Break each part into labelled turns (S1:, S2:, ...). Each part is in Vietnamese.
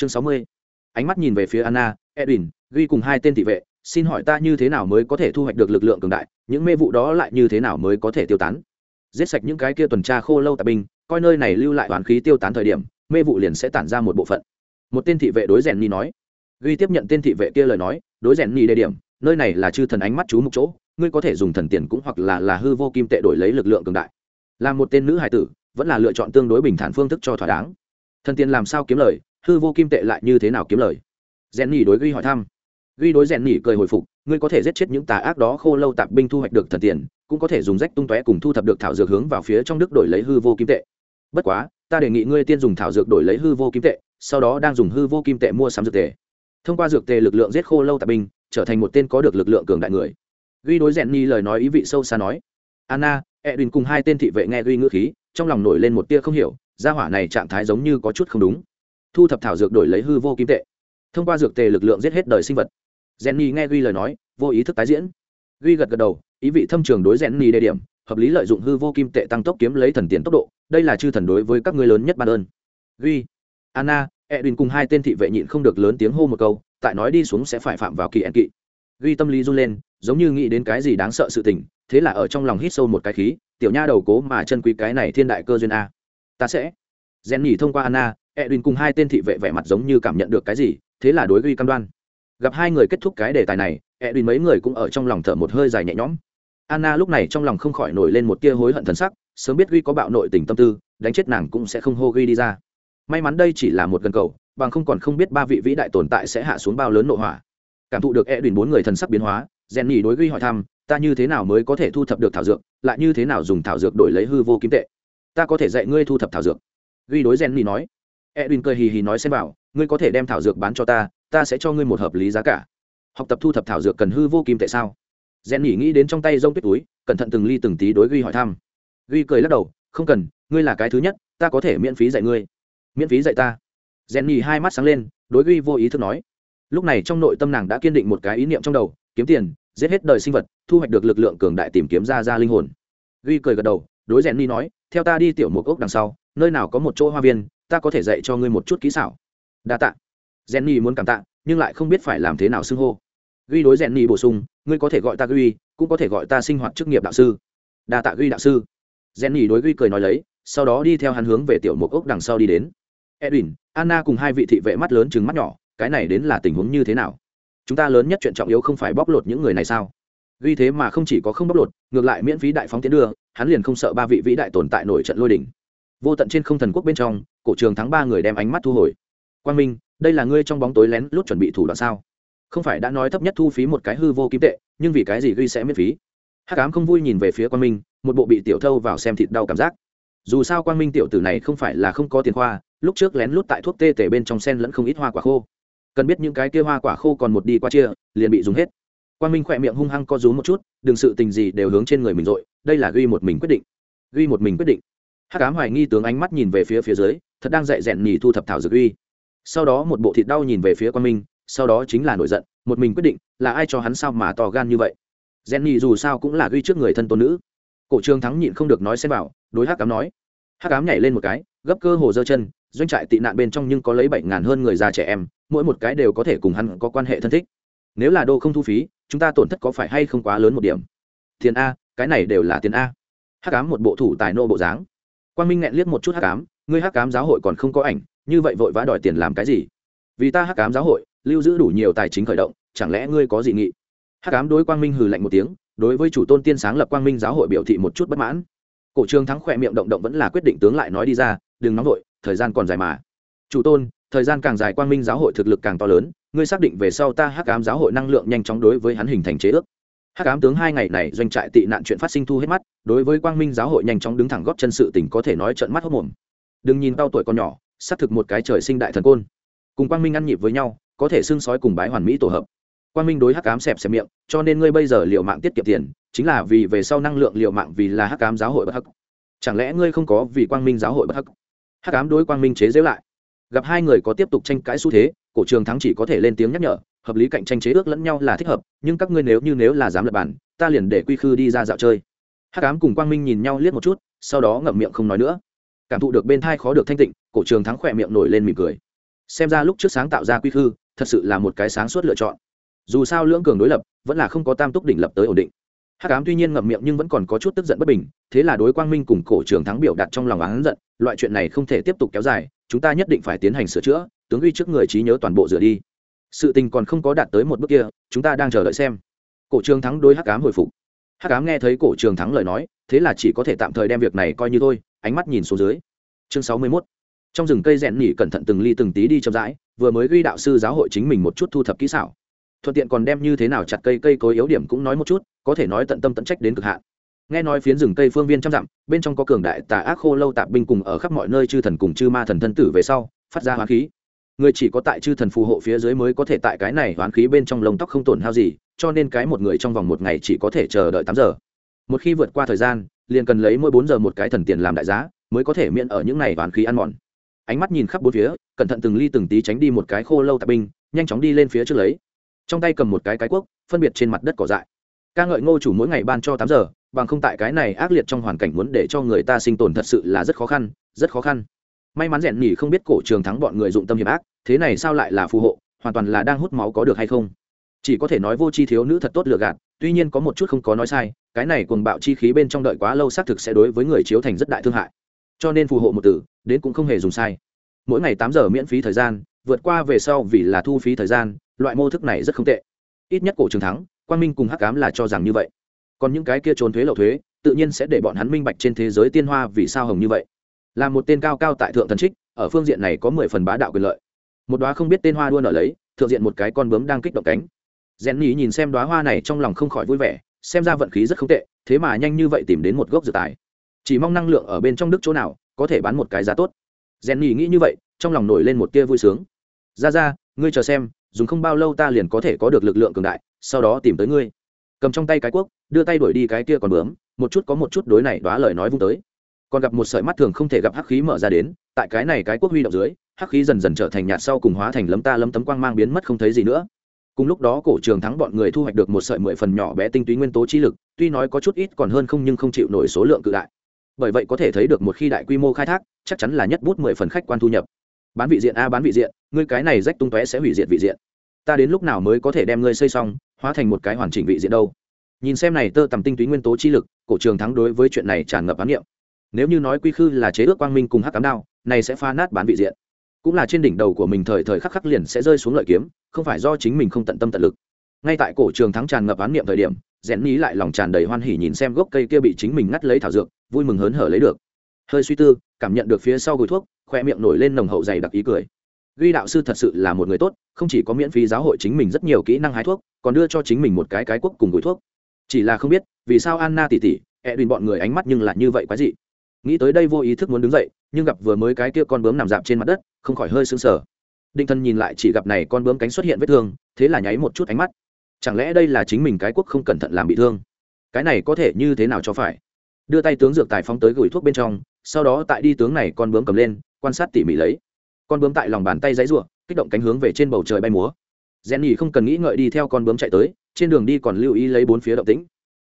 S1: chương sáu mươi. Ánh mắt nhìn về phía anna, edwin, ghi cùng hai tên thị vệ, xin hỏi ta như thế nào mới có thể thu hoạch được lực lượng cường đại, những mê vụ đó lại như thế nào mới có thể tiêu tán? Giết sạch những cái kia tuần tra khô lâu tạp binh, coi nơi này lưu lại toán khí tiêu tán thời điểm, mê vụ liền sẽ tản ra một bộ phận. Một tên thị vệ đối rèn ni nói. Ghi tiếp nhận tên thị vệ kia lời nói, đối rèn ni đề điểm, nơi này là chư thần ánh mắt chú mục chỗ, ngươi có thể dùng thần tiền cũng hoặc là là hư vô kim tệ đổi lấy lực lượng cường đại. Là một tên nữ hải tử, vẫn là lựa chọn tương đối bình thản phương thức cho thỏa đáng. Thần tiền làm sao kiếm lời hư vô kim tệ lại như thế nào kiếm lời? Rèn nhỉ đối ghi hỏi thăm. Ghi đối rèn nhỉ cười hồi phục, ngươi có thể giết chết những tà ác đó khô lâu tạp binh thu hoạch được thần tiền, cũng có thể dùng rách tung tóe cùng thu thập được thảo dược hướng vào phía trong đức đổi lấy hư vô kim tệ. Bất quá, ta đề nghị ngươi tiên dùng thảo dược đổi lấy hư vô kim tệ, sau đó đang dùng hư vô kim tệ mua sắm dược tệ thông qua dược tệ lực lượng giết khô lâu tạp binh, trở thành một tên có được lực lượng cường đại người. Ghi đối rèn ni lời nói ý vị sâu xa nói. Anna, edwin cùng hai tên thị vệ nghe ghi ngữ khí, trong lòng nổi lên một tia không hiểu, gia hỏa này trạng thái giống như có chút không đúng thu thập thảo dược đổi lấy hư vô kim tệ. Thông qua dược tề lực lượng giết hết đời sinh vật. Jenny nghe ghi lời nói, vô ý thức tái diễn. Ghi gật gật đầu, ý vị thâm trường đối jenny đề điểm, hợp lý lợi dụng hư vô kim tệ tăng tốc kiếm lấy thần tiền tốc độ, đây là chư thần đối với các ngươi lớn nhất ban ơn. Ghi, anna, edwin cùng hai tên thị vệ nhịn không được lớn tiếng hô một câu, tại nói đi xuống sẽ phải phạm vào kỳ ẹn kỵ. Ghi tâm lý run lên, giống như nghĩ đến cái gì đáng sợ sự tình, thế là ở trong lòng hít sâu một cái khí, tiểu nha đầu cố mà chân quý cái này thiên đại cơ duyên a. Ta sẽ. Rèn nhỉ thông qua anna edwin cùng hai tên thị vệ vẻ mặt giống như cảm nhận được cái gì, thế là đối ghi cam đoan. Gặp hai người kết thúc cái đề tài này, edwin mấy người cũng ở trong lòng thở một hơi dài nhẹ nhõm. Anna lúc này trong lòng không khỏi nổi lên một tia hối hận thần sắc, sớm biết ghi có bạo nội tình tâm tư, đánh chết nàng cũng sẽ không hô ghi đi ra. May mắn đây chỉ là một gần cầu, bằng không còn không biết ba vị vĩ đại tồn tại sẽ hạ xuống bao lớn nội hỏa cảm thụ được edwin bốn người thần sắc biến hóa rèn nhỉ đối ghi hỏi thăm, ta như thế nào mới có thể thu thập được thảo dược, lại như thế nào dùng thảo dược đổi lấy hư vô kim tệ? Ta có thể dạy ngươi thu thập thảo dược. Ghi đối rèn nhỉ nói edwin cười hì hì nói xem bảo, ngươi có thể đem thảo dược bán cho ta ta sẽ cho ngươi một hợp lý giá cả. Học tập thu thập thảo dược cần hư vô kim tệ sao? Rèn nhỉ nghĩ đến trong tay rông tuyết túi, cẩn thận từng ly từng tí đối ghi hỏi thăm. Ghi cười lắc đầu, không cần, ngươi là cái thứ nhất, ta có thể miễn phí dạy ngươi. Miễn phí dạy ta? Rèn nhỉ hai mắt sáng lên, đối ghi vô ý thức nói. Lúc này trong nội tâm nàng đã kiên định một cái ý niệm trong đầu, kiếm tiền, giết hết đời sinh vật, thu hoạch được lực lượng cường đại tìm kiếm ra ra linh hồn. Ghi cười gật đầu, đối rèn nói, theo ta đi tiểu một ốc đằng sau, nơi nào có một chỗ hoa viên ta có thể dạy cho ngươi một chút kỹ xảo. Đa tạ. Jenny muốn cảm tạ, nhưng lại không biết phải làm thế nào xưng hô. Ghi đối Jenny bổ sung, ngươi có thể gọi ta ghi, cũng có thể gọi ta sinh hoạt chức nghiệp đạo sư. Đa tạ ghi đạo sư. Jenny đối ghi cười nói lấy, sau đó đi theo hắn hướng về tiểu mục ốc đằng sau đi đến. Edwin, anna cùng hai vị thị vệ mắt lớn chừng mắt nhỏ, cái này đến là tình huống như thế nào? Chúng ta lớn nhất chuyện trọng yếu không phải bóc lột những người này sao? Ghi thế mà không chỉ có không bóc lột, ngược lại miễn phí đại phóng tiến đưa, hắn liền không sợ ba vị vĩ đại tồn tại nổi trận lôi đỉnh vô tận trên không thần quốc bên trong, cổ trường thắng ba người đem ánh mắt thu hồi. Quang minh, đây là ngươi trong bóng tối lén lút chuẩn bị thủ đoạn sao? Không phải đã nói thấp nhất thu phí một cái hư vô kim tệ, nhưng vì cái gì ghi sẽ miễn phí? Hắc ám không vui nhìn về phía quang minh, một bộ bị tiểu thâu vào xem thịt đau cảm giác. Dù sao quang minh tiểu tử này không phải là không có tiền khoa, lúc trước lén lút tại thuốc tê tể bên trong sen lẫn không ít hoa quả khô. Cần biết những cái kia hoa quả khô còn một đi qua chia, liền bị dùng hết. Quang minh khỏe miệng hung hăng co rú một chút, đừng sự tình gì đều hướng trên người mình rồi đây là ghi một mình quyết định. Ghi một mình quyết định hắc ám hoài nghi tướng ánh mắt nhìn về phía phía dưới, thật đang dạy rèn nhì thu thập thảo dược uy. Sau đó một bộ thịt đau nhìn về phía quan minh, sau đó chính là nổi giận, một mình quyết định, là ai cho hắn sao mà to gan như vậy? Rèn nhì dù sao cũng là ghi trước người thân tôn nữ. Cổ trương thắng nhịn không được nói xem bảo, đối hắc ám nói. Hắc ám nhảy lên một cái, gấp cơ hồ giơ chân, doanh trại tị nạn bên trong nhưng có lấy bảy ngàn hơn người già trẻ em, mỗi một cái đều có thể cùng hắn có quan hệ thân thích. Nếu là đô không thu phí, chúng ta tổn thất có phải hay không quá lớn một điểm? Tiền a, cái này đều là tiền a. Hắc ám một bộ thủ tài nô bộ dáng. Quang minh nghẹn liếc một chút hắc ám, ngươi hắc ám giáo hội còn không có ảnh, như vậy vội vã đòi tiền làm cái gì? Vì ta hắc ám giáo hội, lưu giữ đủ nhiều tài chính khởi động, chẳng lẽ ngươi có gì nghị? Hắc ám đối quang minh hừ lạnh một tiếng, đối với chủ tôn tiên sáng lập quang minh giáo hội biểu thị một chút bất mãn. Cổ trương thắng khỏe miệng động động vẫn là quyết định tướng lại nói đi ra, đừng nóng vội, thời gian còn dài mà. Chủ tôn, thời gian càng dài quang minh giáo hội thực lực càng to lớn, ngươi xác định về sau ta hắc ám giáo hội năng lượng nhanh chóng đối với hắn hình thành chế ước hắc ám tướng hai ngày này doanh trại tị nạn chuyện phát sinh thu hết mắt, đối với quang minh giáo hội nhanh chóng đứng thẳng góp chân sự tỉnh có thể nói trận mắt hốc mồm. Đừng nhìn tao tuổi con nhỏ, xác thực một cái trời sinh đại thần côn. Cùng quang minh ăn nhịp với nhau, có thể xương sói cùng bái hoàn mỹ tổ hợp. Quang minh đối hắc ám xẹp xẹp miệng, cho nên ngươi bây giờ liệu mạng tiết kiệm tiền, chính là vì về sau năng lượng liệu mạng vì là hắc ám giáo hội bất hắc. Chẳng lẽ ngươi không có vì quang minh giáo hội bất hắc? Hắc ám đối quang minh chế giễu lại. Gặp hai người có tiếp tục tranh cãi xu thế, cổ trường thắng chỉ có thể lên tiếng nhắc nhở hợp lý cạnh tranh chế ước lẫn nhau là thích hợp, nhưng các ngươi nếu như nếu là dám lập bản, ta liền để quy khư đi ra dạo chơi. Hắc ám cùng quang minh nhìn nhau liếc một chút, sau đó ngậm miệng không nói nữa. Cảm thụ được bên thai khó được thanh tịnh, cổ trường thắng khỏe miệng nổi lên mỉm cười. Xem ra lúc trước sáng tạo ra quy khư, thật sự là một cái sáng suốt lựa chọn. Dù sao lưỡng cường đối lập, vẫn là không có tam túc đỉnh lập tới ổn định. Hắc ám tuy nhiên ngậm miệng nhưng vẫn còn có chút tức giận bất bình, thế là đối quang minh cùng cổ trường thắng biểu đặt trong lòng hắn giận, loại chuyện này không thể tiếp tục kéo dài, chúng ta nhất định phải tiến hành sửa chữa, tướng uy trước người trí nhớ toàn bộ rửa đi sự tình còn không có đạt tới một bước kia, chúng ta đang chờ đợi xem. Cổ trường thắng đối hắc ám hồi phục. Hắc ám nghe thấy cổ trường thắng lời nói, thế là chỉ có thể tạm thời đem việc này coi như thôi, ánh mắt nhìn xuống dưới. Chương sáu mươi 61. trong rừng cây rẽn nhỉ cẩn thận từng ly từng tí đi chậm rãi, vừa mới ghi đạo sư giáo hội chính mình một chút thu thập kỹ xảo. Thuận tiện còn đem như thế nào chặt cây cây cối yếu điểm cũng nói một chút, có thể nói tận tâm tận trách đến cực hạn. Nghe nói phiến rừng cây phương viên trăm dặm, bên trong có cường đại tà ác khô lâu tạp binh cùng ở khắp mọi nơi chư thần cùng chư ma thần thân tử về sau, phát ra hóa khí người chỉ có tại chư thần phù hộ phía dưới mới có thể tại cái này hoán khí bên trong lông tóc không tổn hao gì, cho nên cái một người trong vòng một ngày chỉ có thể chờ đợi tám giờ. Một khi vượt qua thời gian, liền cần lấy mỗi bốn giờ một cái thần tiền làm đại giá, mới có thể miễn ở những ngày hoán khí ăn mòn. Ánh mắt nhìn khắp bốn phía, cẩn thận từng ly từng tí tránh đi một cái khô lâu tạp binh, nhanh chóng đi lên phía trước lấy. Trong tay cầm một cái cái cuốc phân biệt trên mặt đất cỏ dại. Ca ngợi ngô chủ mỗi ngày ban cho tám giờ, bằng không tại cái này ác liệt trong hoàn cảnh muốn để cho người ta sinh tồn thật sự là rất khó khăn, rất khó khăn may mắn rèn nhỉ không biết cổ trường thắng bọn người dụng tâm hiểm ác, thế này sao lại là phù hộ, hoàn toàn là đang hút máu có được hay không? Chỉ có thể nói vô chi thiếu nữ thật tốt lừa gạt, tuy nhiên có một chút không có nói sai, cái này cuồng bạo chi khí bên trong đợi quá lâu xác thực sẽ đối với người chiếu thành rất đại thương hại. Cho nên phù hộ một từ đến cũng không hề dùng sai. Mỗi ngày tám giờ miễn phí thời gian, vượt qua về sau vì là thu phí thời gian, loại mô thức này rất không tệ. Ít nhất cổ trường thắng, quang minh cùng hắc cám là cho rằng như vậy. Còn những cái kia trốn thuế lậu thuế, tự nhiên sẽ để bọn hắn minh bạch trên thế giới tiên hoa vì sao hồng như vậy là một tên cao cao tại thượng thần trích, ở phương diện này có mười phần bá đạo quyền lợi. Một đoá không biết tên hoa đua nở lấy, thượng diện một cái con bướm đang kích động cánh. Rèn nhí nhìn xem đoá hoa này trong lòng không khỏi vui vẻ, xem ra vận khí rất không tệ, thế mà nhanh như vậy tìm đến một gốc dự tài. Chỉ mong năng lượng ở bên trong đức chỗ nào, có thể bán một cái giá tốt. Rèn nhí nghĩ như vậy, trong lòng nổi lên một tia vui sướng. Ra ra, ngươi chờ xem, dùng không bao lâu ta liền có thể có được lực lượng cường đại, sau đó tìm tới ngươi. Cầm trong tay cái cuốc, đưa tay đuổi đi cái kia còn bướm, một chút có một chút đối này đoá lời nói vung tới còn gặp một sợi mắt thường không thể gặp hắc khí mở ra đến, tại cái này cái quốc huy động dưới, hắc khí dần dần trở thành nhạt sau cùng hóa thành lấm ta lấm tấm quang mang biến mất không thấy gì nữa. Cùng lúc đó cổ trường thắng bọn người thu hoạch được một sợi mười phần nhỏ bé tinh túy nguyên tố chi lực, tuy nói có chút ít còn hơn không nhưng không chịu nổi số lượng cự đại. Bởi vậy có thể thấy được một khi đại quy mô khai thác, chắc chắn là nhất bút mười phần khách quan thu nhập. Bán vị diện a, bán vị diện, ngươi cái này rách tung tóe sẽ hủy diệt vị diện. Ta đến lúc nào mới có thể đem ngươi xây xong, hóa thành một cái hoàn chỉnh vị diện đâu? Nhìn xem này tơ tầm tinh túy nguyên tố chi lực, cổ trường thắng đối với chuyện này tràn ngập ám niệm nếu như nói quy khư là chế ước quang minh cùng hắc cám đao, này sẽ phá nát bán vị diện. Cũng là trên đỉnh đầu của mình thời thời khắc khắc liền sẽ rơi xuống lợi kiếm, không phải do chính mình không tận tâm tận lực. Ngay tại cổ trường thắng tràn ngập án niệm thời điểm rẽn ní lại lòng tràn đầy hoan hỉ nhìn xem gốc cây kia bị chính mình ngắt lấy thảo dược, vui mừng hớn hở lấy được. Hơi suy tư, cảm nhận được phía sau gối thuốc, khoe miệng nổi lên nồng hậu dày đặc ý cười. Ghi đạo sư thật sự là một người tốt, không chỉ có miễn phí giáo hội chính mình rất nhiều kỹ năng hái thuốc, còn đưa cho chính mình một cái cái quốc cùng gối thuốc. Chỉ là không biết, vì sao anna tỉ tỉ đùn bọn người ánh mắt nhưng lại như vậy quái dị nghĩ tới đây vô ý thức muốn đứng dậy, nhưng gặp vừa mới cái kia con bướm nằm dạp trên mặt đất, không khỏi hơi sững sờ. Định thân nhìn lại chỉ gặp này con bướm cánh xuất hiện vết thương, thế là nháy một chút ánh mắt. Chẳng lẽ đây là chính mình cái quốc không cẩn thận làm bị thương? Cái này có thể như thế nào cho phải? Đưa tay tướng dược tài phóng tới gửi thuốc bên trong, sau đó tại đi tướng này con bướm cầm lên, quan sát tỉ mỉ lấy. Con bướm tại lòng bàn tay giấy n kích động cánh hướng về trên bầu trời bay múa. Rèn nhì không cần nghĩ ngợi đi theo con bướm chạy tới, trên đường đi còn lưu ý lấy bốn phía động tĩnh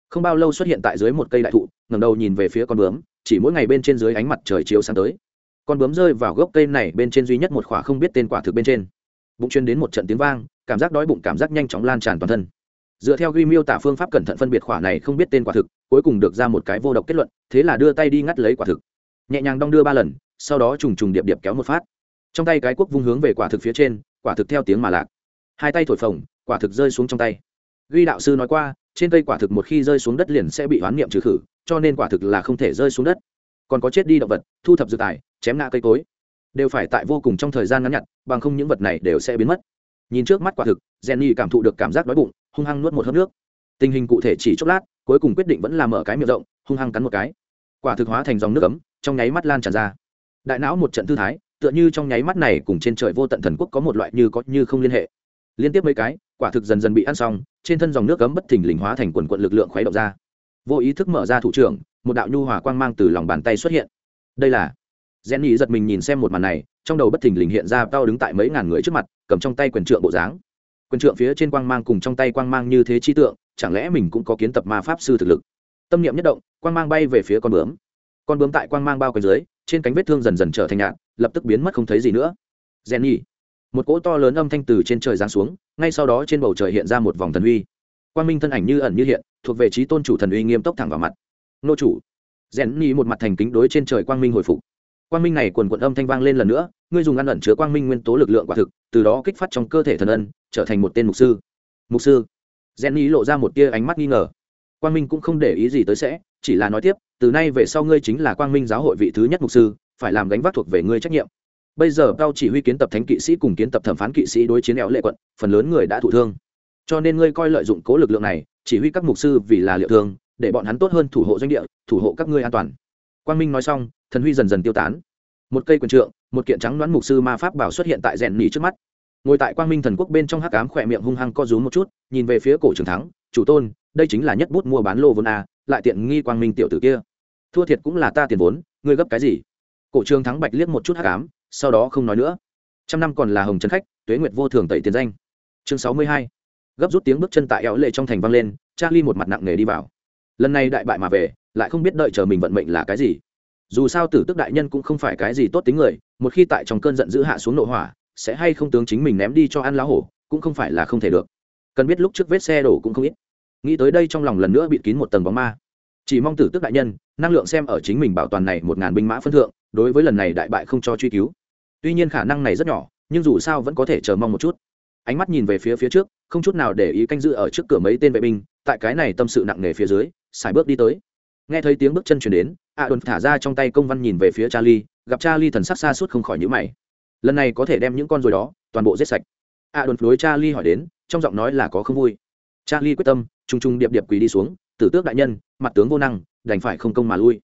S1: không bao lâu xuất hiện tại dưới một cây đại thụ ngầm đầu nhìn về phía con bướm, chỉ mỗi ngày bên trên dưới ánh mặt trời chiếu sáng tới. Con bướm rơi vào gốc cây này bên trên duy nhất một khỏa không biết tên quả thực bên trên. Bụng chuyên đến một trận tiếng vang, cảm giác đói bụng cảm giác nhanh chóng lan tràn toàn thân. Dựa theo ghi miêu tả phương pháp cẩn thận phân biệt khỏa này không biết tên quả thực, cuối cùng được ra một cái vô độc kết luận, thế là đưa tay đi ngắt lấy quả thực. Nhẹ nhàng đong đưa ba lần, sau đó trùng trùng điệp điệp kéo một phát. Trong tay cái cuốc vung hướng về quả thực phía trên, quả thực theo tiếng mà lạc. Hai tay thổi phồng, quả thực rơi xuống trong tay. Ghi đạo sư nói qua trên cây quả thực một khi rơi xuống đất liền sẽ bị hoán niệm trừ khử, cho nên quả thực là không thể rơi xuống đất. Còn có chết đi động vật, thu thập dược tài, chém ngã cây cối, đều phải tại vô cùng trong thời gian ngắn nhặt, bằng không những vật này đều sẽ biến mất. Nhìn trước mắt quả thực, jenny cảm thụ được cảm giác đói bụng, hung hăng nuốt một hớp nước. Tình hình cụ thể chỉ chốc lát, cuối cùng quyết định vẫn là mở cái miệng rộng, hung hăng cắn một cái. Quả thực hóa thành dòng nước ấm, trong nháy mắt lan tràn ra. Đại não một trận thư thái, tựa như trong nháy mắt này cùng trên trời vô tận thần quốc có một loại như có như không liên hệ. Liên tiếp mấy cái, quả thực dần dần bị ăn xong trên thân dòng nước cấm bất thình lình hóa thành quần quận lực lượng khuấy động ra. Vô ý thức mở ra thủ trưởng, một đạo nhu hòa quang mang từ lòng bàn tay xuất hiện. Đây là jenny giật mình nhìn xem một màn này, trong đầu bất thình lình hiện ra tao đứng tại mấy ngàn người trước mặt, cầm trong tay quyền trượng bộ dáng. Quyền trượng phía trên quang mang cùng trong tay quang mang như thế chi tượng, chẳng lẽ mình cũng có kiến tập ma pháp sư thực lực? Tâm niệm nhất động, quang mang bay về phía con bướm. Con bướm tại quang mang bao quanh dưới, trên cánh vết thương dần dần trở thành nhạt, lập tức biến mất không thấy gì nữa. Jenny một cỗ to lớn âm thanh từ trên trời giáng xuống ngay sau đó trên bầu trời hiện ra một vòng thần uy. Quang minh thân ảnh như ẩn như hiện, thuộc về trí tôn chủ thần uy nghiêm tốc thẳng vào mặt. Nô chủ. Rèn nhi một mặt thành kính đối trên trời quang minh hồi phục. Quang minh này quần quận âm thanh vang lên lần nữa, ngươi dùng ăn ẩn chứa quang minh nguyên tố lực lượng quả thực, từ đó kích phát trong cơ thể thần ân, trở thành một tên mục sư. Mục sư. Rèn nhi lộ ra một tia ánh mắt nghi ngờ. Quang minh cũng không để ý gì tới sẽ, chỉ là nói tiếp, từ nay về sau ngươi chính là quang minh giáo hội vị thứ nhất mục sư, phải làm gánh vác thuộc về ngươi trách nhiệm bây giờ cao chỉ huy kiến tập thánh kỵ sĩ cùng kiến tập thẩm phán kỵ sĩ đối chiến éo lệ quận, phần lớn người đã thụ thương. Cho nên ngươi coi lợi dụng cố lực lượng này, chỉ huy các mục sư vì là liệu thương, để bọn hắn tốt hơn thủ hộ doanh địa, thủ hộ các ngươi an toàn. Quang minh nói xong, thần huy dần dần tiêu tán. Một cây quần trượng, một kiện trắng đoán mục sư ma pháp bảo xuất hiện tại rèn nỉ trước mắt. Ngồi tại quang minh thần quốc bên trong hắc cám khỏe miệng hung hăng co rúm một chút, nhìn về phía cổ trường thắng, chủ tôn, đây chính là nhất bút mua bán lô vốn a, lại tiện nghi quang minh tiểu tử kia. Thua thiệt cũng là ta tiền vốn, ngươi gấp cái gì? Cổ trường thắng bạch liếc một chút hắc ám sau đó không nói nữa. Trăm năm còn là hồng trấn khách, tuế nguyệt vô thường tẩy tiền danh. Chương sáu mươi hai. Gấp rút tiếng bước chân tại éo lệ trong thành vang lên, charlie một mặt nặng nề đi vào. Lần này đại bại mà về, lại không biết đợi chờ mình vận mệnh là cái gì. Dù sao tử tức đại nhân cũng không phải cái gì tốt tính người, một khi tại trong cơn giận dữ hạ xuống nội hỏa, sẽ hay không tướng chính mình ném đi cho ăn lá hổ, cũng không phải là không thể được. Cần biết lúc trước vết xe đổ cũng không ít. Nghĩ tới đây trong lòng lần nữa bịt kín một tầng bóng ma. Chỉ mong tử tức đại nhân năng lượng xem ở chính mình bảo toàn này một ngàn binh mã phân thượng, đối với lần này đại bại không cho truy cứu. Tuy nhiên khả năng này rất nhỏ, nhưng dù sao vẫn có thể chờ mong một chút. Ánh mắt nhìn về phía phía trước, không chút nào để ý canh giữ ở trước cửa mấy tên vệ binh, tại cái này tâm sự nặng nề phía dưới, xài bước đi tới. Nghe thấy tiếng bước chân chuyển đến, a đồn thả ra trong tay công văn nhìn về phía charlie, gặp charlie thần sắc xa suốt không khỏi nhữ mày. Lần này có thể đem những con rồi đó, toàn bộ giết sạch. A đồn đối charlie hỏi đến, trong giọng nói là có không vui. Charlie quyết tâm t r u n g t r u n g điệp điệp quỳ đi xuống, tử tước đại nhân, mặt tướng vô năng đành phải không công mà lui.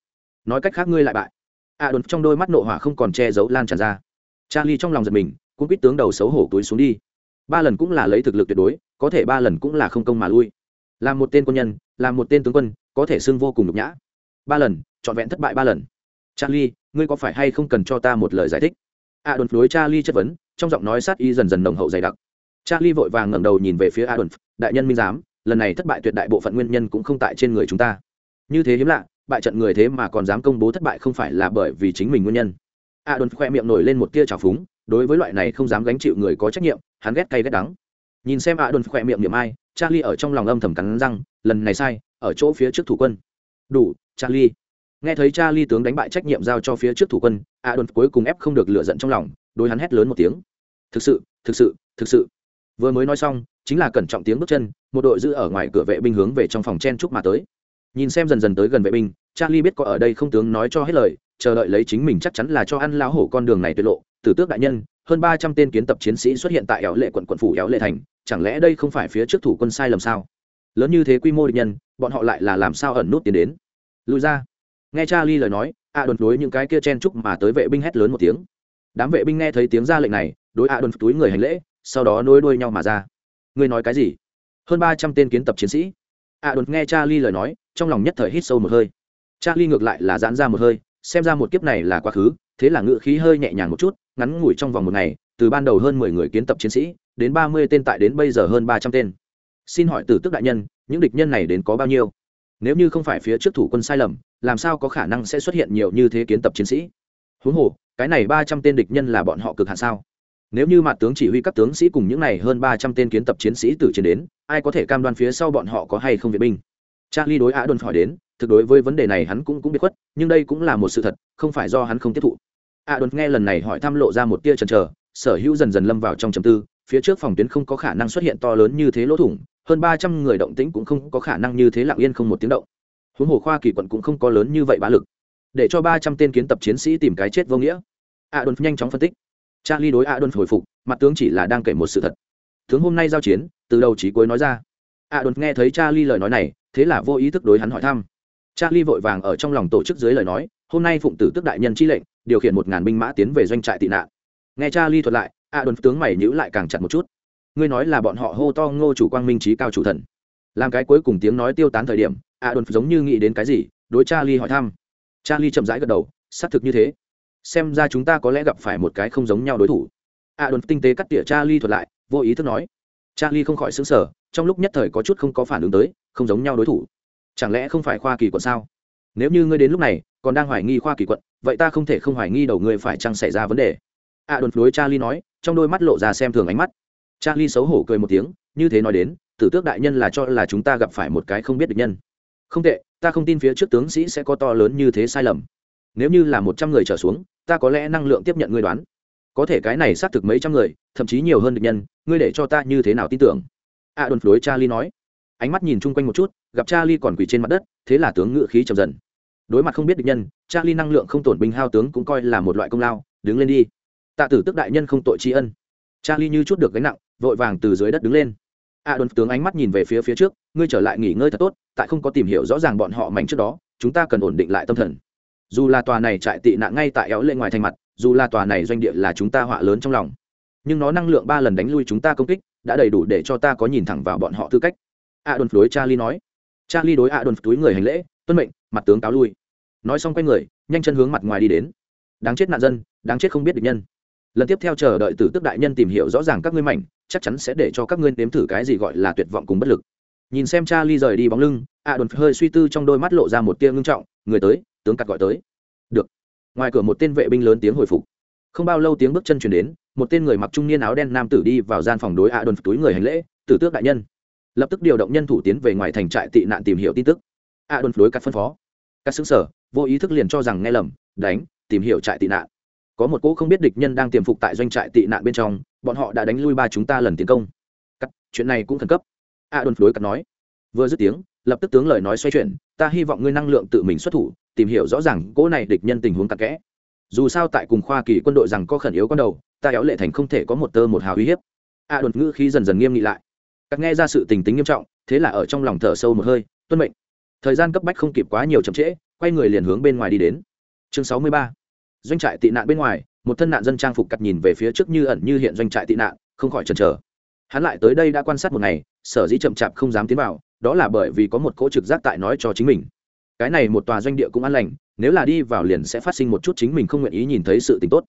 S1: Nói cách khác ngươi lại bại. A đồn trong đôi mắt nộ hỏa không còn che giấu lan tràn ra. Charlie trong lòng giật mình, cũng quýt tướng đầu xấu hổ túi xuống đi. Ba lần cũng là lấy thực lực tuyệt đối, có thể ba lần cũng là không công mà lui. Là một tên quân nhân là một tên tướng quân, có thể xưng vô cùng nhục nhã. Ba lần, trọn vẹn thất bại ba lần. Charlie, ngươi có phải hay không cần cho ta một lời giải thích? Adolf đối charlie chất vấn, trong giọng nói sát y dần dần nồng hậu dày đặc. Charlie vội vàng ngẩng đầu nhìn về phía adolf đại nhân minh giám, lần này thất bại tuyệt đại bộ phận nguyên nhân cũng không tại trên người chúng ta như thế hiếm lạ, bại trận người thế mà còn dám công bố thất bại không phải là bởi vì chính mình nguyên nhân. A đồn khoe miệng nổi lên một tia trào phúng, đối với loại này không dám gánh chịu người có trách nhiệm, hắn ghét cay ghét đắng. Nhìn xem A đồn khoe miệng niệm ai, charlie ở trong lòng âm thầm cắn răng, lần này sai, ở chỗ phía trước thủ quân. Đủ, charlie. Nghe thấy charlie tướng đánh bại trách nhiệm giao cho phía trước thủ quân A đồn cuối cùng ép không được lựa giận trong lòng, đối hắn hét lớn một tiếng. Thực sự thực sự thực sự. Vừa mới nói xong, chính là cẩn trọng tiếng bước chân, một đội giữ ở ngoài cửa vệ binh hướng về trong phòng chen trúc mà tới nhìn xem dần dần tới gần vệ binh, charlie biết có ở đây không tướng nói cho hết lời, chờ đợi lấy chính mình chắc chắn là cho ăn lão hổ con đường này tuyệt lộ. Tử tước đại nhân, hơn ba trăm tên kiến tập chiến sĩ xuất hiện tại éo lệ quận quận phủ éo lệ thành, chẳng lẽ đây không phải phía trước thủ quân sai lầm sao? Lớn như thế quy mô địch nhân, bọn họ lại là làm sao ẩn nút tiến đến? Lùi ra. Nghe Charlie lời nói, a đồn đối những cái kia chen chúc mà tới vệ binh hét lớn một tiếng. Đám vệ binh nghe thấy tiếng ra lệnh này, đối a đồn túi người hành lễ, sau đó nối đuôi nhau mà ra. Ngươi nói cái gì? Hơn ba trăm tên kiến tập chiến sĩ. A đồn nghe Charlie lời nói trong lòng nhất thời hít sâu một hơi. Charlie ngược lại là giãn ra một hơi, xem ra một kiếp này là quá khứ, thế là ngự khí hơi nhẹ nhàng một chút, ngắn ngủi trong vòng một ngày, từ ban đầu hơn mười người kiến tập chiến sĩ, đến ba mươi tên tại đến bây giờ hơn ba trăm tên. Xin hỏi tử tức đại nhân, những địch nhân này đến có bao nhiêu? Nếu như không phải phía trước thủ quân sai lầm, làm sao có khả năng sẽ xuất hiện nhiều như thế kiến tập chiến sĩ? Huống hồ, cái này ba trăm tên địch nhân là bọn họ cực hạn sao? Nếu như mặt tướng chỉ huy các tướng sĩ cùng những này hơn ba trăm tên kiến tập chiến sĩ từ trên đến, ai có thể cam đoan phía sau bọn họ có hay không vệ binh? Charlie đối á hỏi đến, thực đối với vấn đề này hắn cũng cũng biết khuất, nhưng đây cũng là một sự thật, không phải do hắn không tiếp thụ. A nghe lần này hỏi thăm lộ ra một tia chần chờ, sở hữu dần dần lâm vào trong trầm tư, phía trước phòng tuyến không có khả năng xuất hiện to lớn như thế lỗ thủng, hơn ba trăm người động tĩnh cũng không có khả năng như thế lặng yên không một tiếng động. Huống hồ khoa kỳ quận cũng không có lớn như vậy bá lực. Để cho ba trăm tên kiến tập chiến sĩ tìm cái chết vô nghĩa. A nhanh chóng phân tích. Charlie đối a hồi phục, mặt tướng chỉ là đang kể một sự thật. Tướng hôm nay giao chiến, từ đầu chí cuối nói ra. A nghe thấy charlie lời nói này thế là vô ý thức đối hắn hỏi thăm. Charlie vội vàng ở trong lòng tổ chức dưới lời nói, hôm nay phụng tử tức đại nhân chi lệnh, điều khiển một ngàn binh mã tiến về doanh trại tị nạn. Nghe charlie thuật lại, a đồn tướng mày nhữ lại càng chặt một chút. Ngươi nói là bọn họ hô to ngô chủ quang minh trí cao chủ thần. Làm cái cuối cùng tiếng nói tiêu tán thời điểm, a đồn giống như nghĩ đến cái gì, đối charlie hỏi thăm. Charlie chậm rãi gật đầu, xác thực như thế. Xem ra chúng ta có lẽ gặp phải một cái không giống nhau đối thủ. A đồn tinh tế cắt tỉa charlie thuật lại, vô ý thức nói charlie không khỏi xứng sở trong lúc nhất thời có chút không có phản ứng tới, không giống nhau đối thủ. Chẳng lẽ không phải khoa kỳ quận sao? Nếu như ngươi đến lúc này, còn đang hoài nghi khoa kỳ quận, vậy ta không thể không hoài nghi đầu ngươi phải chăng xảy ra vấn đề? A đồn đối charlie nói, trong đôi mắt lộ ra xem thường ánh mắt. Charlie xấu hổ cười một tiếng, như thế nói đến, tử tước đại nhân là cho là chúng ta gặp phải một cái không biết được nhân. Không tệ, ta không tin phía trước tướng sĩ sẽ có to lớn như thế sai lầm. Nếu như là một trăm người trở xuống, ta có lẽ năng lượng tiếp nhận ngươi đoán có thể cái này xác thực mấy trăm người, thậm chí nhiều hơn được nhân, ngươi để cho ta như thế nào tin tưởng? A đồn đối charlie nói. Ánh mắt nhìn chung quanh một chút, gặp charlie còn quỳ trên mặt đất, thế là tướng ngự khí chậm dần. Đối mặt không biết được nhân, charlie năng lượng không tổn binh hao tướng cũng coi là một loại công lao, đứng lên đi. Tạ tử tức đại nhân không tội tri ân. Charlie như chút được gánh nặng, vội vàng từ dưới đất đứng lên. A đồn tướng ánh mắt nhìn về phía phía trước, ngươi trở lại nghỉ ngơi thật tốt, tại không có tìm hiểu rõ ràng bọn họ mảnh trước đó, chúng ta cần ổn định lại tâm thần. Dù là tòa này trại tị nạn ngay tại éo lệ ngoài thành mặt dù là tòa này doanh địa là chúng ta họa lớn trong lòng, nhưng nó năng lượng ba lần đánh lui chúng ta công kích, đã đầy đủ để cho ta có nhìn thẳng vào bọn họ tư cách. A đồn đối charlie nói. Charlie đối a đồn túi người hành lễ, tuân mệnh, mặt tướng cáo lui. Nói xong quay người, nhanh chân hướng mặt ngoài đi đến. Đáng chết nạn dân, đáng chết không biết địch nhân. Lần tiếp theo chờ đợi tử tức đại nhân tìm hiểu rõ ràng các ngươi mảnh, chắc chắn sẽ để cho các ngươi nếm thử cái gì gọi là tuyệt vọng cùng bất lực. Nhìn xem charlie rời đi bóng lưng a đồn hơi suy tư trong đôi mắt lộ ra một tia ngưng trọng, người tới, tướng cặt gọi tới ngoài cửa một tên vệ binh lớn tiếng hồi phục. Không bao lâu tiếng bước chân chuyển đến, một tên người mặc trung niên áo đen nam tử đi vào gian phòng đối a đồn túi người hành lễ, tử tước đại nhân. Lập tức điều động nhân thủ tiến về ngoài thành trại tị nạn tìm hiểu tin tức. a đồn đối cắt phân phó. Các xứng sở, vô ý thức liền cho rằng nghe lầm, đánh, tìm hiểu trại tị nạn. Có một cỗ không biết địch nhân đang tiềm phục tại doanh trại tị nạn bên trong, bọn họ đã đánh lui ba chúng ta lần tiến công. Cắt, chuyện này cũng khẩn cấp. a đồn đối cắt nói. Vừa dứt tiếng, lập tức tướng lời nói xoay chuyển, ta hy vọng ngươi năng lượng tự mình xuất thủ tìm hiểu rõ ràng cỗ này địch nhân tình huống tạc kẽ. Dù sao tại cùng khoa kỳ quân đội rằng có khẩn yếu con đầu, ta éo lệ thành không thể có một tơ một hào uy hiếp. A đột ngữ khi dần dần nghiêm nghị lại. Các nghe ra sự tình tính nghiêm trọng, thế là ở trong lòng thở sâu một hơi, tuân mệnh. Thời gian cấp bách không kịp quá nhiều chậm trễ, quay người liền hướng bên ngoài đi đến. Chương sáu mươi ba. Doanh trại tị nạn bên ngoài, một thân nạn dân trang phục cặt nhìn về phía trước như ẩn như hiện doanh trại tị nạn, không khỏi chần chờ. Hắn lại tới đây đã quan sát một ngày, sở dĩ chậm chạp không dám tiến vào, đó là bởi vì có một cỗ trực giác tại nói cho chính mình cái này một tòa doanh địa cũng an lành, nếu là đi vào liền sẽ phát sinh một chút chính mình không nguyện ý nhìn thấy sự tình tốt.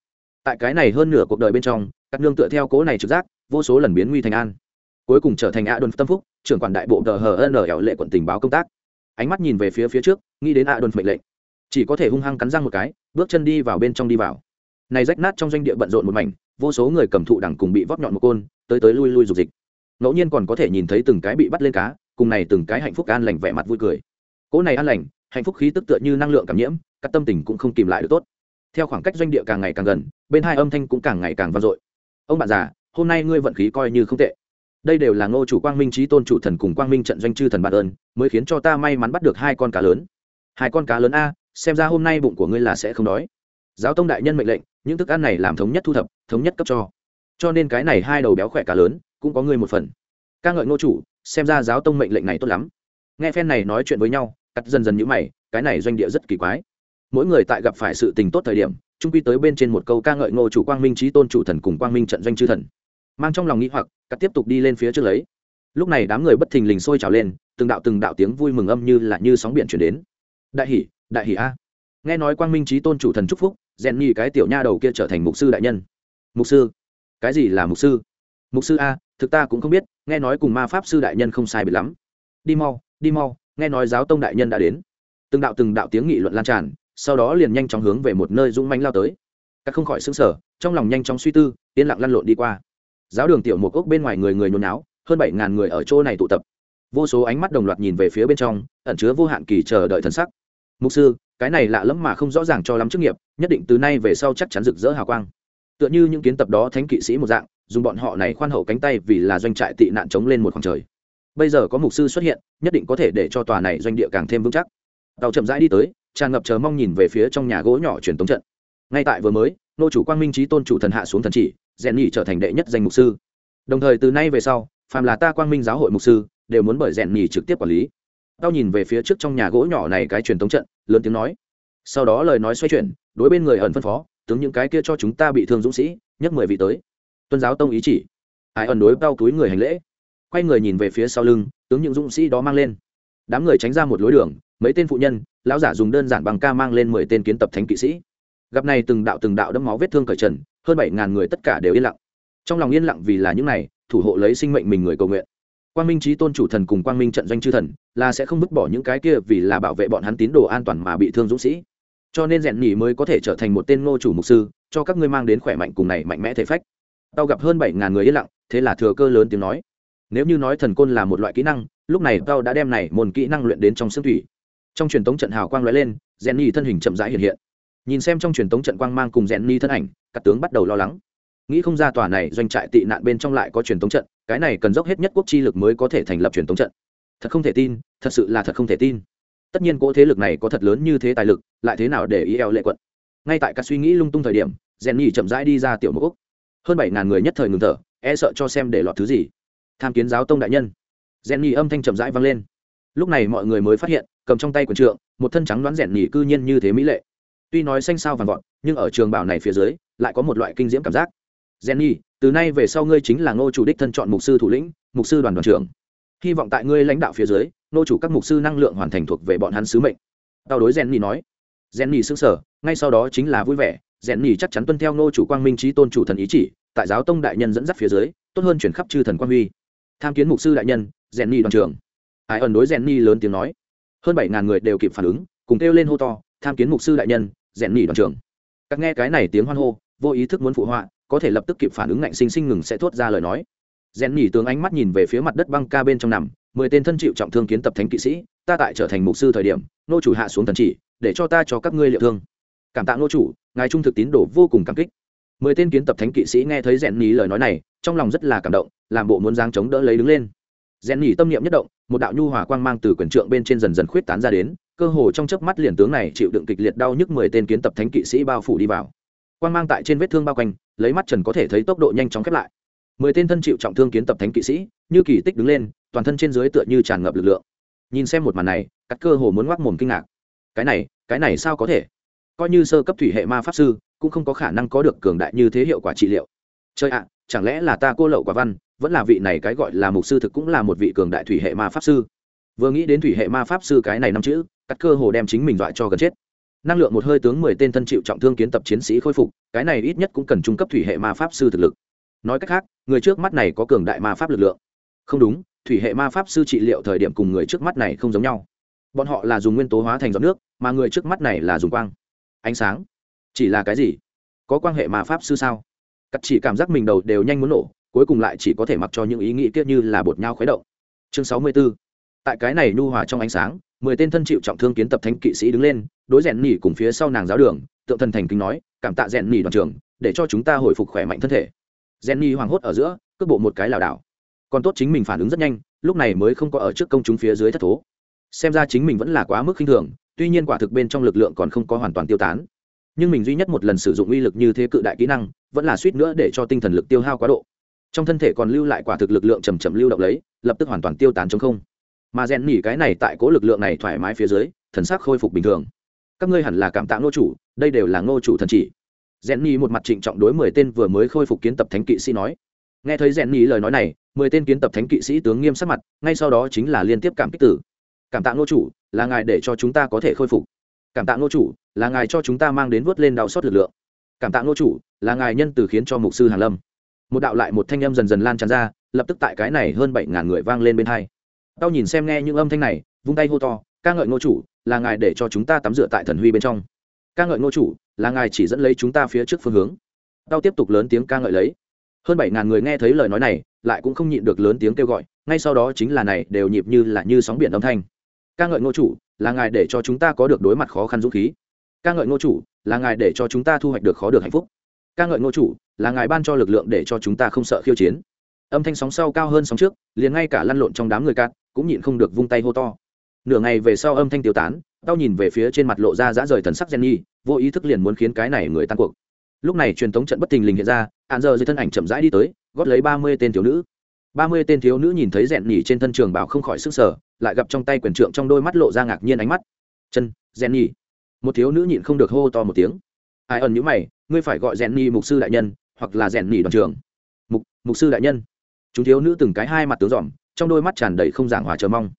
S1: Tại cái này hơn nửa cuộc đời bên trong, các nương tựa theo cố này trực giác, vô số lần biến nguy thành an. Cuối cùng trở thành a đồn tâm phúc, trưởng quản đại bộ tờ hờ n ẻo lệ quận tình báo công tác. Ánh mắt nhìn về phía phía trước, nghĩ đến a đồn mệnh lệnh. Chỉ có thể hung hăng cắn răng một cái, bước chân đi vào bên trong đi vào. Này rách nát trong doanh địa bận rộn một mảnh, vô số người cầm thụ đẳng cùng bị vóp nhọn một côn, tới tới lui lui dục dịch. Ngẫu nhiên còn có thể nhìn thấy từng cái bị bắt lên cá, cùng này từng cái hạnh phúc an lành vẻ mặt vui cười. Cỗ này an lành hạnh phúc khí tức tựa như năng lượng cảm nhiễm, các tâm tình cũng không kìm lại được tốt. Theo khoảng cách doanh địa càng ngày càng gần, bên hai âm thanh cũng càng ngày càng vang dội. Ông bạn già, hôm nay ngươi vận khí coi như không tệ. Đây đều là ngô chủ quang minh trí tôn chủ thần cùng quang minh trận doanh chư thần bạn ơn, mới khiến cho ta may mắn bắt được hai con cá lớn. Hai con cá lớn a, xem ra hôm nay bụng của ngươi là sẽ không đói. Giáo tông đại nhân mệnh lệnh, những thức ăn này làm thống nhất thu thập, thống nhất cấp cho. Cho nên cái này hai đầu béo khỏe cá lớn, cũng có ngươi một phần. Ca ngợi ngô chủ, xem ra giáo tông mệnh lệnh này tốt lắm. Nghe phen này nói chuyện với nhau cắt dần dần như mày, cái này doanh địa rất kỳ quái. Mỗi người tại gặp phải sự tình tốt thời điểm, trung quy tới bên trên một câu ca ngợi ngô chủ quang minh trí tôn chủ thần cùng quang minh trận doanh chư thần. Mang trong lòng nghĩ hoặc, cắt tiếp tục đi lên phía trước lấy. Lúc này đám người bất thình lình sôi trào lên, từng đạo từng đạo tiếng vui mừng âm như là như sóng biển chuyển đến. Đại hỷ đại hỷ a. Nghe nói quang minh trí tôn chủ thần chúc phúc, rèn nhì cái tiểu nha đầu kia trở thành mục sư đại nhân. Mục sư? Cái gì là mục sư? Mục sư a, thực ta cũng không biết, nghe nói cùng ma pháp sư đại nhân không sai biệt lắm. Đi mau đi mau nghe nói giáo tông đại nhân đã đến. Từng đạo từng đạo tiếng nghị luận lan tràn, sau đó liền nhanh chóng hướng về một nơi dũng manh lao tới. Các không khỏi xứng sở trong lòng nhanh chóng suy tư, yên lặng lăn lộn đi qua. Giáo đường tiểu một ốc bên ngoài người người nhốn náo hơn bảy ngàn người ở chỗ này tụ tập. Vô số ánh mắt đồng loạt nhìn về phía bên trong, ẩn chứa vô hạn kỳ chờ đợi thần sắc. Mục sư, cái này lạ lẫm mà không rõ ràng cho lắm chức nghiệp, nhất định từ nay về sau chắc chắn rực rỡ hào quang. Tựa như những kiến tập đó thánh kỵ sĩ một dạng, dùng bọn họ này khoan hậu cánh tay vì là doanh trại tị nạn chống lên một khoảng trời bây giờ có mục sư xuất hiện, nhất định có thể để cho tòa này doanh địa càng thêm vững chắc. Tàu chậm rãi đi tới, tràn ngập chờ mong nhìn về phía trong nhà gỗ nhỏ truyền tống trận. Ngay tại vừa mới, nô chủ quang minh trí tôn chủ thần hạ xuống thần chỉ, rèn nhỉ trở thành đệ nhất danh mục sư. Đồng thời từ nay về sau, phàm là ta quang minh giáo hội mục sư, đều muốn bởi rèn nhỉ trực tiếp quản lý. Tao nhìn về phía trước trong nhà gỗ nhỏ này cái truyền tống trận, lớn tiếng nói. Sau đó lời nói xoay chuyển, đối bên người ẩn phân phó, tướng những cái kia cho chúng ta bị thương dũng sĩ nhất mười vị tới. Tuân giáo tông ý chỉ. Ai ẩn đối bao túi người hành lễ quay người nhìn về phía sau lưng, tướng những dũng sĩ đó mang lên. Đám người tránh ra một lối đường, mấy tên phụ nhân, lão giả dùng đơn giản bằng ca mang lên mười tên kiến tập thánh kỵ sĩ. Gặp này từng đạo từng đạo đẫm máu vết thương cởi trần, hơn bảy ngàn người tất cả đều yên lặng. Trong lòng yên lặng vì là những này, thủ hộ lấy sinh mệnh mình người cầu nguyện. Quang minh trí tôn chủ thần cùng quang minh trận doanh chư thần, là sẽ không vứt bỏ những cái kia vì là bảo vệ bọn hắn tín đồ an toàn mà bị thương dũng sĩ. Cho nên rèn nhỉ mới có thể trở thành một tên ngô chủ mục sư, cho các ngươi mang đến khỏe mạnh cùng này mạnh mẽ thể phách. Tao gặp hơn bảy ngàn người yên lặng, thế là thừa cơ lớn tiếng nói nếu như nói thần côn là một loại kỹ năng, lúc này tao đã đem này môn kỹ năng luyện đến trong xương thủy. Trong truyền thống trận hào quang lóe lên rèn ni thân hình chậm rãi hiện hiện. Nhìn xem trong truyền thống trận quang mang cùng rèn ni thân ảnh, các tướng bắt đầu lo lắng. Nghĩ không ra tòa này doanh trại tị nạn bên trong lại có truyền thống trận, cái này cần dốc hết nhất quốc chi lực mới có thể thành lập truyền thống trận. Thật không thể tin, thật sự là thật không thể tin. Tất nhiên cỗ thế lực này có thật lớn như thế tài lực, lại thế nào để ý eo lệ quận? Ngay tại các suy nghĩ lung tung thời điểm rèn ni chậm rãi đi ra tiểu mục hơn bảy ngàn người nhất thời ngừng thở e sợ cho xem để lọt thứ gì tham kiến giáo tông đại nhân. Rèn nhì âm thanh chậm rãi vang lên. Lúc này mọi người mới phát hiện, cầm trong tay quần trượng, một thân trắng đoán rèn nhì cư nhiên như thế mỹ lệ. Tuy nói xanh sao vàng vọt, nhưng ở trường bảo này phía dưới, lại có một loại kinh diễm cảm giác. Rèn nhì, từ nay về sau ngươi chính là ngô chủ đích thân chọn mục sư thủ lĩnh, mục sư đoàn đoàn trưởng. Hy vọng tại ngươi lãnh đạo phía dưới, ngô chủ các mục sư năng lượng hoàn thành thuộc về bọn hắn sứ mệnh. Tao đối rèn nhì nói. Rèn nhì xứng sở ngay sau đó chính là vui vẻ. Rèn nhì chắc chắn tuân theo ngô chủ quang minh trí tôn chủ thần ý chỉ, tại giáo tông đại nhân dẫn dắt phía dưới, tốt hơn chuyển khắp chư thần quang huy tham kiến mục sư đại nhân rèn ni đoàn trưởng. Ai ẩn đối rèn ni lớn tiếng nói. Hơn bảy ngàn người đều kịp phản ứng, cùng kêu lên hô to, tham kiến mục sư đại nhân rèn ni đoàn trưởng. Các nghe cái này tiếng hoan hô, vô ý thức muốn phụ họa, có thể lập tức kịp phản ứng ngạnh sinh sinh ngừng sẽ thốt ra lời nói. Rèn ni tướng ánh mắt nhìn về phía mặt đất băng ca bên trong nằm, mười tên thân chịu trọng thương kiến tập thánh kỵ sĩ, ta tại trở thành mục sư thời điểm, nô chủ hạ xuống thần chỉ, để cho ta cho các ngươi liệu thương. Cảm tạ nô chủ, ngài trung thực tín đồ vô cùng cảm kích. Mười tên kiến tập thánh kỵ sĩ nghe thấy rèn ni lời nói này trong lòng rất là cảm động, làm bộ muốn giang chống đỡ lấy đứng lên. Rèn nhỉ tâm niệm nhất động, một đạo nhu hòa quang mang từ quyền trượng bên trên dần dần khuyết tán ra đến, cơ hồ trong chớp mắt liền tướng này chịu đựng kịch liệt đau nhức mười tên kiến tập thánh kỵ sĩ bao phủ đi vào. Quang mang tại trên vết thương bao quanh, lấy mắt trần có thể thấy tốc độ nhanh chóng khép lại. Mười tên thân chịu trọng thương kiến tập thánh kỵ sĩ, như kỳ tích đứng lên, toàn thân trên dưới tựa như tràn ngập lực lượng. Nhìn xem một màn này, cắt cơ hồ muốn ngoác mồm kinh ngạc. Cái này cái này sao có thể? Coi như sơ cấp thủy hệ ma pháp sư, cũng không có khả năng có được cường đại như thế hiệu quả trị liệu. Chơi ạ chẳng lẽ là ta cô lậu quả văn, vẫn là vị này cái gọi là mục sư thực cũng là một vị cường đại thủy hệ ma pháp sư. Vừa nghĩ đến thủy hệ ma pháp sư cái này năm chữ, cắt cơ hồ đem chính mình dọa cho gần chết. Năng lượng một hơi tướng mười tên thân chịu trọng thương kiến tập chiến sĩ khôi phục, cái này ít nhất cũng cần trung cấp thủy hệ ma pháp sư thực lực. Nói cách khác, người trước mắt này có cường đại ma pháp lực lượng. Không đúng, thủy hệ ma pháp sư trị liệu thời điểm cùng người trước mắt này không giống nhau. Bọn họ là dùng nguyên tố hóa thành giọt nước, mà người trước mắt này là dùng quang. Ánh sáng. Chỉ là cái gì? Có quan hệ ma pháp sư sao? Cắt chỉ cảm giác mình đầu đều nhanh muốn nổ, cuối cùng lại chỉ có thể mặc cho những ý nghĩ kia như là bột nhau khuấy động. Chương sáu mươi 64. tại cái này nhu hòa trong ánh sáng, mười tên thân chịu trọng thương kiến tập thánh kỵ sĩ đứng lên, đối rèn nỉ cùng phía sau nàng giáo đường, tượng thần thành kính nói, cảm tạ rèn nỉ đoàn trưởng, để cho chúng ta hồi phục khỏe mạnh thân thể. Rèn nỉ hoảng hốt ở giữa, cước bộ một cái lảo đảo. Còn tốt chính mình phản ứng rất nhanh, lúc này mới không có ở trước công chúng phía dưới thất thố. Xem ra chính mình vẫn là quá mức khinh thường, tuy nhiên quả thực bên trong lực lượng còn không có hoàn toàn tiêu tán nhưng mình duy nhất một lần sử dụng uy lực như thế cự đại kỹ năng, vẫn là suýt nữa để cho tinh thần lực tiêu hao quá độ. Trong thân thể còn lưu lại quả thực lực lượng chầm chậm lưu động lấy, lập tức hoàn toàn tiêu tán chống không. Mà rèn nỉ cái này tại cố lực lượng này thoải mái phía dưới, thần sắc khôi phục bình thường. Các ngươi hẳn là cảm tạ ngô chủ, đây đều là ngô chủ thần chỉ. Rèn nỉ một mặt trịnh trọng đối mười tên vừa mới khôi phục kiến tập thánh kỵ sĩ nói. Nghe thấy rèn nỉ lời nói này, mười tên kiến tập thánh kỵ sĩ tướng nghiêm sắc mặt, ngay sau đó chính là liên tiếp cảm kích tử. Cảm tạ ngô chủ, là ngài để cho chúng ta có thể khôi phục cảm tạ ngô chủ, là ngài cho chúng ta mang đến vớt lên đau xót lực lượng. Cảm tạ ngô chủ, là ngài nhân từ khiến cho mục sư hàn lâm. Một đạo lại một thanh âm dần dần lan tràn ra, lập tức tại cái này hơn bảy ngàn người vang lên bên hai. Tao nhìn xem nghe những âm thanh này, vung tay hô to, ca ngợi ngô chủ, là ngài để cho chúng ta tắm rửa tại thần huy bên trong. Ca ngợi ngô chủ, là ngài chỉ dẫn lấy chúng ta phía trước phương hướng. Tao tiếp tục lớn tiếng ca ngợi lấy. Hơn bảy ngàn người nghe thấy lời nói này, lại cũng không nhịn được lớn tiếng kêu gọi, ngay sau đó chính là này, đều nhịp như là như sóng biển âm thanh ca ngợi ngô chủ là ngài để cho chúng ta có được đối mặt khó khăn dũng khí. Ca ngợi ngô chủ là ngài để cho chúng ta thu hoạch được khó được hạnh phúc. Ca ngợi ngô chủ là ngài ban cho lực lượng để cho chúng ta không sợ khiêu chiến. Âm thanh sóng sau cao hơn sóng trước, liền ngay cả lăn lộn trong đám người cạn, cũng nhịn không được vung tay hô to. Nửa ngày về sau âm thanh tiêu tán, tao nhìn về phía trên mặt lộ ra dã rời thần sắc jenny vô ý thức liền muốn khiến cái này người tan cuộc. Lúc này truyền thống trận bất tình lình hiện ra hạn giờ dưới thân ảnh chậm rãi đi tới, gót lấy ba mươi tên thiếu nữ. Ba mươi tên thiếu nữ nhìn thấy rèn nhỉ trên thân trường bảo không khỏi sức sở lại gặp trong tay quyền trượng trong đôi mắt lộ ra ngạc nhiên ánh mắt. Chân rèn nhỉ một thiếu nữ nhịn không được hô to một tiếng. Ai ẩn nhữ mày, ngươi phải gọi rèn nhỉ mục sư đại nhân, hoặc là rèn nhỉ đoàn trường mục mục sư đại nhân. Chúng thiếu nữ từng cái hai mặt tướng dòm, trong đôi mắt tràn đầy không giảng hòa chờ mong.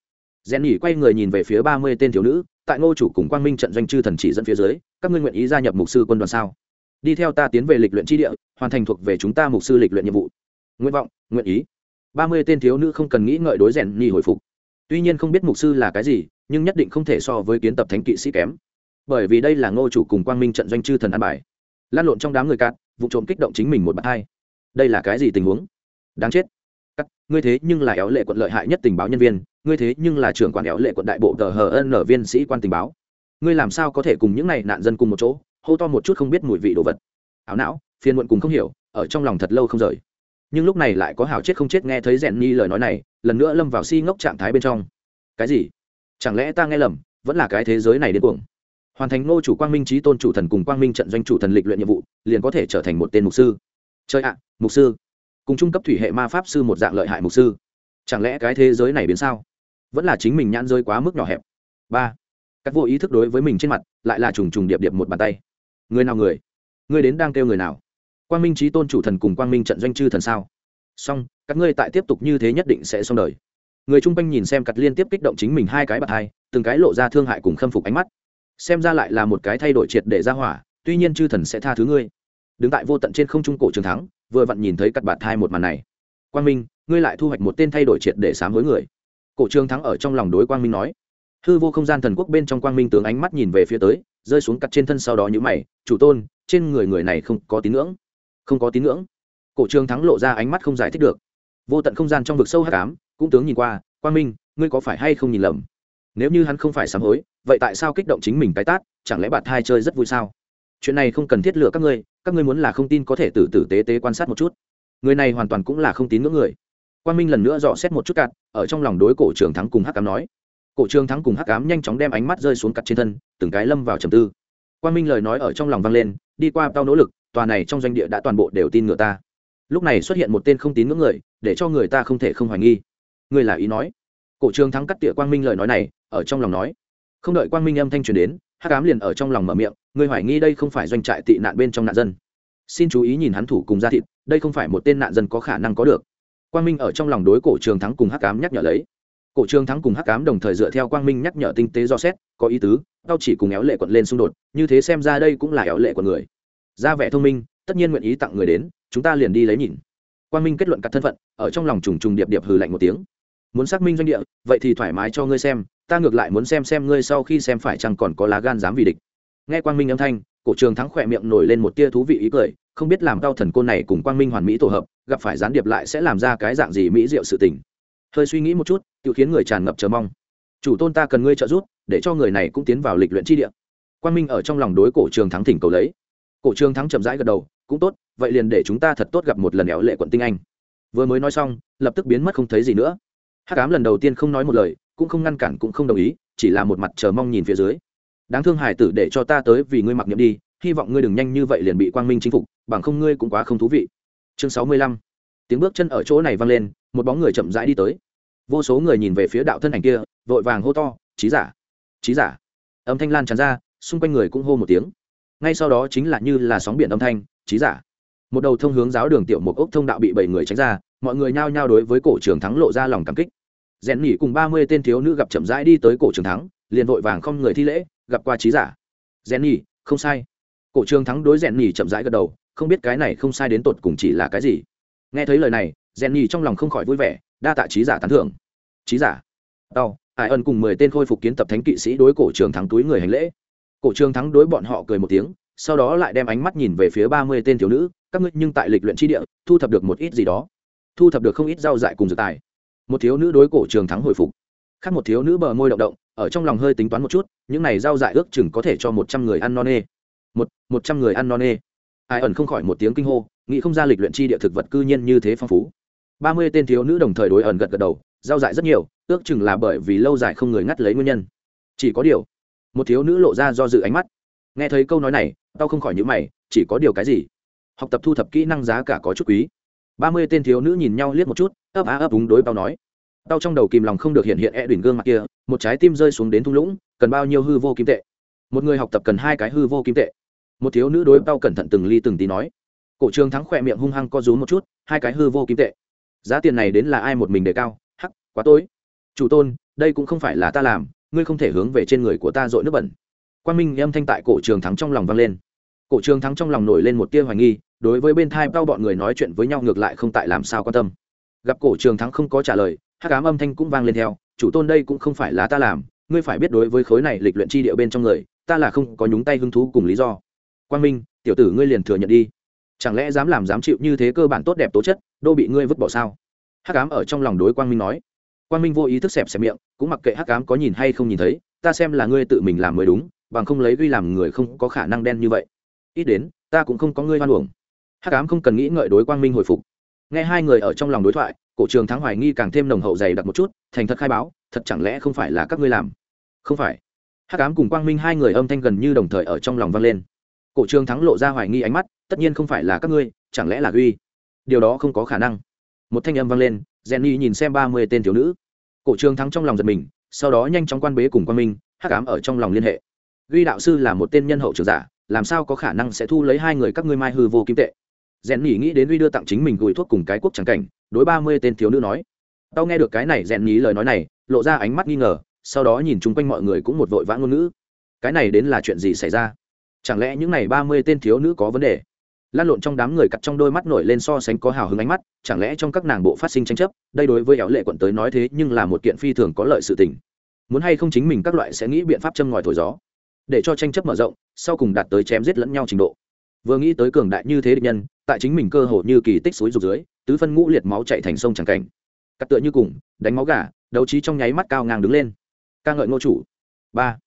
S1: Rèn nhỉ quay người nhìn về phía ba mươi tên thiếu nữ, tại ngô chủ cùng quang minh trận doanh chư thần chỉ dẫn phía dưới, các ngươi nguyện ý gia nhập mục sư quân đoàn sao? Đi theo ta tiến về lịch luyện tri địa, hoàn thành thuộc về chúng ta mục sư lịch luyện nhiệm vụ. Nguyện vọng, nguyện ý. Ba mươi tên thiếu nữ không cần nghĩ ngợi đối rèn nhỉ hồi phục tuy nhiên không biết mục sư là cái gì, nhưng nhất định không thể so với kiến tập thánh kỵ sĩ kém. Bởi vì đây là ngô chủ cùng quang minh trận doanh chư thần an bài. Lan lộn trong đám người cạn, vụ trộm kích động chính mình một bậc hai. Đây là cái gì tình huống? Đáng chết. Cắt, ngươi thế nhưng là éo lệ quận lợi hại nhất tình báo nhân viên, ngươi thế nhưng là trưởng quản éo lệ quận đại bộ tờ hờ ân ở viên sĩ quan tình báo. Ngươi làm sao có thể cùng những này nạn dân cùng một chỗ, hô to một chút không biết mùi vị đồ vật. Ảo não, phiền muộn cùng không hiểu, ở trong lòng thật lâu không rời nhưng lúc này lại có hảo chết không chết nghe thấy rèn nhi lời nói này, lần nữa lâm vào si ngốc trạng thái bên trong. Cái gì? Chẳng lẽ ta nghe lầm, vẫn là cái thế giới này đến cuồng? Hoàn thành ngô chủ quang minh trí tôn chủ thần cùng quang minh trận doanh chủ thần lịch luyện nhiệm vụ, liền có thể trở thành một tên mục sư. Chơi ạ, mục sư. Cùng trung cấp thủy hệ ma pháp sư một dạng lợi hại mục sư. Chẳng lẽ cái thế giới này biến sao? Vẫn là chính mình nhãn rơi quá mức nhỏ hẹp. Ba. Các vô ý thức đối với mình trên mặt, lại là trùng trùng điệp điệp một bàn tay. Người nào người? Người đến đang kêu người nào? Quang minh trí tôn chủ thần cùng quang minh trận doanh chư thần sao? Xong, các ngươi tại tiếp tục như thế nhất định sẽ xong đời. Người chung quanh nhìn xem cặt liên tiếp kích động chính mình hai cái bạc hai, từng cái lộ ra thương hại cùng khâm phục ánh mắt. Xem ra lại là một cái thay đổi triệt để ra hỏa, tuy nhiên chư thần sẽ tha thứ ngươi. Đứng tại vô tận trên không trung cổ trường thắng, vừa vặn nhìn thấy cặt bạt hai một màn này. Quang minh, ngươi lại thu hoạch một tên thay đổi triệt để sám hối người. Cổ trường thắng ở trong lòng đối quang minh nói. Hư vô không gian thần quốc bên trong quang minh tướng ánh mắt nhìn về phía tới, rơi xuống cặt trên thân sau đó như mày, chủ tôn, trên người người này không có tín ngưỡng không có tín ngưỡng. Cổ trường thắng lộ ra ánh mắt không giải thích được. Vô tận không gian trong vực sâu hát cám cũng tướng nhìn qua, quang minh, ngươi có phải hay không nhìn lầm? Nếu như hắn không phải sám hối, vậy tại sao kích động chính mình cái tát, chẳng lẽ bạn hai chơi rất vui sao? Chuyện này không cần thiết lựa các ngươi các ngươi muốn là không tin có thể từ tử tế tế quan sát một chút. Người này hoàn toàn cũng là không tín ngưỡng người. Quang minh lần nữa dò xét một chút cạn, ở trong lòng đối cổ trường thắng cùng hắc cám nói. Cổ trường thắng cùng hắc cám nhanh chóng đem ánh mắt rơi xuống cặt trên thân, từng cái lâm vào trầm tư. Quang minh lời nói ở trong lòng vang lên, đi qua tao nỗ lực tòa này trong doanh địa đã toàn bộ đều tin ngựa ta. Lúc này xuất hiện một tên không tín ngưỡng người, để cho người ta không thể không hoài nghi. Người là ý nói. Cổ trường thắng cắt tỉa quang minh lời nói này, ở trong lòng nói. Không đợi quang minh âm thanh truyền đến, hắc ám liền ở trong lòng mở miệng, người hoài nghi đây không phải doanh trại tị nạn bên trong nạn dân. Xin chú ý nhìn hắn thủ cùng gia thịt, đây không phải một tên nạn dân có khả năng có được. Quang minh ở trong lòng đối cổ trường thắng cùng hắc ám nhắc nhở lấy. Cổ trường thắng cùng hắc ám đồng thời dựa theo quang minh nhắc nhở tinh tế do xét, có ý tứ, tao chỉ cùng éo lệ quận lên xung đột, như thế xem ra đây cũng là éo lệ của người ra vẻ thông minh, tất nhiên nguyện ý tặng người đến, chúng ta liền đi lấy nhìn. Quang minh kết luận cắt thân phận, ở trong lòng trùng trùng điệp điệp hừ lạnh một tiếng. Muốn xác minh doanh địa, vậy thì thoải mái cho ngươi xem, ta ngược lại muốn xem xem ngươi sau khi xem phải chăng còn có lá gan dám vì địch. Nghe quang minh âm thanh, cổ trường thắng khỏe miệng nổi lên một tia thú vị ý cười, không biết làm cao thần côn này cùng quang minh hoàn mỹ tổ hợp, gặp phải gián điệp lại sẽ làm ra cái dạng gì mỹ diệu sự tình. Hơi suy nghĩ một chút tự khiến người tràn ngập chờ mong. Chủ tôn ta cần ngươi trợ giúp, để cho người này cũng tiến vào lịch luyện chi địa. Quang minh ở trong lòng đối cổ trường thắng thỉnh cầu lấy cổ trường thắng chậm rãi gật đầu, cũng tốt, vậy liền để chúng ta thật tốt gặp một lần éo lệ quận tinh anh. Vừa mới nói xong, lập tức biến mất không thấy gì nữa. Hát cám lần đầu tiên không nói một lời, cũng không ngăn cản cũng không đồng ý, chỉ là một mặt chờ mong nhìn phía dưới. Đáng thương hải tử để cho ta tới vì ngươi mặc niệm đi, hy vọng ngươi đừng nhanh như vậy liền bị quang minh chinh phục, bằng không ngươi cũng quá không thú vị. Chương sáu mươi lăm. Tiếng bước chân ở chỗ này vang lên, một bóng người chậm rãi đi tới. Vô số người nhìn về phía đạo thân ảnh kia, vội vàng hô to trí giả! Trí giả! Âm thanh lan tràn ra, xung quanh người cũng hô một tiếng ngay sau đó chính là như là sóng biển âm thanh trí giả. Một đầu thông hướng giáo đường tiểu một ốc thông đạo bị bảy người tránh ra, mọi người nhao nhao đối với cổ trường thắng lộ ra lòng cảm kích. Rèn nhỉ cùng ba mươi tên thiếu nữ gặp chậm rãi đi tới cổ trường thắng, liền vội vàng không người thi lễ, gặp qua trí giả. Rèn nhỉ không sai. Cổ trường thắng đối rèn nhỉ chậm rãi gật đầu, không biết cái này không sai đến tột cùng chỉ là cái gì. Nghe thấy lời này, rèn nhỉ trong lòng không khỏi vui vẻ, đa tạ trí giả tán thưởng. Trí giả. Đau ai ân cùng mười tên khôi phục kiến tập thánh kỵ sĩ đối cổ trường thắng túi người hành lễ cổ trường thắng đối bọn họ cười một tiếng, sau đó lại đem ánh mắt nhìn về phía ba mươi tên thiếu nữ, các ngươi nhưng tại lịch luyện tri địa, thu thập được một ít gì đó. Thu thập được không ít rau dại cùng dược tài. Một thiếu nữ đối cổ trường thắng hồi phục. Khác một thiếu nữ bờ môi động động, ở trong lòng hơi tính toán một chút, những này rau dại ước chừng có thể cho một trăm người ăn no nê. Một một trăm người ăn no nê. Ai ẩn không khỏi một tiếng kinh hô, nghĩ không ra lịch luyện chi địa thực vật cư nhiên như thế phong phú. Ba mươi tên thiếu nữ đồng thời đối ẩn gật gật đầu, rau dại rất nhiều, ước chừng là bởi vì lâu dài không người ngắt lấy nguyên nhân. Chỉ có điều một thiếu nữ lộ ra do dự ánh mắt. Nghe thấy câu nói này, tao không khỏi nhữ mày, chỉ có điều cái gì? Học tập thu thập kỹ năng giá cả có chút quý. Ba mươi tên thiếu nữ nhìn nhau liếc một chút, ấp á ấp úng đối tao nói. Tao trong đầu kìm lòng không được hiện hiện e đùn gương mặt kia, một trái tim rơi xuống đến thung lũng, cần bao nhiêu hư vô kim tệ? Một người học tập cần hai cái hư vô kim tệ. Một thiếu nữ đối tao cẩn thận từng ly từng tí nói. Cổ trường thắng khỏe miệng hung hăng co rú một chút, hai cái hư vô kim tệ. Giá tiền này đến là ai một mình đề cao? Hắc, quá tối. Chủ tôn, đây cũng không phải là ta làm ngươi không thể hướng về trên người của ta dội nước bẩn. Quan minh âm thanh tại cổ trường thắng trong lòng vang lên. Cổ trường thắng trong lòng nổi lên một tia hoài nghi, đối với bên thai bao bọn người nói chuyện với nhau ngược lại không tại làm sao quan tâm. Gặp cổ trường thắng không có trả lời, hắc ám âm thanh cũng vang lên theo, chủ tôn đây cũng không phải là ta làm, ngươi phải biết đối với khối này lịch luyện chi địa bên trong người, ta là không có nhúng tay hứng thú cùng lý do. Quang minh, tiểu tử ngươi liền thừa nhận đi. Chẳng lẽ dám làm dám chịu như thế cơ bản tốt đẹp tố chất, đô bị ngươi vứt bỏ sao? Hắc ám ở trong lòng đối quang minh nói quang minh vô ý thức xẹp xẹp miệng, cũng mặc kệ hắc ám có nhìn hay không nhìn thấy, ta xem là ngươi tự mình làm mới đúng, bằng không lấy ghi làm người không có khả năng đen như vậy. Ít đến, ta cũng không có ngươi hoan uổng. Hắc ám không cần nghĩ ngợi đối quang minh hồi phục. Nghe hai người ở trong lòng đối thoại, cổ trường thắng hoài nghi càng thêm nồng hậu dày đặc một chút, thành thật khai báo, thật chẳng lẽ không phải là các ngươi làm? Không phải. Hắc ám cùng quang minh hai người âm thanh gần như đồng thời ở trong lòng vang lên. Cổ trường thắng lộ ra hoài nghi ánh mắt, tất nhiên không phải là các ngươi, chẳng lẽ là ghi điều đó không có khả năng một thanh âm vang lên, jenny nhìn xem ba mươi tên thiếu nữ. Cổ trường thắng trong lòng giật mình, sau đó nhanh chóng quan bế cùng quan minh, hắc ám ở trong lòng liên hệ. Ghi đạo sư là một tên nhân hậu trưởng giả, làm sao có khả năng sẽ thu lấy hai người các ngươi mai hư vô kim tệ? Rèn nhỉ nghĩ đến uy đưa tặng chính mình gửi thuốc cùng cái quốc trắng cảnh, đối ba mươi tên thiếu nữ nói. Tao nghe được cái này rèn nhỉ lời nói này, lộ ra ánh mắt nghi ngờ, sau đó nhìn chung quanh mọi người cũng một vội vã ngôn ngữ. Cái này đến là chuyện gì xảy ra? Chẳng lẽ những này ba mươi tên thiếu nữ có vấn đề? Lan lộn trong đám người cặt trong đôi mắt nổi lên so sánh có hào hứng ánh mắt, chẳng lẽ trong các nàng bộ phát sinh tranh chấp, đây đối với éo lệ quận tới nói thế nhưng là một kiện phi thường có lợi sự tình. Muốn hay không chính mình các loại sẽ nghĩ biện pháp châm ngòi thổi gió. Để cho tranh chấp mở rộng, sau cùng đạt tới chém giết lẫn nhau trình độ. Vừa nghĩ tới cường đại như thế địch nhân, tại chính mình cơ hồ như kỳ tích suối rục dưới, tứ phân ngũ liệt máu chạy thành sông tràng cảnh. Cắt tựa như cùng, đánh máu gà, đấu trí trong nháy mắt cao ngang đứng lên. Ca ngợi ngô chủ. Ba.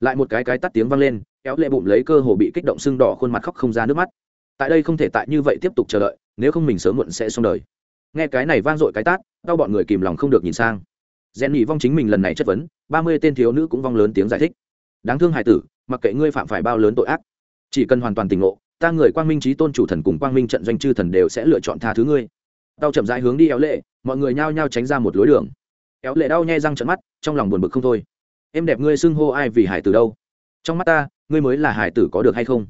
S1: Lại một cái cái tắt tiếng vang lên kéo lệ bụng lấy cơ hồ bị kích động sưng đỏ khuôn mặt khóc không ra nước mắt tại đây không thể tại như vậy tiếp tục chờ đợi, nếu không mình sớm muộn sẽ xong đời. Nghe cái này vang dội cái tát, đau bọn người kìm lòng không được nhìn sang. Rèn nhị vong chính mình lần này chất vấn, ba mươi tên thiếu nữ cũng vong lớn tiếng giải thích. Đáng thương hải tử, mặc kệ ngươi phạm phải bao lớn tội ác, chỉ cần hoàn toàn tỉnh ngộ, ta người quang minh trí tôn chủ thần cùng quang minh trận doanh chư thần đều sẽ lựa chọn tha thứ ngươi. Đau chậm rãi hướng đi éo lệ, mọi người nhao nhao tránh ra một lối đường. Éo lệ đau nhai răng trận mắt, trong lòng buồn bực không thôi. Em đẹp ngươi xưng hô ai vì hải tử đâu? Trong mắt ta, ngươi mới là hải tử có được hay không?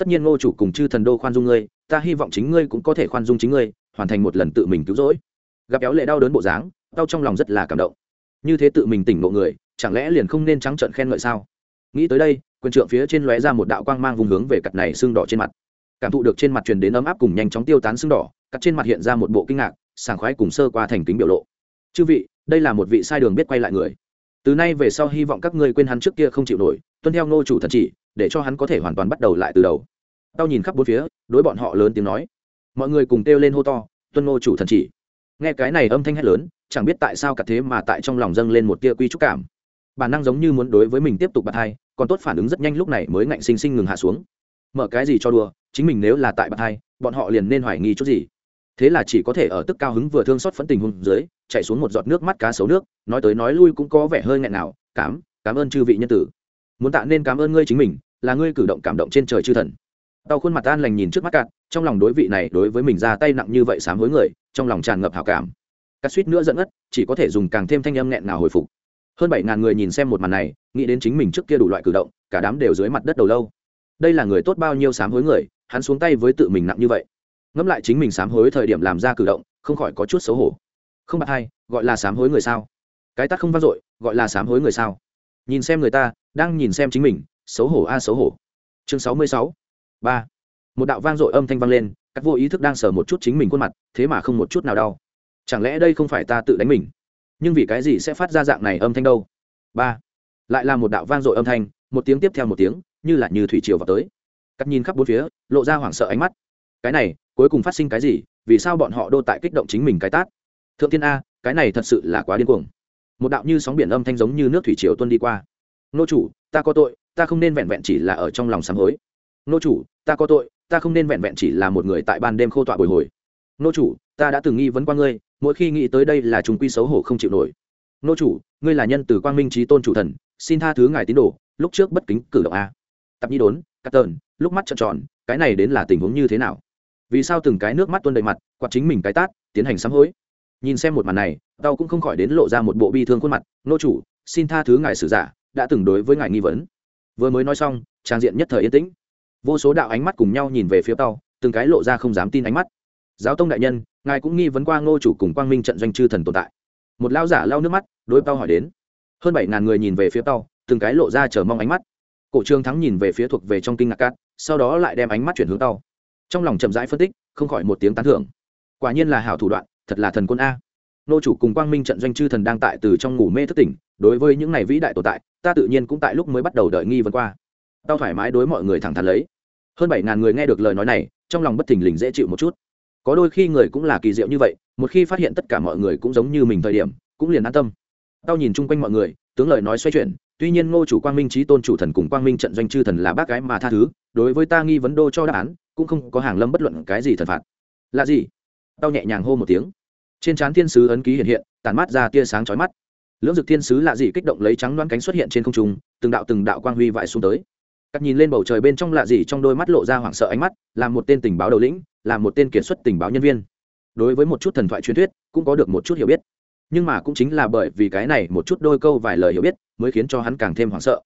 S1: Tất nhiên ngô chủ cùng chư thần đô khoan dung ngươi, ta hy vọng chính ngươi cũng có thể khoan dung chính ngươi, hoàn thành một lần tự mình cứu rỗi. Gặp éo lệ đau đớn bộ dáng đau trong lòng rất là cảm động. Như thế tự mình tỉnh ngộ người, chẳng lẽ liền không nên trắng trợn khen ngợi sao? Nghĩ tới đây, quyền trượng phía trên lóe ra một đạo quang mang vùng hướng về cặp này xương đỏ trên mặt. Cảm thụ được trên mặt truyền đến ấm áp cùng nhanh chóng tiêu tán xương đỏ cắt trên mặt hiện ra một bộ kinh ngạc, sảng khoái cùng sơ qua thành kính biểu lộ. Chư vị, đây là một vị sai đường biết quay lại người. Từ nay về sau hy vọng các ngươi quên hắn trước kia không chịu nổi, tuân theo ngô chủ thần chỉ để cho hắn có thể hoàn toàn bắt đầu lại từ đầu. Tao nhìn khắp bốn phía, đối bọn họ lớn tiếng nói. Mọi người cùng kêu lên hô to, tuân ngô chủ thần chỉ. Nghe cái này âm thanh hét lớn, chẳng biết tại sao cả thế mà tại trong lòng dâng lên một tia quy trúc cảm. Bản năng giống như muốn đối với mình tiếp tục bạt thai còn tốt phản ứng rất nhanh lúc này mới ngạnh sinh sinh ngừng hạ xuống. Mở cái gì cho đùa, chính mình nếu là tại bạt thai bọn họ liền nên hoài nghi chút gì. Thế là chỉ có thể ở tức cao hứng vừa thương xót phẫn tình hùng dưới, chạy xuống một giọt nước mắt cá sấu nước, nói tới nói lui cũng có vẻ hơi nghẹn nào, cảm cảm ơn chư vị nhân tử muốn tạ nên cảm ơn ngươi chính mình, là ngươi cử động cảm động trên trời chư thần. Tao khuôn mặt an lành nhìn trước mắt cạn, trong lòng đối vị này đối với mình ra tay nặng như vậy sám hối người, trong lòng tràn ngập hào cảm. Cắt suýt nữa dẫn ất chỉ có thể dùng càng thêm thanh âm nghẹn nào hồi phục. Hơn bảy ngàn người nhìn xem một màn này, nghĩ đến chính mình trước kia đủ loại cử động, cả đám đều dưới mặt đất đầu lâu. Đây là người tốt bao nhiêu sám hối người, hắn xuống tay với tự mình nặng như vậy. Ngẫm lại chính mình sám hối thời điểm làm ra cử động, không khỏi có chút xấu hổ. Không bạc hay gọi là sám hối người sao? Cái tắt không vang dội, gọi là sám hối người sao? Nhìn xem người ta, đang nhìn xem chính mình, xấu hổ a, xấu hổ. Chương sáu mươi sáu, ba. Một đạo vang dội âm thanh vang lên, các vô ý thức đang sờ một chút chính mình khuôn mặt, thế mà không một chút nào đau. Chẳng lẽ đây không phải ta tự đánh mình? Nhưng vì cái gì sẽ phát ra dạng này âm thanh đâu? Ba. Lại là một đạo vang dội âm thanh, một tiếng tiếp theo một tiếng, như là như thủy triều vào tới. Cắt nhìn khắp bốn phía, lộ ra hoảng sợ ánh mắt. Cái này, cuối cùng phát sinh cái gì? Vì sao bọn họ đô tại kích động chính mình cái tát? Thượng tiên a, cái này thật sự là quá điên cuồng một đạo như sóng biển âm thanh giống như nước thủy triều tuân đi qua. Nô chủ, ta có tội, ta không nên vẹn vẹn chỉ là ở trong lòng sám hối. Nô chủ, ta có tội, ta không nên vẹn vẹn chỉ là một người tại ban đêm khô tọa bồi hồi. Nô chủ, ta đã từng nghi vấn qua ngươi, mỗi khi nghĩ tới đây là chúng quy xấu hổ không chịu nổi. Nô chủ, ngươi là nhân từ quang minh trí tôn chủ thần, xin tha thứ ngài tín đồ, lúc trước bất kính cử động a. Tập nhi đốn cắt tờn, lúc mắt trợn tròn, cái này đến là tình huống như thế nào? Vì sao từng cái nước mắt tuôn đầy mặt, quạt chính mình cái tát, tiến hành sám hối? Nhìn xem một màn này, tao cũng không khỏi đến lộ ra một bộ bi thương khuôn mặt. Nô chủ, xin tha thứ ngài sử giả, đã từng đối với ngài nghi vấn. Vừa mới nói xong, trang diện nhất thời yên tĩnh. Vô số đạo ánh mắt cùng nhau nhìn về phía tao, từng cái lộ ra không dám tin ánh mắt. Giáo tông đại nhân, ngài cũng nghi vấn qua ngô chủ cùng quang minh trận doanh chư thần tồn tại. Một lao giả lao nước mắt, đối tao hỏi đến. Hơn bảy ngàn người nhìn về phía tao, từng cái lộ ra chờ mong ánh mắt. Cổ trương thắng nhìn về phía thuộc về trong kinh ngạc cát, sau đó lại đem ánh mắt chuyển hướng tao. Trong lòng chậm rãi phân tích, không khỏi một tiếng tán thưởng. Quả nhiên là hảo thủ đoạn thật là thần quân a. Nô chủ cùng quang minh trận doanh chư thần đang tại từ trong ngủ mê thức tỉnh, đối với những này vĩ đại tồn tại, ta tự nhiên cũng tại lúc mới bắt đầu đợi nghi vấn qua. Tao thoải mái đối mọi người thẳng thắn lấy. Hơn bảy ngàn người nghe được lời nói này, trong lòng bất thình lình dễ chịu một chút. Có đôi khi người cũng là kỳ diệu như vậy, một khi phát hiện tất cả mọi người cũng giống như mình thời điểm, cũng liền an tâm. Tao nhìn chung quanh mọi người, tướng lời nói xoay chuyển, tuy nhiên ngô chủ quang minh trí tôn chủ thần cùng quang minh trận doanh chư thần là bác gái mà tha thứ, đối với ta nghi vấn đô cho đáp án, cũng không có hàng lâm bất luận cái gì thần phạt. Là gì? Tao nhẹ nhàng hô một tiếng trên trán thiên sứ ấn ký hiện hiện tàn mát ra tia sáng chói mắt. Lưỡng dực thiên sứ lạ dị kích động lấy trắng đoán cánh xuất hiện trên không trung, từng đạo từng đạo quang huy vãi xuống tới. Cắt nhìn lên bầu trời bên trong lạ dị trong đôi mắt lộ ra hoảng sợ ánh mắt, là một tên tình báo đầu lĩnh, là một tên kiệt xuất tình báo nhân viên. Đối với một chút thần thoại truyền thuyết, cũng có được một chút hiểu biết. Nhưng mà cũng chính là bởi vì cái này một chút đôi câu vài lời hiểu biết, mới khiến cho hắn càng thêm hoảng sợ.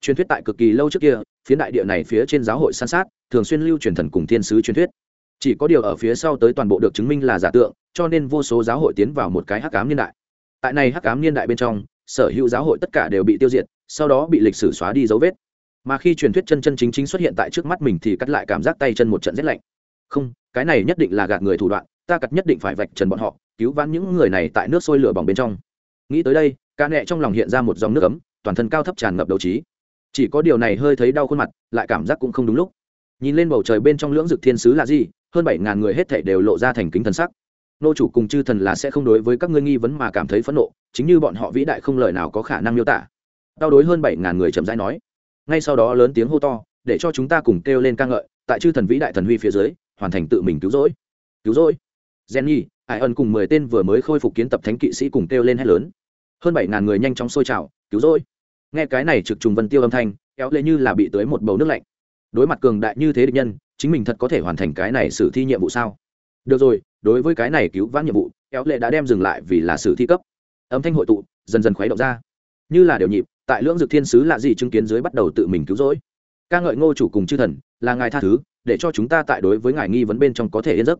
S1: Truyền thuyết tại cực kỳ lâu trước kia phía đại địa này phía trên giáo hội san sát, thường xuyên lưu truyền thần cùng thiên sứ truyền thuyết chỉ có điều ở phía sau tới toàn bộ được chứng minh là giả tượng, cho nên vô số giáo hội tiến vào một cái hắc cám niên đại. Tại này hắc cám niên đại bên trong, sở hữu giáo hội tất cả đều bị tiêu diệt, sau đó bị lịch sử xóa đi dấu vết. Mà khi truyền thuyết chân chân chính chính xuất hiện tại trước mắt mình thì cắt lại cảm giác tay chân một trận rét lạnh. Không, cái này nhất định là gạt người thủ đoạn, ta cắt nhất định phải vạch trần bọn họ, cứu vãn những người này tại nước sôi lửa bỏng bên trong. Nghĩ tới đây, ca nẹ trong lòng hiện ra một dòng nước ấm, toàn thân cao thấp tràn ngập đấu trí. Chỉ có điều này hơi thấy đau khuôn mặt, lại cảm giác cũng không đúng lúc. Nhìn lên bầu trời bên trong lưỡng dực thiên sứ là gì hơn bảy ngàn người hết thảy đều lộ ra thành kính thần sắc. Nô chủ cùng chư thần là sẽ không đối với các ngươi nghi vấn mà cảm thấy phẫn nộ, chính như bọn họ vĩ đại không lời nào có khả năng miêu tả. Đau đối hơn bảy ngàn người chậm rãi nói. Ngay sau đó lớn tiếng hô to, để cho chúng ta cùng kêu lên ca ngợi, tại chư thần vĩ đại thần huy phía dưới, hoàn thành tự mình cứu rỗi. Cứu rỗi? Jenny hải ân cùng mười tên vừa mới khôi phục kiến tập thánh kỵ sĩ cùng kêu lên hét lớn. Hơn bảy ngàn người nhanh chóng sôi trào, cứu rỗi. Nghe cái này trực trùng vân tiêu âm thanh, kéo lệ như là bị tới một bầu nước lạnh. Đối mặt cường đại như thế địch nhân chính mình thật có thể hoàn thành cái này sử thi nhiệm vụ sao? Được rồi, đối với cái này cứu vãn nhiệm vụ, kéo lệ đã đem dừng lại vì là sử thi cấp. Âm thanh hội tụ, dần dần khuấy động ra. Như là điều nhịp, tại lưỡng dược thiên sứ lạ gì chứng kiến dưới bắt đầu tự mình cứu rỗi. Ca ngợi ngô chủ cùng chư thần, là ngài tha thứ, để cho chúng ta tại đối với ngài nghi vấn bên trong có thể yên giấc.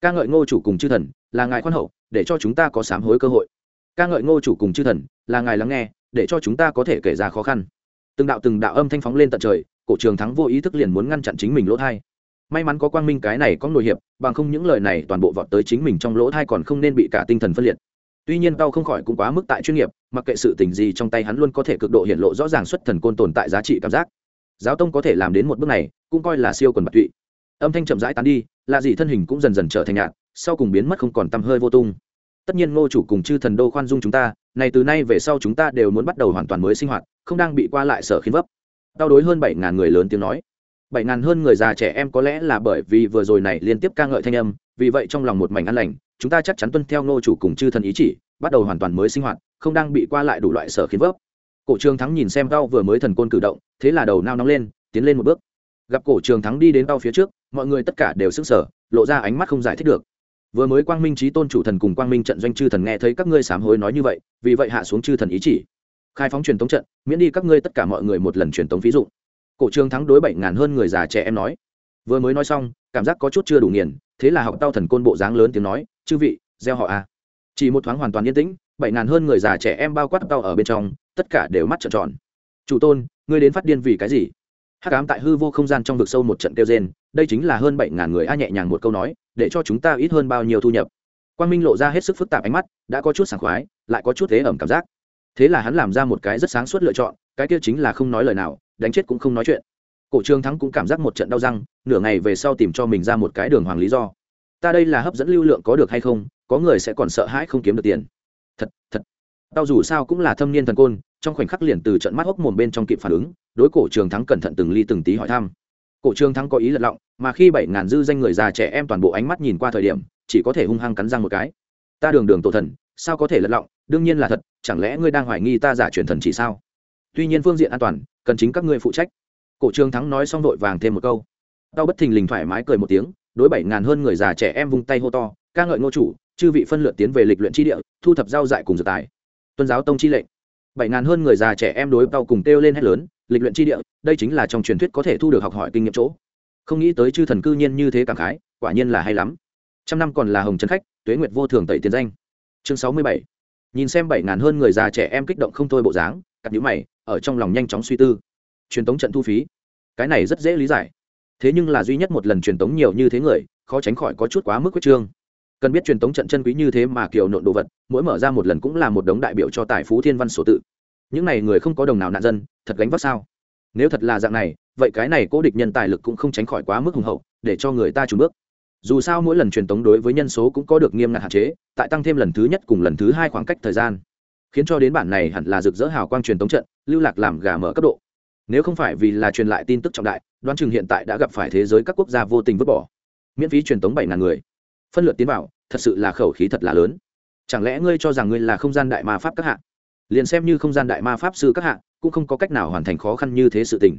S1: Ca ngợi ngô chủ cùng chư thần, là ngài khoan hậu, để cho chúng ta có sám hối cơ hội. Ca ngợi ngô chủ cùng chư thần, là ngài lắng nghe, để cho chúng ta có thể kể ra khó khăn. Từng đạo từng đạo âm thanh phóng lên tận trời, cổ trường thắng vô ý thức liền muốn ngăn chặn chính mình lỗ thai may mắn có quang minh cái này có nội hiệp, bằng không những lời này toàn bộ vọt tới chính mình trong lỗ thai còn không nên bị cả tinh thần phân liệt. Tuy nhiên tao không khỏi cũng quá mức tại chuyên nghiệp, mặc kệ sự tình gì trong tay hắn luôn có thể cực độ hiện lộ rõ ràng xuất thần côn tồn tại giá trị cảm giác. Giáo tông có thể làm đến một bước này, cũng coi là siêu quần bạc tụy. Âm thanh chậm rãi tán đi là gì thân hình cũng dần dần trở thành nhạt, sau cùng biến mất không còn tăm hơi vô tung. Tất nhiên ngô chủ cùng chư thần đô khoan dung chúng ta, này từ nay về sau chúng ta đều muốn bắt đầu hoàn toàn mới sinh hoạt, không đang bị qua lại sở khiến vấp. Đau đối hơn bảy ngàn người lớn tiếng nói bảy ngàn hơn người già trẻ em có lẽ là bởi vì vừa rồi này liên tiếp ca ngợi thanh âm, vì vậy trong lòng một mảnh an lành, chúng ta chắc chắn tuân theo ngô chủ cùng chư thần ý chỉ, bắt đầu hoàn toàn mới sinh hoạt, không đang bị qua lại đủ loại sở khiến vấp. Cổ trường thắng nhìn xem cao vừa mới thần côn cử động, thế là đầu nao nóng lên, tiến lên một bước. Gặp cổ trường thắng đi đến cao phía trước, mọi người tất cả đều sững sờ, lộ ra ánh mắt không giải thích được. Vừa mới quang minh trí tôn chủ thần cùng quang minh trận doanh chư thần nghe thấy các ngươi sám hối nói như vậy, vì vậy hạ xuống chư thần ý chỉ. Khai phóng truyền tống trận, miễn đi các ngươi tất cả mọi người một lần truyền tống ví dụ cổ trường thắng đối bảy ngàn hơn người già trẻ em nói. Vừa mới nói xong, cảm giác có chút chưa đủ nghiền, thế là học tao thần côn bộ dáng lớn tiếng nói, chư vị, gieo họ a à. chỉ một thoáng hoàn toàn yên tĩnh, bảy ngàn hơn người già trẻ em bao quát tao ở bên trong, tất cả đều mắt trợn tròn. Chủ tôn, ngươi đến phát điên vì cái gì? Hát cám tại hư vô không gian trong vực sâu một trận kêu rên, đây chính là hơn bảy ngàn người a nhẹ nhàng một câu nói, để cho chúng ta ít hơn bao nhiêu thu nhập. Quang minh lộ ra hết sức phức tạp ánh mắt, đã có chút sảng khoái, lại có chút thế ẩm cảm giác. Thế là hắn làm ra một cái rất sáng suốt lựa chọn, cái kia chính là không nói lời nào đánh chết cũng không nói chuyện. Cổ trương thắng cũng cảm giác một trận đau răng, nửa ngày về sau tìm cho mình ra một cái đường hoàng lý do. Ta đây là hấp dẫn lưu lượng có được hay không, có người sẽ còn sợ hãi không kiếm được tiền. Thật thật. Tao dù sao cũng là thâm niên thần côn, trong khoảnh khắc liền từ trận mắt hốc mồm bên trong kịp phản ứng, đối cổ trường thắng cẩn thận từng ly từng tí hỏi thăm. Cổ trường thắng có ý lật lọng, mà khi bảy ngàn dư danh người già trẻ em toàn bộ ánh mắt nhìn qua thời điểm, chỉ có thể hung hăng cắn răng một cái. Ta đường đường tổ thần, sao có thể lật lọng? Đương nhiên là thật, chẳng lẽ ngươi đang hoài nghi ta giả truyền thần chỉ sao? Tuy nhiên phương diện an toàn cần chính các ngươi phụ trách. Cổ trương thắng nói xong vội vàng thêm một câu. Tao bất thình lình thoải mái cười một tiếng, đối bảy ngàn hơn người già trẻ em vung tay hô to, ca ngợi ngô chủ, chư vị phân lượt tiến về lịch luyện tri địa, thu thập giao dại cùng dược tài. Tuân giáo tông chi lệnh. Bảy ngàn hơn người già trẻ em đối tao cùng kêu lên hết lớn, lịch luyện tri địa, đây chính là trong truyền thuyết có thể thu được học hỏi kinh nghiệm chỗ. Không nghĩ tới chư thần cư nhiên như thế cảm khái, quả nhiên là hay lắm. Trăm năm còn là hồng trần khách, tuế nguyệt vô thường tẩy tiền danh. Chương sáu mươi bảy. Nhìn xem bảy ngàn hơn người già trẻ em kích động không thôi bộ dáng cặp nhũ mày, ở trong lòng nhanh chóng suy tư. Truyền tống trận thu phí. Cái này rất dễ lý giải. Thế nhưng là duy nhất một lần truyền tống nhiều như thế người, khó tránh khỏi có chút quá mức quyết trương. Cần biết truyền tống trận chân quý như thế mà kiểu nộn đồ vật, mỗi mở ra một lần cũng là một đống đại biểu cho tài phú thiên văn sổ tự. Những này người không có đồng nào nạn dân, thật gánh vác sao? Nếu thật là dạng này, vậy cái này cố địch nhân tài lực cũng không tránh khỏi quá mức hùng hậu, để cho người ta trùn bước. Dù sao mỗi lần truyền tống đối với nhân số cũng có được nghiêm ngặt hạn chế, tại tăng thêm lần thứ nhất cùng lần thứ hai khoảng cách thời gian khiến cho đến bản này hẳn là rực rỡ hào quang truyền tống trận, lưu lạc làm gà mở cấp độ. Nếu không phải vì là truyền lại tin tức trọng đại, đoán chừng hiện tại đã gặp phải thế giới các quốc gia vô tình vứt bỏ. Miễn phí truyền tống bảy ngàn người. Phân lượt tiến vào, thật sự là khẩu khí thật là lớn. Chẳng lẽ ngươi cho rằng ngươi là không gian đại ma pháp các hạng liền xem như không gian đại ma pháp sư các hạng cũng không có cách nào hoàn thành khó khăn như thế sự tình.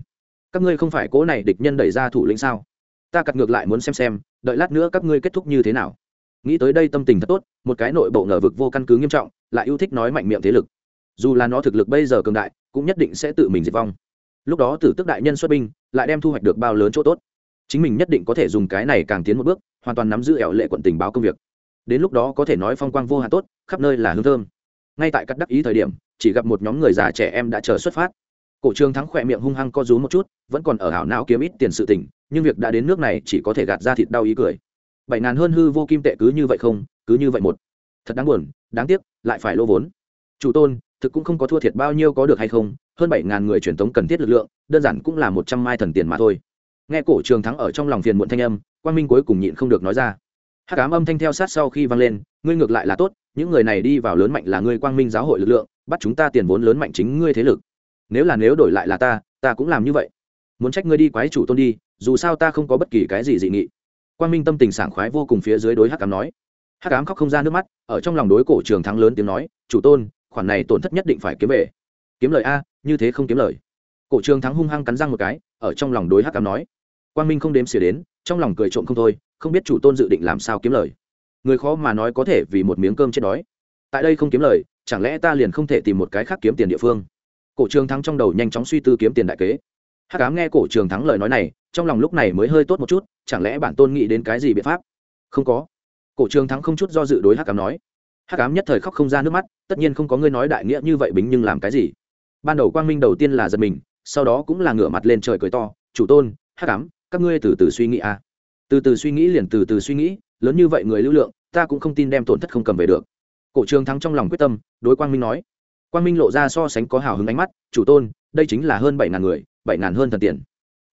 S1: Các ngươi không phải cố này địch nhân đẩy ra thủ lĩnh sao? Ta cặt ngược lại muốn xem xem, đợi lát nữa các ngươi kết thúc như thế nào nghĩ tới đây tâm tình thật tốt, một cái nội bộ ngờ vực vô căn cứ nghiêm trọng, lại yêu thích nói mạnh miệng thế lực. Dù là nó thực lực bây giờ cường đại, cũng nhất định sẽ tự mình diệt vong. Lúc đó tử tức đại nhân xuất binh, lại đem thu hoạch được bao lớn chỗ tốt. Chính mình nhất định có thể dùng cái này càng tiến một bước, hoàn toàn nắm giữ ẻo lệ quận tình báo công việc. Đến lúc đó có thể nói phong quang vô hạn tốt, khắp nơi là hương thơm. Ngay tại cắt đắc ý thời điểm, chỉ gặp một nhóm người già trẻ em đã chờ xuất phát. Cổ trường thắng khỏe miệng hung hăng co rú một chút, vẫn còn ở hảo não kiếm ít tiền sự tình, nhưng việc đã đến nước này chỉ có thể gạt ra thịt đau ý cười bảy ngàn hơn hư vô kim tệ cứ như vậy không, cứ như vậy một. Thật đáng buồn, đáng tiếc, lại phải lô vốn. Chủ tôn, thực cũng không có thua thiệt bao nhiêu có được hay không, hơn bảy ngàn người truyền tống cần thiết lực lượng, đơn giản cũng là một trăm mai thần tiền mà thôi. Nghe cổ trường thắng ở trong lòng phiền muộn thanh âm quan minh cuối cùng nhịn không được nói ra. Hát cám âm thanh theo sát sau khi vang lên, ngươi ngược lại là tốt, những người này đi vào lớn mạnh là ngươi quang minh giáo hội lực lượng, bắt chúng ta tiền vốn lớn mạnh chính ngươi thế lực. Nếu là nếu đổi lại là ta ta cũng làm như vậy. Muốn trách ngươi đi quái chủ tôn đi, dù sao ta không có bất kỳ cái gì dị nghị quang minh tâm tình sảng khoái vô cùng phía dưới đối hắc ám nói. Hắc ám khóc không ra nước mắt, ở trong lòng đối cổ trường thắng lớn tiếng nói, chủ tôn, khoản này tổn thất nhất định phải kiếm về. Kiếm lời a, như thế không kiếm lời. Cổ trường thắng hung hăng cắn răng một cái, ở trong lòng đối hắc ám nói. Quang minh không đếm xỉa đến, trong lòng cười trộm không thôi, không biết chủ tôn dự định làm sao kiếm lời. Người khó mà nói có thể vì một miếng cơm chết đói. Tại đây không kiếm lời, chẳng lẽ ta liền không thể tìm một cái khác kiếm tiền địa phương? Cổ trường thắng trong đầu nhanh chóng suy tư kiếm tiền đại kế hắc ám nghe cổ trường thắng lời nói này, trong lòng lúc này mới hơi tốt một chút, chẳng lẽ bản tôn nghĩ đến cái gì biện pháp? Không có. Cổ trường thắng không chút do dự đối hắc ám nói. Hắc ám nhất thời khóc không ra nước mắt, tất nhiên không có ngươi nói đại nghĩa như vậy bính nhưng làm cái gì? Ban đầu quang minh đầu tiên là giật mình, sau đó cũng là ngửa mặt lên trời cười to, chủ tôn, hắc ám, các ngươi từ từ suy nghĩ à. Từ từ suy nghĩ liền từ từ suy nghĩ, lớn như vậy người lưu lượng, ta cũng không tin đem tổn thất không cầm về được. Cổ trường thắng trong lòng quyết tâm, đối quang minh nói. Quang minh lộ ra so sánh có hào hứng ánh mắt, chủ tôn, đây chính là hơn bảy ngàn người bảy ngàn hơn thần tiền.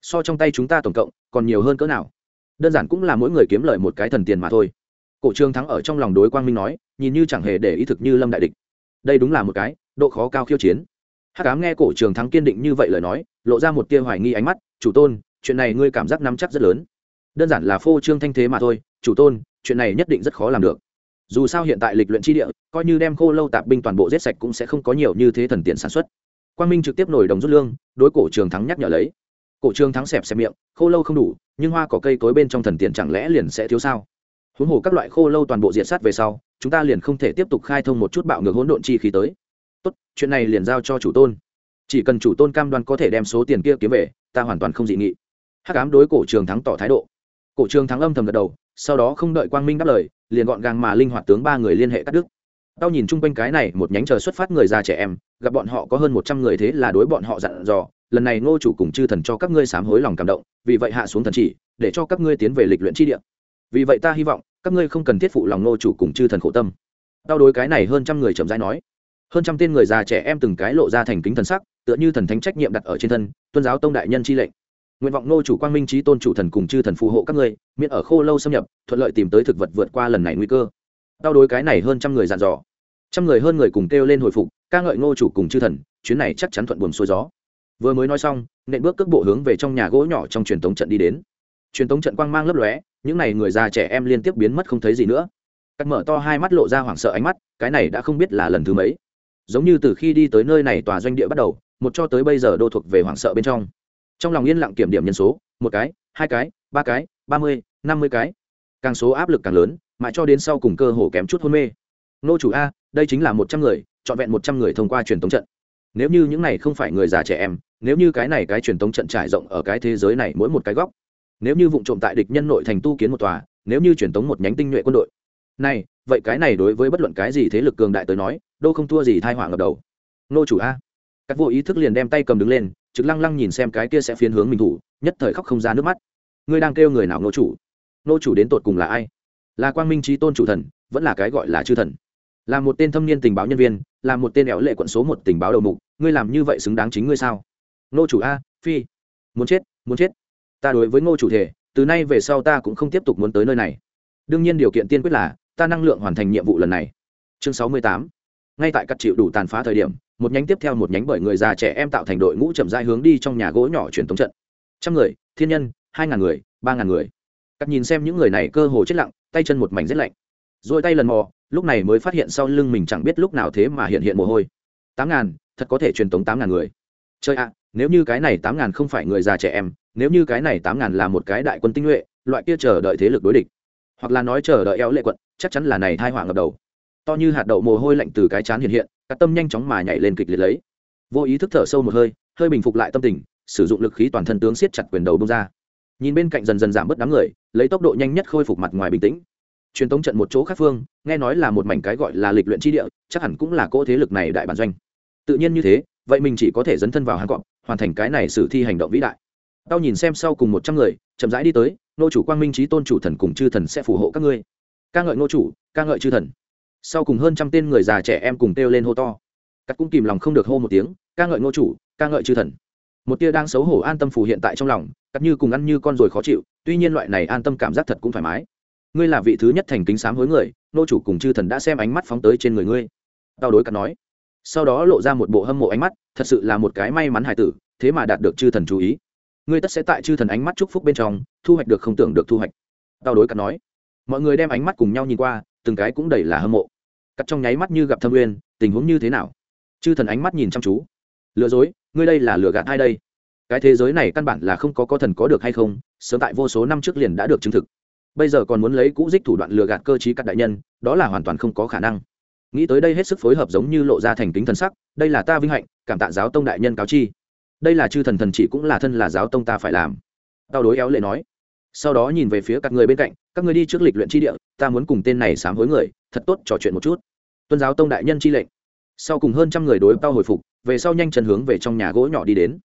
S1: So trong tay chúng ta tổng cộng, còn nhiều hơn cỡ nào? Đơn giản cũng là mỗi người kiếm lợi một cái thần tiền mà thôi. Cổ trường thắng ở trong lòng đối quang minh nói, nhìn như chẳng hề để ý thực như lâm đại địch. Đây đúng là một cái, độ khó cao khiêu chiến. Hắc ám nghe cổ trường thắng kiên định như vậy lời nói, lộ ra một tia hoài nghi ánh mắt, chủ tôn, chuyện này ngươi cảm giác nắm chắc rất lớn. Đơn giản là phô trương thanh thế mà thôi, chủ tôn, chuyện này nhất định rất khó làm được. Dù sao hiện tại lịch luyện tri địa, coi như đem khô lâu tạp binh toàn bộ giết sạch cũng sẽ không có nhiều như thế thần tiền sản xuất quang minh trực tiếp nổi đồng rút lương, đối cổ trường thắng nhắc nhở lấy. Cổ trường thắng xẹp xẹp miệng, khô lâu không đủ, nhưng hoa cỏ cây cối bên trong thần tiền chẳng lẽ liền sẽ thiếu sao? Huống hồ các loại khô lâu toàn bộ diệt sát về sau, chúng ta liền không thể tiếp tục khai thông một chút bạo ngược hỗn độn chi khí tới. Tốt, chuyện này liền giao cho chủ tôn. Chỉ cần chủ tôn cam đoan có thể đem số tiền kia kiếm về, ta hoàn toàn không dị nghị. Hắc ám đối cổ trường thắng tỏ thái độ. Cổ trường thắng âm thầm gật đầu, sau đó không đợi quang minh đáp lời, liền gọn gàng mà linh hoạt tướng ba người liên hệ cắt đứt tao nhìn chung quanh cái này, một nhánh chờ xuất phát người già trẻ em, gặp bọn họ có hơn một trăm người thế là đối bọn họ dặn dò, lần này ngô chủ cùng chư thần cho các ngươi sám hối lòng cảm động, vì vậy hạ xuống thần chỉ, để cho các ngươi tiến về lịch luyện chi địa. Vì vậy ta hy vọng, các ngươi không cần thiết phụ lòng ngô chủ cùng chư thần khổ tâm. Tao đối cái này hơn trăm người chậm rãi nói. Hơn trăm tên người già trẻ em từng cái lộ ra thành kính thần sắc, tựa như thần thánh trách nhiệm đặt ở trên thân, tuân giáo tông đại nhân chi lệnh. Nguyện vọng nô chủ quang minh trí tôn chủ thần cùng chư thần phù hộ các ngươi, miễn ở khô lâu xâm nhập, thuận lợi tìm tới thực vật vượt qua lần này nguy cơ. Tao đối cái này hơn trăm người dặn dò trăm người hơn người cùng kêu lên hồi phục, ca ngợi ngô chủ cùng chư thần, chuyến này chắc chắn thuận buồm xuôi gió. Vừa mới nói xong, nện bước cước bộ hướng về trong nhà gỗ nhỏ trong truyền thống trận đi đến. Truyền thống trận quang mang lấp lóe, những n à y người già trẻ em liên tiếp biến mất không thấy gì nữa. Cắt mở to hai mắt lộ ra hoảng sợ ánh mắt, cái này đã không biết là lần thứ mấy. Giống như từ khi đi tới nơi này tòa doanh địa bắt đầu, một cho tới bây giờ đô thuộc về hoảng sợ bên trong. Trong lòng yên lặng kiểm điểm nhân số, một cái, hai cái, ba cái, ba mươi, năm mươi cái. Càng số áp lực càng lớn, mãi cho đến sau cùng cơ hồ kém chút hôn mê. Nô chủ a đây chính là một trăm người, trọn vẹn một trăm người thông qua truyền thống trận. Nếu như những này không phải người già trẻ em, nếu như cái này cái truyền thống trận trải rộng ở cái thế giới này mỗi một cái góc, nếu như vụ trộm tại địch nhân nội thành tu kiến một tòa, nếu như truyền thống một nhánh tinh nhuệ quân đội. Này, vậy cái này đối với bất luận cái gì thế lực cường đại tới nói, đâu không thua gì thai họa ngập đầu. Nô chủ a. Các vô ý thức liền đem tay cầm đứng lên, trực lăng lăng nhìn xem cái kia sẽ phiến hướng mình thủ, nhất thời khóc không ra nước mắt. Ngươi đang kêu người nào nô chủ? Nô chủ đến tột cùng là ai? Là quang minh trí tôn chủ thần, vẫn là cái gọi là chư thần? Là một tên thâm niên tình báo nhân viên, là một tên éo lệ quận số một tình báo đầu mục, ngươi làm như vậy xứng đáng chính ngươi sao? Ngô chủ a, phi, muốn chết muốn chết. Ta đối với ngô chủ thể, từ nay về sau ta cũng không tiếp tục muốn tới nơi này. Đương nhiên điều kiện tiên quyết là, ta năng lượng hoàn thành nhiệm vụ lần này. Chương sáu mươi tám. Ngay tại cắt chịu đủ tàn phá thời điểm, một nhánh tiếp theo một nhánh bởi người già trẻ em tạo thành đội ngũ chậm dai hướng đi trong nhà gỗ nhỏ truyền thống trận. Trăm người, thiên nhân, hai ngàn người, ba ngàn người. Cắt nhìn xem những người này cơ hồ chết lặng, tay chân một mảnh rét lạnh. Rồi tay lần mò lúc này mới phát hiện sau lưng mình chẳng biết lúc nào thế mà hiện hiện mồ hôi. Tám ngàn, thật có thể truyền tống tám ngàn người. Chơi ạ, nếu như cái này tám ngàn không phải người già trẻ em, nếu như cái này tám ngàn là một cái đại quân tinh nhuệ, loại kia chờ đợi thế lực đối địch, hoặc là nói chờ đợi eo lệ quận, chắc chắn là này thai hoàng ngập đầu. To như hạt đậu mồ hôi lạnh từ cái chán hiện hiện các tâm nhanh chóng mà nhảy lên kịch liệt lấy. Vô ý thức thở sâu một hơi hơi bình phục lại tâm tình, sử dụng lực khí toàn thân tướng siết chặt quyền đầu bông ra. Nhìn bên cạnh dần dần giảm bớt đám người, lấy tốc độ nhanh nhất khôi phục mặt ngoài bình tĩnh truyền tống trận một chỗ khác phương, nghe nói là một mảnh cái gọi là lịch luyện tri địa, chắc hẳn cũng là cỗ thế lực này đại bản doanh. Tự nhiên như thế, vậy mình chỉ có thể dấn thân vào hàng cọp, hoàn thành cái này xử thi hành động vĩ đại. Tao nhìn xem sau cùng một trăm người, chậm rãi đi tới, nô chủ quang minh trí tôn chủ thần cùng chư thần sẽ phù hộ các ngươi. Ca ngợi nô chủ, ca ngợi chư thần. Sau cùng hơn trăm tên người già trẻ em cùng kêu lên hô to. Cắt cũng kìm lòng không được hô một tiếng, ca ngợi nô chủ, ca ngợi chư thần. Một tia đang xấu hổ an tâm phù hiện tại trong lòng, cắt như cùng ăn như con rồi khó chịu, tuy nhiên loại này an tâm cảm giác thật cũng thoải mái ngươi là vị thứ nhất thành kính sám hối người, nô chủ cùng chư thần đã xem ánh mắt phóng tới trên người ngươi. Tao đối cắt nói. Sau đó lộ ra một bộ hâm mộ ánh mắt, thật sự là một cái may mắn hài tử, thế mà đạt được chư thần chú ý. Ngươi tất sẽ tại chư thần ánh mắt chúc phúc bên trong, thu hoạch được không tưởng được thu hoạch. Tao đối cắt nói. Mọi người đem ánh mắt cùng nhau nhìn qua, từng cái cũng đầy là hâm mộ. Cắt trong nháy mắt như gặp thâm uyên tình huống như thế nào? Chư thần ánh mắt nhìn chăm chú. Lừa dối, ngươi đây là lừa gạt ai đây? Cái thế giới này căn bản là không có có thần có được hay không, sớm tại vô số năm trước liền đã được chứng thực bây giờ còn muốn lấy cũ dích thủ đoạn lừa gạt cơ chí các đại nhân, đó là hoàn toàn không có khả năng. Nghĩ tới đây hết sức phối hợp giống như lộ ra thành kính thần sắc, đây là ta vinh hạnh, cảm tạ giáo tông đại nhân cáo chi. Đây là chư thần thần chỉ cũng là thân là giáo tông ta phải làm. Tao đối éo lệ nói. Sau đó nhìn về phía các người bên cạnh, các người đi trước lịch luyện tri địa, ta muốn cùng tên này sám hối người, thật tốt trò chuyện một chút. Tuân giáo tông đại nhân chi lệnh. Sau cùng hơn trăm người đối tao hồi phục, về sau nhanh chân hướng về trong nhà gỗ nhỏ đi đến.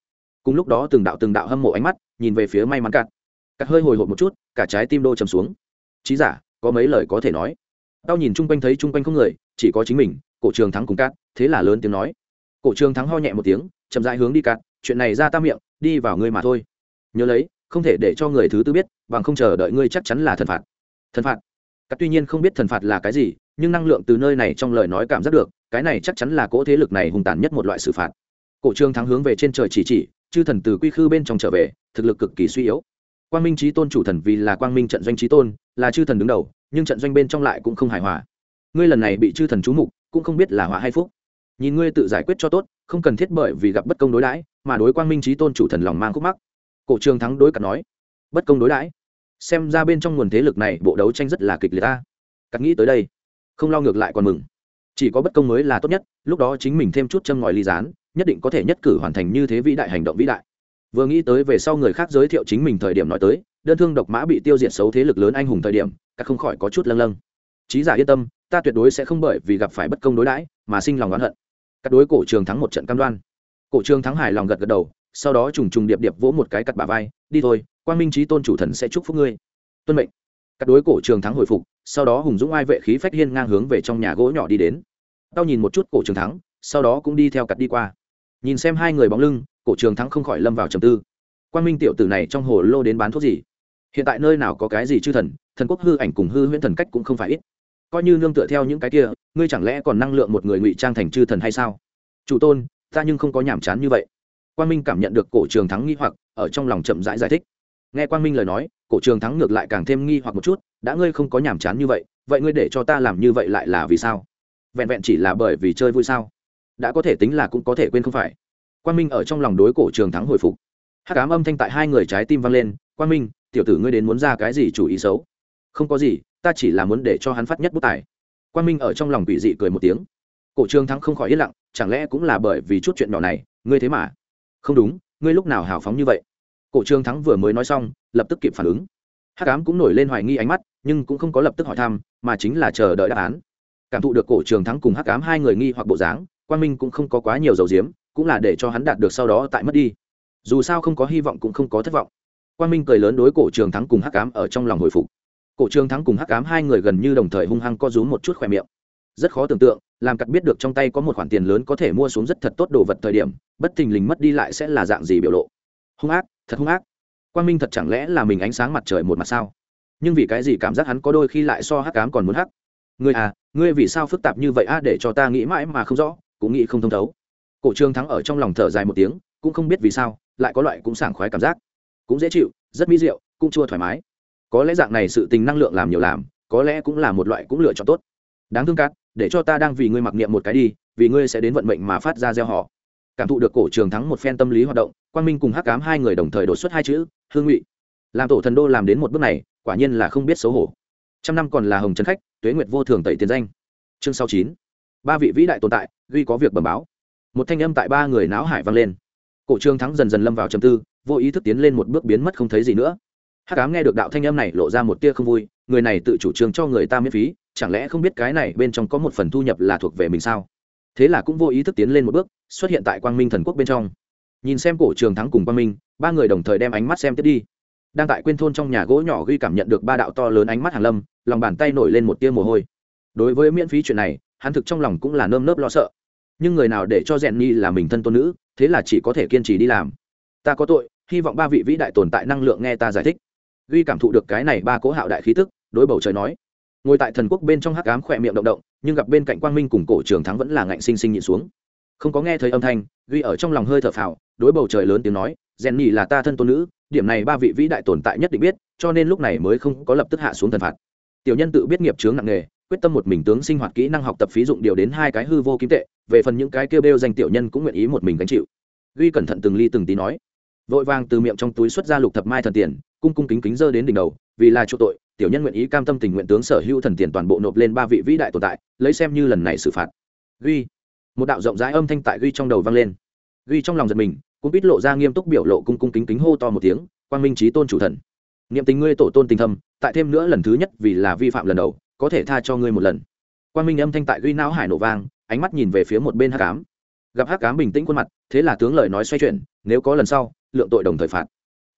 S1: Cùng lúc đó từng đạo từng đạo hâm mộ ánh mắt, nhìn về phía may mắn cạn cắt hơi hồi hộp một chút, cả trái tim đô chầm xuống. Trí giả, có mấy lời có thể nói? Tao nhìn chung quanh thấy chung quanh không người, chỉ có chính mình, cổ trường thắng cùng cát, thế là lớn tiếng nói. Cổ trường thắng ho nhẹ một tiếng, chậm dại hướng đi cát, chuyện này ra ta miệng, đi vào ngươi mà thôi. Nhớ lấy, không thể để cho người thứ tư biết, bằng không chờ đợi ngươi chắc chắn là thần phạt. Thần phạt? Cát tuy nhiên không biết thần phạt là cái gì, nhưng năng lượng từ nơi này trong lời nói cảm giác được, cái này chắc chắn là cỗ thế lực này hùng tàn nhất một loại xử phạt. Cổ trường thắng hướng về trên trời chỉ chỉ, chư thần từ quy khư bên trong trở về, thực lực cực kỳ suy yếu quang minh trí tôn chủ thần vì là quang minh trận doanh trí tôn, là chư thần đứng đầu, nhưng trận doanh bên trong lại cũng không hài hòa. Ngươi lần này bị chư thần trú mục, cũng không biết là họa hay phúc. Nhìn ngươi tự giải quyết cho tốt, không cần thiết bởi vì gặp bất công đối đãi, mà đối quang minh trí tôn chủ thần lòng mang khúc mắc. Cổ trường thắng đối cặt nói, bất công đối đãi? Xem ra bên trong nguồn thế lực này bộ đấu tranh rất là kịch liệt ta. Cắt nghĩ tới đây, không lo ngược lại còn mừng. Chỉ có bất công mới là tốt nhất, lúc đó chính mình thêm chút châm ngòi ly gián, nhất định có thể nhất cử hoàn thành như thế vĩ đại hành động vĩ đại vừa nghĩ tới về sau người khác giới thiệu chính mình thời điểm nói tới, đơn thương độc mã bị tiêu diệt xấu thế lực lớn anh hùng thời điểm các không khỏi có chút lâng lâng. Trí giả yên tâm, ta tuyệt đối sẽ không bởi vì gặp phải bất công đối đãi mà sinh lòng oán hận. Các đối cổ trường thắng một trận cam đoan. Cổ trường thắng hài lòng gật gật đầu, sau đó trùng trùng điệp điệp vỗ một cái cặt bà vai, đi thôi, quang minh trí tôn chủ thần sẽ chúc phúc ngươi. Tuân mệnh. Các đối cổ trường thắng hồi phục, sau đó hùng dũng ai vệ khí phách hiên ngang hướng về trong nhà gỗ nhỏ đi đến. Tao nhìn một chút cổ trường thắng, sau đó cũng đi theo cặt đi qua nhìn xem hai người bóng lưng cổ trường thắng không khỏi lâm vào trầm tư. Quan minh tiểu tử này trong hồ lô đến bán thuốc gì? Hiện tại nơi nào có cái gì chư thần thần quốc hư ảnh cùng hư huyễn thần cách cũng không phải ít. Coi như nương tựa theo những cái kia ngươi chẳng lẽ còn năng lượng một người ngụy trang thành chư thần hay sao? Chủ tôn ta nhưng không có nhàm chán như vậy. Quan minh cảm nhận được cổ trường thắng nghi hoặc ở trong lòng chậm rãi giải, giải thích. Nghe quan minh lời nói cổ trường thắng ngược lại càng thêm nghi hoặc một chút đã ngươi không có nhàm chán như vậy vậy ngươi để cho ta làm như vậy lại là vì sao? Vẹn vẹn chỉ là bởi vì chơi vui sao? Đã có thể tính là cũng có thể quên không phải. Quan minh ở trong lòng đối cổ trường thắng hồi phục. Hát cám âm thanh tại hai người trái tim vang lên quan minh, tiểu tử ngươi đến muốn ra cái gì chủ ý xấu? Không có gì, ta chỉ là muốn để cho hắn phát nhất bút tài. Quan minh ở trong lòng quỷ dị cười một tiếng. Cổ trường thắng không khỏi yên lặng, chẳng lẽ cũng là bởi vì chút chuyện nhỏ này, ngươi thế mà? Không đúng, ngươi lúc nào hào phóng như vậy? Cổ trường thắng vừa mới nói xong, lập tức kịp phản ứng. Hắc ám cũng nổi lên hoài nghi ánh mắt, nhưng cũng không có lập tức hỏi thăm, mà chính là chờ đợi đáp án. Cảm thụ được cổ trường thắng cùng hắc ám hai người nghi hoặc bộ dáng quan minh cũng không có quá nhiều dầu diếm, cũng là để cho hắn đạt được sau đó tại mất đi. Dù sao không có hy vọng cũng không có thất vọng. Quan minh cười lớn đối cổ trường thắng cùng hắc ám ở trong lòng hồi phục. Cổ trường thắng cùng hắc ám hai người gần như đồng thời hung hăng co rúm một chút khỏe miệng. Rất khó tưởng tượng, làm cắt biết được trong tay có một khoản tiền lớn có thể mua xuống rất thật tốt đồ vật thời điểm, bất thình lình mất đi lại sẽ là dạng gì biểu lộ. Hung ác, thật hung ác. Quang minh thật chẳng lẽ là mình ánh sáng mặt trời một mặt sao? Nhưng vì cái gì cảm giác hắn có đôi khi lại so hắc ám còn muốn hắc? Ngươi à ngươi vì sao phức tạp như vậy a để cho ta nghĩ mãi mà không rõ cũng nghĩ không thông thấu. Cổ trương thắng ở trong lòng thở dài một tiếng, cũng không biết vì sao, lại có loại cũng sảng khoái cảm giác. Cũng dễ chịu, rất mỹ diệu, cũng chua thoải mái. Có lẽ dạng này sự tình năng lượng làm nhiều làm, có lẽ cũng là một loại cũng lựa chọn tốt. Đáng thương cát, để cho ta đang vì ngươi mặc niệm một cái đi, vì ngươi sẽ đến vận mệnh mà phát ra gieo họ. Cảm thụ được cổ trường thắng một phen tâm lý hoạt động, quang minh cùng hắc cám hai người đồng thời đột xuất hai chữ, hương ngụy. Làm tổ thần đô làm đến một bước này, quả nhiên là không biết xấu hổ. Trăm năm còn là hồng trấn khách, tuế nguyệt vô thường tẩy tiền danh. Chương sáu chín ba vị vĩ đại tồn tại duy có việc bẩm báo. Một thanh âm tại ba người náo hải vang lên. Cổ trương thắng dần dần lâm vào trầm tư, vô ý thức tiến lên một bước biến mất không thấy gì nữa. Hắc ám nghe được đạo thanh âm này lộ ra một tia không vui, người này tự chủ trương cho người ta miễn phí, chẳng lẽ không biết cái này bên trong có một phần thu nhập là thuộc về mình sao? Thế là cũng vô ý thức tiến lên một bước, xuất hiện tại quang minh thần quốc bên trong. Nhìn xem cổ trường thắng cùng quang minh, ba người đồng thời đem ánh mắt xem tiếp đi. Đang tại quên thôn trong nhà gỗ nhỏ ghi cảm nhận được ba đạo to lớn ánh mắt hàn lâm, lòng bàn tay nổi lên một tia mồ hôi. Đối với miễn phí chuyện này hắn thực trong lòng cũng là nơm nớp lo sợ. Nhưng người nào để cho rèn nhi là mình thân tôn nữ, thế là chỉ có thể kiên trì đi làm. Ta có tội, hy vọng ba vị vĩ đại tồn tại năng lượng nghe ta giải thích. Ghi cảm thụ được cái này ba cố hạo đại khí tức, đối bầu trời nói. Ngồi tại thần quốc bên trong hắc ám khỏe miệng động động, nhưng gặp bên cạnh quang minh cùng cổ trường thắng vẫn là ngạnh sinh sinh nhịn xuống. Không có nghe thấy âm thanh, ghi ở trong lòng hơi thở phào, đối bầu trời lớn tiếng nói, rèn nhì là ta thân tôn nữ, điểm này ba vị vĩ đại tồn tại nhất định biết, cho nên lúc này mới không có lập tức hạ xuống thần phạt. Tiểu nhân tự biết nghiệp chướng nặng nề quyết tâm một mình tướng sinh hoạt kỹ năng học tập phí dụng điều đến hai cái hư vô kim tệ, về phần những cái kêu bêu danh tiểu nhân cũng nguyện ý một mình gánh chịu. Ghi cẩn thận từng ly từng tí nói. Vội vàng từ miệng trong túi xuất ra lục thập mai thần tiền, cung cung kính kính dơ đến đỉnh đầu, vì là chỗ tội, tiểu nhân nguyện ý cam tâm tình nguyện tướng sở hữu thần tiền toàn bộ nộp lên ba vị vĩ đại tồn tại, lấy xem như lần này xử phạt. Ghi. Một đạo rộng rãi âm thanh tại ghi trong đầu vang lên. Ghi trong lòng giật mình cũng biết lộ ra nghiêm túc biểu lộ cung cung kính kính hô to một tiếng, quang minh trí tôn chủ thần. Niệm tình ngươi tổ tôn tình thâm, tại thêm nữa lần thứ nhất vì là vi phạm lần đầu có thể tha cho ngươi một lần. Quang minh âm thanh tại ghi não hải nổ vang, ánh mắt nhìn về phía một bên hắc cám gặp hắc cám bình tĩnh khuôn mặt, thế là tướng lời nói xoay chuyển, nếu có lần sau, lượng tội đồng thời phạt.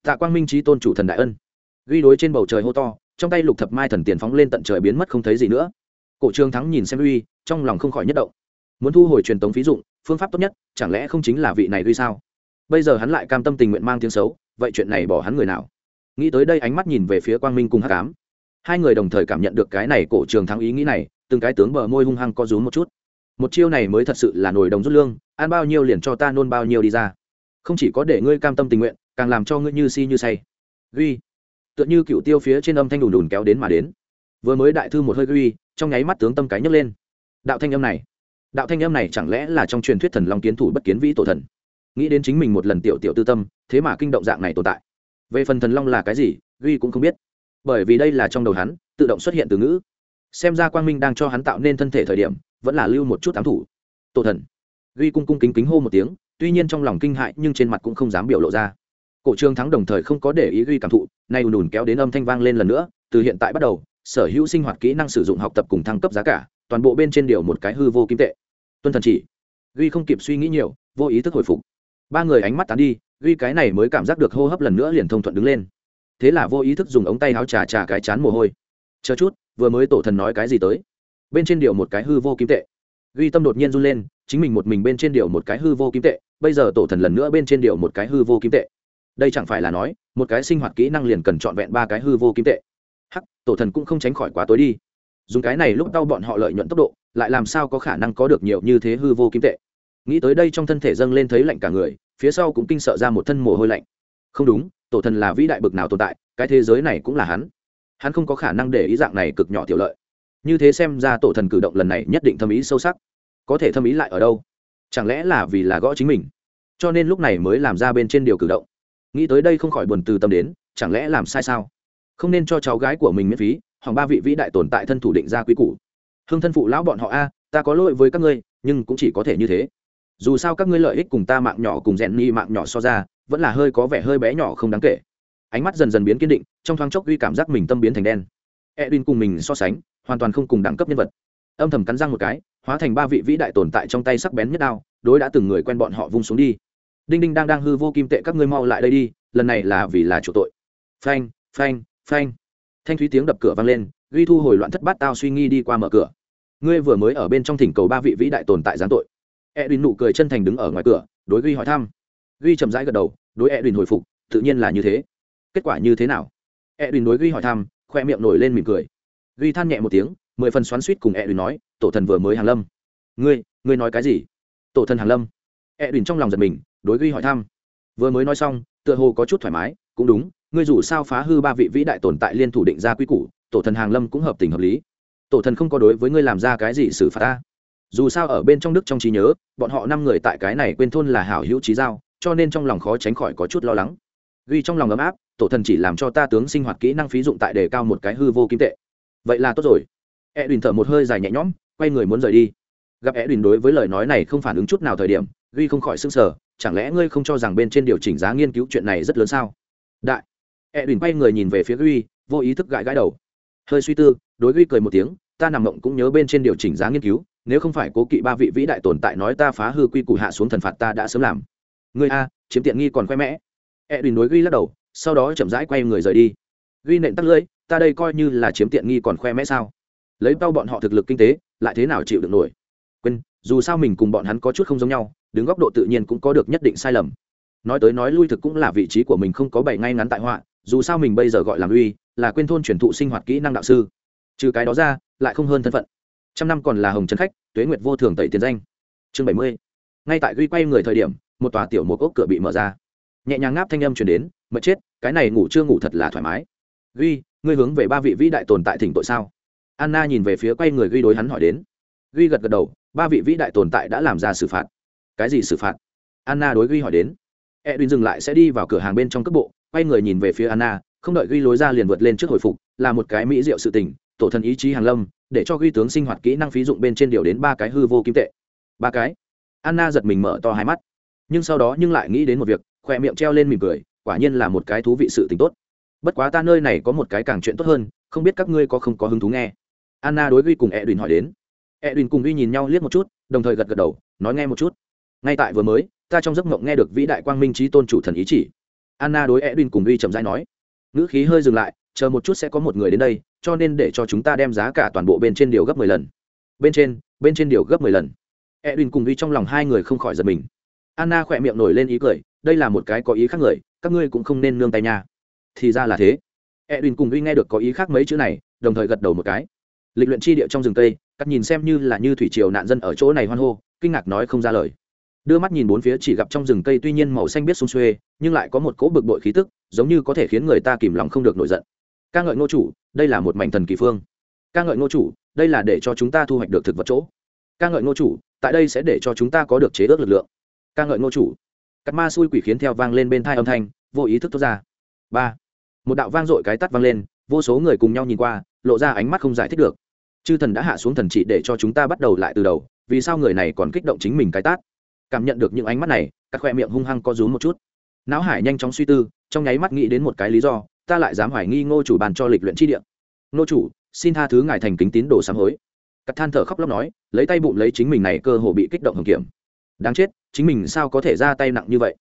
S1: Tạ quang minh trí tôn chủ thần đại ân. Ghi đối trên bầu trời hô to, trong tay lục thập mai thần tiền phóng lên tận trời biến mất không thấy gì nữa. Cổ trương thắng nhìn xem uy, trong lòng không khỏi nhất động. Muốn thu hồi truyền tống phí dụng, phương pháp tốt nhất, chẳng lẽ không chính là vị này uy sao? Bây giờ hắn lại cam tâm tình nguyện mang tiếng xấu, vậy chuyện này bỏ hắn người nào? Nghĩ tới đây ánh mắt nhìn về phía quang minh cùng hắc ám hai người đồng thời cảm nhận được cái này cổ trường thắng ý nghĩ này, từng cái tướng bờ môi hung hăng co rúm một chút. Một chiêu này mới thật sự là nổi đồng rút lương, ăn bao nhiêu liền cho ta nôn bao nhiêu đi ra. Không chỉ có để ngươi cam tâm tình nguyện, càng làm cho ngươi như si như say. Ghi. Tựa như cựu tiêu phía trên âm thanh đùn đùn kéo đến mà đến. Vừa mới đại thư một hơi ghi, trong nháy mắt tướng tâm cái nhấc lên. Đạo thanh âm này. Đạo thanh âm này chẳng lẽ là trong truyền thuyết thần long kiến thủ bất kiến vĩ tổ thần? Nghĩ đến chính mình một lần tiểu tiểu tư tâm, thế mà kinh động dạng này tồn tại. Về phần thần long là cái gì, ghi cũng không biết bởi vì đây là trong đầu hắn, tự động xuất hiện từ ngữ. Xem ra quang minh đang cho hắn tạo nên thân thể thời điểm, vẫn là lưu một chút ám thủ. Tổ thần. Ghi cung cung kính kính hô một tiếng, tuy nhiên trong lòng kinh hại nhưng trên mặt cũng không dám biểu lộ ra. Cổ trương thắng đồng thời không có để ý ghi cảm thụ, nay ùn ùn kéo đến âm thanh vang lên lần nữa, từ hiện tại bắt đầu, sở hữu sinh hoạt kỹ năng sử dụng học tập cùng thăng cấp giá cả, toàn bộ bên trên điều một cái hư vô kim tệ. Tuân thần chỉ. Ghi không kịp suy nghĩ nhiều, vô ý thức hồi phục. Ba người ánh mắt tán đi, ghi cái này mới cảm giác được hô hấp lần nữa liền thông thuận đứng lên thế là vô ý thức dùng ống tay áo trà trà cái chán mồ hôi. Chờ chút, vừa mới tổ thần nói cái gì tới? Bên trên điều một cái hư vô kim tệ. Ghi tâm đột nhiên run lên, chính mình một mình bên trên điều một cái hư vô kim tệ, bây giờ tổ thần lần nữa bên trên điều một cái hư vô kim tệ. Đây chẳng phải là nói, một cái sinh hoạt kỹ năng liền cần trọn vẹn ba cái hư vô kim tệ. Hắc, tổ thần cũng không tránh khỏi quá tối đi. Dùng cái này lúc đau bọn họ lợi nhuận tốc độ, lại làm sao có khả năng có được nhiều như thế hư vô kim tệ? Nghĩ tới đây trong thân thể dâng lên thấy lạnh cả người, phía sau cũng kinh sợ ra một thân mồ hôi lạnh. Không đúng tổ thần là vĩ đại bực nào tồn tại, cái thế giới này cũng là hắn. Hắn không có khả năng để ý dạng này cực nhỏ tiểu lợi. Như thế xem ra tổ thần cử động lần này nhất định thâm ý sâu sắc. Có thể thâm ý lại ở đâu? Chẳng lẽ là vì là gõ chính mình? Cho nên lúc này mới làm ra bên trên điều cử động. Nghĩ tới đây không khỏi buồn từ tâm đến, chẳng lẽ làm sai sao? Không nên cho cháu gái của mình miễn phí hoặc ba vị vĩ đại tồn tại thân thủ định ra quý củ. Hương thân phụ lão bọn họ a, ta có lỗi với các ngươi, nhưng cũng chỉ có thể như thế. Dù sao các ngươi lợi ích cùng ta mạng nhỏ cùng rèn ni mạng nhỏ so ra vẫn là hơi có vẻ hơi bé nhỏ không đáng kể. Ánh mắt dần dần biến kiên định, trong thoáng chốc uy cảm giác mình tâm biến thành đen. Edwin cùng mình so sánh, hoàn toàn không cùng đẳng cấp nhân vật. Âm thầm cắn răng một cái, hóa thành ba vị vĩ đại tồn tại trong tay sắc bén nhất đao, đối đã từng người quen bọn họ vung xuống đi. Đinh đinh đang đang hư vô kim tệ các ngươi mau lại đây đi, lần này là vì là chủ tội. Phanh phanh phanh. Thanh thúy tiếng đập cửa vang lên uy thu hồi loạn thất bát tao suy nghi đi qua mở cửa. Ngươi vừa mới ở bên trong thỉnh cầu ba vị vĩ đại tồn tại giáng tội. Edwin nụ cười chân thành đứng ở ngoài cửa, đối uy hỏi thăm ghi chậm rãi gật đầu, đối edwin hồi phục, tự nhiên là như thế. Kết quả như thế nào? Edwin đối ghi hỏi thăm, khoe miệng nổi lên mỉm cười. Ghi than nhẹ một tiếng, mười phần xoắn xuýt cùng edwin nói, tổ thần vừa mới hàng lâm. Ngươi ngươi nói cái gì? Tổ thần hàng lâm. Edwin trong lòng giật mình, đối ghi hỏi thăm. Vừa mới nói xong, tựa hồ có chút thoải mái, cũng đúng, ngươi dù sao phá hư ba vị vĩ đại tồn tại liên thủ định ra quy củ, tổ thần hàng lâm cũng hợp tình hợp lý. Tổ thần không có đối với ngươi làm ra cái gì xử phạt ta. Dù sao ở bên trong đức trong trí nhớ, bọn họ năm người tại cái này quên thôn là hảo hữu trí giao cho nên trong lòng khó tránh khỏi có chút lo lắng. Ghi trong lòng ấm áp, tổ thần chỉ làm cho ta tướng sinh hoạt kỹ năng phí dụng tại đề cao một cái hư vô kim tệ. Vậy là tốt rồi. E đùn thở một hơi dài nhẹ nhõm, quay người muốn rời đi. Gặp e đùn đối với lời nói này không phản ứng chút nào thời điểm, ghi không khỏi s ư n g sở chẳng lẽ ngươi không cho rằng bên trên điều chỉnh giá nghiên cứu chuyện này rất lớn sao? Đại. E đùn quay người nhìn về phía ghi, vô ý thức gãi gãi đầu. Hơi suy tư, đối ghi cười một tiếng, ta nằm mộng cũng nhớ bên trên điều chỉnh giá nghiên cứu, nếu không phải cố kỵ ba vị vĩ đại tồn tại nói ta phá hư quy củ hạ xuống thần phạt ta đã sớm làm ngươi a, chiếm tiện nghi còn khoe mẽ. Edwin đối ghi lắc đầu, sau đó chậm rãi quay người rời đi. Ghi nện tắt lưỡi, ta đây coi như là chiếm tiện nghi còn khoe mẽ sao? Lấy bao bọn họ thực lực kinh tế, lại thế nào chịu được nổi? Quên, dù sao mình cùng bọn hắn có chút không giống nhau, đứng góc độ tự nhiên cũng có được nhất định sai lầm. Nói tới nói lui thực cũng là vị trí của mình không có bảy ngay ngắn tại họa, dù sao mình bây giờ gọi là uy, là quên thôn truyền thụ sinh hoạt kỹ năng đạo sư. Trừ cái đó ra, lại không hơn thân phận. Trăm năm còn là hồng trấn khách, tuế nguyệt vô thường tẩy tiền danh. Chương bảy mươi. Ngay tại ghi quay người thời điểm một tòa tiểu một ốc cửa bị mở ra. Nhẹ nhàng ngáp thanh âm chuyển đến, mật chết, cái này ngủ chưa ngủ thật là thoải mái. Ghi, ngươi hướng về ba vị vĩ đại tồn tại thỉnh tội sao? Anna nhìn về phía quay người ghi đối hắn hỏi đến. Ghi gật gật đầu, ba vị vĩ đại tồn tại đã làm ra xử phạt. Cái gì xử phạt? Anna đối ghi hỏi đến. Edwin dừng lại sẽ đi vào cửa hàng bên trong cấp bộ, quay người nhìn về phía anna, không đợi ghi lối ra liền vượt lên trước hồi phục, là một cái mỹ diệu sự tình, tổ thần ý chí hàng lâm, để cho ghi tướng sinh hoạt kỹ năng phí dụng bên trên điều đến ba cái hư vô kim tệ. Ba cái? Anna giật mình mở to hai mắt nhưng sau đó nhưng lại nghĩ đến một việc, khoe miệng treo lên mỉm cười, quả nhiên là một cái thú vị sự tình tốt. Bất quá ta nơi này có một cái càng chuyện tốt hơn, không biết các ngươi có không có hứng thú nghe? Anna đối ghi cùng e hỏi đến. E cùng ghi nhìn nhau liếc một chút, đồng thời gật gật đầu, nói nghe một chút. Ngay tại vừa mới, ta trong giấc mộng nghe được vĩ đại quang minh trí tôn chủ thần ý chỉ. Anna đối e cùng ghi chậm rãi nói. Ngữ khí hơi dừng lại, chờ một chút sẽ có một người đến đây, cho nên để cho chúng ta đem giá cả toàn bộ bên trên điều gấp mười lần. Bên trên bên trên điều gấp mười lần. Edwin cùng đi trong lòng hai người không khỏi giật mình anna khỏe miệng nổi lên ý cười, đây là một cái có ý khác người, các ngươi cũng không nên nương tay nha. Thì ra là thế. Edwin cùng uy nghe được có ý khác mấy chữ này, đồng thời gật đầu một cái. Lịch luyện chi địa trong rừng tây cắt nhìn xem như là như thủy triều nạn dân ở chỗ này hoan hô, kinh ngạc nói không ra lời. Đưa mắt nhìn bốn phía chỉ gặp trong rừng cây tuy nhiên màu xanh biết xung xuê, nhưng lại có một cỗ bực bội khí tức, giống như có thể khiến người ta kìm lòng không được nổi giận. Ca ngợi ngô chủ, đây là một mảnh thần kỳ phương. Ca ngợi ngô chủ, đây là để cho chúng ta thu hoạch được thực vật chỗ. Ca ngợi ngô chủ, tại đây sẽ để cho chúng ta có được chế ước lực lượng ca ngợi ngô chủ. Cắt ma xui quỷ khiến theo vang lên bên thai âm thanh, vô ý thức thốt ra. Ba. Một đạo vang dội cái tắt vang lên, vô số người cùng nhau nhìn qua, lộ ra ánh mắt không giải thích được. Chư thần đã hạ xuống thần trị để cho chúng ta bắt đầu lại từ đầu, vì sao người này còn kích động chính mình cái tát? Cảm nhận được những ánh mắt này các khoe miệng hung hăng có rúm một chút. Não hải nhanh chóng suy tư, trong nháy mắt nghĩ đến một cái lý do, ta lại dám hoài nghi ngô chủ bàn cho lịch luyện chi địa. Ngô chủ, xin tha thứ ngài thành kính tín đồ sám hối. Cắt than thở khóc lóc nói, lấy tay bụng lấy chính mình này cơ hồ bị kích động hồng kiểm đáng chết, chính mình sao có thể ra tay nặng như vậy?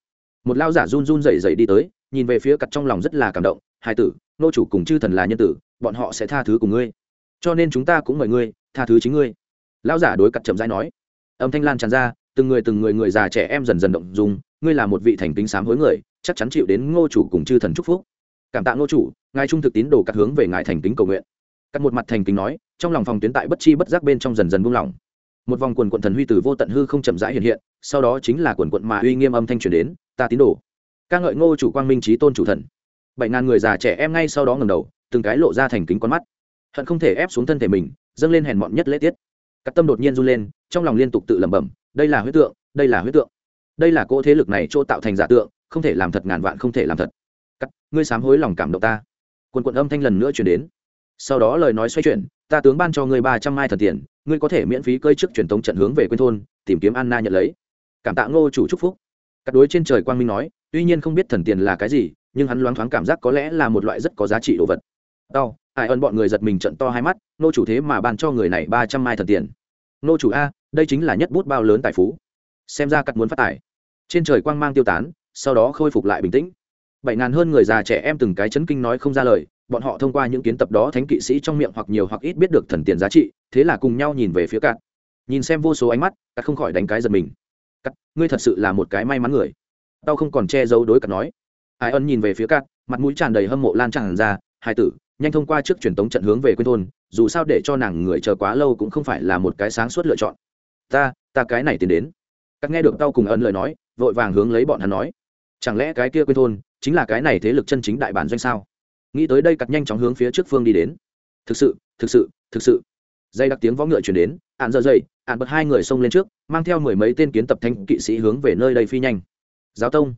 S1: Một lao giả run run rẩy rẩy đi tới, nhìn về phía cặt trong lòng rất là cảm động, hai tử, nô chủ cùng chư thần là nhân tử, bọn họ sẽ tha thứ cùng ngươi. Cho nên chúng ta cũng mời ngươi, tha thứ chính ngươi. Lao giả đối cặt chậm rãi nói. Âm thanh lan tràn ra, từng người từng người người già trẻ em dần dần động dùng ngươi là một vị thành kính sám hối người, chắc chắn chịu đến ngô chủ cùng chư thần chúc phúc. Cảm tạ ngô chủ, ngài trung thực tín đồ cắt hướng về ngài thành kính cầu nguyện. Cắt một mặt thành kính nói, trong lòng phòng tuyến tại bất chi bất giác bên trong dần dần buông lỏng một vòng quần quận thần huy từ vô tận hư không chậm rãi hiện hiện, sau đó chính là quần quận mà uy nghiêm âm thanh truyền đến, ta tín đồ, ca ngợi ngô chủ quang minh trí tôn chủ thần. Bảy ngàn người già trẻ em ngay sau đó ngầm đầu, từng cái lộ ra thành kính con mắt. Hận không thể ép xuống thân thể mình, dâng lên hèn mọn nhất lễ tiết. Các tâm đột nhiên run lên, trong lòng liên tục tự lẩm bẩm, đây là huyết tượng, đây là huyết tượng. Đây là cỗ thế lực này chỗ tạo thành giả tượng, không thể làm thật ngàn vạn không thể làm thật. Cắt ngươi sám hối lòng cảm động ta. Quần quận âm thanh lần nữa chuyển đến. Sau đó lời nói xoay chuyển ta tướng ban cho ngươi ba trăm mai thần tiền, ngươi có thể miễn phí cơi trước truyền tống trận hướng về quê thôn, tìm kiếm anna nhận lấy. Cảm tạ ngô chủ chúc phúc. Các đối trên trời quang minh nói, tuy nhiên không biết thần tiền là cái gì, nhưng hắn loáng thoáng cảm giác có lẽ là một loại rất có giá trị đồ vật. Đau, ai ơn bọn người giật mình trận to hai mắt nô chủ thế mà ban cho người này ba trăm mai thần tiền. Nô chủ a, đây chính là nhất bút bao lớn tài phú. Xem ra cắt muốn phát tài. Trên trời quang mang tiêu tán, sau đó khôi phục lại bình tĩnh. Bảy ngàn hơn người già trẻ em từng cái chấn kinh nói không ra lời bọn họ thông qua những kiến tập đó thánh kỵ sĩ trong miệng hoặc nhiều hoặc ít biết được thần tiền giá trị, thế là cùng nhau nhìn về phía cạn nhìn xem vô số ánh mắt cắt không khỏi đánh cái giật mình. Cắt ngươi thật sự là một cái may mắn người. Tao không còn che giấu đối cắt nói. Ai ân nhìn về phía cắt mặt mũi tràn đầy hâm mộ lan tràn ra, hai tử, nhanh thông qua trước truyền tống trận hướng về quê thôn, dù sao để cho nàng người chờ quá lâu cũng không phải là một cái sáng suốt lựa chọn. Ta ta cái này tiến đến. Các nghe được tao cùng ân lời nói, vội vàng hướng lấy bọn hắn nói. Chẳng lẽ cái kia quê thôn chính là cái này thế lực chân chính đại bản doanh sao? Nghĩ tới đây cặt nhanh chóng hướng phía trước phương đi đến. Thực sự thực sự thực sự. Dây đặc tiếng võ ngựa chuyển đến ạn dơ dây ạn bật hai người xông lên trước, mang theo mười mấy tên kiến tập thanh kỵ sĩ hướng về nơi đây phi nhanh. Giáo tông.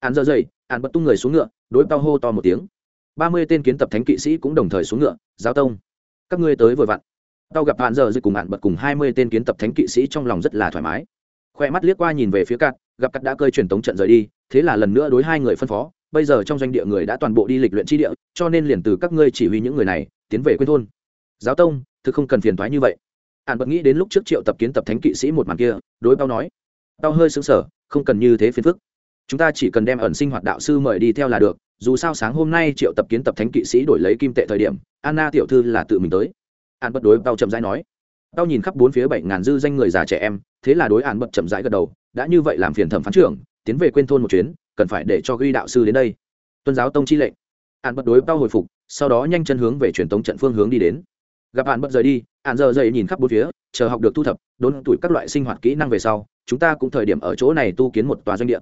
S1: Ạn dơ dây ạn bật tung người xuống ngựa, đối tao hô to một tiếng. Ba mươi tên kiến tập thánh kỵ sĩ cũng đồng thời xuống ngựa, giáo tông, các ngươi tới vừa vặn. Tao gặp hạn giờ dây cùng hạn bật cùng hai mươi tên kiến tập thánh kỵ sĩ trong lòng rất là thoải mái. Khoe mắt liếc qua nhìn về phía cạn gặp cắt đã cơi truyền tống trận rời đi, thế là lần nữa đối hai người phân phó bây giờ trong doanh địa người đã toàn bộ đi lịch luyện chi địa, cho nên liền từ các ngươi chỉ huy những người này, tiến về quê thôn. Giáo tông, thực không cần phiền thoái như vậy. Ạn bật nghĩ đến lúc trước triệu tập kiến tập thánh kỵ sĩ một màn kia, đối bao nói tao hơi xứng sở không cần như thế phiền phức. Chúng ta chỉ cần đem ẩn sinh hoạt đạo sư mời đi theo là được, dù sao sáng hôm nay triệu tập kiến tập thánh kỵ sĩ đổi lấy kim tệ thời điểm, anna tiểu thư là tự mình tới. An bất đối bao chậm rãi nói. Tao nhìn khắp bốn phía bảy ngàn dư danh người già trẻ em, thế là đối an bật chậm rãi gật đầu, đã như vậy làm phiền thẩm phán trưởng, tiến về quên thôn một chuyến cần phải để cho ghi đạo sư đến đây. Tuân giáo tông chi lệnh. Hạn bật đối bao hồi phục, sau đó nhanh chân hướng về truyền tống trận phương hướng đi đến. Gặp hạn bật rời đi, hạn giờ dậy nhìn khắp bốn phía, chờ học được thu thập, đốn tuổi các loại sinh hoạt kỹ năng về sau, chúng ta cũng thời điểm ở chỗ này tu kiến một tòa doanh địa.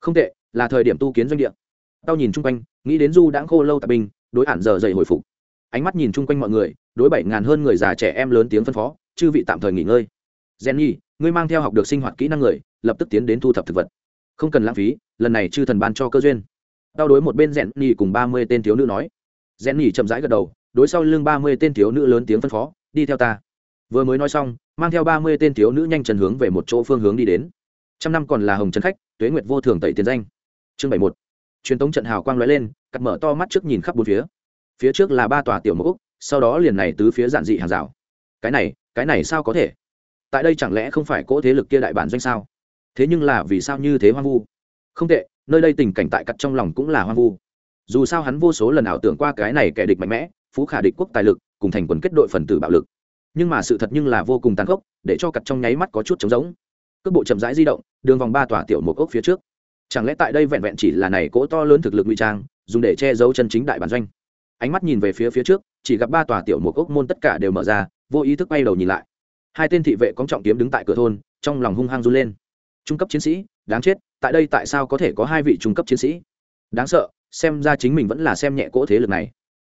S1: Không tệ, là thời điểm tu kiến doanh địa. Tao nhìn chung quanh, nghĩ đến du đãng khô lâu tạp binh, đối hạn giờ dậy hồi phục. Ánh mắt nhìn chung quanh mọi người, đối bảy ngàn hơn người già trẻ em lớn tiếng phân phó, chư vị tạm thời nghỉ ngơi. Jenny, ngươi mang theo học được sinh hoạt kỹ năng người, lập tức tiến đến thu thập thực vật không cần lãng phí, lần này chư thần ban cho cơ duyên. Đau đối một bên rẽn nhì cùng ba mươi tên thiếu nữ nói. Rẽn nhì chậm rãi gật đầu, đối sau lưng ba mươi tên thiếu nữ lớn tiếng phân phó, đi theo ta. Vừa mới nói xong, mang theo ba mươi tên thiếu nữ nhanh chân hướng về một chỗ phương hướng đi đến. Trăm năm còn là hồng trần khách, tuế nguyệt vô thường tẩy tiền danh. Chương bảy một. Truyền thống trận hào quang lóe lên cặp mở to mắt trước nhìn khắp bốn phía. Phía trước là ba tòa tiểu mẫu sau đó liền này tứ phía giản dị hàng rào. Cái này cái này sao có thể? Tại đây chẳng lẽ không phải cỗ thế lực kia đại bản doanh sao? Thế nhưng là vì sao như thế hoang vu? Không tệ, nơi đây tình cảnh tại cặt trong lòng cũng là hoang vu. Dù sao hắn vô số lần ảo tưởng qua cái này kẻ địch mạnh mẽ, phú khả địch quốc tài lực, cùng thành quần kết đội phần tử bạo lực. Nhưng mà sự thật nhưng là vô cùng tàn khốc, để cho cặt trong nháy mắt có chút trống giống cước bộ chậm rãi di động, đường vòng ba tòa tiểu một ốc phía trước. Chẳng lẽ tại đây vẹn vẹn chỉ là này cỗ to lớn thực lực nguy trang, dùng để che giấu chân chính đại bản doanh? Ánh mắt nhìn về phía phía trước, chỉ gặp ba tòa tiểu một ốc môn tất cả đều mở ra, vô ý thức bay đầu nhìn lại. Hai tên thị vệ có trọng kiếm đứng tại cửa thôn, trong lòng hung hăng run lên trung cấp chiến sĩ, đáng chết, tại đây tại sao có thể có hai vị trung cấp chiến sĩ? Đáng sợ, xem ra chính mình vẫn là xem nhẹ cỗ thế lực này.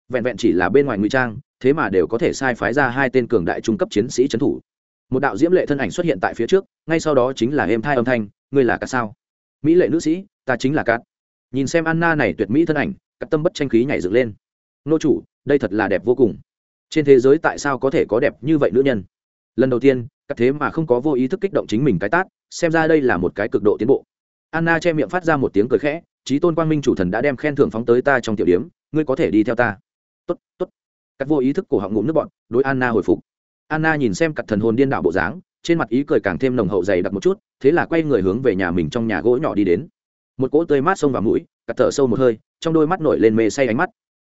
S1: Vẹn vẹn chỉ là bên ngoài ngụy trang, thế mà đều có thể sai phái ra hai tên cường đại trung cấp chiến sĩ trấn thủ. Một đạo diễm lệ thân ảnh xuất hiện tại phía trước, ngay sau đó chính là êm thai âm thanh, ngươi là cả sao? Mỹ lệ nữ sĩ, ta chính là cát. Nhìn xem anna này tuyệt mỹ thân ảnh các tâm bất tranh khí nhảy dựng lên. Nô chủ, đây thật là đẹp vô cùng. Trên thế giới tại sao có thể có đẹp như vậy nữ nhân? Lần đầu tiên các thế mà không có vô ý thức kích động chính mình cái tát xem ra đây là một cái cực độ tiến bộ. Anna che miệng phát ra một tiếng cười khẽ trí tôn quang minh chủ thần đã đem khen thưởng phóng tới ta trong tiểu điếm, ngươi có thể đi theo ta. Tốt tốt. Các vô ý thức cổ họng ngụm nước bọn đối anna hồi phục. Anna nhìn xem cặp thần hồn điên đảo bộ dáng, trên mặt ý cười càng thêm nồng hậu dày đặc một chút, thế là quay người hướng về nhà mình trong nhà gỗ nhỏ đi đến. Một cỗ tươi mát xông vào mũi, cắt thở sâu một hơi, trong đôi mắt nổi lên mê say ánh mắt.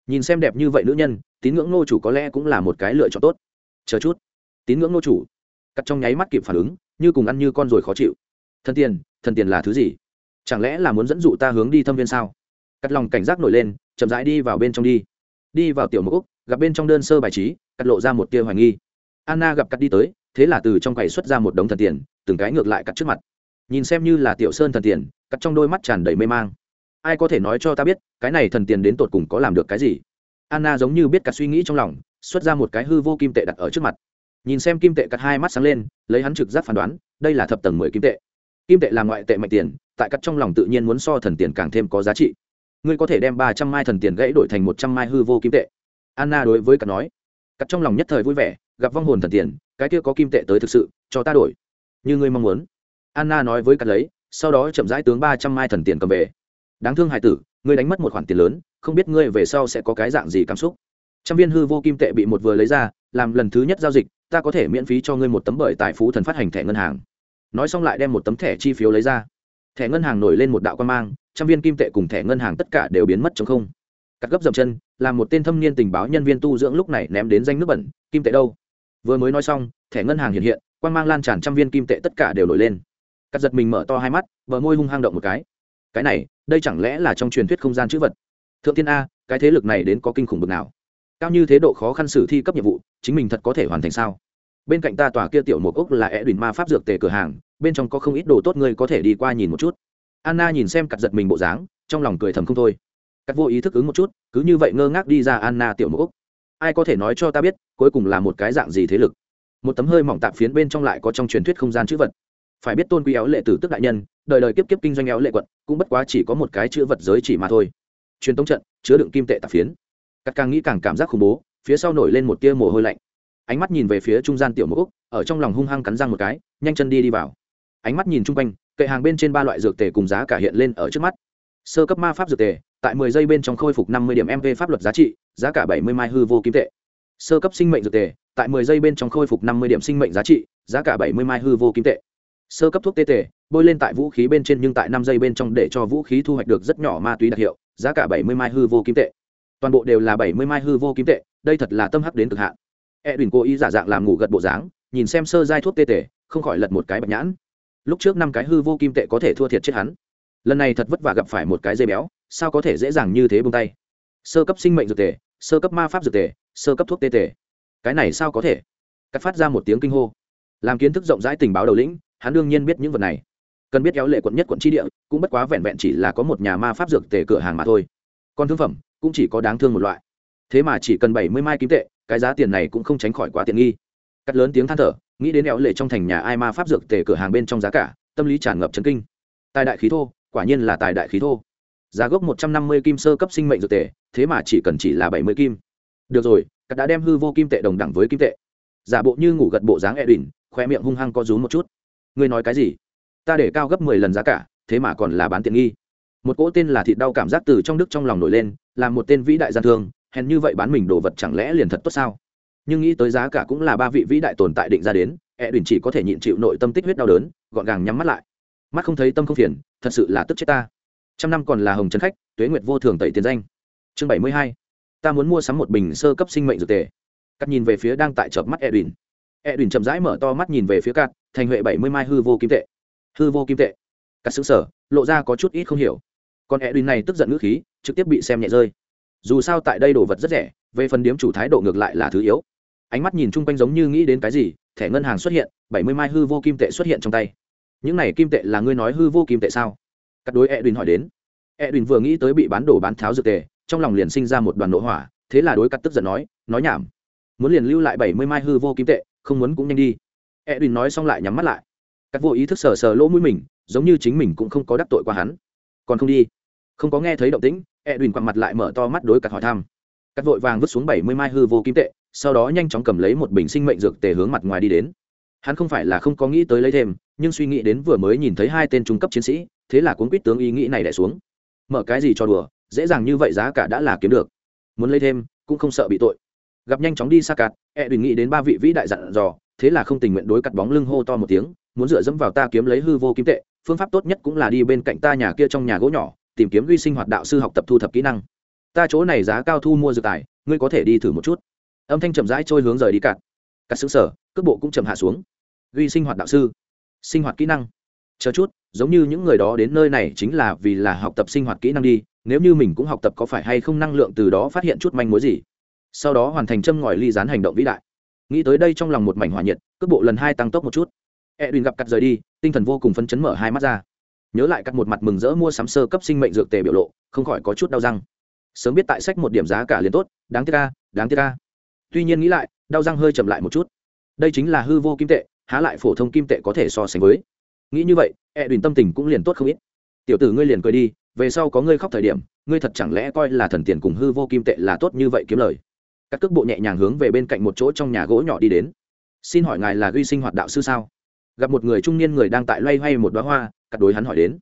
S1: Nhìn xem đẹp như vậy nữ nhân, tín ngưỡng nô chủ có lẽ cũng là một cái lựa chọn tốt. Chờ chút. Tín ngưỡng nô chủ? Cắt trong nháy mắt kịp phản ứng như cùng ăn như con rồi khó chịu. Thân tiền thân tiền là thứ gì? Chẳng lẽ là muốn dẫn dụ ta hướng đi thâm viên sao? Cắt lòng cảnh giác nổi lên, chậm rãi đi vào bên trong đi. Đi vào tiểu mục gặp bên trong đơn sơ bài trí, cắt lộ ra một tia hoài nghi. Anna gặp cắt đi tới, thế là từ trong quầy xuất ra một đống thần tiền, từng cái ngược lại cắt trước mặt. Nhìn xem như là tiểu sơn thần tiền, cắt trong đôi mắt tràn đầy mê mang. Ai có thể nói cho ta biết, cái này thần tiền đến tột cùng có làm được cái gì? Anna giống như biết cả suy nghĩ trong lòng, xuất ra một cái hư vô kim tệ đặt ở trước mặt nhìn xem kim tệ cắt hai mắt sáng lên, lấy hắn trực giác phán đoán, đây là thập tầng mười kim tệ. Kim tệ là ngoại tệ mạnh tiền, tại cắt trong lòng tự nhiên muốn so thần tiền càng thêm có giá trị. Ngươi có thể đem ba trăm mai thần tiền gãy đổi thành một trăm mai hư vô kim tệ. Anna đối với cắt nói. Cắt trong lòng nhất thời vui vẻ, gặp vong hồn thần tiền, cái kia có kim tệ tới thực sự, cho ta đổi. Như ngươi mong muốn. Anna nói với cắt lấy, sau đó chậm rãi tướng ba trăm mai thần tiền cầm về. Đáng thương hải tử, ngươi đánh mất một khoản tiền lớn, không biết ngươi về sau sẽ có cái dạng gì cảm xúc trăm viên hư vô kim tệ bị một vừa lấy ra, làm lần thứ nhất giao dịch, ta có thể miễn phí cho ngươi một tấm bởi tài phú thần phát hành thẻ ngân hàng. Nói xong lại đem một tấm thẻ chi phiếu lấy ra. Thẻ ngân hàng nổi lên một đạo quan mang, trăm viên kim tệ cùng thẻ ngân hàng tất cả đều biến mất trong không. Cắt gấp dầm chân làm một tên thâm niên tình báo nhân viên tu dưỡng lúc này ném đến danh nước bẩn, kim tệ đâu? Vừa mới nói xong, thẻ ngân hàng hiện hiện quan mang lan tràn trăm viên kim tệ tất cả đều nổi lên. Cắt giật mình mở to hai mắt vợ môi hung hăng động một cái. Cái này, đây chẳng lẽ là trong truyền thuyết không gian chữ vật? Thượng tiên a, cái thế lực này đến có kinh khủng bực nào? Cao như thế độ khó khăn xử thi cấp nhiệm vụ, chính mình thật có thể hoàn thành sao? Bên cạnh ta tòa kia tiểu một ốc là é đùn ma pháp dược tề cửa hàng, bên trong có không ít đồ tốt ngươi có thể đi qua nhìn một chút. Anna nhìn xem cặt giật mình bộ dáng, trong lòng cười thầm không thôi. Cắt vô ý thức ứng một chút, cứ như vậy ngơ ngác đi ra anna tiểu một ốc. Ai có thể nói cho ta biết, cuối cùng là một cái dạng gì thế lực? Một tấm hơi mỏng tạp phiến bên trong lại có trong truyền thuyết không gian chữ vật. Phải biết tôn quý éo lệ tử tức đại nhân, đời đời kiếp kiếp kinh doanh éo lệ quận, cũng bất quá chỉ có một cái chữ vật giới chỉ mà thôi. Truyền tống trận, chứa đựng kim tệ tạp phiến cắt càng nghĩ càng cảm giác khủng bố, phía sau nổi lên một tia mồ hôi lạnh. Ánh mắt nhìn về phía trung gian tiểu mẫu úc, ở trong lòng hung hăng cắn răng một cái, nhanh chân đi đi vào. Ánh mắt nhìn chung quanh, kệ hàng bên trên ba loại dược tề cùng giá cả hiện lên ở trước mắt. Sơ cấp ma pháp dược tề, tại mười giây bên trong khôi phục năm mươi điểm mv pháp luật giá trị, giá cả bảy mươi mai hư vô kim tệ. Sơ cấp sinh mệnh dược tề, tại mười giây bên trong khôi phục năm mươi điểm sinh mệnh giá trị, giá cả bảy mươi mai hư vô kim tệ. Sơ cấp thuốc tê tề, bôi lên tại vũ khí bên trên nhưng tại năm giây bên trong để cho vũ khí thu hoạch được rất nhỏ ma túy đặc hiệu, giá cả bảy mươi mai hư vô kim tệ toàn bộ đều là bảy mươi mai hư vô kim tệ, đây thật là tâm hắc đến cực hạn. E đùn cố ý giả dạng làm ngủ gật bộ dáng, nhìn xem sơ giai thuốc tê tề không khỏi lật một cái bạch nhãn. Lúc trước năm cái hư vô kim tệ có thể thua thiệt chết hắn. Lần này thật vất vả gặp phải một cái dây béo, sao có thể dễ dàng như thế bông tay? Sơ cấp sinh mệnh dược tề, sơ cấp ma pháp dược tề, sơ cấp thuốc tê tề. Cái này sao có thể? Cắt phát ra một tiếng kinh hô. Làm kiến thức rộng rãi tình báo đầu lĩnh, hắn đương nhiên biết những vật này. Cần biết kéo lệ quận nhất quận tri địa, cũng bất quá vẹn vẹn chỉ là có một nhà ma pháp dược tề cửa hàng mà thôi. Còn thương phẩm cũng chỉ có đáng thương một loại. Thế mà chỉ cần bảy mươi mai kim tệ, cái giá tiền này cũng không tránh khỏi quá tiện nghi. Cắt lớn tiếng than thở, nghĩ đến éo lệ trong thành nhà ai ma pháp dược tề cửa hàng bên trong giá cả, tâm lý tràn ngập chấn kinh. Tài đại khí thô, quả nhiên là tài đại khí thô. Giá gốc một trăm năm mươi kim sơ cấp sinh mệnh dược tề, thế mà chỉ cần chỉ là bảy mươi kim. Được rồi, cắt đã đem hư vô kim tệ đồng đẳng với kim tệ. Giả bộ như ngủ gật bộ dáng e đỉnh khoe miệng hung hăng có rú một chút. Ngươi nói cái gì? Ta để cao gấp mười lần giá cả, thế mà còn là bán tiện nghi một cỗ tên là thịt đau cảm giác từ trong đức trong lòng nổi lên, là một tên vĩ đại gian thương, hèn như vậy bán mình đồ vật chẳng lẽ liền thật tốt sao? Nhưng nghĩ tới giá cả cũng là ba vị vĩ đại tồn tại định ra đến e đ chỉ có thể nhịn chịu nội tâm tích huyết đau đớn, gọn gàng nhắm mắt lại. Mắt không thấy tâm không phiền, thật sự là tức chết ta. Trăm năm còn là hồng trấn khách, tuế nguyệt vô thường tẩy tiền danh. Chương bảy mươi hai, ta muốn mua sắm một bình sơ cấp sinh mệnh dược tề. Cắt nhìn về phía đang tại chợp mắt edwin. Edwin chậm rãi mở to mắt nhìn về phía cắt, thành huệ bảy mươi mai hư vô kim tệ. Hư vô kim tệ. Cắt xứng sở lộ ra có chút ít không hiểu còn edwin này tức giận ngữ khí, trực tiếp bị xem nhẹ rơi. Dù sao tại đây đồ vật rất rẻ, về phần điếm chủ thái độ ngược lại là thứ yếu. Ánh mắt nhìn chung quanh giống như nghĩ đến cái gì, thẻ ngân hàng xuất hiện, bảy mươi mai hư vô kim tệ xuất hiện trong tay. Những này kim tệ là ngươi nói hư vô kim tệ sao? Cắt đối edwin hỏi đến. Edwin vừa nghĩ tới bị bán đồ bán tháo dược tệ trong lòng liền sinh ra một đoàn nội hỏa, thế là đối cắt tức giận nói nói nhảm. Muốn liền lưu lại bảy mươi mai hư vô kim tệ, không muốn cũng nhanh đi. Edwin nói xong lại nhắm mắt lại. Cắt vô ý thức sờ sờ lỗ mũi mình, giống như chính mình cũng không có đắc tội qua hắn. Còn không đi không có nghe thấy động tĩnh, edwin quặn mặt lại mở to mắt đối cặt hỏi thăm. Cắt vội vàng vứt xuống bảy mươi mai hư vô kim tệ, sau đó nhanh chóng cầm lấy một bình sinh mệnh dược tề hướng mặt ngoài đi đến. Hắn không phải là không có nghĩ tới lấy thêm, nhưng suy nghĩ đến vừa mới nhìn thấy hai tên trung cấp chiến sĩ, thế là cuốn quýt tướng ý nghĩ này đẻ xuống. Mở cái gì cho đùa, dễ dàng như vậy giá cả đã là kiếm được. Muốn lấy thêm, cũng không sợ bị tội. Gặp nhanh chóng đi xa cạt e đùi nghĩ đến ba vị vĩ đại dặn dò, thế là không tình nguyện đối cắt bóng lưng hô to một tiếng, muốn dựa dẫm vào ta kiếm lấy hư vô kim tệ, phương pháp tốt nhất cũng là đi bên cạnh ta nhà kia trong nhà gỗ nhỏ tìm kiếm vi sinh hoạt đạo sư học tập thu thập kỹ năng. Ta chỗ này giá cao thu mua dược tài, ngươi có thể đi thử một chút. Âm thanh chậm rãi trôi hướng rời đi cạn. Cắt xứng sở cước bộ cũng chậm hạ xuống. Duy sinh hoạt đạo sư, sinh hoạt kỹ năng. Chờ chút, giống như những người đó đến nơi này chính là vì là học tập sinh hoạt kỹ năng đi, nếu như mình cũng học tập có phải hay không năng lượng từ đó phát hiện chút manh mối gì? Sau đó hoàn thành châm ngòi ly dán hành động vĩ đại. Nghĩ tới đây trong lòng một mảnh hỏa nhiệt, cước bộ lần hai tăng tốc một chút. Edwin gặp cắt rời đi, tinh thần vô cùng phấn chấn mở hai mắt ra nhớ lại cắt một mặt mừng rỡ mua sắm sơ cấp sinh mệnh dược tề biểu lộ, không khỏi có chút đau răng. Sớm biết tại sách một điểm giá cả liền tốt, đáng tiếc ca đáng tiếc ca tuy nhiên nghĩ lại, đau răng hơi chậm lại một chút. Đây chính là hư vô kim tệ, há lại phổ thông kim tệ có thể so sánh với. Nghĩ như vậy e đùn tâm tình cũng liền tốt không ít. Tiểu tử ngươi liền cười đi, về sau có ngươi khóc thời điểm, ngươi thật chẳng lẽ coi là thần tiền cùng hư vô kim tệ là tốt như vậy kiếm lời? Các cước bộ nhẹ nhàng hướng về bên cạnh một chỗ trong nhà gỗ nhỏ đi đến. Xin hỏi ngài là ghi sinh hoạt đạo sư sao? Gặp một người trung niên người đang tại loay hoay một đoá hoa, cắt đối hắn hỏi đến.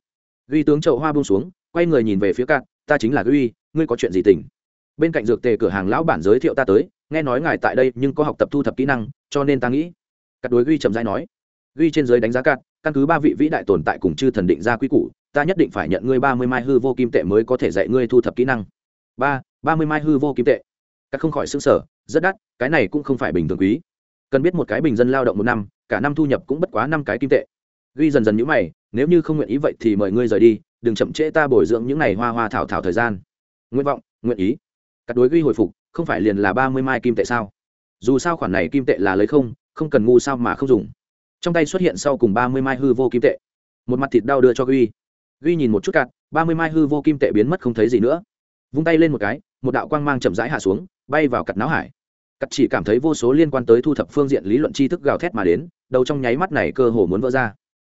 S1: Ghi tướng chậu hoa buông xuống, quay người nhìn về phía cạn, ta chính là ghi, ngươi có chuyện gì tình? Bên cạnh dược tề cửa hàng lão bản giới thiệu ta tới, nghe nói ngài tại đây nhưng có học tập thu thập kỹ năng, cho nên ta nghĩ. Cắt đối ghi chậm rãi nói, ghi trên giới đánh giá cạn, căn cứ ba vị vĩ đại tồn tại cùng chư thần định ra quy củ, ta nhất định phải nhận ngươi ba mươi mai hư vô kim tệ mới có thể dạy ngươi thu thập kỹ năng. Ba ba mươi mai hư vô kim tệ? Các không khỏi xứng sở rất đắt, cái này cũng không phải bình thường quý. Cần biết một cái bình dân lao động một năm cả năm thu nhập cũng bất quá năm cái kim tệ. Ghi dần dần nhữ mày, nếu như không nguyện ý vậy thì mời ngươi rời đi, đừng chậm trễ ta bồi dưỡng những này hoa hoa thảo thảo thời gian. Nguyện vọng, nguyện ý. Cắt đối ghi hồi phục, không phải liền là ba mươi mai kim tệ sao? Dù sao khoản này kim tệ là lấy không không cần ngu sao mà không dùng. Trong tay xuất hiện sau cùng ba mươi mai hư vô kim tệ. Một mặt thịt đau đưa cho ghi. Ghi nhìn một chút cạn, ba mươi mai hư vô kim tệ biến mất không thấy gì nữa. Vung tay lên một cái, một đạo quang mang chậm rãi hạ xuống, bay vào cặt não hải cắt chỉ cảm thấy vô số liên quan tới thu thập phương diện lý luận tri thức gào thét mà đến, đầu trong nháy mắt này cơ hồ muốn vỡ ra.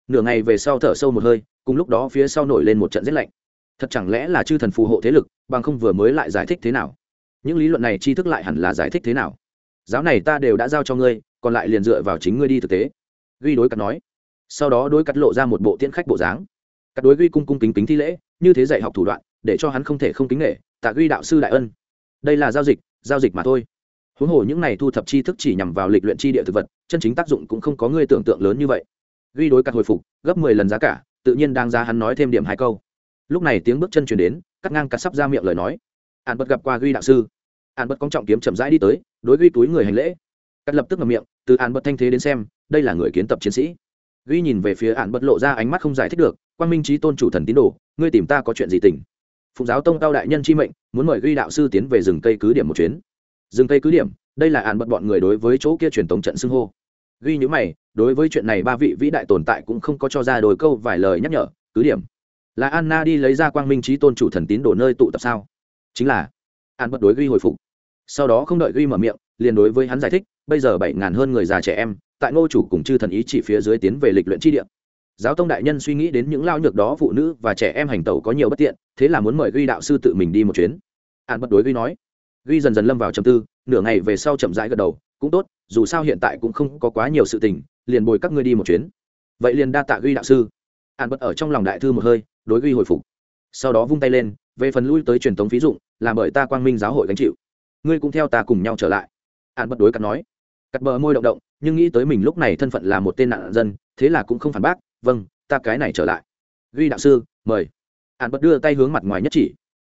S1: Nửa ngày về sau thở sâu một hơi, cùng lúc đó phía sau nổi lên một trận rét lạnh. Thật chẳng lẽ là chư thần phù hộ thế lực, bằng không vừa mới lại giải thích thế nào? Những lý luận này tri thức lại hẳn là giải thích thế nào? Giáo này ta đều đã giao cho ngươi, còn lại liền dựa vào chính ngươi đi thực tế. Ghi đối cắt nói. Sau đó đối cắt lộ ra một bộ tiễn khách bộ dáng. Cắt đối ghi cung cung kính kính thi lễ, như thế dạy học thủ đoạn, để cho hắn không thể không kính nghệ tạ ghi đạo sư đại ân. Đây là giao dịch giao dịch mà thôi huống hồ những này thu thập tri thức chỉ nhằm vào lịch luyện tri địa thực vật, chân chính tác dụng cũng không có ngươi tưởng tượng lớn như vậy. Ghi đối cắt hồi phục, gấp mười lần giá cả, tự nhiên đang ra hắn nói thêm điểm hai câu. Lúc này tiếng bước chân chuyển đến, cắt ngang cắt sắp ra miệng lời nói. Hạn bật gặp qua ghi đạo sư. Hạn bật công trọng kiếm chậm rãi đi tới, đối ghi túi người hành lễ. Cắt lập tức ngậm miệng, từ hạn bật thanh thế đến xem, đây là người kiến tập chiến sĩ. Ghi nhìn về phía hạn bật lộ ra ánh mắt không giải thích được quan minh trí tôn chủ thần tín đồ, ngươi tìm ta có chuyện gì tỉnh? Phụng giáo tông cao đại nhân chi mệnh, muốn mời ghi đạo sư tiến về rừng cây cứ điểm một chuyến rừng cây cứ điểm, đây là ạn bật bọn người đối với chỗ kia truyền tống trận xưng hô. Ghi nhữ mày, đối với chuyện này ba vị vĩ đại tồn tại cũng không có cho ra đôi câu vài lời nhắc nhở, cứ điểm. Là anna đi lấy ra quang minh trí tôn chủ thần tín đồ nơi tụ tập sao? Chính là an bật đối ghi hồi phục. Sau đó không đợi ghi mở miệng, liền đối với hắn giải thích, bây giờ bảy ngàn hơn người già trẻ em, tại ngô chủ cùng chư thần ý chỉ phía dưới tiến về lịch luyện chi địa. Giáo tông đại nhân suy nghĩ đến những lao nhược đó phụ nữ và trẻ em hành tẩu có nhiều bất tiện, thế là muốn mời ghi đạo sư tự mình đi một chuyến. An bất đối ghi nói ghi dần dần lâm vào trầm tư, nửa ngày về sau chậm rãi gật đầu, cũng tốt, dù sao hiện tại cũng không có quá nhiều sự tình, liền bồi các ngươi đi một chuyến. Vậy liền đa tạ ghi đạo sư. An bất ở trong lòng đại thư một hơi, đối ghi hồi phục. Sau đó vung tay lên, về phần lui tới truyền thống phí dụng làm bởi ta quang minh giáo hội gánh chịu. Ngươi cũng theo ta cùng nhau trở lại. An bất đối cắt nói. Cắt bờ môi động động, nhưng nghĩ tới mình lúc này thân phận là một tên nạn dân, thế là cũng không phản bác vâng ta cái này trở lại. Ghi đạo sư, mời. An bất đưa tay hướng mặt ngoài nhất chỉ.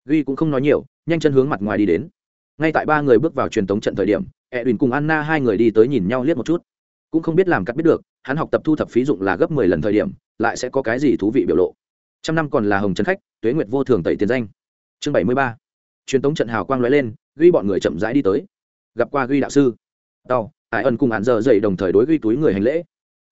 S1: Ghi cũng không nói nhiều, nhanh chân hướng mặt ngoài đi đến ngay tại ba người bước vào truyền thống trận thời điểm, edwin cùng anna hai người đi tới nhìn nhau liếc một chút. Cũng không biết làm cắt biết được, hắn học tập thu thập phí dụng là gấp mười lần thời điểm, lại sẽ có cái gì thú vị biểu lộ. Trăm năm còn là hồng trần khách, tuế nguyệt vô thường tẩy tiền danh. Chương bảy mươi ba. Truyền thống trận hào quang lóe lên, ghi bọn người chậm rãi đi tới. Gặp qua ghi đạo sư. Tàu ải ân cùng hạn giờ dậy đồng thời đối ghi túi người hành lễ.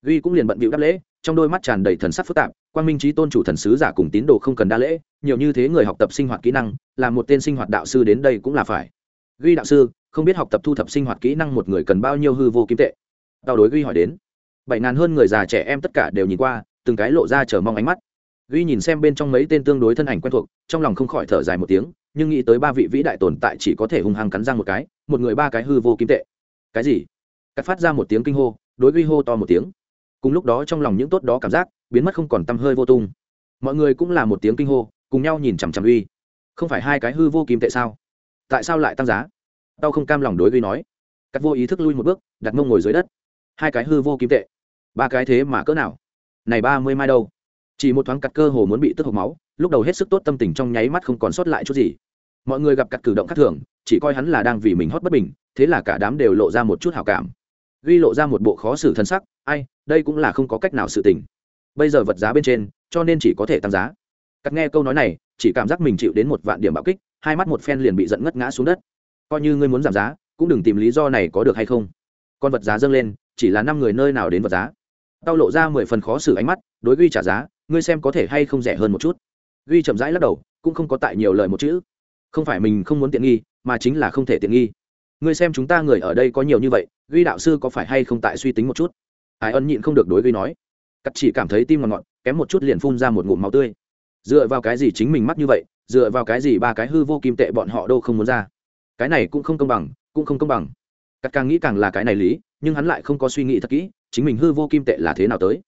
S1: Ghi cũng liền bận bịu đáp lễ, trong đôi mắt tràn đầy thần sắc phức tạp quan minh trí tôn chủ thần sứ giả cùng tín đồ không cần đa lễ, nhiều như thế người học tập sinh hoạt kỹ năng, là một tên sinh hoạt đạo sư đến đây cũng là phải ghi đạo sư, không biết học tập thu thập sinh hoạt kỹ năng một người cần bao nhiêu hư vô kim tệ. Tao đối ghi hỏi đến. Bảy ngàn hơn người già trẻ em tất cả đều nhìn qua, từng cái lộ ra chờ mong ánh mắt. Ghi nhìn xem bên trong mấy tên tương đối thân ảnh quen thuộc, trong lòng không khỏi thở dài một tiếng, nhưng nghĩ tới ba vị vĩ đại tồn tại chỉ có thể hung hăng cắn răng một cái, một người ba cái hư vô kim tệ. Cái gì? Cắt phát ra một tiếng kinh hô, đối ghi hô to một tiếng. Cùng lúc đó trong lòng những tốt đó cảm giác, biến mất không còn t hơi vô tung. Mọi người cũng là một tiếng kinh hô, cùng nhau nhìn chằm chằm uy không phải hai cái hư vô kim tệ sao? Tại sao lại tăng giá? Tao không cam lòng đối với nói. Cắt vô ý thức lui một bước, đặt mông ngồi dưới đất. Hai cái hư vô kim tệ. Ba cái thế mà cỡ nào? Này ba mươi mai đâu? Chỉ một thoáng cắt cơ hồ muốn bị tức hộc máu, lúc đầu hết sức tốt tâm tình trong nháy mắt không còn sót lại chút gì. Mọi người gặp cắt cử động khác thường, chỉ coi hắn là đang vì mình hót bất bình, thế là cả đám đều lộ ra một chút hào cảm. Ghi lộ ra một bộ khó xử thân sắc, ai, đây cũng là không có cách nào sự tình. Bây giờ vật giá bên trên, cho nên chỉ có thể tăng giá. Cắt nghe câu nói này, chỉ cảm giác mình chịu đến một vạn điểm bạo kích hai mắt một phen liền bị giận ngất ngã xuống đất. Coi như ngươi muốn giảm giá, cũng đừng tìm lý do này có được hay không. Con vật giá dâng lên, chỉ là năm người nơi nào đến vật giá. Tao lộ ra mười phần khó xử ánh mắt, đối ghi trả giá, ngươi xem có thể hay không rẻ hơn một chút. Ghi chậm rãi lắc đầu, cũng không có tại nhiều lời một chữ. Không phải mình không muốn tiện nghi, mà chính là không thể tiện nghi. Ngươi xem chúng ta người ở đây có nhiều như vậy, ghi đạo sư có phải hay không tại suy tính một chút? Ai ân nhịn không được đối ghi nói. Cắt chỉ cảm thấy tim ngọt ngọt, kém một chút liền phun ra một ngụm máu tươi. Dựa vào cái gì chính mình mắc như vậy dựa vào cái gì ba cái hư vô kim tệ bọn họ đâu không muốn ra? Cái này cũng không công bằng, cũng không công bằng. Cắt càng nghĩ càng là cái này lý, nhưng hắn lại không có suy nghĩ thật kỹ, chính mình hư vô kim tệ là thế nào tới?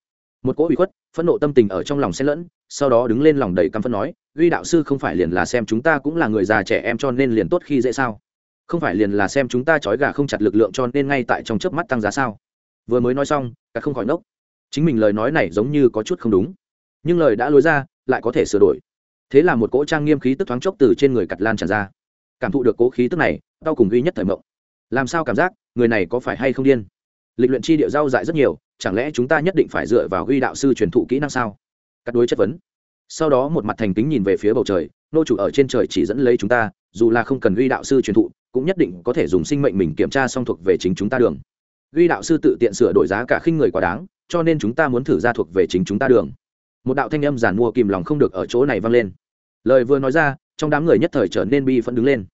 S1: Một cỗ bị khuất, phẫn nộ tâm tình ở trong lòng xen lẫn, sau đó đứng lên lòng đầy căm phẫn nói, uy đạo sư không phải liền là xem chúng ta cũng là người già trẻ em cho nên liền tốt khi dễ sao? Không phải liền là xem chúng ta trói gà không chặt lực lượng cho nên ngay tại trong chớp mắt tăng giá sao? Vừa mới nói xong, cả không khỏi nốc chính mình lời nói này giống như có chút không đúng. Nhưng lời đã lối ra, lại có thể sửa đổi thế là một cỗ trang nghiêm khí tức thoáng chốc từ trên người cặt lan tràn ra. Cảm thụ được cố khí tức này tao cùng duy nhất thời mộng. Làm sao cảm giác, người này có phải hay không điên? Lịch luyện chi địa giao dại rất nhiều, chẳng lẽ chúng ta nhất định phải dựa vào huy đạo sư truyền thụ kỹ năng sao? Cắt đối chất vấn. Sau đó một mặt thành kính nhìn về phía bầu trời, nô chủ ở trên trời chỉ dẫn lấy chúng ta, dù là không cần huy đạo sư truyền thụ, cũng nhất định có thể dùng sinh mệnh mình kiểm tra xong thuộc về chính chúng ta đường. Huy đạo sư tự tiện sửa đổi giá cả khinh người quá đáng, cho nên chúng ta muốn thử ra thuộc về chính chúng ta đường một đạo thanh âm giản mua kìm lòng không được ở chỗ này vang lên. Lời vừa nói ra, trong đám người nhất thời trở nên bi phẫn đứng lên.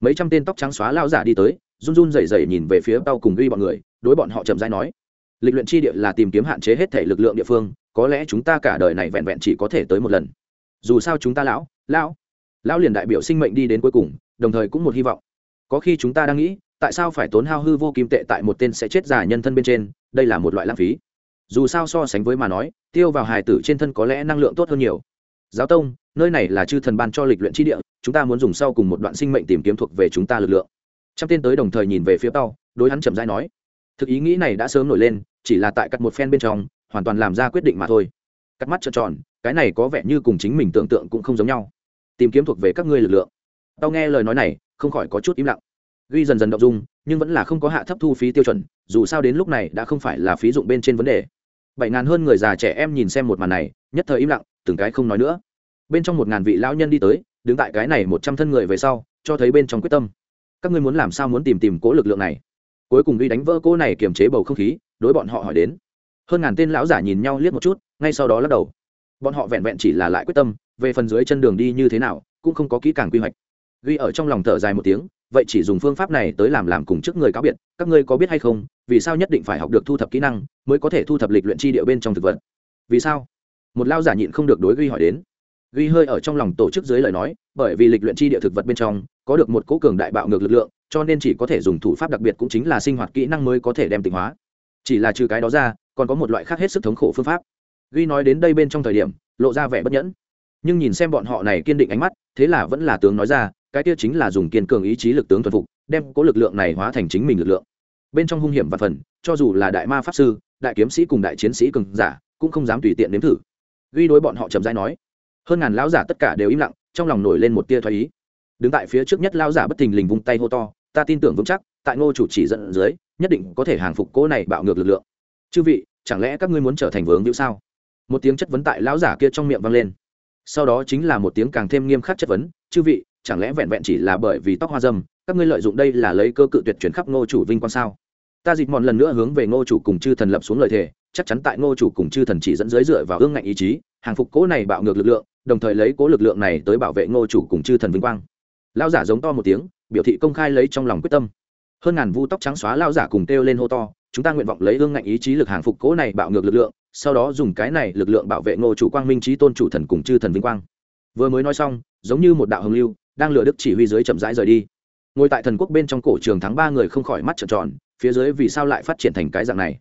S1: Mấy trăm tên tóc trắng xóa lao giả đi tới, run run rẩy rẩy nhìn về phía tao cùng ghi bọn người, đối bọn họ chậm rãi nói, lịch luyện chi địa là tìm kiếm hạn chế hết thể lực lượng địa phương, có lẽ chúng ta cả đời này vẹn vẹn chỉ có thể tới một lần. Dù sao chúng ta lão lão lão liền đại biểu sinh mệnh đi đến cuối cùng, đồng thời cũng một hy vọng. Có khi chúng ta đang nghĩ, tại sao phải tốn hao hư vô kim tệ tại một tên sẽ chết giả nhân thân bên trên, đây là một loại lãng phí dù sao so sánh với mà nói, tiêu vào hài tử trên thân có lẽ năng lượng tốt hơn nhiều. Giáo tông, nơi này là chư thần ban cho lịch luyện chi địa, chúng ta muốn dùng sau cùng một đoạn sinh mệnh tìm kiếm thuộc về chúng ta lực lượng. Trong tên tới đồng thời nhìn về phía tao đối hắn chậm rãi nói, thực ý nghĩ này đã sớm nổi lên, chỉ là tại cắt một phen bên trong, hoàn toàn làm ra quyết định mà thôi. Cắt mắt trợn tròn, cái này có vẻ như cùng chính mình tưởng tượng cũng không giống nhau. Tìm kiếm thuộc về các ngươi lực lượng. Tao nghe lời nói này, không khỏi có chút im lặng ghi dần dần động dung, nhưng vẫn là không có hạ thấp thu phí tiêu chuẩn, dù sao đến lúc này đã không phải là phí dụng bên trên vấn đề. Bảy ngàn hơn người già trẻ em nhìn xem một màn này, nhất thời im lặng, từng cái không nói nữa. Bên trong một ngàn vị lão nhân đi tới, đứng tại cái này một trăm thân người về sau, cho thấy bên trong quyết tâm. Các ngươi muốn làm sao muốn tìm tìm cố lực lượng này? Cuối cùng ghi đánh vỡ cô này kiềm chế bầu không khí, đối bọn họ hỏi đến. Hơn ngàn tên lão giả nhìn nhau liếc một chút, ngay sau đó lắc đầu. Bọn họ vẹn vẹn chỉ là lại quyết tâm, về phần dưới chân đường đi như thế nào, cũng không có kỹ càng quy hoạch. Ghi ở trong lòng thở dài một tiếng vậy chỉ dùng phương pháp này tới làm làm cùng trước người cáo biệt, các ngươi có biết hay không, vì sao nhất định phải học được thu thập kỹ năng, mới có thể thu thập lịch luyện chi địa bên trong thực vật? Vì sao? Một lao giả nhịn không được đối ghi hỏi đến. Ghi hơi ở trong lòng tổ chức dưới lời nói, bởi vì lịch luyện chi địa thực vật bên trong, có được một cố cường đại bạo ngược lực lượng, cho nên chỉ có thể dùng thủ pháp đặc biệt cũng chính là sinh hoạt kỹ năng mới có thể đem tịnh hóa. Chỉ là trừ cái đó ra, còn có một loại khác hết sức thống khổ phương pháp. Ghi nói đến đây bên trong thời điểm, lộ ra vẻ bất nhẫn. Nhưng nhìn xem bọn họ này kiên định ánh mắt, thế là vẫn là tướng nói ra cái kia chính là dùng kiên cường ý chí lực tướng thuần phục, đem cố lực lượng này hóa thành chính mình lực lượng. Bên trong hung hiểm và phần, cho dù là đại ma pháp sư, đại kiếm sĩ cùng đại chiến sĩ cường giả, cũng không dám tùy tiện nếm thử. Ghi đối bọn họ chậm rãi nói, hơn ngàn lão giả tất cả đều im lặng, trong lòng nổi lên một tia thoái ý. Đứng tại phía trước nhất lão giả bất thình lình vung tay hô to, ta tin tưởng vững chắc, tại ngô chủ chỉ dẫn dưới, nhất định có thể hàng phục cố này bạo ngược lực lượng. Chư vị, chẳng lẽ các ngươi muốn trở thành vướng hữu sao? Một tiếng chất vấn tại lão giả kia trong miệng vang lên. Sau đó chính là một tiếng càng thêm nghiêm khắc chất vấn, chư vị chẳng lẽ vẹn vẹn chỉ là bởi vì tóc hoa dâm, các ngươi lợi dụng đây là lấy cơ cự tuyệt chuyển khắp ngô chủ vinh quang sao? Ta dịp mòn lần nữa hướng về ngô chủ cùng chư thần lập xuống lời thề, chắc chắn tại ngô chủ cùng chư thần chỉ dẫn dưới dựa vào ương ngạnh ý chí, hàng phục cố này bạo ngược lực lượng, đồng thời lấy cố lực lượng này tới bảo vệ ngô chủ cùng chư thần vinh quang. Lao giả giống to một tiếng, biểu thị công khai lấy trong lòng quyết tâm. Hơn ngàn vu tóc trắng xóa lao giả cùng kêu lên hô to, chúng ta nguyện vọng lấy ương ngạnh ý chí lực hàng phục cố này bạo ngược lực lượng, sau đó dùng cái này lực lượng bảo vệ ngô chủ quang minh trí tôn chủ thần cùng chư thần vinh quang. Vừa mới nói xong, giống như một đạo hồng lưu đang lừa đức chỉ huy dưới chậm rãi rời đi. Ngồi tại thần quốc bên trong cổ trường thắng ba người không khỏi mắt trợn tròn, phía dưới vì sao lại phát triển thành cái dạng này?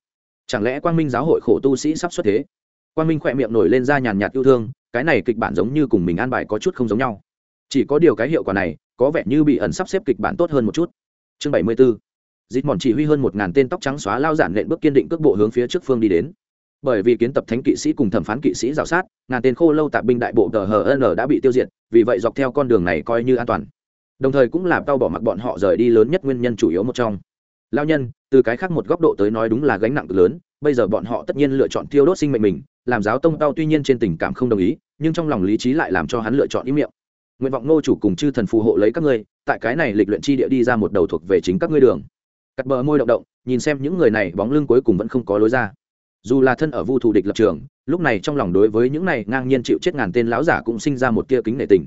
S1: Chẳng lẽ quang minh giáo hội khổ tu sĩ sắp xuất thế? Quang minh khỏe miệng nổi lên ra nhàn nhạt yêu thương, cái này kịch bản giống như cùng mình an bài có chút không giống nhau. Chỉ có điều cái hiệu quả này, có vẻ như bị ẩn sắp xếp kịch bản tốt hơn một chút. Chương bảy mươi 74 dịt mòn chỉ huy hơn một ngàn tên tóc trắng xóa lao giản lện bước kiên định cước bộ hướng phía trước phương đi đến. Bởi vì kiến tập thánh kỵ sĩ cùng thẩm phán kỵ sĩ rào sát, ngàn tên khô lâu tạp binh đại bộ tờ hn đã bị tiêu diệt vì vậy dọc theo con đường này coi như an toàn. Đồng thời cũng làm tao bỏ mặc bọn họ rời đi lớn nhất nguyên nhân chủ yếu một trong. Lao nhân, từ cái khác một góc độ tới nói đúng là gánh nặng cực lớn, bây giờ bọn họ tất nhiên lựa chọn tiêu đốt sinh mệnh mình, làm giáo tông tao tuy nhiên trên tình cảm không đồng ý, nhưng trong lòng lý trí lại làm cho hắn lựa chọn ý miệng. Nguyện vọng ngô chủ cùng chư thần phù hộ lấy các ngươi, tại cái này lịch luyện chi địa đi ra một đầu thuộc về chính các ngươi đường. Cắt bờ môi động động, nhìn xem những người này bóng lưng cuối cùng vẫn không có lối ra dù là thân ở vu thù địch lập trường, lúc này trong lòng đối với những này ngang nhiên chịu chết ngàn tên lão giả cũng sinh ra một tia kính nể tình.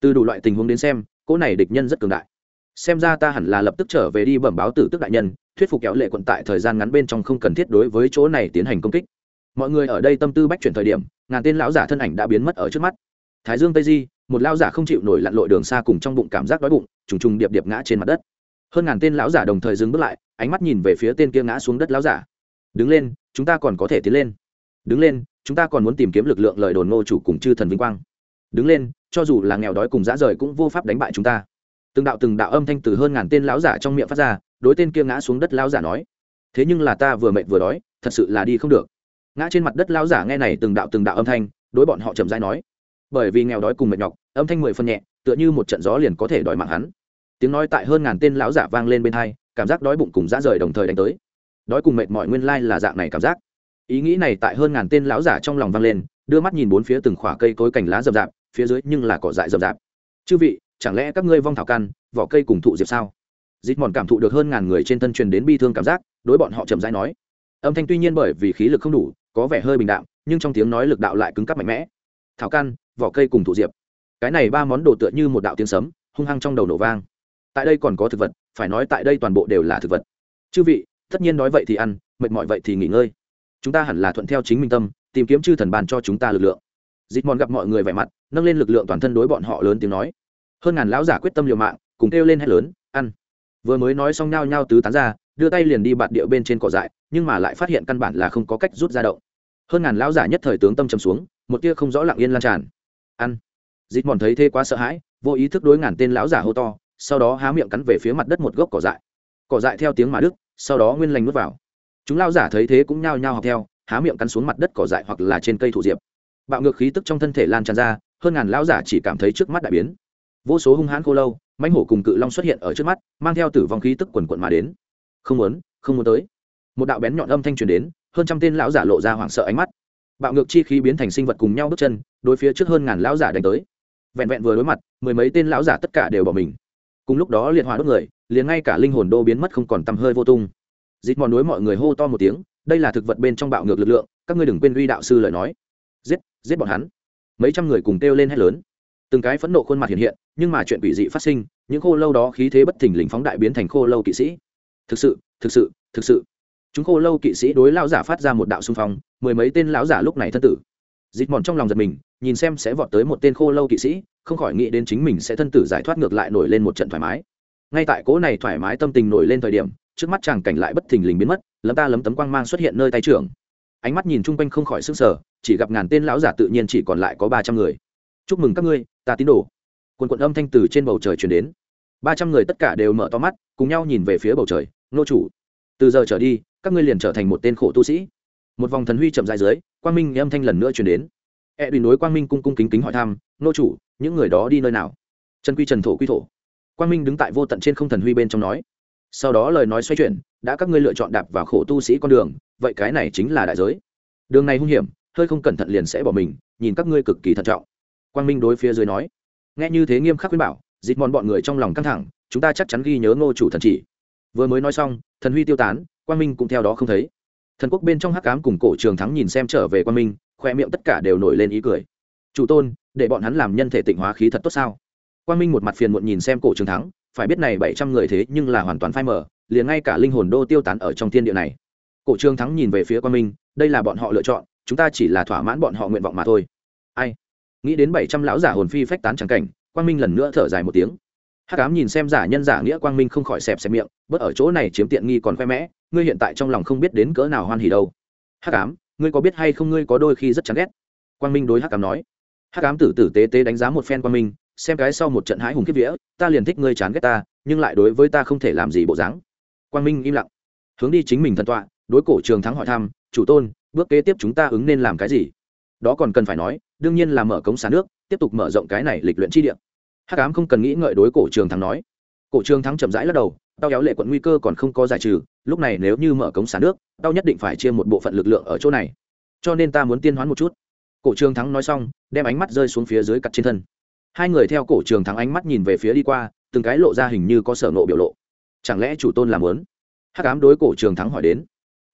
S1: Từ đủ loại tình huống đến xem, cỗ này địch nhân rất cường đại. Xem ra ta hẳn là lập tức trở về đi bẩm báo tử tức đại nhân, thuyết phục kéo lệ quận tại thời gian ngắn bên trong không cần thiết đối với chỗ này tiến hành công kích. Mọi người ở đây tâm tư bách chuyển thời điểm, ngàn tên lão giả thân ảnh đã biến mất ở trước mắt. Thái dương tây di, một lão giả không chịu nổi lặn lội đường xa cùng trong bụng cảm giác đói bụng, trùng trùng điệp điệp ngã trên mặt đất. Hơn ngàn tên lão giả đồng thời dừng bước lại, ánh mắt nhìn về phía tên kia ngã xuống đất lão giả. Đứng lên chúng ta còn có thể tiến lên. Đứng lên, chúng ta còn muốn tìm kiếm lực lượng lời đồn ngô chủ cùng chư thần vinh quang. Đứng lên, cho dù là nghèo đói cùng dã rời cũng vô pháp đánh bại chúng ta. Từng đạo từng đạo âm thanh từ hơn ngàn tên lão giả trong miệng phát ra, đối tên kia ngã xuống đất lão giả nói. Thế nhưng là ta vừa mệt vừa đói, thật sự là đi không được. Ngã trên mặt đất lão giả nghe này từng đạo từng đạo âm thanh, đối bọn họ chậm rãi nói. Bởi vì nghèo đói cùng mệt nhọc, âm thanh mười phân nhẹ, tựa như một trận gió liền có thể đòi mạng hắn. Tiếng nói tại hơn ngàn tên lão giả vang lên bên hai, cảm giác đói bụng cùng dã rời đồng thời đánh tới đói cùng mệt mỏi nguyên lai là dạng này cảm giác. Ý nghĩ này tại hơn ngàn tên lão giả trong lòng vang lên, đưa mắt nhìn bốn phía từng khỏa cây cối cành lá rậm rạp, phía dưới nhưng là cỏ dại rậm rạp. Chư vị, chẳng lẽ các ngươi vong thảo căn, vỏ cây cùng thụ diệp sao? Dít mòn cảm thụ được hơn ngàn người trên thân truyền đến bi thương cảm giác, đối bọn họ chậm rãi nói. Âm thanh tuy nhiên bởi vì khí lực không đủ, có vẻ hơi bình đạm, nhưng trong tiếng nói lực đạo lại cứng cắp mạnh mẽ. Thảo căn, vỏ cây cùng thụ diệp. Cái này ba món đồ tựa như một đạo tiếng sấm, hung hăng trong đầu nổ vang. Tại đây còn có thực vật, phải nói tại đây toàn bộ đều là thực vật. Chư vị tất nhiên nói vậy thì ăn, mệt mỏi vậy thì nghỉ ngơi. Chúng ta hẳn là thuận theo chính minh tâm, tìm kiếm chư thần bàn cho chúng ta lực lượng. Dịp mòn gặp mọi người vẻ mặt, nâng lên lực lượng toàn thân đối bọn họ lớn tiếng nói. Hơn ngàn lão giả quyết tâm liều mạng, cùng kêu lên hét lớn, ăn! Vừa mới nói xong nhao nhao tứ tán ra, đưa tay liền đi bạt điệu bên trên cỏ dại, nhưng mà lại phát hiện căn bản là không có cách rút ra động. Hơn ngàn lão giả nhất thời tướng tâm trầm xuống, một tia không rõ lặng yên lan tràn. Ăn! Dịp mòn thấy thế quá sợ hãi, vô ý thức đối ngàn tên lão giả hô to, sau đó há miệng cắn về phía mặt đất một gốc cỏ dại. Cỏ dại theo tiếng mà đức sau đó nguyên lành nuốt vào. Chúng lao giả thấy thế cũng nhao nhao học theo, há miệng cắn xuống mặt đất cỏ dại hoặc là trên cây thụ diệp. Bạo ngược khí tức trong thân thể lan tràn ra, hơn ngàn lão giả chỉ cảm thấy trước mắt đại biến. Vô số hung hãn khô lâu, mãnh hổ cùng cự long xuất hiện ở trước mắt, mang theo tử vong khí tức quần quận mà đến. Không muốn không muốn tới. Một đạo bén nhọn âm thanh truyền đến, hơn trăm tên lão giả lộ ra hoảng sợ ánh mắt. Bạo ngược chi khí biến thành sinh vật cùng nhau bước chân, đối phía trước hơn ngàn lão giả đánh tới. Vẹn vẹn vừa đối mặt, mười mấy tên lão giả tất cả đều bỏ mình cùng lúc đó liệt hỏa đốt người, liền ngay cả linh hồn đô biến mất không còn tăm hơi vô tung. Dịt mòn núi mọi người hô to một tiếng, đây là thực vật bên trong bạo ngược lực lượng, các ngươi đừng quên uy đạo sư lời nói. Giết giết bọn hắn. Mấy trăm người cùng kêu lên hét lớn. Từng cái phẫn nộ khuôn mặt hiện hiện, nhưng mà chuyện quỷ dị phát sinh, những khô lâu đó khí thế bất thình lình phóng đại biến thành khô lâu kỵ sĩ. Thực sự thực sự thực sự. Chúng khô lâu kỵ sĩ đối lão giả phát ra một đạo xung phong, mười mấy tên lão giả lúc này thân tử dịt mòn trong lòng giật mình, nhìn xem sẽ vọt tới một tên khô lâu kỵ sĩ, không khỏi nghĩ đến chính mình sẽ thân tử giải thoát ngược lại nổi lên một trận thoải mái. Ngay tại cỗ này thoải mái tâm tình nổi lên thời điểm, trước mắt chàng cảnh lại bất thình lình biến mất, lấm ta lấm tấm quang mang xuất hiện nơi tay trưởng. Ánh mắt nhìn chung quanh không khỏi sức sở chỉ gặp ngàn tên lão giả tự nhiên chỉ còn lại có ba trăm người. Chúc mừng các ngươi, ta tín đồ. Quần quận âm thanh từ trên bầu trời chuyển đến. Ba trăm người tất cả đều mở to mắt, cùng nhau nhìn về phía bầu trời, nô chủ, từ giờ trở đi, các ngươi liền trở thành một tên khổ tu sĩ. Một vòng thần huy chậm dài dưới quang minh âm thanh lần nữa chuyển đến. E đùi nối quang minh cung cung kính kính hỏi thăm, nô chủ, những người đó đi nơi nào? Trần quy trần thổ quy thổ. Quang minh đứng tại vô tận trên không thần huy bên trong nói, sau đó lời nói xoay chuyển, đã các ngươi lựa chọn đạp vào khổ tu sĩ con đường, vậy cái này chính là đại giới. Đường này hung hiểm, hơi không cẩn thận liền sẽ bỏ mình, nhìn các ngươi cực kỳ thận trọng. Quang minh đối phía dưới nói. Nghe như thế nghiêm khắc khuyên bảo dịt mòn bọn người trong lòng căng thẳng, chúng ta chắc chắn ghi nhớ ngô chủ thần chỉ. Vừa mới nói xong, thần huy tiêu tán, quang minh cũng theo đó không thấy thần quốc bên trong hắc cám cùng cổ trường thắng nhìn xem trở về quan minh, khoe miệng tất cả đều nổi lên ý cười. Chủ tôn, để bọn hắn làm nhân thể tịnh hóa khí thật tốt sao? Quan minh một mặt phiền muộn nhìn xem cổ trường thắng, phải biết này bảy trăm người thế nhưng là hoàn toàn phai mờ, liền ngay cả linh hồn đô tiêu tán ở trong thiên địa này. Cổ trường thắng nhìn về phía quan minh, đây là bọn họ lựa chọn, chúng ta chỉ là thỏa mãn bọn họ nguyện vọng mà thôi. Ai? Nghĩ đến bảy trăm lão giả hồn phi phách tán trắng cảnh, quan minh lần nữa thở dài một tiếng hắc ám nhìn xem giả nhân giả nghĩa quang minh không khỏi xẹp xẹp miệng, bớt ở chỗ này chiếm tiện nghi còn khoe mẽ, ngươi hiện tại trong lòng không biết đến cỡ nào hoan hỉ đâu. Hắc ám, ngươi có biết hay không ngươi có đôi khi rất chán ghét? Quang minh đối hắc ám nói. Hắc ám tử tử tế tế đánh giá một phen quang minh, xem cái sau một trận hãi hùng kiếp vía, ta liền thích ngươi chán ghét ta, nhưng lại đối với ta không thể làm gì bộ dáng. Quang minh im lặng. Hướng đi chính mình thần tọa, đối cổ trường thắng hỏi thăm, chủ tôn, bước kế tiếp chúng ta ứng nên làm cái gì? Đó còn cần phải nói, đương nhiên là mở cống xả nước, tiếp tục mở rộng cái này lịch luyện chi địa hắc ám không cần nghĩ ngợi đối cổ trường thắng nói. Cổ trường thắng chậm rãi lắc đầu, tao kéo lệ quận nguy cơ còn không có giải trừ, lúc này nếu như mở cống xả nước, tao nhất định phải chia một bộ phận lực lượng ở chỗ này. Cho nên ta muốn tiên hoán một chút. Cổ trường thắng nói xong, đem ánh mắt rơi xuống phía dưới cặt trên thân. Hai người theo cổ trường thắng ánh mắt nhìn về phía đi qua, từng cái lộ ra hình như có sở nộ biểu lộ. Chẳng lẽ chủ tôn làm lớn hắc ám đối cổ trường thắng hỏi đến.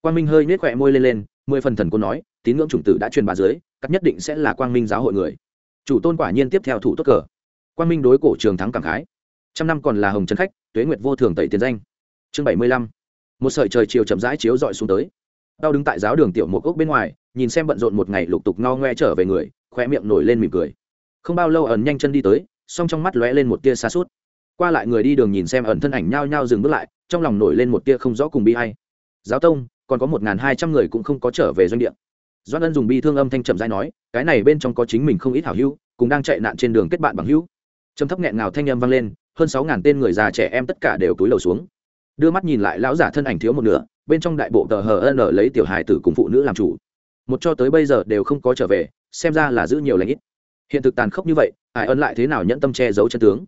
S1: Quang minh hơi nết khỏe môi lên lên, mười phần thần cô nói, tín ngưỡng chủng tử đã truyền bà dưới, cắt nhất định sẽ là quang minh giáo hội người. Chủ tôn quả nhiên tiếp theo thủ tốt cờ. Quan minh đối cổ trường thắng cảm khái. Trăm năm còn là hồng trấn khách, tuế nguyệt vô thường tẩy tiền danh. Chương bảy mươi lăm. Một sợi trời chiều chậm rãi chiếu dọi xuống tới. Đau đứng tại giáo đường tiểu một ốc bên ngoài, nhìn xem bận rộn một ngày lục tục no ngoe trở về người khoe miệng nổi lên mỉm cười. Không bao lâu ẩn nhanh chân đi tới, song trong mắt lóe lên một tia xa suốt qua lại người đi đường nhìn xem ẩn thân ảnh nhao nhao dừng bước lại, trong lòng nổi lên một tia không rõ cùng bi hay giáo tông, còn có một hai trăm người cũng không có trở về doanh địa. Doan ân dùng bi thương âm thanh trầm dai nói, cái này bên trong có chính mình không ít hảo hữu cũng đang chạy nạn trên đường kết bạn bằng hữu trầm thấp nghẹn ngào thanh âm vang lên, hơn sáu ngàn tên người già trẻ em tất cả đều túi lầu xuống. Đưa mắt nhìn lại lão giả thân ảnh thiếu một nửa, bên trong đại bộ tờ hờ n lấy tiểu hài tử cùng phụ nữ làm chủ. Một cho tới bây giờ đều không có trở về, xem ra là giữ nhiều lãnh ít. Hiện thực tàn khốc như vậy ai ân lại thế nào nhẫn tâm che giấu chân tướng?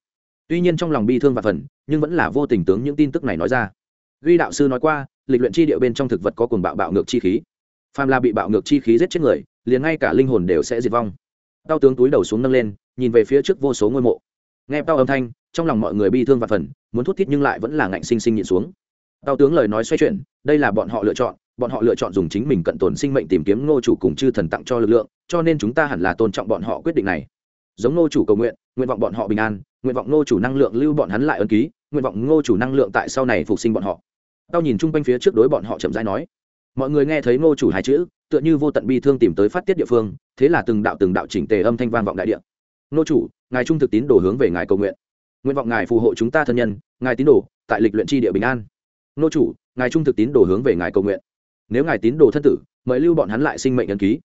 S1: Tuy nhiên trong lòng bi thương và phần nhưng vẫn là vô tình tướng những tin tức này nói ra. Ghi đạo sư nói qua, lịch luyện chi địa bên trong thực vật có cuồng bạo bạo ngược chi khí. Phàm là bị bạo ngược chi khí giết chết người, liền ngay cả linh hồn đều sẽ diệt vong. Tao tướng túi đầu xuống nâng lên, nhìn về phía trước vô số ngôi mộ nghe tao âm thanh, trong lòng mọi người bi thương và phần, muốn thút thít nhưng lại vẫn là ngạnh sinh sinh nhịn xuống. Tao tướng lời nói xoay chuyển, đây là bọn họ lựa chọn, bọn họ lựa chọn dùng chính mình cận tồn sinh mệnh tìm kiếm ngô chủ cùng chư thần tặng cho lực lượng, cho nên chúng ta hẳn là tôn trọng bọn họ quyết định này. Giống ngô chủ cầu nguyện nguyện vọng bọn họ bình an, nguyện vọng ngô chủ năng lượng lưu bọn hắn lại ân ký, nguyện vọng ngô chủ năng lượng tại sau này phục sinh bọn họ. Tao nhìn chung quanh phía trước đối bọn họ chậm rãi nói. Mọi người nghe thấy ngô chủ hai chữ, tựa như vô tận bi thương tìm tới phát tiết địa phương, thế là từng đạo từng đạo chỉnh tề âm thanh vang vọng đại địa. Nô chủ, ngài trung thực tín đồ hướng về ngài cầu nguyện. Nguyện vọng ngài phù hộ chúng ta thân nhân, ngài tín đồ, tại lịch luyện tri địa bình an. Nô chủ, ngài trung thực tín đồ hướng về ngài cầu nguyện. Nếu ngài tín đồ thân tử, mời lưu bọn hắn lại sinh mệnh ấn ký.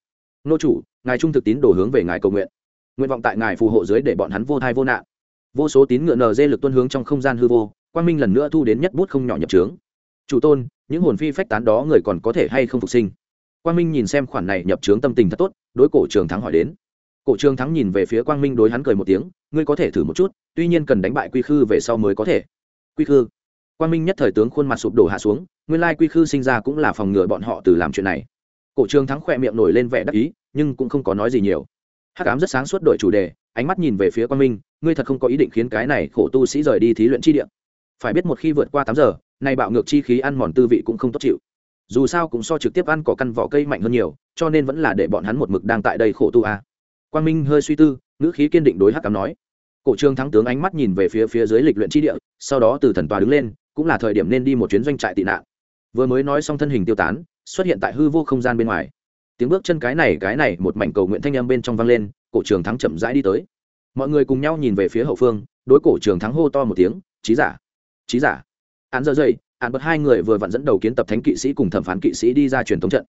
S1: Nô chủ, ngài trung thực tín đồ hướng về ngài cầu nguyện. Nguyện vọng tại ngài phù hộ dưới để bọn hắn vô thai vô nạn. Vô số tín ngựa nd lực tuân hướng trong không gian hư vô, quang minh lần nữa thu đến nhất bút không nhỏ nhập trướng. Chủ tôn, những hồn phi phách tán đó người còn có thể hay không phục sinh? Quang minh nhìn xem khoản này nhập trướng tâm tình thật tốt, đối cổ trường thắng hỏi đến cổ trường thắng nhìn về phía quang minh đối hắn cười một tiếng, ngươi có thể thử một chút, tuy nhiên cần đánh bại quy khư về sau mới có thể. Quy khư? Quang minh nhất thời tướng khuôn mặt sụp đổ hạ xuống, nguyên lai quy khư sinh ra cũng là phòng ngừa bọn họ từ làm chuyện này. Cổ trường thắng khỏe miệng nổi lên vẻ đắc ý, nhưng cũng không có nói gì nhiều. Hắc ám rất sáng suốt đổi chủ đề, ánh mắt nhìn về phía quang minh, ngươi thật không có ý định khiến cái này khổ tu sĩ rời đi thí luyện chi địa. Phải biết một khi vượt qua tám giờ, nay bạo ngược chi khí ăn mòn tư vị cũng không tốt chịu. Dù sao cũng so trực tiếp ăn cỏ căn vỏ cây mạnh hơn nhiều, cho nên vẫn là để bọn hắn một mực đang tại đây khổ tu a. à quang minh hơi suy tư, ngữ khí kiên định đối hắc cám nói. Cổ trương thắng tướng ánh mắt nhìn về phía phía dưới lịch luyện chi địa, sau đó từ thần tòa đứng lên, cũng là thời điểm nên đi một chuyến doanh trại tị nạn. Vừa mới nói xong thân hình tiêu tán, xuất hiện tại hư vô không gian bên ngoài. Tiếng bước chân cái này cái này, một mảnh cầu nguyện thanh âm bên trong vang lên, cổ trường thắng chậm rãi đi tới. Mọi người cùng nhau nhìn về phía hậu phương, đối cổ trường thắng hô to một tiếng trí giả trí giả. Án giờ dậy, án bật hai người vừa vặn dẫn đầu kiến tập thánh kỵ sĩ cùng thẩm phán kỵ sĩ đi ra truyền thống trận.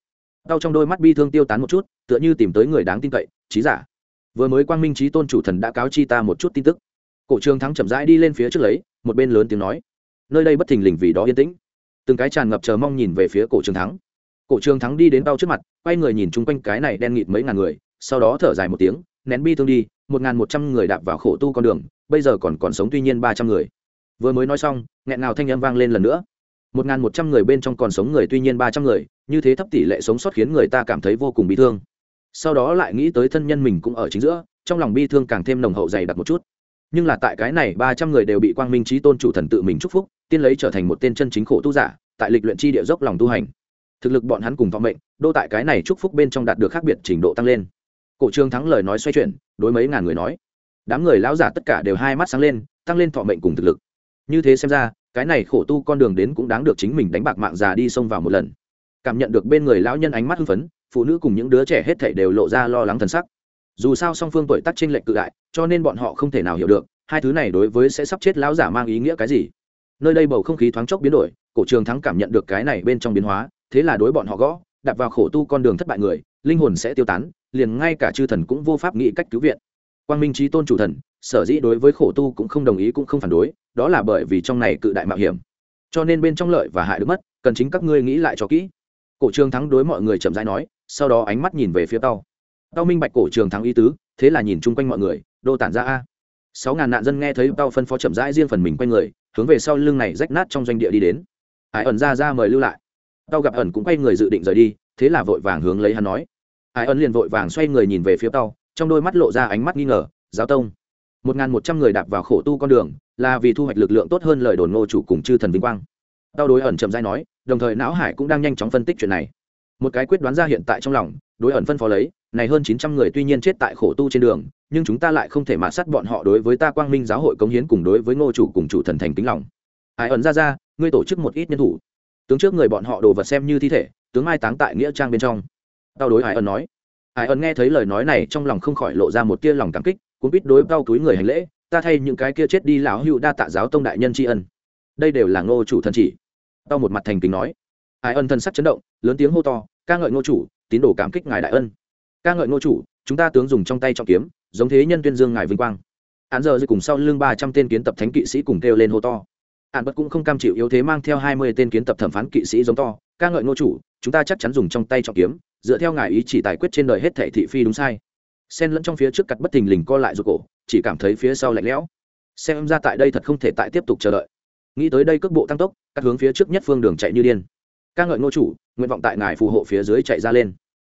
S1: Đau trong đôi mắt bi thương tiêu tán một chút, tựa như tìm tới người đáng tin cậy trí giả vừa mới quang minh trí tôn chủ thần đã cáo chi ta một chút tin tức. Cổ trường thắng chậm rãi đi lên phía trước lấy, một bên lớn tiếng nói. Nơi đây bất thình lình vì đó yên tĩnh. Từng cái tràn ngập chờ mong nhìn về phía cổ trường thắng. Cổ trường thắng đi đến bao trước mặt, quay người nhìn chung quanh cái này đen nghịt mấy ngàn người, sau đó thở dài một tiếng, nén bi thương đi, một ngàn một trăm người đạp vào khổ tu con đường, bây giờ còn còn sống tuy nhiên ba trăm người. Vừa mới nói xong, nghẹn nào thanh âm vang lên lần nữa. Một ngàn một trăm người bên trong còn sống người tuy nhiên ba trăm người, như thế thấp tỷ lệ sống sót khiến người ta cảm thấy vô cùng bi thương sau đó lại nghĩ tới thân nhân mình cũng ở chính giữa, trong lòng bi thương càng thêm nồng hậu dày đặc một chút. Nhưng là tại cái này ba trăm người đều bị quang minh trí tôn chủ thần tự mình chúc phúc, tiên lấy trở thành một tên chân chính khổ tu giả, tại lịch luyện chi địa dốc lòng tu hành. Thực lực bọn hắn cùng vọng mệnh, đô tại cái này chúc phúc bên trong đạt được khác biệt trình độ tăng lên. Cổ trương thắng lời nói xoay chuyển, đối mấy ngàn người nói. Đám người lão giả tất cả đều hai mắt sáng lên, tăng lên thọ mệnh cùng thực lực. Như thế xem ra, cái này khổ tu con đường đến cũng đáng được chính mình đánh bạc mạng già đi xông vào một lần. Cảm nhận được bên người lão nhân ánh mắt hưng phấn phụ nữ cùng những đứa trẻ hết thảy đều lộ ra lo lắng thần sắc. Dù sao song phương tuổi tác trên lệch cự đại, cho nên bọn họ không thể nào hiểu được, hai thứ này đối với sẽ sắp chết lão giả mang ý nghĩa cái gì. Nơi đây bầu không khí thoáng chốc biến đổi, cổ trường thắng cảm nhận được cái này bên trong biến hóa, thế là đối bọn họ gõ, đạp vào khổ tu con đường thất bại người, linh hồn sẽ tiêu tán, liền ngay cả chư thần cũng vô pháp nghĩ cách cứu viện. Quang minh trí tôn chủ thần, sở dĩ đối với khổ tu cũng không đồng ý cũng không phản đối, đó là bởi vì trong này cự đại mạo hiểm. Cho nên bên trong lợi và hại được mất, cần chính các ngươi nghĩ lại cho kỹ. Cổ trường thắng đối mọi người chậm rãi nói sau đó ánh mắt nhìn về phía tao. Tao minh bạch cổ trường thắng ý tứ, thế là nhìn chung quanh mọi người, đô tản ra a. Sáu ngàn nạn dân nghe thấy tao phân phó chậm rãi riêng phần mình quanh người, hướng về sau lưng này rách nát trong doanh địa đi đến. Hải ẩn ra ra mời lưu lại. Tao gặp ẩn cũng quay người dự định rời đi, thế là vội vàng hướng lấy hắn nói. Hải ẩn liền vội vàng xoay người nhìn về phía tao, trong đôi mắt lộ ra ánh mắt nghi ngờ, giáo tông, một ngàn một trăm người đạp vào khổ tu con đường, là vì thu hoạch lực lượng tốt hơn lời đồn ngô chủ cùng chư thần vinh quang. Tao đối ẩn chậm rãi nói, đồng thời não hải cũng đang nhanh chóng phân tích chuyện này một cái quyết đoán ra hiện tại trong lòng, đối ẩn phân phó lấy, này hơn chín trăm người tuy nhiên chết tại khổ tu trên đường, nhưng chúng ta lại không thể mạ sát bọn họ đối với ta quang minh giáo hội cống hiến cùng đối với ngô chủ cùng chủ thần thành kính lòng. Ai ẩn ra ra, ngươi tổ chức một ít nhân thủ. Tướng trước người bọn họ đồ vật xem như thi thể, tướng mai táng tại nghĩa trang bên trong. Tao đối ai ẩn nói. Ai ẩn nghe thấy lời nói này trong lòng không khỏi lộ ra một tia lòng cảm kích, cũng biết đối tao túi người hành lễ, ta thay những cái kia chết đi lão hữu đa tạ giáo tông đại nhân tri ân. Đây đều là ngô chủ thần chỉ. Tao một mặt thành kính nói ai ân thân sắc chấn động, lớn tiếng hô to, ca ngợi ngô chủ, tín đồ cảm kích ngài đại ân. Ca ngợi ngô chủ, chúng ta tướng dùng trong tay trọng kiếm, giống thế nhân tuyên dương ngài vinh quang. Án giờ cùng sau lưng ba trăm tên kiến tập thánh kỵ sĩ cùng kêu lên hô to. Án bất cũng không cam chịu yếu thế mang theo hai mươi tên kiến tập thẩm phán kỵ sĩ giống to, ca ngợi ngô chủ, chúng ta chắc chắn dùng trong tay trọng kiếm, dựa theo ngài ý chỉ tài quyết trên đời hết thệ thị phi đúng sai. Sen lẫn trong phía trước cặt bất thình lình co lại ruột cổ, chỉ cảm thấy phía sau lạnh lẽo. Xem ra tại đây thật không thể tại tiếp tục chờ đợi. Nghĩ tới đây cước bộ tăng tốc, cắt hướng phía trước nhất phương đường chạy như điên ca ngợi ngô chủ, nguyện vọng tại ngài phù hộ phía dưới chạy ra lên.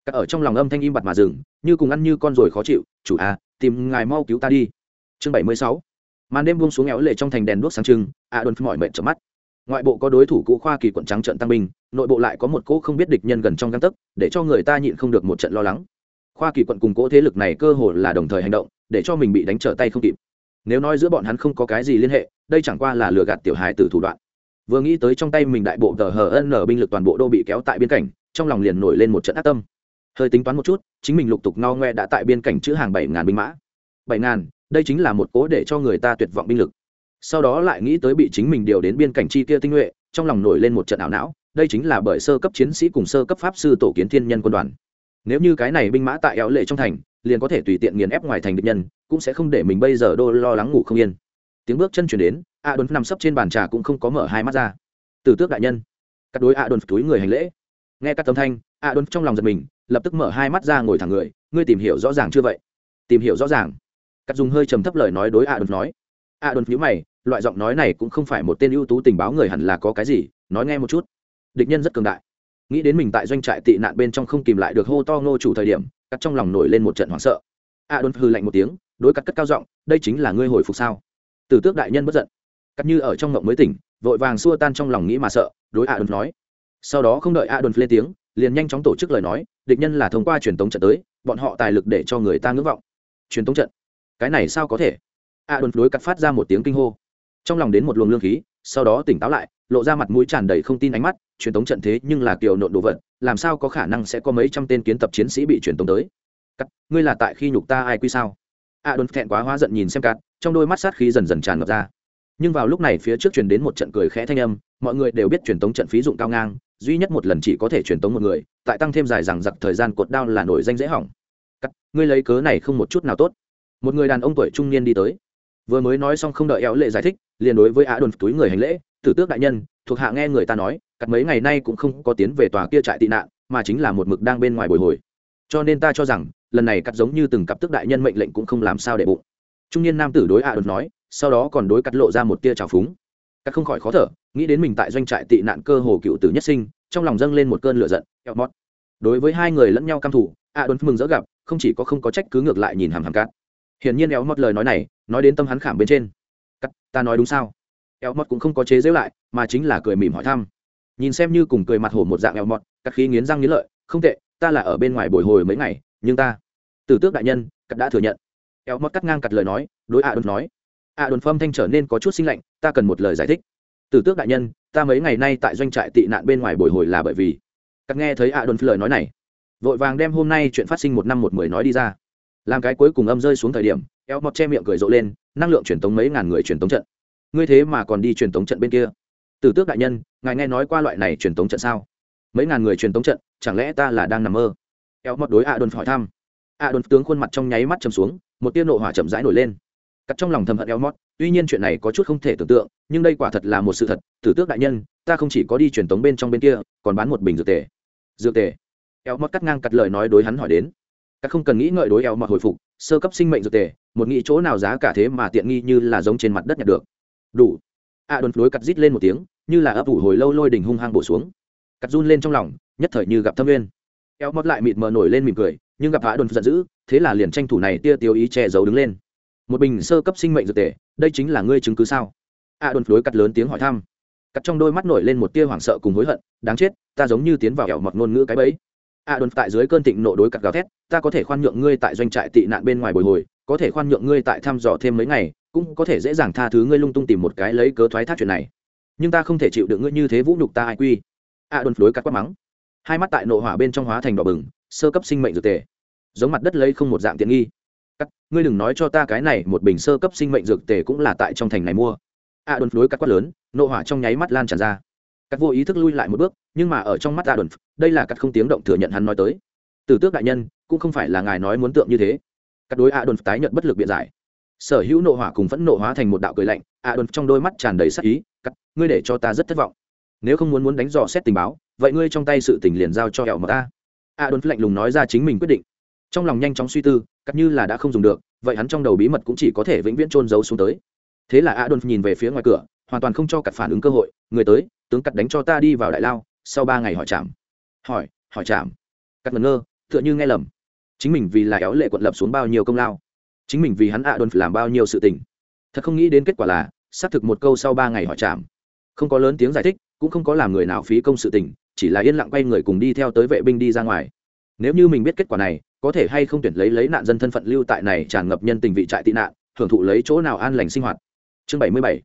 S1: Các ở trong lòng âm thanh im bặt mà dừng, như cùng ăn như con rồi khó chịu, chủ à tìm ngài mau cứu ta đi. Chương bảy mươi sáu. Màn đêm buông xuống éo lệ trong thành đèn đuốc sáng trưng, a đồn mỏi mệt chợp mắt. Ngoại bộ có đối thủ cũ khoa kỳ quận trắng trận tăng binh, nội bộ lại có một cỗ không biết địch nhân gần trong găng tấc, để cho người ta nhịn không được một trận lo lắng. Khoa kỳ quận cùng cỗ thế lực này cơ hồ là đồng thời hành động, để cho mình bị đánh trở tay không kịp. Nếu nói giữa bọn hắn không có cái gì liên hệ, đây chẳng qua là lừa gạt tiểu hài từ thủ đoạn vừa nghĩ tới trong tay mình đại bộ tờ hờ ân binh lực toàn bộ đô bị kéo tại biên cảnh, trong lòng liền nổi lên một trận ác tâm. Hơi tính toán một chút, chính mình lục tục no ngoe đã tại biên cảnh chữ hàng bảy ngàn binh mã. Bảy ngàn, đây chính là một cố để cho người ta tuyệt vọng binh lực. Sau đó lại nghĩ tới bị chính mình điều đến biên cảnh chi kia tinh nhuệ, trong lòng nổi lên một trận ảo não, đây chính là bởi sơ cấp chiến sĩ cùng sơ cấp pháp sư tổ kiến thiên nhân quân đoàn. Nếu như cái này binh mã tại éo lệ trong thành, liền có thể tùy tiện nghiền ép ngoài thành địch nhân, cũng sẽ không để mình bây giờ đô lo lắng ngủ không yên. Tiếng bước chân chuyển đến a đồn nằm sấp trên bàn trà cũng không có mở hai mắt ra. Từ tước đại nhân cắt đối a đồn túi người hành lễ. Nghe các tấm thanh, a đồn trong lòng giật mình, lập tức mở hai mắt ra ngồi thẳng người, ngươi tìm hiểu rõ ràng chưa vậy? Tìm hiểu rõ ràng. Cắt dùng hơi trầm thấp lời nói đối a đồn nói. A đồn nhíu mày, loại giọng nói này cũng không phải một tên ưu tú tình báo người hẳn là có cái gì, nói nghe một chút. Địch nhân rất cường đại. Nghĩ đến mình tại doanh trại tị nạn bên trong không kìm lại được hô to ngô chủ thời điểm, cắt trong lòng nổi lên một trận hoảng sợ. A đôn hư lạnh một tiếng, đối cắt cất cao giọng, đây chính là ngươi hồi phục sao? Tử tước đại nhân bất giận cắt như ở trong ngộng mới tỉnh, vội vàng xua tan trong lòng nghĩ mà sợ, đối a đồn nói. Sau đó không đợi a đồn lên tiếng, liền nhanh chóng tổ chức lời nói, địch nhân là thông qua truyền tống trận tới, bọn họ tài lực để cho người ta ngưỡng vọng. Truyền tống trận? Cái này sao có thể? A đồn đối cắt phát ra một tiếng kinh hô. Trong lòng đến một luồng lương khí, sau đó tỉnh táo lại, lộ ra mặt mũi tràn đầy không tin ánh mắt, truyền tống trận thế nhưng là kiểu nộn đồ vật, làm sao có khả năng sẽ có mấy trăm tên kiến tập chiến sĩ bị truyền tống tới? Cắt, ngươi là tại khi nhục ta ai quy sao? A đồn thẹn quá hóa giận nhìn xem cắt, trong đôi mắt sát khí dần dần tràn ngập ra nhưng vào lúc này phía trước truyền đến một trận cười khẽ thanh âm, mọi người đều biết truyền tống trận phí dụng cao ngang, duy nhất một lần chỉ có thể truyền tống một người, tại tăng thêm dài rằng giặc thời gian cột đao là nổi danh dễ hỏng. Cắt, ngươi lấy cớ này không một chút nào tốt. Một người đàn ông tuổi trung niên đi tới. Vừa mới nói xong không đợi éo lệ giải thích, liền đối với á đồn túi người hành lễ, tử tước đại nhân, thuộc hạ nghe người ta nói, cắt mấy ngày nay cũng không có tiến về tòa kia trại tị nạn, mà chính là một mực đang bên ngoài bồi hồi. Cho nên ta cho rằng, lần này cắt giống như từng cặp tức đại nhân mệnh lệnh cũng không làm sao để bụng. Trung niên nam tử đối á đồn nói sau đó còn đối cắt lộ ra một tia trào phúng. Cắt không khỏi khó thở, nghĩ đến mình tại doanh trại tị nạn cơ hồ cựu tử nhất sinh, trong lòng dâng lên một cơn lửa giận, eo mót đối với hai người lẫn nhau căm thủ a đốn mừng dỡ gặp, không chỉ có không có trách cứ ngược lại nhìn hàm hàm cát. Hiển nhiên eo mót lời nói này, nói đến tâm hắn khảm bên trên. Cắt, ta nói đúng sao? Eo mót cũng không có chế giễu lại, mà chính là cười mỉm hỏi thăm. Nhìn xem như cùng cười mặt hổ một dạng eo mót cắt khí nghiến răng nghiến lợi, không tệ, ta là ở bên ngoài bồi hồi mấy ngày, nhưng ta, tử tước đại nhân, cắt đã thừa nhận. Eo mót cắt ngang cặt lời nói, đối a đốn nói a đồn phâm thanh trở nên có chút sinh lạnh, ta cần một lời giải thích. Tử tước đại nhân, ta mấy ngày nay tại doanh trại tị nạn bên ngoài bồi hồi là bởi vì, các nghe thấy a đồn lời nói này, vội vàng đem hôm nay chuyện phát sinh một năm một mười nói đi ra. Làm cái cuối cùng âm rơi xuống thời điểm, eo mọt che miệng cười rộ lên, năng lượng truyền tống mấy ngàn người truyền tống trận. Ngươi thế mà còn đi truyền tống trận bên kia? Tử tước đại nhân, ngài nghe nói qua loại này truyền tống trận sao? Mấy ngàn người truyền tống trận, chẳng lẽ ta là đang nằm mơ? Eo mọt đối a đồn hỏi thăm. A đồn tướng khuôn mặt trong nháy mắt chầm xuống, một tia nộ hỏa chậm rãi nổi lên cắt trong lòng thầm hận eo mót tuy nhiên chuyện này có chút không thể tưởng tượng, nhưng đây quả thật là một sự thật, tử tước đại nhân, ta không chỉ có đi truyền tống bên trong bên kia, còn bán một bình dược tề. Dược tề? Eo mót cắt ngang cắt lời nói đối hắn hỏi đến. Các không cần nghĩ ngợi đối eo mót hồi phục, sơ cấp sinh mệnh dược tề, một nghĩ chỗ nào giá cả thế mà tiện nghi như là giống trên mặt đất nhặt được. Đủ. A đồn đối cắt rít lên một tiếng, như là ấp ủ hồi lâu lôi đình hung hăng bổ xuống. Cắt run lên trong lòng, nhất thời như gặp thâm nguyên. Eo mót lại mịt mờ nổi lên mỉm cười, nhưng gặp a đồn giận dữ, thế là liền tranh thủ này tia tiêu ý che giấu đứng lên một bình sơ cấp sinh mệnh dược tề, đây chính là ngươi chứng cứ sao? A đồn phối cắt lớn tiếng hỏi thăm. Cắt trong đôi mắt nổi lên một tia hoảng sợ cùng hối hận, đáng chết, ta giống như tiến vào ẻo mọt ngôn ngữ cái bẫy. A đồn tại dưới cơn thịnh nộ đối cắt gào thét, ta có thể khoan nhượng ngươi tại doanh trại tị nạn bên ngoài bồi hồi, có thể khoan nhượng ngươi tại thăm dò thêm mấy ngày, cũng có thể dễ dàng tha thứ ngươi lung tung tìm một cái lấy cớ thoái thác chuyện này. Nhưng ta không thể chịu được ngươi như thế vũ nhục ta ai quy. A đồn phối cắt quát mắng. Hai mắt tại nộ hỏa bên trong hóa thành đỏ bừng, sơ cấp sinh mệnh dược tề. Giống mặt đất lấy không một dạng tiện nghi cắt, ngươi đừng nói cho ta cái này, một bình sơ cấp sinh mệnh dược tề cũng là tại trong thành này mua. A đồn đối cắt quát lớn, nộ hỏa trong nháy mắt lan tràn ra. Cắt vô ý thức lui lại một bước, nhưng mà ở trong mắt a đồn, đây là cắt không tiếng động thừa nhận hắn nói tới. Từ tước đại nhân, cũng không phải là ngài nói muốn tượng như thế. Cắt đối a đồn tái nhận bất lực biện giải. Sở hữu nộ hỏa cùng vẫn nộ hóa thành một đạo cười lạnh, a đồn trong đôi mắt tràn đầy sắc ý, cắt, ngươi để cho ta rất thất vọng. Nếu không muốn muốn đánh dò xét tình báo, vậy ngươi trong tay sự tình liền giao cho hẻo mà ta. A đồn lạnh lùng nói ra chính mình quyết định trong lòng nhanh chóng suy tư, cắt như là đã không dùng được, vậy hắn trong đầu bí mật cũng chỉ có thể vĩnh viễn trôn giấu xuống tới. Thế là adolf nhìn về phía ngoài cửa, hoàn toàn không cho cắt phản ứng cơ hội, người tới, tướng cắt đánh cho ta đi vào đại lao, sau ba ngày hỏi chạm hỏi hỏi chạm cắt ngẩn ngơ, tựa như nghe lầm. Chính mình vì là éo lệ quận lập xuống bao nhiêu công lao? Chính mình vì hắn ạ đồn làm bao nhiêu sự tình? Thật không nghĩ đến kết quả là, xác thực một câu sau ba ngày hỏi chạm không có lớn tiếng giải thích, cũng không có làm người nào phí công sự tình, chỉ là yên lặng quay người cùng đi theo tới vệ binh đi ra ngoài nếu như mình biết kết quả này, có thể hay không tuyển lấy lấy nạn dân thân phận lưu tại này tràn ngập nhân tình vị trại tị nạn, hưởng thụ lấy chỗ nào an lành sinh hoạt. Chương bảy mươi bảy.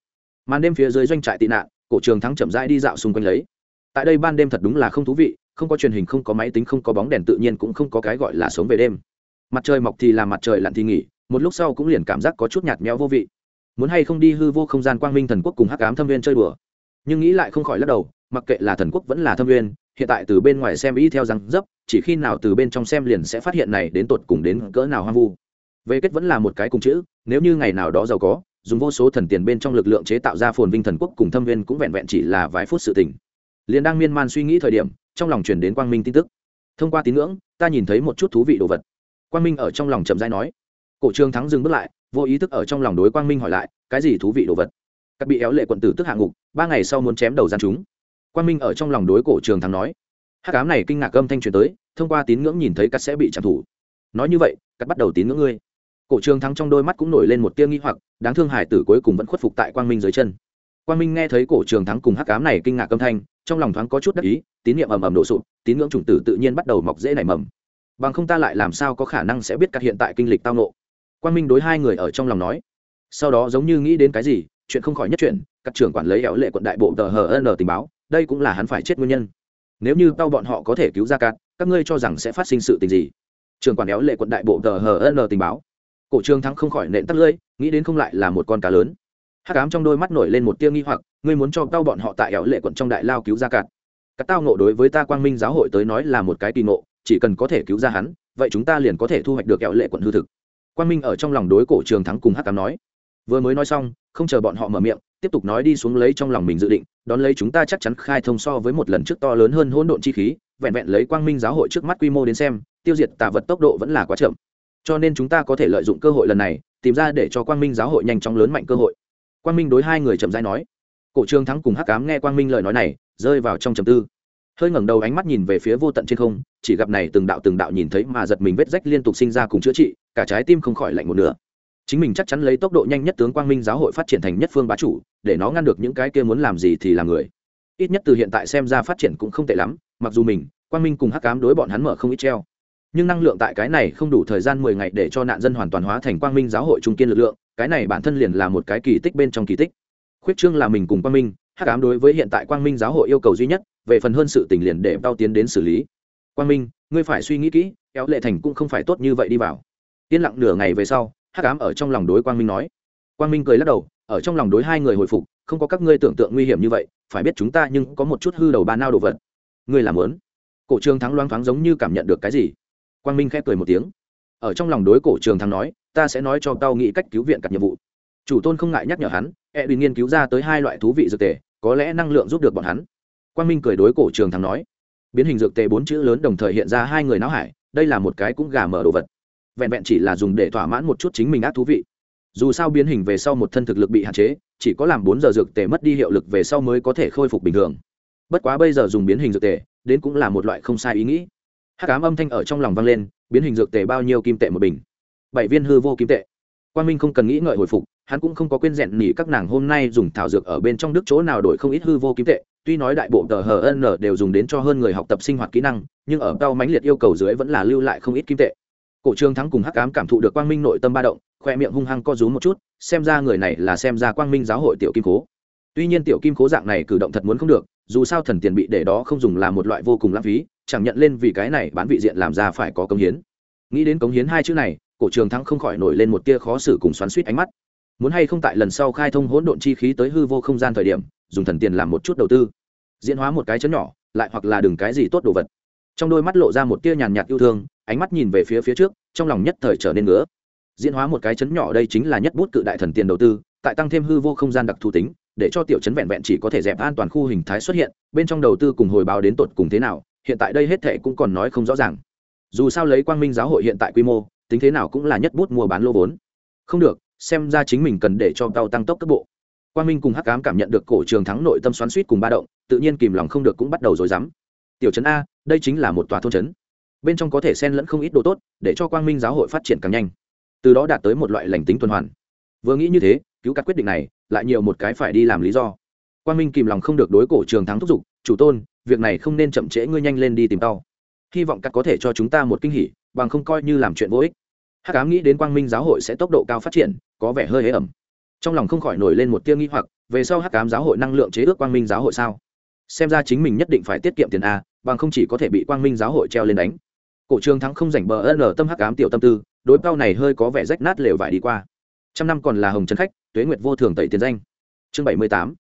S1: Màn đêm phía dưới doanh trại tị nạn, cổ trường thắng chậm rãi đi dạo xung quanh lấy. Tại đây ban đêm thật đúng là không thú vị, không có truyền hình, không có máy tính, không có bóng đèn, tự nhiên cũng không có cái gọi là sống về đêm. Mặt trời mọc thì làm mặt trời lặn thì nghỉ, một lúc sau cũng liền cảm giác có chút nhạt méo vô vị. Muốn hay không đi hư vô không gian quang minh thần quốc cùng hắc ám thâm viên chơi đùa. Nhưng nghĩ lại không khỏi lắc đầu, mặc kệ là thần quốc vẫn là thâm viên hiện tại từ bên ngoài xem ý theo răng dấp, chỉ khi nào từ bên trong xem liền sẽ phát hiện này đến tột cùng đến cỡ nào hoang vu. Về kết vẫn là một cái cùng chữ, nếu như ngày nào đó giàu có, dùng vô số thần tiền bên trong lực lượng chế tạo ra phồn vinh thần quốc cùng thâm viên cũng vẹn vẹn chỉ là vài phút sự tình. Liền đang miên man suy nghĩ thời điểm, trong lòng chuyển đến quang minh tin tức. Thông qua tín ngưỡng, ta nhìn thấy một chút thú vị đồ vật. Quang minh ở trong lòng chậm rãi nói. Cổ trương thắng dừng bước lại, vô ý thức ở trong lòng đối quang minh hỏi lại, cái gì thú vị đồ vật? Các bị éo lệ quận tử tức hạ ngục, ba ngày sau muốn chém đầu gian chúng. Quan minh ở trong lòng đối cổ trường thắng nói, hắc ám này kinh ngạc âm thanh truyền tới, thông qua tín ngưỡng nhìn thấy cắt sẽ bị trả thủ. Nói như vậy, cắt bắt đầu tín ngưỡng ngươi. Cổ trường thắng trong đôi mắt cũng nổi lên một tia nghi hoặc, đáng thương hải tử cuối cùng vẫn khuất phục tại quang minh dưới chân. Quang minh nghe thấy cổ trường thắng cùng hắc ám này kinh ngạc âm thanh, trong lòng thoáng có chút đắc ý, tín nhiệm ầm ầm đổ sụp, tín ngưỡng chủng tử tự nhiên bắt đầu mọc dễ nảy mầm. Bằng không ta lại làm sao có khả năng sẽ biết cắt hiện tại kinh lịch tao nộ quang minh đối hai người ở trong lòng nói. Sau đó giống như nghĩ đến cái gì, chuyện không khỏi nhất chuyện các trưởng quản lấy éo lệ quận đại bộ tờ hờ n tình báo đây cũng là hắn phải chết nguyên nhân. Nếu như tao bọn họ có thể cứu ra cạn các ngươi cho rằng sẽ phát sinh sự tình gì? Trường quản éo lệ quận đại bộ tờ hn tình báo. Cổ trương thắng không khỏi nện tắt lưỡi, nghĩ đến không lại là một con cá lớn. Hắc ám trong đôi mắt nổi lên một tia nghi hoặc, ngươi muốn cho tao bọn họ tại éo lệ quận trong đại lao cứu ra cạn các tao ngộ đối với ta quang minh giáo hội tới nói là một cái kỳ ngộ, chỉ cần có thể cứu ra hắn, vậy chúng ta liền có thể thu hoạch được éo lệ quận hư thực. Quang minh ở trong lòng đối cổ trường thắng cùng hắc ám nói. Vừa mới nói xong, không chờ bọn họ mở miệng, tiếp tục nói đi xuống lấy trong lòng mình dự định đón lấy chúng ta chắc chắn khai thông so với một lần trước to lớn hơn hỗn độn chi khí, vẹn vẹn lấy quang minh giáo hội trước mắt quy mô đến xem, tiêu diệt tà vật tốc độ vẫn là quá chậm. Cho nên chúng ta có thể lợi dụng cơ hội lần này, tìm ra để cho quang minh giáo hội nhanh chóng lớn mạnh cơ hội. Quang minh đối hai người chậm rãi nói. Cổ trương thắng cùng hắc cám nghe quang minh lời nói này, rơi vào trong trầm tư. Hơi ngẩng đầu ánh mắt nhìn về phía vô tận trên không, chỉ gặp này từng đạo từng đạo nhìn thấy mà giật mình vết rách liên tục sinh ra cùng chữa trị, cả trái tim không khỏi lạnh một nửa chính mình chắc chắn lấy tốc độ nhanh nhất tướng quang minh giáo hội phát triển thành nhất phương bá chủ, để nó ngăn được những cái kia muốn làm gì thì làm người. Ít nhất từ hiện tại xem ra phát triển cũng không tệ lắm, mặc dù mình, quang minh cùng hắc cám đối bọn hắn mở không ít treo. Nhưng năng lượng tại cái này không đủ thời gian mười ngày để cho nạn dân hoàn toàn hóa thành quang minh giáo hội trung kiên lực lượng, cái này bản thân liền là một cái kỳ tích bên trong kỳ tích. Khuyết trương là mình cùng quang minh, hắc ám đối với hiện tại quang minh giáo hội yêu cầu duy nhất, về phần hơn sự tình liền để đau tiến đến xử lý. Quang minh, ngươi phải suy nghĩ kỹ, kéo lệ thành cũng không phải tốt như vậy đi vào. Yên lặng nửa ngày về sau hắc ám ở trong lòng đối quang minh nói. Quang minh cười lắc đầu, ở trong lòng đối hai người hồi phục, không có các ngươi tưởng tượng nguy hiểm như vậy, phải biết chúng ta nhưng có một chút hư đầu ba nao đồ vật. Ngươi làm lớn. Cổ trường thắng loáng thoáng giống như cảm nhận được cái gì. Quang minh khép cười một tiếng. Ở trong lòng đối cổ trường thắng nói, ta sẽ nói cho tao nghĩ cách cứu viện cặp nhiệm vụ. Chủ tôn không ngại nhắc nhở hắn e bị nghiên cứu ra tới hai loại thú vị dược tề, có lẽ năng lượng giúp được bọn hắn. Quang minh cười đối cổ trường thắng nói. Biến hình dược tề bốn chữ lớn đồng thời hiện ra hai người não hải, đây là một cái cũng gà mở đồ vật vẹn vẹn chỉ là dùng để thỏa mãn một chút chính mình ác thú vị. Dù sao biến hình về sau một thân thực lực bị hạn chế, chỉ có làm bốn giờ dược tề mất đi hiệu lực về sau mới có thể khôi phục bình thường. Bất quá bây giờ dùng biến hình dược tề, đến cũng là một loại không sai ý nghĩ. Hát cám âm thanh ở trong lòng vang lên, biến hình dược tề bao nhiêu kim tệ một bình? Bảy viên hư vô kim tệ. Quan minh không cần nghĩ ngợi hồi phục, hắn cũng không có quên rèn nỉ các nàng hôm nay dùng thảo dược ở bên trong đức chỗ nào đổi không ít hư vô kim tệ. Tuy nói đại bộ tờ N đều dùng đến cho hơn người học tập sinh hoạt kỹ năng, nhưng ở cao mãnh liệt yêu cầu dưới vẫn là lưu lại không ít kim tệ cổ trương thắng cùng hắc cám cảm thụ được quang minh nội tâm ba động, khoe miệng hung hăng co rúm một chút, xem ra người này là xem ra quang minh giáo hội tiểu kim cố tuy nhiên tiểu kim cố dạng này cử động thật muốn không được, dù sao thần tiền bị để đó không dùng là một loại vô cùng lãng phí, chẳng nhận lên vì cái này bán vị diện làm ra phải có công hiến. Nghĩ đến cống hiến hai chữ này, cổ trường thắng không khỏi nổi lên một tia khó xử cùng xoắn suýt ánh mắt. Muốn hay không tại lần sau khai thông hỗn độn chi khí tới hư vô không gian thời điểm, dùng thần tiền làm một chút đầu tư, diễn hóa một cái chấn nhỏ, lại hoặc là đừng cái gì tốt đồ vật trong đôi mắt lộ ra một tia nhàn nhạt yêu thương, ánh mắt nhìn về phía phía trước, trong lòng nhất thời trở nên ngứa. Diễn hóa một cái chấn nhỏ đây chính là nhất bút cự đại thần tiền đầu tư, tại tăng thêm hư vô không gian đặc thù tính, để cho tiểu chấn vẹn vẹn chỉ có thể dẹp an toàn khu hình thái xuất hiện, bên trong đầu tư cùng hồi báo đến tột cùng thế nào, hiện tại đây hết thệ cũng còn nói không rõ ràng. Dù sao lấy quang minh giáo hội hiện tại quy mô, tính thế nào cũng là nhất bút mua bán lô vốn. Không được, xem ra chính mình cần để cho tàu tăng tốc cấp bộ. Quang minh cùng hắc cám cảm nhận được cổ trường thắng nội tâm xoắn suýt cùng ba động, tự nhiên kìm lòng không được cũng bắt đầu rồi dám tiểu trấn a, đây chính là một tòa thôn trấn. Bên trong có thể xen lẫn không ít đồ tốt, để cho quang minh giáo hội phát triển càng nhanh. Từ đó đạt tới một loại lành tính tuần hoàn. Vừa nghĩ như thế, cứu cắt quyết định này, lại nhiều một cái phải đi làm lý do. Quang minh kìm lòng không được đối cổ trường thắng thúc giục, chủ tôn, việc này không nên chậm trễ, ngươi nhanh lên đi tìm tao. Hy vọng cắt có thể cho chúng ta một kinh hỉ, bằng không coi như làm chuyện vô ích. Hắc ám nghĩ đến quang minh giáo hội sẽ tốc độ cao phát triển, có vẻ hơi hế ẩm. Trong lòng không khỏi nổi lên một tiêu nghi hoặc, về sau hắc ám giáo hội năng lượng chế ước quang minh giáo hội sao? Xem ra chính mình nhất định phải tiết kiệm tiền a, bằng không chỉ có thể bị quang minh giáo hội treo lên đánh. Cổ trường thắng không rảnh bờ ân tâm hắc ám tiểu tâm tư, đối cao này hơi có vẻ rách nát lều vải đi qua. Trăm năm còn là hồng trấn khách, tuế nguyệt vô thường tẩy tiền danh. Chương bảy mươi tám.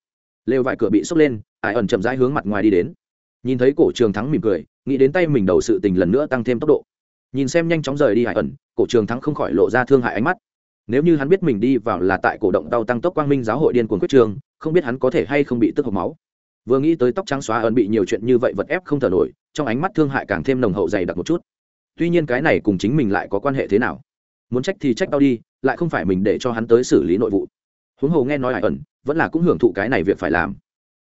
S1: Lều vải cửa bị sốc lên, ải ẩn chậm rãi hướng mặt ngoài đi đến. Nhìn thấy cổ trường thắng mỉm cười, nghĩ đến tay mình đầu sự tình lần nữa tăng thêm tốc độ. Nhìn xem nhanh chóng rời đi hải ẩn, cổ trường thắng không khỏi lộ ra thương hại ánh mắt. Nếu như hắn biết mình đi vào là tại cổ động đau tăng tốc quang minh giáo hội điên cuồng quyết trường, không biết hắn có thể hay không bị tức hộc máu vừa nghĩ tới tóc trắng xóa ẩn bị nhiều chuyện như vậy vật ép không thở nổi, trong ánh mắt thương hại càng thêm nồng hậu dày đặc một chút. Tuy nhiên cái này cùng chính mình lại có quan hệ thế nào? Muốn trách thì trách đau đi, lại không phải mình để cho hắn tới xử lý nội vụ. Huống hồ nghe nói hải ẩn, vẫn là cũng hưởng thụ cái này việc phải làm.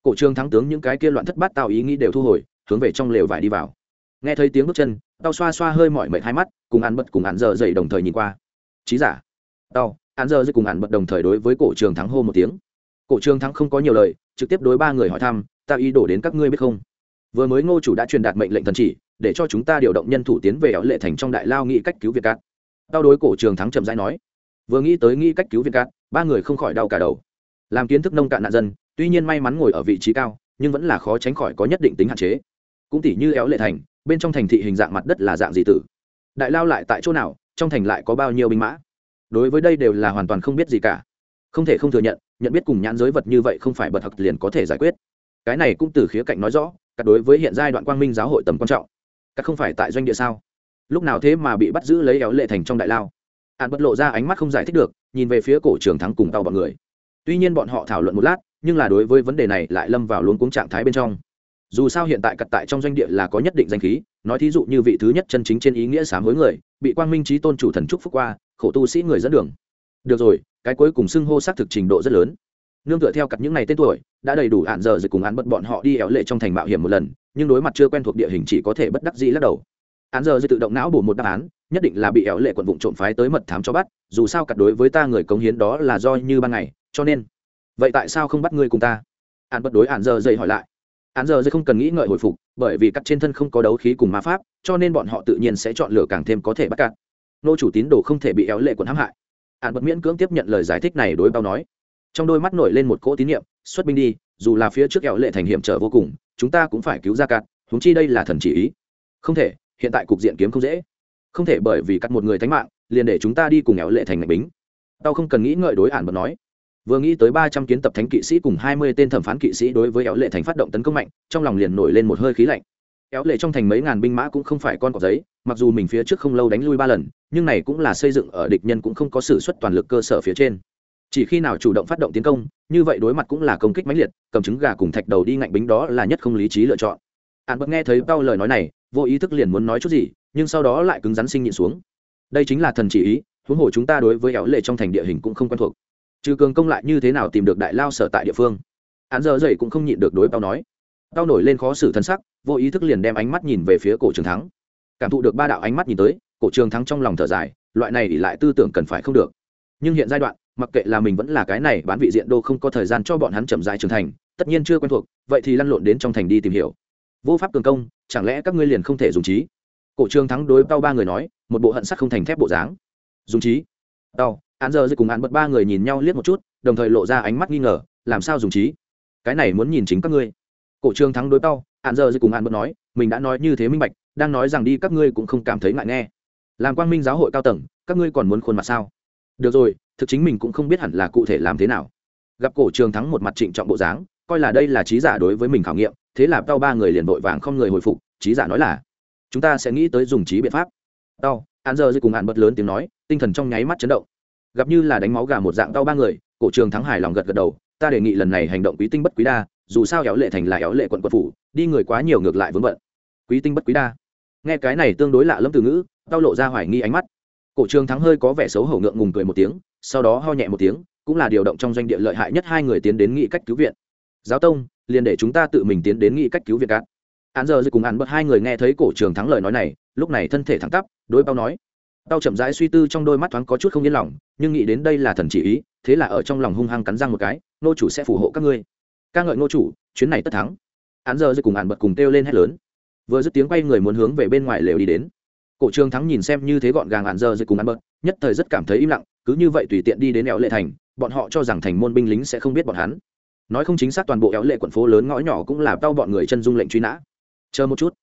S1: Cổ trương thắng tướng những cái kia loạn thất bát tạo ý nghĩ đều thu hồi, hướng về trong lều vải đi vào. Nghe thấy tiếng bước chân, tao xoa xoa hơi mỏi mệt hai mắt, cùng ăn bật cùng ăn giờ dậy đồng thời nhìn qua. Trí giả. Tao, ăn giờ dậy cùng ăn bật đồng thời đối với cổ trường thắng hô một tiếng. Cổ trường thắng không có nhiều lời trực tiếp đối ba người hỏi thăm, ta ý đổ đến các ngươi biết không? Vừa mới ngô chủ đã truyền đạt mệnh lệnh thần chỉ, để cho chúng ta điều động nhân thủ tiến về ảo lệ thành trong đại lao nghĩ cách cứu việt cát. Đau đối cổ trường thắng chậm rãi nói, vừa nghĩ tới nghĩ cách cứu việt cát, ba người không khỏi đau cả đầu. Làm kiến thức nông cạn nạn dân, tuy nhiên may mắn ngồi ở vị trí cao, nhưng vẫn là khó tránh khỏi có nhất định tính hạn chế. Cũng tỷ như éo lệ thành, bên trong thành thị hình dạng mặt đất là dạng gì tử? Đại lao lại tại chỗ nào, trong thành lại có bao nhiêu binh mã? Đối với đây đều là hoàn toàn không biết gì cả. Không thể không thừa nhận nhận biết cùng nhãn giới vật như vậy không phải bật học liền có thể giải quyết. Cái này cũng từ khía cạnh nói rõ cả đối với hiện giai đoạn quang minh giáo hội tầm quan trọng. Các không phải tại doanh địa sao? Lúc nào thế mà bị bắt giữ lấy éo lệ thành trong đại lao? Hạn bất lộ ra ánh mắt không giải thích được, nhìn về phía cổ trường thắng cùng tàu bọn người. Tuy nhiên bọn họ thảo luận một lát, nhưng là đối với vấn đề này lại lâm vào luôn cuống trạng thái bên trong. Dù sao hiện tại cặt tại trong doanh địa là có nhất định danh khí, nói thí dụ như vị thứ nhất chân chính trên ý nghĩa sám hối người, bị quang minh trí tôn chủ thần trúc phúc qua, khổ tu sĩ người dẫn đường được rồi, cái cuối cùng xưng hô xác thực trình độ rất lớn. Nương tựa theo cặp những ngày tên tuổi, đã đầy đủ hạn giờ rồi cùng án bật bọn họ đi éo lệ trong thành mạo hiểm một lần, nhưng đối mặt chưa quen thuộc địa hình chỉ có thể bất đắc dĩ lắc đầu. Án giờ rồi tự động não bổ một đáp án, nhất định là bị éo lệ quận vụ trộm phái tới mật thám cho bắt, dù sao cặp đối với ta người cống hiến đó là do như ban ngày, cho nên. Vậy tại sao không bắt ngươi cùng ta? Án bất đối án giờ dậy hỏi lại. Án giờ dậy không cần nghĩ ngợi hồi phục, bởi vì cắt trên thân không có đấu khí cùng ma pháp, cho nên bọn họ tự nhiên sẽ chọn lựa càng thêm có thể bắt cặp nô chủ tín đồ không thể bị éo lệ quần hãm hại ạn bật miễn cưỡng tiếp nhận lời giải thích này đối bao nói. Trong đôi mắt nổi lên một cỗ tín nhiệm, xuất binh đi, dù là phía trước kẹo lệ thành hiểm trở vô cùng, chúng ta cũng phải cứu ra cạn húng chi đây là thần chỉ ý. Không thể, hiện tại cục diện kiếm không dễ. Không thể bởi vì cắt một người thánh mạng, liền để chúng ta đi cùng kẹo lệ thành ngạch bính. Tao không cần nghĩ ngợi đối ạn bật nói. Vừa nghĩ tới ba trăm kiến tập thánh kỵ sĩ cùng hai mươi tên thẩm phán kỵ sĩ đối với éo lệ thành phát động tấn công mạnh, trong lòng liền nổi lên một hơi khí lạnh éo lệ trong thành mấy ngàn binh mã cũng không phải con cọp giấy, mặc dù mình phía trước không lâu đánh lui ba lần, nhưng này cũng là xây dựng ở địch nhân cũng không có sự xuất toàn lực cơ sở phía trên. Chỉ khi nào chủ động phát động tiến công, như vậy đối mặt cũng là công kích mãnh liệt, cầm trứng gà cùng thạch đầu đi ngạnh bính đó là nhất không lý trí lựa chọn. An bật nghe thấy bao lời nói này, vô ý thức liền muốn nói chút gì, nhưng sau đó lại cứng rắn sinh nhịn xuống. Đây chính là thần chỉ ý, huống hồ chúng ta đối với éo lệ trong thành địa hình cũng không quen thuộc. Trừ cường công lại như thế nào tìm được đại lao sở tại địa phương? Hắn giờ dậy cũng không nhịn được đối bao nói. Tao nổi lên khó xử thân sắc vô ý thức liền đem ánh mắt nhìn về phía cổ trường thắng. Cảm thụ được ba đạo ánh mắt nhìn tới, cổ trường thắng trong lòng thở dài, loại này ỉ lại tư tưởng cần phải không được. Nhưng hiện giai đoạn, mặc kệ là mình vẫn là cái này bán vị diện đô không có thời gian cho bọn hắn chậm dài trưởng thành, tất nhiên chưa quen thuộc, vậy thì lăn lộn đến trong thành đi tìm hiểu. Vô pháp cường công, chẳng lẽ các ngươi liền không thể dùng trí? Cổ trường thắng đối tao ba người nói, một bộ hận sắc không thành thép bộ dáng. Dùng trí. Tao án giờ cùng án bật ba người nhìn nhau liếc một chút, đồng thời lộ ra ánh mắt nghi ngờ, làm sao dùng trí? Cái này muốn nhìn chính các ngươi cổ trương thắng đối tao hạn giờ cùng hạn bật nói, mình đã nói như thế minh bạch, đang nói rằng đi, các ngươi cũng không cảm thấy ngại nghe. Làm quang minh giáo hội cao tầng, các ngươi còn muốn khuôn mặt sao? Được rồi, thực chính mình cũng không biết hẳn là cụ thể làm thế nào. Gặp cổ trường thắng một mặt trịnh trọng bộ dáng, coi là đây là trí giả đối với mình khảo nghiệm, thế là tao ba người liền vội vàng không người hồi phục, trí giả nói là, chúng ta sẽ nghĩ tới dùng trí biện pháp. Tao hạn giờ cùng hạn bật lớn tiếng nói, tinh thần trong nháy mắt chấn động. Gặp như là đánh máu gà một dạng tao ba người, cổ trường thắng hài lòng gật gật đầu ta đề nghị lần này hành động quý tinh bất quý đa, dù sao éo lệ thành là éo lệ quận quận phủ, đi người quá nhiều ngược lại vướng bận. Quý tinh bất quý đa. Nghe cái này tương đối lạ lẫm từ ngữ, tao lộ ra hoài nghi ánh mắt. Cổ trường thắng hơi có vẻ xấu hổ ngượng ngùng cười một tiếng, sau đó ho nhẹ một tiếng, cũng là điều động trong doanh địa lợi hại nhất hai người tiến đến nghị cách cứu viện. Giáo tông, liền để chúng ta tự mình tiến đến nghị cách cứu viện cát Án giờ cùng án bật hai người nghe thấy cổ trường thắng lời nói này, lúc này thân thể thẳng tắp, đối bao nói. Tao chậm rãi suy tư trong đôi mắt thoáng có chút không yên lòng, nhưng nghĩ đến đây là thần chỉ ý thế là ở trong lòng hung hăng cắn răng một cái, nô chủ sẽ phù hộ các ngươi. Ca ngợi nô chủ, chuyến này tất thắng. Hắn giờ cùng hắn bật cùng kêu lên hét lớn. Vừa dứt tiếng quay người muốn hướng về bên ngoài lều đi đến. Cổ trường thắng nhìn xem như thế gọn gàng hạn giờ rồi cùng ăn bật, nhất thời rất cảm thấy im lặng, cứ như vậy tùy tiện đi đến éo lệ thành, bọn họ cho rằng thành môn binh lính sẽ không biết bọn hắn. Nói không chính xác toàn bộ éo lệ quận phố lớn ngõ nhỏ cũng là tao bọn người chân dung lệnh truy nã. Chờ một chút.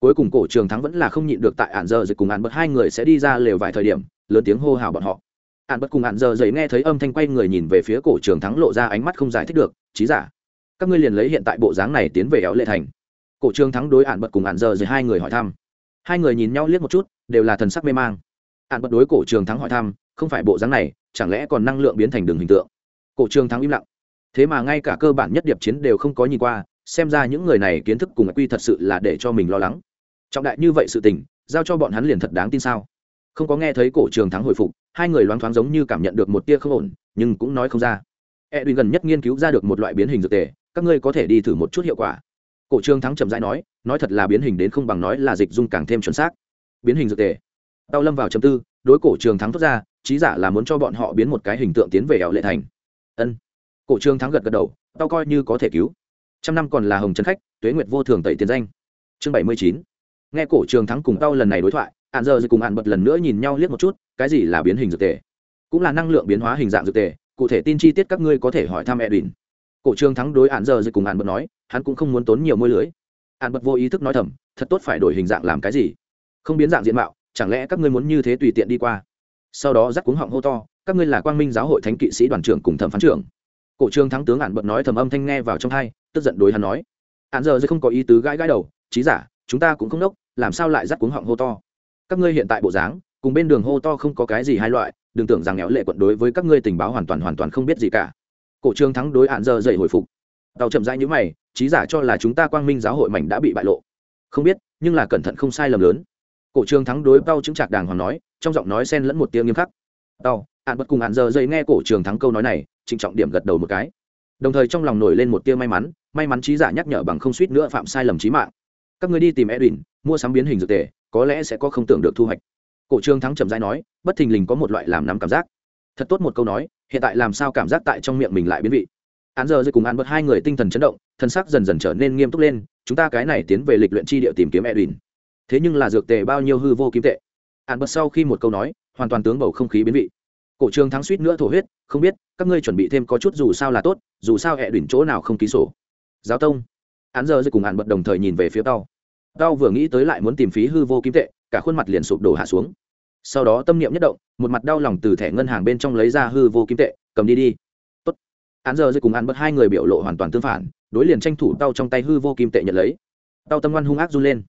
S1: Cuối cùng cổ trường thắng vẫn là không nhịn được tại hạn giờ rồi cùng hạn bật hai người sẽ đi ra lều vài thời điểm, lớn tiếng hô hào bọn họ ạn bất cùng ạn giờ dậy nghe thấy âm thanh quay người nhìn về phía cổ trường thắng lộ ra ánh mắt không giải thích được trí giả, các ngươi liền lấy hiện tại bộ dáng này tiến về éo lệ thành. Cổ trường thắng đối ạn bật cùng ạn giờ dậy hai người hỏi thăm. Hai người nhìn nhau liếc một chút, đều là thần sắc mê mang. Ạn bật đối cổ trường thắng hỏi thăm, không phải bộ dáng này, chẳng lẽ còn năng lượng biến thành đường hình tượng? Cổ trường thắng im lặng. Thế mà ngay cả cơ bản nhất điệp chiến đều không có nhìn qua, xem ra những người này kiến thức cùng quy thật sự là để cho mình lo lắng. Trọng đại như vậy sự tình, giao cho bọn hắn liền thật đáng tin sao? Không có nghe thấy cổ trường thắng hồi phục, hai người loáng thoáng giống như cảm nhận được một tia không ổn, nhưng cũng nói không ra. E gần nhất nghiên cứu ra được một loại biến hình dược tề, các ngươi có thể đi thử một chút hiệu quả. Cổ trường thắng chậm rãi nói nói thật là biến hình đến không bằng nói là dịch dung càng thêm chuẩn xác. Biến hình dược tề. Tao lâm vào chấm tư, đối cổ trường thắng thốt ra trí giả là muốn cho bọn họ biến một cái hình tượng tiến về ảo lệ thành. Ân. Cổ trường thắng gật gật đầu, tao coi như có thể cứu. Trăm năm còn là hồng trấn khách, tuế nguyệt vô thường tẩy tiền danh. Chương bảy mươi chín. Nghe cổ trường thắng cùng tao lần này đối thoại hạn giờ cùng hạn bật lần nữa nhìn nhau liếc một chút, cái gì là biến hình dược tề? Cũng là năng lượng biến hóa hình dạng dược tề, cụ thể tin chi tiết các ngươi có thể hỏi thăm edwin. Cổ trường thắng đối hạn giờ cùng hạn bật nói, hắn cũng không muốn tốn nhiều môi lưới. Hạn bật vô ý thức nói thầm, thật tốt phải đổi hình dạng làm cái gì? Không biến dạng diện mạo, chẳng lẽ các ngươi muốn như thế tùy tiện đi qua? Sau đó rắc cuống họng hô to, các ngươi là quang minh giáo hội thánh kỵ sĩ đoàn trưởng cùng thẩm phán trưởng. Cổ trương thắng tướng ạn bật nói thầm âm thanh nghe vào trong hai, tức giận đối hắn nói. Ạn giờ không có ý tứ gãi gãi đầu trí giả, chúng ta cũng không đốc, làm sao lại rắc cuống họng hô to? Các ngươi hiện tại bộ dáng, cùng bên đường hô to không có cái gì hai loại, đừng tưởng rằng nghèo lệ quận đối với các ngươi tình báo hoàn toàn hoàn toàn không biết gì cả. Cổ trương thắng đối hạn giờ dậy hồi phục. Tàu chậm rãi như mày, trí giả cho là chúng ta quang minh giáo hội mảnh đã bị bại lộ. Không biết, nhưng là cẩn thận không sai lầm lớn. Cổ trường thắng đối tàu chứng trạc đàng hoàng nói, trong giọng nói xen lẫn một tiếng nghiêm khắc. Tàu hạn bất cùng hạn giờ dậy nghe cổ trường thắng câu nói này, trịnh trọng điểm gật đầu một cái. Đồng thời trong lòng nổi lên một tia may mắn may mắn trí giả nhắc nhở bằng không suýt nữa phạm sai lầm trí mạng. Các người đi tìm edwin, mua sắm biến hình dược tề có lẽ sẽ có không tưởng được thu hoạch. Cổ trường thắng trầm dai nói, bất thình lình có một loại làm nắm cảm giác. Thật tốt một câu nói, hiện tại làm sao cảm giác tại trong miệng mình lại biến vị. Án giờ dây cùng án bật hai người tinh thần chấn động, thân xác dần dần trở nên nghiêm túc lên, chúng ta cái này tiến về lịch luyện chi địa tìm kiếm edwin. Thế nhưng là dược tề bao nhiêu hư vô kim tệ. Án bật sau khi một câu nói, hoàn toàn tướng bầu không khí biến vị. Cổ trường thắng suýt nữa thổ huyết, không biết, các ngươi chuẩn bị thêm có chút dù sao là tốt, dù sao edwin đỉnh chỗ nào không ký sổ. Giáo tông. Án giờ dây cùng án bật đồng thời nhìn về phía tàu tao vừa nghĩ tới lại muốn tìm phí hư vô kim tệ, cả khuôn mặt liền sụp đổ hạ xuống. Sau đó tâm niệm nhất động, một mặt đau lòng từ thẻ ngân hàng bên trong lấy ra hư vô kim tệ, cầm đi đi. Tốt. án giờ dây cùng án bật hai người biểu lộ hoàn toàn tương phản, đối liền tranh thủ tao trong tay hư vô kim tệ nhận lấy. Tao tâm ngoan hung ác run lên.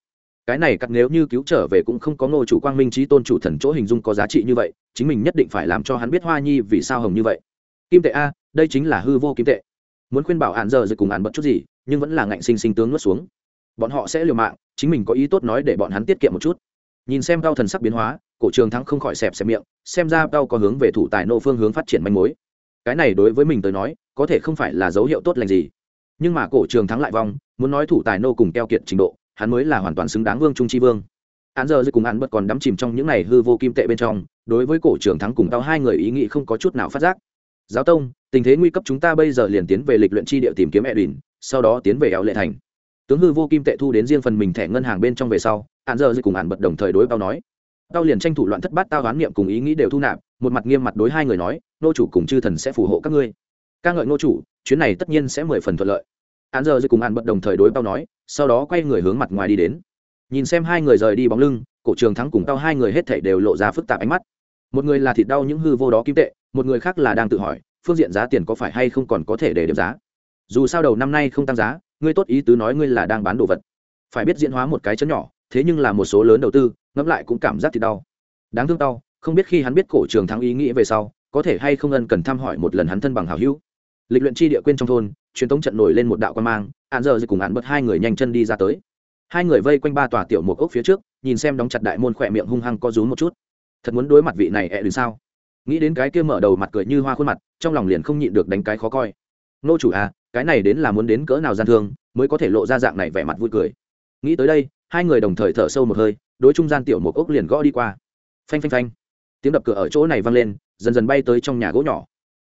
S1: Cái này cắt nếu như cứu trở về cũng không có ngô chủ quang minh trí tôn chủ thần chỗ hình dung có giá trị như vậy, chính mình nhất định phải làm cho hắn biết hoa nhi vì sao hồng như vậy. Kim tệ a, đây chính là hư vô kim tệ. Muốn khuyên bảo hạn giờ rồi cùng hạn bận chút gì, nhưng vẫn là ngạnh sinh sinh tướng nuốt xuống bọn họ sẽ liều mạng, chính mình có ý tốt nói để bọn hắn tiết kiệm một chút. Nhìn xem cao thần sắc biến hóa, cổ trường thắng không khỏi xẹp xẹp miệng, xem ra cao có hướng về thủ tài nô phương hướng phát triển manh mối. Cái này đối với mình tới nói, có thể không phải là dấu hiệu tốt lành gì. Nhưng mà cổ trường thắng lại vong, muốn nói thủ tài nô cùng keo kiệt trình độ, hắn mới là hoàn toàn xứng đáng vương trung tri vương. Hắn giờ cùng hắn bật còn đắm chìm trong những này hư vô kim tệ bên trong, đối với cổ trường thắng cùng tao hai người ý nghĩ không có chút nào phát giác. Giáo tông, tình thế nguy cấp chúng ta bây giờ liền tiến về lịch luyện tri địa tìm kiếm edwin, sau đó tiến về éo lệ thành tướng hư vô kim tệ thu đến riêng phần mình thẻ ngân hàng bên trong về sau, hạn giờ cùng hạn bật đồng thời đối tao nói. Tao liền tranh thủ loạn thất bát tao đoán niệm cùng ý nghĩ đều thu nạp, một mặt nghiêm mặt đối hai người nói, nô chủ cùng chư thần sẽ phù hộ các ngươi. Ca ngợi nô chủ, chuyến này tất nhiên sẽ mười phần thuận lợi. Hạn giờ cùng hạn bật đồng thời đối tao nói, sau đó quay người hướng mặt ngoài đi đến. Nhìn xem hai người rời đi bóng lưng, cổ trường thắng cùng tao hai người hết thảy đều lộ ra phức tạp ánh mắt. Một người là thịt đau những hư vô đó kim tệ, một người khác là đang tự hỏi, phương diện giá tiền có phải hay không còn có thể để điểm giá. Dù sao đầu năm nay không tăng giá ngươi tốt ý tứ nói ngươi là đang bán đồ vật. Phải biết diễn hóa một cái chấn nhỏ, thế nhưng là một số lớn đầu tư, ngẫm lại cũng cảm giác thì đau. Đáng thương đau không biết khi hắn biết cổ trường thắng ý nghĩ về sau, có thể hay không ân cần thăm hỏi một lần hắn thân bằng hảo hữu. Lịch luyện chi địa quên trong thôn, truyền tống trận nổi lên một đạo quan mang hạn giờ cùng hạn bật hai người nhanh chân đi ra tới. Hai người vây quanh ba tòa tiểu một ốc phía trước, nhìn xem đóng chặt đại môn khỏe miệng hung hăng có rúm một chút. Thật muốn đối mặt vị này e ẹ đến sao? Nghĩ đến cái kia mở đầu mặt cười như hoa khuôn mặt, trong lòng liền không nhịn được đánh cái khó coi nô chủ à cái này đến là muốn đến cỡ nào gian thương, mới có thể lộ ra dạng này vẻ mặt vui cười? Nghĩ tới đây, hai người đồng thời thở sâu một hơi, đối trung gian tiểu một ốc liền gõ đi qua. Phanh phanh phanh. Tiếng đập cửa ở chỗ này vang lên, dần dần bay tới trong nhà gỗ nhỏ.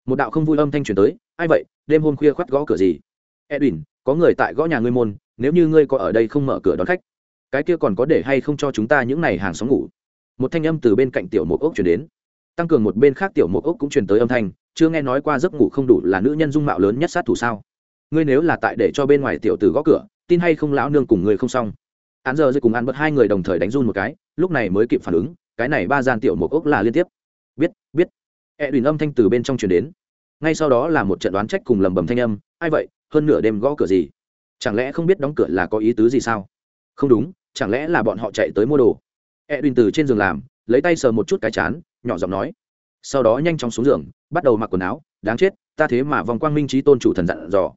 S1: Một đạo không vui âm thanh truyền tới, ai vậy, đêm hôm khuya khoắt gõ cửa gì? Edwin, có người tại gõ nhà ngươi môn, nếu như ngươi có ở đây không mở cửa đón khách, cái kia còn có để hay không cho chúng ta những này hàng xóm ngủ? Một thanh âm từ bên cạnh tiểu một ốc truyền đến. Tăng cường một bên khác tiểu một ốc cũng truyền tới âm thanh chưa nghe nói qua giấc ngủ không đủ là nữ nhân dung mạo lớn nhất sát thủ sao? Ngươi nếu là tại để cho bên ngoài tiểu tử gõ cửa, tin hay không lão nương cùng ngươi không xong. Án giờ dây cùng ăn bớt hai người đồng thời đánh run một cái, lúc này mới kịp phản ứng, cái này ba gian tiểu một ốc là liên tiếp. Biết biết. E đùn âm thanh từ bên trong truyền đến. Ngay sau đó là một trận đoán trách cùng lầm bầm thanh âm, ai vậy? Hơn nửa đêm gõ cửa gì? Chẳng lẽ không biết đóng cửa là có ý tứ gì sao? Không đúng, chẳng lẽ là bọn họ chạy tới mua đồ? E đùn từ trên giường làm, lấy tay sờ một chút cái chán, nhỏ giọng nói sau đó nhanh chóng xuống giường, bắt đầu mặc quần áo, đáng chết, ta thế mà vòng quang minh trí tôn chủ thần dặn dò.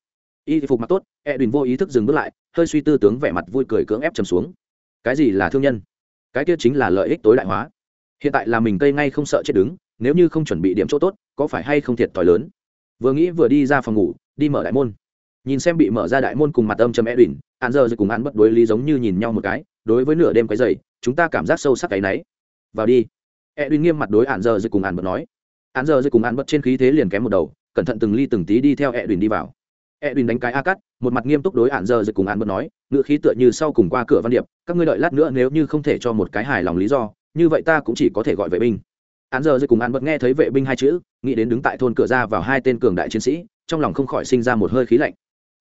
S1: Y phục mặc tốt e đùn vô ý thức dừng bước lại, hơi suy tư tướng vẻ mặt vui cười cưỡng ép chầm xuống. Cái gì là thương nhân? Cái kia chính là lợi ích tối đại hóa. Hiện tại là mình cây ngay không sợ chết đứng, nếu như không chuẩn bị điểm chỗ tốt, có phải hay không thiệt thòi lớn? Vừa nghĩ vừa đi ra phòng ngủ, đi mở đại môn. Nhìn xem bị mở ra đại môn cùng mặt âm chầm e đùn hạn giờ cùng hắn bất đối lý giống như nhìn nhau một cái, đối với nửa đêm cái dày chúng ta cảm giác sâu sắc cái náy. Vào đi e đùn nghiêm mặt đối án giờ rồi cùng ăn bật nói. Án giờ rồi cùng ăn bật trên khí thế liền kém một đầu, cẩn thận từng ly từng tí đi theo e đùn đi vào. E đùn đánh cái a cắt, một mặt nghiêm túc đối án giờ rồi cùng ăn bật nói, ngựa khí tựa như sau cùng qua cửa văn điệp, các ngươi đợi lát nữa nếu như không thể cho một cái hài lòng lý do, như vậy ta cũng chỉ có thể gọi vệ binh. Án giờ rồi cùng ăn bật nghe thấy vệ binh hai chữ, nghĩ đến đứng tại thôn cửa ra vào hai tên cường đại chiến sĩ, trong lòng không khỏi sinh ra một hơi khí lạnh.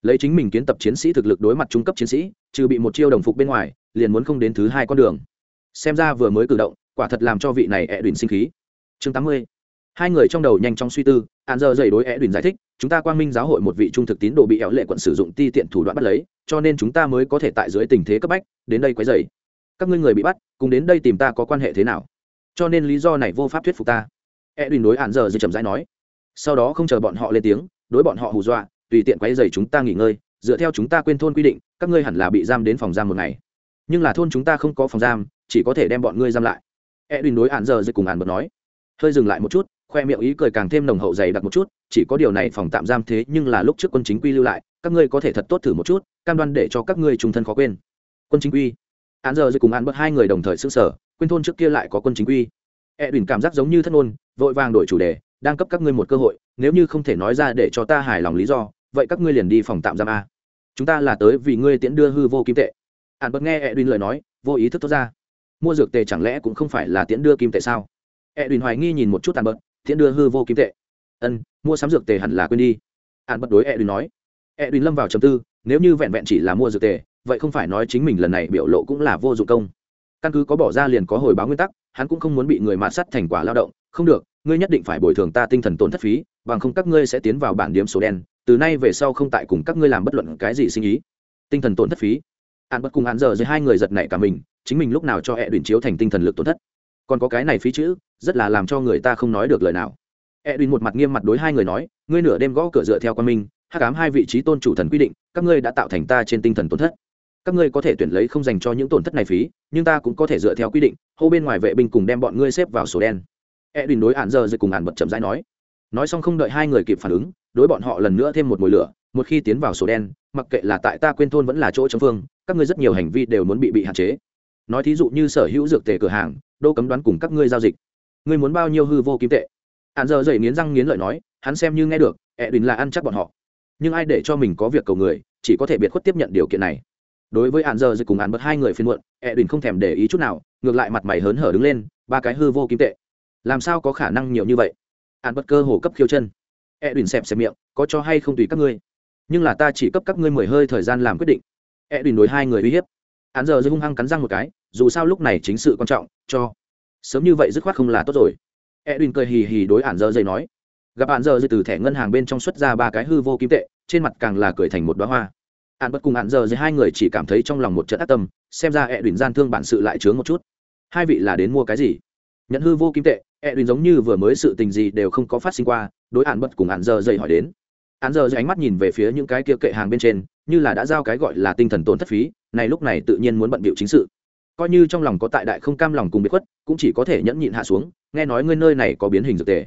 S1: Lấy chính mình kiến tập chiến sĩ thực lực đối mặt trung cấp chiến sĩ, trừ bị một chiêu đồng phục bên ngoài, liền muốn không đến thứ hai con đường. Xem ra vừa mới cử động quả thật làm cho vị này ẹ đùn sinh khí. Chương tám mươi. Hai người trong đầu nhanh chóng suy tư hạn giờ dày đối e đùn giải thích, chúng ta quang minh giáo hội một vị trung thực tín đồ bị éo lệ quận sử dụng ti tiện thủ đoạn bắt lấy, cho nên chúng ta mới có thể tại dưới tình thế cấp bách, đến đây quấy dày các ngươi người bị bắt, cùng đến đây tìm ta có quan hệ thế nào? Cho nên lý do này vô pháp thuyết phục ta. Edwin đối hạn giờ dư chậm rãi nói. Sau đó không chờ bọn họ lên tiếng, đối bọn họ hù dọa, tùy tiện quấy dày chúng ta nghỉ ngơi, dựa theo chúng ta quên thôn quy định, các ngươi hẳn là bị giam đến phòng giam một ngày. Nhưng là thôn chúng ta không có phòng giam, chỉ có thể đem bọn ngươi giam lại edwin đối hạn giờ dịch cùng hạn bật nói. Hơi dừng lại một chút, khoe miệng ý cười càng thêm nồng hậu dày đặc một chút, chỉ có điều này phòng tạm giam thế nhưng là lúc trước quân chính quy lưu lại, các ngươi có thể thật tốt thử một chút, cam đoan để cho các ngươi trung thân khó quên. Quân chính quy. Án giờ dịch cùng án bớt hai người đồng thời s sở quên thôn trước kia lại có quân chính quy. E đùn cảm giác giống như thất ngôn, vội vàng đổi chủ đề, đang cấp các ngươi một cơ hội, nếu như không thể nói ra để cho ta hài lòng lý do, vậy các ngươi liền đi phòng tạm giam a. Chúng ta là tới vì ngươi tiễn đưa hư vô kim tệ. Hạn bớt nghe e đùn lời nói, vô ý thức tốt ra mua dược tệ chẳng lẽ cũng không phải là tiễn đưa kim tệ sao? E đùn hoài nghi nhìn một chút tàn bật tiễn đưa hư vô kim tệ. Ân, mua sắm dược tệ hẳn là quên đi. Hạn bật đối e đùn nói. E đùn lâm vào chầm tư, nếu như vẹn vẹn chỉ là mua dược tệ vậy không phải nói chính mình lần này biểu lộ cũng là vô dụng công. Căn cứ có bỏ ra liền có hồi báo nguyên tắc, hắn cũng không muốn bị người mạt sắt thành quả lao động. Không được, ngươi nhất định phải bồi thường ta tinh thần tổn thất phí, bằng không các ngươi sẽ tiến vào bản điểm số đen. Từ nay về sau không tại cùng các ngươi làm bất luận cái gì sinh ý. Tinh thần tổn thất phí. An bất cùng án giờ dưới hai người giật nảy cả mình, chính mình lúc nào cho e đuyển chiếu thành tinh thần lực tổn thất. Còn có cái này phí chữ, rất là làm cho người ta không nói được lời nào. Edwin một mặt nghiêm mặt đối hai người nói, ngươi nửa đêm gõ cửa dựa theo quan minh, hắc ám hai vị trí tôn chủ thần quy định, các ngươi đã tạo thành ta trên tinh thần tổn thất. Các ngươi có thể tuyển lấy không dành cho những tổn thất này phí, nhưng ta cũng có thể dựa theo quy định, hô bên ngoài vệ binh cùng đem bọn ngươi xếp vào sổ đen. Edwin đối an giờ rồi cùng an bật chậm rãi nói. Nói xong không đợi hai người kịp phản ứng, đối bọn họ lần nữa thêm một mùi lửa, một khi tiến vào sổ đen, mặc kệ là tại ta quên thôn vẫn là chỗ chống phương các ngươi rất nhiều hành vi đều muốn bị bị hạn chế. Nói thí dụ như sở hữu dược tề cửa hàng, đô cấm đoán cùng các ngươi giao dịch. Ngươi muốn bao nhiêu hư vô kim tệ? Hạn giờ dậy nghiến răng nghiến lợi nói, hắn xem như nghe được, edwin là ăn chắc bọn họ. Nhưng ai để cho mình có việc cầu người, chỉ có thể biệt khuất tiếp nhận điều kiện này. Đối với hạn giờ dịch cùng hạn bật hai người phiên muộn ẹ đình không thèm để ý chút nào, ngược lại mặt mày hớn hở đứng lên, ba cái hư vô kim tệ. Làm sao có khả năng nhiều như vậy? Hạn bất cơ hồ cấp khiêu chân. Ẹ đình xẹp xẹp miệng, có cho hay không tùy các ngươi? Nhưng là ta chỉ cấp các ngươi mười hơi thời gian làm quyết định. E đình đối hai người uy hiếp. Hạn giờ dịch hung hăng cắn răng một cái, dù sao lúc này chính sự quan trọng, cho sớm như vậy dứt khoát không là tốt rồi. E đình cười hì hì đối hạn giờ dây nói, gặp hạn giờ dây từ thẻ ngân hàng bên trong xuất ra ba cái hư vô kim tệ, trên mặt càng là cười thành một đoá hoa. Hạn bất cùng hạn giờ dây hai người chỉ cảm thấy trong lòng một trận ác tâm, xem ra E đùn gian thương bản sự lại chướng một chút. Hai vị là đến mua cái gì? Nhận hư vô kim tệ E đùn giống như vừa mới sự tình gì đều không có phát sinh qua, đối hạn bất cùng hạn giờ dây hỏi đến. Án giờ dưới ánh mắt nhìn về phía những cái kia kệ hàng bên trên, như là đã giao cái gọi là tinh thần tổn thất phí, này lúc này tự nhiên muốn bận bịu chính sự. Coi như trong lòng có tại đại không cam lòng cùng biệt khuất, cũng chỉ có thể nhẫn nhịn hạ xuống, nghe nói ngươi nơi này có biến hình dược tề.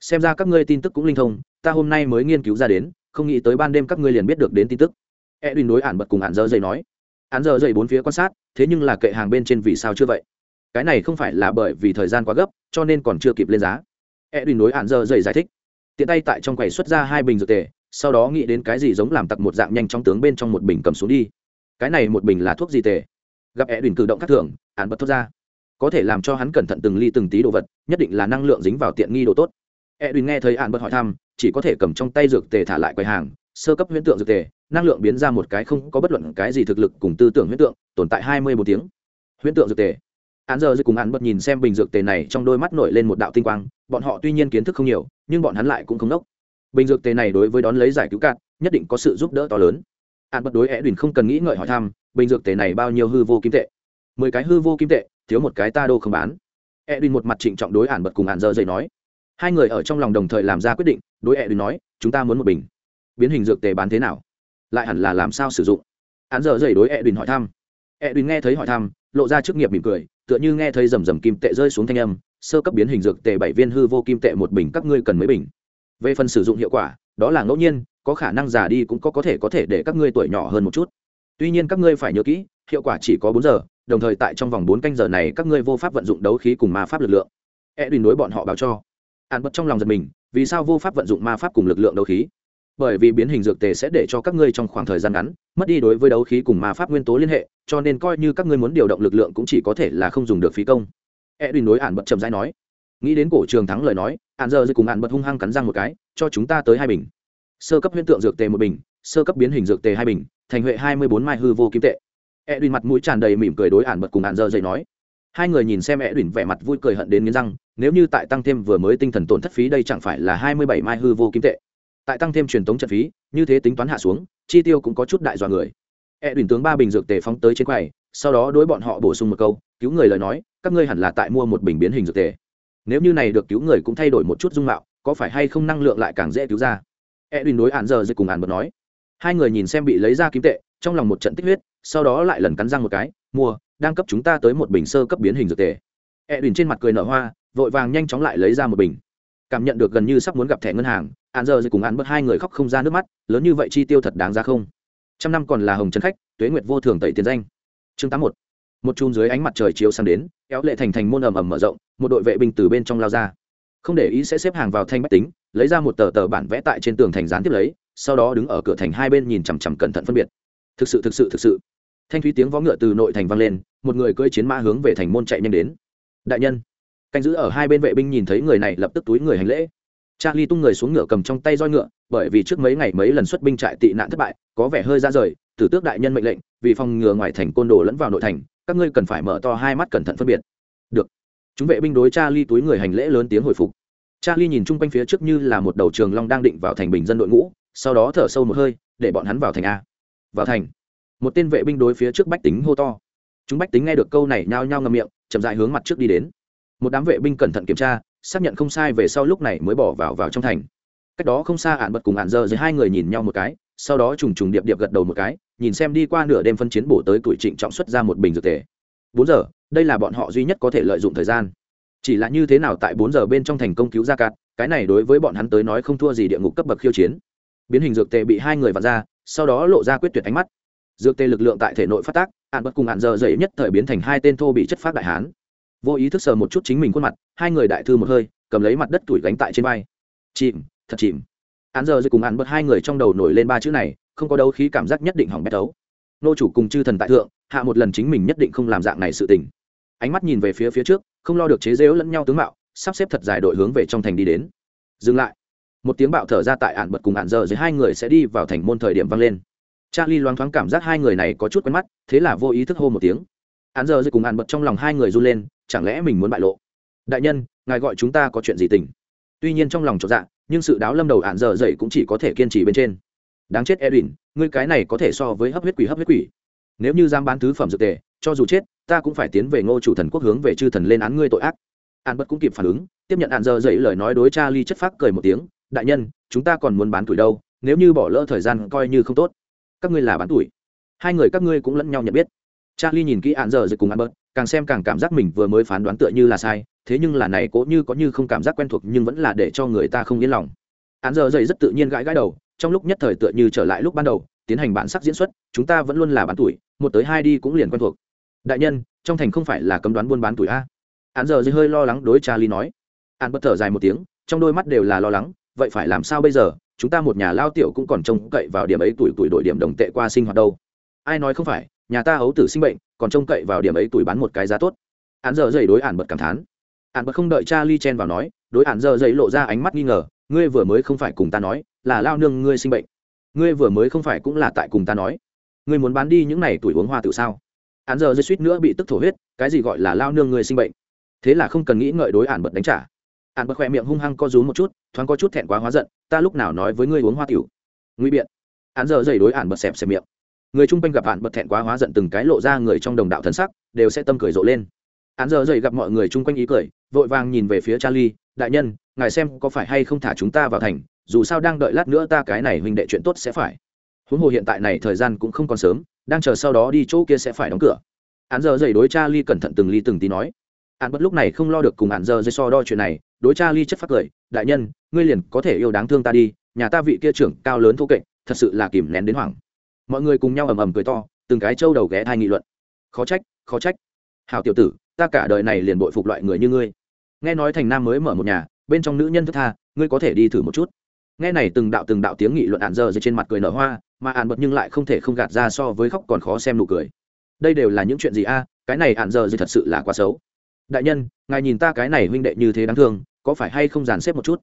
S1: Xem ra các ngươi tin tức cũng linh thông, ta hôm nay mới nghiên cứu ra đến, không nghĩ tới ban đêm các ngươi liền biết được đến tin tức. Edwin đối ản bật cùng ản giờ dậy nói. Án giờ dậy bốn phía quan sát, thế nhưng là kệ hàng bên trên vì sao chưa vậy? Cái này không phải là bởi vì thời gian quá gấp, cho nên còn chưa kịp lên giá. Edwin đối hạn giờ dậy giải thích tiện tay tại trong quầy xuất ra hai bình dược tề, sau đó nghĩ đến cái gì giống làm tặc một dạng nhanh trong tướng bên trong một bình cầm xuống đi. Cái này một bình là thuốc gì tề? Gặp edwin cử động các thưởng hạn bật thuốc ra. Có thể làm cho hắn cẩn thận từng ly từng tí đồ vật, nhất định là năng lượng dính vào tiện nghi đồ tốt. Edwin nghe thấy hạn bật hỏi thăm, chỉ có thể cầm trong tay dược tề thả lại quầy hàng, sơ cấp huyễn tượng dược tề, năng lượng biến ra một cái không có bất luận cái gì thực lực cùng tư tưởng huyễn tượng, tồn tại hai mươi một tiếng. Huyễn tượng dược tề hắn giờ cùng hắn bật nhìn xem bình dược tề này trong đôi mắt nổi lên một đạo tinh quang, bọn họ tuy nhiên kiến thức không nhiều, nhưng bọn hắn lại cũng không đốc. Bình dược tề này đối với đón lấy giải cứu cạn, nhất định có sự giúp đỡ to lớn. Hắn bật đối é đùn không cần nghĩ ngợi hỏi thăm, bình dược tề này bao nhiêu hư vô kim tệ? Mười cái hư vô kim tệ, thiếu một cái ta đô không bán. Edwin một mặt trịnh trọng đối ản bật cùng ản dơ dậy nói. Hai người ở trong lòng đồng thời làm ra quyết định, đối edwin nói, chúng ta muốn một bình. Biến hình dược tề bán thế nào? Lại hẳn là làm sao sử dụng? Ản dơ dậy đối edwin hỏi thăm. Edwin nghe thấy hỏi thăm, lộ ra chức nghiệp mỉm cười tựa như nghe thấy rầm rầm kim tệ rơi xuống thanh âm, sơ cấp biến hình dược tệ bảy viên hư vô kim tệ một bình các ngươi cần mấy bình. Về phần sử dụng hiệu quả, đó là ngẫu nhiên, có khả năng già đi cũng có có thể có thể để các ngươi tuổi nhỏ hơn một chút. Tuy nhiên các ngươi phải nhớ kỹ, hiệu quả chỉ có bốn giờ, đồng thời tại trong vòng bốn canh giờ này các ngươi vô pháp vận dụng đấu khí cùng ma pháp lực lượng. Edwin đối bọn họ báo cho. An bật trong lòng giật mình, vì sao vô pháp vận dụng ma pháp cùng lực lượng đấu khí? Bởi vì biến hình dược tề sẽ để cho các ngươi trong khoảng thời gian ngắn mất đi đối với đấu khí cùng ma pháp nguyên tố liên hệ, cho nên coi như các ngươi muốn điều động lực lượng cũng chỉ có thể là không dùng được phí công. Edwin đối ản bật chậm rãi nói. Nghĩ đến cổ trường thắng lời nói ạn giờ cùng ạn bật hung hăng cắn răng một cái, cho chúng ta tới hai bình. Sơ cấp huyễn tượng dược tề một bình, sơ cấp biến hình dược tề hai bình, thành huệ hai mươi bốn mai hư vô kim tệ. Edwin mặt mũi tràn đầy mỉm cười đối ạn bật cùng ạn giờ dậy nói. Hai người nhìn xem edwin vẻ mặt vui cười hận đến nghiến răng, nếu như tại tăng thêm vừa mới tinh thần tổn thất phí đây chẳng phải là hai mươi bảy mai hư vô kim tệ tại tăng thêm truyền tống trận phí, như thế tính toán hạ xuống, chi tiêu cũng có chút đại dọa người. E đùn tướng ba bình dược tề phóng tới trên quầy, sau đó đối bọn họ bổ sung một câu, cứu người lời nói, các ngươi hẳn là tại mua một bình biến hình dược tề. Nếu như này được cứu người cũng thay đổi một chút dung mạo, có phải hay không năng lượng lại càng dễ cứu ra? E đùn đối hạn giờ dịch cùng hạn bật nói. Hai người nhìn xem bị lấy ra kim tệ, trong lòng một trận tích huyết, sau đó lại lần cắn răng một cái, mua, đang cấp chúng ta tới một bình sơ cấp biến hình dược tề. Đùn trên mặt cười nở hoa, vội vàng nhanh chóng lại lấy ra một bình. Cảm nhận được gần như sắp muốn gặp thẻ ngân hàng hạn giờ dịch cùng án bớt hai người khóc không ra nước mắt, lớn như vậy chi tiêu thật đáng ra không? Trăm năm còn là hồng trấn khách, tuế nguyệt vô thường tẩy tiền danh. Chương tám một. Một chùm dưới ánh mặt trời chiếu sang đến, kéo lệ thành thành môn ầm ầm mở rộng, một đội vệ binh từ bên trong lao ra. Không để ý sẽ xếp hàng vào thanh bách tính, lấy ra một tờ tờ bản vẽ tại trên tường thành dán tiếp lấy, sau đó đứng ở cửa thành hai bên nhìn chằm chằm cẩn thận phân biệt. Thực sự thực sự thực sự. Thanh thúy tiếng vó ngựa từ nội thành vang lên, một người cưỡi chiến mã hướng về thành môn chạy nhanh đến. Đại nhân. Canh giữ ở hai bên vệ binh nhìn thấy người này lập tức túi người hành lễ charlie tung người xuống ngựa cầm trong tay roi ngựa, bởi vì trước mấy ngày mấy lần xuất binh trại tị nạn thất bại, có vẻ hơi ra rời, tử tước đại nhân mệnh lệnh, vì phòng ngừa ngoài thành côn đồ lẫn vào nội thành, các ngươi cần phải mở to hai mắt cẩn thận phân biệt. Được. Chúng vệ binh đối charlie túi người hành lễ lớn tiếng hồi phục. Charlie nhìn chung quanh phía trước như là một đầu trường long đang định vào thành bình dân đội ngũ, sau đó thở sâu một hơi, để bọn hắn vào thành a. Vào thành. Một tên vệ binh đối phía trước bách tính hô to. Chúng bách tính nghe được câu này nhao nhao ngậm miệng, chậm rãi hướng mặt trước đi đến. Một đám vệ binh cẩn thận kiểm tra xác nhận không sai về sau lúc này mới bỏ vào vào trong thành. Cách đó không xa ạn bật cùng ạn giờ dưới hai người nhìn nhau một cái, sau đó trùng trùng điệp điệp gật đầu một cái, nhìn xem đi qua nửa đêm phân chiến bổ tới tuổi trịnh trọng xuất ra một bình dược tề. Bốn giờ, đây là bọn họ duy nhất có thể lợi dụng thời gian. Chỉ là như thế nào tại bốn giờ bên trong thành công cứu ra cát, cái này đối với bọn hắn tới nói không thua gì địa ngục cấp bậc khiêu chiến. Biến hình dược tề bị hai người vặt ra, sau đó lộ ra quyết tuyệt ánh mắt. Dược tề lực lượng tại thể nội phát tác, ạn bật cùng ạn giờ dậy nhất thời biến thành hai tên thô bị chất phát đại hán vô ý thức sờ một chút chính mình khuôn mặt, hai người đại thư một hơi, cầm lấy mặt đất tuổi gánh tại trên vai. Chìm, thật chìm. Án giờ rồi cùng án bật hai người trong đầu nổi lên ba chữ này, không có đấu khí cảm giác nhất định hỏng bét đấu. Nô chủ cùng chư thần tại thượng, hạ một lần chính mình nhất định không làm dạng này sự tình. Ánh mắt nhìn về phía phía trước, không lo được chế dễu lẫn nhau tướng mạo, sắp xếp thật dài đội hướng về trong thành đi đến. Dừng lại. Một tiếng bạo thở ra tại ạn bật cùng ạn giờ dưới hai người sẽ đi vào thành môn thời điểm vang lên. Charlie loáng thoáng cảm giác hai người này có chút quen mắt, thế là vô ý thức hô một tiếng. Án giờ dưới cùng Án bật trong lòng hai người run lên, chẳng lẽ mình muốn bại lộ? Đại nhân, ngài gọi chúng ta có chuyện gì tình? Tuy nhiên trong lòng cho dạ nhưng sự đáo lâm đầu Án giờ dậy cũng chỉ có thể kiên trì bên trên. Đáng chết edwin, ngươi cái này có thể so với hấp huyết quỷ hấp huyết quỷ. Nếu như giam bán thứ phẩm dược tề, cho dù chết, ta cũng phải tiến về ngô chủ thần quốc hướng về chư thần lên án ngươi tội ác. An bất cũng kịp phản ứng, tiếp nhận hạn giờ dậy lời nói đối cha ly chất phác cười một tiếng, đại nhân, chúng ta còn muốn bán tuổi đâu, nếu như bỏ lỡ thời gian coi như không tốt. Các ngươi là bán tuổi. Hai người các ngươi cũng lẫn nhau nhận biết charlie nhìn kỹ hạn giờ dịch cùng albert bớt càng xem càng cảm giác mình vừa mới phán đoán tựa như là sai, thế nhưng là này cố như có như không cảm giác quen thuộc nhưng vẫn là để cho người ta không yên lòng. Hạn giờ dậy rất tự nhiên gãi gãi đầu, trong lúc nhất thời tựa như trở lại lúc ban đầu, tiến hành bản sắc diễn xuất, chúng ta vẫn luôn là bán tuổi, một tới hai đi cũng liền quen thuộc. Đại nhân, trong thành không phải là cấm đoán buôn bán tuổi a? Hắn giờ hơi lo lắng đối Charlie nói. Hắn bất thở dài một tiếng, trong đôi mắt đều là lo lắng, vậy phải làm sao bây giờ? Chúng ta một nhà lao tiểu cũng còn trông cậy vào điểm ấy tuổi tuổi đổi điểm đồng tệ qua sinh hoạt đâu. Ai nói không phải nhà ta ấu tử sinh bệnh, còn trông cậy vào điểm ấy tuổi bán một cái giá tốt. Hắn giờ dày đối ản bật cảm thán. Ản bật không đợi cha ly chen vào nói, đối ản giờ dày lộ ra ánh mắt nghi ngờ, ngươi vừa mới không phải cùng ta nói, là lao nương ngươi sinh bệnh. Ngươi vừa mới không phải cũng là tại cùng ta nói. Ngươi muốn bán đi những này tuổi uống hoa tự sao? Ản giờ dây suýt nữa bị tức thổ huyết, cái gì gọi là lao nương ngươi sinh bệnh? Thế là không cần nghĩ ngợi đối ản bật đánh trả. Ản bật khỏe miệng hung hăng co rúm một chút, thoáng có chút thẹn quá hóa giận, ta lúc nào nói với ngươi uống hoa tiểu? Nguy biện. Ản giờ dày đối ản bật xẹp xẹp miệng người chung quanh gặp bạn bật thẹn quá hóa giận từng cái lộ ra người trong đồng đạo thân sắc, đều sẽ tâm cười rộ lên. Ản giờ dậy gặp mọi người chung quanh ý cười, vội vàng nhìn về phía charlie, đại nhân, ngài xem có phải hay không thả chúng ta vào thành, dù sao đang đợi lát nữa ta cái này huynh đệ chuyện tốt sẽ phải. Huống hồ hiện tại này thời gian cũng không còn sớm, đang chờ sau đó đi chỗ kia sẽ phải đóng cửa. Hắn giờ dậy đối Charlie cẩn thận từng ly từng tí nói. Hắn bất lúc này không lo được cùng hắn giờ dậy so đo chuyện này, đối Charlie chất phát cười, đại nhân, ngươi liền có thể yêu đáng thương ta đi, nhà ta vị kia trưởng cao lớn thô kệch, thật sự là kìm nén đến hoảng mọi người cùng nhau ầm ầm cười to, từng cái trâu đầu ghé thai nghị luận. Khó trách khó trách. Hào tiểu tử, ta cả đời này liền bội phục loại người như ngươi. Nghe nói thành nam mới mở một nhà, bên trong nữ nhân thức tha, ngươi có thể đi thử một chút. Nghe này từng đạo từng đạo tiếng nghị luận ạn giờ dưới trên mặt cười nở hoa, mà ạn bật nhưng lại không thể không gạt ra so với khóc còn khó xem nụ cười. Đây đều là những chuyện gì a, cái này ạn giờ dưới thật sự là quá xấu. Đại nhân, ngài nhìn ta cái này huynh đệ như thế đáng thương, có phải hay không dàn xếp một chút?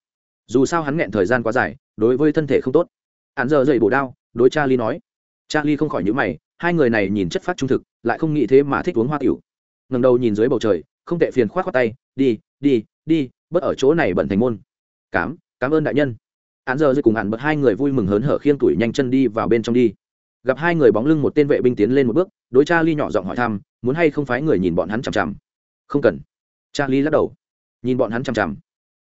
S1: Dù sao hắn nghẹn thời gian quá dài, đối với thân thể không tốt. Ạn giờ dậy bổ đao, đối cha ly nói charlie không khỏi nhíu mày, hai người này nhìn chất phát trung thực, lại không nghĩ thế mà thích uống hoa tiểu. Ngẩng đầu nhìn dưới bầu trời, không tệ phiền khoát khoát tay, đi đi đi, bớt ở chỗ này bận thành môn. Cám cảm ơn đại nhân. Án giờ dưới cùng hắn bật hai người vui mừng hớn hở khiêng tuổi nhanh chân đi vào bên trong đi. Gặp hai người bóng lưng một tên vệ binh tiến lên một bước, đối cha ly nhỏ giọng hỏi thăm, muốn hay không phái người nhìn bọn hắn chằm chằm? Không cần. Cha ly lắc đầu. Nhìn bọn hắn chằm chằm?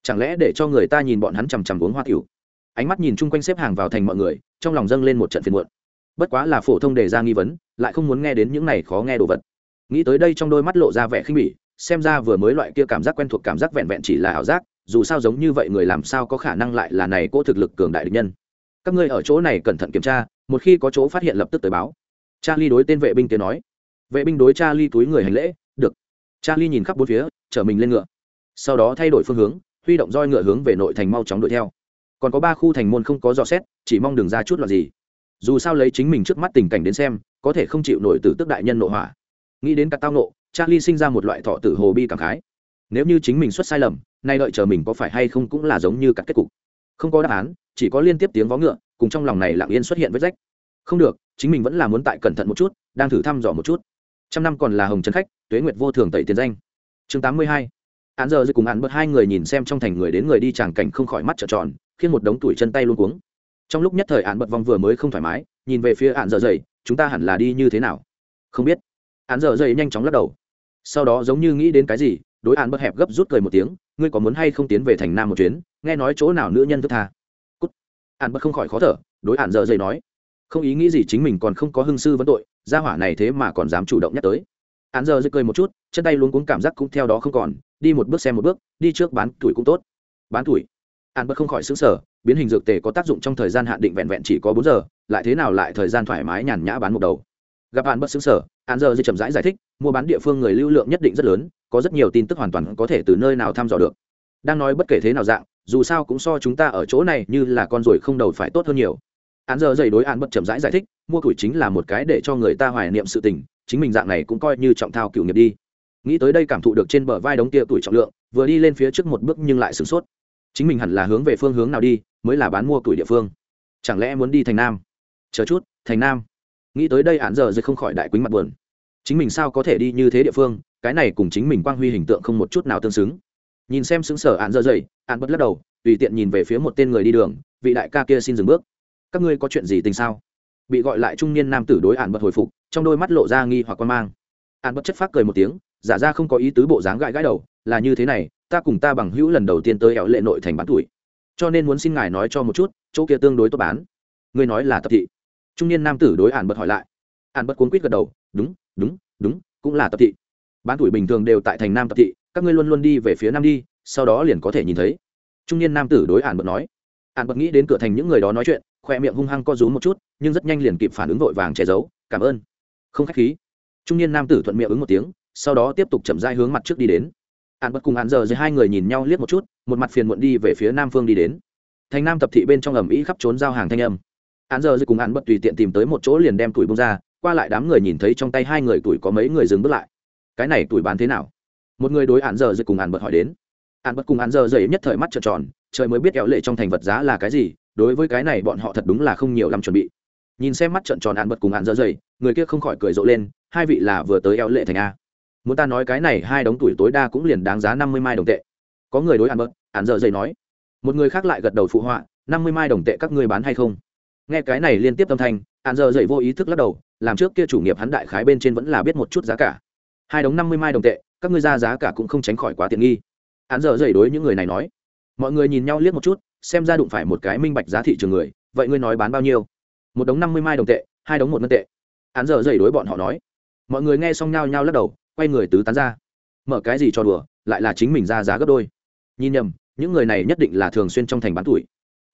S1: Chẳng lẽ để cho người ta nhìn bọn hắn chằm chằm uống hoa tiểu? Ánh mắt nhìn chung quanh xếp hàng vào thành mọi người, trong lòng dâng lên một trận phiền muộn bất quá là phổ thông đề ra nghi vấn, lại không muốn nghe đến những này khó nghe đồ vật. Nghĩ tới đây trong đôi mắt lộ ra vẻ khinh bỉ, xem ra vừa mới loại kia cảm giác quen thuộc cảm giác vẹn vẹn chỉ là ảo giác, dù sao giống như vậy người làm sao có khả năng lại là này cô thực lực cường đại địch nhân. Các ngươi ở chỗ này cẩn thận kiểm tra, một khi có chỗ phát hiện lập tức tới báo. Charlie đối tên vệ binh tiếng nói. Vệ binh đối charlie túi người hành lễ, được. Charlie nhìn khắp bốn phía, chở mình lên ngựa. Sau đó thay đổi phương hướng, huy động roi ngựa hướng về nội thành mau chóng đuổi theo. Còn có ba khu thành môn không có dò xét, chỉ mong đừng ra chút loạt gì dù sao lấy chính mình trước mắt tình cảnh đến xem, có thể không chịu nổi từ tức đại nhân nội hỏa. Nghĩ đến cả tao nộ charlie sinh ra một loại thọ tử hồ bi cảm khái. Nếu như chính mình xuất sai lầm, nay đợi chờ mình có phải hay không cũng là giống như các kết cục. Không có đáp án, chỉ có liên tiếp tiếng vó ngựa, cùng trong lòng này lặng yên xuất hiện vết rách. Không được, chính mình vẫn là muốn tại cẩn thận một chút, đang thử thăm dò một chút. Trăm năm còn là hồng trấn khách, tuế nguyệt vô thường tẩy tiền danh. Chương tám mươi hai. Án giờ dưới cùng án bớt hai người nhìn xem trong thành người đến người đi tràng cảnh không khỏi mắt trợn tròn khiến một đống tuổi chân tay luôn cuống trong lúc nhất thời án bật vong vừa mới không thoải mái, nhìn về phía án dở dày chúng ta hẳn là đi như thế nào? Không biết. Án dở dày nhanh chóng lắc đầu. Sau đó giống như nghĩ đến cái gì, đối án bật hẹp gấp rút cười một tiếng, ngươi có muốn hay không tiến về thành nam một chuyến? Nghe nói chỗ nào nữ nhân thức tha? Cút. Án bật không khỏi khó thở, đối án dở dày nói, không ý nghĩ gì chính mình còn không có hưng sư vấn tội, gia hỏa này thế mà còn dám chủ động nhắc tới. Án giờ dày cười một chút, chân tay luôn cuống cảm giác cũng theo đó không còn, đi một bước xem một bước, đi trước bán tuổi cũng tốt. Bán tuổi. Án bất không khỏi xứng sở biến hình dược tề có tác dụng trong thời gian hạn định vẹn vẹn chỉ có bốn giờ, lại thế nào lại thời gian thoải mái nhàn nhã bán một đầu? Gặp hạn bất xứng sở hạn giờ dây chậm rãi giải thích, mua bán địa phương người lưu lượng nhất định rất lớn, có rất nhiều tin tức hoàn toàn có thể từ nơi nào thăm dò được. Đang nói bất kể thế nào dạng, dù sao cũng so chúng ta ở chỗ này như là con ruồi không đầu phải tốt hơn nhiều. Hạn giờ dây đối hạn bất chậm rãi giải thích, mua củi chính là một cái để cho người ta hoài niệm sự tình, chính mình dạng này cũng coi như trọng thao cựu nghiệp đi. Nghĩ tới đây cảm thụ được trên bờ vai đống tia tuổi trọng lượng, vừa đi lên phía trước một bước nhưng lại sửng sốt chính mình hẳn là hướng về phương hướng nào đi, mới là bán mua tuổi địa phương. Chẳng lẽ muốn đi thành nam? Chờ chút, thành nam. Nghĩ tới đây án giờ rồi không khỏi đại quýnh mặt buồn. Chính mình sao có thể đi như thế địa phương, cái này cùng chính mình quang huy hình tượng không một chút nào tương xứng. Nhìn xem xứng sở án giờ dậy, án bất lắc đầu, tùy tiện nhìn về phía một tên người đi đường, vị đại ca kia xin dừng bước. Các ngươi có chuyện gì tình sao? Bị gọi lại trung niên nam tử đối án bật hồi phục, trong đôi mắt lộ ra nghi hoặc quan mang. Án bất chất phát cười một tiếng, giả ra không có ý tứ bộ dáng gãi gãi đầu, là như thế này ta cùng ta bằng hữu lần đầu tiên tới éo lệ nội thành bán tuổi. Cho nên muốn xin ngài nói cho một chút, chỗ kia tương đối tốt bán. Ngươi nói là tập thị. Trung niên nam tử đối ản bật hỏi lại. Ản bật cuốn quýt gật đầu, đúng đúng đúng, cũng là tập thị. Bán tuổi bình thường đều tại thành nam tập thị, các ngươi luôn luôn đi về phía nam đi, sau đó liền có thể nhìn thấy. Trung niên nam tử đối ản bật nói. Ản bật nghĩ đến cửa thành những người đó nói chuyện, khoe miệng hung hăng co rúm một chút, nhưng rất nhanh liền kịp phản ứng vội vàng che giấu, cảm ơn. Không khách khí. Trung niên nam tử thuận miệng ứng một tiếng, sau đó tiếp tục chậm rãi hướng mặt trước đi đến an bất cùng an giờ dưới hai người nhìn nhau liếc một chút, một mặt phiền muộn đi về phía nam phương đi đến. Thành nam tập thị bên trong ẩm ý khắp trốn giao hàng thanh âm. An giờ dưới cùng an bất tùy tiện tìm tới một chỗ liền đem tuổi bông ra, qua lại đám người nhìn thấy trong tay hai người tuổi có mấy người dừng bước lại. Cái này tuổi bán thế nào? Một người đối an giờ dưới cùng an bất hỏi đến. An bất cùng an giờ dày nhất thời mắt trợn tròn, trời mới biết kéo lệ trong thành vật giá là cái gì, đối với cái này bọn họ thật đúng là không nhiều làm chuẩn bị. Nhìn xem mắt trợn tròn an bất cùng an giờ dày người kia không khỏi cười rộ lên, hai vị là vừa tới eo lệ thành a muốn ta nói cái này hai đống tuổi tối đa cũng liền đáng giá năm mươi mai đồng tệ. Có người đối ăn bớt ăn giờ dày nói. Một người khác lại gật đầu phụ họa, năm mươi mai đồng tệ các ngươi bán hay không? Nghe cái này liên tiếp âm thanh an giờ dậy vô ý thức lắc đầu, làm trước kia chủ nghiệp hắn đại khái bên trên vẫn là biết một chút giá cả. Hai đống năm mươi mai đồng tệ, các ngươi ra giá cả cũng không tránh khỏi quá tiện nghi. An giờ dậy đối những người này nói. Mọi người nhìn nhau liếc một chút, xem ra đụng phải một cái minh bạch giá thị trường người, vậy ngươi nói bán bao nhiêu? Một đống năm mươi mai đồng tệ, hai đống một ngân tệ. An giờ dậy đối bọn họ nói. Mọi người nghe xong nhau nhau lắc đầu quay người tứ tán ra. Mở cái gì cho đùa, lại là chính mình ra giá gấp đôi. Nhìn nhầm, những người này nhất định là thường xuyên trong thành bán tuổi.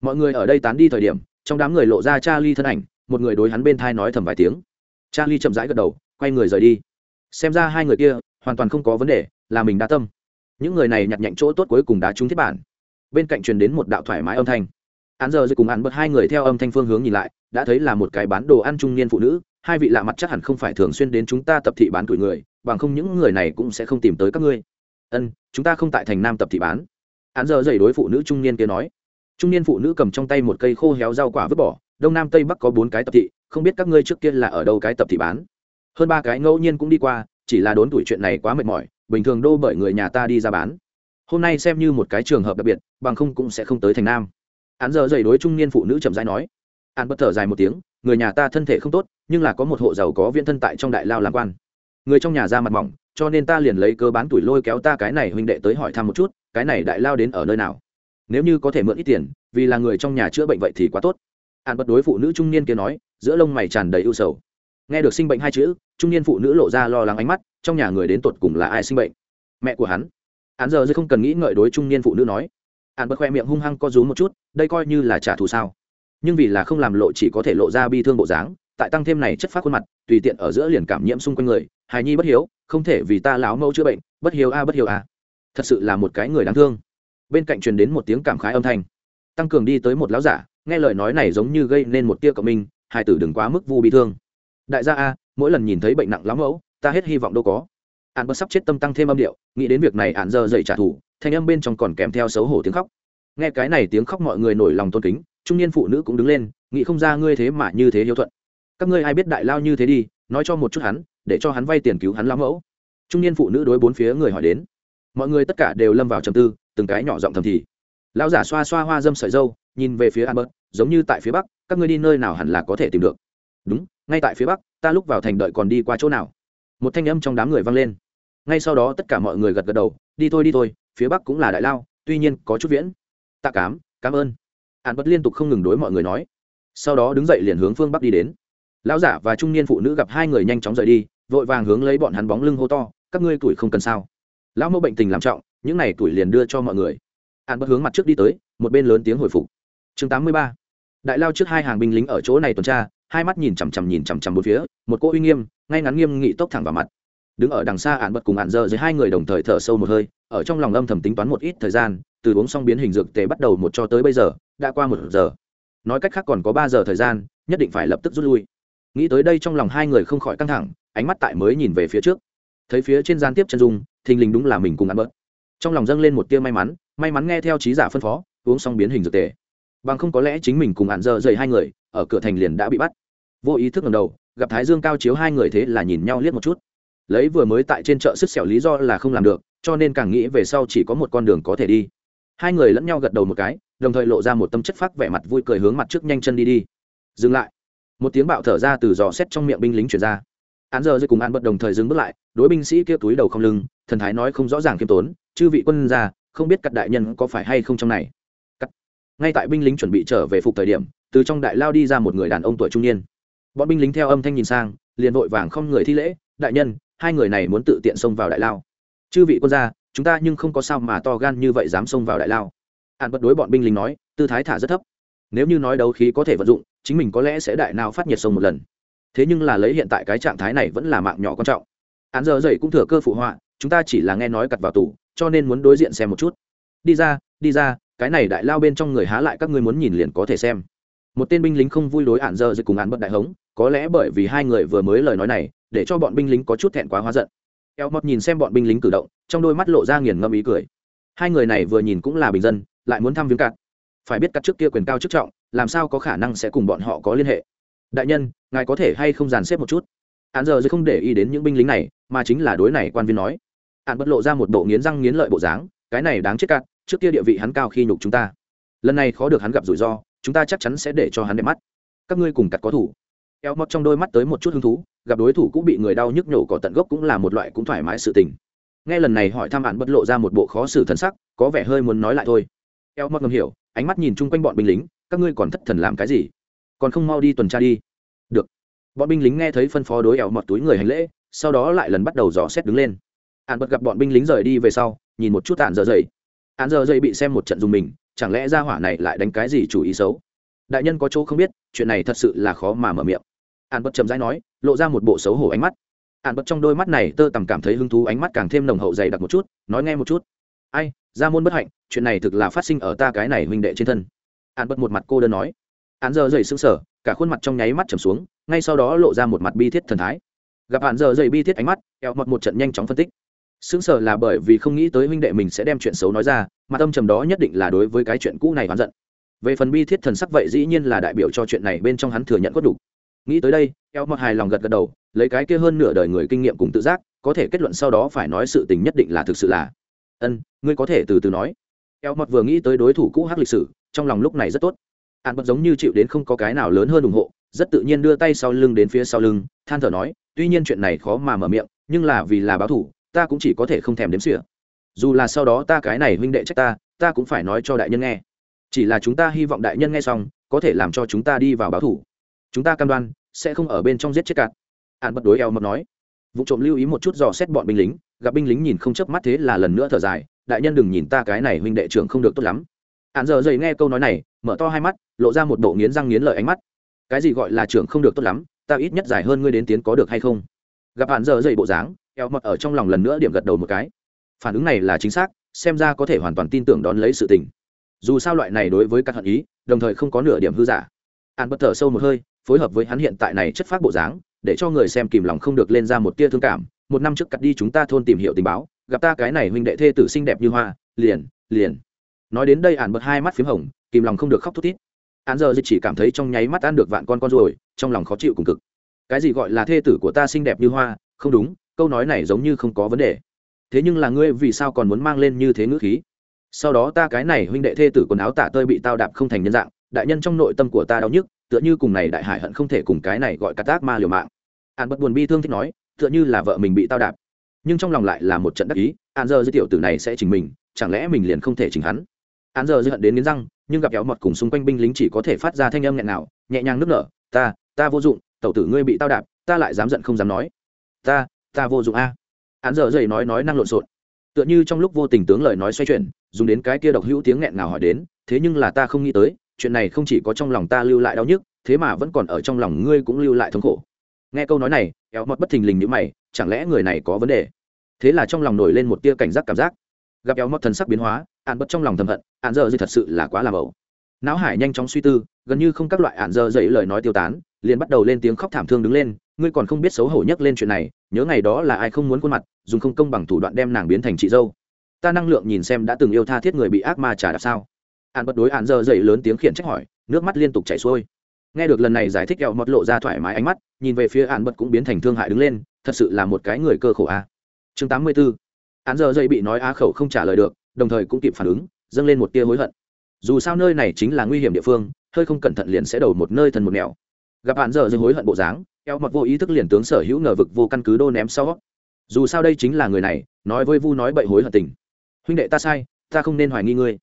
S1: Mọi người ở đây tán đi thời điểm, trong đám người lộ ra Charlie thân ảnh, một người đối hắn bên thai nói thầm vài tiếng. Charlie chậm rãi gật đầu, quay người rời đi. Xem ra hai người kia hoàn toàn không có vấn đề, là mình đã tâm. Những người này nhặt nhạnh chỗ tốt cuối cùng đá trúng thiết bản. Bên cạnh truyền đến một đạo thoải mái âm thanh. Án giờ rồi cùng án bật hai người theo âm thanh phương hướng nhìn lại, đã thấy là một cái bán đồ ăn trung niên phụ nữ, hai vị lạ mặt chắc hẳn không phải thường xuyên đến chúng ta tập thị bán tuổi người bằng không những người này cũng sẽ không tìm tới các ngươi. Ân, chúng ta không tại thành nam tập thị bán. Án giờ dày đối phụ nữ trung niên kia nói. Trung niên phụ nữ cầm trong tay một cây khô héo rau quả vứt bỏ, đông nam tây bắc có bốn cái tập thị, không biết các ngươi trước kia là ở đâu cái tập thị bán. Hơn ba cái ngẫu nhiên cũng đi qua, chỉ là đốn tuổi chuyện này quá mệt mỏi, bình thường đô bởi người nhà ta đi ra bán. Hôm nay xem như một cái trường hợp đặc biệt, bằng không cũng sẽ không tới thành nam. Án giờ dày đối trung niên phụ nữ chậm rãi nói. Án bất thở dài một tiếng, người nhà ta thân thể không tốt, nhưng là có một hộ giàu có viên thân tại trong đại lao làm quan người trong nhà ra mặt mỏng, cho nên ta liền lấy cơ bán tuổi lôi kéo ta cái này huynh đệ tới hỏi thăm một chút, cái này đại lao đến ở nơi nào? Nếu như có thể mượn ít tiền, vì là người trong nhà chữa bệnh vậy thì quá tốt. An bất đối phụ nữ trung niên kia nói, giữa lông mày tràn đầy ưu sầu. Nghe được sinh bệnh hai chữ, trung niên phụ nữ lộ ra lo lắng ánh mắt, trong nhà người đến tột cùng là ai sinh bệnh? Mẹ của hắn. Hắn giờ không cần nghĩ ngợi đối trung niên phụ nữ nói. An bất khoe miệng hung hăng co rúm một chút, đây coi như là trả thù sao? Nhưng vì là không làm lộ chỉ có thể lộ ra bi thương bộ dáng tại tăng thêm này chất phát khuôn mặt, tùy tiện ở giữa liền cảm nhiễm xung quanh người, hài nhi bất hiếu, không thể vì ta láo mẫu chữa bệnh, bất hiếu a, bất hiếu a. Thật sự là một cái người đáng thương. Bên cạnh truyền đến một tiếng cảm khái âm thanh. Tăng cường đi tới một lão giả, nghe lời nói này giống như gây nên một tia cộng minh hai tử đừng quá mức vu bị thương. Đại gia a, mỗi lần nhìn thấy bệnh nặng lắm mẫu, ta hết hy vọng đâu có. Ạn bớt sắp chết tâm tăng thêm âm điệu, nghĩ đến việc này ạn giờ dậy trả thù, thanh âm bên trong còn kèm theo xấu hổ tiếng khóc. Nghe cái này tiếng khóc mọi người nổi lòng tôn kính, trung niên phụ nữ cũng đứng lên, nghĩ không ra ngươi thế mà như thế hiếu thuận các ngươi ai biết đại lao như thế đi, nói cho một chút hắn, để cho hắn vay tiền cứu hắn lão mẫu. Trung niên phụ nữ đối bốn phía người hỏi đến. Mọi người tất cả đều lâm vào trầm tư, từng cái nhỏ giọng thầm thì. Lão giả xoa xoa hoa dâm sợi dâu, nhìn về phía albert, giống như tại phía bắc, các ngươi đi nơi nào hẳn là có thể tìm được. Đúng, ngay tại phía bắc, ta lúc vào thành đợi còn đi qua chỗ nào? Một thanh âm trong đám người vang lên. Ngay sau đó tất cả mọi người gật gật đầu, đi thôi đi thôi, phía bắc cũng là đại lao, tuy nhiên có chút viễn. Tạ cám cảm ơn. Albert bất liên tục không ngừng đối mọi người nói. Sau đó đứng dậy liền hướng phương bắc đi đến lão giả và trung niên phụ nữ gặp hai người nhanh chóng rời đi, vội vàng hướng lấy bọn hắn bóng lưng hô to, các ngươi tuổi không cần sao? Lão mẫu bệnh tình làm trọng, những này tuổi liền đưa cho mọi người. Hắn bất hướng mặt trước đi tới, một bên lớn tiếng hồi phục. Chương tám mươi ba. Đại lao trước hai hàng binh lính ở chỗ này tuần tra, hai mắt nhìn chằm chằm nhìn chằm chằm bốn phía, một cô uy nghiêm, ngay ngắn nghiêm nghị tốc thẳng vào mặt. Đứng ở đằng xa ạn bật cùng ạn dơ dưới hai người đồng thời thở sâu một hơi, ở trong lòng âm thầm tính toán một ít thời gian, từ uống xong biến hình dược tề bắt đầu một cho tới bây giờ, đã qua một giờ. Nói cách khác còn có ba giờ thời gian, nhất định phải lập tức rút lui nghĩ tới đây trong lòng hai người không khỏi căng thẳng, ánh mắt tại mới nhìn về phía trước. Thấy phía trên gian tiếp chân dung, thình lình đúng là mình cùng ăn bớt. Trong lòng dâng lên một tia may mắn may mắn nghe theo trí giả phân phó, uống xong biến hình dược tề. Bằng không có lẽ chính mình cùng hạn dơ dày hai người, ở cửa thành liền đã bị bắt. Vô ý thức ngầm đầu, gặp thái dương cao chiếu hai người thế là nhìn nhau liếc một chút. Lấy vừa mới tại trên chợ sức xẻo lý do là không làm được, cho nên càng nghĩ về sau chỉ có một con đường có thể đi. Hai người lẫn nhau gật đầu một cái, đồng thời lộ ra một tâm chất phác vẻ mặt vui cười hướng mặt trước nhanh chân đi đi. Dừng lại một tiếng bạo thở ra từ giò xét trong miệng binh lính chuyển ra. Án giờ dưới cùng an bật đồng thời dừng bước lại, đối binh sĩ kia túi đầu không lưng, thần thái nói không rõ ràng khiêm tốn, chư vị quân ra không biết cắt đại nhân có phải hay không trong này? Cắt. ngay tại binh lính chuẩn bị trở về phục thời điểm, từ trong đại lao đi ra một người đàn ông tuổi trung niên. Bọn binh lính theo âm thanh nhìn sang, liền vội vàng không người thi lễ, đại nhân, hai người này muốn tự tiện xông vào đại lao. Chư vị quân gia, chúng ta nhưng không có sao mà to gan như vậy dám xông vào đại lao. An bất đối bọn binh lính nói, tư thái thả rất thấp. Nếu như nói đấu khí có thể vận dụng chính mình có lẽ sẽ đại nào phát nhiệt sông một lần. Thế nhưng là lấy hiện tại cái trạng thái này vẫn là mạng nhỏ quan trọng. Án giờ dậy cũng thừa cơ phụ họa chúng ta chỉ là nghe nói cặt vào tủ, cho nên muốn đối diện xem một chút. Đi ra đi ra cái này đại lao bên trong người há lại các ngươi muốn nhìn liền có thể xem. Một tên binh lính không vui đối ạn giờ dậy cùng án bật đại hống có lẽ bởi vì hai người vừa mới lời nói này để cho bọn binh lính có chút thẹn quá hóa giận. Eo mọt nhìn xem bọn binh lính cử động trong đôi mắt lộ ra nghiền ngâm ý cười. Hai người này vừa nhìn cũng là bình dân lại muốn thăm viếng cạn phải biết cắt trước kia quyền cao chức trọng làm sao có khả năng sẽ cùng bọn họ có liên hệ? Đại nhân, ngài có thể hay không dàn xếp một chút? Hắn giờ dưới không để ý đến những binh lính này, mà chính là đối này quan viên nói. Hắn bất lộ ra một bộ nghiến răng nghiến lợi bộ dáng, cái này đáng chết cạn, trước kia địa vị hắn cao khi nhục chúng ta. Lần này khó được hắn gặp rủi ro, chúng ta chắc chắn sẽ để cho hắn đẹp mắt. Các ngươi cùng cặt có thủ. Eo mót trong đôi mắt tới một chút hứng thú, gặp đối thủ cũng bị người đau nhức nhổ cỏ tận gốc cũng là một loại cũng thoải mái sự tình. Nghe lần này hỏi thăm bạn bất lộ ra một bộ khó xử thân sắc, có vẻ hơi muốn nói lại thôi. Eo mót ngầm hiểu, ánh mắt nhìn chung quanh bọn binh lính các ngươi còn thất thần làm cái gì? Còn không mau đi tuần tra đi. Được. Bọn binh lính nghe thấy phân phó đối ẻo mọt túi người hành lễ, sau đó lại lần bắt đầu dò xét đứng lên. Hạn bật gặp bọn binh lính rời đi về sau, nhìn một chút hạn dở dậy. Hạn dở dậy bị xem một trận dùng mình, chẳng lẽ ra hỏa này lại đánh cái gì chủ ý xấu? Đại nhân có chỗ không biết, chuyện này thật sự là khó mà mở miệng. Hạn bật chầm rãi nói, lộ ra một bộ xấu hổ ánh mắt. Hạn bật trong đôi mắt này tơ tầm cảm thấy hứng thú ánh mắt càng thêm nồng hậu dày đặc một chút, nói nghe một chút. Ai, ra môn bất hạnh, chuyện này thực là phát sinh ở ta cái này huynh đệ trên thân hạn bật một mặt cô đơn nói. Hạn giờ dậy sững sờ, cả khuôn mặt trong nháy mắt trầm xuống, ngay sau đó lộ ra một mặt bi thiết thần thái. Gặp hạn giờ dậy bi thiết ánh mắt, eo mọt một trận nhanh chóng phân tích. Sững sờ là bởi vì không nghĩ tới huynh đệ mình sẽ đem chuyện xấu nói ra, mà tâm trầm đó nhất định là đối với cái chuyện cũ này oán giận. Về phần bi thiết thần sắc vậy dĩ nhiên là đại biểu cho chuyện này bên trong hắn thừa nhận có đủ. Nghĩ tới đây, eo mọt hài lòng gật gật đầu, lấy cái kia hơn nửa đời người kinh nghiệm cùng tự giác, có thể kết luận sau đó phải nói sự tình nhất định là thực sự là. Ân, ngươi có thể từ từ nói. Eo mọt vừa nghĩ tới đối thủ cũ hắc lịch sử trong lòng lúc này rất tốt. Hạn bật giống như chịu đến không có cái nào lớn hơn ủng hộ, rất tự nhiên đưa tay sau lưng đến phía sau lưng, than thở nói, tuy nhiên chuyện này khó mà mở miệng, nhưng là vì là báo thủ, ta cũng chỉ có thể không thèm đếm xỉa. Dù là sau đó ta cái này huynh đệ trách ta ta cũng phải nói cho đại nhân nghe. Chỉ là chúng ta hy vọng đại nhân nghe xong, có thể làm cho chúng ta đi vào báo thủ. Chúng ta cam đoan, sẽ không ở bên trong giết chết cạn. Hạn bật đối eo mập nói. Vụ trộm lưu ý một chút dò xét bọn binh lính, gặp binh lính nhìn không chớp mắt thế là lần nữa thở dài, đại nhân đừng nhìn ta cái này huynh đệ trưởng không được tốt lắm hạn giờ dậy nghe câu nói này, mở to hai mắt, lộ ra một bộ nghiến răng nghiến lợi ánh mắt. Cái gì gọi là trưởng không được tốt lắm, ta ít nhất dài hơn ngươi đến tiến có được hay không? Gặp hạn giờ dậy bộ dáng, eo mật ở trong lòng lần nữa điểm gật đầu một cái. Phản ứng này là chính xác, xem ra có thể hoàn toàn tin tưởng đón lấy sự tình. Dù sao loại này đối với các hận ý, đồng thời không có nửa điểm hư giả. An bất thở sâu một hơi, phối hợp với hắn hiện tại này chất phát bộ dáng, để cho người xem kìm lòng không được lên ra một tia thương cảm. Một năm trước cắt đi chúng ta thôn tìm hiểu tình báo, gặp ta cái này huynh đệ thê tử xinh đẹp như hoa, liền liền nói đến đây ạn bật hai mắt p h í m hồng, kìm lòng không được khóc thút thít. Án giờ chỉ cảm thấy trong nháy mắt ăn được vạn con con ruồi, trong lòng khó chịu cùng cực. Cái gì gọi là thê tử của ta xinh đẹp như hoa? Không đúng, câu nói này giống như không có vấn đề. Thế nhưng là ngươi vì sao còn muốn mang lên như thế ngữ khí? Sau đó ta cái này huynh đệ thê tử quần áo tả tơi bị tao đạp không thành nhân dạng, đại nhân trong nội tâm của ta đau nhức, tựa như cùng này đại hải hận không thể cùng cái này gọi cả tác ma liều mạng. An bất buồn bi thương thích nói, tựa như là vợ mình bị tao đạp. Nhưng trong lòng lại là một trận đắc ý an giờ dư tiểu tử này sẽ chỉnh mình, chẳng lẽ mình liền không thể chỉnh hắn? An giờ dư hận đến nghiến răng, nhưng gặp kéo mọt cùng xung quanh binh lính chỉ có thể phát ra thanh âm nghẹn nào nhẹ nhàng nức nở, ta ta vô dụng, tẩu tử ngươi bị tao đạp, ta lại dám giận không dám nói. Ta ta vô dụng a. Hắn giờ dậy nói nói năng lộn xộn. Tựa như trong lúc vô tình tướng lời nói xoay chuyển, dùng đến cái kia độc hữu tiếng nghẹn nào hỏi đến, thế nhưng là ta không nghĩ tới, chuyện này không chỉ có trong lòng ta lưu lại đau nhức, thế mà vẫn còn ở trong lòng ngươi cũng lưu lại thống khổ. Nghe câu nói này éo mọt bất thình lình như mày, chẳng lẽ người này có vấn đề? Thế là trong lòng nổi lên một tia cảnh giác cảm giác. Gặp éo mọt thần sắc biến hóa ạn bất trong lòng thầm hận, ạn dơ dây thật sự là quá làm ẩu não hải nhanh chóng suy tư, gần như không các loại ạn dơ dậy lời nói tiêu tán, liền bắt đầu lên tiếng khóc thảm thương đứng lên, ngươi còn không biết xấu hổ nhất lên chuyện này, nhớ ngày đó là ai không muốn khuôn mặt, dùng không công bằng thủ đoạn đem nàng biến thành chị dâu. Ta năng lượng nhìn xem đã từng yêu tha thiết người bị ác ma trả đạp sao? Ạn bất đối ạn dơ dậy lớn tiếng khiển trách hỏi, nước mắt liên tục chảy xuôi. Nghe được lần này giải thích kẹo mọt lộ ra thoải mái ánh mắt, nhìn về phía ạn bật cũng biến thành thương hại đứng lên, thật sự là một cái người cơ khổ a. À. chương tám mươi b ố án giờ dây bị nói á khẩu không trả lời được đồng thời cũng kịp phản ứng, dâng lên một tia hối hận. Dù sao nơi này chính là nguy hiểm địa phương, hơi không cẩn thận liền sẽ đầu một nơi thần một nẻo. Gặp hạn giờ dừng hối hận bộ dáng, eo mặc vô ý thức liền tướng sở hữu ngờ vực vô căn cứ đô ném sau. Dù sao đây chính là người này, nói với vu nói bậy hối hận tình. Huynh đệ ta sai, ta không nên hoài nghi ngươi.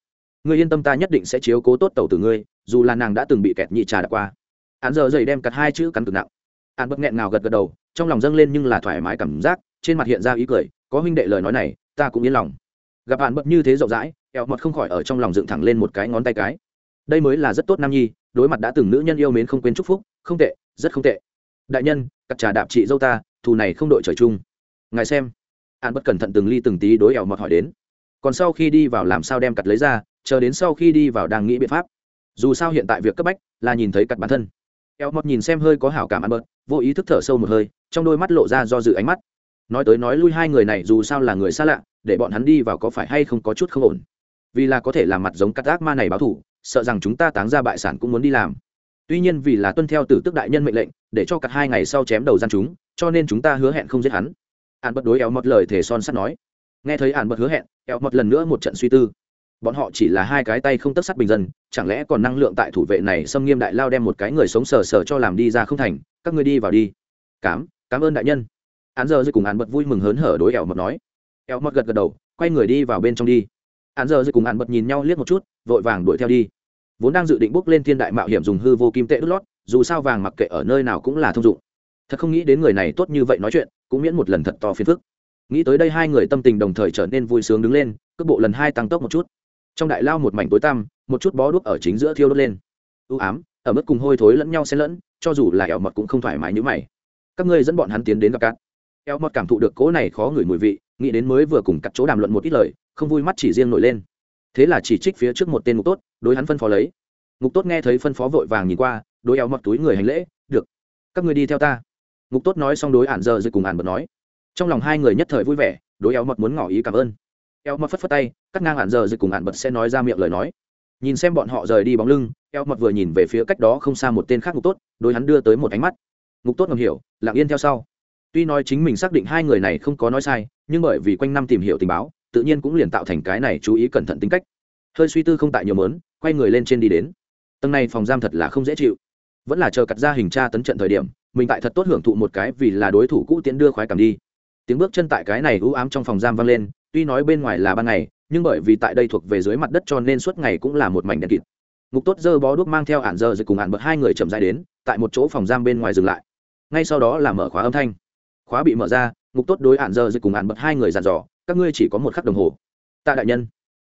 S1: Ngươi yên tâm ta nhất định sẽ chiếu cố tốt tàu từ ngươi, dù là nàng đã từng bị kẹt nhị trà đã qua. Hắn giờ dày đem cặt hai chữ cắn cực nặng. Hắn bất nghẹn nào gật gật đầu, trong lòng dâng lên nhưng là thoải mái cảm giác, trên mặt hiện ra ý cười, có huynh đệ lời nói này, ta cũng yên lòng gặp bạn bật như thế rộng rãi, eo mọt không khỏi ở trong lòng dựng thẳng lên một cái ngón tay cái. Đây mới là rất tốt nam nhi, đối mặt đã từng nữ nhân yêu mến không quên chúc phúc, không tệ, rất không tệ. Đại nhân, cặp trà đạp chị dâu ta, thù này không đội trời chung. Ngài xem. An bất cẩn thận từng ly từng tí đối ẻo mọt hỏi đến. Còn sau khi đi vào làm sao đem cặt lấy ra, chờ đến sau khi đi vào đang nghĩ biện pháp. Dù sao hiện tại việc cấp bách là nhìn thấy cặt bản thân. Eo mọt nhìn xem hơi có hảo cảm ăn bớt vô ý thức thở sâu một hơi, trong đôi mắt lộ ra do dự ánh mắt. Nói tới nói lui hai người này dù sao là người xa lạ để bọn hắn đi vào có phải hay không có chút không ổn. Vì là có thể làm mặt giống cắt ác ma này báo thủ sợ rằng chúng ta táng ra bại sản cũng muốn đi làm. Tuy nhiên vì là tuân theo tử tức đại nhân mệnh lệnh, để cho cắt hai ngày sau chém đầu gian chúng, cho nên chúng ta hứa hẹn không giết hắn. Ạn bật đối éo một lời thể son sắt nói. Nghe thấy ạn bật hứa hẹn éo một lần nữa một trận suy tư. Bọn họ chỉ là hai cái tay không tất sắt bình dân, chẳng lẽ còn năng lượng tại thủ vệ này xâm nghiêm đại lao đem một cái người sống sờ sờ cho làm đi ra không thành, các ngươi đi vào đi. Cám cảm ơn đại nhân. Án giờ dưới cùng án bật vui mừng hớn hở đối ẻo mật nói. Eo mật gật gật đầu, quay người đi vào bên trong đi. Hắn giờ dư cùng hắn bật nhìn nhau liếc một chút, vội vàng đuổi theo đi. Vốn đang dự định bước lên thiên đại mạo hiểm dùng hư vô kim tệ đốt lót, dù sao vàng mặc kệ ở nơi nào cũng là thông dụng. Thật không nghĩ đến người này tốt như vậy nói chuyện, cũng miễn một lần thật to phiền phức. Nghĩ tới đây hai người tâm tình đồng thời trở nên vui sướng đứng lên, cước bộ lần hai tăng tốc một chút. Trong đại lao một mảnh tối tăm, một chút bó đuốc ở chính giữa thiêu đốt lên. Ưu ám, ở mức cùng hôi thối lẫn nhau xen lẫn, cho dù là ẻo mọt cũng không thoải mái như mày. Các ngươi dẫn bọn hắn tiến đến gặp cát. Eo mọt cảm thụ được cỗ này khó ngửi mùi vị nghĩ đến mới vừa cùng cắt chỗ đàm luận một ít lời, không vui mắt chỉ riêng nổi lên. Thế là chỉ trích phía trước một tên ngục tốt, đối hắn phân phó lấy. Ngục tốt nghe thấy phân phó vội vàng nhìn qua, đối eo mặc túi người hành lễ, được, các ngươi đi theo ta. Ngục tốt nói xong đối ản giờ rồi cùng ản bật nói. Trong lòng hai người nhất thời vui vẻ, đối eo mặc muốn ngỏ ý cảm ơn. Eo mặc phất phất tay, cắt ngang ản giờ rồi cùng ản bật sẽ nói ra miệng lời nói. Nhìn xem bọn họ rời đi bóng lưng, eo mặc vừa nhìn về phía cách đó không xa một tên khác ngục tốt, đối hắn đưa tới một ánh mắt. Ngục tốt ngầm hiểu, lặng yên theo sau. Tuy nói chính mình xác định hai người này không có nói sai nhưng bởi vì quanh năm tìm hiểu tình báo, tự nhiên cũng liền tạo thành cái này chú ý cẩn thận tính cách. Hơi suy tư không tại nhiều mớn, quay người lên trên đi đến. Tầng này phòng giam thật là không dễ chịu. Vẫn là chờ cặt ra hình tra tấn trận thời điểm, mình tại thật tốt hưởng thụ một cái vì là đối thủ cũ tiến đưa khoái cảm đi. Tiếng bước chân tại cái này ưu ám trong phòng giam vang lên, tuy nói bên ngoài là ban ngày, nhưng bởi vì tại đây thuộc về dưới mặt đất cho nên suốt ngày cũng là một mảnh đèn kịt. Ngục tốt dơ bó đuốc mang theo ản dơ rồi cùng ản bật hai người chậm dài đến, tại một chỗ phòng giam bên ngoài dừng lại. Ngay sau đó là mở khóa âm thanh. Khóa bị mở ra ngục tốt đối hạn giờ dịch cùng hạn bật hai người dàn dò, các ngươi chỉ có một khắc đồng hồ. Tạ đại nhân.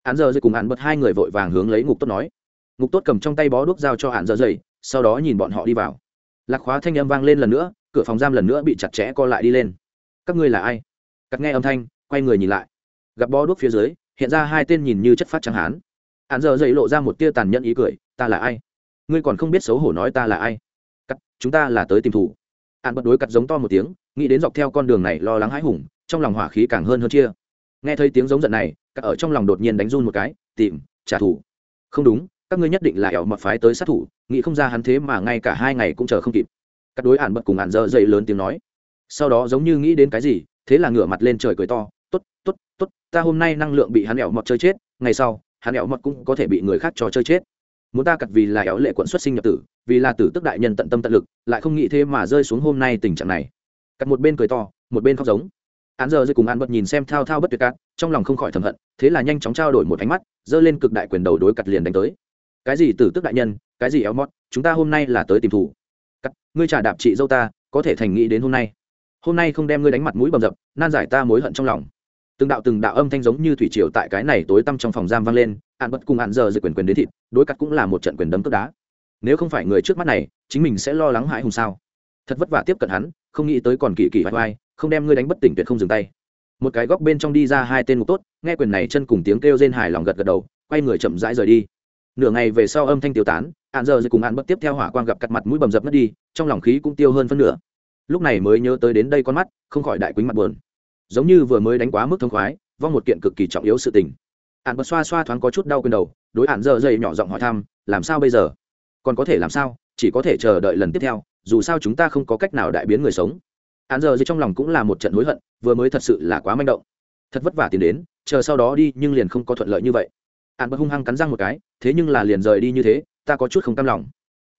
S1: Hạn giờ dịch cùng hạn bật hai người vội vàng hướng lấy ngục tốt nói. Ngục tốt cầm trong tay bó đuốc dao cho hạn giờ dày sau đó nhìn bọn họ đi vào. Lạc khóa thanh âm vang lên lần nữa, cửa phòng giam lần nữa bị chặt chẽ co lại đi lên. Các ngươi là ai? Cắt nghe âm thanh, quay người nhìn lại. Gặp bó đuốc phía dưới, hiện ra hai tên nhìn như chất phát trắng hán. Hạn giờ dày lộ ra một tia tàn nhẫn ý cười, ta là ai? Ngươi còn không biết xấu hổ nói ta là ai? Cắt, chúng ta là tới tìm thủ. Hạn bật đối cắt giống to một tiếng nghĩ đến dọc theo con đường này lo lắng hãi hùng, trong lòng hỏa khí càng hơn hơn chia. Nghe thấy tiếng giống giận này, các ở trong lòng đột nhiên đánh run một cái, tìm, trả thù. Không đúng, các ngươi nhất định là ẻo mật phái tới sát thủ, nghĩ không ra hắn thế mà ngay cả hai ngày cũng chờ không kịp. Các đối ản bật cùng ản dơ dậy lớn tiếng nói. Sau đó giống như nghĩ đến cái gì, thế là ngửa mặt lên trời cười to t ố t t ố t t ố t ta hôm nay năng lượng bị hắn ẻo mọt chơi chết, ngày sau, hắn ẻo mọt cũng có thể bị người khác cho chơi chết. Muốn ta cặt vì là ẻo lệ quận xuất sinh nhập tử, vì là tử tức đại nhân tận tâm tận lực, lại không nghĩ thế mà rơi xuống hôm nay tình trạng này cắt một bên cười to, một bên khóc giống. Án giờ dây cùng án bật nhìn xem thao thao bất tuyệt cắt trong lòng không khỏi thầm hận, thế là nhanh chóng trao đổi một ánh mắt, giơ lên cực đại quyền đầu đối cắt liền đánh tới. Cái gì tử tức đại nhân, cái gì éo mót chúng ta hôm nay là tới tìm thủ. Cắt, ngươi trả đạp chị dâu ta, có thể thành nghĩ đến hôm nay. Hôm nay không đem ngươi đánh mặt mũi bầm dập, nan giải ta mối hận trong lòng. Từng đạo từng đạo âm thanh giống như thủy triều tại cái này tối tăm trong phòng giam vang lên án bật cùng án giờ dây quyền quyền đến thịt, đối cắt cũng là một trận quyền đấm tức đá. Nếu không phải người trước mắt này, chính mình sẽ lo lắng hãi hùng sao? Thật vất vả tiếp cận hắn không nghĩ tới còn kỳ kỳ vai vai, không đem ngươi đánh bất tỉnh tuyệt không dừng tay. Một cái góc bên trong đi ra hai tên ngục tốt, nghe quyền này chân cùng tiếng kêu rên hài lòng gật gật đầu, quay người chậm rãi rời đi. Nửa ngày về sau âm thanh tiêu tán hạn giờ cùng hạn bất tiếp theo hỏa quang gặp cặt mặt mũi bầm dập mất đi, trong lòng khí cũng tiêu hơn phân nửa. Lúc này mới nhớ tới đến đây con mắt, không khỏi đại quýnh mặt buồn. Giống như vừa mới đánh quá mức thông khoái, vong một kiện cực kỳ trọng yếu sự tình. Hạn bất xoa xoa thoáng có chút đau quyền đầu, đối hạn giờ dày nhỏ giọng hỏi thăm, làm sao bây giờ? Còn có thể làm sao? Chỉ có thể chờ đợi lần tiếp theo dù sao chúng ta không có cách nào đại biến người sống. Hắn giờ dưới trong lòng cũng là một trận hối hận, vừa mới thật sự là quá manh động. Thật vất vả tiến đến, chờ sau đó đi, nhưng liền không có thuận lợi như vậy. Hắn bật hung hăng cắn răng một cái, thế nhưng là liền rời đi như thế, ta có chút không cam lòng.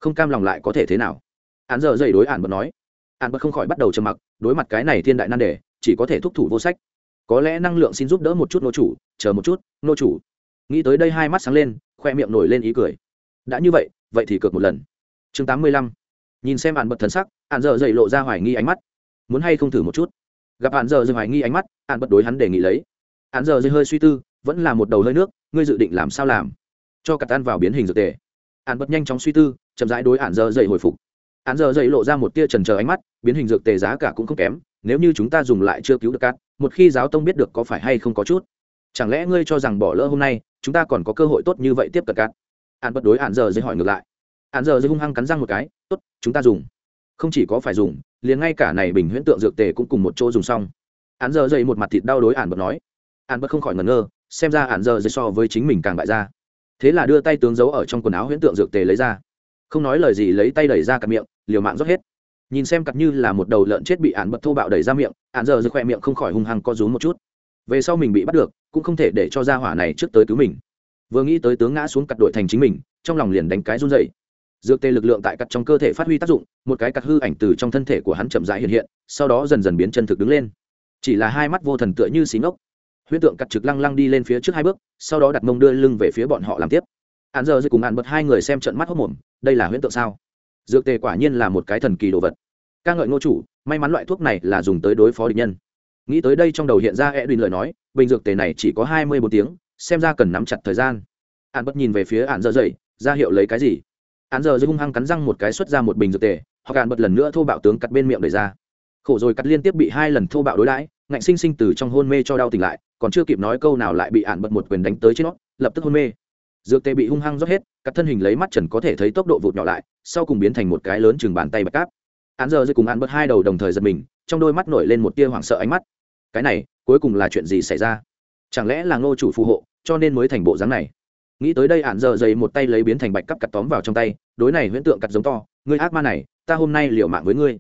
S1: Không cam lòng lại có thể thế nào? Hắn giờ dậy đối hắn bật nói. Hắn bật không khỏi bắt đầu trầm mặc, đối mặt cái này thiên đại nan đề, chỉ có thể thúc thủ vô sách. Có lẽ năng lượng xin giúp đỡ một chút nô chủ, chờ một chút, nô chủ. Nghĩ tới đây hai mắt sáng lên, khoe miệng nổi lên ý cười. Đã như vậy vậy thì cược một lần. Chương tám mươi lăm nhìn xem ạn bật thần sắc, ạn dợ dậy lộ ra hoài nghi ánh mắt. Muốn hay không thử một chút? Gặp ạn dợ dậy hoài nghi ánh mắt, ạn bật đối hắn đề nghị lấy. Ạn dợ dậy hơi suy tư, vẫn là một đầu hơi nước, ngươi dự định làm sao làm? Cho cả tan vào biến hình dược tề. Ạn bật nhanh chóng suy tư, chậm rãi đối ạn dợ dậy hồi phục. Ạn giờ dậy lộ ra một tia trần trờ ánh mắt, biến hình dược tề giá cả cũng không kém, nếu như chúng ta dùng lại chưa cứu được cát một khi giáo tông biết được có phải hay không có chút. Chẳng lẽ ngươi cho rằng bỏ lỡ hôm nay, chúng ta còn có cơ hội tốt như vậy tiếp cận cát ạn bật đối ạn giờ dậy hỏi ngược lại án giờ dư hung hăng cắn răng một cái, tốt, chúng ta dùng. Không chỉ có phải dùng, liền ngay cả này bình huyễn tượng dược tề cũng cùng một chỗ dùng xong. Án giờ dậy một mặt thịt đau đối án bật nói. Án bật không khỏi ngẩn ngơ, xem ra án giờ dậy so với chính mình càng bại ra. Thế là đưa tay tướng giấu ở trong quần áo huyễn tượng dược tề lấy ra. Không nói lời gì lấy tay đẩy ra cặp miệng, liều mạng rót hết. Nhìn xem cặp như là một đầu lợn chết bị án bật thô bạo đẩy ra miệng, án giờ dậy khoe miệng không khỏi hung hăng co rúm một chút. Về sau mình bị bắt được, cũng không thể để cho ra hỏa này trước tới cứu mình. Vừa nghĩ tới tướng ngã xuống cật đội thành chính mình, trong lòng liền đánh cái run dậy dược tê lực lượng tại cặt trong cơ thể phát huy tác dụng, một cái cặt hư ảnh từ trong thân thể của hắn chậm rãi hiện hiện, sau đó dần dần biến chân thực đứng lên. Chỉ là hai mắt vô thần tựa như xí ngốc. Huyễn tượng cặt trực lăng lăng đi lên phía trước hai bước, sau đó đặt mông đưa lưng về phía bọn họ làm tiếp. Hắn giờ dưới cùng hạn bật hai người xem trận mắt hốc mồm, đây là huyễn tượng sao? Dược tề quả nhiên là một cái thần kỳ đồ vật. Ca ngợi ngô chủ, may mắn loại thuốc này là dùng tới đối phó địch nhân. Nghĩ tới đây trong đầu hiện ra edwin lời nói, bình dược tề này chỉ có hai mươi bốn tiếng, xem ra cần nắm chặt thời gian. Hạn bất nhìn về phía hạn dơ dậy, ra hiệu lấy cái gì? Án giờ dư hung hăng cắn răng một cái xuất ra một bình dược tề, hoặc hạn bật lần nữa thô bạo tướng cắt bên miệng đẩy ra. Khổ rồi cắt liên tiếp bị hai lần thô bạo đối đãi, ngạnh sinh sinh từ trong hôn mê cho đau tỉnh lại, còn chưa kịp nói câu nào lại bị hạn bật một quyền đánh tới trên nó, lập tức hôn mê. Dược tề bị hung hăng rót hết, cắt thân hình lấy mắt trần có thể thấy tốc độ vụt nhỏ lại, sau cùng biến thành một cái lớn chừng bàn tay bạch cáp. Án giờ dư cùng án bật hai đầu đồng thời giật mình, trong đôi mắt nổi lên một tia hoảng sợ ánh mắt. Cái này, cuối cùng là chuyện gì xảy ra? Chẳng lẽ là ngô chủ phù hộ, cho nên mới thành bộ dáng này? Nghĩ tới đây ạn giờ dày một tay lấy biến thành bạch cắp cặt tóm vào trong tay, đối này, huyễn tượng cặt giống to, ngươi ác ma này, ta hôm nay liều mạng với ngươi.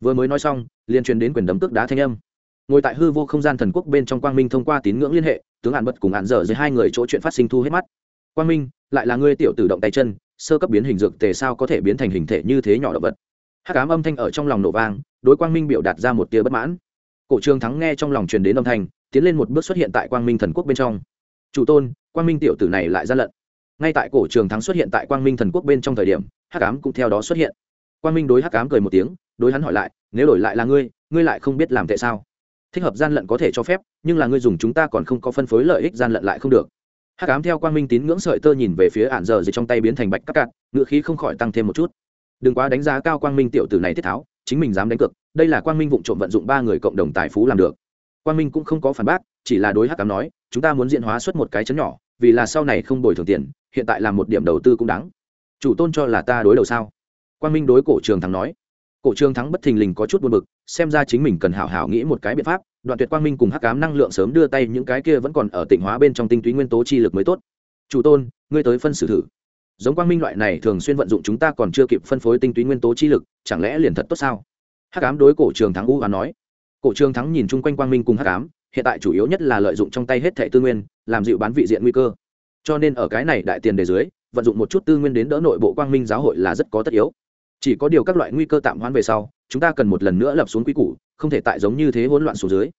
S1: Vừa mới nói xong liên truyền đến quyền đấm tước đá thanh âm. Ngồi tại hư vô không gian thần quốc bên trong quang minh thông qua tín ngưỡng liên hệ, tướng ạn bật cùng ạn dở dưới hai người chỗ chuyện phát sinh thu hết mắt. Quang minh, lại là ngươi tiểu tử động tay chân, sơ cấp biến hình dược tề sao có thể biến thành hình thể như thế nhỏ động vật? Hắc ám âm thanh ở trong lòng nổ vang, đối quang minh biểu đạt ra một tia bất mãn. Cổ trương thắng nghe trong lòng truyền đến âm thanh, tiến lên một bước xuất hiện tại quang minh thần quốc bên trong chủ tôn, quang minh tiểu tử này lại gian lận ngay tại cổ trường thắng xuất hiện tại quang minh thần quốc bên trong thời điểm, hắc ám cũng theo đó xuất hiện. Quang minh đối hắc ám cười một tiếng, đối hắn hỏi lại, nếu đổi lại là ngươi ngươi lại không biết làm tại sao? Thích hợp gian lận có thể cho phép, nhưng là ngươi dùng chúng ta còn không có phân phối lợi ích gian lận lại không được. Hắc ám theo quang minh tín ngưỡng sợi tơ nhìn về phía ạn giờ dưới trong tay biến thành bạch cắt cạn ngựa khí không khỏi tăng thêm một chút. Đừng quá đánh giá cao quang minh tiểu tử này thiết tháo, chính mình dám đánh cược, đây là quang minh vụ trộm vận dụng ba người cộng đồng tài phú làm được. Quang minh cũng không có phản bác, chỉ là đối hắc ám nói chúng ta muốn diện hóa xuất một cái chấn nhỏ, vì là sau này không bồi thường tiền, hiện tại là một điểm đầu tư cũng đáng. Chủ tôn cho là ta đối đầu sao? Quang minh đối cổ trường thắng nói. Cổ trường thắng bất thình lình có chút buồn bực, xem ra chính mình cần hảo hảo nghĩ một cái biện pháp, đoạn tuyệt quang minh cùng hắc cám năng lượng sớm đưa tay những cái kia vẫn còn ở tỉnh hóa bên trong tinh túy nguyên tố chi lực mới tốt. Chủ tôn, ngươi tới phân xử thử. Giống quang minh loại này thường xuyên vận dụng chúng ta còn chưa kịp phân phối tinh túy nguyên tố chi lực, chẳng lẽ liền thật tốt sao? Hắc cám đối cổ trường thắng u và nói. Cổ trường thắng nhìn chung quanh quang minh cùng hắc cám hiện tại chủ yếu nhất là lợi dụng trong tay hết thẻ tư nguyên, làm dịu bán vị diện nguy cơ. Cho nên ở cái này đại tiền đề dưới, vận dụng một chút tư nguyên đến đỡ nội bộ quang minh giáo hội là rất có tất yếu. Chỉ có điều các loại nguy cơ tạm hoãn về sau, chúng ta cần một lần nữa lập xuống quy củ, không thể tại giống như thế hỗn loạn xuống dưới.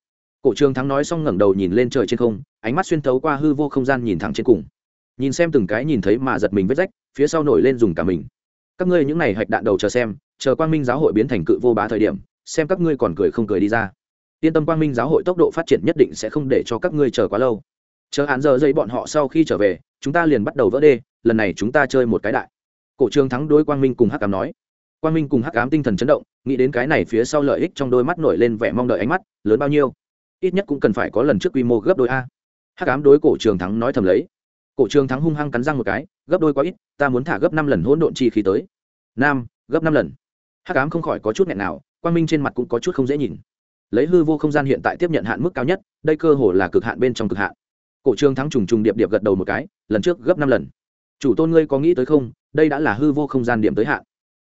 S1: Cổ trường thắng nói xong ngẩng đầu nhìn lên trời trên không, ánh mắt xuyên thấu qua hư vô không gian nhìn thẳng trên cùng. Nhìn xem từng cái nhìn thấy mà giật mình vết rách, phía sau nổi lên dùng cả mình. Các ngươi những này hạch đạn đầu chờ xem, chờ quang minh giáo hội biến thành cự vô bá thời điểm, xem các ngươi còn cười không cười đi ra yên tâm quang minh giáo hội tốc độ phát triển nhất định sẽ không để cho các ngươi chờ quá lâu. Chờ hạn giờ dây bọn họ sau khi trở về, chúng ta liền bắt đầu vỡ đê, lần này chúng ta chơi một cái đại. Cổ trường thắng đối quang minh cùng hắc cám nói. Quang minh cùng hắc ám tinh thần chấn động, nghĩ đến cái này phía sau lợi ích trong đôi mắt nổi lên vẻ mong đợi ánh mắt, lớn bao nhiêu? Ít nhất cũng cần phải có lần trước quy mô gấp đôi a. Hắc ám đối cổ trường thắng nói thầm lấy. Cổ trường thắng hung hăng cắn răng một cái, gấp đôi quá ít, ta muốn thả gấp năm lần hỗn độn chi khí tới. Nam, gấp năm lần. Hắc ám không khỏi có chút nghẹn nào, quang minh trên mặt cũng có chút không dễ nhìn lấy hư vô không gian hiện tại tiếp nhận hạn mức cao nhất, đây cơ hồ là cực hạn bên trong cực hạn. Cổ trường thắng trùng trùng điệp điệp gật đầu một cái, lần trước gấp năm lần. Chủ tôn ngươi có nghĩ tới không? Đây đã là hư vô không gian điểm tới hạn.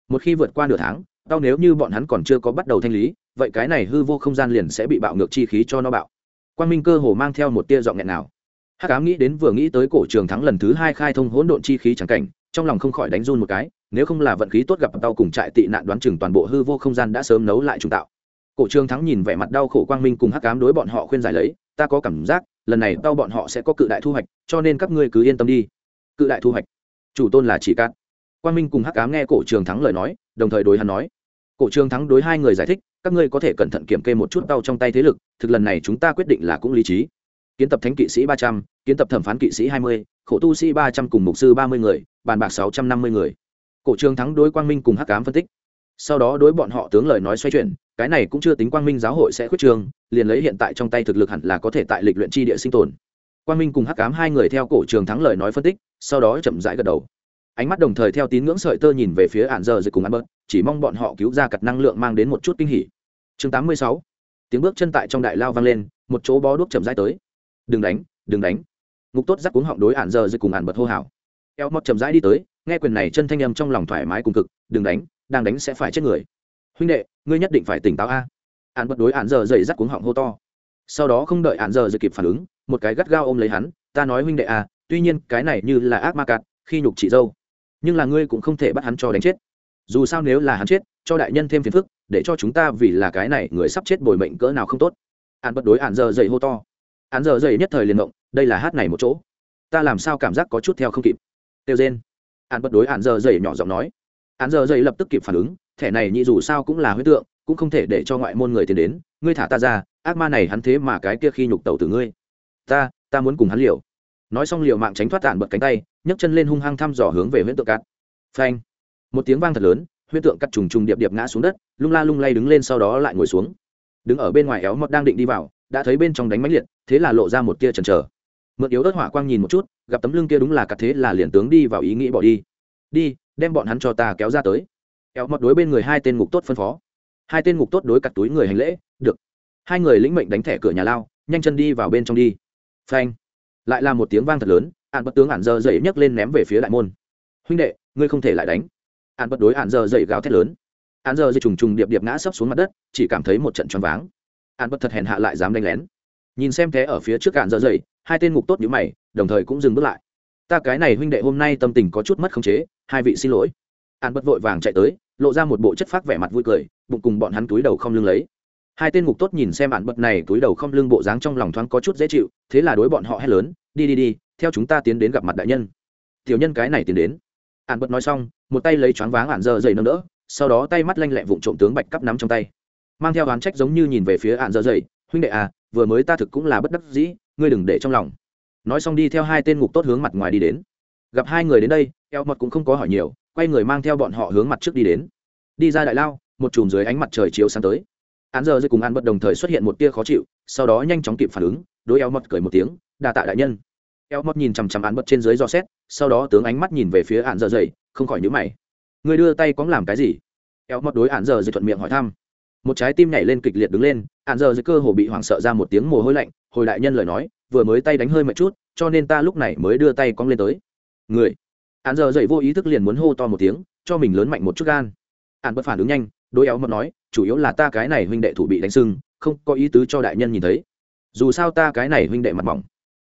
S1: Một khi vượt qua nửa tháng, tao nếu như bọn hắn còn chưa có bắt đầu thanh lý, vậy cái này hư vô không gian liền sẽ bị bạo ngược chi khí cho nó bạo. Quan minh cơ hồ mang theo một tia giọng nghẹn nào. Hát cám nghĩ đến vừa nghĩ tới cổ trường thắng lần thứ hai khai thông hỗn độn chi khí chẳng cảnh, trong lòng không khỏi đánh run một cái, nếu không là vận khí tốt gặp tao cùng trại tị nạn đoán chừng toàn bộ hư vô không gian đã sớm nấu lại trùng tạo cổ trường thắng nhìn vẻ mặt đau khổ quang minh cùng hắc cám đối bọn họ khuyên giải lấy, ta có cảm giác, lần này tao bọn họ sẽ có cự đại thu hoạch, cho nên các ngươi cứ yên tâm đi. Cự đại thu hoạch? Chủ tôn là chỉ cát. Quang minh cùng hắc cám nghe cổ trường thắng lời nói, đồng thời đối hắn nói, cổ trường thắng đối hai người giải thích, các ngươi có thể cẩn thận kiểm kê một chút tao trong tay thế lực, thực lần này chúng ta quyết định là cũng lý trí. Kiến tập thánh kỵ sĩ ba trăm, kiến tập thẩm phán kỵ sĩ hai mươi, khổ tu sĩ ba trăm cùng mục sư ba mươi người, bàn bạc sáu trăm năm mươi người. Cổ trường thắng đối quang minh cùng hắc cám phân tích sau đó đối bọn họ tướng lời nói xoay chuyển, cái này cũng chưa tính quang minh giáo hội sẽ khuyết trường liền lấy hiện tại trong tay thực lực hẳn là có thể tại lịch luyện tri địa sinh tồn. Quang minh cùng hắc cám hai người theo cổ trường thắng lời nói phân tích, sau đó chậm rãi gật đầu. Ánh mắt đồng thời theo tín ngưỡng sợi tơ nhìn về phía ạn giờ dịch cùng ăn bớt, chỉ mong bọn họ cứu ra cặt năng lượng mang đến một chút kinh hỉ. Chương 86. tiếng bước chân tại trong đại lao vang lên, một chỗ bó đuốc chậm rãi tới. Đừng đánh đừng đánh. Ngục tốt giáp cuống họng đối ạn giờ dịch cùng ạn bật hô hào. Eo mọt chậm rãi đi tới, nghe quyền này chân thanh âm trong lòng thoải mái cùng cực, đừng đánh đang đánh sẽ phải chết người. Huynh đệ, ngươi nhất định phải tỉnh táo a. Ạn bật đối ạn giờ dậy dắt cuống họng hô to. Sau đó không đợi ạn giờ dậy kịp phản ứng, một cái gắt gao ôm lấy hắn, ta nói huynh đệ a tuy nhiên cái này như là ác ma cạt khi nhục chị dâu, nhưng là ngươi cũng không thể bắt hắn cho đánh chết. Dù sao nếu là hắn chết, cho đại nhân thêm phiền phức, để cho chúng ta vì là cái này người sắp chết bồi mệnh cỡ nào không tốt. Ạn bật đối ạn giờ dậy hô to. Ạn giờ dậy nhất thời liền động đây là hát này một chỗ. Ta làm sao cảm giác có chút theo không kịp. Tiêu rên ạn bật đối ạn giờ dậy nhỏ giọng nói hắn giờ dậy lập tức kịp phản ứng, thẻ này nhị dù sao cũng là huyết tượng, cũng không thể để cho ngoại môn người tiến đến. Ngươi thả ta ra, ác ma này hắn thế mà cái kia khi nhục tẩu từ ngươi. Ta ta muốn cùng hắn liều. Nói xong liều mạng tránh thoát tản bật cánh tay, nhấc chân lên hung hăng thăm dò hướng về huyễn tượng cát. Phanh. Một tiếng vang thật lớn huyễn tượng cắt trùng trùng điệp điệp ngã xuống đất, lung la lung lay đứng lên sau đó lại ngồi xuống. Đứng ở bên ngoài éo mọt đang định đi vào, đã thấy bên trong đánh máy liệt, thế là lộ ra một tia chần chờ. Mượn yếu ớt hỏa quang nhìn một chút, gặp tấm lưng kia đúng là cắt thế là liền tướng đi vào ý nghĩ bỏ đi. Đi đem bọn hắn cho ta kéo ra tới. Kéo mọt đối bên người hai tên ngục tốt phân phó. Hai tên ngục tốt đối cặt túi người hành lễ, được. Hai người lĩnh mệnh đánh thẻ cửa nhà lao, nhanh chân đi vào bên trong đi. Phanh. Lại là một tiếng vang thật lớn ạn bất tướng ạn dơ dậy nhấc lên ném về phía đại môn. Huynh đệ, ngươi không thể lại đánh. Ạn bất đối ạn dơ dậy gào thét lớn. Ạn dơ dậy trùng trùng điệp điệp ngã sấp xuống mặt đất, chỉ cảm thấy một trận choáng váng. Ạn bất thật hèn hạ lại dám đánh lén. Nhìn xem thế ở phía trước ạn dơ dậy, hai tên ngục tốt như mày, đồng thời cũng dừng bước lại ta cái này huynh đệ hôm nay tâm tình có chút mất khống chế, hai vị xin lỗi. An bất vội vàng chạy tới, lộ ra một bộ chất phác vẻ mặt vui cười, bụng cùng bọn hắn túi đầu không lưng lấy. Hai tên ngục tốt nhìn xem bạn bật này túi đầu không lưng bộ dáng trong lòng thoáng có chút dễ chịu, thế là đối bọn họ hét lớn, đi đi đi, theo chúng ta tiến đến gặp mặt đại nhân. Tiểu nhân cái này tiến đến. Ạn bật nói xong, một tay lấy choáng váng ạn dơ dậy nâng đỡ, sau đó tay mắt lanh lẹ vụng trộm tướng bạch cắp nắm trong tay. Mang theo oán trách giống như nhìn về phía ạn dơ dậy, huynh đệ à vừa mới ta thực cũng là bất đắc dĩ, ngươi đừng để trong lòng nói xong đi theo hai tên ngục tốt hướng mặt ngoài đi đến. Gặp hai người đến đây, eo mật cũng không có hỏi nhiều, quay người mang theo bọn họ hướng mặt trước đi đến. Đi ra đại lao, một chùm dưới ánh mặt trời chiếu sáng tới. Án giờ dưới cùng ăn bật đồng thời xuất hiện một tia khó chịu, sau đó nhanh chóng kịp phản ứng, đối eo mật cười một tiếng, đa tạ đại nhân. Eo mật nhìn chằm chằm án bật trên dưới do xét, sau đó tướng ánh mắt nhìn về phía án giờ dậy không khỏi nhữ mày. Người đưa tay cóng làm cái gì? Eo mật đối án giờ dậy thuận miệng hỏi thăm. Một trái tim nhảy lên kịch liệt đứng lên, án giờ dậy cơ hồ bị hoảng sợ ra một tiếng mồ hôi lạnh, hồi đại nhân lời nói vừa mới tay đánh hơi một chút, cho nên ta lúc này mới đưa tay cong lên tới. Người. Hắn giờ dậy vô ý thức liền muốn hô to một tiếng, cho mình lớn mạnh một chút gan. Hắn bất phản ứng nhanh, đối éo mập nói, chủ yếu là ta cái này huynh đệ thủ bị đánh sưng, không có ý tứ cho đại nhân nhìn thấy. Dù sao ta cái này huynh đệ mặt mỏng.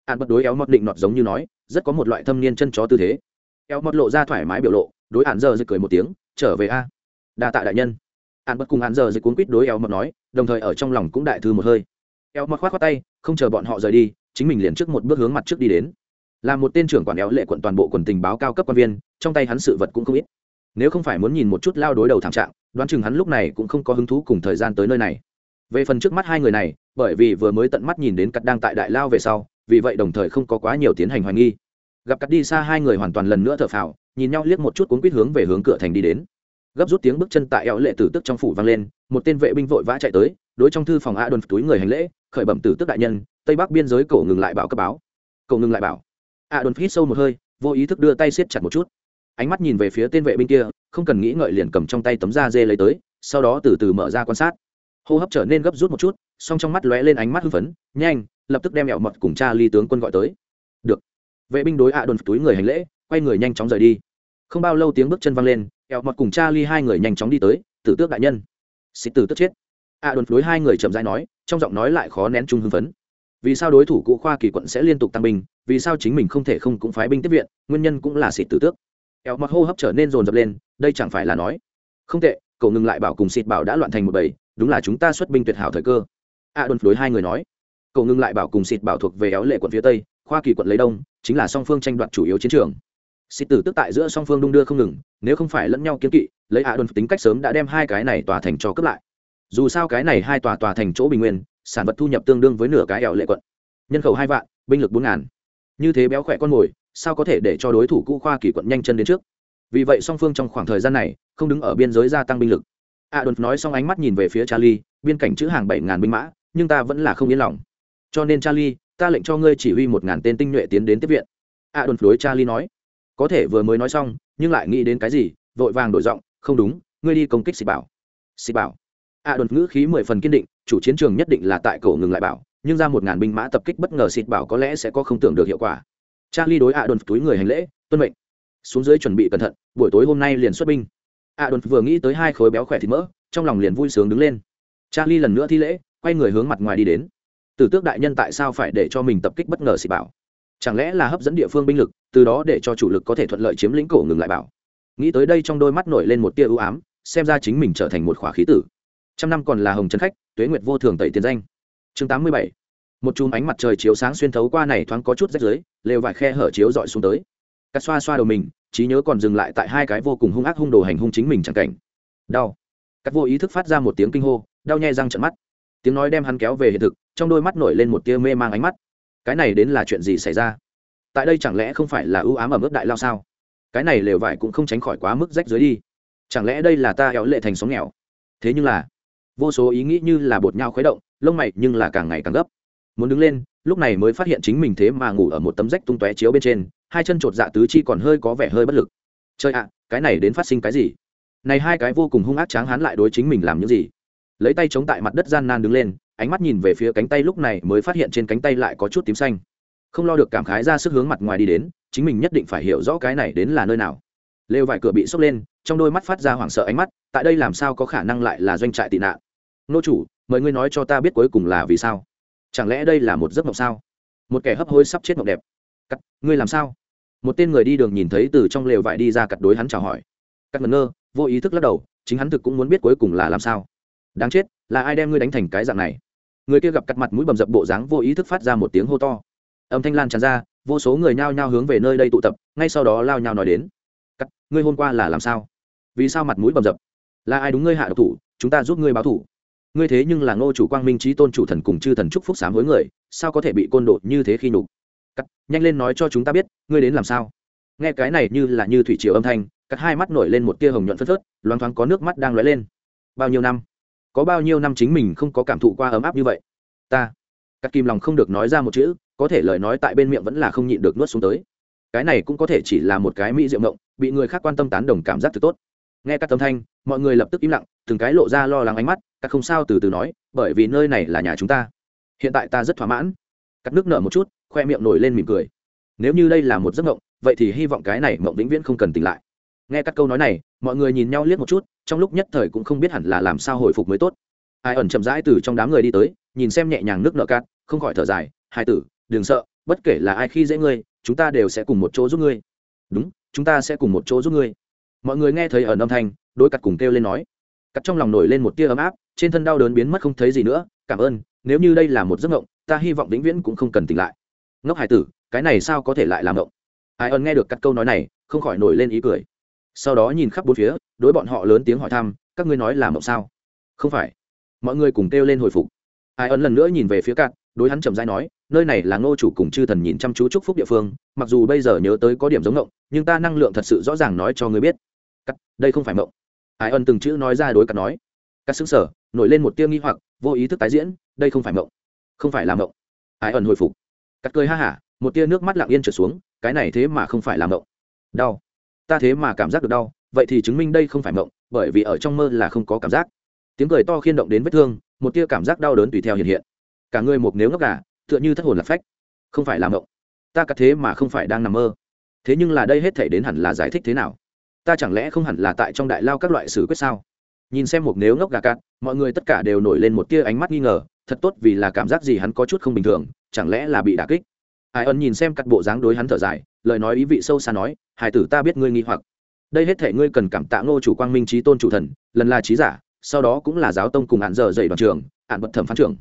S1: Hắn bất đối éo mập định nọt giống như nói, rất có một loại thâm niên chân chó tư thế. Éo mập lộ ra thoải mái biểu lộ, đối hắn giờ giật cười một tiếng, trở về a. Đa tạ đại nhân. Hắn bất cùng hắn giờ giật cuốn quýt đối éo mập nói, đồng thời ở trong lòng cũng đại thư một hơi. Éo mập khoát khoát tay, không chờ bọn họ rời đi chính mình liền trước một bước hướng mặt trước đi đến. Là một tên trưởng quản éo lệ quận toàn bộ quần tình báo cao cấp quan viên, trong tay hắn sự vật cũng không ít. Nếu không phải muốn nhìn một chút lao đối đầu thảm trạng, đoán chừng hắn lúc này cũng không có hứng thú cùng thời gian tới nơi này. Về phần trước mắt hai người này, bởi vì vừa mới tận mắt nhìn đến cắt đang tại đại lao về sau, vì vậy đồng thời không có quá nhiều tiến hành hoài nghi. Gặp cắt đi xa hai người hoàn toàn lần nữa thở phào, nhìn nhau liếc một chút cuốn quýt hướng về hướng cửa thành đi đến. Gấp rút tiếng bước chân tại eo lệ tử tức trong phủ vang lên, một tên vệ binh vội vã chạy tới, đối trong thư phòng a đồn túi người hành lễ, khởi bẩm tử tức đại nhân tây bắc biên giới cổ ngừng lại bảo cấp báo. Cổ ngừng lại bảo. A đồn hít sâu một hơi, vô ý thức đưa tay siết chặt một chút. Ánh mắt nhìn về phía tên vệ binh kia, không cần nghĩ ngợi liền cầm trong tay tấm da dê lấy tới, sau đó từ từ mở ra quan sát. Hô hấp trở nên gấp rút một chút, song trong mắt lóe lên ánh mắt hưng phấn, nhanh, lập tức đem mẹo mật cùng cha ly tướng quân gọi tới. Được. Vệ binh đối ạ đồn túi người hành lễ, quay người nhanh chóng rời đi. Không bao lâu tiếng bước chân văng lên ẹo mật cùng cha ly hai người nhanh chóng đi tới, tử tước đại nhân. Xịt tử tức chết. Ạ đồn đối hai người chậm rãi nói, trong giọng nói lại khó nén chung hưng phấn vì sao đối thủ cũ khoa kỳ quận sẽ liên tục tăng binh, vì sao chính mình không thể không cũng phái binh tiếp viện, nguyên nhân cũng là xịt tử tước. Eo mặt hô hấp trở nên rồn rập lên, đây chẳng phải là nói, không tệ, cậu ngừng lại bảo cùng xịt bảo đã loạn thành một bầy, đúng là chúng ta xuất binh tuyệt hảo thời cơ. A đồn đối hai người nói, cậu ngừng lại bảo cùng xịt bảo thuộc về éo lệ quận phía tây, khoa kỳ quận lấy đông, chính là song phương tranh đoạt chủ yếu chiến trường. Xịt tử tức tại giữa song phương đung đưa không ngừng, nếu không phải lẫn nhau kiên kỵ, lấy a đồn tính cách sớm đã đem hai cái này tòa thành cho cướp lại. Dù sao cái này hai tòa tòa thành chỗ bình nguyên sản vật thu nhập tương đương với nửa cái ẻo lệ quận. Nhân khẩu hai vạn, binh lực bốn ngàn. Như thế béo khỏe con mồi, sao có thể để cho đối thủ cũ khoa kỳ quận nhanh chân đến trước? Vì vậy song phương trong khoảng thời gian này, không đứng ở biên giới gia tăng binh lực. A đồn nói xong ánh mắt nhìn về phía charlie, biên cảnh chữ hàng bảy ngàn binh mã, nhưng ta vẫn là không yên lòng. Cho nên charlie, ta lệnh cho ngươi chỉ huy một ngàn tên tinh nhuệ tiến đến tiếp viện. A đồn đối charlie nói. Có thể vừa mới nói xong, nhưng lại nghĩ đến cái gì, vội vàng đổi giọng, không đúng, ngươi đi công kích xịt bảo. Xịt bảo a đồn ngữ khí mười phần kiên định, chủ chiến trường nhất định là tại cổ ngừng lại bảo, nhưng ra một ngàn binh mã tập kích bất ngờ xịt bảo có lẽ sẽ có không tưởng được hiệu quả. Charlie đối a đồn túi người hành lễ, tuân mệnh. Xuống dưới chuẩn bị cẩn thận, buổi tối hôm nay liền xuất binh. A đồn vừa nghĩ tới hai khối béo khỏe thịt mỡ, trong lòng liền vui sướng đứng lên. Charlie lần nữa thi lễ, quay người hướng mặt ngoài đi đến. Tử tước đại nhân tại sao phải để cho mình tập kích bất ngờ xịt bảo? Chẳng lẽ là hấp dẫn địa phương binh lực, từ đó để cho chủ lực có thể thuận lợi chiếm lĩnh cổ ngừng lại bảo? Nghĩ tới đây trong đôi mắt nổi lên một tia ưu ám, xem ra chính mình trở thành một khỏa khí tử trăm năm còn là hồng trấn khách, tuế nguyệt vô thường tẩy tiền danh. Chương tám mươi bảy. Một chùm ánh mặt trời chiếu sáng xuyên thấu qua này thoáng có chút rách dưới lều vải khe hở chiếu dọi xuống tới. Cắt xoa xoa đầu mình, trí nhớ còn dừng lại tại hai cái vô cùng hung ác hung đồ hành hung chính mình chẳng cảnh. Đau. Cắt vô ý thức phát ra một tiếng kinh hô, đau nhè răng trận mắt. Tiếng nói đem hắn kéo về hiện thực, trong đôi mắt nổi lên một tia mê mang ánh mắt. Cái này đến là chuyện gì xảy ra? Tại đây chẳng lẽ không phải là ưu ám ở mức đại lao sao? Cái này lều vải cũng không tránh khỏi quá mức rách dưới đi. Chẳng lẽ đây là ta éo lệ thành sóng nghèo? Thế nhưng là vô số ý nghĩ như là bột nhau khuấy động, lông mày nhưng là càng ngày càng gấp. Muốn đứng lên, lúc này mới phát hiện chính mình thế mà ngủ ở một tấm rách tung tóe chiếu bên trên, hai chân chột dạ tứ chi còn hơi có vẻ hơi bất lực. Chơi ạ, cái này đến phát sinh cái gì? Này hai cái vô cùng hung ác tráng hán lại đối chính mình làm những gì? Lấy tay chống tại mặt đất gian nan đứng lên, ánh mắt nhìn về phía cánh tay lúc này mới phát hiện trên cánh tay lại có chút tím xanh. Không lo được cảm khái ra sức hướng mặt ngoài đi đến, chính mình nhất định phải hiểu rõ cái này đến là nơi nào lều vải cửa bị sốc lên, trong đôi mắt phát ra hoảng sợ ánh mắt, tại đây làm sao có khả năng lại là doanh trại tị nạn? Nô chủ, mời ngươi nói cho ta biết cuối cùng là vì sao? Chẳng lẽ đây là một giấc mộng sao? Một kẻ hấp hối sắp chết mộng đẹp. Cắt, ngươi làm sao? Một tên người đi đường nhìn thấy từ trong lều vải đi ra cặt đối hắn chào hỏi. Cắt ngẩn ngơ, vô ý thức lắc đầu, chính hắn thực cũng muốn biết cuối cùng là làm sao. Đáng chết, là ai đem ngươi đánh thành cái dạng này? Người kia gặp cắt mặt mũi bầm dập bộ dáng vô ý thức phát ra một tiếng hô to. Âm thanh lan tràn ra, vô số người nhao nhao hướng về nơi đây tụ tập, ngay sau đó lao nhao nói đến ngươi hôm qua là làm sao? Vì sao mặt mũi bầm dập? Là ai đúng ngươi hạ độc thủ, chúng ta giúp ngươi báo thủ. Ngươi thế nhưng là ngô chủ quang minh trí tôn chủ thần cùng chư thần chúc phúc sám hối người, sao có thể bị côn đột như thế khi nhục? Cắt, nhanh lên nói cho chúng ta biết, ngươi đến làm sao? Nghe cái này như là như thủy triều âm thanh, cắt hai mắt nổi lên một tia hồng nhuận phất phớt, loáng thoáng có nước mắt đang lóe lên. Bao nhiêu năm? Có bao nhiêu năm chính mình không có cảm thụ qua ấm áp như vậy? Ta. Cắt kim lòng không được nói ra một chữ, có thể lời nói tại bên miệng vẫn là không nhịn được nuốt xuống tới. Cái này cũng có thể chỉ là một cái mỹ diệu ngộng bị người khác quan tâm tán đồng cảm giác thực tốt. Nghe các tâm thanh, mọi người lập tức im lặng, từng cái lộ ra lo lắng ánh mắt, các không sao từ từ nói, bởi vì nơi này là nhà chúng ta. Hiện tại ta rất thỏa mãn. Cắt nước nở một chút, khoe miệng nổi lên mỉm cười. Nếu như đây là một giấc mộng, vậy thì hy vọng cái này mộng vĩnh viễn không cần tỉnh lại. Nghe các câu nói này, mọi người nhìn nhau liếc một chút, trong lúc nhất thời cũng không biết hẳn là làm sao hồi phục mới tốt. Ai ẩn chậm rãi từ trong đám người đi tới, nhìn xem nhẹ nhàng nước nợ cát không khỏi thở dài, hai tử, đừng sợ, bất kể là ai khi dễ ngươi, chúng ta đều sẽ cùng một chỗ giúp ngươi. Đúng chúng ta sẽ cùng một chỗ giúp ngươi. Mọi người nghe thấy ẩn âm thanh, đối cặt cùng kêu lên nói. Cặt trong lòng nổi lên một tia ấm áp, trên thân đau đớn biến mất không thấy gì nữa, cảm ơn, nếu như đây là một giấc mộng, ta hy vọng vĩnh viễn cũng không cần tỉnh lại. Ngốc hải tử, cái này sao có thể lại làm mộng? Ai ơn nghe được cắt câu nói này, không khỏi nổi lên ý cười. Sau đó nhìn khắp bốn phía, đối bọn họ lớn tiếng hỏi thăm, các ngươi nói là mộng sao? Không phải. Mọi người cùng kêu lên hồi phục. Ai ơn lần nữa nhìn về phía cắt, đối hắn chậm dai nói nơi này là ngô chủ cùng chư thần nhìn chăm chú chúc phúc địa phương, mặc dù bây giờ nhớ tới có điểm giống ngộng, nhưng ta năng lượng thật sự rõ ràng nói cho ngươi biết. Cắt, đây không phải mộng ai ân từng chữ nói ra đối cắt nói. Cắt xứng sở nổi lên một tiêu nghi hoặc, vô ý thức tái diễn, đây không phải mộng không phải là mộng ai ân hồi phục. Cắt cười ha hả, một tia nước mắt lặng yên trở xuống, cái này thế mà không phải là mộng đau. Ta thế mà cảm giác được đau, vậy thì chứng minh đây không phải mộng bởi vì ở trong mơ là không có cảm giác. Tiếng cười to khiên động đến vết thương, một tia cảm giác đau đớn tùy theo hiện hiện. Cả người một nếu ngốc gà tựa như thất hồn lạc phách. Không phải làm mộng. Ta cắt thế mà không phải đang nằm mơ. Thế nhưng là đây hết thể đến hẳn là giải thích thế nào? Ta chẳng lẽ không hẳn là tại trong đại lao các loại xử quyết sao? Nhìn xem một nếu ngốc gà cạn, mọi người tất cả đều nổi lên một tia ánh mắt nghi ngờ, thật tốt vì là cảm giác gì hắn có chút không bình thường, chẳng lẽ là bị đả kích? Ai ân nhìn xem cắt bộ dáng đối hắn thở dài, lời nói ý vị sâu xa nói, hải tử ta biết ngươi nghi hoặc. Đây hết thể ngươi cần cảm tạ ngô chủ quang minh trí tôn chủ thần, lần là trí giả, sau đó cũng là giáo tông cùng hạn giờ dạy đoàn trường hạn bật thẩm phán trưởng.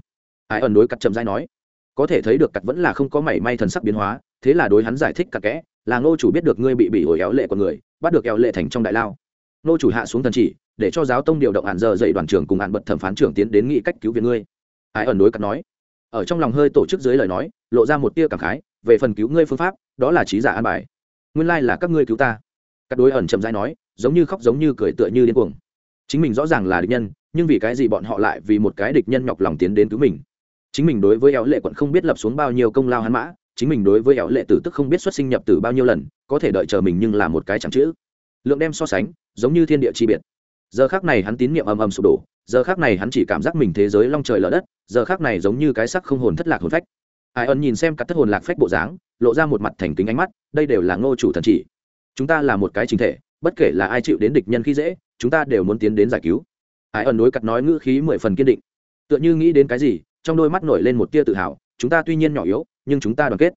S1: Ai Ân đối cắt chậm dai nói có thể thấy được cặt vẫn là không có mảy may thần sắc biến hóa, thế là đối hắn giải thích cặt kẽ, là ngô chủ biết được ngươi bị bị ổi éo lệ của người, bắt được éo lệ thành trong đại lao. Ngô chủ hạ xuống thần chỉ, để cho giáo tông điều động hạn giờ dạy đoàn trưởng cùng hạn bật thẩm phán trưởng tiến đến nghị cách cứu viện ngươi. Ai ẩn đối cặt nói. Ở trong lòng hơi tổ chức dưới lời nói, lộ ra một tia cảm khái, về phần cứu ngươi phương pháp, đó là trí giả an bài. Nguyên lai là các ngươi cứu ta. Các đối ẩn chậm dai nói, giống như khóc giống như cười tựa như điên cuồng. Chính mình rõ ràng là địch nhân, nhưng vì cái gì bọn họ lại vì một cái địch nhân nhọc lòng tiến đến cứu mình? Chính mình đối với éo lệ quận không biết lập xuống bao nhiêu công lao hắn mã, chính mình đối với éo lệ tử tức không biết xuất sinh nhập từ bao nhiêu lần, có thể đợi chờ mình nhưng là một cái chẳng chữ. Lượng đem so sánh, giống như thiên địa chi biệt. Giờ khác này hắn tín niệm ầm ầm sụp đổ, giờ khác này hắn chỉ cảm giác mình thế giới long trời lở đất, giờ khác này giống như cái sắc không hồn thất lạc hồn phách. Ai ân nhìn xem các thất hồn lạc phách bộ dáng, lộ ra một mặt thành kính ánh mắt, đây đều là ngô chủ thần chỉ. Chúng ta là một cái chính thể, bất kể là ai chịu đến địch nhân khi dễ, chúng ta đều muốn tiến đến giải cứu. Ai ân đối cặt nói ngữ khí mười phần kiên định. Tựa như nghĩ đến cái gì trong đôi mắt nổi lên một tia tự hào, chúng ta tuy nhiên nhỏ yếu, nhưng chúng ta đoàn kết.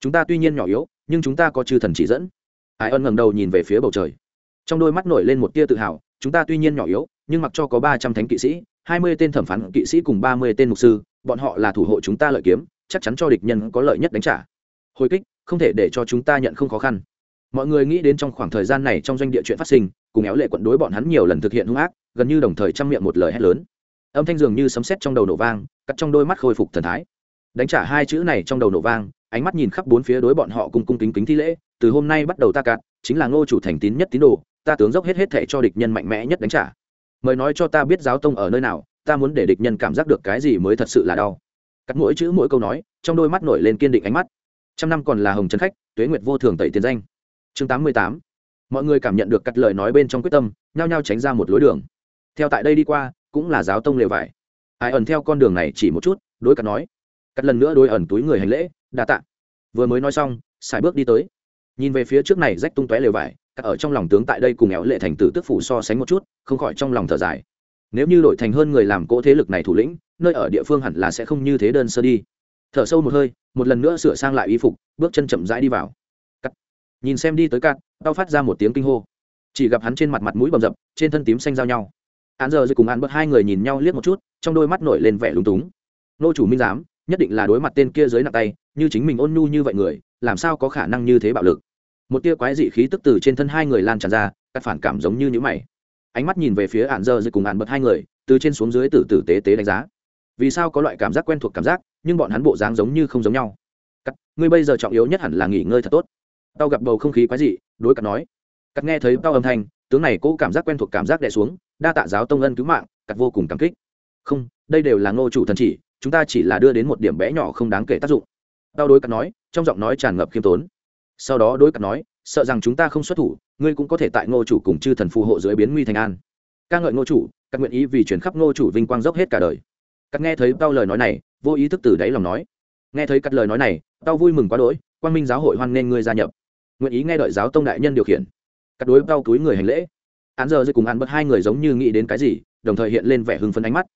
S1: Chúng ta tuy nhiên nhỏ yếu, nhưng chúng ta có chư thần chỉ dẫn. Ai ân ngẩng đầu nhìn về phía bầu trời. Trong đôi mắt nổi lên một tia tự hào, chúng ta tuy nhiên nhỏ yếu, nhưng mặc cho có ba trăm thánh kỵ sĩ, hai mươi tên thẩm phán kỵ sĩ cùng ba mươi tên mục sư, bọn họ là thủ hộ chúng ta lợi kiếm, chắc chắn cho địch nhân có lợi nhất đánh trả. Hồi kích, không thể để cho chúng ta nhận không khó khăn. Mọi người nghĩ đến trong khoảng thời gian này trong doanh địa chuyện phát sinh, cùng éo lệ quận đối bọn hắn nhiều lần thực hiện hung ác, gần như đồng thời chăm miệng một lời hét lớn âm thanh dường như sấm sét trong đầu nổ vang, cắt trong đôi mắt khôi phục thần thái. Đánh trả hai chữ này trong đầu nổ vang, ánh mắt nhìn khắp bốn phía đối bọn họ cùng cung kính kính thi lễ, từ hôm nay bắt đầu ta cạn, chính là ngô chủ thành tín nhất tín đồ, ta tướng dốc hết hết thệ cho địch nhân mạnh mẽ nhất đánh trả. Mời nói cho ta biết giáo tông ở nơi nào, ta muốn để địch nhân cảm giác được cái gì mới thật sự là đau. Cắt mỗi chữ mỗi câu nói, trong đôi mắt nổi lên kiên định ánh mắt. Trăm năm còn là hồng trấn khách, tuế nguyệt vô thường tẩy tiền danh. Chương tám mươi tám. Mọi người cảm nhận được cắt lời nói bên trong quyết tâm, nhao nhao tránh ra một lối đường. Theo tại đây đi qua cũng là giáo tông lều vải. Ai ẩn theo con đường này chỉ một chút, đối cắt nói. Cắt lần nữa đôi ẩn túi người hành lễ, đa tạ. Vừa mới nói xong xài bước đi tới. Nhìn về phía trước này rách tung tóe lều vải, cắt ở trong lòng tướng tại đây cùng éo lệ thành tử tức phủ so sánh một chút, không khỏi trong lòng thở dài. Nếu như đổi thành hơn người làm cỗ thế lực này thủ lĩnh, nơi ở địa phương hẳn là sẽ không như thế đơn sơ đi. Thở sâu một hơi, một lần nữa sửa sang lại y phục, bước chân chậm rãi đi vào. Cắt. Nhìn xem đi tới cắt tao phát ra một tiếng kinh hô. Chỉ gặp hắn trên mặt mặt mũi bầm dập, trên thân tím xanh giao nhau án giờ rồi cùng án bớt hai người nhìn nhau liếc một chút, trong đôi mắt nổi lên vẻ lúng túng. Nô chủ minh giám, nhất định là đối mặt tên kia dưới nặng tay, như chính mình ôn nhu như vậy người, làm sao có khả năng như thế bạo lực? Một tia quái dị khí tức từ trên thân hai người lan tràn ra, các phản cảm giống như những mày. Ánh mắt nhìn về phía ạn giờ rồi cùng ạn bật hai người, từ trên xuống dưới từ tử tế tế đánh giá. Vì sao có loại cảm giác quen thuộc cảm giác, nhưng bọn hắn bộ dáng giống như không giống nhau? Cắt, ngươi bây giờ trọng yếu nhất hẳn là nghỉ ngơi thật tốt. Tao gặp bầu không khí quái dị, đối cắt nói. Cắt nghe thấy tao âm thanh tướng này cố cảm giác quen thuộc cảm giác đè xuống, đa tạ giáo tông ân cứu mạng, cắt vô cùng cảm kích. Không, đây đều là ngô chủ thần chỉ, chúng ta chỉ là đưa đến một điểm bé nhỏ không đáng kể tác dụng. Tao đối cắt nói, trong giọng nói tràn ngập khiêm tốn. Sau đó đối cắt nói, sợ rằng chúng ta không xuất thủ, ngươi cũng có thể tại ngô chủ cùng chư thần phù hộ dưới biến nguy thành an. Ca ngợi ngô chủ các nguyện ý vì chuyển khắp ngô chủ vinh quang dốc hết cả đời. Các nghe thấy tao lời nói này, vô ý thức từ đáy lòng nói. Nghe thấy cắt lời nói này, tao vui mừng quá đỗi quan minh giáo hội hoan nghênh ngươi gia nhập. Nguyện ý nghe đợi giáo tông đại nhân điều khiển cắt đối đau túi người hành lễ. Án giờ dây cùng ăn bật hai người giống như nghĩ đến cái gì, đồng thời hiện lên vẻ hưng phấn ánh mắt.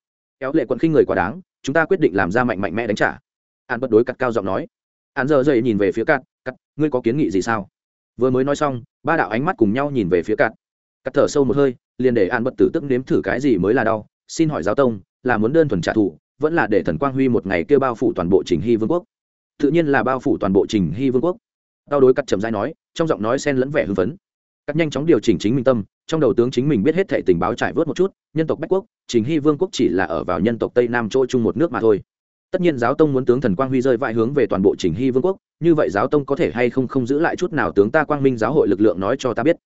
S1: Kéo lệ quận khinh người quá đáng, chúng ta quyết định làm ra mạnh mạnh mẽ đánh trả. An bất đối cắt cao giọng nói. An giờ dậy nhìn về phía cắt cắt, ngươi có kiến nghị gì sao? Vừa mới nói xong, ba đạo ánh mắt cùng nhau nhìn về phía cắt. Cắt thở sâu một hơi, liền để an bất tử tức nếm thử cái gì mới là đau, xin hỏi giáo tông, là muốn đơn thuần trả thù, vẫn là để thần quang huy một ngày kêu bao phủ toàn bộ trình hy vương quốc? Tự nhiên là bao phủ toàn bộ trình hy vương quốc. Đau đối cắt trầm dai nói, trong giọng nói sen lẫn vẻ hưng phấn cắt nhanh chóng điều chỉnh chính mình tâm, trong đầu tướng chính mình biết hết thảy tình báo trải vớt một chút, nhân tộc bách quốc, trình hy vương quốc chỉ là ở vào nhân tộc tây nam chỗ chung một nước mà thôi. Tất nhiên giáo tông muốn tướng thần quang huy rơi vãi hướng về toàn bộ trình hy vương quốc, như vậy giáo tông có thể hay không không giữ lại chút nào tướng ta quang minh giáo hội lực lượng nói cho ta biết.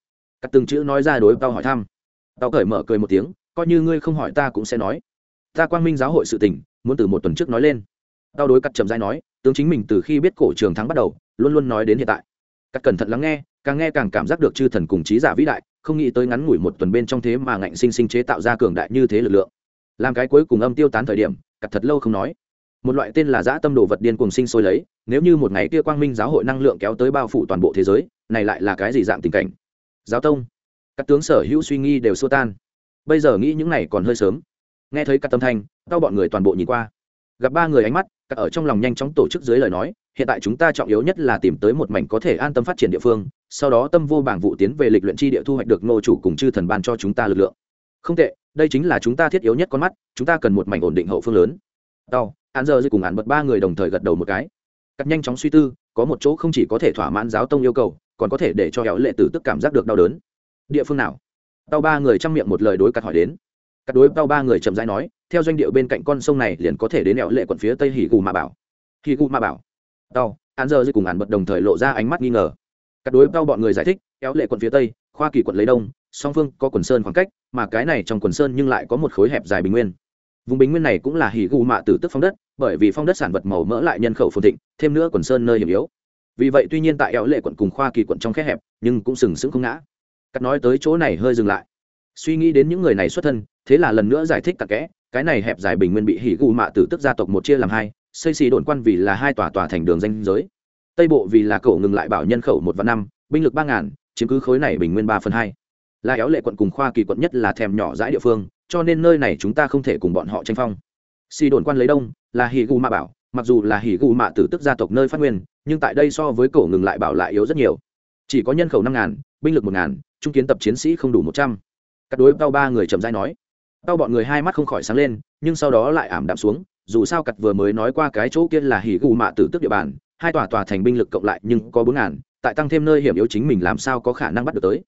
S1: Các từng chữ nói ra đối tao hỏi thăm. Tao cởi mở cười một tiếng, coi như ngươi không hỏi ta cũng sẽ nói. Ta quang minh giáo hội sự tình, muốn từ một tuần trước nói lên. Tao đối cắt trầm dai nói, tướng chính mình từ khi biết cổ trường thắng bắt đầu, luôn luôn nói đến hiện tại các cẩn thận lắng nghe, càng nghe càng cảm giác được chư thần cùng trí giả vĩ đại, không nghĩ tới ngắn ngủi một tuần bên trong thế mà ngạnh sinh sinh chế tạo ra cường đại như thế lực lượng. Làm cái cuối cùng âm tiêu tán thời điểm, cặp thật lâu không nói. Một loại tên là dã tâm đồ vật điên cuồng sinh sôi lấy, nếu như một ngày kia quang minh giáo hội năng lượng kéo tới bao phủ toàn bộ thế giới, này lại là cái gì dạng tình cảnh? Giáo tông. Các tướng sở hữu suy nghi đều xua tan. Bây giờ nghĩ những này còn hơi sớm. Nghe thấy các tâm thanh, tao bọn người toàn bộ nhìn qua. Gặp ba người ánh mắt, các ở trong lòng nhanh chóng tổ chức dưới lời nói hiện tại chúng ta trọng yếu nhất là tìm tới một mảnh có thể an tâm phát triển địa phương, sau đó tâm vô bảng vụ tiến về lịch luyện chi địa thu hoạch được nô chủ cùng chư thần ban cho chúng ta lực lượng. Không tệ, đây chính là chúng ta thiết yếu nhất con mắt, chúng ta cần một mảnh ổn định hậu phương lớn. Đau án giờ dư cùng án bật ba người đồng thời gật đầu một cái. Cắt nhanh chóng suy tư, có một chỗ không chỉ có thể thỏa mãn giáo tông yêu cầu, còn có thể để cho hẻo lệ tử tức cảm giác được đau đớn. Địa phương nào? Tao ba người chăm miệng một lời đối cắt hỏi đến. Cắt đối tao ba người chậm rãi nói, theo doanh điệu bên cạnh con sông này liền có thể đến hẻo lệ quận phía tây hỉ gù mà bảo. Hỉ gù mà bảo tàu an giờ dư cùng án bật đồng thời lộ ra ánh mắt nghi ngờ. Cắt đối tàu bọn người giải thích, kéo lệ quận phía tây, khoa kỳ quận lấy đông, song phương có quần sơn khoảng cách, mà cái này trong quần sơn nhưng lại có một khối hẹp dài bình nguyên. Vùng bình nguyên này cũng là hỉ gù mạ tử tức phong đất, bởi vì phong đất sản vật màu mỡ lại nhân khẩu phồn thịnh, thêm nữa quần sơn nơi hiểm yếu. Vì vậy tuy nhiên tại éo lệ quận cùng khoa kỳ quận trong khe hẹp, nhưng cũng sừng sững không ngã. Cắt nói tới chỗ này hơi dừng lại. Suy nghĩ đến những người này xuất thân, thế là lần nữa giải thích tặc kẽ, cái này hẹp dài bình nguyên bị hỉ gù mạ tử tức gia tộc một chia làm hai xây xì đồn quan vì là hai tòa tòa thành đường danh giới. Tây bộ vì là cậu ngừng lại bảo nhân khẩu một vạn năm, binh lực ba ngàn, chiếm cứ khối này bình nguyên ba phần hai. Là éo lệ quận cùng khoa kỳ quận nhất là thèm nhỏ dãi địa phương, cho nên nơi này chúng ta không thể cùng bọn họ tranh phong. Xì đồn quan lấy đông, là hỉ gù mạ bảo, mặc dù là hỉ gù mạ tử tức gia tộc nơi phát nguyên, nhưng tại đây so với cổ ngừng lại bảo lại yếu rất nhiều. Chỉ có nhân khẩu năm ngàn, binh lực một ngàn, trung kiến tập chiến sĩ không đủ một trăm. Các đối tao ba người chậm dai nói. Tao bọn người hai mắt không khỏi sáng lên, nhưng sau đó lại ảm đạm xuống dù sao cặt vừa mới nói qua cái chỗ kia là hỉ gù mạ tử tức địa bàn, hai tòa tòa thành binh lực cộng lại nhưng có bốn ngàn, tại tăng thêm nơi hiểm yếu chính mình làm sao có khả năng bắt được tới.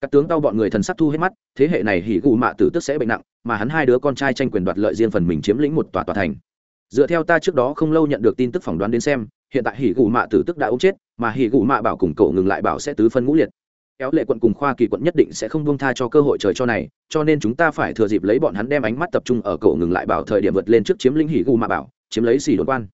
S1: Các tướng tao bọn người thần sắc thu hết mắt, thế hệ này hỉ gù mạ tử tức sẽ bệnh nặng, mà hắn hai đứa con trai tranh quyền đoạt lợi riêng phần mình chiếm lĩnh một tòa tòa thành. Dựa theo ta trước đó không lâu nhận được tin tức phỏng đoán đến xem, hiện tại hỉ gù mạ tử tức đã ốm chết, mà hỉ gù mạ bảo cùng cậu ngừng lại bảo sẽ tứ phân ngũ liệt kéo lệ quận cùng khoa kỳ quận nhất định sẽ không buông tha cho cơ hội trời cho này, cho nên chúng ta phải thừa dịp lấy bọn hắn đem ánh mắt tập trung ở cậu ngừng lại bảo thời điểm vượt lên trước chiếm lĩnh hỉ gù mà bảo, chiếm lấy xì đồn quan.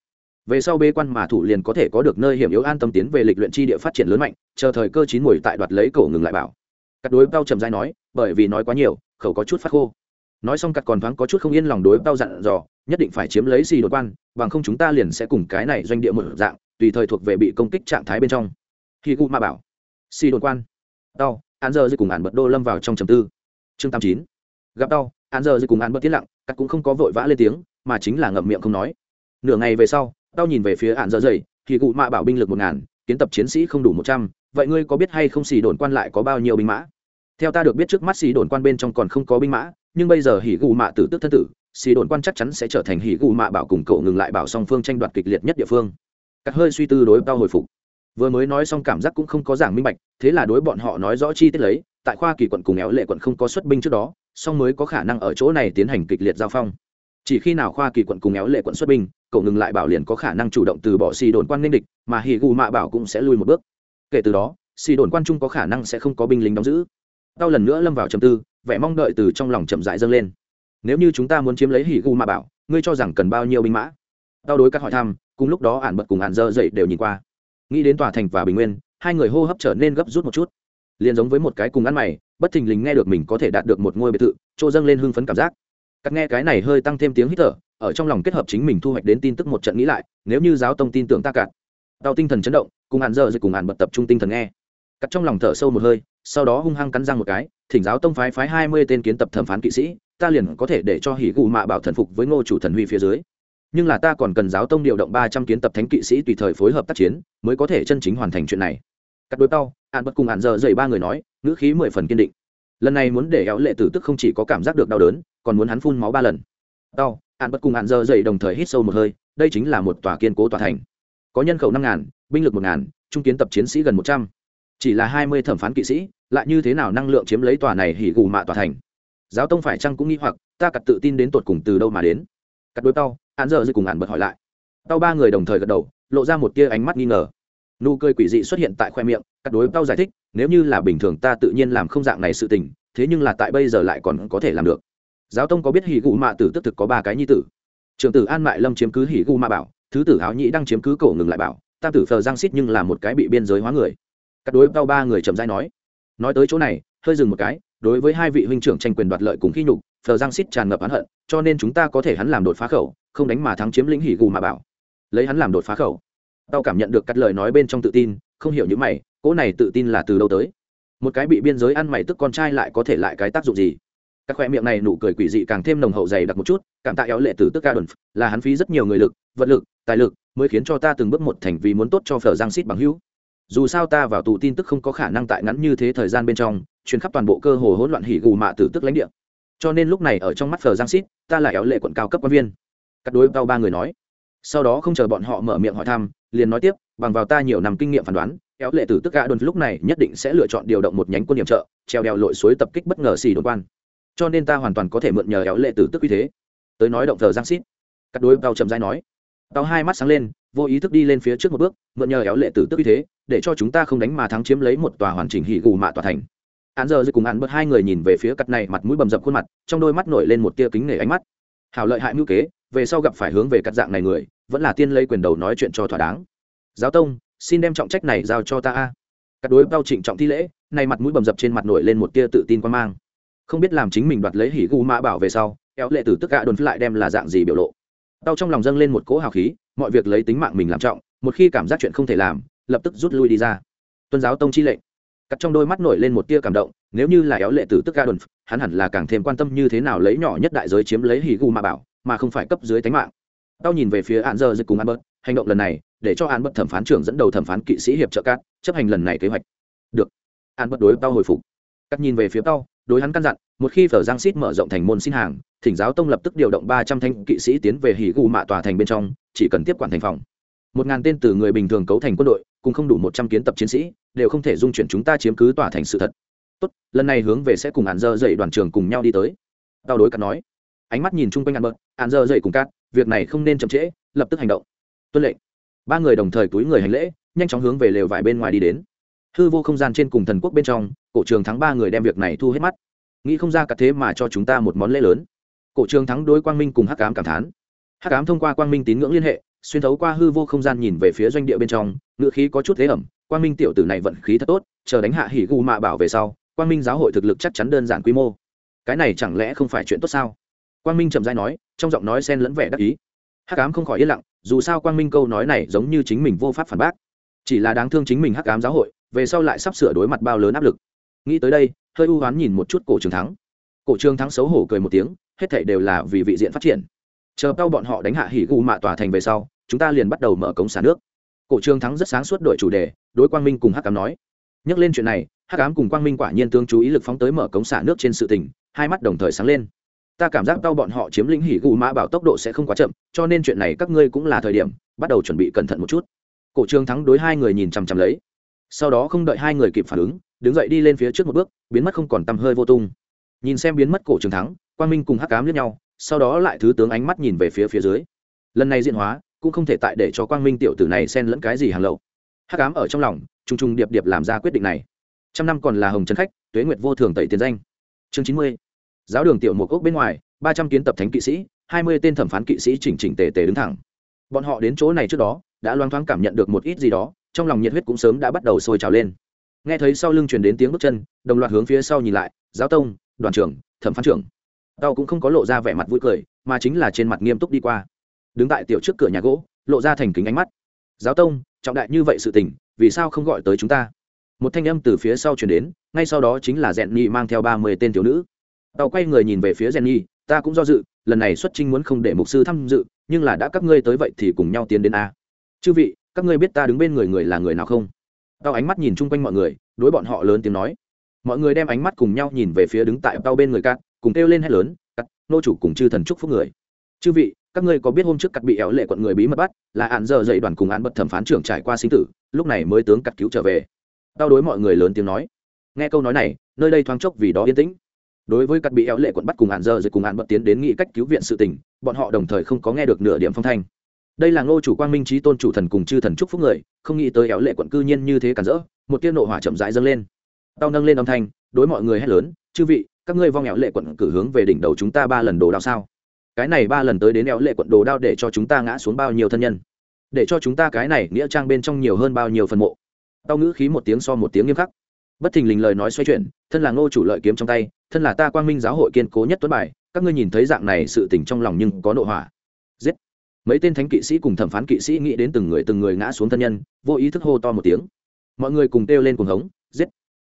S1: Về sau bê quan mà thủ liền có thể có được nơi hiểm yếu an tâm tiến về lịch luyện chi địa phát triển lớn mạnh, chờ thời cơ chín mùi tại đoạt lấy cậu ngừng lại bảo. Cắt đối bao trầm dai nói, bởi vì nói quá nhiều, khẩu có chút phát khô. Nói xong cắt còn thoáng có chút không yên lòng đối bao dặn dò, nhất định phải chiếm lấy xì đột quan, bằng không chúng ta liền sẽ cùng cái này doanh địa một dạng, tùy thời thuộc về bị công kích trạng thái bên trong. Khi gu ma bảo. Xì đột quan đau án giờ dư cùng án bật đô lâm vào trong trầm tư. Chương tám chín. Gặp đau án giờ dư cùng án bật tiết lặng, cắt cũng không có vội vã lên tiếng, mà chính là ngậm miệng không nói. Nửa ngày về sau đau nhìn về phía án giờ dày thì cụ mạ bảo binh lực một ngàn, kiến tập chiến sĩ không đủ một trăm, vậy ngươi có biết hay không xì đồn quan lại có bao nhiêu binh mã? Theo ta được biết trước mắt xì đồn quan bên trong còn không có binh mã, nhưng bây giờ hỉ gù mạ tử tức thân tử, xì đồn quan chắc chắn sẽ trở thành hỉ gù mạ bảo cùng cậu ngừng lại bảo song phương tranh đoạt kịch liệt nhất địa phương. Cắt hơi suy tư đối tao hồi phục vừa mới nói xong cảm giác cũng không có giảng minh bạch, thế là đối bọn họ nói rõ chi tiết lấy, tại khoa kỳ quận cùng éo lệ quận không có xuất binh trước đó, song mới có khả năng ở chỗ này tiến hành kịch liệt giao phong. Chỉ khi nào khoa kỳ quận cùng éo lệ quận xuất binh, cậu ngừng lại bảo liền có khả năng chủ động từ bỏ xì đồn quan ninh địch, mà hỉ gù mạ bảo cũng sẽ lui một bước. Kể từ đó, xì đồn quan trung có khả năng sẽ không có binh lính đóng giữ. Đau lần nữa lâm vào trầm tư, vẻ mong đợi từ trong lòng chậm dại dâng lên. Nếu như chúng ta muốn chiếm lấy hỉ gù mạ bảo, ngươi cho rằng cần bao nhiêu binh mã? Đau đối các hỏi thăm, cùng lúc đó ản bật cùng ản dơ dậy đều nhìn qua nghĩ đến tòa thành và bình nguyên, hai người hô hấp trở nên gấp rút một chút. Liền giống với một cái cùng ăn mày, bất thình lình nghe được mình có thể đạt được một ngôi biệt thự trô dâng lên hưng phấn cảm giác. Các nghe cái này hơi tăng thêm tiếng hít thở, ở trong lòng kết hợp chính mình thu hoạch đến tin tức một trận nghĩ lại, nếu như giáo tông tin tưởng ta cạn đau tinh thần chấn động, cùng hạn dơ rồi cùng hạn bật tập trung tinh thần nghe. Cắt trong lòng thở sâu một hơi, sau đó hung hăng cắn răng một cái, thỉnh giáo tông phái phái hai mươi tên kiến tập thẩm phán kỵ sĩ, ta liền có thể để cho hỉ gù mạ bảo thần phục với ngô chủ thần huy phía dưới nhưng là ta còn cần giáo tông điều động ba trăm kiến tập thánh kỵ sĩ tùy thời phối hợp tác chiến, mới có thể chân chính hoàn thành chuyện này. Cắt đối tao hạn bất cùng hạn giờ dậy ba người nói, ngữ khí mười phần kiên định. Lần này muốn để éo lệ tử tức không chỉ có cảm giác được đau đớn, còn muốn hắn phun máu ba lần. Tao hạn bất cùng hạn giờ dậy đồng thời hít sâu một hơi, đây chính là một tòa kiên cố tòa thành. Có nhân khẩu năm ngàn, binh lực một ngàn, trung kiến tập chiến sĩ gần một trăm. Chỉ là hai mươi thẩm phán kỵ sĩ, lại như thế nào năng lượng chiếm lấy tòa này hỉ gù mạ tòa thành? Giáo tông phải chăng cũng nghĩ hoặc, ta cặt tự tin đến tột cùng từ đâu mà đến? Cặt đuôi tao hắn giờ dư cùng hạn bật hỏi lại. Tao ba người đồng thời gật đầu, lộ ra một tia ánh mắt nghi ngờ. Nụ cười quỷ dị xuất hiện tại khoe miệng cắt đối tao giải thích, nếu như là bình thường ta tự nhiên làm không dạng này sự tình, thế nhưng là tại bây giờ lại còn có thể làm được. Giáo tông có biết hỉ gù mạ tử tức thực có ba cái nhi tử. Trưởng tử an mại lâm chiếm cứ hỉ gù mạ bảo, thứ tử áo nhĩ đang chiếm cứ cổ ngừng lại bảo, tam tử phờ giang xít nhưng là một cái bị biên giới hóa người. Các đối tao ba người chậm rãi nói nói tới chỗ này, hơi dừng một cái, đối với hai vị huynh trưởng tranh quyền đoạt lợi cùng khi nhục, phờ giang xít tràn ngập hắn hận, cho nên chúng ta có thể hắn làm đột phá khẩu không đánh mà thắng chiếm lĩnh hỉ gù mà bảo. Lấy hắn làm đột phá khẩu. Tao cảm nhận được cắt lời nói bên trong tự tin, không hiểu những mày, cỗ này tự tin là từ đâu tới? Một cái bị biên giới ăn mày tức con trai lại có thể lại cái tác dụng gì? Các khoe miệng này nụ cười quỷ dị càng thêm nồng hậu dày đặc một chút, cảm tạ éo lệ từ tức ca đồn, là hắn phí rất nhiều người lực, vật lực, tài lực, mới khiến cho ta từng bước một thành vì muốn tốt cho phở giang xít bằng hữu. Dù sao ta vào tù tin tức không có khả năng tại ngắn như thế thời gian bên trong chuyến khắp toàn bộ cơ hồ hỗn loạn hỉ gù mạ tử tức lãnh địa. Cho nên lúc này ở trong mắt phở giang xít ta là éo lệ quận cao cấp quan viên cắt đối tao ba người nói. Sau đó không chờ bọn họ mở miệng hỏi thăm, liền nói tiếp, bằng vào ta nhiều năm kinh nghiệm phán đoán, kéo lệ tử tức gã đồn lúc này nhất định sẽ lựa chọn điều động một nhánh quân điểm trợ, treo đèo lội suối tập kích bất ngờ xì đồn quan. Cho nên ta hoàn toàn có thể mượn nhờ kéo lệ tử tức uy thế. Tới nói động thờ giang xít cắt đối tao chậm dai nói. Tao hai mắt sáng lên, vô ý thức đi lên phía trước một bước, mượn nhờ kéo lệ tử tức uy thế, để cho chúng ta không đánh mà thắng chiếm lấy một tòa hoàn chỉnh hỉ gù mạ tòa thành. Án giờ dư cùng án bớt hai người nhìn về phía cắt này mặt mũi bầm dập khuôn mặt, trong đôi mắt nổi lên một tia kính nể ánh mắt hảo lợi hại mưu kế, về sau gặp phải hướng về cắt dạng này người, vẫn là tiên lây quyền đầu nói chuyện cho thỏa đáng. Giáo tông, xin đem trọng trách này giao cho ta a. Cắt đối bao trịnh trọng thi lễ, nay mặt mũi bầm dập trên mặt nổi lên một tia tự tin quan mang. Không biết làm chính mình đoạt lấy hỉ gu mã bảo về sau, éo lệ tử tức gạ đồn lại đem là dạng gì biểu lộ. Đau trong lòng dâng lên một cỗ hào khí, mọi việc lấy tính mạng mình làm trọng, một khi cảm giác chuyện không thể làm, lập tức rút lui đi ra. Tuân giáo tông chi lệnh. Cắt trong đôi mắt nổi lên một tia cảm động nếu như là éo lệ tử tức ga hắn hẳn là càng thêm quan tâm như thế nào lấy nhỏ nhất đại giới chiếm lấy hì gu mà bảo, mà không phải cấp dưới tánh mạng. Tao nhìn về phía hạn giờ dịch cùng an hành động lần này, để cho an Bất thẩm phán trưởng dẫn đầu thẩm phán kỵ sĩ hiệp trợ cát, chấp hành lần này kế hoạch. Được. An Bất đối tao hồi phục. Cắt nhìn về phía tao, đối hắn căn dặn, một khi phở giang xít mở rộng thành môn xin hàng, thỉnh giáo tông lập tức điều động ba trăm thanh kỵ sĩ tiến về hỉ gu mạ tòa thành bên trong, chỉ cần tiếp quản thành phòng. Một ngàn tên từ người bình thường cấu thành quân đội, cùng không đủ một trăm kiến tập chiến sĩ, đều không thể dung chuyển chúng ta chiếm cứ tòa thành sự thật tốt, lần này hướng về sẽ cùng hạn dơ dậy đoàn trường cùng nhau đi tới. Tao đối cắt nói. Ánh mắt nhìn chung quanh hạn bợt hạn dơ dậy cùng cát việc này không nên chậm trễ, lập tức hành động. Tuân lệnh. Ba người đồng thời túi người hành lễ, nhanh chóng hướng về lều vải bên ngoài đi đến. Hư vô không gian trên cùng thần quốc bên trong, cổ trường thắng ba người đem việc này thu hết mắt. Nghĩ không ra cả thế mà cho chúng ta một món lễ lớn. Cổ trường thắng đối quang minh cùng hắc ám cảm thán. Hắc ám thông qua quang minh tín ngưỡng liên hệ, xuyên thấu qua hư vô không gian nhìn về phía doanh địa bên trong ngựa khí có chút thế ẩm, quang minh tiểu tử này vận khí thật tốt, chờ đánh hạ hỉ gu mạ bảo về sau quang minh giáo hội thực lực chắc chắn đơn giản quy mô. Cái này chẳng lẽ không phải chuyện tốt sao? Quang minh chậm dai nói, trong giọng nói xen lẫn vẻ đắc ý. Hắc ám không khỏi yên lặng, dù sao quang minh câu nói này giống như chính mình vô pháp phản bác. Chỉ là đáng thương chính mình hắc ám giáo hội, về sau lại sắp sửa đối mặt bao lớn áp lực. Nghĩ tới đây, hơi u hoán nhìn một chút cổ trường thắng. Cổ trường thắng xấu hổ cười một tiếng, hết thảy đều là vì vị diện phát triển. Chờ tao bọn họ đánh hạ hỉ gu mạ tòa thành về sau, chúng ta liền bắt đầu mở cống xả nước. Cổ trường thắng rất sáng suốt đội chủ đề, đối quang minh cùng hắc cám nói. Nhắc lên chuyện này hắc Ám cùng quang minh quả nhiên tương chú ý lực phóng tới mở cống xả nước trên sự tình, hai mắt đồng thời sáng lên. Ta cảm giác đau bọn họ chiếm lĩnh hỉ gù mã bảo tốc độ sẽ không quá chậm, cho nên chuyện này các ngươi cũng là thời điểm, bắt đầu chuẩn bị cẩn thận một chút. Cổ Trương thắng đối hai người nhìn chằm chằm lấy. Sau đó không đợi hai người kịp phản ứng, đứng dậy đi lên phía trước một bước, biến mất không còn tăm hơi vô tung. Nhìn xem biến mất cổ Trương thắng, quang minh cùng hắc Ám lướt nhau, sau đó lại thứ tướng ánh mắt nhìn về phía phía dưới. Lần này diện hóa, cũng không thể tại để cho quang minh tiểu tử này xen lẫn cái gì hàng lậu. Hắc Ám ở trong lòng, trùng trùng điệp điệp làm ra quyết định này trăm năm còn là hồng trấn khách, tuế nguyệt vô thường tẩy tiền danh. Chương chín mươi, giáo đường tiểu một ốc bên ngoài, ba trăm kiến tập thánh kỵ sĩ, hai mươi tên thẩm phán kỵ sĩ chỉnh chỉnh tề tề đứng thẳng. Bọn họ đến chỗ này trước đó, đã loang thoáng cảm nhận được một ít gì đó, trong lòng nhiệt huyết cũng sớm đã bắt đầu sôi trào lên. Nghe thấy sau lưng truyền đến tiếng bước chân, đồng loạt hướng phía sau nhìn lại, giáo tông, đoàn trưởng, thẩm phán trưởng. Tao cũng không có lộ ra vẻ mặt vui cười, mà chính là trên mặt nghiêm túc đi qua. Đứng tại tiểu trước cửa nhà gỗ, lộ ra thành kính ánh mắt. Giáo tông, trọng đại như vậy sự tình, vì sao không gọi tới chúng ta? Một thanh âm từ phía sau chuyển đến, ngay sau đó chính là rèn nhi mang theo ba mươi tên thiếu nữ. Tàu quay người nhìn về phía rèn nhi, ta cũng do dự, lần này xuất trinh muốn không để mục sư tham dự, nhưng là đã các ngươi tới vậy thì cùng nhau tiến đến a. Chư vị, các ngươi biết ta đứng bên người người là người nào không? Tao ánh mắt nhìn chung quanh mọi người, đối bọn họ lớn tiếng nói. Mọi người đem ánh mắt cùng nhau nhìn về phía đứng tại tao bên người cát, cùng kêu lên hét lớn cắt nô chủ cùng chư thần chúc phúc người. Chư vị, các ngươi có biết hôm trước cắt bị éo lệ quận người bí mật bắt, là hạn giờ dậy đoàn cùng án bật thẩm phán trưởng trải qua sinh tử, lúc này mới tướng cắt cứu trở về tao đối mọi người lớn tiếng nói. Nghe câu nói này, nơi đây thoáng chốc vì đó yên tĩnh. Đối với các bị éo lệ quận bắt cùng hạn giờ rồi cùng hạn bật tiến đến nghị cách cứu viện sự tình, bọn họ đồng thời không có nghe được nửa điểm phong thanh. Đây là ngô chủ quang minh trí tôn chủ thần cùng chư thần chúc phúc người, không nghĩ tới éo lệ quận cư nhiên như thế cản rỡ, một tiên nộ hỏa chậm rãi dâng lên. Tao nâng lên âm thanh, đối mọi người hét lớn, chư vị, các ngươi vong éo lệ quận cử hướng về đỉnh đầu chúng ta ba lần đồ đao sao? Cái này ba lần tới đến éo lệ quận đồ đao để cho chúng ta ngã xuống bao nhiêu thân nhân? Để cho chúng ta cái này nghĩa trang bên trong nhiều hơn bao nhiêu phần mộ? Tao ngữ khí một tiếng so một tiếng nghiêm khắc. Bất thình lình lời nói xoay chuyển, thân là ngô chủ lợi kiếm trong tay, thân là ta quang minh giáo hội kiên cố nhất tuấn bài, các ngươi nhìn thấy dạng này sự tình trong lòng nhưng có nội hỏa giết! Mấy tên thánh kỵ sĩ cùng thẩm phán kỵ sĩ nghĩ đến từng người từng người ngã xuống thân nhân, vô ý thức hô to một tiếng. Mọi người cùng kêu lên cùng hống, giết!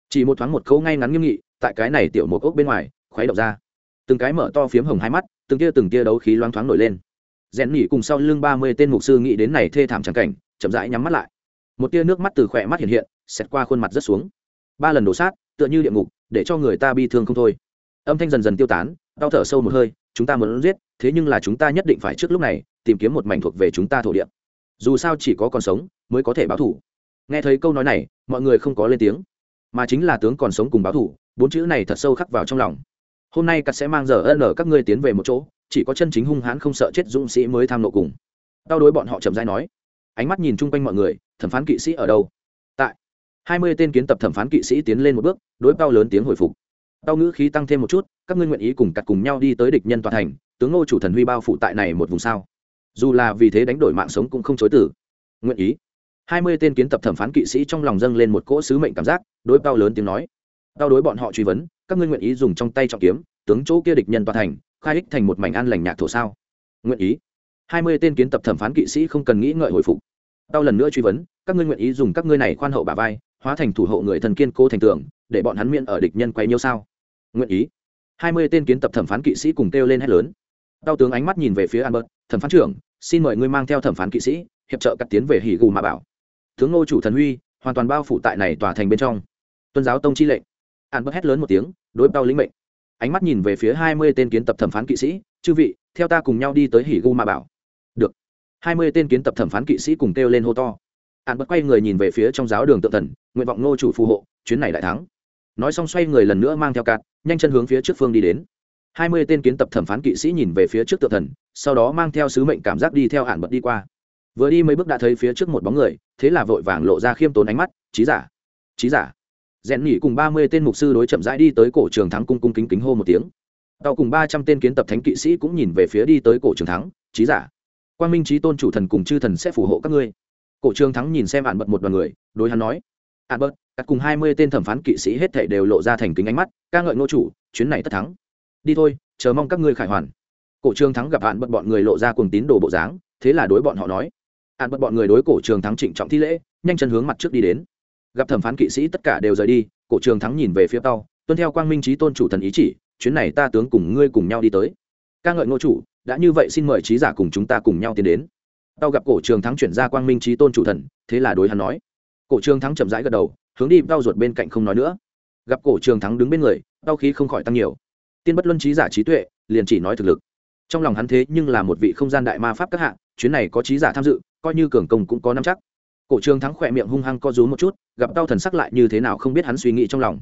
S1: Chỉ một thoáng một câu ngay ngắn nghiêm nghị, tại cái này tiểu một ốc bên ngoài, khuấy động ra. Từng cái mở to phiếm hồng hai mắt, từng tia từng tia đấu khí loáng thoáng nổi lên. Rèn nhỉ cùng sau lưng ba mươi tên mục sư nghĩ đến này thê thảm trắng cảnh, chậm rãi nhắm mắt lại một tia nước mắt từ khỏe mắt hiện hiện, xẹt qua khuôn mặt rất xuống. Ba lần đổ sát, tựa như địa ngục, để cho người ta bi thương không thôi. Âm thanh dần dần tiêu tán, đau thở sâu một hơi, chúng ta muốn giết, thế nhưng là chúng ta nhất định phải trước lúc này, tìm kiếm một mảnh thuộc về chúng ta thổ địa. Dù sao chỉ có còn sống, mới có thể báo thủ. Nghe thấy câu nói này, mọi người không có lên tiếng. Mà chính là tướng còn sống cùng báo thủ, bốn chữ này thật sâu khắc vào trong lòng. Hôm nay cắt sẽ mang giờ ân ở các ngươi tiến về một chỗ, chỉ có chân chính hung hãn không sợ chết dũng sĩ mới tham nộ cùng. Đau đối bọn họ chậm dai nói. Ánh mắt nhìn chung quanh mọi người thẩm phán kỵ sĩ ở đâu? Tại. Hai mươi tên kiến tập thẩm phán kỵ sĩ tiến lên một bước, đối bao lớn tiếng hồi phục. Bao ngữ khí tăng thêm một chút, các ngươi nguyện ý cùng cặt cùng nhau đi tới địch nhân toàn thành, tướng ngô chủ thần huy bao phủ tại này một vùng sao? Dù là vì thế đánh đổi mạng sống cũng không chối tử nguyện ý. Hai mươi tên kiến tập thẩm phán kỵ sĩ trong lòng dâng lên một cỗ sứ mệnh cảm giác, đối bao lớn tiếng nói. Bao đối bọn họ truy vấn, các ngươi nguyện ý dùng trong tay trọng kiếm, tướng chỗ kia địch nhân toàn thành, khai ích thành một mảnh an lành nhạc thổ sao? Nguyện ý. Hai mươi tên kiến tập thẩm phán kỵ sĩ không cần nghĩ ngợi hồi phục tao lần nữa truy vấn, các ngươi nguyện ý dùng các ngươi này khoan hậu bà vai, hóa thành thủ hộ người thần kiên cố thành tưởng để bọn hắn miễn ở địch nhân quay nhiêu sao? Nguyện ý. Hai mươi tên kiến tập thẩm phán kỵ sĩ cùng kêu lên hét lớn. Tao tướng ánh mắt nhìn về phía albert, thẩm phán trưởng, xin mời ngươi mang theo thẩm phán kỵ sĩ, hiệp trợ cắt tiến về hỉ gù mà bảo. Tướng ngô chủ thần huy, hoàn toàn bao phủ tại này tòa thành bên trong. Tuân giáo tông chi lệnh. Albert hét lớn một tiếng, đối tao lĩnh mệnh. Ánh mắt nhìn về phía hai mươi tên kiến tập thẩm phán kỵ sĩ, chư vị, theo ta cùng nhau đi tới hỉ gu mà bảo hai mươi tên kiến tập thẩm phán kỵ sĩ cùng kêu lên hô to. Hạn bất quay người nhìn về phía trong giáo đường tự thần, nguyện vọng ngô chủ phù hộ, chuyến này đại thắng. Nói xong xoay người lần nữa mang theo cạt nhanh chân hướng phía trước phương đi đến. Hai mươi tên kiến tập thẩm phán kỵ sĩ nhìn về phía trước tự thần, sau đó mang theo sứ mệnh cảm giác đi theo hạn bật đi qua. Vừa đi mấy bước đã thấy phía trước một bóng người, thế là vội vàng lộ ra khiêm tốn ánh mắt trí giả trí giả. Rèn nhỉ cùng ba mươi tên mục sư đối chậm rãi đi tới cổ trường thắng cung cung kính kính hô một tiếng. Tàu cùng ba trăm tên kiến tập thánh kỵ sĩ cũng nhìn về phía đi tới cổ trường thắng trí giả quan minh trí tôn chủ thần cùng chư thần sẽ phù hộ các ngươi. Cổ trường thắng nhìn xem ạn bật một đoàn người, đối hắn nói ạn bật, các cùng hai mươi tên thẩm phán kỵ sĩ hết thảy đều lộ ra thành kính ánh mắt, ca ngợi ngô chủ, chuyến này tất thắng. Đi thôi, chờ mong các ngươi khải hoàn. Cổ trường thắng gặp ạn bật bọn người lộ ra cùng tín đồ bộ dáng, thế là đối bọn họ nói ạn bật bọn người đối cổ trường thắng trịnh trọng thi lễ, nhanh chân hướng mặt trước đi đến. Gặp thẩm phán kỵ sĩ tất cả đều rời đi, cổ trường thắng nhìn về phía tao tuân theo quang minh trí tôn chủ thần ý chỉ, chuyến này ta tướng cùng ngươi cùng nhau đi tới. Ca ngợi ngô chủ đã như vậy xin mời trí giả cùng chúng ta cùng nhau tiến đến. Tao gặp cổ trường thắng chuyển ra quang minh trí tôn chủ thần, thế là đối hắn nói. Cổ trường thắng chậm rãi gật đầu, hướng đi, tao ruột bên cạnh không nói nữa. Gặp cổ trường thắng đứng bên người, tao khí không khỏi tăng nhiều. Tiên bất luân trí giả trí tuệ, liền chỉ nói thực lực. Trong lòng hắn thế nhưng là một vị không gian đại ma pháp các hạng chuyến này có trí giả tham dự, coi như cường công cũng có năm chắc. Cổ trường thắng khỏe miệng hung hăng co rú một chút, gặp tao thần sắc lại như thế nào không biết hắn suy nghĩ trong lòng.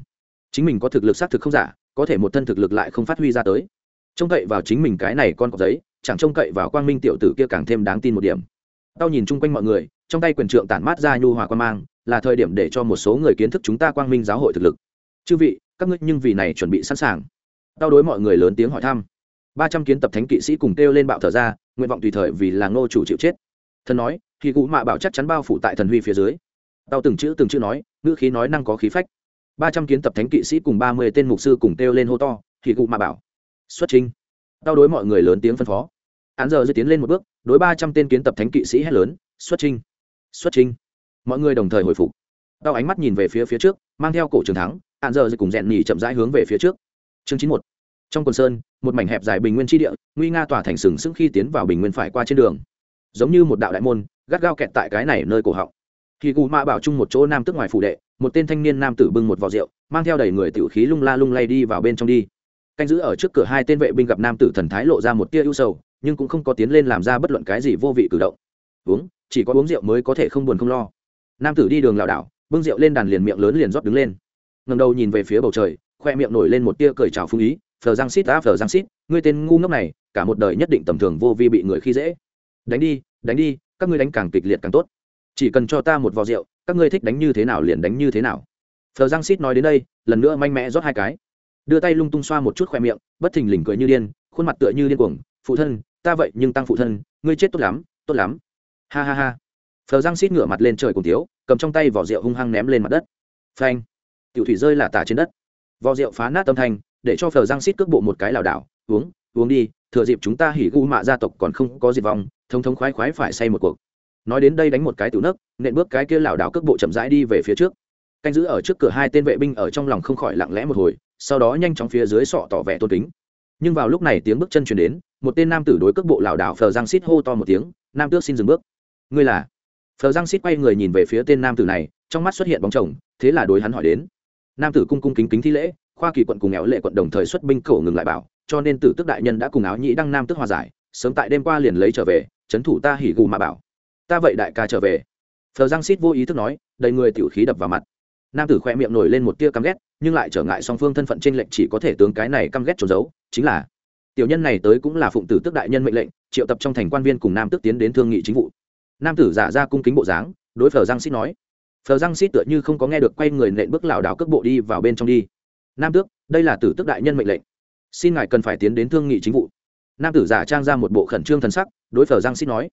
S1: Chính mình có thực lực xác thực không giả, có thể một thân thực lực lại không phát huy ra tới trông cậy vào chính mình cái này con cọc giấy, chẳng trông cậy vào quang minh tiểu tử kia càng thêm đáng tin một điểm. Tao nhìn chung quanh mọi người, trong tay quyền trượng tản mát ra nhu hòa quan mang, là thời điểm để cho một số người kiến thức chúng ta quang minh giáo hội thực lực. Chư vị, các ngươi nhưng vì này chuẩn bị sẵn sàng. Tao đối mọi người lớn tiếng hỏi thăm. Ba trăm kiến tập thánh kỵ sĩ cùng kêu lên bạo thở ra, nguyện vọng tùy thời vì là ngô chủ chịu chết. Thần nói, khi cụ mạ bảo chắc chắn bao phủ tại thần huy phía dưới. Tao từng chữ từng chữ nói, ngữ khí nói năng có khí phách. Ba trăm kiến tập thánh kỵ sĩ cùng ba mươi tên mục sư cùng kêu lên hô to, khi cụ mạ bảo xuất trình tao đối mọi người lớn tiếng phân phó. Án giờ dư tiến lên một bước, đối ba trăm tên kiến tập thánh kỵ sĩ hét lớn, xuất trình xuất trình mọi người đồng thời hồi phục. Tao ánh mắt nhìn về phía phía trước, mang theo cổ trường thắng, án giờ dư cùng rèn nhì chậm rãi hướng về phía trước. Chương chín một. Trong quần sơn, một mảnh hẹp dài bình nguyên tri địa, nguy nga tỏa thành sừng sững khi tiến vào bình nguyên phải qua trên đường. Giống như một đạo đại môn, gắt gao kẹt tại cái này nơi cổ họng. Khi cụ mạ bảo chung một chỗ nam tức ngoài phủ đệ, một tên thanh niên nam tử bưng một vò rượu, mang theo đầy người tiểu khí lung la lung lay đi vào bên trong đi canh giữ ở trước cửa hai tên vệ binh gặp nam tử thần thái lộ ra một tia ưu sầu, nhưng cũng không có tiến lên làm ra bất luận cái gì vô vị cử động. Uống, chỉ có uống rượu mới có thể không buồn không lo. Nam tử đi đường lảo đảo, bưng rượu lên đàn liền miệng lớn liền rót đứng lên. Ngầm đầu nhìn về phía bầu trời, khoe miệng nổi lên một tia cười trào phung ý, phờ giang xít đã phờ giang xít ngươi tên ngu ngốc này, cả một đời nhất định tầm thường vô vi bị người khi dễ. Đánh đi đánh đi, các ngươi đánh càng kịch liệt càng tốt. Chỉ cần cho ta một vò rượu, các ngươi thích đánh như thế nào liền đánh như thế nào. Phờ giang xít nói đến đây, lần nữa mạnh mẽ rót hai cái đưa tay lung tung xoa một chút khoe miệng, bất thình lình cười như điên, khuôn mặt tựa như điên cuồng. Phụ thân, ta vậy nhưng tăng phụ thân, ngươi chết tốt lắm tốt lắm. Ha ha ha. Phờ răng xít ngửa mặt lên trời cùng tiếu, cầm trong tay vỏ rượu hung hăng ném lên mặt đất. Phanh. Tiểu thủy rơi là tả trên đất. Vỏ rượu phá nát tâm thanh, để cho phờ răng xít cước bộ một cái lảo đảo. Uống uống đi, thừa dịp chúng ta hỉ gu mạ gia tộc còn không có diệt vong thông thống khoái khoái phải say một cuộc. Nói đến đây đánh một cái tiểu nấc, nện bước cái kia lảo đảo cước bộ chậm rãi đi về phía trước canh giữ ở trước cửa hai tên vệ binh ở trong lòng không khỏi lặng lẽ một hồi, sau đó nhanh chóng phía dưới sọ tỏ vẻ tôn kính. Nhưng vào lúc này tiếng bước chân chuyển đến, một tên nam tử đối cước bộ lảo đảo phờ giang xít hô to một tiếng, nam tước xin dừng bước. Ngươi là? Phờ giang xít quay người nhìn về phía tên nam tử này, trong mắt xuất hiện bóng chồng, thế là đối hắn hỏi đến. Nam tử cung cung kính kính thi lễ, khoa kỳ quận cùng éo lệ quận đồng thời xuất binh cổ ngừng lại bảo, cho nên tử tức đại nhân đã cùng áo nhĩ đăng nam tức hòa giải, sớm tại đêm qua liền lấy trở về trấn thủ ta hỉ gù mà bảo. Ta vậy đại ca trở về. Phờ giang xít vô ý thức nói, đầy người tiểu khí đập vào mặt nam tử khoe miệng nổi lên một tia căm ghét, nhưng lại trở ngại song phương thân phận t r ê n lệch chỉ có thể tướng cái này căm ghét trốn giấu, chính là tiểu nhân này tới cũng là phụng tử tức đại nhân mệnh lệnh, triệu tập trong thành quan viên cùng nam tước tiến đến thương nghị chính vụ. Nam tử giả ra cung kính bộ dáng, đối phờ giang xít nói, phờ giang xít tựa như không có nghe được quay người nện bước lảo đảo cước bộ đi vào bên trong đi. Nam tước, đây là tử tức đại nhân mệnh lệnh. Xin ngài cần phải tiến đến thương nghị chính vụ. Nam tử giả trang ra một bộ khẩn trương thần sắc, đối phờ giang xít nói,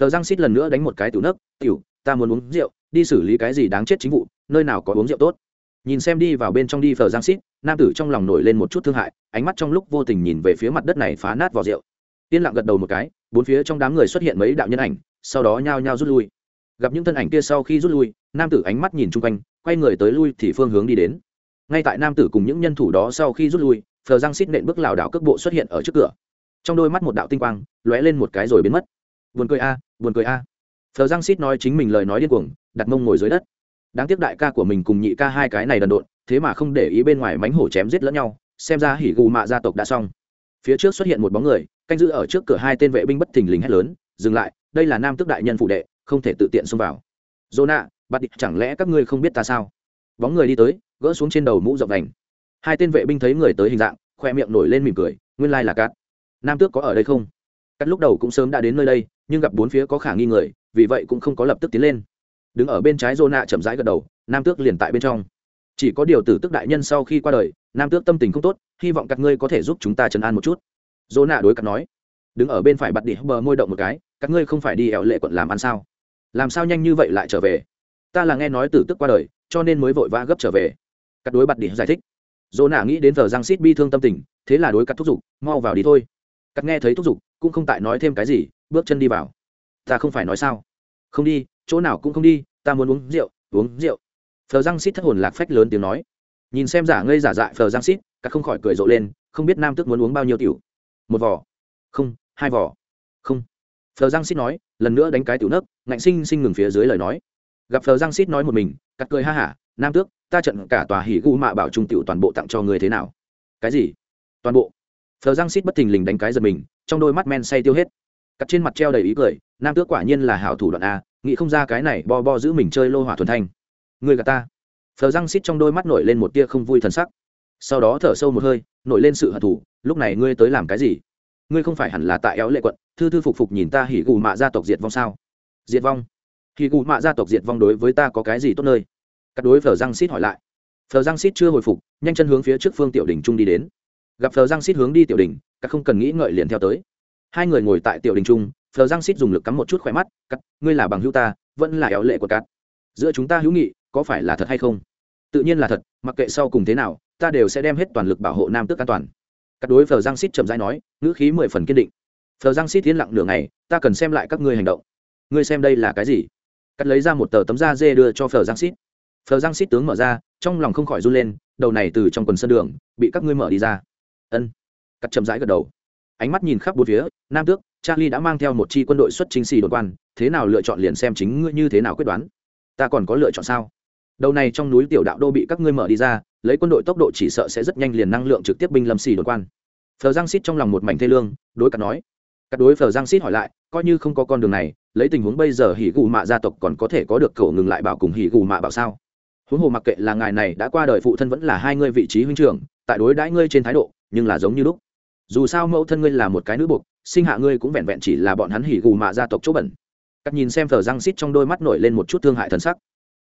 S1: phờ giang xít lần nữa đánh một cái tiểu nấc, tiểu, ta muốn uống rượu, đi xử lý cái gì đáng chết chính vụ nơi nào có uống rượu tốt. Nhìn xem đi vào bên trong đi phờ giang xít, nam tử trong lòng nổi lên một chút thương hại, ánh mắt trong lúc vô tình nhìn về phía mặt đất này phá nát vỏ rượu. Yên lặng gật đầu một cái, bốn phía trong đám người xuất hiện mấy đạo nhân ảnh, sau đó nhao nhao rút lui. Gặp những thân ảnh kia sau khi rút lui, nam tử ánh mắt nhìn chung quanh, quay người tới lui thì phương hướng đi đến. Ngay tại nam tử cùng những nhân thủ đó sau khi rút lui phờ giang xít nện bước lảo đảo cước bộ xuất hiện ở trước cửa. Trong đôi mắt một đạo tinh quang, lóe lên một cái rồi biến mất. Buồn cười a, buồn cười a. Phờ giang xít nói chính mình lời nói điên cuồng, đặt mông ngồi dưới đất đáng tiếc đại ca của mình cùng nhị ca hai cái này đần độn, thế mà không để ý bên ngoài mánh hổ chém giết lẫn nhau, xem ra hỉ gù mạ gia tộc đã xong. Phía trước xuất hiện một bóng người, canh giữ ở trước cửa hai tên vệ binh bất thình lình hét lớn, dừng lại, đây là nam tước đại nhân phụ đệ, không thể tự tiện xông vào. Dô nạ bắt địch, chẳng lẽ các ngươi không biết ta sao? Bóng người đi tới, gỡ xuống trên đầu mũ rộng đành. Hai tên vệ binh thấy người tới hình dạng, khoe miệng nổi lên mỉm cười, nguyên lai là cát. Nam tước có ở đây không? Cát lúc đầu cũng sớm đã đến nơi đây, nhưng gặp bốn phía có khả nghi người, vì vậy cũng không có lập tức tiến lên đứng ở bên trái dô nạ chậm rãi gật đầu, nam tước liền tại bên trong. Chỉ có điều tử tức đại nhân sau khi qua đời, nam tước tâm tình không tốt, hy vọng các ngươi có thể giúp chúng ta trấn an một chút. Dô nạ đối cặp nói, đứng ở bên phải bặt đi bờ môi động một cái, các ngươi không phải đi ẻo lệ quận làm ăn sao? Làm sao nhanh như vậy lại trở về? Ta là nghe nói tử tức qua đời, cho nên mới vội vã gấp trở về. Cắt đối bặt đi giải thích. Dỗ nạ nghĩ đến giờ giang xít bi thương tâm tình, thế là đối cắt thúc giục, mau vào đi thôi. Cắt nghe thấy thúc giục, cũng không tại nói thêm cái gì, bước chân đi vào. Ta không phải nói sao? Không đi chỗ nào cũng không đi, ta muốn uống rượu uống rượu. Phờ giang xít thất hồn lạc phách lớn tiếng nói. Nhìn xem giả ngây giả dại phờ giang xít các không khỏi cười rộ lên, không biết nam Tước muốn uống bao nhiêu tiểu. Một vỏ không, hai vỏ không. Phờ giang xít nói, lần nữa đánh cái tiểu nấc, ngạnh sinh sinh ngừng phía dưới lời nói. Gặp phờ giang xít nói một mình, cắt cười ha hả, nam tước, ta trận cả tòa hỉ gu mạ bảo trung tiểu toàn bộ tặng cho người thế nào? Cái gì? Toàn bộ. Phờ giang xít bất thình lình đánh cái giật mình, trong đôi mắt men say tiêu hết. Cắt trên mặt treo đầy ý cười, nam tước quả nhiên là hảo thủ đoạn a nghĩ không ra cái này bo bo giữ mình chơi lô hỏa thuần thanh. Người gà ta. Phờ răng xít trong đôi mắt nổi lên một tia không vui thần sắc. Sau đó thở sâu một hơi, nổi lên sự hận thù. lúc này ngươi tới làm cái gì? Ngươi không phải hẳn là tại éo lệ quận, thư thư phục phục nhìn ta hỉ gù mạ gia tộc diệt vong sao? Diệt vong? Hỉ gù mạ gia tộc diệt vong đối với ta có cái gì tốt nơi? Cắt đối phờ răng xít hỏi lại. Phờ răng xít chưa hồi phục, nhanh chân hướng phía trước phương tiểu đình trung đi đến. Gặp phờ răng xít hướng đi tiểu đình các không cần nghĩ ngợi liền theo tới. Hai người ngồi tại tiểu đình trung phờ giang xít dùng lực cắm một chút khỏe mắt, cắt, ngươi là bằng hữu ta, vẫn là éo lệ của cắt giữa chúng ta hữu nghị, có phải là thật hay không? Tự nhiên là thật, mặc kệ sau cùng thế nào, ta đều sẽ đem hết toàn lực bảo hộ nam tước an toàn. Cắt đối phờ giang xít chậm rãi nói, ngữ khí mười phần kiên định. Phờ giang xít tiến lặng nửa ngày, ta cần xem lại các ngươi hành động. Ngươi xem đây là cái gì? Cắt lấy ra một tờ tấm da dê đưa cho phờ giang xít phờ giang xít tướng mở ra, trong lòng không khỏi run lên, đầu này từ trong quần sân đường, bị các ngươi mở đi ra. Ân. Cắt chậm rãi gật đầu. Ánh mắt nhìn khắp bốn phía, nam tước charlie đã mang theo một chi quân đội xuất chính xì đột quan, thế nào lựa chọn liền xem chính ngươi như thế nào quyết đoán. Ta còn có lựa chọn sao? Đầu này trong núi tiểu đạo đô bị các ngươi mở đi ra, lấy quân đội tốc độ chỉ sợ sẽ rất nhanh liền năng lượng trực tiếp binh lâm xì đột quan. Phờ giang xít trong lòng một mảnh thê lương, đối cắt nói. Cắt đối phờ giang xít hỏi lại, coi như không có con đường này, lấy tình huống bây giờ hỉ gù mạ gia tộc còn có thể có được cậu ngừng lại bảo cùng hỉ gù mạ bảo sao? Huống hồ mặc kệ là ngài này đã qua đời phụ thân vẫn là hai ngươi vị trí huynh trưởng, tại đối đãi ngươi trên thái độ, nhưng là giống như lúc. Dù sao mẫu thân ngươi là một cái nữ buộc sinh hạ ngươi cũng vẹn vẹn chỉ là bọn hắn hỉ gù mạ gia tộc chỗ bẩn. Cắt nhìn xem phờ răng xít trong đôi mắt nổi lên một chút thương hại thần sắc.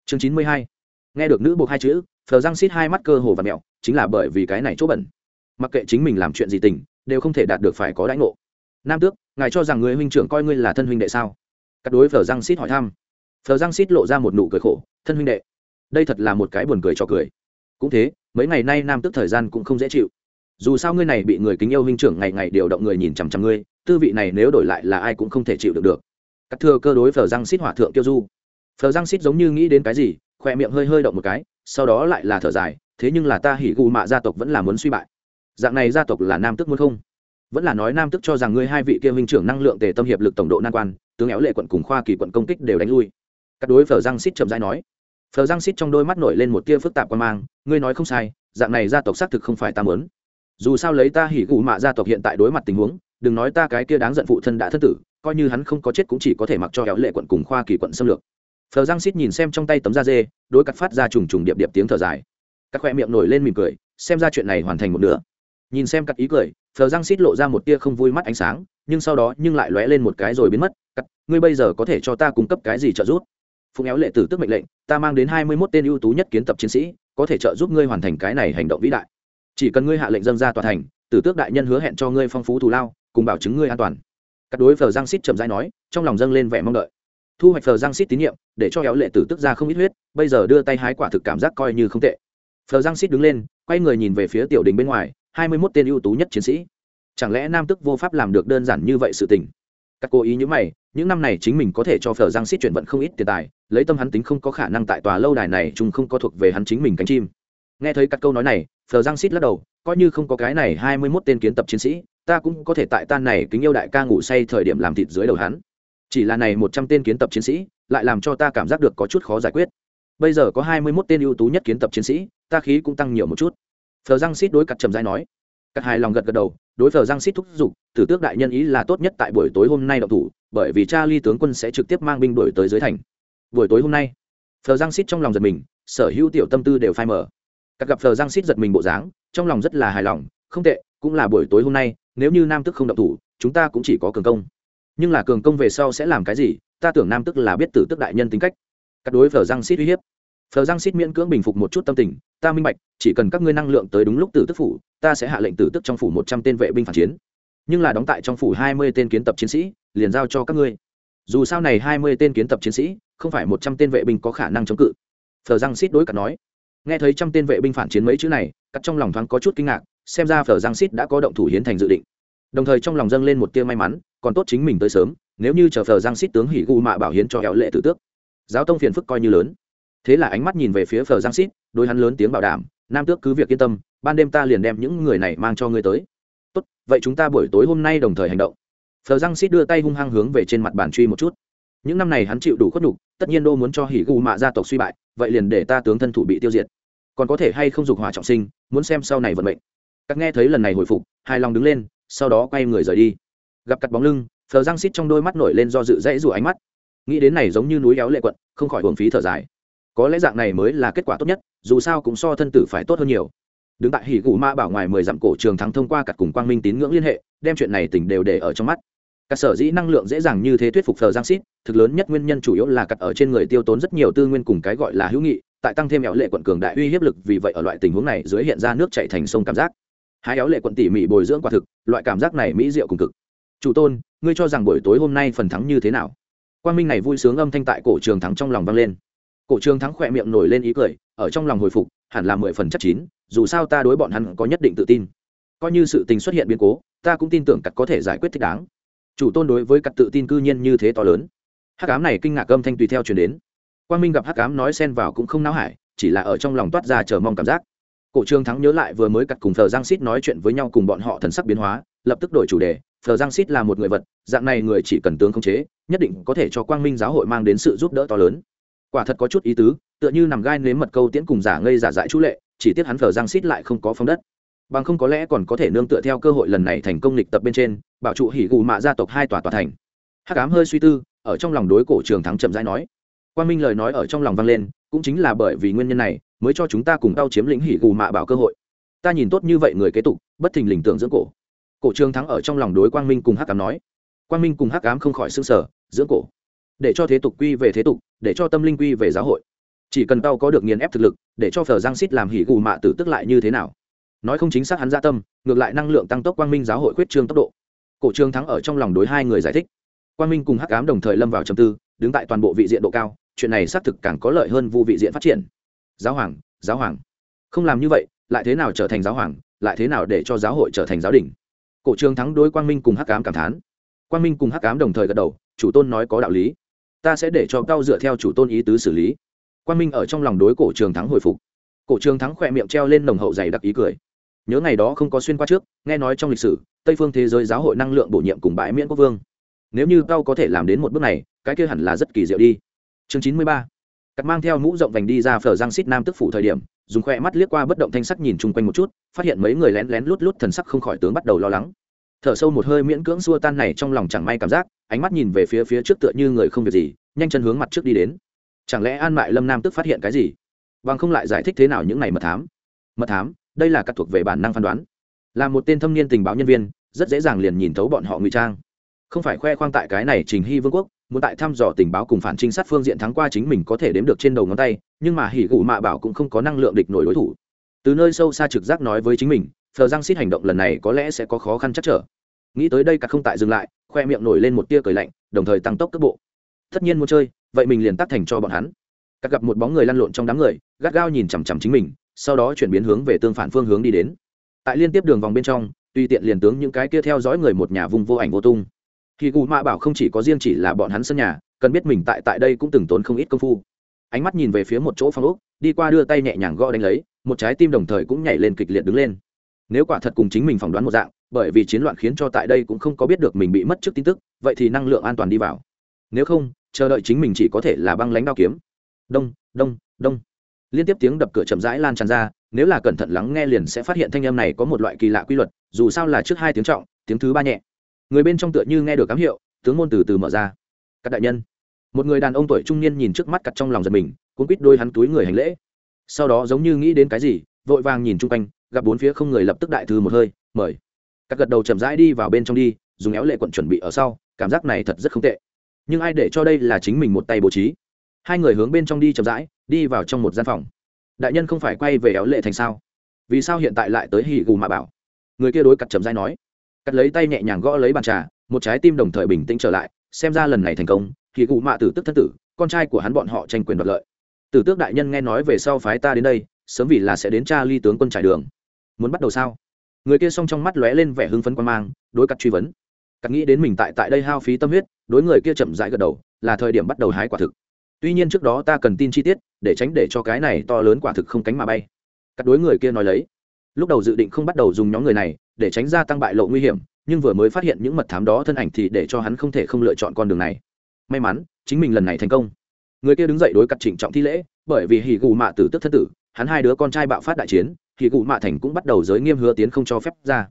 S1: Chương chín mươi hai. Nghe được nữ buộc hai chữ, phờ răng xít hai mắt cơ hồ và mẹo, chính là bởi vì cái này chỗ bẩn. Mặc kệ chính mình làm chuyện gì tình, đều không thể đạt được phải có đãi ngộ. Nam tước, ngài cho rằng người huynh trưởng coi ngươi là thân huynh đệ sao? Cắt đối phờ răng xít hỏi thăm. Phờ răng xít lộ ra một nụ cười khổ, thân huynh đệ. Đây thật là một cái buồn cười cho cười. Cũng thế, mấy ngày nay nam tước thời gian cũng không dễ chịu. Dù sao ngươi này bị người kính yêu huynh trưởng ngày ngày điều động người nhìn chằm chằm ngươi tư vị này nếu đổi lại là ai cũng không thể chịu được được. Các thưa cơ đối phờ răng xít hỏa thượng tiêu du. Phờ răng xít giống như nghĩ đến cái gì, khoe miệng hơi hơi động một cái, sau đó lại là thở dài, thế nhưng là ta hỉ gù mạ gia tộc vẫn là muốn suy bại. Dạng này gia tộc là nam tức muốn không? Vẫn là nói nam tức cho rằng ngươi hai vị kia huynh trưởng năng lượng tề tâm hiệp lực tổng độ nan quan, tướng éo lệ quận cùng khoa kỳ quận công kích đều đánh lui. Các đối phờ răng xít chậm rãi nói. Phờ răng xít trong đôi mắt nổi lên một tia phức tạp quan mang, ngươi nói không sai, dạng này gia tộc xác thực không phải ta muốn. Dù sao lấy ta hỉ gù mạ gia tộc hiện tại đối mặt tình huống đừng nói ta cái kia đáng giận phụ thân đã thất tử, coi như hắn không có chết cũng chỉ có thể mặc cho éo lệ quận cùng khoa kỳ quận xâm lược. Phờ giang xít nhìn xem trong tay tấm da dê, đối cắt phát ra trùng trùng điệp điệp tiếng thở dài. Các khoe miệng nổi lên mỉm cười, xem ra chuyện này hoàn thành một nửa. Nhìn xem cắt ý cười, phờ giang xít lộ ra một tia không vui mắt ánh sáng, nhưng sau đó nhưng lại lóe lên một cái rồi biến mất. Cắt, ngươi bây giờ có thể cho ta cung cấp cái gì trợ giúp? Phụng éo lệ tử tức mệnh lệnh, ta mang đến hai mươi mốt tên ưu tú nhất kiến tập chiến sĩ, có thể trợ giúp ngươi hoàn thành cái này hành động vĩ đại. Chỉ cần ngươi hạ lệnh dâng ra tòa thành, tử tước đại nhân hứa hẹn cho ngươi phong phú thù lao cùng bảo chứng ngươi an toàn. Các đối phờ giang xít chậm dãi nói, trong lòng dâng lên vẻ mong đợi. Thu hoạch phờ giang xít tín nhiệm, để cho éo lệ tử tức ra không ít huyết, bây giờ đưa tay hái quả thực cảm giác coi như không tệ. Phờ giang xít đứng lên, quay người nhìn về phía tiểu đình bên ngoài, hai mươi mốt tên ưu tú nhất chiến sĩ. Chẳng lẽ nam tức vô pháp làm được đơn giản như vậy sự tình? Các cố ý như mày, những năm này chính mình có thể cho phờ giang xít chuyển vận không ít tiền tài, lấy tâm hắn tính không có khả năng tại tòa lâu đài này chung không có thuộc về hắn chính mình cánh chim. Nghe thấy các câu nói này phờ giang xít lắc đầu, coi như không có cái này hai mươi mốt tên kiến tập chiến sĩ ta cũng có thể tại tan này kính yêu đại ca ngủ say thời điểm làm thịt dưới đầu hắn. Chỉ là này một trăm tên kiến tập chiến sĩ, lại làm cho ta cảm giác được có chút khó giải quyết. Bây giờ có hai mươi mốt tên ưu tú nhất kiến tập chiến sĩ, ta khí cũng tăng nhiều một chút. Phờ răng xít đối cặt trầm dai nói. Cặt hài lòng gật gật đầu, đối phờ răng xít thúc giục, tử tước đại nhân ý là tốt nhất tại buổi tối hôm nay đậu thủ, bởi vì cha ly tướng quân sẽ trực tiếp mang binh đuổi tới dưới thành. Buổi tối hôm nay, phờ răng xít trong lòng giật mình, sở hữu tiểu tâm tư đều phai mở các gặp phờ răng xít giật mình bộ dáng, trong lòng rất là hài lòng, không tệ, cũng là buổi tối hôm nay nếu như nam tức không động thủ, chúng ta cũng chỉ có cường công. Nhưng là cường công về sau sẽ làm cái gì? Ta tưởng nam tức là biết tử tức đại nhân tính cách. Cắt đối phờ răng xít uy hiếp. Phờ răng xít miễn cưỡng bình phục một chút tâm tình, ta minh bạch, chỉ cần các ngươi năng lượng tới đúng lúc tử tức phủ, ta sẽ hạ lệnh tử tức trong phủ một trăm tên vệ binh phản chiến. Nhưng là đóng tại trong phủ hai mươi tên kiến tập chiến sĩ, liền giao cho các ngươi. Dù sao này hai mươi tên kiến tập chiến sĩ, không phải một trăm tên vệ binh có khả năng chống cự. Phờ răng xít đối cắt nói. Nghe thấy trăm tên vệ binh phản chiến mấy chữ này, cắt trong lòng thoáng có chút kinh ngạc xem ra phở giang xít đã có động thủ hiến thành dự định. Đồng thời trong lòng dâng lên một tia may mắn, còn tốt chính mình tới sớm, nếu như chờ phở giang xít tướng hỉ gu mạ bảo hiến cho hẹo lệ tử tước. Giáo tông phiền phức coi như lớn. Thế là ánh mắt nhìn về phía phở giang xít, đôi hắn lớn tiếng bảo đảm, nam tước cứ việc yên tâm, ban đêm ta liền đem những người này mang cho ngươi tới. Tốt, vậy chúng ta buổi tối hôm nay đồng thời hành động. Phờ giang xít đưa tay hung hăng hướng về trên mặt bàn truy một chút. Những năm này hắn chịu đủ khuất nhục, tất nhiên đô muốn cho hỉ gu mạ gia tộc suy bại, vậy liền để ta tướng thân thủ bị tiêu diệt. Còn có thể hay không dục hỏa trọng sinh, muốn xem sau này vận mệnh các nghe thấy lần này hồi phục hai lòng đứng lên, sau đó quay người rời đi. Gặp cặt bóng lưng, phờ giang xít trong đôi mắt nổi lên do dự dãy rủ ánh mắt. Nghĩ đến này giống như núi éo lệ quận, không khỏi hưởng phí thở dài. Có lẽ dạng này mới là kết quả tốt nhất, dù sao cũng so thân tử phải tốt hơn nhiều. Đứng tại hỉ gù ma bảo ngoài mười dặm cổ trường thắng thông qua cặt cùng quang minh tín ngưỡng liên hệ, đem chuyện này tỉnh đều để ở trong mắt. Các sở dĩ năng lượng dễ dàng như thế thuyết phục phờ giang xít, thực lớn nhất nguyên nhân chủ yếu là cặt ở trên người tiêu tốn rất nhiều tư nguyên cùng cái gọi là hữu nghị, tại tăng thêm éo lệ quận cường đại uy hiếp lực vì vậy ở loại tình huống này dưới hiện ra nước chạy thành sông cảm giác hai éo lệ quận tỉ mỉ bồi dưỡng quả thực, loại cảm giác này mỹ diệu cùng cực. Chủ tôn, ngươi cho rằng buổi tối hôm nay phần thắng như thế nào? Quang minh này vui sướng âm thanh tại cổ trường thắng trong lòng vang lên. Cổ trường thắng khỏe miệng nổi lên ý cười, ở trong lòng hồi phục, hẳn là mười phần chất chín, dù sao ta đối bọn hắn có nhất định tự tin. Coi như sự tình xuất hiện biến cố, ta cũng tin tưởng cặt có thể giải quyết thích đáng. Chủ tôn đối với cặt tự tin cư nhiên như thế to lớn. Hắc ám này kinh ngạc âm thanh tùy theo chuyển đến. Quang minh gặp hắc ám nói xen vào cũng không náo hải, chỉ là ở trong lòng toát ra chờ mong cảm giác cổ trường thắng nhớ lại vừa mới cặt cùng thờ giang xít nói chuyện với nhau cùng bọn họ thần sắc biến hóa, lập tức đổi chủ đề thờ giang xít là một người vật, dạng này người chỉ cần tướng khống chế, nhất định có thể cho quang minh giáo hội mang đến sự giúp đỡ to lớn. Quả thật có chút ý tứ, tựa như nằm gai nếm mật câu tiễn cùng giả ngây giả dại chú lệ, chỉ tiếc hắn thờ giang xít lại không có phong đất. Bằng không có lẽ còn có thể nương tựa theo cơ hội lần này thành công lịch tập bên trên, bảo trụ hỉ gù mạ gia tộc hai tòa tòa thành. Hắc ám hơi suy tư, ở trong lòng đối cổ trường thắng chậm rãi nói. Quang minh lời nói ở trong lòng vang lên cũng chính là bởi vì nguyên nhân này mới cho chúng ta cùng tao chiếm lĩnh hỉ gù mạ bảo cơ hội. Ta nhìn tốt như vậy người kế tục, bất thình lình tưởng dưỡng cổ. Cổ trương thắng ở trong lòng đối quang minh cùng hắc ám nói. Quang minh cùng hắc ám không khỏi xương sở dưỡng cổ. Để cho thế tục quy về thế tục, để cho tâm linh quy về giáo hội. Chỉ cần tao có được nghiền ép thực lực, để cho phở giang xít làm hỉ gù mạ tử tức lại như thế nào? Nói không chính xác hắn gia tâm, ngược lại năng lượng tăng tốc quang minh giáo hội khuyết trương tốc độ. Cổ trương thắng ở trong lòng đối hai người giải thích. Quang minh cùng hắc ám đồng thời lâm vào trầm tư, đứng tại toàn bộ vị diện độ cao chuyện này xác thực càng có lợi hơn vụ vị diện phát triển. Giáo hoàng giáo hoàng. Không làm như vậy, lại thế nào trở thành giáo hoàng, lại thế nào để cho giáo hội trở thành giáo đình? Cổ trương thắng đối quang minh cùng hắc ám cảm thán. Quang minh cùng hắc ám đồng thời gật đầu, chủ tôn nói có đạo lý. Ta sẽ để cho cao dựa theo chủ tôn ý tứ xử lý. Quang minh ở trong lòng đối cổ trường thắng hồi phục. Cổ trường thắng khỏe miệng treo lên nồng hậu dày đặc ý cười. Nhớ ngày đó không có xuyên qua trước, nghe nói trong lịch sử, tây phương thế giới giáo hội năng lượng bổ nhiệm cùng bãi miễn quốc vương. Nếu như cao có thể làm đến một bước này, cái kia hẳn là rất kỳ diệu đi chương chín mươi ba. Cắt mang theo mũ rộng vành đi ra phở giang xít nam tức phủ thời điểm, dùng khoe mắt liếc qua bất động thanh sắc nhìn chung quanh một chút, phát hiện mấy người lén lén lút lút thần sắc không khỏi tướng bắt đầu lo lắng. Thở sâu một hơi miễn cưỡng xua tan này trong lòng chẳng may cảm giác, ánh mắt nhìn về phía phía trước tựa như người không việc gì, nhanh chân hướng mặt trước đi đến. Chẳng lẽ an mại lâm nam tức phát hiện cái gì? Bằng không lại giải thích thế nào những này mật thám? Mật thám, đây là các thuộc về bản năng phán đoán. Là một tên thâm niên tình báo nhân viên, rất dễ dàng liền nhìn thấu bọn họ ngụy trang. Không phải khoe khoang tại cái này trình hy vương quốc muốn tại thăm dò tình báo cùng phản trinh sát phương diện thắng qua chính mình có thể đếm được trên đầu ngón tay, nhưng mà hỉ gù mạ bảo cũng không có năng lượng địch nổi đối thủ. Từ nơi sâu xa trực giác nói với chính mình, phờ giang xít hành động lần này có lẽ sẽ có khó khăn chắc trở. Nghĩ tới đây cả không tại dừng lại, khoe miệng nổi lên một tia cười lạnh, đồng thời tăng tốc tốc bộ. Tất nhiên muốn chơi, vậy mình liền tắt thành cho bọn hắn. Các gặp một bóng người lăn lộn trong đám người, gắt gao nhìn chằm chằm chính mình, sau đó chuyển biến hướng về tương phản phương hướng đi đến. Tại liên tiếp đường vòng bên trong, tùy tiện liền tướng những cái kia theo dõi người một nhà vùng vô ảnh vô tung khi Cụ mạ bảo không chỉ có riêng chỉ là bọn hắn sân nhà, cần biết mình tại tại đây cũng từng tốn không ít công phu. Ánh mắt nhìn về phía một chỗ phong ốc, đi qua đưa tay nhẹ nhàng gõ đánh lấy, một trái tim đồng thời cũng nhảy lên kịch liệt đứng lên. Nếu quả thật cùng chính mình phỏng đoán một dạng, bởi vì chiến loạn khiến cho tại đây cũng không có biết được mình bị mất trước tin tức, vậy thì năng lượng an toàn đi vào. Nếu không, chờ đợi chính mình chỉ có thể là băng lãnh đao kiếm. Đông đông đông. Liên tiếp tiếng đập cửa chậm rãi lan tràn ra, nếu là cẩn thận lắng nghe liền sẽ phát hiện thanh âm này có một loại kỳ lạ quy luật, dù sao là trước hai tiếng trọng, tiếng thứ ba nhẹ người bên trong tựa như nghe được cám hiệu, tướng môn từ từ mở ra. Các đại nhân. Một người đàn ông tuổi trung niên nhìn trước mắt cặt trong lòng giật mình cũng quýt đôi hắn túi người hành lễ. Sau đó giống như nghĩ đến cái gì, vội vàng nhìn chung quanh, gặp bốn phía không người lập tức đại thư một hơi, mời. Các gật đầu chậm rãi đi vào bên trong đi, dùng éo lệ quận chuẩn bị ở sau, cảm giác này thật rất không tệ. Nhưng ai để cho đây là chính mình một tay bố trí? Hai người hướng bên trong đi chậm rãi, đi vào trong một gian phòng. Đại nhân không phải quay về éo lệ thành sao? Vì sao hiện tại lại tới hì gù mà bảo? Người kia đối cặt chậm rãi nói cắt lấy tay nhẹ nhàng gõ lấy bàn trà, một trái tim đồng thời bình tĩnh trở lại, xem ra lần này thành công, thì cụ mạ tử tức thân tử, con trai của hắn bọn họ tranh quyền đoạt lợi. Tử tước đại nhân nghe nói về sau phái ta đến đây, sớm vì là sẽ đến cha ly tướng quân trải đường. Muốn bắt đầu sao? Người kia xong trong mắt lóe lên vẻ hưng phấn quan mang, đối cắt truy vấn. Cắt nghĩ đến mình tại tại đây hao phí tâm huyết, đối người kia chậm rãi gật đầu, là thời điểm bắt đầu hái quả thực. Tuy nhiên trước đó ta cần tin chi tiết, để tránh để cho cái này to lớn quả thực không cánh mà bay. Cắt đối người kia nói lấy lúc đầu dự định không bắt đầu dùng nhóm người này, để tránh gia tăng bại lộ nguy hiểm, nhưng vừa mới phát hiện những mật thám đó thân ảnh thì để cho hắn không thể không lựa chọn con đường này. May mắn, chính mình lần này thành công. Người kia đứng dậy đối cặt trịnh trọng thi lễ, bởi vì hì gù mạ tử tức thất tử, hắn hai đứa con trai bạo phát đại chiến hì gù mạ thành cũng bắt đầu giới nghiêm hứa tiến không cho phép ra.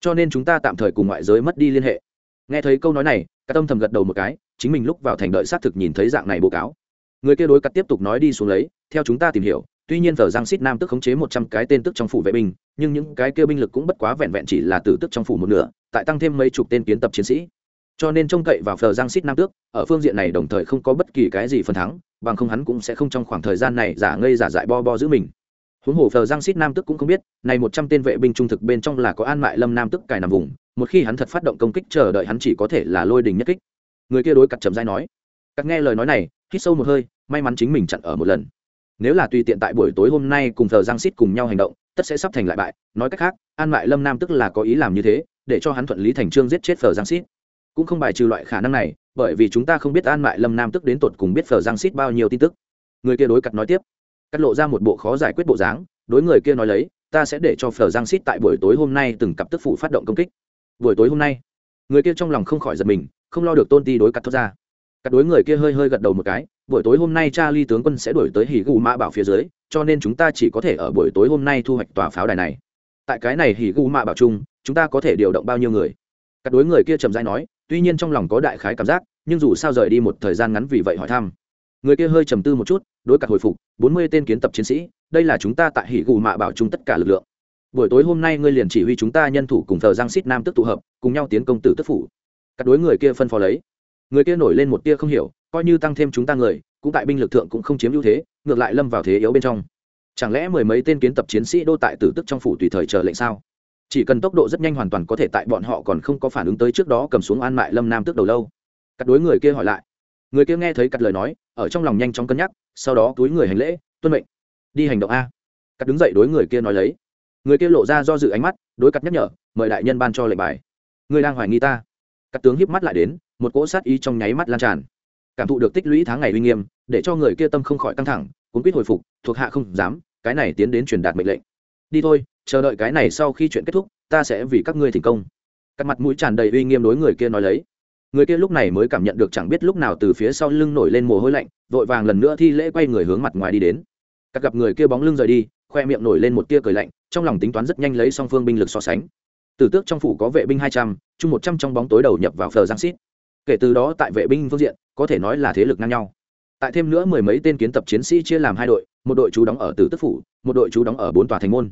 S1: Cho nên chúng ta tạm thời cùng ngoại giới mất đi liên hệ. Nghe thấy câu nói này các tâm thầm gật đầu một cái, chính mình lúc vào thành đợi xác thực nhìn thấy dạng này bố cáo. Người kia đối cắt tiếp tục nói đi xuống lấy, theo chúng ta tìm hiểu tuy nhiên thờ giang xít nam tức khống chế một trăm cái tên tức trong phủ vệ binh, nhưng những cái kêu binh lực cũng bất quá vẹn vẹn chỉ là tử tức trong phủ một nửa, tại tăng thêm mấy chục tên kiến tập chiến sĩ. Cho nên trông cậy vào phờ giang xít nam tước, ở phương diện này đồng thời không có bất kỳ cái gì phần thắng, bằng không hắn cũng sẽ không trong khoảng thời gian này giả ngây giả dại bo bo giữ mình. Huống hồ phờ giang xít nam tức cũng không biết, này một trăm tên vệ binh trung thực bên trong là có an mại lâm nam tức cài nằm vùng, một khi hắn thật phát động công kích chờ đợi hắn chỉ có thể là lôi đình nhất kích. Người kia đối cặt chậm dai nói. Cắt nghe lời nói này, hít sâu một hơi, may mắn chính mình chặn ở một lần nếu là tùy tiện tại buổi tối hôm nay cùng thờ giang xít cùng nhau hành động, tất sẽ sắp thành lại bại. Nói cách khác, an mại lâm nam tức là có ý làm như thế, để cho hắn thuận lý thành trương giết chết phờ giang xít. Cũng không bài trừ loại khả năng này, bởi vì chúng ta không biết an mại lâm nam tức đến tột cùng biết phờ giang xít bao nhiêu tin tức. Người kia đối cặt nói tiếp. Cắt lộ ra một bộ khó giải quyết bộ dáng, đối người kia nói lấy, ta sẽ để cho phờ giang xít tại buổi tối hôm nay từng cặp tức phụ phát động công kích. Buổi tối hôm nay, người kia trong lòng không khỏi giật mình, không lo được tôn ti đối cắt thoát ra các đối người kia hơi hơi gật đầu một cái, buổi tối hôm nay cha ly tướng quân sẽ đổi tới hỉ gù mã bảo phía dưới, cho nên chúng ta chỉ có thể ở buổi tối hôm nay thu hoạch tòa pháo đài này. Tại cái này hỉ gù mã bảo chung, chúng ta có thể điều động bao nhiêu người? Các đối người kia trầm dai nói, tuy nhiên trong lòng có đại khái cảm giác, nhưng dù sao rời đi một thời gian ngắn vì vậy hỏi thăm. Người kia hơi trầm tư một chút, đối cặt hồi phục, bốn mươi tên kiến tập chiến sĩ, đây là chúng ta tại hỉ gù mạ bảo chung tất cả lực lượng. Buổi tối hôm nay ngươi liền chỉ huy chúng ta nhân thủ cùng thờ giang xít nam tức tụ hợp, cùng nhau tiến công tử tức phủ. Các đối người kia phân phó lấy người kia nổi lên một tia không hiểu, coi như tăng thêm chúng ta người, cũng tại binh lực thượng cũng không chiếm ưu thế, ngược lại lâm vào thế yếu bên trong. Chẳng lẽ mười mấy tên kiến tập chiến sĩ đô tại tử tức trong phủ tùy thời chờ lệnh sao? Chỉ cần tốc độ rất nhanh hoàn toàn có thể tại bọn họ còn không có phản ứng tới trước đó cầm xuống an mại lâm nam tước đầu lâu. Cắt đối người kia hỏi lại. Người kia nghe thấy cắt lời nói, ở trong lòng nhanh chóng cân nhắc, sau đó túi người hành lễ, tuân mệnh, đi hành động a. Cắt đứng dậy đối người kia nói lấy. Người kia lộ ra do dự ánh mắt, đối cắt nhắc nhở, mời đại nhân ban cho lệnh bài. Người đang hoài nghi ta. Cắt tướng hiếp mắt lại đến một cỗ sát ý trong nháy mắt lan tràn. Cảm thụ được tích lũy tháng ngày uy nghiêm, để cho người kia tâm không khỏi căng thẳng, cuốn quýt hồi phục, thuộc hạ không dám, cái này tiến đến truyền đạt mệnh lệnh. Đi thôi, chờ đợi cái này sau khi chuyện kết thúc, ta sẽ vì các ngươi thành công. Cắt mặt mũi tràn đầy uy nghiêm đối người kia nói lấy. Người kia lúc này mới cảm nhận được chẳng biết lúc nào từ phía sau lưng nổi lên mồ hôi lạnh, vội vàng lần nữa thi lễ quay người hướng mặt ngoài đi đến. Các gặp người kia bóng lưng rời đi, khoe miệng nổi lên một tia cười lạnh, trong lòng tính toán rất nhanh lấy song phương binh lực so sánh. Từ tước trong phủ có vệ binh hai trăm, chung một trăm trong bóng tối đầu nhập vào phờ giang xít kể từ đó tại vệ binh phương diện, có thể nói là thế lực ngang nhau. Tại thêm nữa mười mấy tên kiến tập chiến sĩ chia làm hai đội, một đội chú đóng ở tử tức phủ, một đội chú đóng ở bốn tòa thành môn.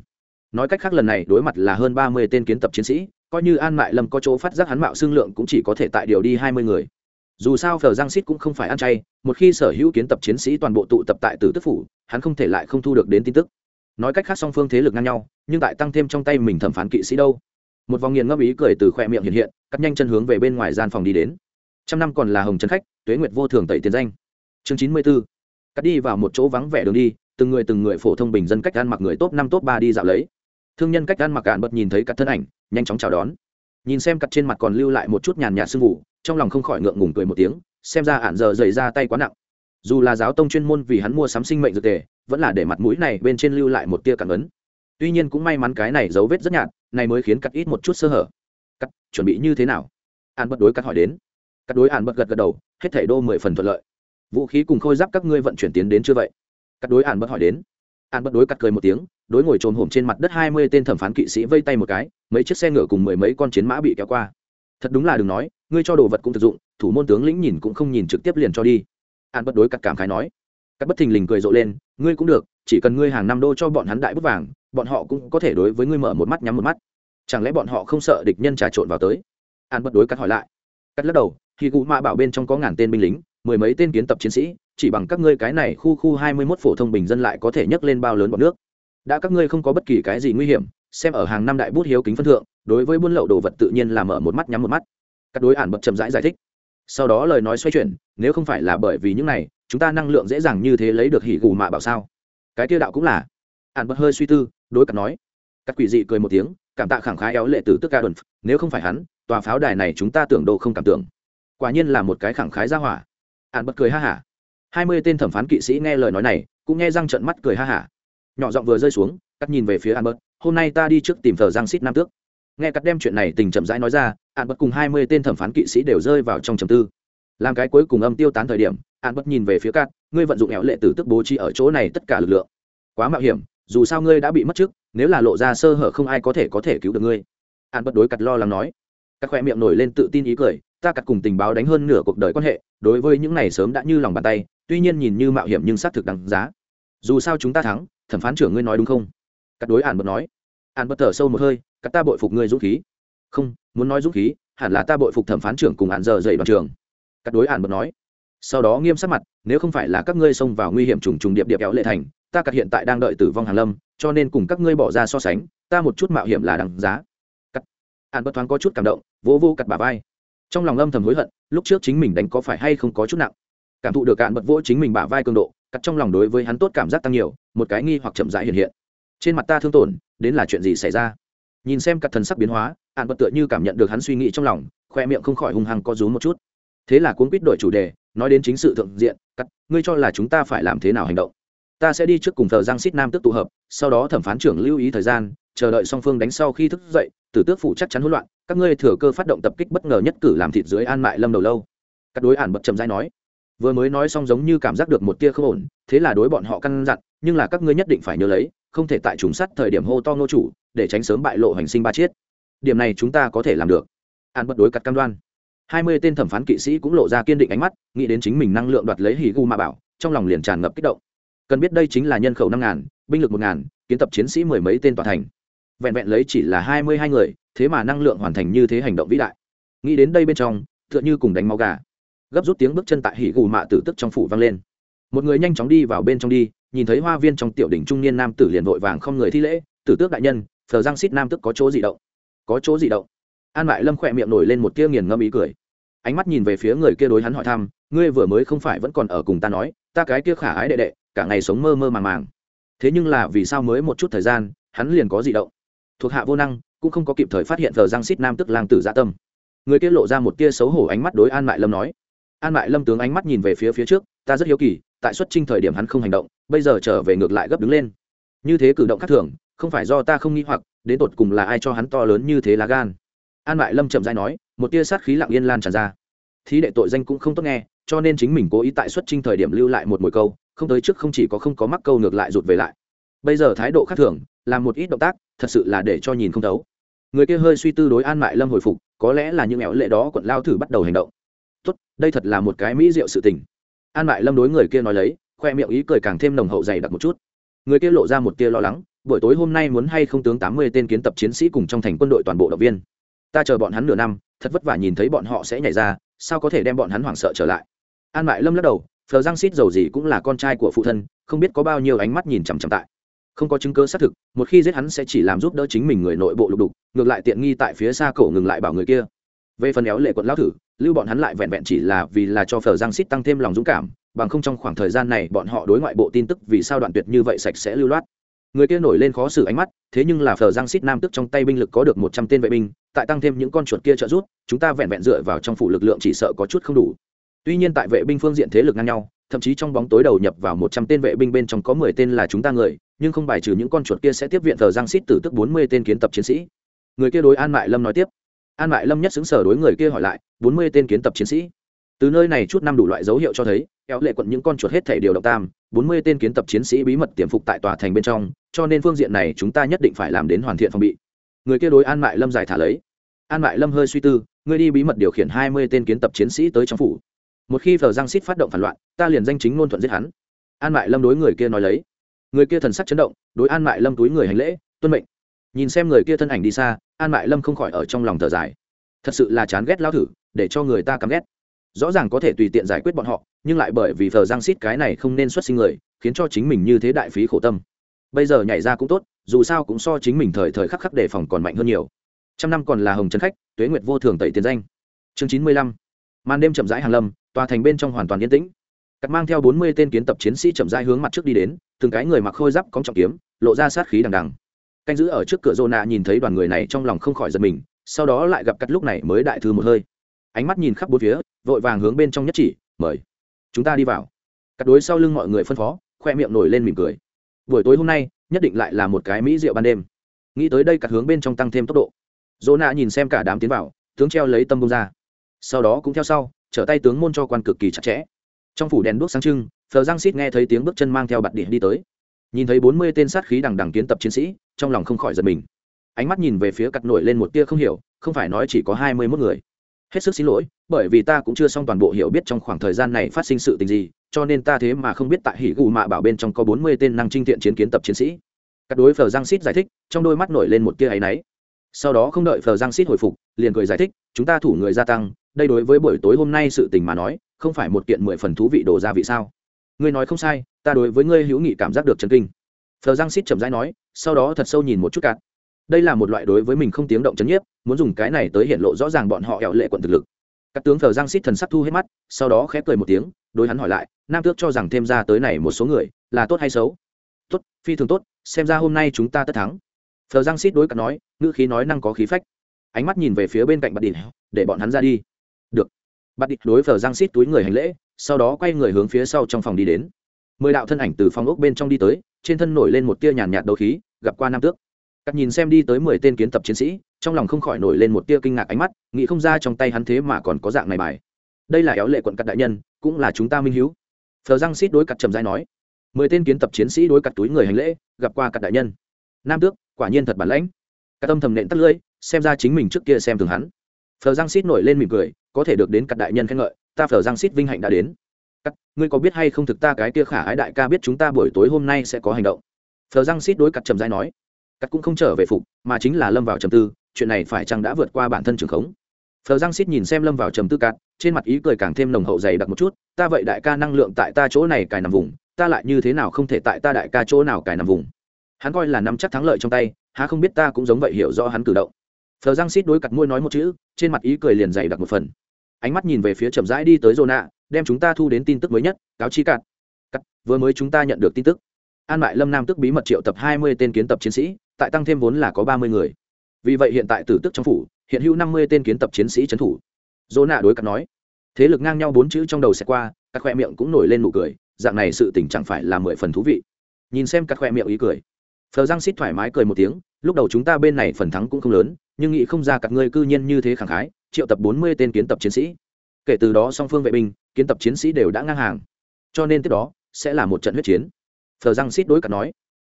S1: Nói cách khác lần này đối mặt là hơn ba mươi tên kiến tập chiến sĩ, coi như an mại lâm có chỗ phát giác hắn mạo xương lượng cũng chỉ có thể tại điều đi hai mươi người. Dù sao phờ giang xít cũng không phải ăn chay, một khi sở hữu kiến tập chiến sĩ toàn bộ tụ tập tại tử tức phủ, hắn không thể lại không thu được đến tin tức. Nói cách khác song phương thế lực ngang nhau, nhưng tại tăng thêm trong tay mình thẩm phán kỵ sĩ đâu. Một vòng nghiền ngâm ý cười từ khoe miệng hiện hiện, cắt nhanh chân hướng về bên ngoài gian phòng đi đến trăm năm còn là hồng trấn khách, tuế nguyệt vô thường tẩy tiền danh. Chương chín mươi b ố cắt đi vào một chỗ vắng vẻ đường đi, từng người từng người phổ thông bình dân cách ăn mặc người top năm top ba đi dạo lấy. Thương nhân cách ăn mặc cạn bật nhìn thấy cắt thân ảnh, nhanh chóng chào đón. Nhìn xem cắt trên mặt còn lưu lại một chút nhàn nhạt sương vụ trong lòng không khỏi ngượng ngùng cười một tiếng, xem ra ạn giờ dày ra tay quá nặng. Dù là giáo tông chuyên môn vì hắn mua sắm sinh mệnh dược tề, vẫn là để mặt mũi này bên trên lưu lại một tia cảm ấn. Tuy nhiên cũng may mắn cái này dấu vết rất nhạt, này mới khiến cắt ít một chút sơ hở. Cắt, chuẩn bị như thế nào? An bất đối cắt hỏi đến cắt đối an bất gật gật đầu, hết thảy đô mười phần thuận lợi. Vũ khí cùng khôi giáp các ngươi vận chuyển tiến đến chưa vậy? Cắt đối an bất hỏi đến. An bất đối cắt cười một tiếng, đối ngồi trồn hổm trên mặt đất hai mươi tên thẩm phán kỵ sĩ vây tay một cái, mấy chiếc xe ngựa cùng mười mấy con chiến mã bị kéo qua. Thật đúng là đừng nói, ngươi cho đồ vật cũng thực dụng, thủ môn tướng lĩnh nhìn cũng không nhìn trực tiếp liền cho đi. An bất đối cắt cảm khái nói. Cắt bất thình lình cười rộ lên, ngươi cũng được, chỉ cần ngươi hàng năm đô cho bọn hắn đại bút vàng, bọn họ cũng có thể đối với ngươi mở một mắt nhắm một mắt. Chẳng lẽ bọn họ không sợ địch nhân trà trộn vào tới? An bất đối cắt hỏi lại. Cắt lắc đầu thì cụ mạ bảo bên trong có ngàn tên binh lính mười mấy tên kiến tập chiến sĩ chỉ bằng các ngươi cái này khu khu hai mươi mốt phổ thông bình dân lại có thể nhấc lên bao lớn bọn nước. Đã các ngươi không có bất kỳ cái gì nguy hiểm xem ở hàng năm đại bút hiếu kính phân thượng đối với buôn lậu đồ vật tự nhiên là mở một mắt nhắm một mắt. Các đối ản bật chậm rãi giải, giải thích. Sau đó lời nói xoay chuyển nếu không phải là bởi vì những này chúng ta năng lượng dễ dàng như thế lấy được hỉ gù mạ bảo sao? Cái tiêu đạo cũng là. Ản bật hơi suy tư đối cặp nói. Các quỷ dị cười một tiếng cảm tạ khẳng khái éo lệ từ tức ca đồn nếu không phải hắn tòa pháo đài này chúng ta tưởng đồ không cảm tưởng quả nhiên là một cái khẳng khái ra hỏa. Ạn bật cười ha hả. Hai mươi tên thẩm phán kỵ sĩ nghe lời nói này, cũng nghe răng trận mắt cười ha hả. Nhỏ giọng vừa rơi xuống, cắt nhìn về phía an bật, hôm nay ta đi trước tìm thờ giang xít nam tước. Nghe cắt đem chuyện này tình chậm rãi nói ra an bật cùng hai mươi tên thẩm phán kỵ sĩ đều rơi vào trong trầm tư. Làm cái cuối cùng âm tiêu tán thời điểm an bật nhìn về phía cắt, ngươi vận dụng éo lệ tử tức bố trí ở chỗ này tất cả lực lượng. Quá mạo hiểm, dù sao ngươi đã bị mất trước nếu là lộ ra sơ hở không ai có thể có thể cứu được ngươi. An bật đối cắt lo lắng nói. Các khoe miệng nổi lên tự tin ý cười ta cặt cùng tình báo đánh hơn nửa cuộc đời quan hệ, đối với những này sớm đã như lòng bàn tay, tuy nhiên nhìn như mạo hiểm nhưng xác thực đáng giá. Dù sao chúng ta thắng, thẩm phán trưởng ngươi nói đúng không? Cắt đối ản bật nói. Ản bật thở sâu một hơi, cắt ta bội phục ngươi dũng khí. Không, muốn nói dũng khí, hẳn là ta bội phục thẩm phán trưởng cùng ản giờ dậy đoàn trường cắt đối ản bật nói. Sau đó nghiêm sắc mặt, nếu không phải là các ngươi xông vào nguy hiểm trùng trùng điệp điệp kéo lệ thành, ta cắt hiện tại đang đợi tử vong hàn lâm, cho nên cùng các ngươi bỏ ra so sánh, ta một chút mạo hiểm là đằng giá. Cắt. Ản bật thoáng có chút cảm động, vỗ vô cắt bà vai trong lòng âm thầm hối hận, lúc trước chính mình đánh có phải hay không có chút nặng. Cảm thụ được cạn bật vỗ chính mình bả vai cường độ, cắt trong lòng đối với hắn tốt cảm giác tăng nhiều, một cái nghi hoặc chậm rãi hiện hiện. Trên mặt ta thương tổn, đến là chuyện gì xảy ra? Nhìn xem cặp thần sắc biến hóa ạn bật tựa như cảm nhận được hắn suy nghĩ trong lòng, khoe miệng không khỏi hung hăng co rúm một chút. Thế là cuốn quýt đổi chủ đề, nói đến chính sự thượng diện, cắt, ngươi cho là chúng ta phải làm thế nào hành động? Ta sẽ đi trước cùng thờ giang xít nam tức tụ hợp, sau đó thẩm phán trưởng lưu ý thời gian, chờ đợi song phương đánh sau khi thức dậy tử tước phủ chắc chắn hỗn loạn, các ngươi thừa cơ phát động tập kích bất ngờ nhất cử làm thịt dưới an mại lâm đầu lâu. Các đối ản bật trầm dai nói. Vừa mới nói xong giống như cảm giác được một tia không ổn, thế là đối bọn họ căn dặn, nhưng là các ngươi nhất định phải nhớ lấy, không thể tại trùng sắt thời điểm hô to ngô chủ, để tránh sớm bại lộ hành sinh ba chiết. Điểm này chúng ta có thể làm được. An bất đối cắt cam đoan. Hai mươi tên thẩm phán kỵ sĩ cũng lộ ra kiên định ánh mắt, nghĩ đến chính mình năng lượng đoạt lấy hì gu ma bảo, trong lòng liền tràn ngập kích động. Cần biết đây chính là nhân khẩu năm ngàn, binh lực một ngàn, kiến tập chiến sĩ mười mấy tên tòa thành vẹn vẹn lấy chỉ là hai mươi hai người, thế mà năng lượng hoàn thành như thế hành động vĩ đại. Nghĩ đến đây bên trong, tựa như cùng đánh máu gà. Gấp rút tiếng bước chân tại hỉ gù mạ tử tức trong phủ vang lên. Một người nhanh chóng đi vào bên trong đi, nhìn thấy hoa viên trong tiểu đỉnh trung niên nam tử liền vội vàng không người thi lễ, tử tước đại nhân phở giang xít nam tức có chỗ gì động. Có chỗ gì động? An mại lâm khỏe miệng nổi lên một tia nghiền ngâm ý cười. Ánh mắt nhìn về phía người kia đối hắn hỏi thăm, ngươi vừa mới không phải vẫn còn ở cùng ta nói, ta cái kia khả ái đệ đệ, cả ngày sống mơ mơ màng màng. Thế nhưng là vì sao mới một chút thời gian, hắn liền có gì động? Thuộc hạ vô năng, cũng không có kịp thời phát hiện thờ giang xít nam tức lang tử dạ tâm. Người kia lộ ra một tia xấu hổ ánh mắt đối an mại lâm nói. An mại lâm tướng ánh mắt nhìn về phía phía trước, ta rất hiếu kỳ, tại xuất trình thời điểm hắn không hành động, bây giờ trở về ngược lại gấp đứng lên. Như thế cử động khác thường, không phải do ta không nghĩ hoặc, đến tột cùng là ai cho hắn to lớn như thế lá gan? An mại lâm chậm dai nói, một tia sát khí lặng yên lan tràn ra. Thí đệ tội danh cũng không tốt nghe, cho nên chính mình cố ý tại xuất trình thời điểm lưu lại một mồi câu, không tới trước không chỉ có không có mắc câu ngược lại rụt về lại. Bây giờ thái độ khác thường làm một ít động tác, thật sự là để cho nhìn không thấu. Người kia hơi suy tư đối an mại lâm hồi phục, có lẽ là những éo lệ đó quận lao thử bắt đầu hành động. Tốt, đây thật là một cái mỹ diệu sự tình. An mại lâm đối người kia nói lấy, khoe miệng ý cười càng thêm nồng hậu dày đặc một chút. Người kia lộ ra một tia lo lắng, buổi tối hôm nay muốn hay không tướng tám mươi tên kiến tập chiến sĩ cùng trong thành quân đội toàn bộ động viên? Ta chờ bọn hắn nửa năm, thật vất vả nhìn thấy bọn họ sẽ nhảy ra, sao có thể đem bọn hắn hoảng sợ trở lại? An mại lâm lắc đầu, phờ giang xít dầu gì cũng là con trai của phụ thân, không biết có bao nhiêu ánh mắt nhìn chằm chằm tại không có chứng cứ xác thực, một khi giết hắn sẽ chỉ làm giúp đỡ chính mình người nội bộ lục đục, ngược lại tiện nghi tại phía xa cổ ngừng lại bảo người kia. Về phần éo lệ quận lão thử, lưu bọn hắn lại vẹn vẹn chỉ là vì là cho phờ giang xít tăng thêm lòng dũng cảm, bằng không trong khoảng thời gian này bọn họ đối ngoại bộ tin tức vì sao đoạn tuyệt như vậy sạch sẽ lưu loát. Người kia nổi lên khó xử ánh mắt, thế nhưng là phờ giang xít nam tức trong tay binh lực có được một trăm tên vệ binh, tại tăng thêm những con chuột kia trợ giúp, chúng ta vẹn vẹn dựa vào trong phủ lực lượng chỉ sợ có chút không đủ. Tuy nhiên tại vệ binh phương diện thế lực ngang nhau, thậm chí trong bóng tối đầu nhập vào một trăm tên vệ binh bên trong có mười tên là chúng ta người nhưng không bài trừ những con chuột kia sẽ tiếp viện thờ giang xít từ tức bốn mươi tên kiến tập chiến sĩ. Người kia đối an mại lâm nói tiếp. An mại lâm nhất xứng sở đối người kia hỏi lại, bốn mươi tên kiến tập chiến sĩ. Từ nơi này chút năm đủ loại dấu hiệu cho thấy, kéo lệ quận những con chuột hết thể điều động tam, bốn mươi tên kiến tập chiến sĩ bí mật tiềm phục tại tòa thành bên trong, cho nên phương diện này chúng ta nhất định phải làm đến hoàn thiện phòng bị. Người kia đối an mại lâm giải thả lấy. An mại lâm hơi suy tư, người đi bí mật điều khiển hai mươi tên kiến tập chiến sĩ tới trong phủ. Một khi phờ giang xít phát động phản loạn, ta liền danh chính ngôn thuận giết hắn. An mại lâm đối người kia nói lấy người kia thần sắc chấn động, đối an mại lâm túi người hành lễ, tuân mệnh. Nhìn xem người kia thân ảnh đi xa, an mại lâm không khỏi ở trong lòng thở dài. Thật sự là chán ghét lao thử, để cho người ta cắm ghét. Rõ ràng có thể tùy tiện giải quyết bọn họ, nhưng lại bởi vì thờ giang xít cái này không nên xuất sinh người, khiến cho chính mình như thế đại phí khổ tâm. Bây giờ nhảy ra cũng tốt, dù sao cũng so chính mình thời thời khắc khắc đề phòng còn mạnh hơn nhiều. Trăm năm còn là hồng trấn khách, tuế nguyệt vô thường tẩy tiền danh. Chương chín mươi lăm. Màn đêm chậm rãi hàng lâm, tòa thành bên trong hoàn toàn yên tĩnh cắt mang theo bốn mươi tên kiến tập chiến sĩ chậm rãi hướng mặt trước đi đến, từng cái người mặc khôi giáp cóng trọng kiếm, lộ ra sát khí đằng đằng. Canh giữ ở trước cửa rô nạ nhìn thấy đoàn người này trong lòng không khỏi giật mình, sau đó lại gặp cắt lúc này mới đại thư một hơi. Ánh mắt nhìn khắp bốn phía, vội vàng hướng bên trong nhất chỉ, mời, chúng ta đi vào. Cắt đối sau lưng mọi người phân phó, khoe miệng nổi lên mỉm cười. Buổi tối hôm nay, nhất định lại là một cái mỹ rượu ban đêm. Nghĩ tới đây cắt hướng bên trong tăng thêm tốc độ. Dỗ nạ nhìn xem cả đám tiến vào, tướng treo lấy tâm bông ra. Sau đó cũng theo sau, trở tay tướng môn cho quan cực kỳ chặt chẽ trong phủ đèn đuốc sáng trưng, phờ giang xít nghe thấy tiếng bước chân mang theo bạt điện đi tới. Nhìn thấy bốn mươi tên sát khí đằng đằng kiến tập chiến sĩ, trong lòng không khỏi giật mình. Ánh mắt nhìn về phía cặt nổi lên một tia không hiểu, không phải nói chỉ có hai mươi mốt người. Hết sức xin lỗi, bởi vì ta cũng chưa xong toàn bộ hiểu biết trong khoảng thời gian này phát sinh sự tình gì, cho nên ta thế mà không biết tại hỉ gù mạ bảo bên trong có bốn mươi tên năng trinh thiện chiến kiến tập chiến sĩ. Các đối phờ giang xít giải thích, trong đôi mắt nổi lên một tia áy náy. Sau đó không đợi phờ giang xít hồi phục, liền cười giải thích, chúng ta thủ người gia tăng, đây đối với buổi tối hôm nay sự tình mà nói không phải một kiện mười phần thú vị đồ gia vị sao? Ngươi nói không sai ta đối với ngươi hữu nghị cảm giác được chân kinh. Phờ giang xít chậm rãi nói sau đó thật sâu nhìn một chút cạn. Đây là một loại đối với mình không tiếng động chấn nhiếp muốn dùng cái này tới hiện lộ rõ ràng bọn họ hẹo lệ quận thực lực. Các tướng phờ giang xít thần sắc thu hết mắt sau đó khép cười một tiếng đối hắn hỏi lại nam tước cho rằng thêm ra tới này một số người là tốt hay xấu? Tốt phi thường tốt xem ra hôm nay chúng ta tất thắng. Phờ giang xít đối cặp nói ngữ khí nói năng có khí phách. Ánh mắt nhìn về phía bên cạnh bạt đỉnh, để bọn hắn ra đi bắt địch đối phờ giang xít túi người hành lễ, sau đó quay người hướng phía sau trong phòng đi đến. Mười đạo thân ảnh từ phòng ốc bên trong đi tới, trên thân nổi lên một tia nhàn nhạt đấu khí, gặp qua nam tước. Cắt nhìn xem đi tới mười tên kiến tập chiến sĩ, trong lòng không khỏi nổi lên một tia kinh ngạc ánh mắt, nghĩ không ra trong tay hắn thế mà còn có dạng này bài. Đây là éo lệ quận cắt đại nhân, cũng là chúng ta minh hiếu. Phờ giang xít đối cắt trầm dai nói. Mười tên kiến tập chiến sĩ đối cắt túi người hành lễ, gặp qua cắt đại nhân. Nam tước, quả nhiên thật bản lãnh. Cắt âm thầm nện tắt lưỡi, xem ra chính mình trước kia xem thường hắn. Phờ giang xít nổi lên mỉm cười có thể được đến các đại nhân khen ngợi, ta phở giang xít vinh hạnh đã đến. Các ngươi có biết hay không thực ta cái kia khả ái đại ca biết chúng ta buổi tối hôm nay sẽ có hành động? Phở giang xít đối cặt trầm dai nói. Cắt cũng không trở về phục, mà chính là lâm vào trầm tư, chuyện này phải chăng đã vượt qua bản thân trường khống? Phờ giang xít nhìn xem lâm vào trầm tư cắt, trên mặt ý cười càng thêm nồng hậu dày đặc một chút, ta vậy đại ca năng lượng tại ta chỗ này cài nằm vùng, ta lại như thế nào không thể tại ta đại ca chỗ nào cài nằm vùng? Hắn coi là nắm chắc thắng lợi trong tay, há không biết ta cũng giống vậy hiểu rõ hắn cử động. Phờ giang xít đối cặt môi nói một chữ, trên mặt ý cười liền dày đặc một phần ánh mắt nhìn về phía chậm rãi đi tới rô nạ đem chúng ta thu đến tin tức mới nhất, cáo chi cạn. Cắt, vừa mới chúng ta nhận được tin tức. An mại lâm nam tức bí mật triệu tập hai mươi tên kiến tập chiến sĩ, tại tăng thêm vốn là có ba mươi người. Vì vậy hiện tại tử tức trong phủ, hiện hữu năm mươi tên kiến tập chiến sĩ trấn thủ. Dỗ nạ đối cắt nói, thế lực ngang nhau bốn chữ trong đầu sẽ qua các khoe miệng cũng nổi lên nụ cười, dạng này sự tình chẳng phải là mười phần thú vị. Nhìn xem các khoe miệng ý cười phờ giang xít thoải mái cười một tiếng, lúc đầu chúng ta bên này phần thắng cũng không lớn, nhưng nghĩ không ra các ngươi cư nhiên như thế khẳng khái, triệu tập bốn mươi tên kiến tập chiến sĩ. Kể từ đó song phương vệ binh, kiến tập chiến sĩ đều đã ngang hàng. Cho nên tiếp đó, sẽ là một trận huyết chiến. Phờ giang xít đối cặp nói.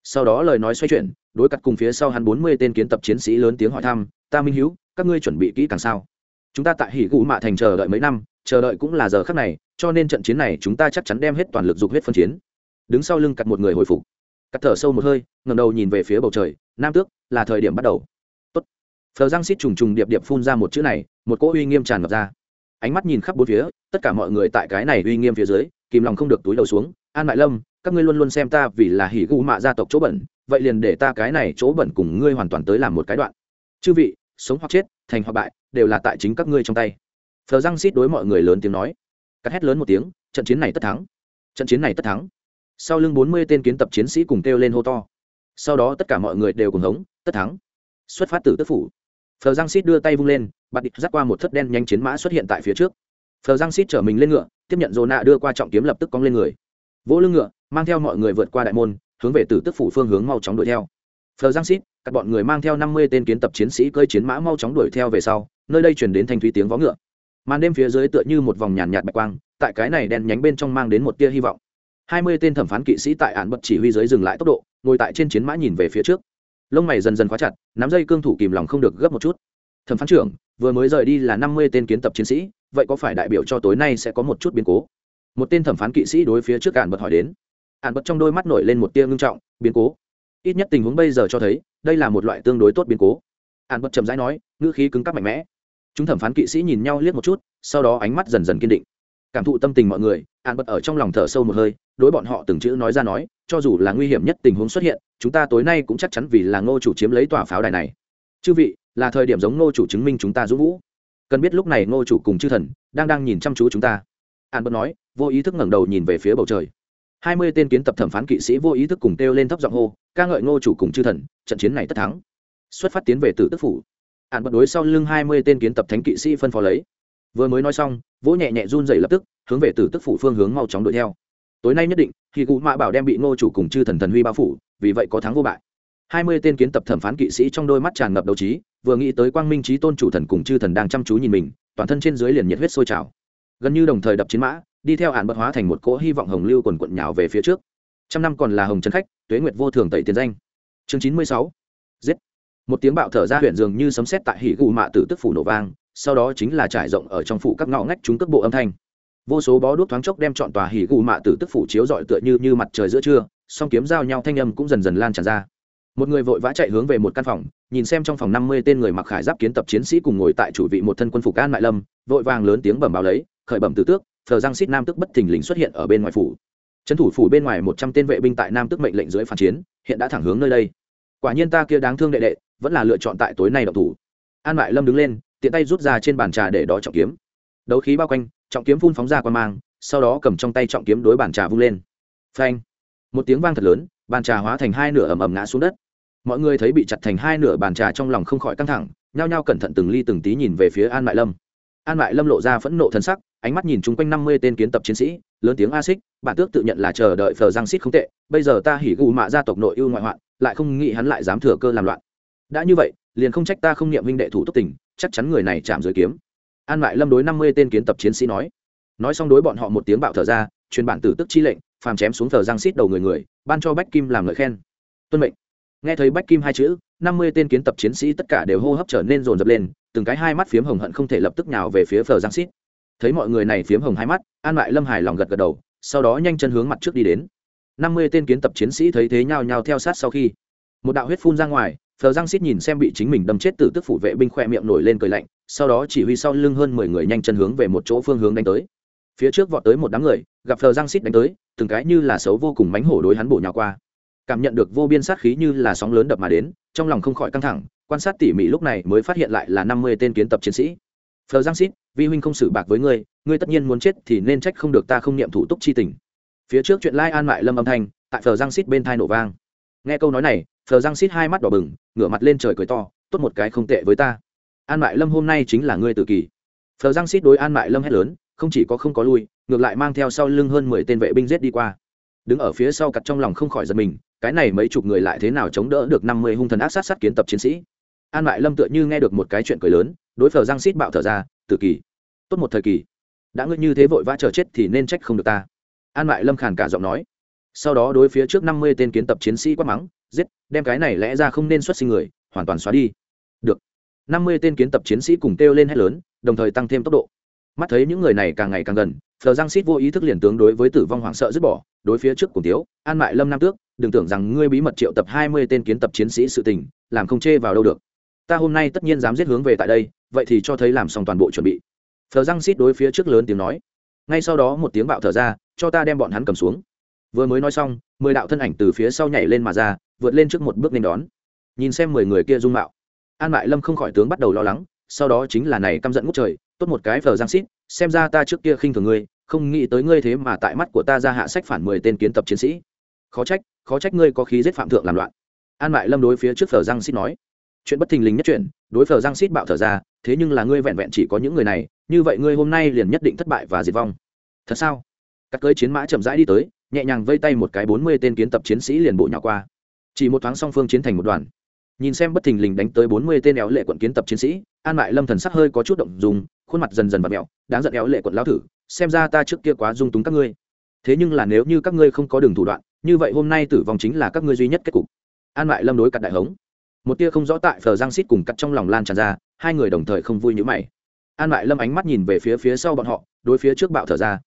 S1: Sau đó lời nói xoay chuyển, đối cắt cùng phía sau hắn bốn mươi tên kiến tập chiến sĩ lớn tiếng hỏi thăm, ta minh hữu các ngươi chuẩn bị kỹ càng sao? Chúng ta tại hỉ gụ mạ thành chờ đợi mấy năm, chờ đợi cũng là giờ khắc này, cho nên trận chiến này chúng ta chắc chắn đem hết toàn lực dục huyết phân chiến. Đứng sau lưng cắt một người hồi phục. Cắt thở sâu một hơi ngẩng đầu nhìn về phía bầu trời, nam tước, là thời điểm bắt đầu. Tốt. phờ giang xít trùng trùng điệp điệp phun ra một chữ này, một cỗ uy nghiêm tràn ngập ra. Ánh mắt nhìn khắp bốn phía, tất cả mọi người tại cái này uy nghiêm phía dưới, kìm lòng không được túi đầu xuống, an mại lâm, các ngươi luôn luôn xem ta vì là hỉ gu mạ gia tộc chỗ bẩn, vậy liền để ta cái này chỗ bẩn cùng ngươi hoàn toàn tới làm một cái đoạn. Chư vị, sống hoặc chết, thành hoặc bại, đều là tại chính các ngươi trong tay. Phờ răng xít đối mọi người lớn tiếng nói. Cắt hét lớn một tiếng, trận chiến này tất thắng. Trận chiến này tất thắng. Sau lưng bốn mươi tên kiến tập chiến sĩ cùng kêu lên hô to sau đó tất cả mọi người đều cùng hống, tất thắng. Xuất phát từ tức phủ. Phờ giang xít đưa tay vung lên, bạt địch dắt qua một thất đen nhanh chiến mã xuất hiện tại phía trước. Phờ giang xít chở mình lên ngựa, tiếp nhận dồ nạ đưa qua trọng kiếm lập tức cong lên người. Vỗ lưng ngựa, mang theo mọi người vượt qua đại môn, hướng về từ tức phủ phương hướng mau chóng đuổi theo. Phờ giang xít các bọn người mang theo năm mươi tên kiến tập chiến sĩ cơi chiến mã mau chóng đuổi theo về sau, nơi đây chuyển đến thanh thúy tiếng vó ngựa. Màn đêm phía dưới tựa như một vòng nhàn nhạt bạch quang, tại cái này đen nhánh bên trong mang đến một tia hy vọng hai mươi tên thẩm phán kỵ sĩ tại án bật chỉ huy dưới dừng lại tốc độ, ngồi tại trên chiến mã nhìn về phía trước. Lông mày dần dần khóa chặt, nắm dây cương thủ kìm lòng không được gấp một chút. Thẩm phán trưởng, vừa mới rời đi là năm mươi tên kiến tập chiến sĩ, vậy có phải đại biểu cho tối nay sẽ có một chút biến cố? Một tên thẩm phán kỵ sĩ đối phía trước ạn bật hỏi đến. Ạn bật trong đôi mắt nổi lên một tia ngưng trọng, biến cố. Ít nhất tình huống bây giờ cho thấy, đây là một loại tương đối tốt biến cố. Ạn bật chậm rãi nói, ngữ khí cứng cắp mạnh mẽ. Chúng thẩm phán kỵ sĩ nhìn nhau liếc một chút, sau đó ánh mắt dần dần kiên định cảm thụ tâm tình mọi người, an bật ở trong lòng thở sâu một hơi, đối bọn họ từng chữ nói ra nói, cho dù là nguy hiểm nhất tình huống xuất hiện, chúng ta tối nay cũng chắc chắn vì là ngô chủ chiếm lấy tòa pháo đài này. Chư vị, là thời điểm giống ngô chủ chứng minh chúng ta dũng vũ. Cần biết lúc này ngô chủ cùng chư thần đang đang nhìn chăm chú chúng ta. An bật nói, vô ý thức ngẩng đầu nhìn về phía bầu trời. Hai mươi tên kiến tập thẩm phán kỵ sĩ vô ý thức cùng kêu lên thấp giọng hô, ca ngợi ngô chủ cùng chư thần, trận chiến này tất thắng. Xuất phát tiến về tử tức phủ. An bật đối sau lưng hai mươi tên kiến tập thánh kỵ sĩ phân phó lấy vừa mới nói xong, vỗ nhẹ nhẹ run dậy lập tức, hướng về từ tức phủ phương hướng mau chóng đuổi theo. Tối nay nhất định, thì cụ mạ bảo đem bị ngô chủ cùng chư thần thần huy bao phủ, vì vậy có thắng vô bại. Hai mươi tên kiến tập thẩm phán kỵ sĩ trong đôi mắt tràn ngập đấu trí, vừa nghĩ tới quang minh trí tôn chủ thần cùng chư thần đang chăm chú nhìn mình, toàn thân trên dưới liền nhiệt huyết sôi trào. Gần như đồng thời đập chiến mã, đi theo hạn bất hóa thành một cỗ hy vọng hồng lưu quần quận nhào về phía trước. Trăm năm còn là hồng trấn khách, tuế nguyệt vô thường tẩy tiền danh. Chương chín mươi sáu. Giết. Một tiếng bạo thở ra huyện dường như sấm sét tại hỉ gù mạ tử tức phủ nổ vang sau đó chính là trải rộng ở trong phủ các ngõ ngách chúng cước bộ âm thanh. Vô số bó đuốc thoáng chốc đem chọn tòa hỉ gù mạ tử tức phủ chiếu dọi tựa như như mặt trời giữa trưa, song kiếm giao nhau thanh âm cũng dần dần lan tràn ra. Một người vội vã chạy hướng về một căn phòng, nhìn xem trong phòng năm mươi tên người mặc khải giáp kiến tập chiến sĩ cùng ngồi tại chủ vị một thân quân phục an mại lâm, vội vàng lớn tiếng bẩm báo lấy, khởi bẩm tử tước, thờ giang xít nam tức bất thình lình xuất hiện ở bên ngoài phủ. Trấn thủ phủ bên ngoài một trăm tên vệ binh tại nam tức mệnh lệnh dưới phản chiến, hiện đã thẳng hướng nơi đây. Quả nhiên ta kia đáng thương đệ đệ, vẫn là lựa chọn tại tối nay độc thủ. An mại lâm đứng lên tiện tay rút ra trên bàn trà để đó trọng kiếm. Đấu khí bao quanh, trọng kiếm phun phóng ra qua mang, sau đó cầm trong tay trọng kiếm đối bàn trà vung lên. Phanh! Một tiếng vang thật lớn, bàn trà hóa thành hai nửa ầm ầm ngã xuống đất. Mọi người thấy bị chặt thành hai nửa bàn trà trong lòng không khỏi căng thẳng, nhao nhao cẩn thận từng ly từng tí nhìn về phía an mại lâm. An mại lâm lộ ra phẫn nộ thân sắc, ánh mắt nhìn chung quanh năm mươi tên kiến tập chiến sĩ, lớn tiếng a xích, bản tước tự nhận là chờ đợi phờ giang xít không tệ, bây giờ ta hỉ gù mạ gia tộc nội ưu ngoại hoạn, lại không nghĩ hắn lại dám thừa cơ làm loạn. Đã như vậy, liền không trách ta không niệm minh đệ thủ tốc tỉnh chắc chắn người này chạm dưới kiếm. An mại lâm đối năm mươi tên kiến tập chiến sĩ nói. Nói xong đối bọn họ một tiếng bạo thở ra, truyền bản tử tức chi lệnh, phàm chém xuống thờ giang xít đầu người người, ban cho bách kim làm lời khen. Tuân mệnh. Nghe thấy bách kim hai chữ, năm mươi tên kiến tập chiến sĩ tất cả đều hô hấp trở nên rồn rập lên, từng cái hai mắt phiếm hồng hận không thể lập tức nhào về phía thờ giang xít. Thấy mọi người này phiếm hồng hai mắt, an mại lâm hài lòng gật gật đầu, sau đó nhanh chân hướng mặt trước đi đến. năm mươi tên kiến tập chiến sĩ thấy thế nhau nhau theo sát sau khi. Một đạo huyết phun ra ngoài phờ giang Sít nhìn xem bị chính mình đâm chết tử tức phủ vệ binh khoe miệng nổi lên cười lạnh sau đó chỉ huy sau lưng hơn mười người nhanh chân hướng về một chỗ phương hướng đánh tới. Phía trước vọt tới một đám người gặp phờ giang Sít đánh tới từng cái như là xấu vô cùng mánh hổ đối hắn bổ nhào qua. Cảm nhận được vô biên sát khí như là sóng lớn đập mà đến trong lòng không khỏi căng thẳng quan sát tỉ mỉ lúc này mới phát hiện lại là năm mươi tên kiến tập chiến sĩ. Phờ giang Sít, vi huynh không xử bạc với ngươi ngươi tất nhiên muốn chết thì nên trách không được ta không niệm thủ tục chi tình. Phía trước chuyện lai an mại lâm âm thanh tại phờ giang Sít bên tai nổ vang nghe câu nói này thờ răng xít hai mắt đỏ bừng, ngửa mặt lên trời cười to, tốt một cái không tệ với ta. An mại lâm hôm nay chính là ngươi tự kỳ thờ răng xít đối an mại lâm hét lớn, không chỉ có không có lui, ngược lại mang theo sau lưng hơn mười tên vệ binh giết đi qua. Đứng ở phía sau cặt trong lòng không khỏi giật mình, cái này mấy chục người lại thế nào chống đỡ được năm mươi hung thần ác sát sát kiến tập chiến sĩ. An mại lâm tựa như nghe được một cái chuyện cười lớn, đối phờ giang xít bạo thở ra, tự kỳ tốt một thời kỳ đã ngươi như thế vội vã chờ chết thì nên trách không được ta. An mại lâm khàn cả giọng nói sau đó đối phía trước năm mươi tên kiến tập chiến sĩ quát mắng, giết, đem cái này lẽ ra không nên xuất sinh người, hoàn toàn xóa đi. Được. năm mươi tên kiến tập chiến sĩ cùng kêu lên hét lớn, đồng thời tăng thêm tốc độ. Mắt thấy những người này càng ngày càng gần, phờ giang xít vô ý thức liền tướng đối với tử vong hoảng sợ dứt bỏ, đối phía trước cùng tiếu, an mại lâm nam tước, đừng tưởng rằng ngươi bí mật triệu tập hai mươi tên kiến tập chiến sĩ sự tình, làm không chê vào đâu được. Ta hôm nay tất nhiên dám giết hướng về tại đây, vậy thì cho thấy làm xong toàn bộ chuẩn bị. Phờ giang xít đối phía trước lớn tiếng nói. Ngay sau đó một tiếng bạo thở ra, cho ta đem bọn hắn cầm xuống vừa mới nói xong, mười đạo thân ảnh từ phía sau nhảy lên mà ra, vượt lên trước một bước nên đón. Nhìn xem mười người kia dung mạo, an mại lâm không khỏi tướng bắt đầu lo lắng, sau đó chính là này căm giận ngút trời, tốt một cái phờ giang xít, xem ra ta trước kia khinh thường ngươi, không nghĩ tới ngươi thế mà tại mắt của ta ra hạ sách phản mười tên kiến tập chiến sĩ. Khó trách khó trách ngươi có khí giết phạm thượng làm loạn. An mại lâm đối phía trước phờ giang xít nói, chuyện bất thình lình nhất chuyện, đối phờ giang xít bạo thở ra, thế nhưng là ngươi vẹn vẹn chỉ có những người này, như vậy ngươi hôm nay liền nhất định thất bại và diệt vong. Thật sao? Các cơi chiến mã chậm rãi đi tới nhẹ nhàng vây tay một cái bốn mươi tên kiến tập chiến sĩ liền bộ nhỏ qua. Chỉ một thoáng song phương chiến thành một đoàn. Nhìn xem bất thình lình đánh tới bốn mươi tên éo lệ quận kiến tập chiến sĩ, an mại lâm thần sắc hơi có chút động dùng khuôn mặt dần dần và mẹo đáng giận éo lệ quận lão thử, xem ra ta trước kia quá dung túng các ngươi. Thế nhưng là nếu như các ngươi không có đường thủ đoạn, như vậy hôm nay tử vong chính là các ngươi duy nhất kết cục. An mại lâm đối cặt đại hống. Một tia không rõ tại phờ giang xít cùng cắt trong lòng lan tràn ra, hai người đồng thời không vui như mày. An mại lâm ánh mắt nhìn về phía phía sau bọn họ, đối phía trước bạo thở ra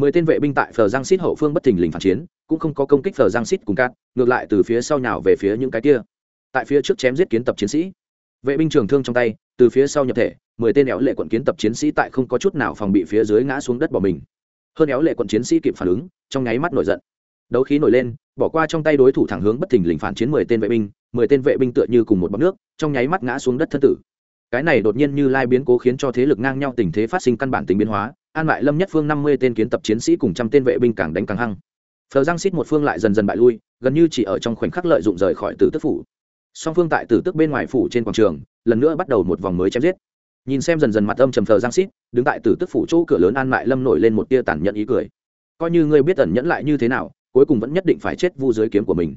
S1: mười tên vệ binh tại phờ giang xít hậu phương bất thình lình phản chiến, cũng không có công kích phờ giang xít cùng cát, ngược lại từ phía sau nhào về phía những cái kia. Tại phía trước chém giết kiến tập chiến sĩ. Vệ binh trường thương trong tay, từ phía sau nhập thể, mười tên éo lệ quận kiến tập chiến sĩ tại không có chút nào phòng bị phía dưới ngã xuống đất bỏ mình. Hơn éo lệ quận chiến sĩ kịp phản ứng, trong nháy mắt nổi giận. Đấu khí nổi lên, bỏ qua trong tay đối thủ thẳng hướng bất thình lình phản chiến mười tên vệ binh, mười tên vệ binh tựa như cùng một bọc nước, trong nháy mắt ngã xuống đất thân tử. Cái này đột nhiên như lai biến cố khiến cho thế lực ngang nhau tình thế phát sinh căn bản tính biến hóa an mại lâm nhất phương năm mươi tên kiến tập chiến sĩ cùng trăm tên vệ binh càng đánh càng hăng. Phờ giang xít một phương lại dần dần bại lui, gần như chỉ ở trong khoảnh khắc lợi dụng rời khỏi tử tức phủ. Song phương tại tử tức bên ngoài phủ trên quảng trường, lần nữa bắt đầu một vòng mới chém giết. Nhìn xem dần dần mặt âm trầm phờ giang xít, đứng tại tử tức phủ chỗ cửa lớn an mại lâm nổi lên một tia tàn nhẫn ý cười. Coi như ngươi biết tẩn nhẫn lại như thế nào, cuối cùng vẫn nhất định phải chết vu dưới kiếm của mình.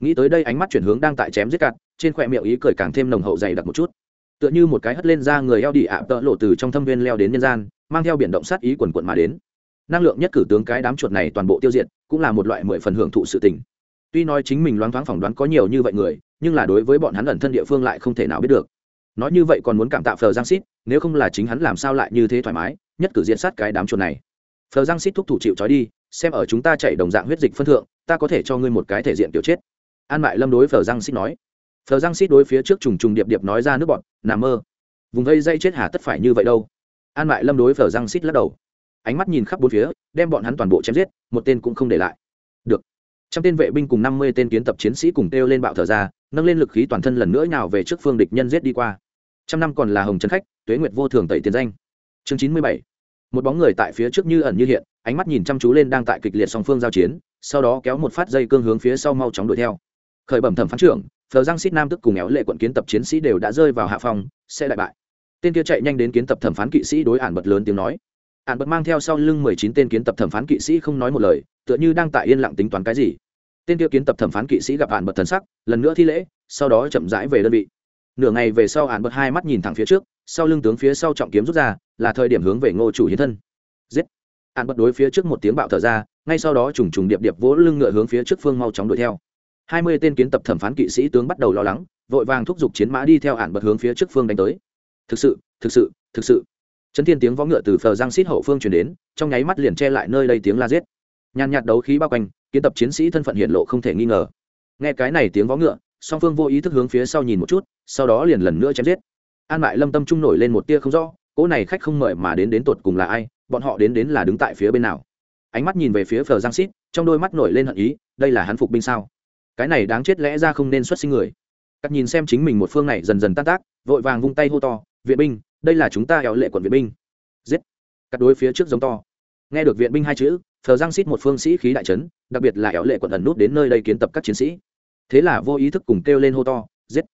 S1: Nghĩ tới đây ánh mắt chuyển hướng đang tại chém giết cạn, trên khỏe miệng ý cười càng thêm nồng hậu dày đặc một chút. Tựa như một cái hất lên ra người eo đi ạ, tợ lộ từ trong thâm viên leo đến nhân gian mang theo biển động sát ý quần quận mà đến. Năng lượng nhất cử tướng cái đám chuột này toàn bộ tiêu diệt, cũng là một loại mười phần hưởng thụ sự tình. Tuy nói chính mình loáng thoáng phỏng đoán có nhiều như vậy người, nhưng là đối với bọn hắn ẩn thân địa phương lại không thể nào biết được. Nói như vậy còn muốn cảm tạ phờ giang xít nếu không là chính hắn làm sao lại như thế thoải mái, nhất cử diện sát cái đám chuột này. Phờ giang xít thúc thủ chịu trói đi, xem ở chúng ta chạy đồng dạng huyết dịch phân thượng, ta có thể cho ngươi một cái thể diện kiểu chết. An mại lâm đối phờ giang xít nói. Phờ giang xít đối phía trước trùng trùng điệp điệp nói ra nước bọn nằm mơ, vùng vây dây chết hà tất phải như vậy đâu an mại lâm đối phở răng xít lắc đầu. Ánh mắt nhìn khắp bốn phía, đem bọn hắn toàn bộ chém giết, một tên cũng không để lại. Được. Trăm tên vệ binh cùng năm mươi tên kiến tập chiến sĩ cùng kêu lên bạo thở ra, nâng lên lực khí toàn thân lần nữa nào về trước phương địch nhân giết đi qua. Trăm năm còn là hồng trấn khách, tuế nguyệt vô thường tẩy tiền danh. Chương chín mươi bảy. Một bóng người tại phía trước như ẩn như hiện, ánh mắt nhìn chăm chú lên đang tại kịch liệt song phương giao chiến, sau đó kéo một phát dây cương hướng phía sau mau chóng đuổi theo. Khởi bẩm thẩm phán trưởng phờ giang xít nam tức cùng éo lệ quận kiến tập chiến sĩ đều đã rơi vào hạ phòng sẽ đại bại tên kia chạy nhanh đến kiến tập thẩm phán kỵ sĩ đối ản bật lớn tiếng nói. Ản bật mang theo sau lưng mười chín tên kiến tập thẩm phán kỵ sĩ không nói một lời, tựa như đang tại yên lặng tính toán cái gì. Tên kia kiến tập thẩm phán kỵ sĩ gặp ản bật thần sắc, lần nữa thi lễ, sau đó chậm rãi về đơn vị. Nửa ngày về sau ản bật hai mắt nhìn thẳng phía trước, sau lưng tướng phía sau trọng kiếm rút ra, là thời điểm hướng về ngô chủ hiến thân. Giết! Ản bật đối phía trước một tiếng bạo thở ra, ngay sau đó trùng trùng điệp điệp vỗ lưng ngựa hướng phía trước phương mau chóng đuổi theo. Hai mươi tên kiến tập thẩm phán kỵ sĩ tướng bắt đầu lo lắng, vội vàng thúc giục chiến mã đi theo ản bật hướng phía trước phương đánh tới thực sự thực sự thực sự. Chấn thiên tiếng võ ngựa từ phờ giang xít hậu phương chuyển đến, trong nháy mắt liền che lại nơi đây tiếng la giết. Nhàn nhạt đấu khí bao quanh, kiến tập chiến sĩ thân phận hiện lộ không thể nghi ngờ. Nghe cái này tiếng võ ngựa, song phương vô ý thức hướng phía sau nhìn một chút, sau đó liền lần nữa chém giết. An mại lâm tâm trung nổi lên một tia không rõ, cỗ này khách không mời mà đến đến tột cùng là ai, bọn họ đến đến là đứng tại phía bên nào? Ánh mắt nhìn về phía phờ giang xít trong đôi mắt nổi lên hận ý, đây là hắn phục binh sao? Cái này đáng chết lẽ ra không nên xuất sinh người. Cắt nhìn xem chính mình một phương này dần dần tan tác, vội vàng vung tay hô to viện binh, đây là chúng ta éo lệ quận viện binh. Giết. Cắt đối phía trước giống to. Nghe được viện binh hai chữ Thờ giang xít một phương sĩ khí đại trấn, đặc biệt là éo lệ quận ẩn nút đến nơi đây kiến tập các chiến sĩ. Thế là vô ý thức cùng kêu lên hô to, giết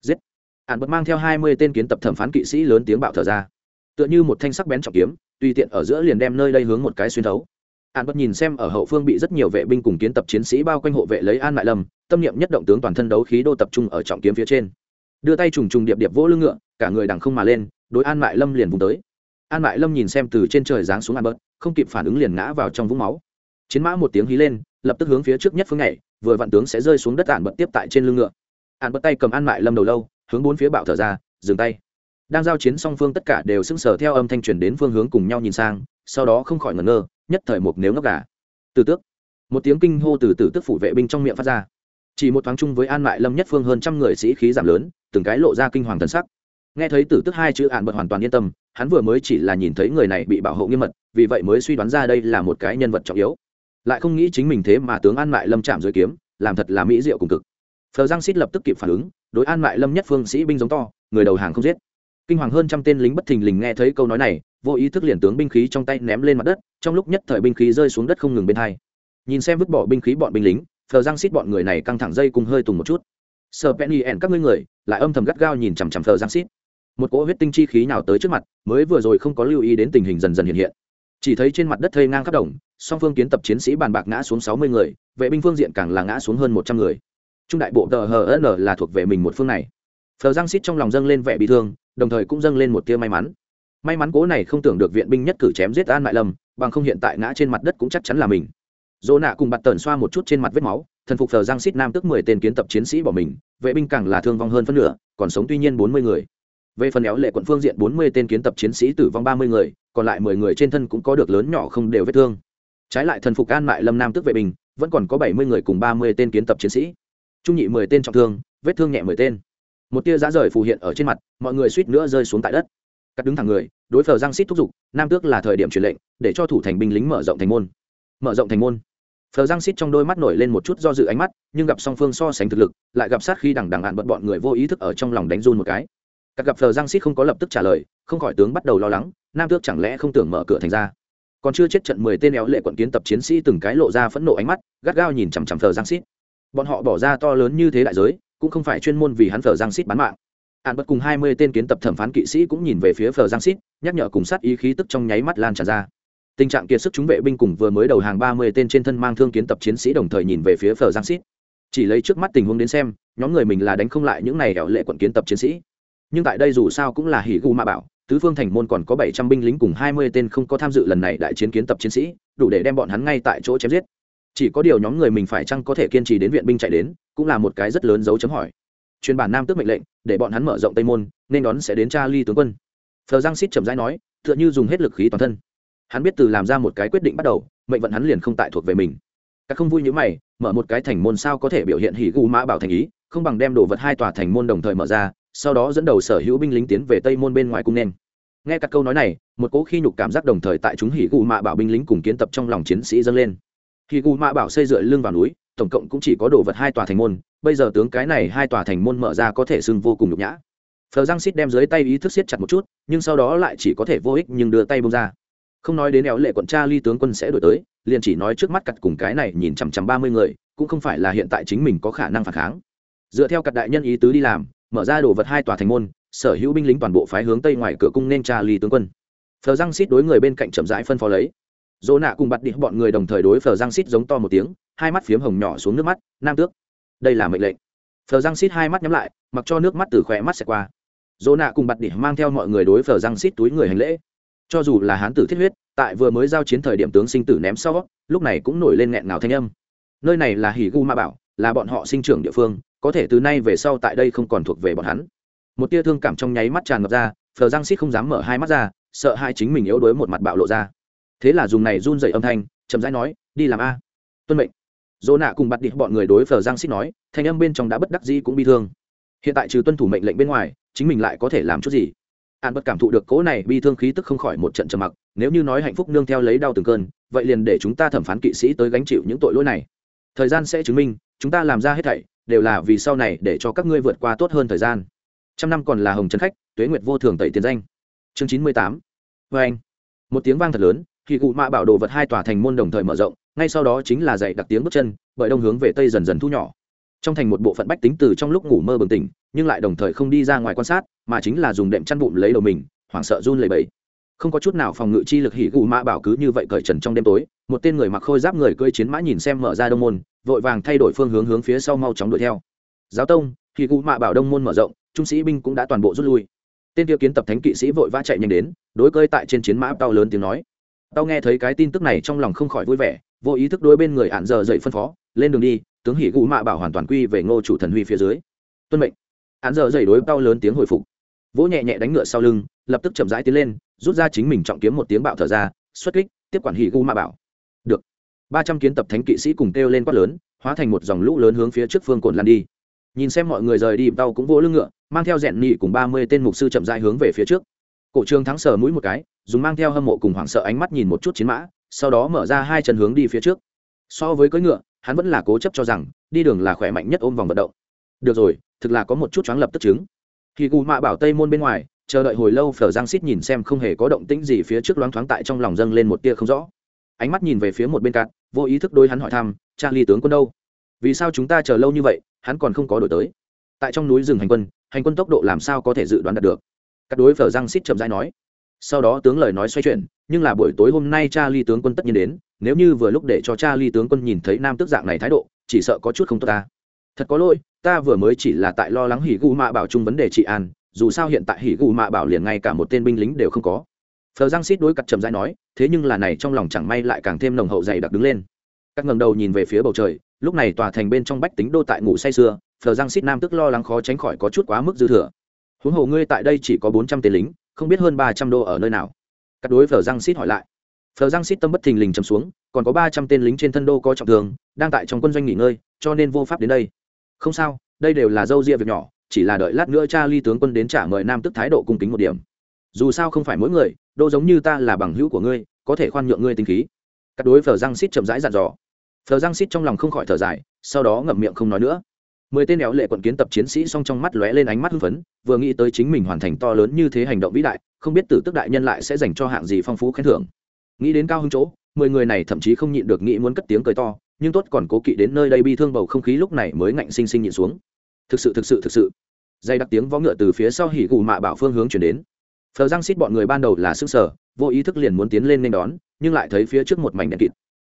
S1: giết. Ạn bật mang theo hai mươi tên kiến tập thẩm phán kỵ sĩ lớn tiếng bạo thở ra. Tựa như một thanh sắc bén trọng kiếm, tùy tiện ở giữa liền đem nơi đây hướng một cái xuyên thấu. An bật nhìn xem ở hậu phương bị rất nhiều vệ binh cùng kiến tập chiến sĩ bao quanh hộ vệ lấy an mại lâm tâm niệm nhất động tướng toàn thân đấu khí đô tập trung ở trọng kiếm phía trên đưa tay trùng trùng điệp điệp vỗ lưng ngựa, cả người đằng không mà lên, đối an mại lâm liền vùng tới. An mại lâm nhìn xem từ trên trời giáng xuống an bớt không kịp phản ứng liền ngã vào trong vũng máu. Chiến mã một tiếng hí lên, lập tức hướng phía trước nhất phương này vừa vạn tướng sẽ rơi xuống đất ạn bật tiếp tại trên lưng ngựa. Ạn bật tay cầm an mại lâm đầu lâu, hướng bốn phía bạo thở ra, dừng tay. Đang giao chiến song phương tất cả đều sững sờ theo âm thanh truyền đến phương hướng cùng nhau nhìn sang, sau đó không khỏi ngẩn ngơ, nhất thời một nếu ngốc gà. Từ tước. Một tiếng kinh hô từ từ tức phủ vệ binh trong miệng phát ra. Chỉ một thoáng chung với an mại lâm nhất phương hơn trăm người sĩ khí giảm lớn từng cái lộ ra kinh hoàng thần sắc. Nghe thấy tử tức hai chữ ạn bật hoàn toàn yên tâm, hắn vừa mới chỉ là nhìn thấy người này bị bảo hộ nghiêm mật, vì vậy mới suy đoán ra đây là một cái nhân vật trọng yếu. Lại không nghĩ chính mình thế mà tướng an mại lâm chạm dưới kiếm, làm thật là mỹ diệu cùng cực. Phờ giang xít lập tức kịp phản ứng, đối an mại lâm nhất phương sĩ binh giống to, người đầu hàng không giết. Kinh hoàng hơn trăm tên lính bất thình lình nghe thấy câu nói này, vô ý thức liền tướng binh khí trong tay ném lên mặt đất, trong lúc nhất thời binh khí rơi xuống đất không ngừng bên hai. Nhìn xem vứt bỏ binh khí bọn binh lính, phờ giang xít bọn người này căng thẳng dây cùng hơi tùng một chút sờ penny ẻn các ngươi người, lại âm thầm gắt gao nhìn chằm chằm thờ giang xít một cỗ huyết tinh chi khí nào tới trước mặt, mới vừa rồi không có lưu ý đến tình hình dần dần hiện hiện. Chỉ thấy trên mặt đất thây ngang khắp đồng, song phương kiến tập chiến sĩ bàn bạc ngã xuống sáu mươi người, vệ binh phương diện càng là ngã xuống hơn một trăm người. Trung đại bộ tờ hn là thuộc về mình một phương này. Phờ giang xít trong lòng dâng lên vẻ bị thương, đồng thời cũng dâng lên một tia may mắn. May mắn cố này không tưởng được viện binh nhất cử chém giết an mại lâm, bằng không hiện tại ngã trên mặt đất cũng chắc chắn là mình. Dỗ nạ cùng bặt tần xoa một chút trên mặt vết máu thần phục thờ giang xít nam tức mười tên kiến tập chiến sĩ bỏ mình, vệ binh càng là thương vong hơn phân nửa, còn sống tuy nhiên bốn mươi người. Về phần éo lệ quận phương diện, bốn mươi tên kiến tập chiến sĩ tử vong ba mươi người, còn lại mười người trên thân cũng có được lớn nhỏ không đều vết thương. Trái lại thần phục an mại lâm nam tức vệ binh, vẫn còn có bảy mươi người cùng ba mươi tên kiến tập chiến sĩ. Trung nhị mười tên trọng thương, vết thương nhẹ mười tên. Một tia giã rời phù hiện ở trên mặt, mọi người suýt nữa rơi xuống tại đất. Cắt đứng thẳng người, đối phờ giang xít thúc giục, nam tước là thời điểm truyền lệnh, để cho thủ thành binh lính mở rộng thành môn. Mở rộng thành môn phờ giang xít trong đôi mắt nổi lên một chút do dự ánh mắt, nhưng gặp song phương so sánh thực lực, lại gặp sát khi đằng đằng hạn bận bọn người vô ý thức ở trong lòng đánh run một cái. Các gặp phờ giang xít không có lập tức trả lời, không khỏi tướng bắt đầu lo lắng, nam tước chẳng lẽ không tưởng mở cửa thành ra. Còn chưa chết trận mười tên éo lệ quận kiến tập chiến sĩ từng cái lộ ra phẫn nộ ánh mắt, gắt gao nhìn chằm chằm phờ giang xít. Bọn họ bỏ ra to lớn như thế đại giới, cũng không phải chuyên môn vì hắn phờ giang xít bán mạng. Ạn bất cùng hai mươi tên kiến tập thẩm phán kỵ sĩ cũng nhìn về phía phờ giang xít, nhắc nhở cùng sát ý khí tức trong nháy mắt lan tràn ra tình trạng kiệt sức chúng vệ binh cùng vừa mới đầu hàng ba mươi tên trên thân mang thương kiến tập chiến sĩ đồng thời nhìn về phía phờ giang xít chỉ lấy trước mắt tình huống đến xem, nhóm người mình là đánh không lại những này hẻo lệ quận kiến tập chiến sĩ. Nhưng tại đây dù sao cũng là hỉ gu ma bảo, tứ phương thành môn còn có bảy trăm binh lính cùng hai mươi tên không có tham dự lần này đại chiến kiến tập chiến sĩ, đủ để đem bọn hắn ngay tại chỗ chém giết. Chỉ có điều nhóm người mình phải chăng có thể kiên trì đến viện binh chạy đến, cũng là một cái rất lớn dấu chấm hỏi. Chuyên bản nam tước mệnh lệnh, để bọn hắn mở rộng tây môn, nên đón sẽ đến cha ly tướng quân. Phờ giang xít chậm rãi nói, tựa như dùng hết lực khí toàn thân hắn biết từ làm ra một cái quyết định bắt đầu, mệnh vận hắn liền không tại thuộc về mình. Các không vui như mày, mở một cái thành môn sao có thể biểu hiện hỉ gu mã bảo thành ý, không bằng đem đồ vật hai tòa thành môn đồng thời mở ra, sau đó dẫn đầu sở hữu binh lính tiến về tây môn bên ngoài cung nên. Nghe các câu nói này, một cỗ khi nhục cảm giác đồng thời tại chúng hỉ gu mã bảo binh lính cùng kiến tập trong lòng chiến sĩ dâng lên. Hỉ gu mã bảo xây dựa lưng vào núi, tổng cộng cũng chỉ có đồ vật hai tòa thành môn, bây giờ tướng cái này hai tòa thành môn mở ra có thể xưng vô cùng nhục nhã. Phờ giang xít đem dưới tay ý thức siết chặt một chút, nhưng sau đó lại chỉ có thể vô ích nhưng đưa tay bông ra không nói đến éo lệ quận cha ly tướng quân sẽ đổi tới, liền chỉ nói trước mắt cặt cùng cái này nhìn chằm chằm ba mươi người, cũng không phải là hiện tại chính mình có khả năng phản kháng. Dựa theo cặt đại nhân ý tứ đi làm, mở ra đồ vật hai tòa thành môn, sở hữu binh lính toàn bộ phái hướng tây ngoài cửa cung nên cha ly tướng quân. Phờ giang xít đối người bên cạnh chậm rãi phân phó lấy. Dỗ nạ cùng bặt đi bọn người đồng thời đối phờ giang xít giống to một tiếng, hai mắt phiếm hồng nhỏ xuống nước mắt, nam tước, đây là mệnh lệnh. Phờ giang xít hai mắt nhắm lại, mặc cho nước mắt từ khỏe mắt sẽ qua. Dỗ nạ cùng bặt đi mang theo mọi người đối phờ giang xít túi người hành lễ cho dù là hán tử thiết huyết, tại vừa mới giao chiến thời điểm tướng sinh tử ném sau, lúc này cũng nổi lên nghẹn ngào thanh âm. Nơi này là hỉ gu ma bảo, là bọn họ sinh trưởng địa phương, có thể từ nay về sau tại đây không còn thuộc về bọn hắn. Một tia thương cảm trong nháy mắt tràn ngập ra, phờ giang xít không dám mở hai mắt ra, sợ hai chính mình yếu đuối một mặt bạo lộ ra. Thế là dùng này run dậy âm thanh, chậm rãi nói, đi làm a. Tuân mệnh. Dỗ nạ cùng bặt đi bọn người đối phờ giang xít nói, thanh âm bên trong đã bất đắc dĩ cũng bi thương. Hiện tại trừ tuân thủ mệnh lệnh bên ngoài, chính mình lại có thể làm chút gì? An bất cảm thụ được cố này bi thương khí tức không khỏi một trận trầm mặc, nếu như nói hạnh phúc nương theo lấy đau từng cơn, vậy liền để chúng ta thẩm phán kỵ sĩ tới gánh chịu những tội lỗi này. Thời gian sẽ chứng minh, chúng ta làm ra hết thảy, đều là vì sau này để cho các ngươi vượt qua tốt hơn thời gian. Trăm năm còn là hồng trấn khách, tuế nguyệt vô thường tẩy tiền danh. Chương chín mươi tám. Vê anh. Một tiếng vang thật lớn, khi cụ mạ bảo đồ vật hai tòa thành môn đồng thời mở rộng, ngay sau đó chính là dạy đặc tiếng bước chân, bởi đông hướng về tây dần dần thu nhỏ. Trong thành một bộ phận bách tính từ trong lúc ngủ mơ bừng tỉnh nhưng lại đồng thời không đi ra ngoài quan sát, mà chính là dùng đệm chăn bụng lấy đầu mình, hoảng sợ run lẩy bẩy. Không có chút nào phòng ngự chi lực hỉ gù mã bảo cứ như vậy cởi trần trong đêm tối, một tên người mặc khôi giáp người cưỡi chiến mã nhìn xem mở ra đông môn, vội vàng thay đổi phương hướng hướng phía sau mau chóng đuổi theo. Giáo tông, hỉ gù mã bảo đông môn mở rộng, trung sĩ binh cũng đã toàn bộ rút lui. Tên tiêu kiến tập thánh kỵ sĩ vội vã chạy nhanh đến, đối cơi tại trên chiến mã tao lớn tiếng nói. Tao nghe thấy cái tin tức này trong lòng không khỏi vui vẻ, vô ý thức đối bên người ạn giờ dậy phân phó, lên đường đi, tướng hỉ gù mạ bảo hoàn toàn quy về ngô chủ thần huy phía dưới. Tuân mệnh hắn giờ dày đối bao lớn tiếng hồi phục. Vỗ nhẹ nhẹ đánh ngựa sau lưng, lập tức chậm rãi tiến lên, rút ra chính mình trọng kiếm một tiếng bạo thở ra, xuất kích, tiếp quản hỉ gu ma bảo. Được. Ba trăm kiến tập thánh kỵ sĩ cùng kêu lên quát lớn, hóa thành một dòng lũ lớn hướng phía trước phương cồn lan đi. Nhìn xem mọi người rời đi tàu cũng vỗ lưng ngựa, mang theo rẽn nhị cùng ba mươi tên mục sư chậm rãi hướng về phía trước. Cổ trường thắng sờ mũi một cái, dùng mang theo hâm mộ cùng hoảng sợ ánh mắt nhìn một chút chiến mã, sau đó mở ra hai chân hướng đi phía trước. So với cưỡi ngựa, hắn vẫn là cố chấp cho rằng, đi đường là khỏe mạnh nhất ôm vòng vận động. Được rồi thực là có một chút choáng lập tức chứng. Khi gù mạ bảo tây môn bên ngoài, chờ đợi hồi lâu phở giang xít nhìn xem không hề có động tĩnh gì phía trước loáng thoáng tại trong lòng dâng lên một tia không rõ. Ánh mắt nhìn về phía một bên cạn, vô ý thức đôi hắn hỏi thăm charlie tướng quân đâu? Vì sao chúng ta chờ lâu như vậy, hắn còn không có đổi tới? Tại trong núi rừng hành quân hành quân tốc độ làm sao có thể dự đoán đạt được? Các đối phở Giang xít chậm rãi nói. Sau đó tướng lời nói xoay chuyển, nhưng là buổi tối hôm nay cha ly tướng quân tất nhiên đến, nếu như vừa lúc để cho cha ly tướng quân nhìn thấy nam tước dạng này thái độ, chỉ sợ có chút không tốt ta. Thật có lỗi ta vừa mới chỉ là tại lo lắng hỉ gù mạ bảo chung vấn đề trị an, dù sao hiện tại hỉ gù mạ bảo liền ngay cả một tên binh lính đều không có. Phờ giang xít đối cặt chậm rãi nói, thế nhưng là này trong lòng chẳng may lại càng thêm nồng hậu dày đặc đứng lên. Các ngẩng đầu nhìn về phía bầu trời, lúc này tòa thành bên trong bách tính đô tại ngủ say sưa, phờ giang xít nam tức lo lắng khó tránh khỏi có chút quá mức dư thừa. Huống hồ ngươi tại đây chỉ có bốn trăm tên lính, không biết hơn ba trăm đô ở nơi nào? Các đối phờ giang xít hỏi lại. Phờ giang xít tâm bất thình lình chầm xuống, còn có ba trăm tên lính trên thân đô có trọng thương, đang tại trong quân doanh nghỉ ngơi, cho nên vô pháp đến đây không sao, đây đều là dâu ria việc nhỏ, chỉ là đợi lát nữa cha ly tướng quân đến trả mời nam tức thái độ cung kính một điểm. Dù sao không phải mỗi người, đô giống như ta là bằng hữu của ngươi, có thể khoan nhượng ngươi tinh khí. Các đối phờ giang xít chậm rãi dặn dò. Phờ giang xít trong lòng không khỏi thở dài, sau đó ngậm miệng không nói nữa. Mười tên éo lệ quận kiến tập chiến sĩ song trong mắt lóe lên ánh mắt hưng phấn, vừa nghĩ tới chính mình hoàn thành to lớn như thế hành động vĩ đại, không biết tử tức đại nhân lại sẽ dành cho hạng gì phong phú khen thưởng. Nghĩ đến cao hứng chỗ, mười người này thậm chí không nhịn được nghĩ muốn cất tiếng cười to nhưng tốt còn cố kỵ đến nơi đây bi thương bầu không khí lúc này mới ngạnh sinh sinh nhịn xuống. Thực sự thực sự thực sự. Dây đặc tiếng vó ngựa từ phía sau hỉ gù mạ bảo phương hướng chuyển đến. Phờ răng xít bọn người ban đầu là sức sở vô ý thức liền muốn tiến lên nên đón, nhưng lại thấy phía trước một mảnh đèn kịt.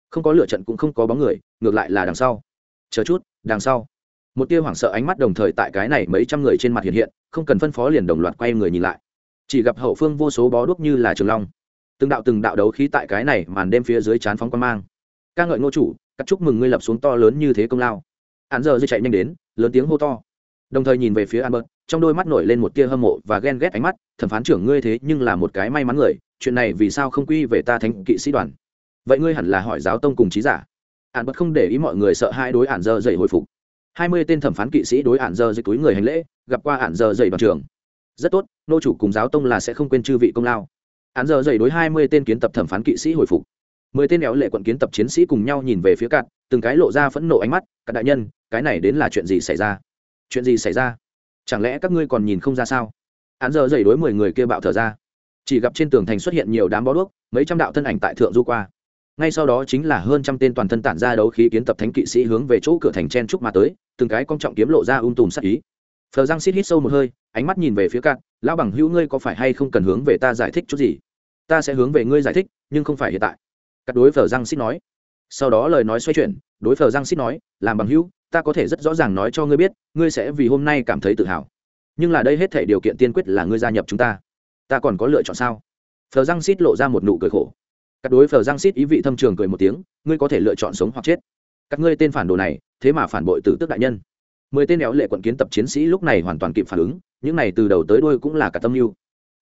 S1: Không có lựa trận cũng không có bóng người, ngược lại là đằng sau. Chờ chút, đằng sau. Một tia hoảng sợ ánh mắt đồng thời tại cái này mấy trăm người trên mặt hiện hiện, không cần phân phó liền đồng loạt quay người nhìn lại. Chỉ gặp hậu phương vô số bó đuốc như là trường long. Từng đạo từng đạo đấu khí tại cái này màn đêm phía dưới chán phóng quan mang ca ngợi ngô chủ, cắt chúc mừng ngươi lập xuống to lớn như thế công lao. Hắn giờ dây chạy nhanh đến, lớn tiếng hô to. Đồng thời nhìn về phía albert, trong đôi mắt nổi lên một tia hâm mộ và ghen ghét ánh mắt, thẩm phán trưởng ngươi thế nhưng là một cái may mắn người, chuyện này vì sao không quy về ta thánh kỵ sĩ đoàn? Vậy ngươi hẳn là hỏi giáo tông cùng trí giả. Ạn bất không để ý mọi người sợ hai đối hạn dơ dậy hồi phục. Hai mươi tên thẩm phán kỵ sĩ đối hạn dơ dậy túi người hành lễ, gặp qua hạn dơ dậy đoàn trường rất tốt, nô chủ cùng giáo tông là sẽ không quên chư vị công lao. Ạn dơ dậy đối hai mươi tên kiến tập thẩm phán kỵ sĩ hồi phục mười tên éo lệ quận kiến tập chiến sĩ cùng nhau nhìn về phía cạn, từng cái lộ ra phẫn nộ ánh mắt, cạn đại nhân, cái này đến là chuyện gì xảy ra? Chuyện gì xảy ra? Chẳng lẽ các ngươi còn nhìn không ra sao? Hắn giờ dày đối mười người kia bạo thở ra. Chỉ gặp trên tường thành xuất hiện nhiều đám bó đuốc, mấy trăm đạo thân ảnh tại thượng du qua. Ngay sau đó chính là hơn trăm tên toàn thân tản ra đấu khí kiến tập thánh kỵ sĩ hướng về chỗ cửa thành chen trúc mà tới, từng cái con trọng kiếm lộ ra ung tùm sắc ý. Phờ giang xít hít sâu một hơi, ánh mắt nhìn về phía cạn, lão bằng hữu ngươi có phải hay không cần hướng về ta giải thích chút gì? Ta sẽ hướng về ngươi giải thích, nhưng không phải hiện tại cắt đối phờ răng xích nói. Sau đó lời nói xoay chuyển, đối phờ răng xích nói, làm bằng hữu, ta có thể rất rõ ràng nói cho ngươi biết, ngươi sẽ vì hôm nay cảm thấy tự hào. Nhưng là đây hết thể điều kiện tiên quyết là ngươi gia nhập chúng ta. Ta còn có lựa chọn sao? Phờ răng xít lộ ra một nụ cười khổ. Các đối phờ răng xít ý vị thâm trường cười một tiếng, ngươi có thể lựa chọn sống hoặc chết. Các ngươi tên phản đồ này, thế mà phản bội tử tức đại nhân. Mười tên éo lệ quận kiến tập chiến sĩ lúc này hoàn toàn kịp phản ứng, những này từ đầu tới đuôi cũng là cả tâm mưu.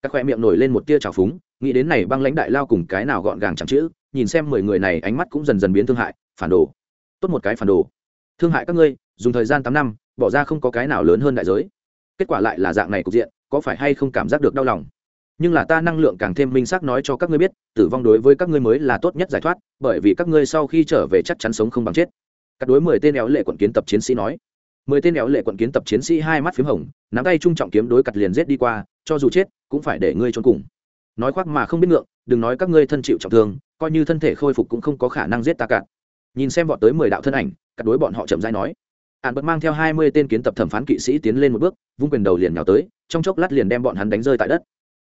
S1: Các khoe miệng nổi lên một tia trào phúng, nghĩ đến này băng lãnh đại lao cùng cái nào gọn gàng chẳng chữ nhìn xem mười người này ánh mắt cũng dần dần biến thương hại, phản đồ. Tốt một cái phản đồ. Thương hại các ngươi, dùng thời gian tám năm, bỏ ra không có cái nào lớn hơn đại giới. Kết quả lại là dạng này cục diện, có phải hay không cảm giác được đau lòng? Nhưng là ta năng lượng càng thêm minh xác nói cho các ngươi biết, tử vong đối với các ngươi mới là tốt nhất giải thoát, bởi vì các ngươi sau khi trở về chắc chắn sống không bằng chết. Các đối mười tên éo lệ quận kiến tập chiến sĩ nói. Mười tên éo lệ quận kiến tập chiến sĩ hai mắt p h í m hồng, nắm tay trung trọng kiếm đối cặt liền rết đi qua, cho dù chết, cũng phải để ngươi trốn cùng. Nói khoác mà không biết ngượng, đừng nói các ngươi thân chịu trọng thương coi như thân thể khôi phục cũng không có khả năng giết ta cạn nhìn xem vọt tới mười đạo thân ảnh, cắt đối bọn họ chậm rãi nói. Hạn bật mang theo hai mươi tên kiến tập thẩm phán kỵ sĩ tiến lên một bước, vung quyền đầu liền nhào tới, trong chốc lát liền đem bọn hắn đánh rơi tại đất.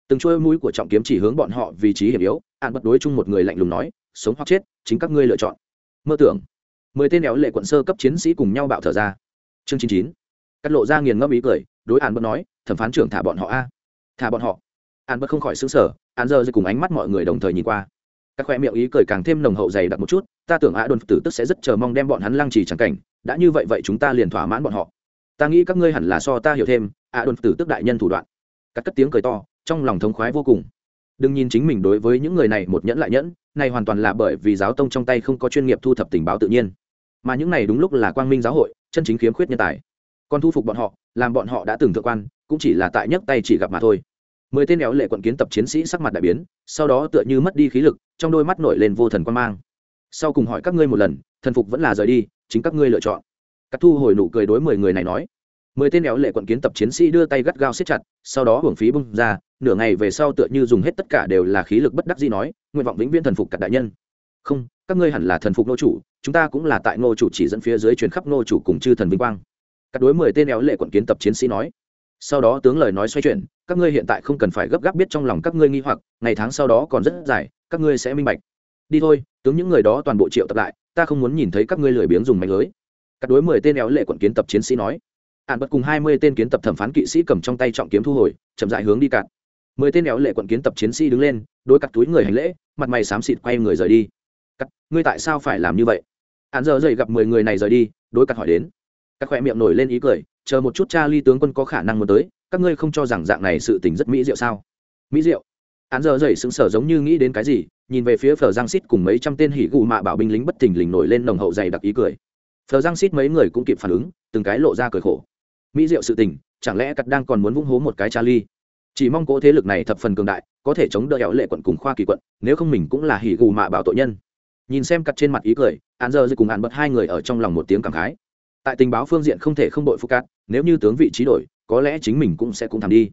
S1: Từng chuôi mũi của trọng kiếm chỉ hướng bọn họ vị trí hiểm yếu ạn bật đối chung một người lạnh lùng nói, sống hoặc chết, chính các ngươi lựa chọn. Mơ tưởng, mười tên éo lệ quận sơ cấp chiến sĩ cùng nhau bạo thở ra. Chương chín chín, cắt lộ ra nghiền ngẫm ý cười, đối ạn bật nói, thẩm phán trưởng thả bọn họ a. Thả bọn họ? Ạn bật không khỏi xứng sở ạn giờ cùng ánh mắt mọi người đồng thời nhìn qua các khoe miệng ý cười càng thêm nồng hậu dày đặc một chút, ta tưởng a đồn tử tức sẽ rất chờ mong đem bọn hắn lăng trì chẳng cảnh, đã như vậy vậy chúng ta liền thỏa mãn bọn họ. Ta nghĩ các ngươi hẳn là so ta hiểu thêm a đồn tử tức đại nhân thủ đoạn. Cắt cất tiếng cười to, trong lòng thống khoái vô cùng. Đừng nhìn chính mình đối với những người này một nhẫn lại nhẫn, này hoàn toàn là bởi vì giáo tông trong tay không có chuyên nghiệp thu thập tình báo tự nhiên. Mà những này đúng lúc là quang minh giáo hội, chân chính khiếm khuyết nhân tài. Còn thu phục bọn họ, làm bọn họ đã từng thượng quan, cũng chỉ là tại nhấc tay chỉ gặp mà thôi mười tên éo lệ quận kiến tập chiến sĩ sắc mặt đại biến, sau đó tựa như mất đi khí lực, trong đôi mắt nổi lên vô thần quan mang. Sau cùng hỏi các ngươi một lần, thần phục vẫn là rời đi, chính các ngươi lựa chọn. Cắt thu hồi nụ cười đối mười người này nói. Mười tên éo lệ quận kiến tập chiến sĩ đưa tay gắt gao siết chặt, sau đó hưởng phí bung ra, nửa ngày về sau tựa như dùng hết tất cả đều là khí lực bất đắc gì nói, nguyện vọng vĩnh viễn thần phục cả đại nhân. Không, các ngươi hẳn là thần phục nô chủ, chúng ta cũng là tại nô chủ chỉ dẫn phía dưới truyền khắp nô chủ cùng chư thần vinh quang. Các đối mười tên éo lệ quận kiến tập chiến sĩ nói sau đó tướng lời nói xoay chuyển, các ngươi hiện tại không cần phải gấp gáp biết trong lòng các ngươi nghi hoặc, ngày tháng sau đó còn rất dài, các ngươi sẽ minh bạch. Đi thôi, tướng những người đó toàn bộ triệu tập lại, ta không muốn nhìn thấy các ngươi lười biếng dùng mạnh lưới. Các đối mười tên éo lệ quận kiến tập chiến sĩ nói. Ạn bật cùng hai mươi tên kiến tập thẩm phán kỵ sĩ cầm trong tay trọng kiếm thu hồi, chậm dại hướng đi cạn. Mười tên éo lệ quận kiến tập chiến sĩ đứng lên, đối cắt túi người hành lễ, mặt mày xám xịt quay người rời đi. Cắt, ngươi tại sao phải làm như vậy? Ạn giờ dậy gặp mười người này rời đi, đối cắt hỏi đến các khoe miệng nổi lên ý cười, chờ một chút cha ly tướng quân có khả năng muốn tới, các ngươi không cho rằng dạng này sự tình rất mỹ diệu sao? Mỹ diệu? Án giờ dậy sững sờ giống như nghĩ đến cái gì, nhìn về phía phờ giang xít cùng mấy trăm tên hỉ gù mạ bảo binh lính bất thình lình nổi lên nồng hậu dày đặc ý cười. Phờ giang xít mấy người cũng kịp phản ứng, từng cái lộ ra cười khổ. Mỹ diệu sự tình, chẳng lẽ cắt đang còn muốn vung hố một cái cha ly? Chỉ mong cỗ thế lực này thập phần cường đại, có thể chống đỡ hẻo lệ quận cùng khoa kỳ quận, nếu không mình cũng là hỉ gù mạ bảo tội nhân. Nhìn xem cắt trên mặt ý cười án giờ cùng án bật hai người ở trong lòng một tiếng cảm khái tại tình báo phương diện không thể không đội phúc cát, nếu như tướng vị trí đổi, có lẽ chính mình cũng sẽ cũng thảm đi.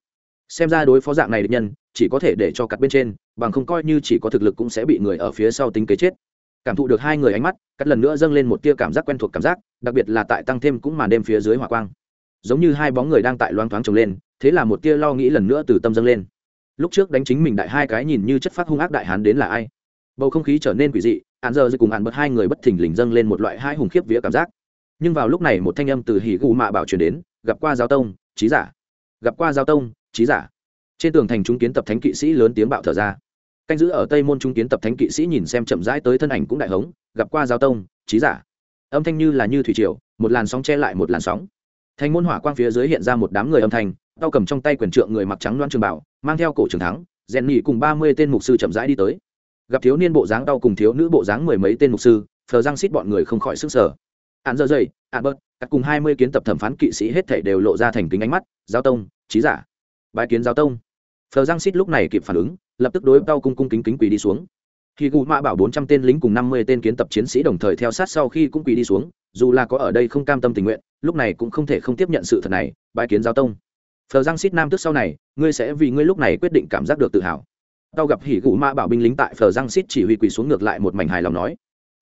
S1: Xem ra đối phó dạng này địch nhân, chỉ có thể để cho cắt bên trên, bằng không coi như chỉ có thực lực cũng sẽ bị người ở phía sau tính kế chết. Cảm thụ được hai người ánh mắt cắt lần nữa dâng lên một tia cảm giác quen thuộc cảm giác, đặc biệt là tại tăng thêm cũng màn đêm phía dưới hỏa quang. Giống như hai bóng người đang tại loang thoáng trồng lên, thế là một tia lo nghĩ lần nữa từ tâm dâng lên. Lúc trước đánh chính mình đại hai cái nhìn như chất phát hung ác đại hán đến là ai? Bầu không khí trở nên quỷ dị hạn giờ cùng hạn bật hai người bất thình lình dâng lên một loại hai hùng khiếp vía cảm giác nhưng vào lúc này một thanh âm từ hỉ gù mạ bảo truyền đến, gặp qua giao tông, trí giả. Gặp qua giao tông, trí giả. Trên tường thành trung kiến tập thánh kỵ sĩ lớn tiếng bạo thở ra. Canh giữ ở tây môn trung kiến tập thánh kỵ sĩ nhìn xem chậm rãi tới thân ảnh cũng đại hống, gặp qua giao tông, trí giả. Âm thanh như là như thủy triều, một làn sóng che lại một làn sóng. Thành môn hỏa quang phía dưới hiện ra một đám người âm thanh tao cầm trong tay quyền trượng người mặc trắng loan trường bảo, mang theo cổ trường thắng, rèn nhị cùng ba mươi tên mục sư chậm rãi đi tới. Gặp thiếu niên bộ dáng đau cùng thiếu nữ bộ dáng mười mấy tên mục sư phờ răng xít bọn người không khỏi sức sở hạn dơ dày hạn bớt các cùng hai mươi kiến tập thẩm phán kỵ sĩ hết thể đều lộ ra thành kính ánh mắt, giao tông, trí giả. Bái kiến giao tông. Phờ răng xít lúc này kịp phản ứng, lập tức đối tao cung cung kính kính quỳ đi xuống. Khi gù mã bảo bốn trăm tên lính cùng năm mươi tên kiến tập chiến sĩ đồng thời theo sát sau khi cũng quỳ đi xuống, dù là có ở đây không cam tâm tình nguyện, lúc này cũng không thể không tiếp nhận sự thật này, Bái kiến giao tông. Phờ giang xít nam tức sau này, ngươi sẽ vì ngươi lúc này quyết định cảm giác được tự hào. Tao gặp hỉ gù mã bảo binh lính tại phờ giang xít chỉ huy quỳ xuống ngược lại một mảnh hài lòng nói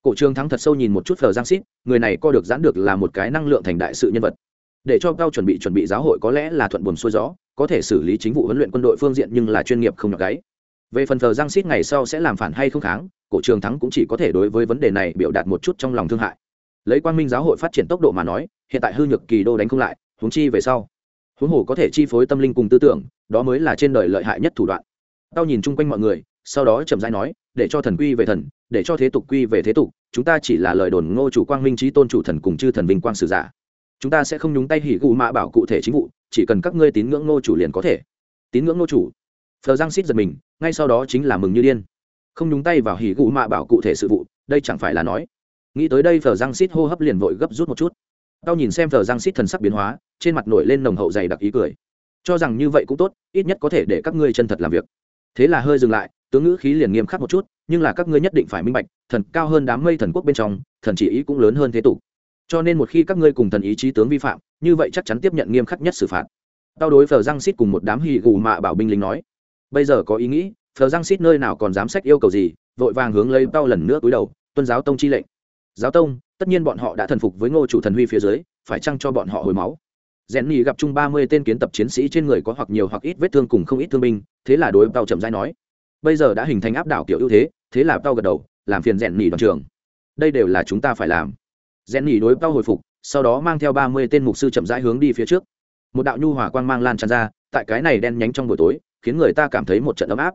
S1: cổ trường thắng thật sâu nhìn một chút phờ giang xít, người này co được giãn được là một cái năng lượng thành đại sự nhân vật. Để cho cao chuẩn bị chuẩn bị giáo hội có lẽ là thuận buồm xuôi gió, có thể xử lý chính vụ huấn luyện quân đội phương diện nhưng là chuyên nghiệp không nhọc gáy. Về phần phờ giang xít ngày sau sẽ làm phản hay không kháng, cổ trường thắng cũng chỉ có thể đối với vấn đề này biểu đạt một chút trong lòng thương hại. Lấy quang minh giáo hội phát triển tốc độ mà nói, hiện tại hư nhược kỳ đô đánh không lại, huống chi về sau. Huống hồ có thể chi phối tâm linh cùng tư tưởng, đó mới là trên đời lợi hại nhất thủ đoạn. Tao nhìn chung quanh mọi người, sau đó chậm rãi nói, để cho thần quy về thần, để cho thế tục quy về thế tục chúng ta chỉ là lời đồn ngô chủ quang minh trí tôn chủ thần cùng chư thần vinh quang sử giả. Chúng ta sẽ không nhúng tay hỉ gù mạ bảo cụ thể chính vụ, chỉ cần các ngươi tín ngưỡng ngô chủ liền có thể. Tín ngưỡng ngô chủ. Phờ giang xít giật mình, ngay sau đó chính là mừng như điên. Không nhúng tay vào hỉ gù mạ bảo cụ thể sự vụ, đây chẳng phải là nói. Nghĩ tới đây phờ giang xít hô hấp liền vội gấp rút một chút. Tao nhìn xem phờ giang xít thần sắc biến hóa, trên mặt nổi lên nồng hậu dày đặc ý cười. Cho rằng như vậy cũng tốt, ít nhất có thể để các ngươi chân thật làm việc. Thế là hơi dừng lại, tướng ngữ khí liền nghiêm khắc một chút nhưng là các ngươi nhất định phải minh bạch, thần cao hơn đám mây thần quốc bên trong, thần chỉ ý cũng lớn hơn thế tục. Cho nên một khi các ngươi cùng thần ý chí tướng vi phạm, như vậy chắc chắn tiếp nhận nghiêm khắc nhất xử phạt. Tao đối phờ giang xít cùng một đám hì gù mạ bảo binh lính nói, bây giờ có ý nghĩ, phờ giang xít nơi nào còn dám sách yêu cầu gì, vội vàng hướng lấy tao lần nữa cúi đầu, tuân giáo tông chi lệnh. Giáo tông? Tất nhiên bọn họ đã thần phục với ngô chủ thần huy phía dưới, phải chăng cho bọn họ hồi máu? Rèn nhì gặp chung ba mươi tên kiến tập chiến sĩ trên người có hoặc nhiều hoặc ít vết thương cùng không ít thương binh, thế là đối tao chậm rãi nói, bây giờ đã hình thành áp đảo kiểu ưu thế thế là tao gật đầu, làm phiền rèn nỉ đoàn trường đây đều là chúng ta phải làm. Rèn nỉ đối tao hồi phục, sau đó mang theo ba mươi tên mục sư chậm rãi hướng đi phía trước. Một đạo nhu hỏa quang mang lan tràn ra, tại cái này đen nhánh trong buổi tối, khiến người ta cảm thấy một trận ấm áp.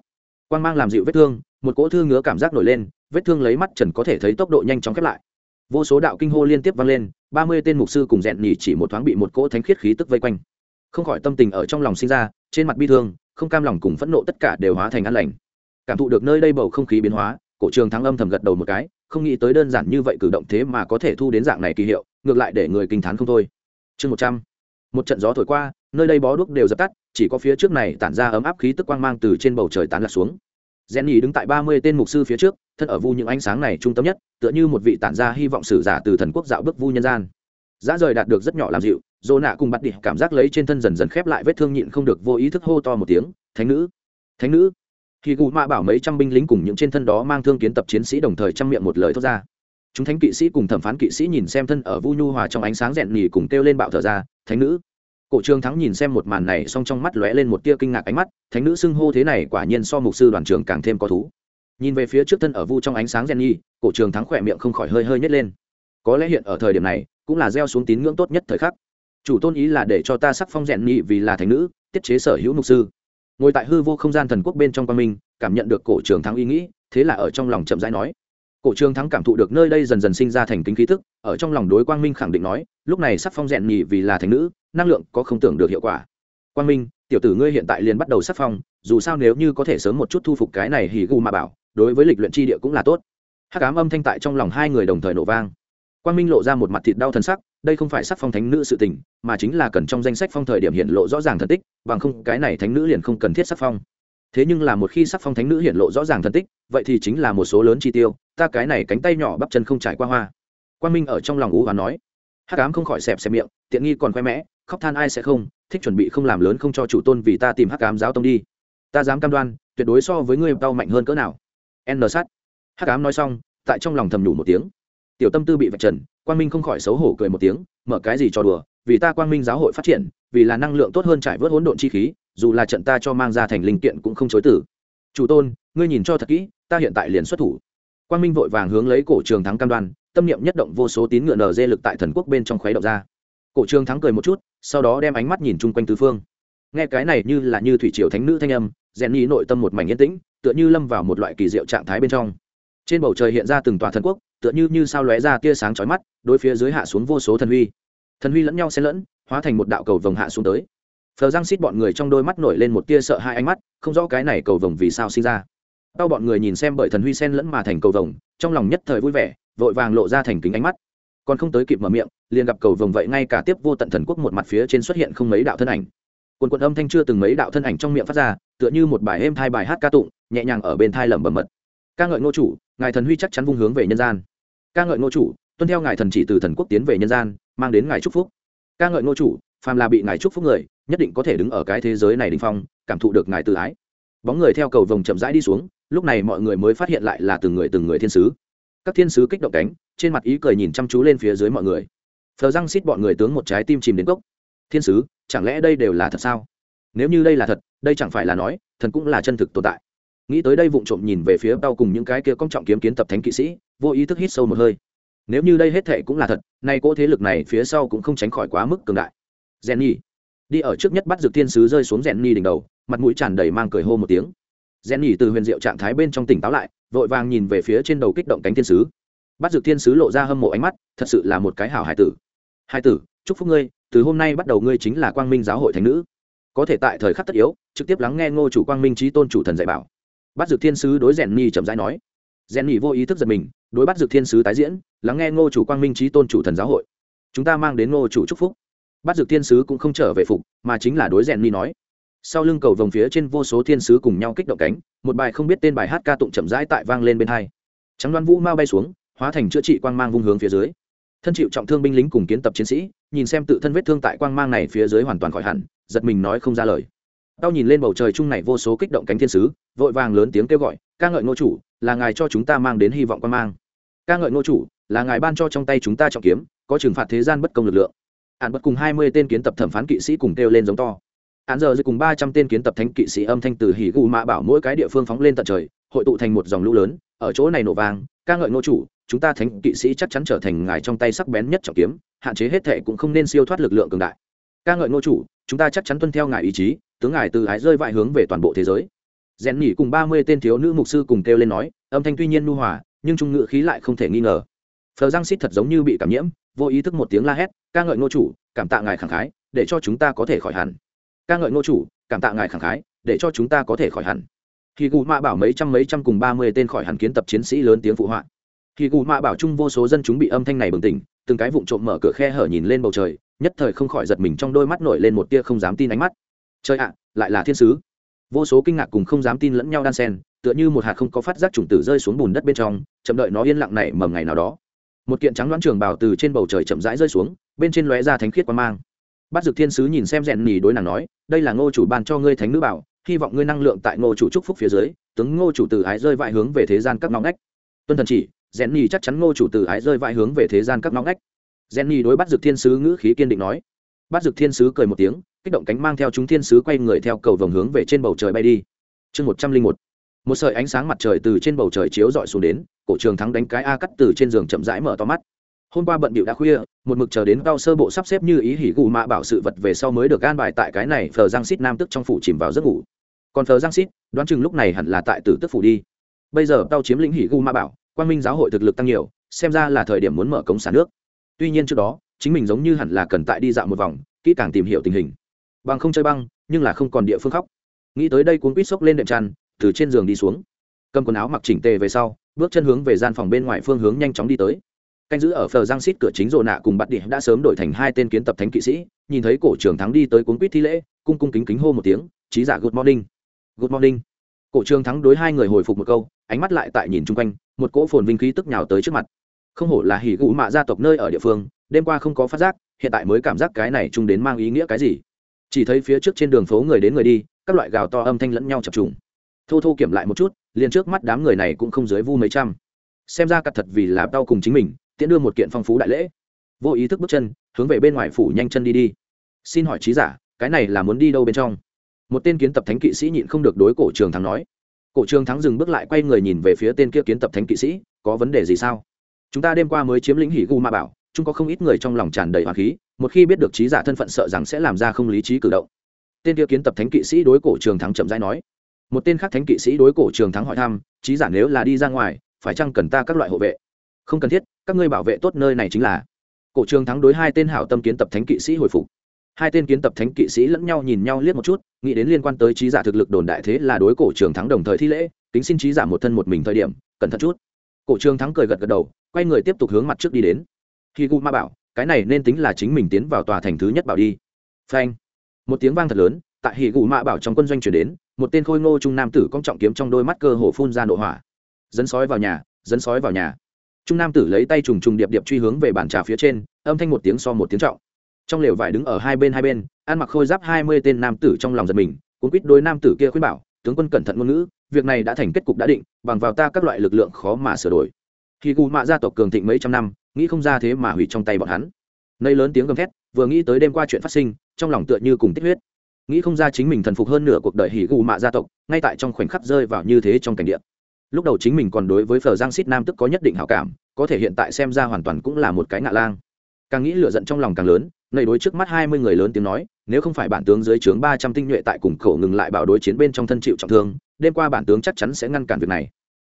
S1: Quang mang làm dịu vết thương, một cỗ thương ngứa cảm giác nổi lên, vết thương lấy mắt trần có thể thấy tốc độ nhanh chóng khép lại. Vô số đạo kinh hô liên tiếp vang lên, ba mươi tên mục sư cùng rèn nhỉ chỉ một thoáng bị một cỗ thánh khiết khí tức vây quanh. Không khỏi tâm tình ở trong lòng sinh ra, trên mặt bi thương, không cam lòng cùng phẫn nộ tất cả đều hóa thành ăn lành cảm thụ được nơi đây bầu không khí biến hóa, cổ trường thắng âm thầm gật đầu một cái, không nghĩ tới đơn giản như vậy cử động thế mà có thể thu đến dạng này kỳ hiệu, ngược lại để người kinh t h á n không thôi. Chương một trăm, một trận gió thổi qua, nơi đây bó đuốc đều dập tắt, chỉ có phía trước này tản ra ấm áp khí tức quang mang từ trên bầu trời tán lạc xuống. Jenny đứng tại ba mươi tên mục sư phía trước, thân ở vu những ánh sáng này trung tâm nhất, tựa như một vị tản ra hy vọng sử giả từ thần quốc dạo bước vu nhân gian. Giá rời đạt được rất nhỏ làm dịu dồ nạ cùng bắt đi cảm giác lấy trên thân dần dần khép lại vết thương nhịn không được vô ý thức hô to một tiếng, thánh nữ! Thánh nữ! Khi cụ mạ bảo mấy trăm binh lính cùng những trên thân đó mang thương kiến tập chiến sĩ đồng thời chăm miệng một lời thốt ra. Chúng thánh kỵ sĩ cùng thẩm phán kỵ sĩ nhìn xem thân ở vu nhu hòa trong ánh sáng rèn nhì cùng kêu lên bạo thở ra, thánh nữ. Cổ trường thắng nhìn xem một màn này song trong mắt lóe lên một tia kinh ngạc ánh mắt, thánh nữ xưng hô thế này quả nhiên so mục sư đoàn trường càng thêm có thú. Nhìn về phía trước thân ở vu trong ánh sáng rèn nhi cổ trường thắng khỏe miệng không khỏi hơi hơi nhét lên. Có lẽ hiện ở thời điểm này, cũng là gieo xuống tín ngưỡng tốt nhất thời khắc. Chủ tôn ý là để cho ta sắc phong rèn nhi vì là thánh nữ, tiết chế sở hữu mục sư ngồi tại hư vô không gian thần quốc bên trong quang minh, cảm nhận được cổ trường thắng ý nghĩ, thế là ở trong lòng chậm rãi nói. Cổ trường thắng cảm thụ được nơi đây dần dần sinh ra thành kính khí thức ở trong lòng đối quang minh khẳng định nói, lúc này sắc phong rèn nhì vì là thành nữ, năng lượng có không tưởng được hiệu quả. Quang minh, tiểu tử ngươi hiện tại liền bắt đầu sắc phong, dù sao nếu như có thể sớm một chút thu phục cái này hì gu mà bảo, đối với lịch luyện tri địa cũng là tốt. Hát cám âm thanh tại trong lòng hai người đồng thời nổ vang. Quang minh lộ ra một mặt thịt đau thân sắc đây không phải sắc phong thánh nữ sự tình, mà chính là cần trong danh sách phong thời điểm hiện lộ rõ ràng thần tích, bằng không, cái này thánh nữ liền không cần thiết sắc phong. Thế nhưng là một khi sắc phong thánh nữ hiện lộ rõ ràng thần tích, vậy thì chính là một số lớn chi tiêu, ta cái này cánh tay nhỏ bắp chân không trải qua hoa. Quang minh ở trong lòng ú và nói. Hắc ám không khỏi xẹp xẹp miệng, tiện nghi còn khoe mẽ, khóc than ai sẽ không, thích chuẩn bị không làm lớn không cho chủ tôn vì ta tìm hắc ám giáo tông đi. Ta dám cam đoan, tuyệt đối so với ngươi tao mạnh hơn cỡ nào. N sát hắc ám nói xong, tại trong lòng thầm nhủ một tiếng tiểu tâm tư bị vạch trần, quang minh không khỏi xấu hổ cười một tiếng, mở cái gì cho đùa, vì ta quang minh giáo hội phát triển, vì là năng lượng tốt hơn trải vớt hỗn độn chi khí, dù là trận ta cho mang ra thành linh kiện cũng không chối tử chủ tôn, ngươi nhìn cho thật kỹ, ta hiện tại liền xuất thủ. Quang minh vội vàng hướng lấy cổ trường thắng cam đoan, tâm niệm nhất động vô số tín ngựa nở dê lực tại thần quốc bên trong khuấy động ra. Cổ trường thắng cười một chút, sau đó đem ánh mắt nhìn chung quanh tứ phương. Nghe cái này như là như thủy triều thánh nữ thanh âm, rèn nhi nội tâm một mảnh yên tĩnh, tựa như lâm vào một loại kỳ diệu trạng thái bên trong. Trên bầu trời hiện ra từng tòa thần quốc tựa như như sao lóe ra tia sáng chói mắt, đối phía dưới hạ xuống vô số thần huy. Thần huy lẫn nhau xen lẫn, hóa thành một đạo cầu vồng hạ xuống tới. Phờ giang xít bọn người trong đôi mắt nổi lên một tia sợ hai ánh mắt, không rõ cái này cầu vồng vì sao sinh ra. Tao bọn người nhìn xem bởi thần huy sen lẫn mà thành cầu vồng, trong lòng nhất thời vui vẻ, vội vàng lộ ra thành kính ánh mắt. Còn không tới kịp mở miệng, liền gặp cầu vồng vậy ngay cả tiếp vô tận thần quốc một mặt phía trên xuất hiện không mấy đạo thân ảnh. Quần quần âm thanh chưa từng mấy đạo thân ảnh trong miệng phát ra, tựa như một bài êm thai bài hát ca tụng, nhẹ nhàng ở bên thai lẩm bẩm mật. Ca ngợi ngô chủ, ngài thần huy chắc chắn vung hướng về nhân gian ca ngợi ngô chủ, tuân theo ngài thần chỉ từ thần quốc tiến về nhân gian, mang đến ngài chúc phúc. Ca ngợi ngô chủ, phàm là bị ngài chúc phúc người, nhất định có thể đứng ở cái thế giới này đình phong, cảm thụ được ngài tự ái. Bóng người theo cầu vồng chậm rãi đi xuống, lúc này mọi người mới phát hiện lại là từng người từng người thiên sứ. Các thiên sứ kích động cánh, trên mặt ý cười nhìn chăm chú lên phía dưới mọi người. Phờ răng xít bọn người tướng một trái tim chìm đến cốc thiên sứ, chẳng lẽ đây đều là thật sao? Nếu như đây là thật, đây chẳng phải là nói, thần cũng là chân thực tồn tại nghĩ tới đây vụng trộm nhìn về phía tao cùng những cái kia công trọng kiếm kiến tập thánh kỵ sĩ, vô ý thức hít sâu một hơi. Nếu như đây hết thệ cũng là thật, nay cỗ thế lực này phía sau cũng không tránh khỏi quá mức cường đại. Jenny. Đi ở trước nhất bắt dược thiên sứ rơi xuống jenny đỉnh đầu, mặt mũi tràn đầy mang cười hô một tiếng. Jenny từ huyền diệu trạng thái bên trong tỉnh táo lại, vội vàng nhìn về phía trên đầu kích động cánh thiên sứ. Bắt dược thiên sứ lộ ra hâm mộ ánh mắt, thật sự là một cái hảo hải tử. Hải tử, chúc phúc ngươi, từ hôm nay bắt đầu ngươi chính là quang minh giáo hội thánh nữ. Có thể tại thời khắc tất yếu, trực tiếp lắng nghe ngô chủ quang minh trí tôn chủ thần dạy bảo bắt dược thiên sứ đối rèn ni chậm rãi nói. Rèn ni vô ý thức giật mình, đối bắt dược thiên sứ tái diễn, lắng nghe ngô chủ quang minh trí tôn chủ thần giáo hội. Chúng ta mang đến ngô chủ chúc phúc. Bắt dược thiên sứ cũng không trở về phục, mà chính là đối rèn ni nói. Sau lưng cầu vòng phía trên vô số thiên sứ cùng nhau kích động cánh, một bài không biết tên bài hát ca tụng chậm rãi tại vang lên bên hai. Trắng đoan vũ mau bay xuống, hóa thành chữa trị quang mang vung hướng phía dưới. Thân chịu trọng thương binh lính cùng kiến tập chiến sĩ, nhìn xem tự thân vết thương tại quang mang này phía dưới hoàn toàn khỏi hẳn, giật mình nói không ra lời tao nhìn lên bầu trời chung này vô số kích động cánh thiên sứ, vội vàng lớn tiếng kêu gọi, ca ngợi ngô chủ, là ngài cho chúng ta mang đến hy vọng quan mang. Ca ngợi ngô chủ, là ngài ban cho trong tay chúng ta trọng kiếm, có trừng phạt thế gian bất công lực lượng. Hạn bất cùng hai mươi tên kiến tập thẩm phán kỵ sĩ cùng kêu lên giống to. Hạn giờ dưới cùng ba trăm tên kiến tập thánh kỵ sĩ âm thanh từ hỉ gù mạ bảo mỗi cái địa phương phóng lên tận trời, hội tụ thành một dòng lũ lớn, ở chỗ này nổ vàng ca ngợi ngô chủ, chúng ta thánh kỵ sĩ chắc chắn trở thành ngài trong tay sắc bén nhất trọng kiếm, hạn chế hết thệ cũng không nên siêu thoát lực lượng cường đại. Ca ngợi ngô chủ, chúng ta chắc chắn tuân theo ngài ý chí tướng ngài từ ái rơi vại hướng về toàn bộ thế giới. Rèn nhỉ cùng ba mươi tên thiếu nữ mục sư cùng kêu lên nói, âm thanh tuy nhiên nu hòa, nhưng trung ngữ khí lại không thể nghi ngờ. Phờ giang xít thật giống như bị cảm nhiễm, vô ý thức một tiếng la hét, ca ngợi ngô chủ, cảm tạ ngài khẳng khái, để cho chúng ta có thể khỏi hẳn. Ca ngợi ngô chủ, cảm tạ ngài khẳng khái, để cho chúng ta có thể khỏi hẳn. Khi gù mạ bảo mấy trăm mấy trăm cùng ba mươi tên khỏi hẳn kiến tập chiến sĩ lớn tiếng phụ họa. Khi gù mạ bảo chung vô số dân chúng bị âm thanh này bừng tỉnh, từng cái vụn trộm mở cửa khe hở nhìn lên bầu trời, nhất thời không khỏi giật mình trong đôi mắt nổi lên một tia không dám tin ánh mắt trời ạ, lại là thiên sứ. Vô số kinh ngạc cùng không dám tin lẫn nhau đan sen tựa như một hạt không có phát giác chủng tử rơi xuống bùn đất bên trong, chậm đợi nó yên lặng này mầm ngày nào đó. Một kiện trắng đoán trường bảo từ trên bầu trời chậm rãi rơi xuống, bên trên lóe ra thánh khiết quan mang. Bắt dực thiên sứ nhìn xem rèn nhì đối nàng nói, đây là ngô chủ ban cho ngươi thánh nữ bảo, hy vọng ngươi năng lượng tại ngô chủ trúc phúc phía dưới, tướng ngô chủ từ ái rơi vãi hướng về thế gian các ngõ ngách. Tuân thần chỉ, rèn nhì chắc chắn ngô chủ từ ái rơi vãi hướng về thế gian các ngõ ngách. Rèn nhì đối bắt dực thiên sứ ngữ khí kiên định nói. Bắt dực thiên sứ cười một tiếng kích động cánh mang theo chúng thiên sứ quay người theo cầu vòng hướng về trên bầu trời bay đi. Chương một trăm linh một. Một sợi ánh sáng mặt trời từ trên bầu trời chiếu dọi xuống đến, cổ trường thắng đánh cái a cắt từ trên giường chậm rãi mở to mắt. Hôm qua bận bịu đã khuya, một mực chờ đến cao sơ bộ sắp xếp như ý hỉ gù mạ bảo sự vật về sau mới được gan bài tại cái này phờ giang xít nam tức trong phủ chìm vào giấc ngủ. Còn phờ giang xít đoán chừng lúc này hẳn là tại tử tức phủ đi. Bây giờ tao chiếm lĩnh hỉ gù mạ bảo quan minh giáo hội thực lực tăng nhiều, xem ra là thời điểm muốn mở cống xả nước. Tuy nhiên trước đó, chính mình giống như hẳn là cần tại đi dạo một vòng, kỹ càng tìm hiểu tình hình bằng không chơi băng, nhưng là không còn địa phương khóc. Nghĩ tới đây cuốn quýt xốc lên đệm tràn, từ trên giường đi xuống. Cầm quần áo mặc chỉnh tề về sau, bước chân hướng về gian phòng bên ngoài phương hướng nhanh chóng đi tới. Canh giữ ở phờ giang xít cửa chính rồ nạ cùng bắt điểm đã sớm đổi thành hai tên kiến tập thánh kỵ sĩ, nhìn thấy cổ trường thắng đi tới cuốn quýt thi lễ, cung cung kính kính hô một tiếng trí giả, good morning. Good morning. Cổ trường thắng đối hai người hồi phục một câu, ánh mắt lại tại nhìn chung quanh, một cỗ phồn vinh khí tức nhào tới trước mặt. Không hổ là hỉ gụ mạ gia tộc nơi ở địa phương, đêm qua không có phát giác, hiện tại mới cảm giác cái này chung đến mang ý nghĩa cái gì chỉ thấy phía trước trên đường phố người đến người đi, các loại gào to âm thanh lẫn nhau chập trùng. Thô thô kiểm lại một chút, liền trước mắt đám người này cũng không dưới vu mấy trăm. Xem ra cặt thật vì là đau cùng chính mình, tiễn đưa một kiện phong phú đại lễ. Vô ý thức bước chân, hướng về bên ngoài phủ nhanh chân đi đi. Xin hỏi trí giả, cái này là muốn đi đâu bên trong? Một tên kiến tập thánh kỵ sĩ nhịn không được đối cổ trường thắng nói. Cổ trường thắng dừng bước lại quay người nhìn về phía tên kia kiến tập thánh kỵ sĩ, có vấn đề gì sao? Chúng ta đêm qua mới chiếm lĩnh hỉ gu ma bảo, chúng có không ít người trong lòng tràn đầy hoàng khí một khi biết được trí giả thân phận sợ rằng sẽ làm ra không lý trí cử động. Tên kia kiến tập thánh kỵ sĩ đối cổ trường thắng chậm rãi nói. Một tên khác thánh kỵ sĩ đối cổ trường thắng hỏi thăm, trí giả nếu là đi ra ngoài, phải chăng cần ta các loại hộ vệ? Không cần thiết, các ngươi bảo vệ tốt nơi này chính là. Cổ trường thắng đối hai tên hảo tâm kiến tập thánh kỵ sĩ hồi phục. Hai tên kiến tập thánh kỵ sĩ lẫn nhau nhìn nhau liếc một chút, nghĩ đến liên quan tới trí giả thực lực đồn đại thế là đối cổ trường thắng đồng thời thi lễ, kính xin trí giả một thân một mình thời điểm, cẩn thận chút. Cổ trường thắng cười gật gật đầu, quay người tiếp tục hướng mặt trước đi đến. Khi gu ma bảo cái này nên tính là chính mình tiến vào tòa thành thứ nhất bảo đi. Phanh. Một tiếng vang thật lớn, tại hỉ gù mạ bảo trong quân doanh chuyển đến, một tên khôi ngô trung nam tử cong trọng kiếm trong đôi mắt cơ hồ phun ra nổ hỏa. Dẫn sói vào nhà, dẫn sói vào nhà. Trung nam tử lấy tay trùng trùng điệp điệp truy hướng về bàn trà phía trên, âm thanh một tiếng so một tiếng trọng. Trong lều vải đứng ở hai bên hai bên, ăn mặc khôi giáp hai mươi tên nam tử trong lòng giật mình, cuốn quýt đôi nam tử kia khuyên bảo, tướng quân cẩn thận ngôn ngữ, việc này đã thành kết cục đã định, bằng vào ta các loại lực lượng khó mà sửa đổi. Khi gù mạ gia tộc cường thịnh mấy trăm năm nghĩ không ra thế mà hủy trong tay bọn hắn. Nây lớn tiếng gầm thét, vừa nghĩ tới đêm qua chuyện phát sinh, trong lòng tựa như cùng tích huyết. Nghĩ không ra chính mình thần phục hơn nửa cuộc đời hỉ gù mạ gia tộc, ngay tại trong khoảnh khắc rơi vào như thế trong cảnh địa. Lúc đầu chính mình còn đối với phờ giang xít nam tức có nhất định hảo cảm, có thể hiện tại xem ra hoàn toàn cũng là một cái ngạ lang. Càng nghĩ lựa giận trong lòng càng lớn nầy đối trước mắt hai mươi người lớn tiếng nói, nếu không phải bản tướng dưới trướng ba trăm tinh nhuệ tại cùng khẩu ngừng lại bảo đối chiến bên trong thân chịu trọng thương, đêm qua bản tướng chắc chắn sẽ ngăn cản việc này.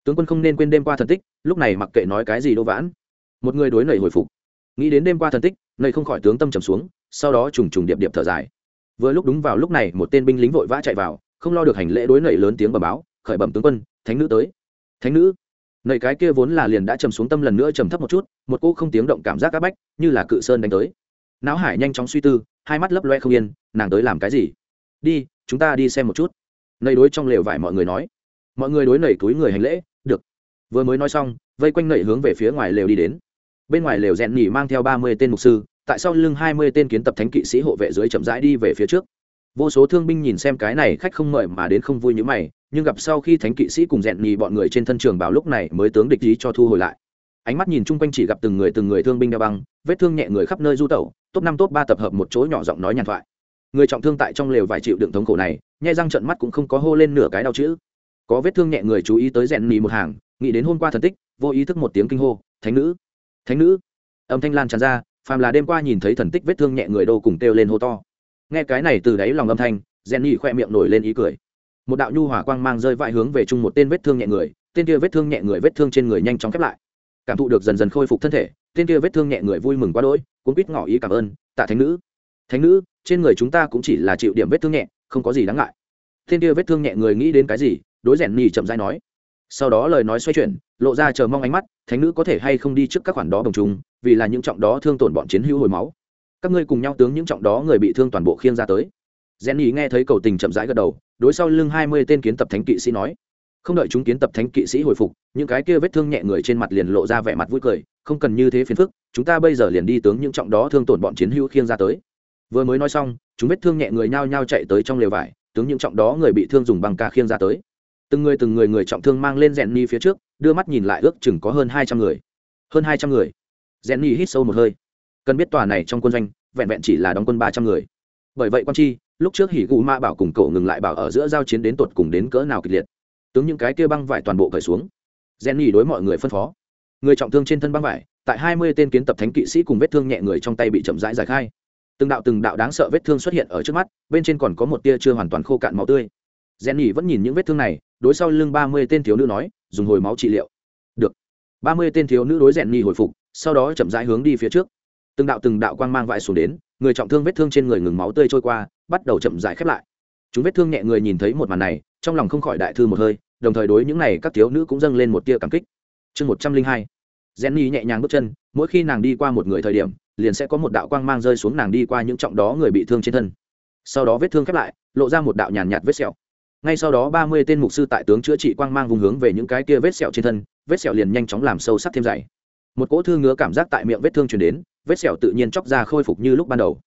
S1: Tướng quân không nên quên đêm qua thần tích, lúc này mặc kệ nói cái gì đô vãn một người đối nầy hồi phục. Nghĩ đến đêm qua thần tích, nầy không khỏi tướng tâm trầm xuống, sau đó trùng trùng điệp điệp thở dài. Vừa lúc đúng vào lúc này, một tên binh lính vội vã chạy vào, không lo được hành lễ đối nầy lớn tiếng bẩm báo, khởi bẩm tướng quân, thánh nữ tới. Thánh nữ? Nầy cái kia vốn là liền đã trầm xuống tâm lần nữa trầm thấp một chút, một cô không tiếng động cảm giác áp bách, như là cự sơn đánh tới. Não hải nhanh chóng suy tư, hai mắt lấp loe không yên, nàng tới làm cái gì? Đi, chúng ta đi xem một chút. Nầy đối trong lều vải mọi người nói. Mọi người đối nầy túi người hành lễ, được. Vừa mới nói xong, vây quanh nầy hướng về phía ngoài lều đi đến bên ngoài lều rèn nhỉ mang theo ba mươi tên mục sư, tại sau lưng hai mươi tên kiến tập thánh kỵ sĩ hộ vệ dưới chậm rãi đi về phía trước. Vô số thương binh nhìn xem cái này khách không mời mà đến không vui như mày, nhưng gặp sau khi thánh kỵ sĩ cùng rèn nhì bọn người trên thân trường bảo lúc này mới tướng địch ý cho thu hồi lại. Ánh mắt nhìn chung quanh chỉ gặp từng người từng người thương binh đeo băng, vết thương nhẹ người khắp nơi du tẩu, top năm top ba tập hợp một chỗ nhỏ giọng nói nhàn thoại. Người trọng thương tại trong lều vài chịu đựng thống khổ này, nhai răng trận mắt cũng không có hô lên nửa cái đau chữ. Có vết thương nhẹ người chú ý tới rèn nhì một hàng, nghĩ đến hôm qua thần tích, vô ý thức một tiếng kinh hô, thánh nữ! Thánh nữ. Âm thanh lan tràn ra, phàm là đêm qua nhìn thấy thần tích vết thương nhẹ người đô cùng kêu lên hô to. Nghe cái này từ đáy lòng âm thanh rèn nhị khoe miệng nổi lên ý cười. Một đạo nhu hỏa quang mang rơi vãi hướng về chung một tên vết thương nhẹ người, tên kia vết thương nhẹ người vết thương trên người nhanh chóng khép lại. Cảm thụ được dần dần khôi phục thân thể, tên kia vết thương nhẹ người vui mừng quá đỗi cũng quýt ngỏ ý cảm ơn, tạ thánh nữ thánh nữ, trên người chúng ta cũng chỉ là chịu điểm vết thương nhẹ, không có gì đáng ngại. Tên kia vết thương nhẹ người nghĩ đến cái gì, đối rèn nhị chậm dai nói. Sau đó lời nói xoay chuyển lộ ra chờ mong ánh mắt, thánh nữ có thể hay không đi trước các khoản đó đồng chung, vì là những trọng đó thương tổn bọn chiến hữu hồi máu. Các ngươi cùng nhau tướng những trọng đó người bị thương toàn bộ khiêng ra tới. Jenny nghe thấy cầu tình chậm rãi gật đầu, đối sau lưng hai mươi tên kiến tập thánh kỵ sĩ nói, không đợi chúng kiến tập thánh kỵ sĩ hồi phục, những cái kia vết thương nhẹ người trên mặt liền lộ ra vẻ mặt vui cười, không cần như thế phiền phức, chúng ta bây giờ liền đi tướng những trọng đó thương tổn bọn chiến hữu khiêng ra tới. Vừa mới nói xong, chúng vết thương nhẹ người nhao nhao chạy tới trong lều vải, tướng những trọng đó người bị thương dùng băng ca khiêng ra tới. Từng người từng người người trọng thương mang lên rèn ni phía trước đưa mắt nhìn lại ước chừng có hơn hai trăm người. Hơn hai trăm người. Rèn hít sâu một hơi. Cần biết tòa này trong quân doanh, vẹn vẹn chỉ là đóng quân ba trăm người. Bởi vậy quan chi lúc trước hỉ gù ma bảo cùng cậu ngừng lại bảo ở giữa giao chiến đến tột cùng đến cỡ nào kịch liệt. Tướng những cái kia băng vải toàn bộ cởi xuống. Rèn đối mọi người phân phó. Người trọng thương trên thân băng vải, tại hai mươi tên kiến tập thánh kỵ sĩ cùng vết thương nhẹ người trong tay bị chậm rãi giải khai. Từng đạo từng đạo đáng sợ vết thương xuất hiện ở trước mắt, bên trên còn có một tia chưa hoàn toàn khô cạn máu tươi. Rèn vẫn nhìn những vết thương này, đối sau lưng ba mươi tên thiếu nữ nói dùng hồi máu trị liệu. Được. Ba mươi tên thiếu nữ đối rèn nhỉ hồi phục, sau đó chậm rãi hướng đi phía trước. Từng đạo từng đạo quang mang vãi xuống đến, người trọng thương vết thương trên người ngừng máu tươi trôi qua, bắt đầu chậm rãi khép lại. Chúng vết thương nhẹ người nhìn thấy một màn này, trong lòng không khỏi đại thư một hơi, đồng thời đối những này các thiếu nữ cũng dâng lên một tia cảm kích. Chương một trăm linh hai. Jenny nhẹ nhàng bước chân, mỗi khi nàng đi qua một người thời điểm, liền sẽ có một đạo quang mang rơi xuống nàng đi qua những trọng đó người bị thương trên thân. Sau đó vết thương khép lại, lộ ra một đạo nhàn nhạt vết sẹo ngay sau đó ba mươi tên mục sư tại tướng chữa trị quang mang vùng hướng về những cái kia vết sẹo trên thân, vết sẹo liền nhanh chóng làm sâu sắc thêm dày. Một cỗ thương ngứa cảm giác tại miệng vết thương truyền đến, vết sẹo tự nhiên chóc ra khôi phục như lúc ban đầu.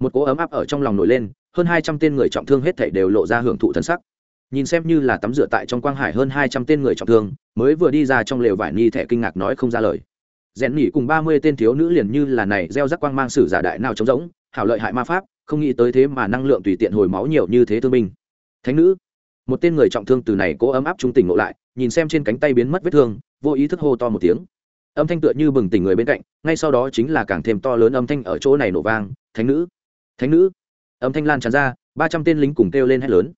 S1: Một cỗ ấm áp ở trong lòng nổi lên, hơn hai trăm tên người trọng thương hết thảy đều lộ ra hưởng thụ thân sắc. Nhìn xem như là tắm rửa tại trong quang hải hơn hai trăm tên người trọng thương, mới vừa đi ra trong lều vải ni thẻ kinh ngạc nói không ra lời. Rèn nhỉ cùng ba mươi tên thiếu nữ liền như là này gieo rắc quang mang sử giả đại nào trống rỗng, hảo lợi hại ma pháp, không nghĩ tới thế mà năng lượng tùy tiện hồi máu nhiều như thế thương binh. Thánh nữ một tên người trọng thương từ này cố ấm áp trung tỉnh ngộ lại, nhìn xem trên cánh tay biến mất vết thương, vô ý thức hô to một tiếng. Âm thanh tựa như bừng tỉnh người bên cạnh, ngay sau đó chính là càng thêm to lớn âm thanh ở chỗ này nổ vang, thánh nữ! Thánh nữ! Âm thanh lan tràn ra, ba trăm tên lính cùng kêu lên hét lớn.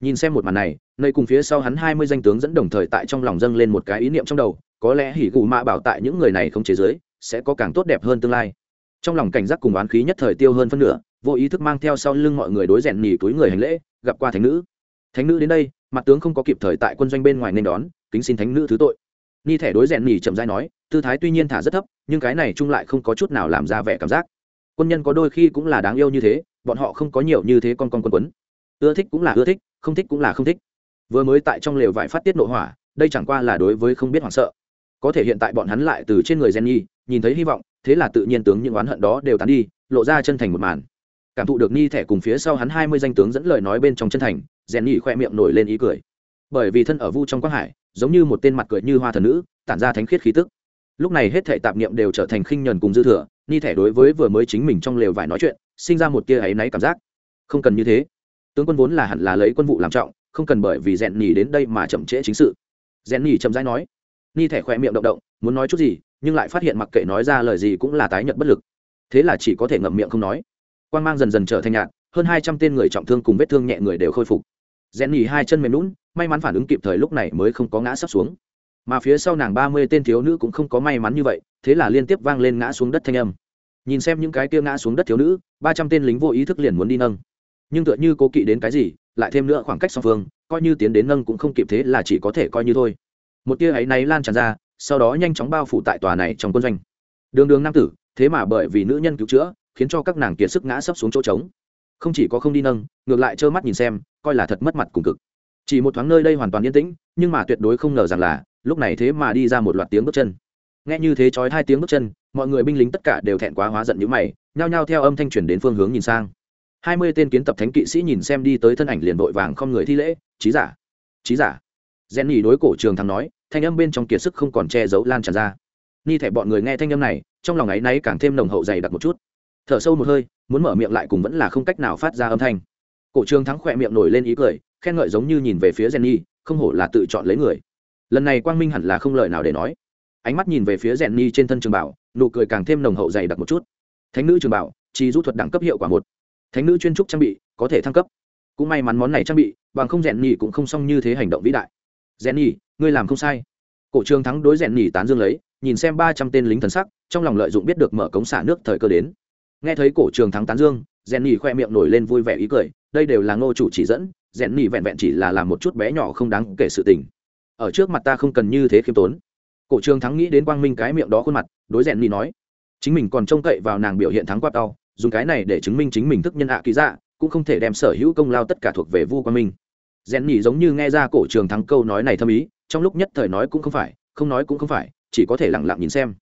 S1: Nhìn xem một màn này, nơi cùng phía sau hắn hai mươi danh tướng dẫn đồng thời tại trong lòng dâng lên một cái ý niệm trong đầu, có lẽ hỉ gù mạ bảo tại những người này không chế giới, sẽ có càng tốt đẹp hơn tương lai. Trong lòng cảnh giác cùng oán khí nhất thời tiêu hơn phân nửa, vô ý thức mang theo sau lưng mọi người đối rèn nhì túi người hành lễ, gặp qua thánh nữ thánh nữ đến đây, mặt tướng không có kịp thời tại quân doanh bên ngoài nên đón, kính xin thánh nữ thứ tội. Ni thẻ đối rèn nhì chậm dai nói, tư thái tuy nhiên thả rất thấp, nhưng cái này chung lại không có chút nào làm ra vẻ cảm giác. Quân nhân có đôi khi cũng là đáng yêu như thế, bọn họ không có nhiều như thế con con quân quấn. Ưa thích cũng là ưa thích, không thích cũng là không thích. Vừa mới tại trong lều vải phát tiết nội hỏa, đây chẳng qua là đối với không biết hoảng sợ. Có thể hiện tại bọn hắn lại từ trên người Jenny, nhìn thấy hy vọng, thế là tự nhiên tướng những oán hận đó đều tán đi, lộ ra chân thành một màn. Cảm thụ được ni thẻ cùng phía sau hắn hai mươi danh tướng dẫn lời nói bên trong chân thành Jenny khoe miệng nổi lên ý cười. Bởi vì thân ở vu trong quang hải, giống như một tên mặt cười như hoa thần nữ, tản ra thánh khiết khí tức. Lúc này hết thể tạp niệm đều trở thành khinh nhờn cùng dư thừa ni thẻ đối với vừa mới chính mình trong lều vải nói chuyện, sinh ra một tia áy náy cảm giác. Không cần như thế. Tướng quân vốn là hẳn là lấy quân vụ làm trọng, không cần bởi vì rèn nhỉ đến đây mà chậm trễ chính sự. Rèn nhỉ chậm rãi nói ni thẻ khoe miệng động động, muốn nói chút gì, nhưng lại phát hiện mặc kệ nói ra lời gì cũng là tái nhận bất lực. Thế là chỉ có thể ngậm miệng không nói. Quan mang dần dần trở thành nhạt, hơn hai trăm tên người trọng thương cùng vết thương nhẹ người đều khôi phục rèn nhì hai chân mềm lún, may mắn phản ứng kịp thời lúc này mới không có ngã sắp xuống. Mà phía sau nàng ba mươi tên thiếu nữ cũng không có may mắn như vậy, thế là liên tiếp vang lên ngã xuống đất thanh âm. Nhìn xem những cái kia ngã xuống đất thiếu nữ, ba trăm tên lính vô ý thức liền muốn đi nâng. Nhưng tựa như cố kỵ đến cái gì, lại thêm nữa khoảng cách song phương, coi như tiến đến nâng cũng không kịp thế là chỉ có thể coi như thôi. Một tia ấy náy lan tràn ra, sau đó nhanh chóng bao phủ tại tòa này trong quân doanh. Đường đường nam tử, thế mà bởi vì nữ nhân cứu chữa, khiến cho các nàng kiệt sức ngã sấp xuống chỗ trống. Không chỉ có không đi nâng, ngược lại trơ mắt nhìn xem coi là thật mất mặt cùng cực. Chỉ một thoáng nơi đây hoàn toàn yên tĩnh, nhưng mà tuyệt đối không ngờ rằng là, lúc này thế mà đi ra một loạt tiếng bước chân. Nghe như thế trói hai tiếng bước chân, mọi người binh lính tất cả đều thẹn quá hóa giận như mày, nhao nhao theo âm thanh chuyển đến phương hướng nhìn sang. Hai mươi tên kiến tập thánh kỵ sĩ nhìn xem đi tới thân ảnh liền vội vàng không người thi lễ trí giả trí giả. Rèn nhì đối cổ trường thắng nói, thanh âm bên trong kiệt sức không còn che giấu lan tràn ra. Ni thẻ bọn người nghe thanh âm này, trong lòng áy náy càng thêm nồng hậu dày đặc một chút. Thở sâu một hơi, muốn mở miệng lại cùng vẫn là không cách nào phát ra âm thanh cổ trường thắng khỏe miệng nổi lên ý cười, khen ngợi giống như nhìn về phía jenny, không hổ là tự chọn lấy người. Lần này quang minh hẳn là không lời nào để nói. Ánh mắt nhìn về phía jenny trên thân trường bảo, nụ cười càng thêm nồng hậu dày đặc một chút. Thánh nữ trường bảo, chi rút thuật đẳng cấp hiệu quả một. Thánh nữ chuyên trúc trang bị, có thể thăng cấp. Cũng may mắn món này trang bị, bằng không rèn nhì cũng không xong như thế hành động vĩ đại. Rèn nhì ngươi làm không sai. Cổ trường thắng đối rèn nhì tán dương lấy, nhìn xem ba trăm tên lính thần sắc, trong lòng lợi dụng biết được mở cống xả nước thời cơ đến. Nghe thấy cổ trường thắng tán dương rèn nhì khoe miệng nổi lên vui vẻ ý cười đây đều là ngô chủ chỉ dẫn, rèn nỉ vẹn vẹn chỉ là làm một chút bé nhỏ không đáng kể sự tình. Ở trước mặt ta không cần như thế khiêm tốn. Cổ trường thắng nghĩ đến quang minh cái miệng đó khuôn mặt, đối rèn nỉ nói, chính mình còn trông cậy vào nàng biểu hiện thắng qua tao dùng cái này để chứng minh chính mình thức nhân ạ à ký dạ cũng không thể đem sở hữu công lao tất cả thuộc về vu quang minh. Rèn nỉ giống như nghe ra cổ trường thắng câu nói này thâm ý, trong lúc nhất thời nói cũng không phải, không nói cũng không phải, chỉ có thể lẳng lặng nhìn xem.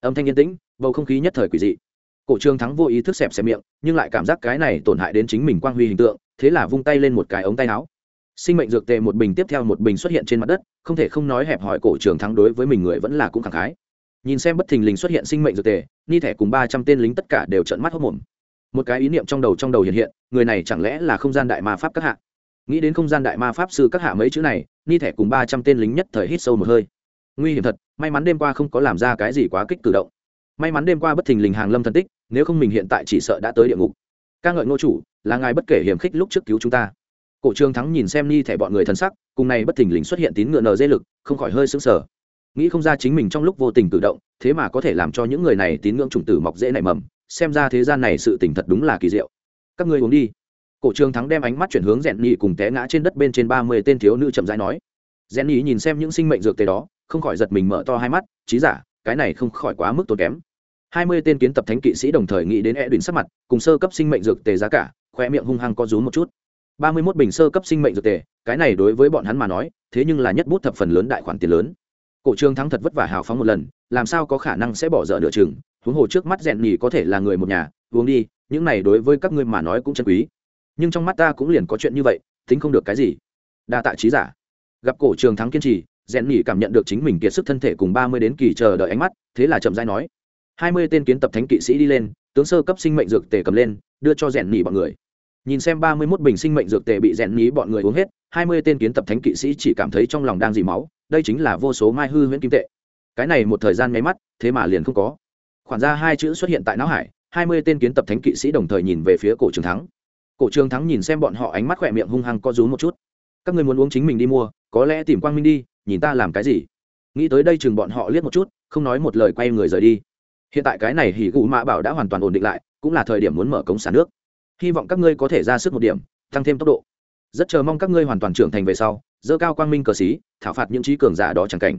S1: Âm thanh yên tĩnh, bầu không khí nhất thời quỷ dị cổ trường thắng vô ý thức xẹp xẹp miệng, nhưng lại cảm giác cái này tổn hại đến chính mình quang huy hình tượng, thế là vung tay lên một cái ống tay áo. Sinh mệnh dược tề một bình tiếp theo một bình xuất hiện trên mặt đất, không thể không nói hẹp hỏi cổ trường thắng đối với mình người vẫn là cũng khẳng khái. Nhìn xem bất thình lình xuất hiện sinh mệnh dược tề, ni thẻ cùng ba trăm tên lính tất cả đều trận mắt hốc mồm một cái ý niệm trong đầu trong đầu hiện hiện, người này chẳng lẽ là không gian đại ma pháp các hạ? Nghĩ đến không gian đại ma pháp sư các hạ mấy chữ này, ni thẻ cùng ba trăm tên lính nhất thời hít sâu một hơi. Nguy hiểm thật, may mắn đêm qua không có làm ra cái gì quá kích cử động may mắn đêm qua bất thình lình hàng lâm thần tích, nếu không mình hiện tại chỉ sợ đã tới địa ngục. Ca ngợi ngô chủ, là ngài bất kể hiểm khích lúc trước cứu chúng ta. Cổ trương thắng nhìn xem ni thẻ bọn người thân sắc, cùng này bất thình lình xuất hiện tín ngựa nờ dây lực, không khỏi hơi sững sờ. Nghĩ không ra chính mình trong lúc vô tình tự động, thế mà có thể làm cho những người này tín ngưỡng trùng tử mọc dễ nảy mầm, xem ra thế gian này sự tình thật đúng là kỳ diệu. Các ngươi uống đi. Cổ trương thắng đem ánh mắt chuyển hướng rèn nhị cùng té ngã trên đất bên trên ba mươi tên thiếu nữ chậm rãi nói. Rèn nhị nhìn xem những sinh mệnh dược tề đó, không khỏi giật mình mở to hai mắt trí giả, cái này không khỏi quá mức tốn kém hai mươi tên kiến tập thánh kỵ sĩ đồng thời nghĩ đến e đùn sắc mặt, cùng sơ cấp sinh mệnh dược tề giá cả, khoe miệng hung hăng có rú một chút. ba mươi mốt bình sơ cấp sinh mệnh dược tề, cái này đối với bọn hắn mà nói, thế nhưng là nhất bút thập phần lớn đại khoản tiền lớn. Cổ trương thắng thật vất vả hào phóng một lần, làm sao có khả năng sẽ bỏ dở nửa chừng, huống hồ trước mắt rèn nhì có thể là người một nhà, uống đi, những này đối với các ngươi mà nói cũng chân quý. Nhưng trong mắt ta cũng liền có chuyện như vậy, tính không được cái gì. Đa tạ trí giả. Gặp cổ trường thắng kiên trì, rèn nhì cảm nhận được chính mình kiệt sức thân thể cùng ba mươi đến kỳ chờ đợi ánh mắt, thế là chậm dai nói hai mươi tên kiến tập thánh kỵ sĩ đi lên, tướng sơ cấp sinh mệnh dược tề cầm lên, đưa cho rèn nhì bọn người. Nhìn xem ba mươi mốt bình sinh mệnh dược tề bị rèn nhì bọn người uống hết, hai mươi tên kiến tập thánh kỵ sĩ chỉ cảm thấy trong lòng đang dì máu, đây chính là vô số mai hư huyễn kim tệ. Cái này một thời gian nháy mắt, thế mà liền không có. Khoản ra hai chữ xuất hiện tại não hải, hai mươi tên kiến tập thánh kỵ sĩ đồng thời nhìn về phía cổ trường thắng. Cổ trường thắng nhìn xem bọn họ ánh mắt khỏe miệng hung hăng co rú một chút. Các người muốn uống chính mình đi mua, có lẽ tìm quang minh đi, nhìn ta làm cái gì? Nghĩ tới đây chừng bọn họ liếc một chút, không nói một lời quay người rời đi hiện tại cái này hỉ gù mạ bảo đã hoàn toàn ổn định lại, cũng là thời điểm muốn mở cống xả nước. Hy vọng các ngươi có thể ra sức một điểm, tăng thêm tốc độ. Rất chờ mong các ngươi hoàn toàn trưởng thành về sau, dơ cao quang minh cờ xí, thảo phạt những trí cường giả đó chẳng cảnh.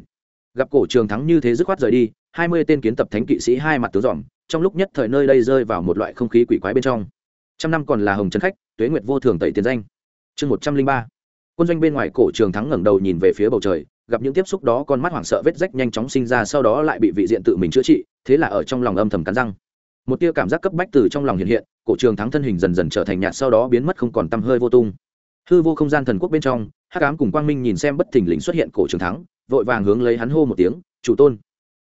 S1: Gặp cổ trường thắng như thế dứt khoát rời đi, hai mươi tên kiến tập thánh kỵ sĩ hai mặt tướng dòm trong lúc nhất thời nơi đây rơi vào một loại không khí quỷ quái bên trong. Trăm năm còn là hồng trấn khách, tuế nguyệt vô thường tẩy tiền danh. Chương một trăm linh ba. Quân doanh bên ngoài cổ trường thắng ngẩng đầu nhìn về phía bầu trời, gặp những tiếp xúc đó con mắt hoảng sợ vết rách nhanh chóng sinh ra, sau đó lại bị vị diện tự mình chữa trị thế là ở trong lòng âm thầm cắn răng. Một tia cảm giác cấp bách từ trong lòng hiện hiện, cổ trường thắng thân hình dần dần trở thành nhạt, sau đó biến mất không còn tăm hơi vô tung. Hư vô không gian thần quốc bên trong hát cám cùng quang minh nhìn xem bất thình lình xuất hiện cổ trường thắng, vội vàng hướng lấy hắn hô một tiếng, chủ tôn,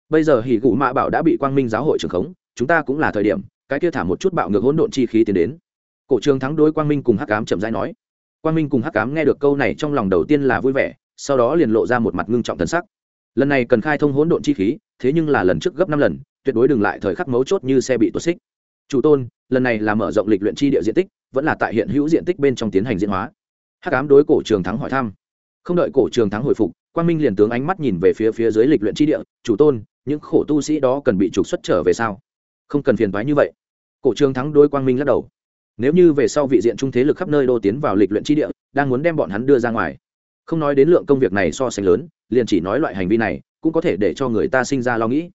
S1: bây giờ hỉ gụ mạ bảo đã bị quang minh giáo hội trưởng khống, chúng ta cũng là thời điểm, cái kia thả một chút bạo ngược hỗn độn chi khí tiến đến. Cổ trường thắng đối quang minh cùng hắc cám chậm rãi nói. Quang minh cùng hắc cám nghe được câu này trong lòng đầu tiên là vui vẻ, sau đó liền lộ ra một mặt ngưng trọng thần sắc. Lần này cần khai thông hỗn độn chi khí, thế nhưng là lần trước gấp năm lần tuyệt đối đừng lại thời khắc mấu chốt như xe bị tuột xích. Chủ tôn, lần này là mở rộng lịch luyện chi địa diện tích, vẫn là tại hiện hữu diện tích bên trong tiến hành diễn hóa. Hắc ám đối cổ trường thắng hỏi thăm. Không đợi cổ trường thắng hồi phục, quang minh liền tướng ánh mắt nhìn về phía phía dưới lịch luyện chi địa, chủ tôn, những khổ tu sĩ đó cần bị trục xuất trở về sao? Không cần phiền thoái như vậy. Cổ trường thắng đối quang minh lắc đầu. Nếu như về sau vị diện trung thế lực khắp nơi đô tiến vào lịch luyện chi địa, đang muốn đem bọn hắn đưa ra ngoài, không nói đến lượng công việc này so sánh lớn, liền chỉ nói loại hành vi này, cũng có thể để cho người ta sinh ra lo nghĩ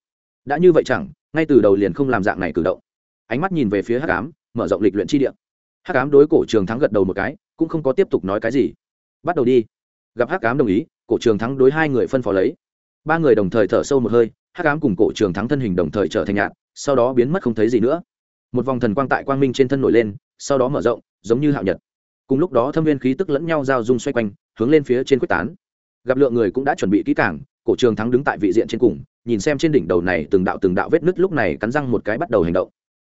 S1: đã như vậy chẳng, ngay từ đầu liền không làm dạng này cử động. Ánh mắt nhìn về phía hắc ám, mở rộng lịch luyện chi địa. Hắc ám đối cổ trường thắng gật đầu một cái, cũng không có tiếp tục nói cái gì. Bắt đầu đi. Gặp hắc ám đồng ý, cổ trường thắng đối hai người phân phó lấy. Ba người đồng thời thở sâu một hơi, hắc ám cùng cổ trường thắng thân hình đồng thời trở thành nhạt, sau đó biến mất không thấy gì nữa. Một vòng thần quang tại quang minh trên thân nổi lên, sau đó mở rộng, giống như hạo nhật. Cùng lúc đó thâm viên khí tức lẫn nhau giao dung xoay quanh, hướng lên phía trên quyết tán. Gặp lượng người cũng đã chuẩn bị kỹ càng, cổ trường thắng đứng tại vị diện trên cùng nhìn xem trên đỉnh đầu này từng đạo từng đạo vết nứt lúc này cắn răng một cái bắt đầu hành động.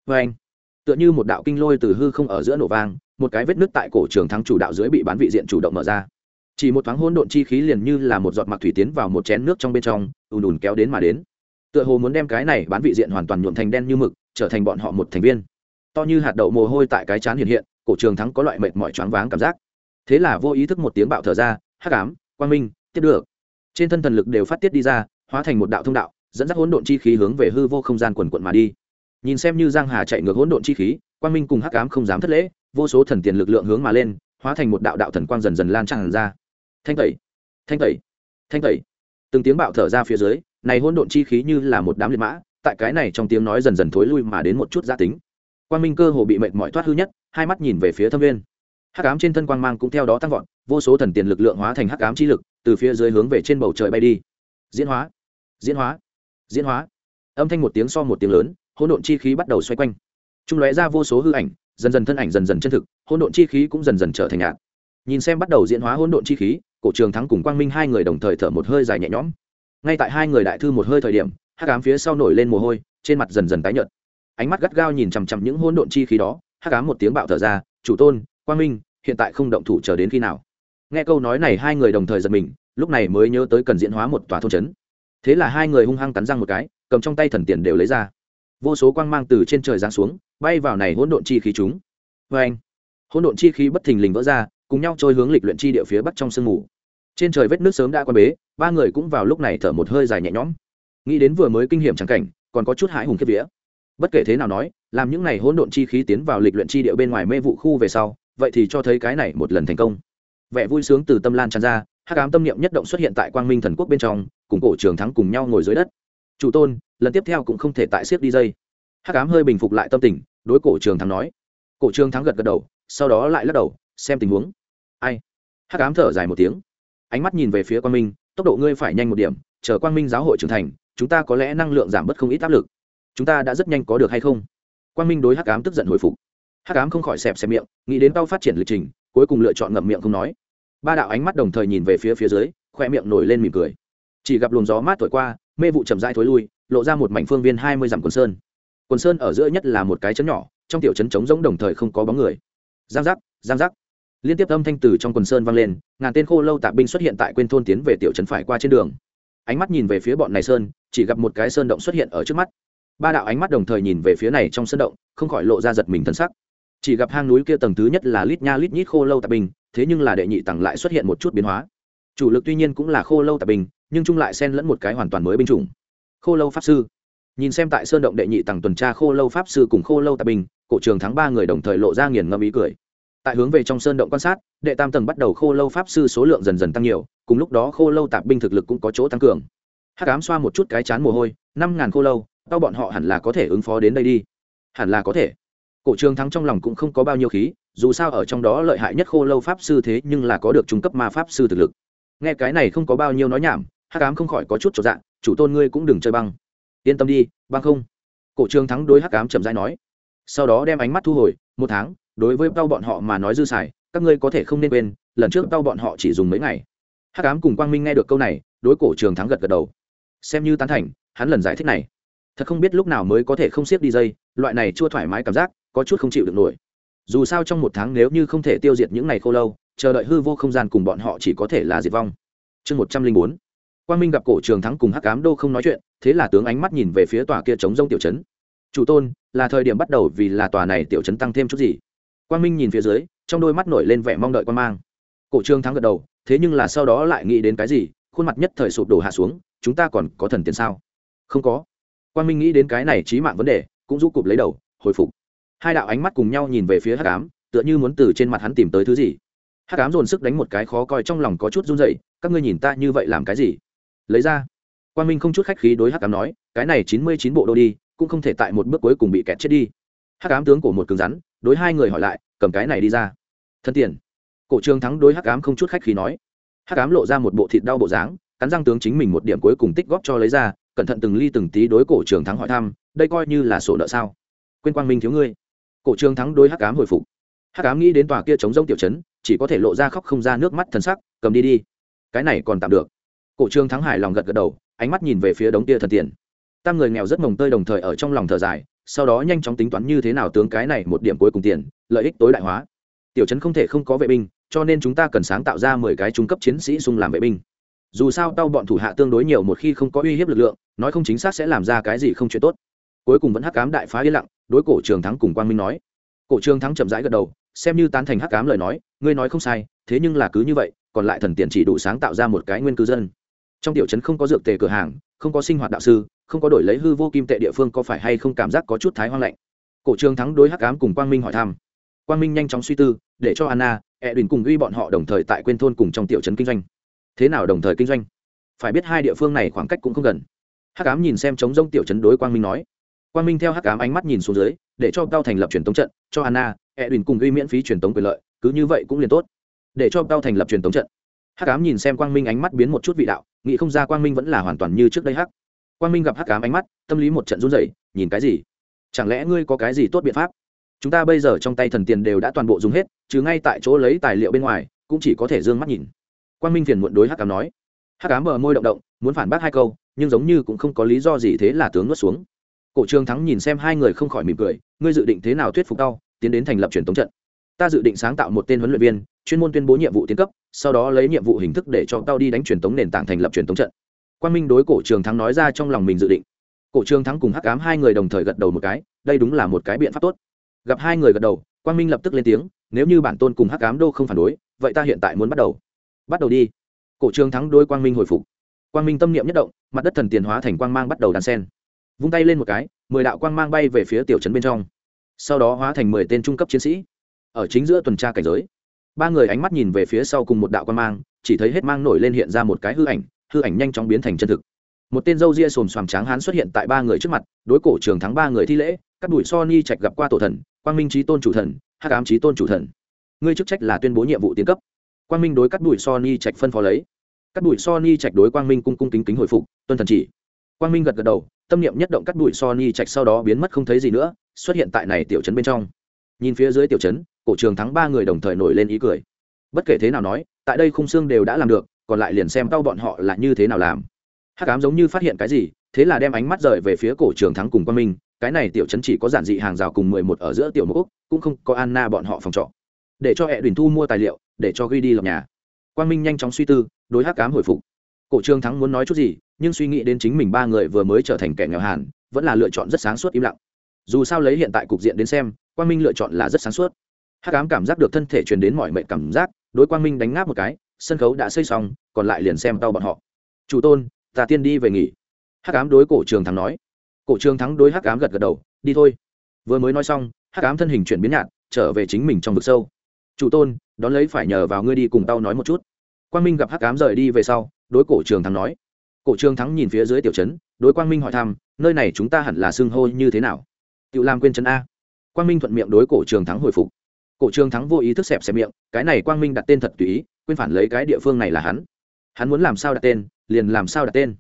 S1: Vê anh. Tựa như một đạo kinh lôi từ hư không ở giữa nổ vang, một cái vết nứt tại cổ trường thắng chủ đạo dưới bị bán vị diện chủ động mở ra. Chỉ một thoáng hỗn độn chi khí liền như là một giọt mặc thủy tiến vào một chén nước trong bên trong, ùn ùn kéo đến mà đến. Tựa hồ muốn đem cái này bán vị diện hoàn toàn nhuộm thành đen như mực, trở thành bọn họ một thành viên. To như hạt đậu mồ hôi tại cái chán hiện hiện, cổ trường thắng có loại mệt mỏi choáng váng cảm giác. Thế là vô ý thức một tiếng bạo thở ra, hắc ám, quang minh, tiếp được. Trên thân thần lực đều phát tiết đi ra hóa thành một đạo thông đạo, dẫn dắt hỗn độn chi khí hướng về hư vô không gian quần quận mà đi. Nhìn xem như giang hà chạy ngược hỗn độn chi khí, quang minh cùng hắc ám không dám thất lễ, vô số thần tiền lực lượng hướng mà lên, hóa thành một đạo đạo thần quang dần dần lan tràn ra. Thanh tẩy thanh tẩy thanh tẩy. Từng tiếng bạo thở ra phía dưới, này hỗn độn chi khí như là một đám liệt mã, tại cái này trong tiếng nói dần dần thối lui mà đến một chút gia tính. Quang minh cơ hồ bị mệt mỏi thoát hư nhất, hai mắt nhìn về phía thâm viên. Hắc ám trên thân quang mang cũng theo đó tăng vọt, vô số thần tiền lực lượng hóa thành hắc ám chi lực, từ phía dưới hướng về trên bầu trời bay đi. Diễn hóa diễn hóa diễn hóa. Âm thanh một tiếng so một tiếng lớn, hỗn độn chi khí bắt đầu xoay quanh. Trung lóe ra vô số hư ảnh, dần dần thân ảnh dần dần chân thực, hỗn độn chi khí cũng dần dần trở thành nhạt. Nhìn xem bắt đầu diễn hóa hỗn độn chi khí, cổ trường thắng cùng quang minh hai người đồng thời thở một hơi dài nhẹ nhõm. Ngay tại hai người đại thư một hơi thời điểm, hắc ám phía sau nổi lên mồ hôi, trên mặt dần dần tái nhợt. Ánh mắt gắt gao nhìn chằm chằm những hỗn độn chi khí đó, hắc ám một tiếng bạo thở ra, chủ tôn, quang minh, hiện tại không động thủ chờ đến khi nào? Nghe câu nói này hai người đồng thời giật mình, lúc này mới nhớ tới cần diễn hóa một tòa thôn trấn thế là hai người hung hăng cắn răng một cái, cầm trong tay thần tiền đều lấy ra. Vô số quang mang từ trên trời giáng xuống, bay vào này hỗn độn chi khí chúng. Vê anh, hỗn độn chi khí bất thình lình vỡ ra, cùng nhau trôi hướng lịch luyện chi địa phía bắc trong sương mù. Trên trời vết nước sớm đã quan bế, ba người cũng vào lúc này thở một hơi dài nhẹ nhõm. Nghĩ đến vừa mới kinh hiểm chẳng cảnh, còn có chút hãi hùng kiếp vía. Bất kể thế nào nói, làm những này hỗn độn chi khí tiến vào lịch luyện chi địa bên ngoài mê vụ khu về sau, vậy thì cho thấy cái này một lần thành công. Vẻ vui sướng từ tâm lan tràn ra, hắc ám tâm niệm nhất động xuất hiện tại quang minh thần quốc bên trong cùng cổ trường thắng cùng nhau ngồi dưới đất. Chủ tôn, lần tiếp theo cũng không thể tại siết đi dây. Hắc ám hơi bình phục lại tâm tình, đối cổ trường thắng nói. Cổ trường thắng gật gật đầu, sau đó lại lắc đầu, xem tình huống. Ai? Hắc ám thở dài một tiếng. Ánh mắt nhìn về phía quang minh, tốc độ ngươi phải nhanh một điểm, chờ quang minh giáo hội trưởng thành, chúng ta có lẽ năng lượng giảm bớt không ít áp lực. Chúng ta đã rất nhanh có được hay không? Quang minh đối hắc ám tức giận hồi phục. Hắc ám không khỏi xẹp xẹp miệng, nghĩ đến tao phát triển lịch trình, cuối cùng lựa chọn ngậm miệng không nói. Ba đạo ánh mắt đồng thời nhìn về phía phía dưới, khoe miệng nổi lên mỉm cười chỉ gặp luồng gió mát thổi qua, mê vụ chậm rãi thối lui, lộ ra một mảnh phương viên hai mươi dặm quần sơn. Quần sơn ở giữa nhất là một cái chấn nhỏ, trong tiểu trấn trống rỗng đồng thời không có bóng người. Giang giác giang giác. Liên tiếp âm thanh từ trong quần sơn vang lên, ngàn tên khô lâu tạ binh xuất hiện tại quên thôn tiến về tiểu trấn phải qua trên đường. Ánh mắt nhìn về phía bọn này sơn, chỉ gặp một cái sơn động xuất hiện ở trước mắt. Ba đạo ánh mắt đồng thời nhìn về phía này trong sơn động, không khỏi lộ ra giật mình thân sắc. Chỉ gặp hang núi kia tầng thứ nhất là lít nha lít nhít khô lâu tạ binh, thế nhưng là đệ nhị tầng lại xuất hiện một chút biến hóa. Chủ lực tuy nhiên cũng là khô lâu tạ binh nhưng chung lại xen lẫn một cái hoàn toàn mới binh chủng. Khô lâu pháp sư. Nhìn xem tại sơn động đệ nhị tầng tuần tra khô lâu pháp sư cùng khô lâu tạ binh cổ trường thắng ba người đồng thời lộ ra nghiền ngâm ý cười. Tại hướng về trong sơn động quan sát, đệ tam tầng bắt đầu khô lâu pháp sư số lượng dần dần tăng nhiều, cùng lúc đó khô lâu tạp binh thực lực cũng có chỗ tăng cường. Hắc ám xoa một chút cái chán mồ hôi, năm ngàn khô lâu tao bọn họ hẳn là có thể ứng phó đến đây đi. Hẳn là có thể. Cổ trường thắng trong lòng cũng không có bao nhiêu khí, dù sao ở trong đó lợi hại nhất khô lâu pháp sư thế nhưng là có được trung cấp ma pháp sư thực lực. Nghe cái này không có bao nhiêu nói nhảm hắc ám không khỏi có chút trọn dạng chủ tôn ngươi cũng đừng chơi băng. Yên tâm đi, băng không. Cổ trường thắng đối hắc ám chậm rãi nói. Sau đó đem ánh mắt thu hồi, một tháng, đối với tao bọn họ mà nói dư xài, các ngươi có thể không nên quên, lần trước tao bọn họ chỉ dùng mấy ngày. Hắc ám cùng quang minh nghe được câu này, đối cổ trường thắng gật gật đầu. Xem như tán thành, hắn lần giải thích này. Thật không biết lúc nào mới có thể không siết đi dây, loại này chưa thoải mái cảm giác, có chút không chịu được nổi. Dù sao trong một tháng nếu như không thể tiêu diệt những này khô lâu, chờ đợi hư vô không gian cùng bọn họ chỉ có thể là diệt vong. Chương một trăm linh bốn quang minh gặp cổ trường thắng cùng hắc ám đô không nói chuyện, thế là tướng ánh mắt nhìn về phía tòa kia chống rông tiểu trấn. Chủ tôn, là thời điểm bắt đầu vì là tòa này tiểu trấn tăng thêm chút gì? Quang minh nhìn phía dưới, trong đôi mắt nổi lên vẻ mong đợi quan mang. Cổ trường thắng gật đầu, thế nhưng là sau đó lại nghĩ đến cái gì? Khuôn mặt nhất thời sụp đổ hạ xuống, chúng ta còn có thần tiền sao? Không có. Quang minh nghĩ đến cái này trí mạng vấn đề, cũng rũ cụp lấy đầu, hồi phục. Hai đạo ánh mắt cùng nhau nhìn về phía hắc ám, tựa như muốn từ trên mặt hắn tìm tới thứ gì. Hắc ám dồn sức đánh một cái khó coi trong lòng có chút run dậy các ngươi nhìn ta như vậy làm cái gì? Lấy ra. Quan minh không chút khách khí đối hắc cám nói, cái này chín mươi chín bộ đô đi, cũng không thể tại một bước cuối cùng bị kẹt chết đi. Hắc cám tướng của một cứng rắn, đối hai người hỏi lại, cầm cái này đi ra. Thân tiền. Cổ trương thắng đối hắc cám không chút khách khí nói. Hắc cám lộ ra một bộ thịt đau bộ dáng, cắn răng tướng chính mình một điểm cuối cùng tích góp cho lấy ra, cẩn thận từng ly từng tí đối cổ trường thắng hỏi thăm, đây coi như là sổ nợ sao? Quên quang minh thiếu ngươi. Cổ trường thắng đối hắc cám hồi phục. Hắc cám nghĩ đến tòa kia chống rông tiểu chấn chỉ có thể lộ ra khóc không ra nước mắt thần sắc, cầm đi đi, cái này còn tạm được cổ trường thắng hải lòng gật gật đầu, ánh mắt nhìn về phía đống tia thần tiền. Tam người nghèo rất mồng tơi đồng thời ở trong lòng thở dài, sau đó nhanh chóng tính toán như thế nào tướng cái này một điểm cuối cùng tiền, lợi ích tối đại hóa. Tiểu trấn không thể không có vệ binh, cho nên chúng ta cần sáng tạo ra mười cái trung cấp chiến sĩ xung làm vệ binh. Dù sao tao bọn thủ hạ tương đối nhiều một khi không có uy hiếp lực lượng, nói không chính xác sẽ làm ra cái gì không chuyện tốt. Cuối cùng vẫn hắc cám đại phá yên lặng, đối cổ trường thắng cùng quang minh nói. Cổ trường thắng chậm rãi gật đầu, xem như tán thành hắc cám lời nói, ngươi nói không sai, thế nhưng là cứ như vậy, còn lại thần tiền chỉ đủ sáng tạo ra một cái nguyên cư dân trong tiểu trấn không có dược tề cửa hàng, không có sinh hoạt đạo sư, không có đổi lấy hư vô kim tệ địa phương có phải hay không cảm giác có chút thái hoang lạnh. Cổ trường thắng đối hắc ám cùng quang minh hỏi thăm. Quang minh nhanh chóng suy tư, để cho anna e đình cùng ghi bọn họ đồng thời tại quên thôn cùng trong tiểu trấn kinh doanh. Thế nào đồng thời kinh doanh? Phải biết hai địa phương này khoảng cách cũng không gần. Hắc ám nhìn xem trống rông tiểu trấn đối quang minh nói. Quang minh theo hắc ám ánh mắt nhìn xuống dưới, để cho cao thành lập truyền tống trận, cho anna, edwin cùng ghi miễn phí truyền tống quyền lợi, cứ như vậy cũng liền tốt. Để cho cao thành lập truyền tống trận hắc ám nhìn xem quang minh ánh mắt biến một chút vị đạo, nghĩ không ra quang minh vẫn là hoàn toàn như trước đây hắc. Quang minh gặp hắc ám ánh mắt, tâm lý một trận run rẩy, nhìn cái gì? Chẳng lẽ ngươi có cái gì tốt biện pháp? Chúng ta bây giờ trong tay thần tiền đều đã toàn bộ dùng hết, chứ ngay tại chỗ lấy tài liệu bên ngoài, cũng chỉ có thể d ư ơ n g mắt nhìn. Quang minh phiền muộn đối hắc cám nói. Hắc cám bờ môi động động, muốn phản bác hai câu, nhưng giống như cũng không có lý do gì thế là tướng nuốt xuống. Cổ trường thắng nhìn xem hai người không khỏi mỉm cười, ngươi dự định thế nào thuyết phục tao, tiến đến thành lập truyền tống trận. Ta dự định sáng tạo một tên huấn luyện viên chuyên môn tuyên bố nhiệm vụ tiến cấp, sau đó lấy nhiệm vụ hình thức để cho tao đi đánh truyền tống nền tảng thành lập truyền tống trận. Quang minh đối cổ trường thắng nói ra trong lòng mình dự định. Cổ trường thắng cùng hắc Ám hai người đồng thời gật đầu một cái, đây đúng là một cái biện pháp tốt. Gặp hai người gật đầu, quang minh lập tức lên tiếng, nếu như bản tôn cùng hắc Ám đô không phản đối, vậy ta hiện tại muốn bắt đầu. Bắt đầu đi. Cổ trường thắng đôi quang minh hồi phục. Quang minh tâm niệm nhất động, mặt đất thần tiền hóa thành quang mang bắt đầu đàn sen. Vung tay lên một cái, mười đạo quang mang bay về phía tiểu trấn bên trong. Sau đó hóa thành mười tên trung cấp chiến sĩ. Ở chính giữa tuần tra cảnh giới ba người ánh mắt nhìn về phía sau cùng một đạo quan mang, chỉ thấy hết mang nổi lên hiện ra một cái hư ảnh hư ảnh nhanh chóng biến thành chân thực. Một tên dâu ria xồm xoàm tráng hán xuất hiện tại ba người trước mặt, đối cổ trường thắng ba người thi lễ các đuổi so ni trạch gặp qua tổ thần, quang minh trí tôn chủ thần, hắc ám trí tôn chủ thần. Ngươi chức trách là tuyên bố nhiệm vụ tiến cấp. Quang minh đối cắt đuổi so ni trạch phân phó lấy. Cắt đuổi so ni trạch đối quang minh cung cung kính kính hồi phục, tuân thần chỉ. Quang minh gật gật đầu, tâm niệm nhất động cắt đuổi so ni trạch sau đó biến mất không thấy gì nữa, xuất hiện tại này tiểu trấn bên trong. Nhìn phía dưới tiểu trấn cổ trường thắng ba người đồng thời nổi lên ý cười. Bất kể thế nào nói, tại đây khung xương đều đã làm được, còn lại liền xem tao bọn họ là như thế nào làm. Hắc ám giống như phát hiện cái gì, thế là đem ánh mắt rời về phía cổ trường thắng cùng Quan minh, cái này tiểu trấn chỉ có giản dị hàng rào cùng mười một ở giữa tiểu mục cũng không có anna bọn họ phòng trọ. Để cho hệ đùn thu mua tài liệu, để cho ghi đi lập nhà. Quang minh nhanh chóng suy tư, đối hắc cám hồi phục. Cổ trương thắng muốn nói chút gì, nhưng suy nghĩ đến chính mình ba người vừa mới trở thành kẻ nghèo hàn, vẫn là lựa chọn rất sáng suốt im lặng. Dù sao lấy hiện tại cục diện đến xem, quang minh lựa chọn là rất sáng suốt hắc cám cảm giác được thân thể truyền đến mọi mệnh cảm giác, đối quang minh đánh ngáp một cái, sân khấu đã xây xong, còn lại liền xem tao bọn họ. Chủ tôn, ta tiên đi về nghỉ. Hắc cám đối cổ trường thắng nói. Cổ trường thắng đối hắc ám gật gật đầu, đi thôi. Vừa mới nói xong, hắc ám thân hình chuyển biến nhạt, trở về chính mình trong vực sâu. Chủ tôn, đón lấy phải nhờ vào ngươi đi cùng tao nói một chút. Quang minh gặp hắc ám rời đi về sau, đối cổ trường thắng nói. Cổ trường thắng nhìn phía dưới tiểu trấn, đối quang minh hỏi thăm, nơi này chúng ta hẳn là xưng hô như thế nào? Tự làm quên trấn a. Quang minh thuận miệng đối cổ trường thắng hồi phục cổ trường thắng vô ý thức xẹp xẹp miệng, cái này quang minh đặt tên thật tùy ý, quên phản lấy cái địa phương này là hắn. Hắn muốn làm sao đặt tên, liền làm sao đặt tên.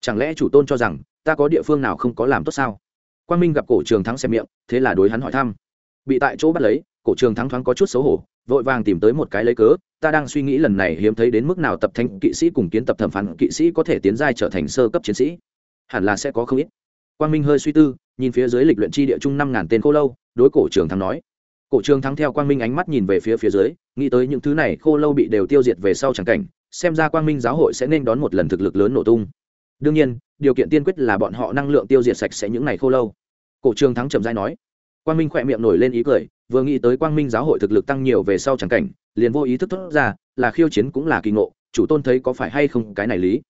S1: Chẳng lẽ chủ tôn cho rằng, ta có địa phương nào không có làm tốt sao? Quang minh gặp cổ trường thắng xem miệng, thế là đối hắn hỏi thăm. Bị tại chỗ bắt lấy, cổ trường thắng thoáng có chút xấu hổ, vội vàng tìm tới một cái lấy cớ, ta đang suy nghĩ lần này hiếm thấy đến mức nào tập thanh kỵ sĩ cùng kiến tập thẩm phán kỵ sĩ có thể tiến giai trở thành sơ cấp chiến sĩ. Hẳn là sẽ có không ít. Quang minh hơi suy tư, nhìn phía dưới lịch luyện chi địa chung năm ngàn tên cô lâu, đối cổ trường thắng nói cổ trường thắng theo quang minh ánh mắt nhìn về phía phía dưới, nghĩ tới những thứ này khô lâu bị đều tiêu diệt về sau chẳng cảnh, xem ra quang minh giáo hội sẽ nên đón một lần thực lực lớn nổ tung. Đương nhiên, điều kiện tiên quyết là bọn họ năng lượng tiêu diệt sạch sẽ những này khô lâu. Cổ trường thắng trầm dai nói. Quang minh khỏe miệng nổi lên ý cười, vừa nghĩ tới quang minh giáo hội thực lực tăng nhiều về sau chẳng cảnh, liền vô ý thức thốt ra, là khiêu chiến cũng là kỳ ngộ, chủ tôn thấy có phải hay không cái này lý.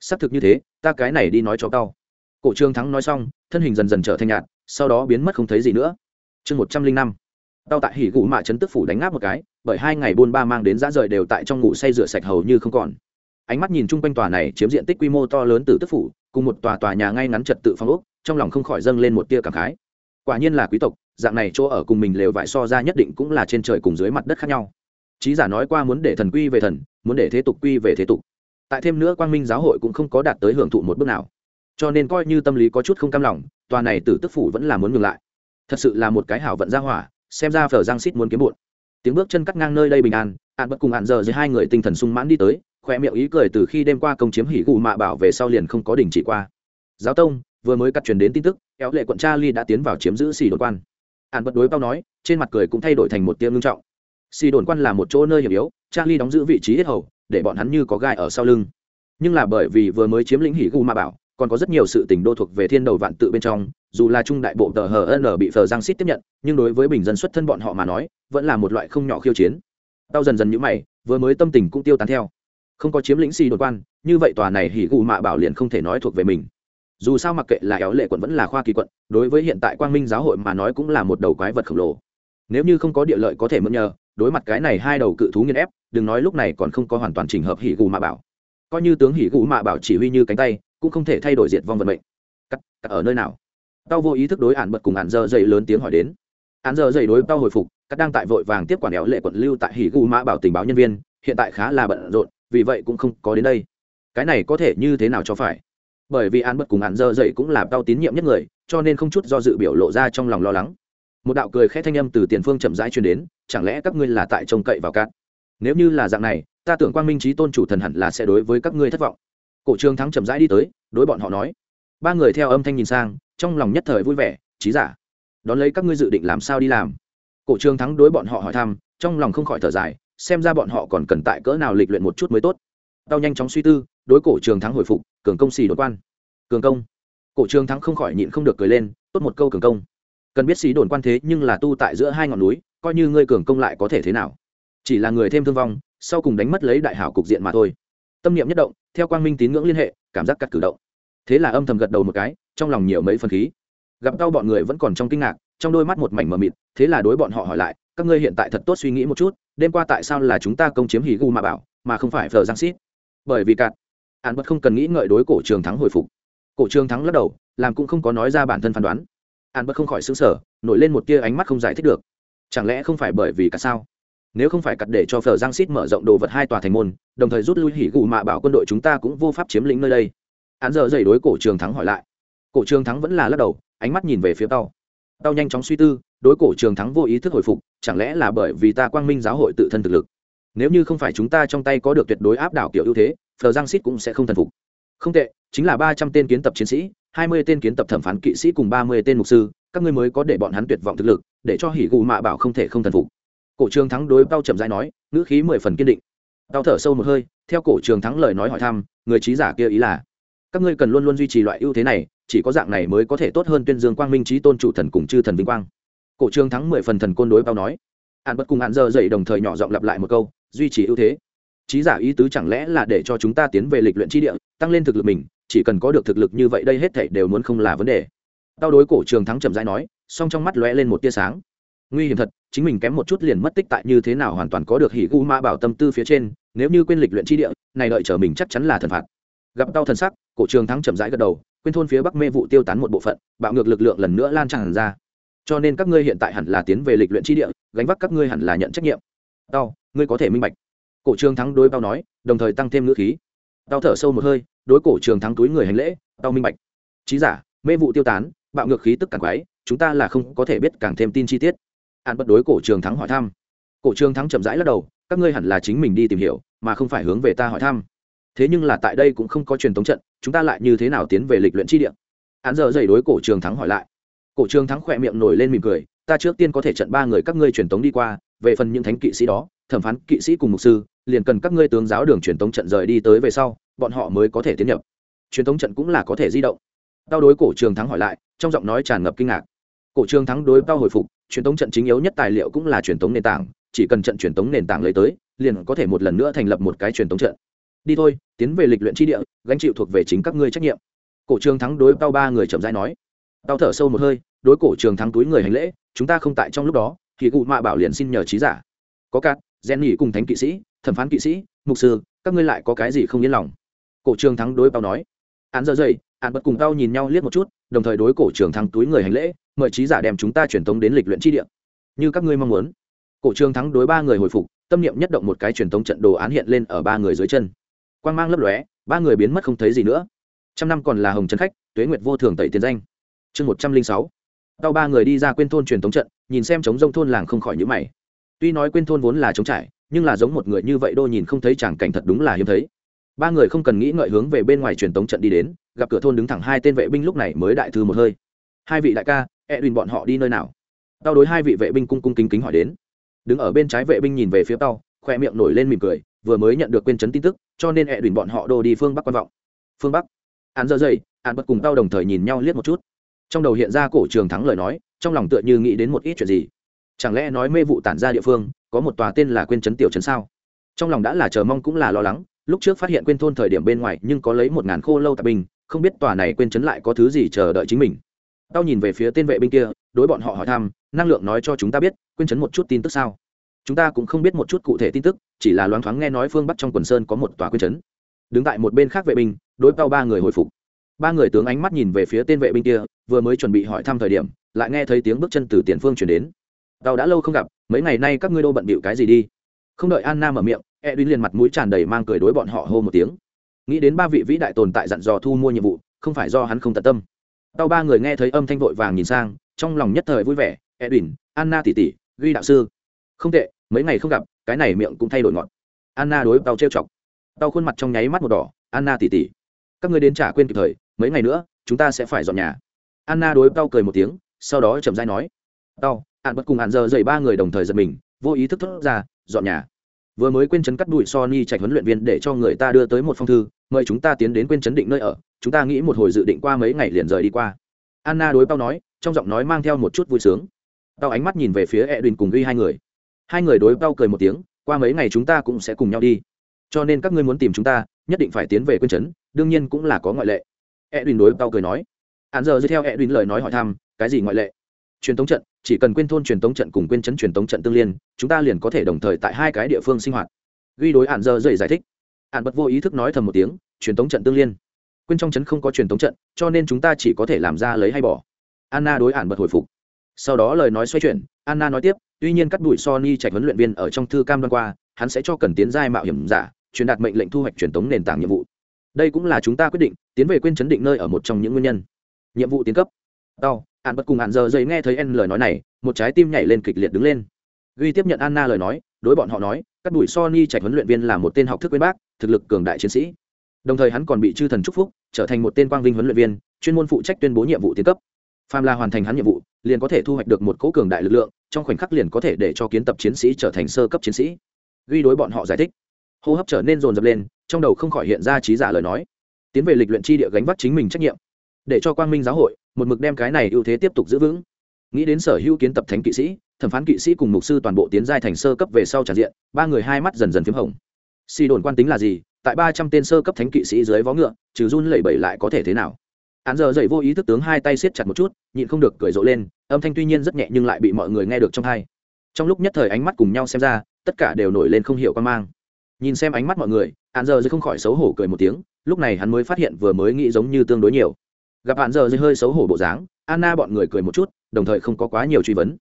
S1: Xác thực như thế, ta cái này đi nói cho cao cổ trường thắng nói xong, thân hình dần dần trở thành nhạt, sau đó biến mất không thấy gì nữa. Chương một trăm linh năm tao tại hỉ gụ mạ chấn tức phủ đánh ngáp một cái, bởi hai ngày buôn ba mang đến giá rời đều tại trong ngủ say rửa sạch hầu như không còn. Ánh mắt nhìn chung quanh tòa này chiếm diện tích quy mô to lớn từ tức phủ, cùng một tòa tòa nhà ngay ngắn trật tự phong ốc, trong lòng không khỏi dâng lên một tia cảm khái. Quả nhiên là quý tộc, dạng này chỗ ở cùng mình lều vải so ra nhất định cũng là trên trời cùng dưới mặt đất khác nhau. Trí giả nói qua muốn để thần quy về thần, muốn để thế tục quy về thế tục. Tại thêm nữa quang minh giáo hội cũng không có đạt tới hưởng thụ một bước nào. Cho nên coi như tâm lý có chút không cam lòng, tòa này từ tức phủ vẫn là muốn ngừng lại. Thật sự là một cái hảo vận ra hỏa xem ra phở giang xít muốn kiếm bụn. Tiếng bước chân cắt ngang nơi đây bình an ạn bất cùng ạn giờ dưới hai người tinh thần sung mãn đi tới khoe miệng ý cười từ khi đêm qua công chiếm hỉ gù mạ bảo về sau liền không có đình chỉ qua. Giáo tông, vừa mới cắt truyền đến tin tức, kéo lệ quận cha ly đã tiến vào chiếm giữ xì đồn quan. Ạn bất đối bao nói, trên mặt cười cũng thay đổi thành một tiêm ngưng trọng. Xì đồn quan là một chỗ nơi hiểm yếu, cha ly đóng giữ vị trí ít hầu, để bọn hắn như có gai ở sau lưng. Nhưng là bởi vì vừa mới chiếm lĩnh hỉ gù mạ bảo, còn có rất nhiều sự tình đô thuộc về thiên đầu vạn tự bên trong dù là trung đại bộ tờ hờ bị phờ giang xít tiếp nhận, nhưng đối với bình dân xuất thân bọn họ mà nói, vẫn là một loại không nhỏ khiêu chiến. Tao dần dần nhũ mày, vừa mới tâm tình cũng tiêu tán theo. Không có chiếm lĩnh si đột quan, như vậy tòa này hỉ gù mạ bảo liền không thể nói thuộc về mình. Dù sao mặc kệ là éo lệ quận vẫn là khoa kỳ quận, đối với hiện tại quang minh giáo hội mà nói cũng là một đầu quái vật khổng lồ. Nếu như không có địa lợi có thể mượn nhờ, đối mặt cái này hai đầu cự thú nghiên ép, đừng nói lúc này còn không có hoàn toàn trình hợp hỉ gù mạ bảo. Coi như tướng hỉ gù mạ bảo chỉ huy như cánh tay, cũng không thể thay đổi diệt vong vận mệnh. Cắt cắt ở nơi nào? Tao vô ý thức đối ản bật cùng ản dơ dày lớn tiếng hỏi đến. Ản dơ dày đối tao hồi phục các đang tại vội vàng tiếp quản éo lệ quận lưu tại hỉ gu mã bảo tình báo nhân viên, hiện tại khá là bận rộn, vì vậy cũng không có đến đây. Cái này có thể như thế nào cho phải? Bởi vì ản bật cùng ản dơ dày cũng là tao tín nhiệm nhất người, cho nên không chút do dự biểu lộ ra trong lòng lo lắng. Một đạo cười khẽ thanh âm từ tiền phương chậm rãi truyền đến, chẳng lẽ các ngươi là tại trông cậy vào cát? Nếu như là dạng này, ta tưởng quang minh trí tôn chủ thần hẳn là sẽ đối với các ngươi thất vọng. Cổ trường thắng chậm rãi đi tới, đối bọn họ nói. Ba người theo âm thanh nhìn sang trong lòng nhất thời vui vẻ trí giả, đón lấy các ngươi dự định làm sao đi làm? Cổ trường thắng đối bọn họ hỏi thăm, trong lòng không khỏi thở dài, xem ra bọn họ còn cần tại cỡ nào lịch luyện một chút mới tốt. Tao nhanh chóng suy tư, đối cổ trường thắng hồi phục, cường công xì đột quan. Cường công? Cổ trường thắng không khỏi nhịn không được cười lên, tốt một câu cường công. Cần biết xì đồn quan thế nhưng là tu tại giữa hai ngọn núi, coi như ngươi cường công lại có thể thế nào? Chỉ là người thêm thương vong, sau cùng đánh mất lấy đại hảo cục diện mà thôi. Tâm niệm nhất động, theo quang minh tín ngưỡng liên hệ, cảm giác cắt cử động. Thế là âm thầm gật đầu một cái trong lòng nhiều mấy phần khí. Gặp đau bọn người vẫn còn trong kinh ngạc, trong đôi mắt một mảnh mờ mịt, thế là đối bọn họ hỏi lại, các ngươi hiện tại thật tốt suy nghĩ một chút, đêm qua tại sao là chúng ta công chiếm hỉ gu mà bảo, mà không phải phờ giang xít? Bởi vì cạn án bất không cần nghĩ ngợi đối cổ trường thắng hồi phục. Cổ trường thắng lắc đầu, làm cũng không có nói ra bản thân phán đoán. Án bất không khỏi xứng sở nổi lên một tia ánh mắt không giải thích được. Chẳng lẽ không phải bởi vì cả sao? Nếu không phải cắt để cho phở giang xít mở rộng đồ vật hai tòa thành môn, đồng thời rút lui hỉ gù mạ bảo quân đội chúng ta cũng vô pháp chiếm lĩnh nơi đây. Án giờ dày đối cổ trường thắng hỏi lại cổ trường thắng vẫn là lắc đầu, ánh mắt nhìn về phía tao. Tao nhanh chóng suy tư, đối cổ trường thắng vô ý thức hồi phục, chẳng lẽ là bởi vì ta quang minh giáo hội tự thân thực lực? Nếu như không phải chúng ta trong tay có được tuyệt đối áp đảo kiểu ưu thế, phờ giang xít cũng sẽ không thần phục. Không tệ, chính là ba trăm tên kiến tập chiến sĩ, hai mươi tên kiến tập thẩm phán kỵ sĩ cùng ba mươi tên mục sư, các ngươi mới có để bọn hắn tuyệt vọng thực lực, để cho hỉ gù mạ bảo không thể không thần phục. Cổ trường thắng đối tao chậm rãi nói, ngữ khí mười phần kiên định. Tao thở sâu một hơi, theo cổ trường thắng lời nói hỏi thăm, người trí giả kia ý là, các ngươi cần luôn luôn duy trì loại ưu thế này chỉ có dạng này mới có thể tốt hơn tuyên dương quang minh trí tôn chủ thần cùng chư thần vinh quang. Cổ trường thắng mười phần thần côn đối bao nói. An bất cùng hạn giờ dậy đồng thời nhỏ giọng lặp lại một câu, duy trì ưu thế. Trí giả ý tứ chẳng lẽ là để cho chúng ta tiến về lịch luyện tri địa, tăng lên thực lực mình, chỉ cần có được thực lực như vậy đây hết thảy đều muốn không là vấn đề. Tao đối cổ trường thắng chậm rãi nói, song trong mắt lóe lên một tia sáng. Nguy hiểm thật, chính mình kém một chút liền mất tích tại như thế nào hoàn toàn có được hỉ gu ma bảo tâm tư phía trên, nếu như quên lịch luyện tri địa, này đợi chờ mình chắc chắn là thần phạt. Gặp đau thần sắc, cổ trường thắng chậm rãi gật đầu quên thôn phía bắc mê vụ tiêu tán một bộ phận, bạo ngược lực lượng lần nữa lan tràn ra. Cho nên các ngươi hiện tại hẳn là tiến về lịch luyện tri địa, gánh vác các ngươi hẳn là nhận trách nhiệm. Đau ngươi có thể minh bạch. Cổ trường thắng đối bao nói, đồng thời tăng thêm ngữ khí. Đau thở sâu một hơi, đối cổ trường thắng túi người hành lễ đau minh bạch. Trí giả, mê vụ tiêu tán, bạo ngược khí tức càng quái, chúng ta là không có thể biết càng thêm tin chi tiết. An bất đối cổ trường thắng hỏi thăm. Cổ trường thắng chậm rãi lắc đầu, các ngươi hẳn là chính mình đi tìm hiểu, mà không phải hướng về ta hỏi thăm thế nhưng là tại đây cũng không có truyền thống trận, chúng ta lại như thế nào tiến về lịch luyện chi địa? Hắn giờ dày đối cổ trường thắng hỏi lại. Cổ trường thắng khỏe miệng nổi lên mỉm cười, ta trước tiên có thể trận ba người các ngươi truyền thống đi qua, về phần những thánh kỵ sĩ đó, thẩm phán kỵ sĩ cùng mục sư, liền cần các ngươi tướng giáo đường truyền thống trận rời đi tới về sau, bọn họ mới có thể tiến nhập. Truyền thống trận cũng là có thể di động. Tao đối cổ trường thắng hỏi lại, trong giọng nói tràn ngập kinh ngạc. Cổ trường thắng đối tao hồi phục, truyền thống trận chính yếu nhất tài liệu cũng là truyền thống nền tảng, chỉ cần trận truyền thống nền tảng lấy tới, liền có thể một lần nữa thành lập một cái truyền thống trận đi thôi, tiến về lịch luyện tri địa, gánh chịu thuộc về chính các ngươi trách nhiệm. Cổ trường thắng đối tao ba người chậm rãi nói. Tao thở sâu một hơi, đối cổ trường thắng túi người hành lễ, chúng ta không tại trong lúc đó, thì cụ mạ bảo liền xin nhờ trí giả. Có cát, gen nghỉ cùng thánh kỵ sĩ, thẩm phán kỵ sĩ, mục sư, các ngươi lại có cái gì không yên lòng? Cổ trường thắng đối tao nói. Án giờ dậy, án bật cùng tao nhìn nhau liếc một chút, đồng thời đối cổ trường thắng túi người hành lễ, mời trí giả đem chúng ta truyền tống đến lịch luyện tri địa. Như các ngươi mong muốn. Cổ trường thắng đối ba người hồi phục, tâm niệm nhất động một cái truyền tống trận đồ án hiện lên ở ba người dưới chân quang mang lấp lóe, ba người biến mất không thấy gì nữa. Trăm năm còn là hồng trấn khách, tuế nguyệt vô thường tẩy tiền danh. Chương một trăm linh sáu. Tao ba người đi ra quên thôn truyền thống trận, nhìn xem chống rông thôn làng không khỏi nhữ mày. Tuy nói quên thôn vốn là chống trải, nhưng là giống một người như vậy đô nhìn không thấy chẳng cảnh thật đúng là hiếm thấy. Ba người không cần nghĩ ngợi hướng về bên ngoài truyền thống trận đi đến, gặp cửa thôn đứng thẳng hai tên vệ binh lúc này mới đại thư một hơi. Hai vị đại ca, edwin bọn họ đi nơi nào? Tao đối hai vị vệ binh cung cung kính kính hỏi đến. Đứng ở bên trái vệ binh nhìn về phía tao, khoe miệng nổi lên mỉm cười, vừa mới nhận được quên chấn tin tức cho nên edwin bọn họ đô đi phương bắc quan vọng. Phương bắc. Hắn giờ dây hắn bất cùng tao đồng thời nhìn nhau liếc một chút. Trong đầu hiện ra cổ trường thắng lời nói, trong lòng tựa như nghĩ đến một ít chuyện gì. Chẳng lẽ nói mê vụ tản ra địa phương, có một tòa tên là quên chấn tiểu chấn sao? Trong lòng đã là chờ mong cũng là lo lắng, lúc trước phát hiện quên thôn thời điểm bên ngoài nhưng có lấy một ngàn khô lâu tạp binh, không biết tòa này quên chấn lại có thứ gì chờ đợi chính mình. Tao nhìn về phía tên vệ binh kia, đối bọn họ hỏi thăm, năng lượng nói cho chúng ta biết, quên chấn một chút tin tức sao? Chúng ta cũng không biết một chút cụ thể tin tức, chỉ là loáng thoáng nghe nói phương bắc trong quần sơn có một tòa quên chấn đứng tại một bên khác vệ binh, đối tao ba người hồi phục. Ba người tướng ánh mắt nhìn về phía tên vệ binh kia, vừa mới chuẩn bị hỏi thăm thời điểm, lại nghe thấy tiếng bước chân từ tiền phương chuyển đến. Tàu đã lâu không gặp, mấy ngày nay các ngươi đô bận bịu cái gì đi? Không đợi anna mở miệng, edwin liền mặt mũi tràn đầy mang cười đối bọn họ hô một tiếng. Nghĩ đến ba vị vĩ đại tồn tại dặn dò thu mua nhiệm vụ, không phải do hắn không tận tâm. Tàu ba người nghe thấy âm thanh vội vàng nhìn sang, trong lòng nhất thời vui vẻ, edwin, anna tỷ tỷ, ghi đạo sư. Không tệ mấy ngày không gặp cái này miệng cũng thay đổi ngọt anna đối tàu trêu chọc tàu khuôn mặt trong nháy mắt một đỏ anna tỉ tỉ. các người đến trả quên kịp thời mấy ngày nữa chúng ta sẽ phải dọn nhà anna đối tàu cười một tiếng sau đó chậm rãi nói tàu ạn bất cùng ạn giờ dậy ba người đồng thời giật mình vô ý thức thốt ra dọn nhà vừa mới quên chấn cắt đuổi Sony trạch huấn luyện viên để cho người ta đưa tới một phong thư, mời chúng ta tiến đến quên chấn định nơi ở, chúng ta nghĩ một hồi dự định qua mấy ngày liền rời đi qua. Anna đối bao nói, trong giọng nói mang theo một chút vui sướng. Pao ánh mắt nhìn về phía Edwin cùng ghi hai người. Hai người đối bao cười một tiếng, qua mấy ngày chúng ta cũng sẽ cùng nhau đi. Cho nên các ngươi muốn tìm chúng ta, nhất định phải tiến về quân trấn đương nhiên cũng là có ngoại lệ. Edwin đối bao cười nói. Án giờ dựa theo Edwin lời nói hỏi thăm, cái gì ngoại lệ? Truyền thống trận, chỉ cần quên thôn truyền tống trận cùng quên Trấn truyền tống trận tương liên chúng ta liền có thể đồng thời tại hai cái địa phương sinh hoạt ghi đối hạn giờ dậy giải thích hạn bật vô ý thức nói thầm một tiếng truyền tống trận tương liên quên trong Trấn không có truyền tống trận cho nên chúng ta chỉ có thể làm ra lấy hay bỏ anna đối hạn bật hồi phục sau đó lời nói xoay chuyển anna nói tiếp tuy nhiên cắt đuổi sony trạch huấn luyện viên ở trong thư cam đoan qua, hắn sẽ cho cần tiến giai mạo hiểm giả, truyền đạt mệnh lệnh thu hoạch truyền tống nền tảng nhiệm vụ. Đây cũng là chúng ta quyết định, tiến về quên chấn định nơi ở một trong những nguyên nhân. Nhiệm vụ tiến cấp. Đau hạn bất cùng hạn giờ dậy nghe thấy en lời nói này, một trái tim nhảy lên kịch liệt đứng lên. Ghi tiếp nhận anna lời nói, đối bọn họ nói các đuổi sony trạch huấn luyện viên là một tên học thức bên bác, thực lực cường đại chiến sĩ. Đồng thời hắn còn bị chư thần chúc phúc, trở thành một tên quang vinh huấn luyện viên, chuyên môn phụ trách tuyên bố nhiệm vụ tiến cấp. Phàm là hoàn thành hắn nhiệm vụ liền có thể thu hoạch được một cỗ cường đại lực lượng, trong khoảnh khắc liền có thể để cho kiến tập chiến sĩ trở thành sơ cấp chiến sĩ. Ghi đối bọn họ giải thích. Hô hấp trở nên rồn rập lên, trong đầu không khỏi hiện ra trí giả lời nói. Tiến về lịch luyện chi địa gánh vác chính mình trách nhiệm. Để cho quang minh giáo hội, một mực đem cái này ưu thế tiếp tục giữ vững. Nghĩ đến sở hữu kiến tập thánh kỵ sĩ, thẩm phán kỵ sĩ cùng mục sư toàn bộ tiến giai thành sơ cấp về sau tràn diện, ba người hai mắt dần dần p h í m hồng. Xì đồn quan tính là gì? Tại ba trăm tên sơ cấp thánh kỵ sĩ dưới vó ngựa, trừ run lẩy bẩy lại có thể thế nào? Hắn giờ dậy vô ý thức tướng hai tay siết chặt một chút, nhịn không được cười rộ lên, âm thanh tuy nhiên rất nhẹ nhưng lại bị mọi người nghe được trong hai trong lúc nhất thời ánh mắt cùng nhau xem ra, tất cả đều nổi lên không hiểu quan mang. Nhìn xem ánh mắt mọi người hắn giờ dậy không khỏi xấu hổ cười một tiếng, lúc này hắn mới phát hiện vừa mới nghĩ giống như tương đối nhiều. Gặp hạn giờ dây hơi xấu hổ bộ dáng, anna bọn người cười một chút, đồng thời không có quá nhiều truy vấn.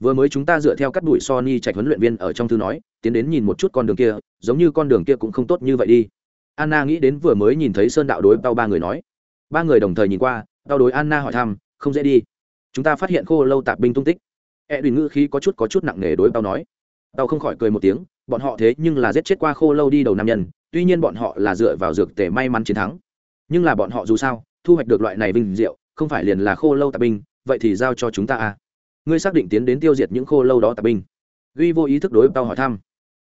S1: Vừa mới chúng ta dựa theo cắt đuổi sony trạch huấn luyện viên ở trong thư nói, tiến đến nhìn một chút con đường kia, giống như con đường kia cũng không tốt như vậy đi. Anna nghĩ đến vừa mới nhìn thấy sơn đạo đối bao ba người nói ba người đồng thời nhìn qua, đau đối anna hỏi thăm, không dễ đi. Chúng ta phát hiện khô lâu tạp binh tung tích. E đùi ngữ khí có chút có chút nặng nề đối tao nói. Tao không khỏi cười một tiếng, bọn họ thế nhưng là giết chết qua khô lâu đi đầu nam nhân, tuy nhiên bọn họ là dựa vào dược tề may mắn chiến thắng. Nhưng là bọn họ dù sao, thu hoạch được loại này vinh diệu, không phải liền là khô lâu tạp binh, vậy thì giao cho chúng ta à? Ngươi xác định tiến đến tiêu diệt những khô lâu đó tạp binh. Duy vô ý thức đối tao hỏi thăm.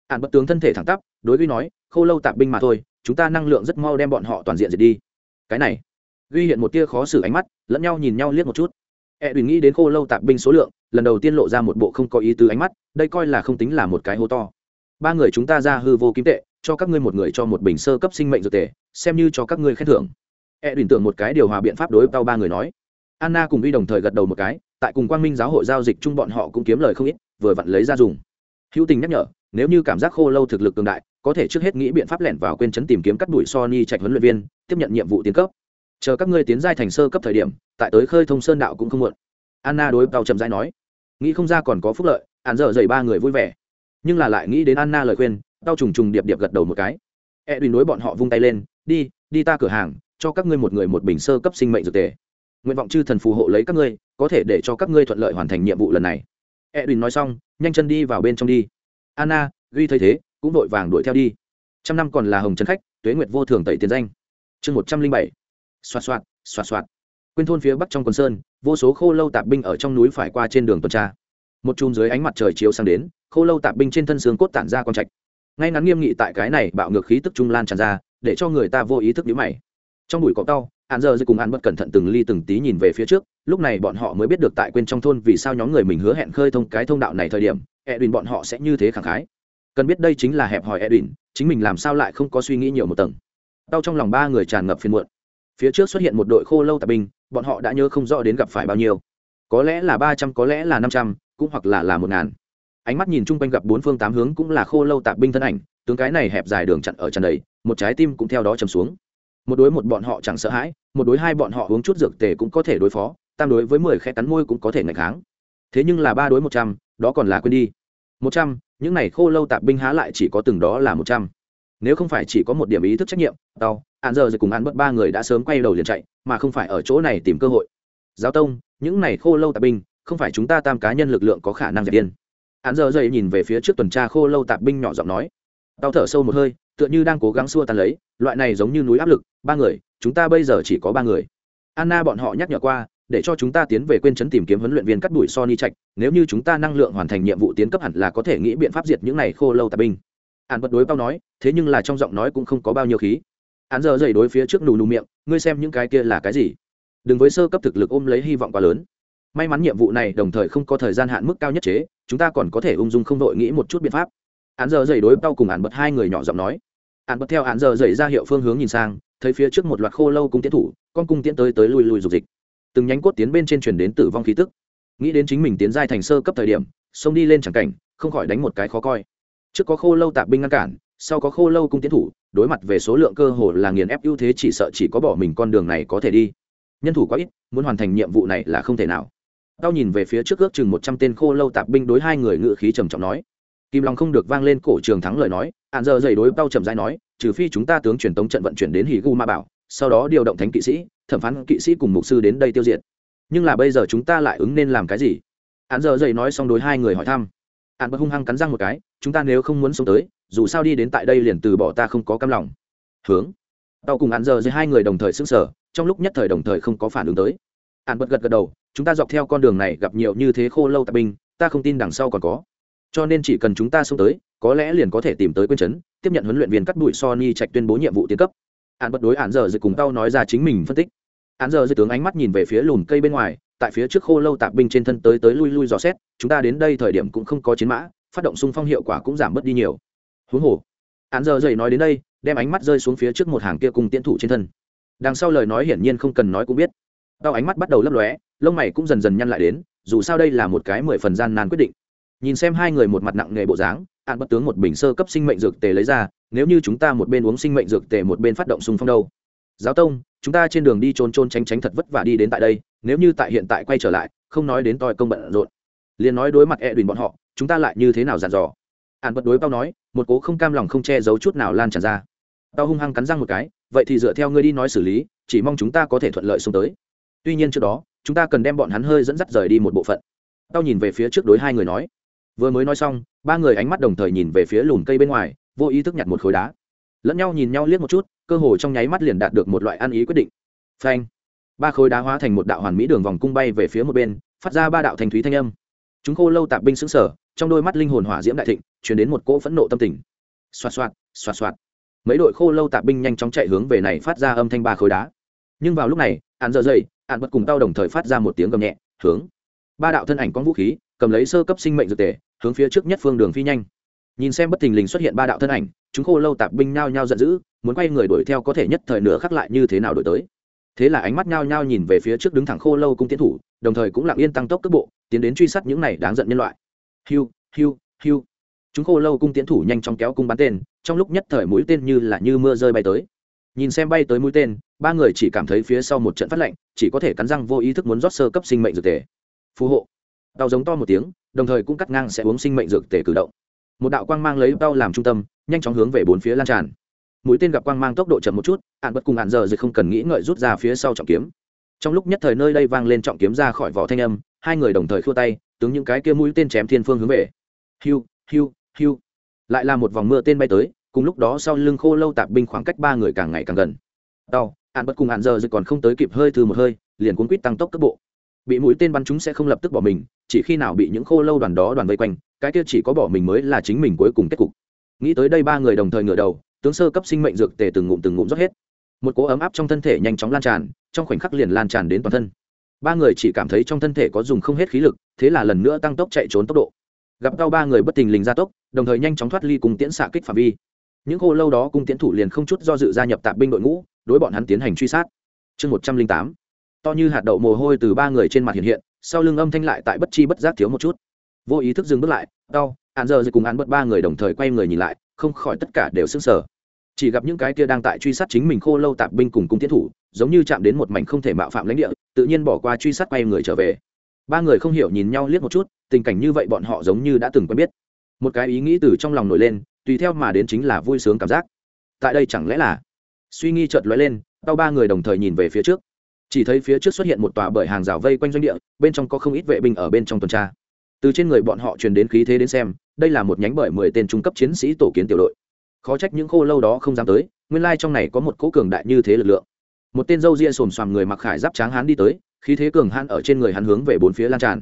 S1: Ạn bất tướng thân thể thẳng tắp, đối với nói, khô lâu tạp binh mà thôi, chúng ta năng lượng rất mau đem bọn họ toàn diện diệt đi. Cái này duy hiện một tia khó xử ánh mắt, lẫn nhau nhìn nhau liếc một chút. E đùi nghĩ đến khô lâu tạp binh số lượng, lần đầu tiên lộ ra một bộ không có ý tứ ánh mắt, đây coi là không tính là một cái hố to. Ba người chúng ta ra hư vô kim tệ, cho các ngươi một người cho một bình sơ cấp sinh mệnh dược tệ xem như cho các ngươi khen thưởng. E đùn tưởng một cái điều hòa biện pháp đối tao ba người nói. Anna cùng vi đồng thời gật đầu một cái, tại cùng quang minh giáo hội giao dịch chung bọn họ cũng kiếm lời không ít, vừa vặn lấy ra dùng. Hữu tình nhắc nhở, nếu như cảm giác khô lâu thực lực cường đại, có thể trước hết nghĩ biện pháp lẻn vào quên chấn tìm kiếm cắt đuổi sony trạch huấn luyện viên, tiếp nhận nhiệm vụ tiến cấp chờ các ngươi tiến giai thành sơ cấp thời điểm, tại tới khơi thông sơn đạo cũng không muộn. Anna đối tàu chậm rãi nói. Nghĩ không ra còn có phúc lợi hạn dở dày ba người vui vẻ. Nhưng là lại nghĩ đến anna lời khuyên tao trùng trùng điệp điệp gật đầu một cái. E đùi nối bọn họ vung tay lên, đi đi ta cửa hàng, cho các ngươi một người một bình sơ cấp sinh mệnh dược tề. Nguyện vọng chư thần phù hộ lấy các ngươi, có thể để cho các ngươi thuận lợi hoàn thành nhiệm vụ lần này. E đùi nói xong, nhanh chân đi vào bên trong đi. Anna ghi thấy thế, cũng vội vàng đuổi theo đi. Trăm năm còn là hồng trấn khách, tuế nguyệt vô thường tẩy tiền danh. Chương một trăm linh bảy xoạt xoạt xoạt xoạt. Quên thôn phía bắc trong quần sơn vô số khô lâu tạp binh ở trong núi phải qua trên đường tuần tra. Một chùm dưới ánh mặt trời chiếu sang đến khô lâu tạp binh trên thân xương cốt tản ra con trạch. Ngay ngắn nghiêm nghị tại cái này bạo ngược khí tức trung lan tràn ra để cho người ta vô ý thức nhíu mày. Trong bụi cỏ đau, hạn giờ cùng hạn bất cẩn thận từng ly từng tí nhìn về phía trước lúc này bọn họ mới biết được tại quên trong thôn vì sao nhóm người mình hứa hẹn khơi thông cái thông đạo này thời điểm edwin bọn họ sẽ như thế khẳng khái. Cần biết đây chính là hẹp hòi edwin chính mình làm sao lại không có suy nghĩ nhiều một tầng. Đau trong lòng ba người tràn ngập phiền muộn phía trước xuất hiện một đội khô lâu tạp binh, bọn họ đã nhớ không rõ đến gặp phải bao nhiêu. Có lẽ là ba trăm, có lẽ là năm trăm, cũng hoặc là là một ngàn. Ánh mắt nhìn chung quanh gặp bốn phương tám hướng cũng là khô lâu tạp binh thân ảnh, tướng cái này hẹp dài đường chặn ở tràn đầy, một trái tim cũng theo đó chầm xuống. Một đối một bọn họ chẳng sợ hãi, một đối hai bọn họ uống chút dược tề cũng có thể đối phó, tam đối với mười khe cắn môi cũng có thể ngày kháng. Thế nhưng là ba đối một trăm, đó còn là quên đi. Một trăm, những này khô lâu tạp binh há lại chỉ có từng đó là một trăm. Nếu không phải chỉ có một điểm ý thức trách nhiệm đau hạn giờ rồi cùng ăn bất ba người đã sớm quay đầu liền chạy mà không phải ở chỗ này tìm cơ hội giáo tông những này khô lâu tạp binh không phải chúng ta tam cá nhân lực lượng có khả năng dẹp điên hạn giờ dậy nhìn về phía trước tuần tra khô lâu tạp binh nhỏ giọng nói Đau thở sâu một hơi tựa như đang cố gắng xua tan lấy loại này giống như núi áp lực ba người chúng ta bây giờ chỉ có ba người anna bọn họ nhắc nhở qua để cho chúng ta tiến về quên chấn tìm kiếm huấn luyện viên cắt đuổi Sony Trạch, nếu như chúng ta năng lượng hoàn thành nhiệm vụ tiến cấp hẳn là có thể nghĩ biện pháp diệt những này khô lâu tạp binh. Án bất đối bao nói, thế nhưng là trong giọng nói cũng không có bao nhiêu khí. Án giờ dậy đối phía trước nù nù miệng, ngươi xem những cái kia là cái gì? Đừng với sơ cấp thực lực ôm lấy hy vọng quá lớn. May mắn nhiệm vụ này đồng thời không có thời gian hạn mức cao nhất chế, chúng ta còn có thể ung dung không đội nghĩ một chút biện pháp. Án giờ dậy đối tao cùng án bật hai người nhỏ giọng nói. Án bật theo án giờ dậy ra hiệu phương hướng nhìn sang, thấy phía trước một loạt khô lâu cung tiến thủ, con cung tiến tới tới lui lui dục dịch từng nhánh cốt tiến bên trên truyền đến tử vong khí tức nghĩ đến chính mình tiến giai thành sơ cấp thời điểm xông đi lên chẳng cảnh không khỏi đánh một cái khó coi trước có khô lâu tạp binh ngăn cản sau có khô lâu cung tiến thủ đối mặt về số lượng cơ hồ là nghiền ép ưu thế chỉ sợ chỉ có bỏ mình con đường này có thể đi. Nhân thủ quá ít, muốn hoàn thành nhiệm vụ này là không thể nào. Tao nhìn về phía trước ước chừng một trăm tên khô lâu tạp binh đối hai người ngự khí trầm trọng nói. Kim long không được vang lên cổ trường thắng lời nói, hạn giờ dày đối tao trầm dai nói, trừ phi chúng ta tướng truyền tống trận vận chuyển đến hì gu ma bảo, sau đó điều động thánh kỵ sĩ, thẩm phán kỵ sĩ cùng mục sư đến đây tiêu diệt. Nhưng là bây giờ chúng ta lại ứng nên làm cái gì? Hắn giờ dậy nói xong đối hai người hỏi thăm. Hắn bất hung hăng cắn răng một cái, chúng ta nếu không muốn sống tới dù sao đi đến tại đây liền từ bỏ ta không có cam lòng. Hướng. Tàu cùng hắn giờ dậy hai người đồng thời xứng sở trong lúc nhất thời đồng thời không có phản ứng tới. Hắn bật gật gật đầu, chúng ta dọc theo con đường này gặp nhiều như thế khô lâu tạp binh, ta không tin đằng sau còn có. Cho nên chỉ cần chúng ta xông tới, có lẽ liền có thể tìm tới quân chấn, tiếp nhận huấn luyện viên cắt đuổi Sony trạch tuyên bố nhiệm vụ tiến cấp. Hạn bất đối hạn giờ dịch cùng tao nói ra chính mình phân tích. Hạn giờ dịch tướng ánh mắt nhìn về phía lùm cây bên ngoài, tại phía trước khô lâu tạp binh trên thân tới tới lui lui dò xét, chúng ta đến đây thời điểm cũng không có chiến mã, phát động xung phong hiệu quả cũng giảm bớt đi nhiều huống hồ hạn giờ dậy nói đến đây, đem ánh mắt rơi xuống phía trước một hàng kia cùng tiễn thủ trên thân. Đằng sau lời nói hiển nhiên không cần nói cũng biết. Đau ánh mắt bắt đầu lấp lóe, lông mày cũng dần dần nhăn lại đến, dù sao đây là một cái mười phần gian nan quyết định. Nhìn xem hai người một mặt nặng nghề bộ dáng hạn bất tướng một bình sơ cấp sinh mệnh dược tề lấy ra, nếu như chúng ta một bên uống sinh mệnh dược tề một bên phát động xung phong đâu. Giáo tông, chúng ta trên đường đi trôn trôn tránh tránh thật vất vả đi đến tại đây, nếu như tại hiện tại quay trở lại, không nói đến tòi công bận rộn. Liền nói đối mặt e đùn bọn họ, chúng ta lại như thế nào dàn dò? Ạn bật đối bao nói, một cố không cam lòng không che giấu chút nào lan tràn ra. Tao hung hăng cắn răng một cái, vậy thì dựa theo ngươi đi nói xử lý, chỉ mong chúng ta có thể thuận lợi xuống tới. Tuy nhiên trước đó, chúng ta cần đem bọn hắn hơi dẫn dắt rời đi một bộ phận. Tao nhìn về phía trước đối hai người nói. Vừa mới nói xong, ba người ánh mắt đồng thời nhìn về phía lùm cây bên ngoài, vô ý thức nhặt một khối đá. Lẫn nhau nhìn nhau liếc một chút, cơ hồ trong nháy mắt liền đạt được một loại ăn ý quyết định. Phanh. Ba khối đá hóa thành một đạo hoàn mỹ đường vòng cung bay về phía một bên, phát ra ba đạo thanh thúy thanh âm. Chúng khô lâu tạp binh xứng sở trong đôi mắt linh hồn hỏa diễm đại thịnh chuyển đến một cỗ phẫn nộ tâm tình. Xoạt xoạt xoạt xoạt. Mấy đội khô lâu tạp binh nhanh chóng chạy hướng về này phát ra âm thanh ba khối đá. Nhưng vào lúc này ạn dợ dậy ạn bật cùng tao đồng thời phát ra một tiếng gầm nhẹ, hướng. Ba đạo thân ảnh con vũ khí, cầm lấy sơ cấp sinh mệnh dược tề, hướng phía trước nhất phương đường phi nhanh. Nhìn xem bất thình lình xuất hiện ba đạo thân ảnh, chúng khô lâu tạp binh nhao nhao giận dữ, muốn quay người đuổi theo có thể nhất thời nửa khắc lại như thế nào đuổi tới. Thế là ánh mắt nhao nhao nhìn về phía trước đứng thẳng khô lâu cung tiến thủ, đồng thời cũng lặng yên tăng tốc cước bộ, tiến đến truy sát những này đáng giận nhân loại hiu hiu hiu. Chúng khô lâu cung tiến thủ nhanh chóng kéo cung bắn tên, trong lúc nhất thời mũi tên như là như mưa rơi bay tới. Nhìn xem bay tới mũi tên, ba người chỉ cảm thấy phía sau một trận phát lạnh, chỉ có thể cắn răng vô ý thức muốn rót sơ cấp sinh mệnh dược tề. Phù hộ. Đau giống to một tiếng, đồng thời cũng cắt ngang sẽ uống sinh mệnh dược tề cử động. Một đạo quang mang lấy đau làm trung tâm, nhanh chóng hướng về bốn phía lan tràn. Mũi tên gặp quang mang tốc độ chậm một chút, ạn bất cùng ạn giờ dịch không cần nghĩ ngợi rút ra phía sau trọng kiếm. Trong lúc nhất thời nơi đây vang lên trọng kiếm ra khỏi vỏ thanh âm, hai người đồng thời khua tay tướng những cái kia mũi tên chém thiên phương hướng về. Hiu hiu hiu. Lại là một vòng mưa tên bay tới, cùng lúc đó sau lưng khô lâu tạp binh khoảng cách ba người càng ngày càng gần. Đau hạn bất cùng hạn giờ dịch còn không tới kịp hơi thư một hơi, liền cuốn quýt tăng tốc cấp bộ. Bị mũi tên bắn chúng sẽ không lập tức bỏ mình, chỉ khi nào bị những khô lâu đoàn đó đoàn vây quanh, cái kia chỉ có bỏ mình mới là chính mình cuối cùng kết cục. Nghĩ tới đây ba người đồng thời ngửa đầu, tướng sơ cấp sinh mệnh dược tề từng ngụm từng ngụm rót hết. Một cỗ ấm áp trong thân thể nhanh chóng lan tràn, trong khoảnh khắc liền lan tràn đến toàn thân ba người chỉ cảm thấy trong thân thể có dùng không hết khí lực, thế là lần nữa tăng tốc chạy trốn tốc độ. Gặp đau ba người bất tình lình ra tốc, đồng thời nhanh chóng thoát ly cùng tiễn xạ kích phạm vi. Những khô lâu đó cung tiễn thủ liền không chút do dự gia nhập tạp binh đội ngũ, đối bọn hắn tiến hành truy sát. Chương một trăm linh tám, to như hạt đậu mồ hôi từ ba người trên mặt hiện hiện, sau lưng âm thanh lại tại bất chi bất giác thiếu một chút. Vô ý thức dừng bước lại đau hạn giờ cùng án bất ba người đồng thời quay người nhìn lại, không khỏi tất cả đều sững sờ chỉ gặp những cái kia đang tại truy sát chính mình khô lâu tạp binh cùng cung tiến thủ, giống như chạm đến một mảnh không thể mạo phạm lãnh địa, tự nhiên bỏ qua truy sát quay người trở về. Ba người không hiểu nhìn nhau liếc một chút, tình cảnh như vậy bọn họ giống như đã từng quen biết. Một cái ý nghĩ từ trong lòng nổi lên, tùy theo mà đến chính là vui sướng cảm giác. Tại đây chẳng lẽ là? Suy nghi chợt lóe lên tao ba người đồng thời nhìn về phía trước. Chỉ thấy phía trước xuất hiện một tòa bởi hàng rào vây quanh doanh địa, bên trong có không ít vệ binh ở bên trong tuần tra. Từ trên người bọn họ truyền đến khí thế đến xem, đây là một nhánh bởi mười tên trung cấp chiến sĩ tổ kiến tiểu đội khó trách những khô lâu đó không dám tới, nguyên lai trong này có một cỗ cường đại như thế lực lượng. Một tên râu ria xồm xoàm người mặc khải giáp tráng hán đi tới, khí thế cường hãn ở trên người hắn hướng về bốn phía lan tràn.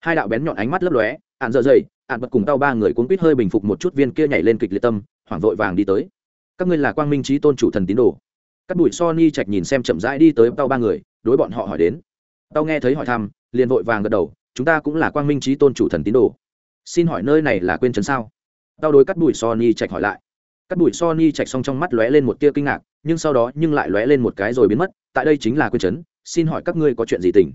S1: Hai đạo bén nhọn ánh mắt lấp lóe, ạn dở dày ạn bật cùng tao ba người cuốn quýt hơi bình phục một chút viên kia nhảy lên kịch liệt tâm, hoảng vội vàng đi tới. Các ngươi là quang minh trí tôn chủ thần tín đồ. Các bụi so ni trạch nhìn xem chậm rãi đi tới tao ba người, đối bọn họ hỏi đến. Tao nghe thấy hỏi thăm, liền vội vàng gật đầu, chúng ta cũng là quang minh trí tôn chủ thần tín đồ. Xin hỏi nơi này là quên trấn sao? Tao đối cắt bụi so ni trạch hỏi lại cắt đuổi so ni chạch xong trong mắt lóe lên một tia kinh ngạc, nhưng sau đó nhưng lại lóe lên một cái rồi biến mất, tại đây chính là quên trấn, xin hỏi các ngươi có chuyện gì tình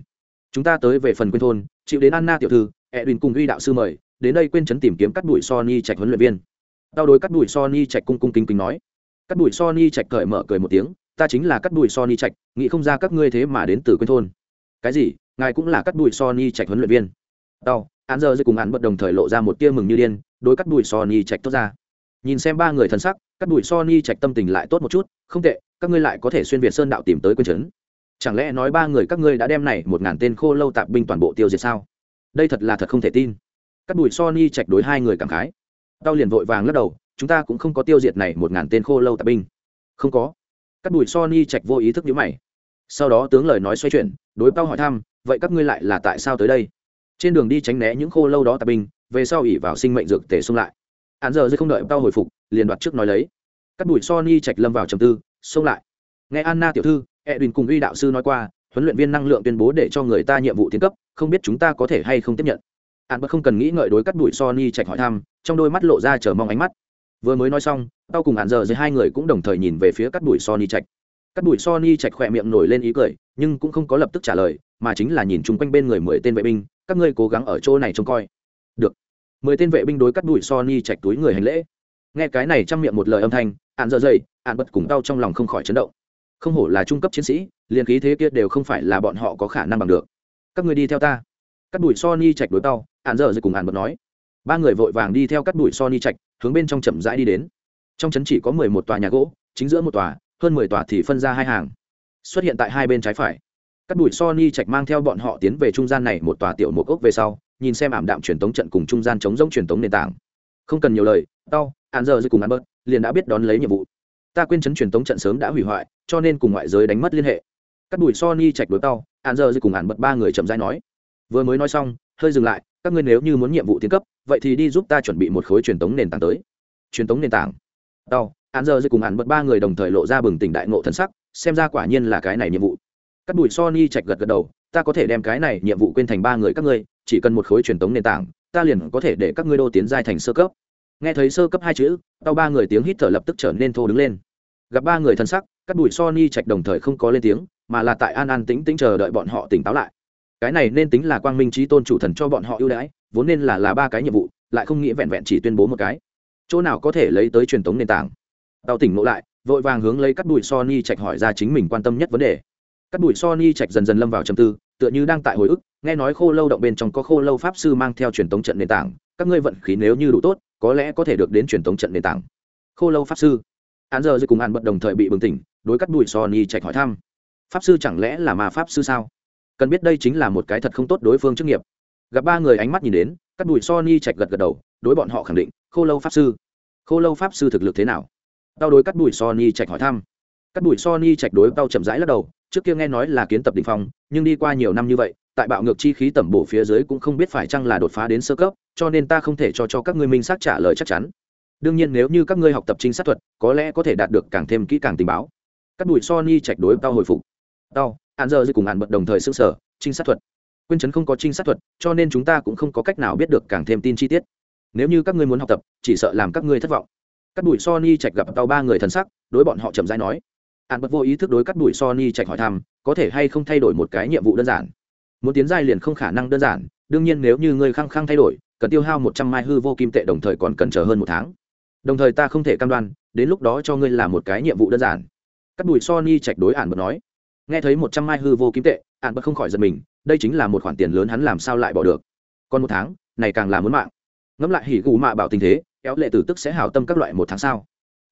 S1: chúng ta tới về phần quên thôn, chịu đến anna tiểu thư, edwin cùng uy đạo sư mời, đến đây quên trấn tìm kiếm cắt đuổi so ni chạch huấn luyện viên. Tao đối cắt đuổi so ni chạch cung cung kính kính nói. Cắt đuổi so ni chạch cởi mở cười một tiếng, ta chính là cắt đuổi so ni nghĩ không ra các ngươi thế mà đến từ quên thôn. Cái gì? Ngài cũng là cắt đuổi so ni huấn luyện viên. Tao, án giờ dây cùng án bật đồng thời lộ ra một tia mừng như điên, đối cắt đuổi so ni tốt ra nhìn xem ba người thân sắc, cắt bụi so ni trạch tâm tình lại tốt một chút, không tệ, các ngươi lại có thể xuyên việt sơn đạo tìm tới quân trấn chẳng lẽ nói ba người các ngươi đã đem này một ngàn tên khô lâu tạp binh toàn bộ tiêu diệt sao? Đây thật là thật không thể tin. Cắt bụi so ni trạch đối hai người cảm khái. Tao liền vội vàng lắc đầu, chúng ta cũng không có tiêu diệt này một ngàn tên khô lâu tạp binh. Không có. Cắt bụi so ni trạch vô ý thức nhíu mày. Sau đó tướng lời nói xoay chuyển, đối tao hỏi thăm, vậy các ngươi lại là tại sao tới đây? Trên đường đi tránh né những khô lâu đó tạp binh, về sau ỉ vào sinh mệnh dược tể xung lại hạn giờ dây không đợi tao hồi phục, liền đoạt trước nói lấy. Cắt bụi so ni trạch lâm vào trầm tư, xông lại. Nghe anna tiểu thư, edwin cùng uy đạo sư nói qua, huấn luyện viên năng lượng tuyên bố để cho người ta nhiệm vụ tiến cấp, không biết chúng ta có thể hay không tiếp nhận. Hạn bất không cần nghĩ ngợi đối cắt bụi so ni trạch hỏi thăm, trong đôi mắt lộ ra chờ mong ánh mắt. Vừa mới nói xong tao cùng hạn giờ dưới hai người cũng đồng thời nhìn về phía cắt bụi so ni trạch. Cắt bụi so ni trạch khỏe miệng nổi lên ý cười, nhưng cũng không có lập tức trả lời, mà chính là nhìn chung quanh bên người mười tên vệ binh, các ngươi cố gắng ở chỗ này trông coi. Được mười tên vệ binh đối cắt đuổi so ni túi người hành lễ. Nghe cái này trong miệng một lời âm thanh hạn dở dày hạn bật cùng tao trong lòng không khỏi chấn động. Không hổ là trung cấp chiến sĩ, liền khí thế kia đều không phải là bọn họ có khả năng bằng được. Các người đi theo ta. Cắt đùi so ni chạch đối tao hạn dở rồi cùng hạn bật nói. Ba người vội vàng đi theo cắt đùi so ni chạch, hướng bên trong chậm rãi đi đến. Trong trấn chỉ có mười một tòa nhà gỗ, chính giữa một tòa, hơn mười tòa thì phân ra hai hàng. Xuất hiện tại hai bên trái phải. Cắt đùi so ni chạch mang theo bọn họ tiến về trung gian này một tòa tiểu một ốc về sau nhìn xem ảm đạm truyền tống trận cùng trung gian chống giống truyền tống nền tảng. Không cần nhiều lời, tao hạn giờ dưới cùng ăn bớt liền đã biết đón lấy nhiệm vụ. Ta quên chấn truyền tống trận sớm đã hủy hoại, cho nên cùng ngoại giới đánh mất liên hệ. Cắt đùi Sony chạch đối tao hạn giờ dưới cùng hạn bật ba người chậm rãi nói. Vừa mới nói xong, hơi dừng lại, các ngươi nếu như muốn nhiệm vụ tiến cấp, vậy thì đi giúp ta chuẩn bị một khối truyền tống nền tảng tới. Truyền tống nền tảng. Tao hạn giờ dưới cùng hạn bật ba người đồng thời lộ ra bừng tỉnh đại ngộ thần sắc, xem ra quả nhiên là cái này nhiệm vụ. Cắt đùi Sony chạch gật gật đầu, ta có thể đem cái này nhiệm vụ quên thành ba người các ngươi chỉ cần một khối truyền tống nền tảng, ta liền có thể để các ngươi đô tiến giai thành sơ cấp. Nghe thấy sơ cấp hai chữ, tao ba người tiếng hít thở lập tức trở nên thô đứng lên. Gặp ba người thân sắc các bụi Sony trạch đồng thời không có lên tiếng, mà là tại an an tĩnh tĩnh chờ đợi bọn họ tỉnh táo lại. Cái này nên tính là quang minh trí tôn chủ thần cho bọn họ ưu đãi, vốn nên là là ba cái nhiệm vụ, lại không nghĩ vẹn vẹn chỉ tuyên bố một cái. Chỗ nào có thể lấy tới truyền thống nền tảng? Tao tỉnh ngộ lại, vội vàng hướng lấy các bụi Sony trạch hỏi ra chính mình quan tâm nhất vấn đề. Các bụi Sony trạch dần dần lâm vào trầm tư, tựa như đang tại hồi ức nghe nói khô lâu động bên trong có khô lâu pháp sư mang theo truyền thống trận nền tảng, các ngươi vận khí nếu như đủ tốt, có lẽ có thể được đến truyền thống trận nền tảng. Khô lâu pháp sư. Hắn giờ cùng hắn bật đồng thời bị bừng tỉnh, đối cắt bụi so ni trạch hỏi thăm. Pháp sư chẳng lẽ là ma pháp sư sao? Cần biết đây chính là một cái thật không tốt đối phương chức nghiệp. Gặp ba người ánh mắt nhìn đến, cắt bụi so ni chạch gật gật đầu, đối bọn họ khẳng định, khô lâu pháp sư. Khô lâu pháp sư thực lực thế nào? Tao đối cắt bụi so ni chạch hỏi thăm. Cắt bụi so ni chạch đối tao chậm rãi lắc đầu, trước kia nghe nói là kiến tập đ ỉ n h phong, nhưng đi qua nhiều năm như vậy tại bạo ngược chi khí tẩm bổ phía dưới cũng không biết phải chăng là đột phá đến sơ cấp, cho nên ta không thể cho cho các ngươi minh xác trả lời chắc chắn. Đương nhiên nếu như các ngươi học tập trinh sát thuật, có lẽ có thể đạt được càng thêm kỹ càng tình báo. Các bụi sony chạch đối tao hồi phục. Tao hạn giờ dư cùng hạn bật đồng thời xương sở trinh sát thuật. Quyên chấn không có trinh sát thuật, cho nên chúng ta cũng không có cách nào biết được càng thêm tin chi tiết. Nếu như các ngươi muốn học tập, chỉ sợ làm các ngươi thất vọng. Các bụi sony chạch gặp tao ba người thần sắc, đối bọn họ chậm rãi nói. Hạn bật vô ý thức đối các bụi sony chạch hỏi thăm, có thể hay không thay đổi một cái nhiệm vụ đơn giản muốn tiến giai liền không khả năng đơn giản, đương nhiên nếu như ngươi khăng khăng thay đổi, cần tiêu hao một trăm mai hư vô kim tệ đồng thời còn cần chờ hơn một tháng. Đồng thời ta không thể cam đoan, đến lúc đó cho ngươi làm một cái nhiệm vụ đơn giản. Cắt đùi Sony chạch đối ản bật nói. Nghe thấy một trăm mai hư vô kim tệ, ản bật không khỏi giật mình, đây chính là một khoản tiền lớn hắn làm sao lại bỏ được. Còn một tháng, này càng là muốn mạng. Ngẫm lại hỉ gù mạ bảo tình thế, kéo lệ tử tức sẽ hảo tâm các loại một tháng sau.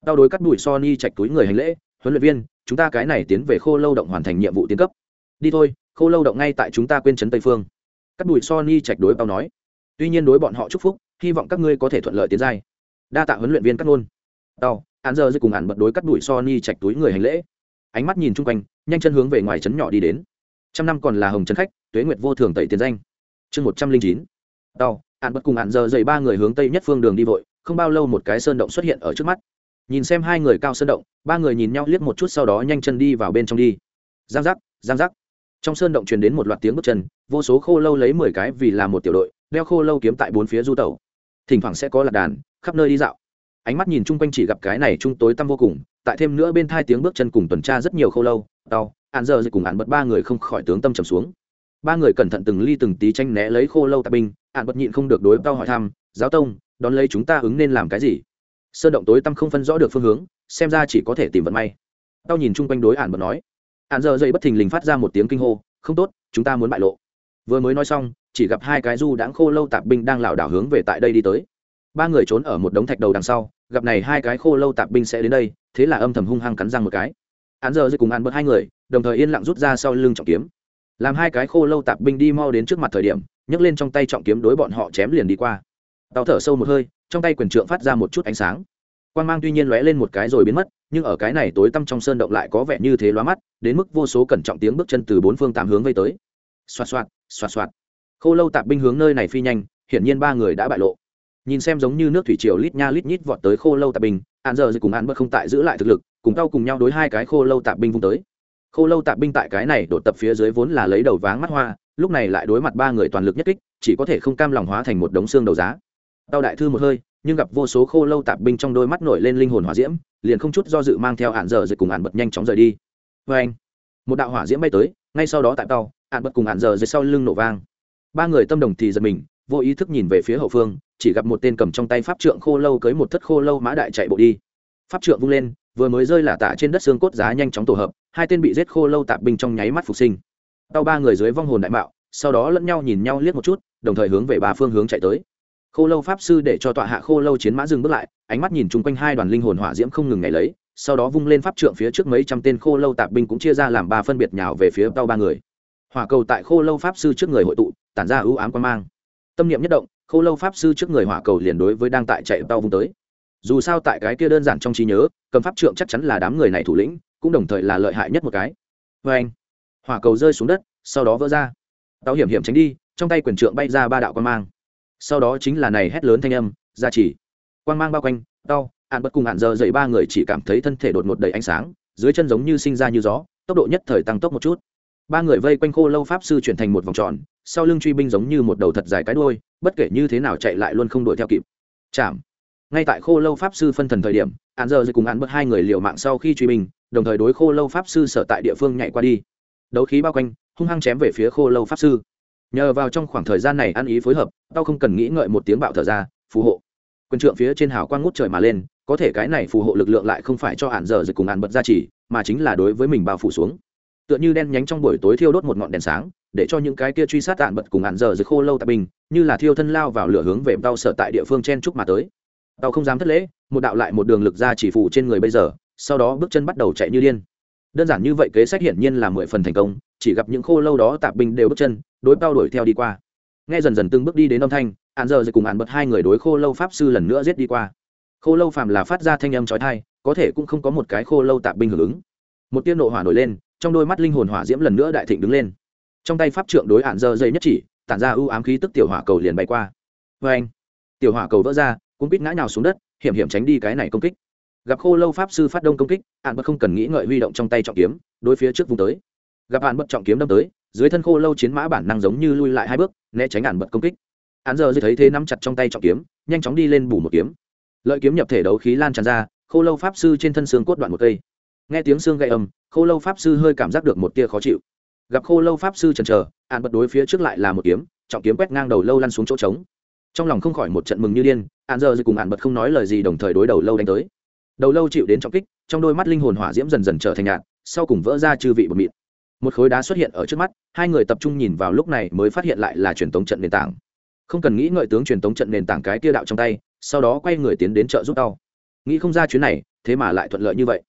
S1: Đau đối cắt đùi Sony chạch túi người hành lễ, huấn luyện viên, chúng ta cái này tiến về khô lâu động hoàn thành nhiệm vụ tiến cấp. Đi thôi khô lâu động ngay tại chúng ta quên trấn tây phương. Cắt đùi Sony chạch đối bao nói. Tuy nhiên đối bọn họ chúc phúc, hy vọng các ngươi có thể thuận lợi tiến giai. Đa tạ huấn luyện viên cắt ngôn. Tàu hắn giờ dưới cùng hẳn bật đối cắt đuổi Sony chạch túi người hành lễ. Ánh mắt nhìn chung quanh, nhanh chân hướng về ngoài trấn nhỏ đi đến. Trăm năm còn là hồng trấn khách, tuế nguyệt vô thường tẩy tiền danh. Chương một trăm linh chín. Tàu hạn bật cùng hạn giờ dậy ba người hướng tây nhất phương đường đi vội, không bao lâu một cái sơn động xuất hiện ở trước mắt. Nhìn xem hai người cao sơn động, ba người nhìn nhau liếc một chút sau đó nhanh chân đi vào bên trong đi. Giang giác giang giác trong sơn động truyền đến một loạt tiếng bước chân, vô số khô lâu lấy mười cái vì là một tiểu đội, đeo khô lâu kiếm tại bốn phía du tẩu. Thỉnh thoảng sẽ có lạc đàn, khắp nơi đi dạo. Ánh mắt nhìn chung quanh chỉ gặp cái này trung tối tăm vô cùng, tại thêm nữa bên thai tiếng bước chân cùng tuần tra rất nhiều khô lâu đau hạn giờ dịch cùng hạn bật ba người không khỏi tướng tâm trầm xuống. Ba người cẩn thận từng ly từng tí tranh né lấy khô lâu tạp binh hạn bật nhịn không được đối tao hỏi thăm, giáo tông, đón lấy chúng ta ứng nên làm cái gì? Sơn động tối tăm không phân rõ được phương hướng, xem ra chỉ có thể tìm vận may. Tao nhìn chung quanh đối hạn bật nói hạn giờ dậy bất thình lình phát ra một tiếng kinh hô, không tốt, chúng ta muốn bại lộ. Vừa mới nói xong, chỉ gặp hai cái du đãng khô lâu tạp binh đang lảo đảo hướng về tại đây đi tới. Ba người trốn ở một đống thạch đầu đằng sau, gặp này hai cái khô lâu tạp binh sẽ đến đây, thế là âm thầm hung hăng cắn răng một cái. Hắn giờ dây cùng ăn bớt hai người, đồng thời yên lặng rút ra sau lưng trọng kiếm. Làm hai cái khô lâu tạp binh đi mau đến trước mặt thời điểm, nhấc lên trong tay trọng kiếm đối bọn họ chém liền đi qua. Tàu thở sâu một hơi, trong tay quyền trượng phát ra một chút ánh sáng. Quan mang tuy nhiên lóe lên một cái rồi biến mất nhưng ở cái này tối tăm trong sơn động lại có vẻ như thế lóa mắt, đến mức vô số cẩn trọng tiếng bước chân từ bốn phương tám hướng vây tới. Xoạt xoạt xoạt xoạt. Khô lâu tạp binh hướng nơi này phi nhanh, hiển nhiên ba người đã bại lộ. Nhìn xem giống như nước thủy triều lít nha lít nhít vọt tới khô lâu tạp binh hạn giờ cùng hạn bớt không tại giữ lại thực lực, cùng tao cùng nhau đối hai cái khô lâu tạp binh vung tới. Khô lâu tạp binh tại cái này đột tập phía dưới vốn là lấy đầu váng mắt hoa, lúc này lại đối mặt ba người toàn lực nhất kích, chỉ có thể không cam lòng hóa thành một đống xương đầu giá. Tao đại thư một hơi nhưng gặp vô số khô lâu tạp binh trong đôi mắt nổi lên linh hồn hỏa diễm, liền không chút do dự mang theo hạn giờ dịch cùng hạn bật nhanh chóng rời đi. Vê anh, một đạo hỏa diễm bay tới, ngay sau đó tại tàu, hạn bật cùng hạn giờ dịch sau lưng nổ vang. Ba người tâm đồng thì giật mình, vô ý thức nhìn về phía hậu phương, chỉ gặp một tên cầm trong tay pháp trượng khô lâu cưới một thất khô lâu mã đại chạy bộ đi. Pháp trượng vung lên, vừa mới rơi là tạ trên đất xương cốt giá nhanh chóng tổ hợp, hai tên bị giết khô lâu tạp binh trong nháy mắt phục sinh. Tàu ba người dưới vong hồn đại mạo, sau đó lẫn nhau nhìn nhau liếc một chút, đồng thời hướng về ba phương hướng chạy tới khô lâu pháp sư để cho tọa hạ khô lâu chiến mã dừng bước lại, ánh mắt nhìn chung quanh hai đoàn linh hồn hỏa diễm không ngừng ngày lấy, sau đó vung lên pháp trượng phía trước mấy trăm tên khô lâu tạp binh cũng chia ra làm ba phân biệt nhào về phía tao ba người. Hỏa cầu tại khô lâu pháp sư trước người hội tụ, tản ra ưu ám quan mang. Tâm niệm nhất động, khô lâu pháp sư trước người hỏa cầu liền đối với đang tại chạy tao vung tới. Dù sao tại cái kia đơn giản trong trí nhớ, cầm pháp trượng chắc chắn là đám người này thủ lĩnh, cũng đồng thời là lợi hại nhất một cái. Vê anh, hỏa cầu rơi xuống đất, sau đó vỡ ra. Tao hiểm hiểm tránh đi, trong tay quyền trượng bay ra ba đạo quan mang sau đó chính là này hét lớn thanh âm ra chỉ quan mang bao quanh, đau ạn bất cùng ạn giờ dậy ba người chỉ cảm thấy thân thể đột ngột đầy ánh sáng, dưới chân giống như sinh ra như gió, tốc độ nhất thời tăng tốc một chút. Ba người vây quanh khô lâu pháp sư chuyển thành một vòng tròn, sau lưng truy binh giống như một đầu thật dài cái đuôi, bất kể như thế nào chạy lại luôn không đuổi theo kịp. Chạm. Ngay tại khô lâu pháp sư phân thần thời điểm ạn giờ dậy cùng ạn bất hai người liều mạng sau khi truy binh, đồng thời đối khô lâu pháp sư sở tại địa phương nhảy qua đi. Đấu khí bao quanh, hung hăng chém về phía khô lâu pháp sư nhờ vào trong khoảng thời gian này ăn ý phối hợp, tao không cần nghĩ ngợi một tiếng bạo thở ra, phù hộ. Quân trượng phía trên hào quang ngút trời mà lên, có thể cái này phù hộ lực lượng lại không phải cho hạn giờ dịch cùng hạn bật ra chỉ mà chính là đối với mình bao phủ xuống. Tựa như đen nhánh trong buổi tối thiêu đốt một ngọn đèn sáng, để cho những cái kia truy sát tạn bật cùng hạn giờ dịch khô lâu tạp bình như là thiêu thân lao vào lửa hướng về tao sở tại địa phương chen trúc mà tới. Tao không dám thất lễ, một đạo lại một đường lực ra chỉ phủ trên người bây giờ, sau đó bước chân bắt đầu chạy như điên. Đơn giản như vậy kế sách hiển nhiên là mười phần thành công chỉ gặp những khô lâu đó tạp binh đều bước chân, đối bao đuổi theo đi qua. Nghe dần dần từng bước đi đến âm thanh hạn giờ dậy cùng hạn bật hai người đối khô lâu pháp sư lần nữa giết đi qua. Khô lâu phàm là phát ra thanh âm trói thai có thể cũng không có một cái khô lâu tạp binh hưởng ứng. Một tiên nộ hỏa nổi lên, trong đôi mắt linh hồn hỏa diễm lần nữa đại thịnh đứng lên. Trong tay pháp trượng đối hạn giờ dây nhất chỉ, tản ra ưu ám khí tức tiểu hỏa cầu liền bay qua. Vê anh, tiểu hỏa cầu vỡ ra cũng biết ngã nhào xuống đất, hiểm hiểm tránh đi cái này công kích. Gặp khô lâu pháp sư phát đông công kích hạn bật không cần nghĩ ngợi huy động trong tay trọng kiếm, đối phía trước vùng tới gặp hạn bất trọng kiếm đâm tới, dưới thân khô lâu chiến mã bản năng giống như lui lại hai bước, né tránh hạn bật công kích. Hắn giờ thấy thế nắm chặt trong tay trọng kiếm, nhanh chóng đi lên bù một kiếm. Lợi kiếm nhập thể đấu khí lan tràn ra, khô lâu pháp sư trên thân xương cốt đoạn một cây. Nghe tiếng xương gậy âm khô lâu pháp sư hơi cảm giác được một tia khó chịu. Gặp khô lâu pháp sư chần chờ, hạn bật đối phía trước lại là một kiếm, trọng kiếm quét ngang đầu lâu lăn xuống chỗ trống. Trong lòng không khỏi một trận mừng như điên, hạn giờ cùng hạn bật không nói lời gì đồng thời đối đầu lâu đánh tới. Đầu lâu chịu đến trọng kích, trong đôi mắt linh hồn hỏa diễm dần dần trở thành nhạt, sau cùng vỡ ra chư vị bột mịn một khối đá xuất hiện ở trước mắt, hai người tập trung nhìn vào lúc này mới phát hiện lại là truyền tống trận nền tảng. Không cần nghĩ ngợi tướng truyền tống trận nền tảng cái kia đạo trong tay, sau đó quay người tiến đến chợ giúp đau nghĩ không ra chuyến này, thế mà lại thuận lợi như vậy.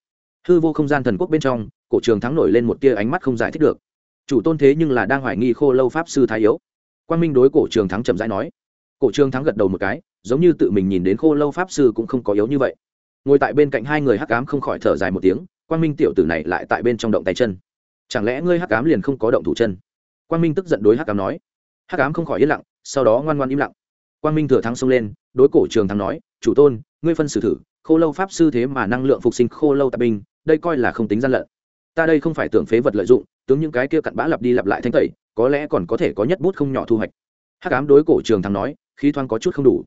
S1: Hư vô không gian thần quốc bên trong, cổ trường thắng nổi lên một tia ánh mắt không giải thích được. Chủ tôn thế nhưng là đang hoài nghi khô lâu pháp sư thái yếu. Quan minh đối cổ trường thắng chậm rãi nói. Cổ trường thắng gật đầu một cái, giống như tự mình nhìn đến khô lâu pháp sư cũng không có yếu như vậy. Ngồi tại bên cạnh hai người hắc cám không khỏi thở dài một tiếng quan minh tiểu tử này lại tại bên trong động tay chân chẳng lẽ ngươi hắc cám liền không có động thủ chân? Quang minh tức giận đối hắc cám nói. Hắc cám không khỏi yên lặng, sau đó ngoan ngoan im lặng. Quang minh thừa thắng xông lên, đối cổ trường thắng nói, chủ tôn, ngươi phân xử thử, khô lâu pháp sư thế mà năng lượng phục sinh khô lâu tạp binh, đây coi là không tính gian lận. Ta đây không phải tưởng phế vật lợi dụng, tướng những cái kia cặn bã lặp đi lặp lại thanh tẩy, có lẽ còn có thể có nhất bút không nhỏ thu hoạch. Hắc ám đối cổ trường thắng nói, khí thoáng có chút không đủ.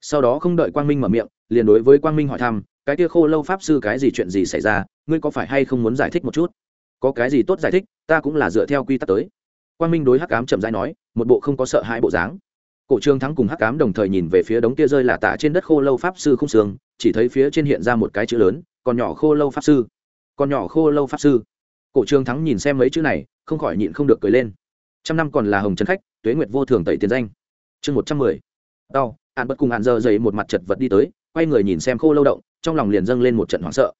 S1: Sau đó không đợi quang minh mở miệng, liền đối với quang minh hỏi thăm, cái kia khô lâu pháp sư cái gì chuyện gì xảy ra? Ngươi có phải hay không muốn giải thích một chút? Có cái gì tốt giải thích, ta cũng là dựa theo quy tắc tới. Quang minh đối hắc ám chậm rãi nói, một bộ không có sợ hãi bộ dáng. Cổ trương thắng cùng hắc ám đồng thời nhìn về phía đống kia rơi là tả trên đất khô lâu pháp sư không xương, chỉ thấy phía trên hiện ra một cái chữ lớn, còn nhỏ khô lâu pháp sư. Còn nhỏ khô lâu pháp sư. Cổ trương thắng nhìn xem mấy chữ này, không khỏi nhịn không được cười lên. Trăm năm còn là hồng trấn khách, tuế nguyệt vô thường tẩy tiền danh. Chương một trăm mười. Đau hạn bất cùng hạn giờ dày một mặt chật vật đi tới, quay người nhìn xem khô lâu động, trong lòng liền dâng lên một trận hoảng sợ.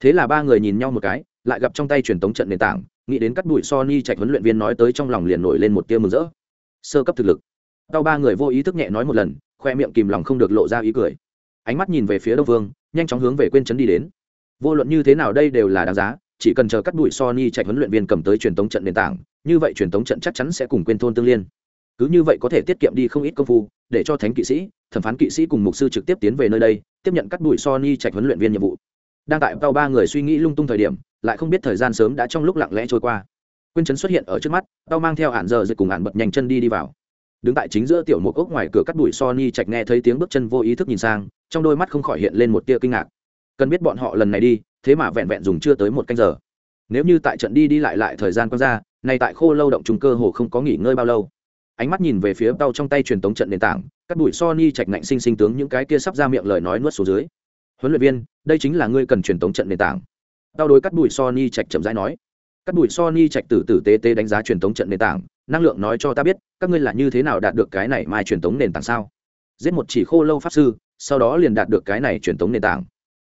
S1: Thế là ba người nhìn nhau một cái lại gặp trong tay truyền tống trận nền tảng, nghĩ đến cắt bụi so ni trạch huấn luyện viên nói tới trong lòng liền nổi lên một tia mừng rỡ. Sơ cấp thực lực. Đau ba người vô ý thức nhẹ nói một lần, khoe miệng kìm lòng không được lộ ra ý cười. Ánh mắt nhìn về phía đông vương, nhanh chóng hướng về quên trấn đi đến. Vô luận như thế nào đây đều là đáng giá, chỉ cần chờ cắt bụi so ni trạch huấn luyện viên cầm tới truyền tống trận nền tảng, như vậy truyền tống trận chắc chắn sẽ cùng quên thôn tương liên. Cứ như vậy có thể tiết kiệm đi không ít công phu, để cho thánh kỵ sĩ, thẩm phán kỵ sĩ cùng mục sư trực tiếp tiến về nơi đây, tiếp nhận cắt đuổi Sony trạch huấn luyện viên nhiệm vụ. Đang tại tàu ba người suy nghĩ lung tung thời điểm lại không biết thời gian sớm đã trong lúc lặng lẽ trôi qua. Quyên chấn xuất hiện ở trước mắt, tao mang theo hạn giờ rồi cùng hạn bật nhanh chân đi đi vào. Đứng tại chính giữa tiểu một ốc ngoài cửa cắt đuổi Sony chạch nghe thấy tiếng bước chân vô ý thức nhìn sang, trong đôi mắt không khỏi hiện lên một tia kinh ngạc. Cần biết bọn họ lần này đi, thế mà vẹn vẹn dùng chưa tới một canh giờ. Nếu như tại trận đi đi lại lại thời gian quăng ra, nay tại khô lâu động trùng cơ hồ không có nghỉ ngơi bao lâu. Ánh mắt nhìn về phía tàu trong tay truyền tống trận nền tảng, cắt bụi Sony chạch ngạnh sinh sinh tướng những cái kia sắp ra miệng lời nói nuốt xuống dưới. Huấn luyện viên, đây chính là ngươi cần truyền tống trận nền tảng tao đối cắt bụi Sony trạch chậm rãi nói. Cắt bụi Sony trạch từ từ tế tế đánh giá truyền thống trận nền tảng, năng lượng nói cho ta biết, các ngươi là như thế nào đạt được cái này mai truyền thống nền tảng sao? Giết một chỉ khô lâu pháp sư, sau đó liền đạt được cái này truyền thống nền tảng.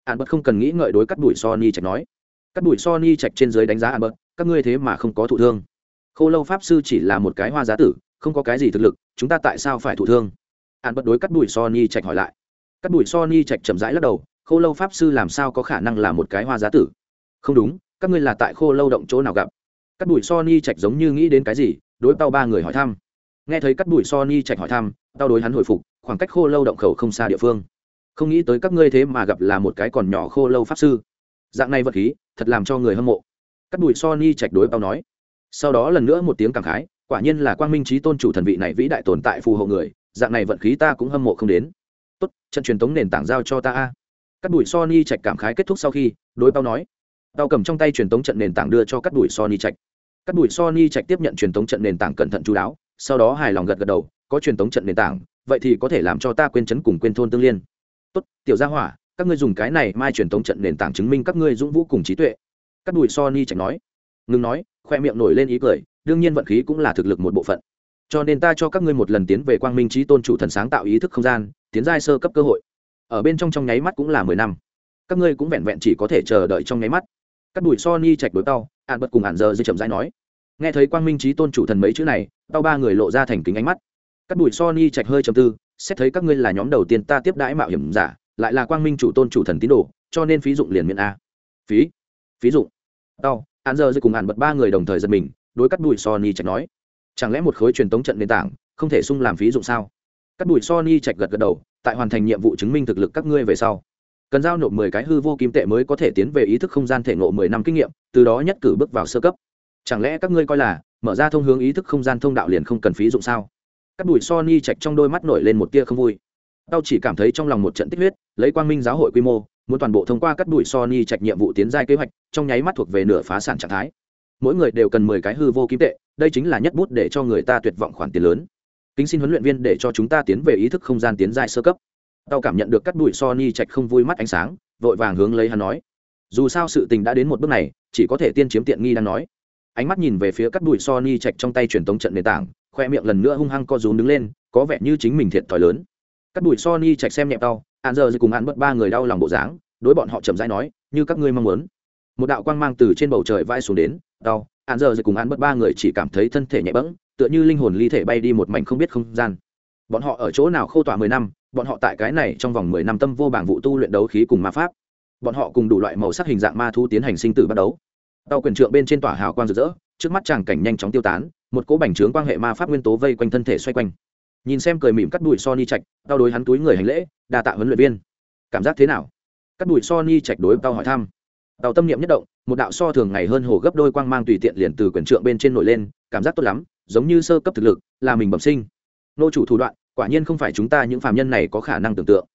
S1: Hạn bất không cần nghĩ ngợi đối cắt bụi Sony trạch nói. Cắt bụi Sony trạch trên dưới đánh giá hạn bất các ngươi thế mà không có thụ thương. Khô lâu pháp sư chỉ là một cái hoa giá tử, không có cái gì thực lực, chúng ta tại sao phải thụ thương? Hạn bất đối cắt đùi Sony trạch hỏi lại. Cắt đùi Sony trạch chậm rãi lắc đầu, khô lâu pháp sư làm sao có khả năng là một cái hoa giá tử? Không đúng, các ngươi là tại khô lâu động chỗ nào gặp? Cắt đùi so ni trạch giống như nghĩ đến cái gì, đối tao ba người hỏi thăm. Nghe thấy cắt đùi so ni trạch hỏi thăm, tao đối hắn hồi phục, khoảng cách khô lâu động khẩu không xa địa phương. Không nghĩ tới các ngươi thế mà gặp là một cái còn nhỏ khô lâu pháp sư. Dạng này vật khí, thật làm cho người hâm mộ. Cắt đùi so ni trạch đối tao nói. Sau đó lần nữa một tiếng cảm khái, quả nhiên là quang minh trí tôn chủ thần vị này vĩ đại tồn tại phù hộ người, dạng này vận khí ta cũng hâm mộ không đến. Tốt, trận truyền thống nền tảng giao cho ta a. Cắt đùi sony trạch cảm khái kết thúc sau khi, đối tao nói tao cầm trong tay truyền thống trận nền tảng đưa cho cắt đùi sony trạch. Cắt đùi sony trạch tiếp nhận truyền thống trận nền tảng cẩn thận chú đáo, sau đó hài lòng gật gật đầu, có truyền thống trận nền tảng, vậy thì có thể làm cho ta quên chấn cùng quên thôn tương liên. Tốt, tiểu gia hỏa, các ngươi dùng cái này mai truyền thống trận nền tảng chứng minh các ngươi dũng vũ cùng trí tuệ. Cắt đùi sony trạch nói. Ngừng nói, khoe miệng nổi lên ý cười, đương nhiên vận khí cũng là thực lực một bộ phận. Cho nên ta cho các ngươi một lần tiến về quang minh trí tôn chủ thần sáng tạo ý thức không gian, tiến giai sơ cấp cơ hội. Ở bên trong trong nháy mắt cũng là mười năm. Các ngươi cũng vẹn vẹn chỉ có thể chờ đợi trong nháy mắt cắt đùi so ni chạch đối tao ạn bật cùng ạn giờ dư chậm rãi nói. Nghe thấy quang minh trí tôn chủ thần mấy chữ này tao ba người lộ ra thành kính ánh mắt. Cắt đùi so ni chạch hơi chầm tư xét thấy các ngươi là nhóm đầu tiên ta tiếp đãi mạo hiểm giả lại là quang minh chủ tôn chủ thần tín đồ cho nên phí dụng liền miễn a. Phí? Phí dụng. Tao ạn giờ dư cùng ạn bật ba người đồng thời giật mình đối cắt đùi Sony chạch nói, chẳng lẽ một khối truyền tống trận nền tảng không thể sung làm phí dụng sao? Cắt đùi Sony chạch gật gật đầu, tại hoàn thành nhiệm vụ chứng minh thực lực các ngươi về sau, cần giao nộp mười cái hư vô kim tệ mới có thể tiến về ý thức không gian thể ngộ mười năm kinh nghiệm, từ đó nhất cử bước vào sơ cấp. Chẳng lẽ các ngươi coi là mở ra thông hướng ý thức không gian thông đạo liền không cần phí dụng sao? Cắt đùi Sony chạch trong đôi mắt nổi lên một tia không vui. Tao chỉ cảm thấy trong lòng một trận tích huyết, lấy quang minh giáo hội quy mô, muốn toàn bộ thông qua cắt đùi Sony chạch nhiệm vụ tiến giai kế hoạch, trong nháy mắt thuộc về nửa phá sản trạng thái mỗi người đều cần mười cái hư vô kim tệ đây chính là nhất bút để cho người ta tuyệt vọng khoản tiền lớn kính xin huấn luyện viên để cho chúng ta tiến về ý thức không gian tiến giai sơ cấp tao cảm nhận được cắt đùi so ni trạch không vui mắt ánh sáng, vội vàng hướng lấy hắn nói. Dù sao sự tình đã đến một bước này, chỉ có thể tiên chiếm tiện nghi đang nói. Ánh mắt nhìn về phía cắt đùi so ni trạch trong tay truyền tống trận nền tảng, khoe miệng lần nữa hung hăng co rúm đứng lên, có vẻ như chính mình thiệt thòi lớn. Cắt đùi so ni trạch xem nhẹ tao hạn giờ cùng hắn bất ba người đau lòng bộ dáng, đối bọn họ chậm rãi nói, như các ngươi mong muốn. Một đạo quang mang từ trên bầu trời vai xuống đến đau hạn giờ cùng hắn bất ba người chỉ cảm thấy thân thể nhẹ bẫng, tựa như linh hồn ly thể bay đi một mảnh không biết không gian. Bọn họ ở chỗ nào khô tỏa mười năm bọn họ tại cái này trong vòng mười năm tâm vô bảng vụ tu luyện đấu khí cùng ma pháp. Bọn họ cùng đủ loại màu sắc hình dạng ma thu tiến hành sinh tử bắt đấu. Tàu quyền trượng bên trên tỏa hào quang rực rỡ, trước mắt chàng cảnh nhanh chóng tiêu tán, một cỗ bành trướng quan hệ ma pháp nguyên tố vây quanh thân thể xoay quanh. Nhìn xem cười mỉm cắt đùi so ni trạch, tao đối hắn túi người hành lễ, đa tạ huấn luyện viên. Cảm giác thế nào? Cắt đùi so ni trạch đối tao hỏi thăm. Tàu tâm niệm nhất động, một đạo so thường ngày hơn hồ gấp đôi quang mang tùy tiện liền từ quyền trượng bên trên nổi lên, cảm giác tốt lắm, giống như sơ cấp thực lực, là mình bẩm sinh. Nô chủ thủ đoạn quả nhiên không phải chúng ta những phàm nhân này có khả năng tưởng tượng.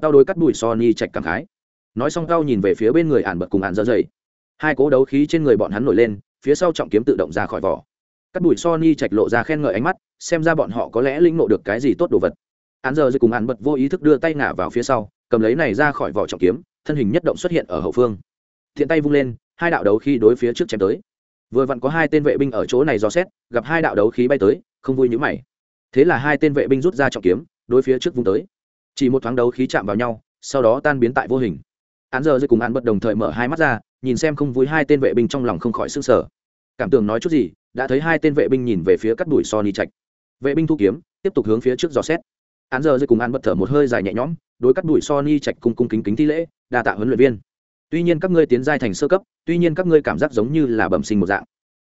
S1: Tao đối cắt đùi so ni cảm khái. Nói xong tao nhìn về phía bên người ản bật cùng ản dơ dày hai cố đấu khí trên người bọn hắn nổi lên, phía sau trọng kiếm tự động ra khỏi vỏ. Cắt đùi so ni lộ ra khen ngợi ánh mắt, xem ra bọn họ có lẽ linh nộ được cái gì tốt đồ vật. Ản dơ dày cùng ản bật vô ý thức đưa tay ngả vào phía sau, cầm lấy này ra khỏi vỏ trọng kiếm, thân hình nhất động xuất hiện ở hậu phương. Thiện tay vung lên, hai đạo đấu khí đối phía trước chém tới. Vừa vặn có hai tên vệ binh ở chỗ này dò xét, gặp hai đạo đấu khí bay tới, không vui như mày thế là hai tên vệ binh rút ra trọng kiếm, đối phía trước vung tới. Chỉ một thoáng đấu khí chạm vào nhau, sau đó tan biến tại vô hình. Án giờ dây cùng án bật đồng thời mở hai mắt ra, nhìn xem không vui hai tên vệ binh trong lòng không khỏi s ư n g sở cảm tưởng nói chút gì, đã thấy hai tên vệ binh nhìn về phía cắt đùi so ni trạch. Vệ binh thu kiếm, tiếp tục hướng phía trước dò xét. Án giờ dây cùng án bật thở một hơi dài nhẹ nhõm, đối cắt đùi so ni trạch cung cung kính kính thi lễ, đa tạ huấn luyện viên. Tuy nhiên các ngươi tiến giai thành sơ cấp, tuy nhiên các ngươi cảm giác giống như là bẩm sinh một dạng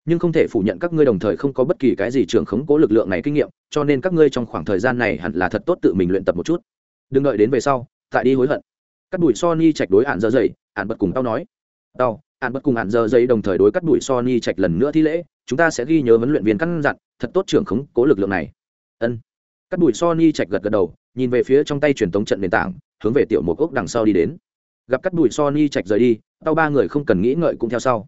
S1: nhưng không thể phủ nhận các ngươi đồng thời không có bất kỳ cái gì trưởng khống cố lực lượng này kinh nghiệm, cho nên các ngươi trong khoảng thời gian này hẳn là thật tốt tự mình luyện tập một chút. Đừng đợi đến về sau, tại đi hối hận. Cắt đùi Sony chạch đối hạn giờ dày hạn bật cùng tao nói. Tao hạn bật cùng hạn giờ dày đồng thời đối cắt đùi Sony chạch lần nữa thi lễ, chúng ta sẽ ghi nhớ huấn luyện viên căn dặn, thật tốt trưởng khống cố lực lượng này. Ân. Cắt đùi Sony chạch gật gật đầu, nhìn về phía trong tay truyền tống trận nền tảng, hướng về tiểu một ốc đằng sau đi đến. Gặp cắt đùi Sony chạch rời đi, tao ba người không cần nghĩ ngợi cũng theo sau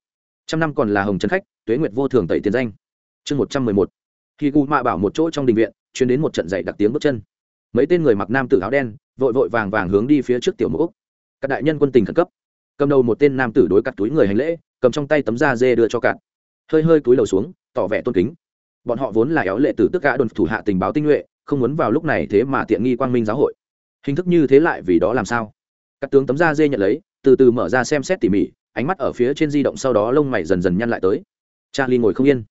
S1: trăm năm còn là hồng trần khách, tuế nguyệt vô thường tẩy tiền danh. Chương một trăm mười một. Khi gu mạ bảo một chỗ trong đình viện, chuyến đến một trận dạy đặc tiếng bước chân. Mấy tên người mặc nam tử áo đen, vội vội vàng vàng hướng đi phía trước tiểu mộ úc. Các đại nhân quân tình khẩn cấp. Cầm đầu một tên nam tử đối cắt túi người hành lễ, cầm trong tay tấm da dê đưa cho cạn. Hơi hơi túi đầu xuống, tỏ vẻ tôn kính. Bọn họ vốn là éo lệ tử tức gã đồn thủ hạ tình báo tinh nhuệ, không muốn vào lúc này thế mà tiện nghi quang minh giáo hội. Hình thức như thế lại vì đó làm sao? Các tướng tấm da dê nhận lấy, từ từ mở ra xem xét tỉ mỉ ánh mắt ở phía trên di động sau đó lông mày dần dần nhăn lại tới. Charlie ngồi không yên.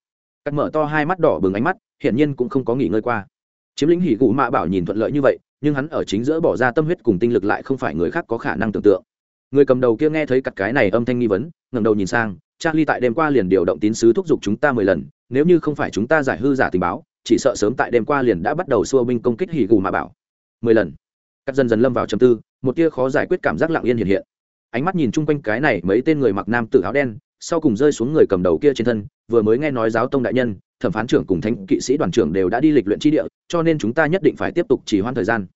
S1: Cắt mở to hai mắt đỏ bừng ánh mắt, hiển nhiên cũng không có nghỉ ngơi qua. Chiếm lĩnh hỉ cụ mạ bảo nhìn thuận lợi như vậy, nhưng hắn ở chính giữa bỏ ra tâm huyết cùng tinh lực lại không phải người khác có khả năng tưởng tượng. Người cầm đầu kia nghe thấy cặt cái này âm thanh nghi vấn, ngẩng đầu nhìn sang, charlie tại đêm qua liền điều động tín sứ thúc giục chúng ta mười lần, nếu như không phải chúng ta giải hư giả tình báo, chỉ sợ sớm tại đêm qua liền đã bắt đầu xua binh công kích hỉ gù mạ bảo. Mười lần. Cắt dần dần lâm vào trầm tư, một tia khó giải quyết cảm giác lặng yên hiện hiện ánh mắt nhìn chung quanh cái này mấy tên người mặc nam tử áo đen, sau cùng rơi xuống người cầm đầu kia trên thân, vừa mới nghe nói giáo tông đại nhân, thẩm phán trưởng cùng thánh kỵ sĩ đoàn trưởng đều đã đi lịch luyện tri địa, cho nên chúng ta nhất định phải tiếp tục chỉ hoãn thời gian.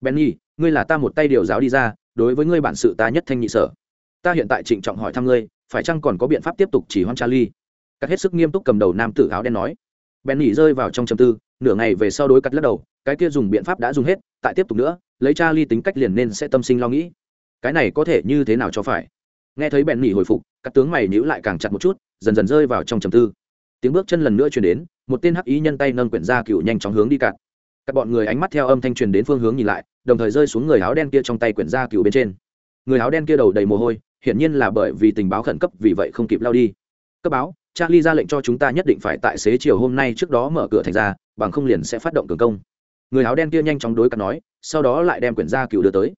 S1: Benny, ngươi là ta một tay điều giáo đi ra, đối với ngươi bản sự ta nhất thanh nhị sở. Ta hiện tại trịnh trọng hỏi thăm ngươi, phải chăng còn có biện pháp tiếp tục chỉ hoãn charlie? Cắt hết sức nghiêm túc cầm đầu nam tử áo đen nói. Benny rơi vào trong trầm tư, nửa ngày về sau đối cắt lắc đầu, cái kia dùng biện pháp đã dùng hết, tại tiếp tục nữa, lấy charlie tính cách liền nên sẽ tâm sinh lo nghĩ cái này có thể như thế nào cho phải? Nghe thấy bèn nỉ hồi phục, các tướng mày nhữ lại càng chặt một chút, dần dần rơi vào trong trầm tư. Tiếng bước chân lần nữa truyền đến, một tên hắc ý nhân tay nâng quyển ra cựu nhanh chóng hướng đi cạn. Các bọn người ánh mắt theo âm thanh truyền đến phương hướng nhìn lại, đồng thời rơi xuống người áo đen kia trong tay quyển ra cựu bên trên. Người áo đen kia đầu đầy mồ hôi, hiển nhiên là bởi vì tình báo khẩn cấp, vì vậy không kịp lao đi. Cấp báo, charlie ra lệnh cho chúng ta nhất định phải tại xế chiều hôm nay trước đó mở cửa thành ra, bằng không liền sẽ phát động cường công. Người áo đen kia nhanh chóng đối cắt nói, sau đó lại đem quyển gia cựu đưa tới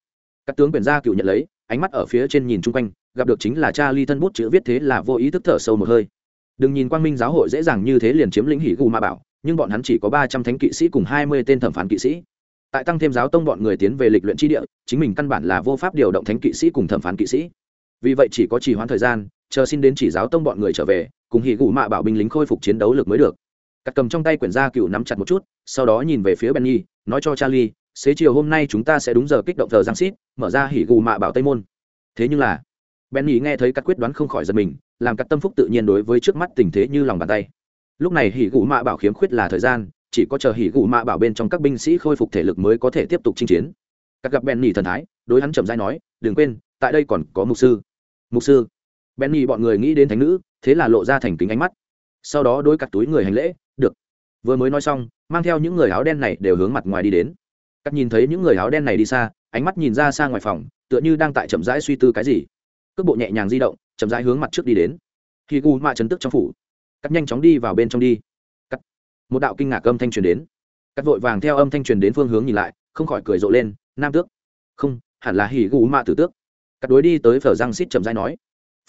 S1: các tướng quyền gia cựu nhận lấy, ánh mắt ở phía trên nhìn chung quanh, gặp được chính là cha ly thân bút chữ viết thế là vô ý thức thở sâu một hơi. Đừng nhìn quang minh giáo hội dễ dàng như thế liền chiếm lĩnh hỉ gù ma bảo, nhưng bọn hắn chỉ có ba trăm thánh kỵ sĩ cùng hai mươi tên thẩm phán kỵ sĩ. Tại tăng thêm giáo tông bọn người tiến về lịch luyện tri địa, chính mình căn bản là vô pháp điều động thánh kỵ sĩ cùng thẩm phán kỵ sĩ. Vì vậy chỉ có chỉ hoãn thời gian, chờ xin đến chỉ giáo tông bọn người trở về, cùng hỉ gù mạ bảo binh lính khôi phục chiến đấu lực mới được. Cắt cầm trong tay quyển gia cựu nắm chặt một chút, sau đó nhìn về phía benny, nói cho charlie xế chiều hôm nay chúng ta sẽ đúng giờ kích động thờ giang xít, mở ra hỉ gù mạ bảo tây môn. Thế nhưng là benny nghe thấy các quyết đoán không khỏi giật mình, làm các tâm phúc tự nhiên đối với trước mắt tình thế như lòng bàn tay. Lúc này hỉ gù mạ bảo khiếm khuyết là thời gian, chỉ có chờ hỉ gù mạ bảo bên trong các binh sĩ khôi phục thể lực mới có thể tiếp tục chinh chiến. Các gặp bèn nhì thần thái, đối hắn chậm dai nói, đừng quên, tại đây còn có mục sư. Mục sư? Bèn nhì bọn người nghĩ đến thánh nữ, thế là lộ ra thành kính ánh mắt. Sau đó đối cặp túi người hành lễ, được. Vừa mới nói xong, mang theo những người áo đen này đều hướng mặt ngoài đi đến cắt nhìn thấy những người áo đen này đi xa, ánh mắt nhìn ra xa ngoài phòng, tựa như đang tại chậm rãi suy tư cái gì. Cước bộ nhẹ nhàng di động, chậm rãi hướng mặt trước đi đến. Khi gu mạ chấn tức trong phủ, cắt nhanh chóng đi vào bên trong đi. Cắt. Một đạo kinh ngạc âm thanh truyền đến. Cắt vội vàng theo âm thanh truyền đến phương hướng nhìn lại, không khỏi cười rộ lên, nam tước. Không, hẳn là hỉ gu mạ tử tước. Cắt đối đi tới phở răng xít chậm rãi nói.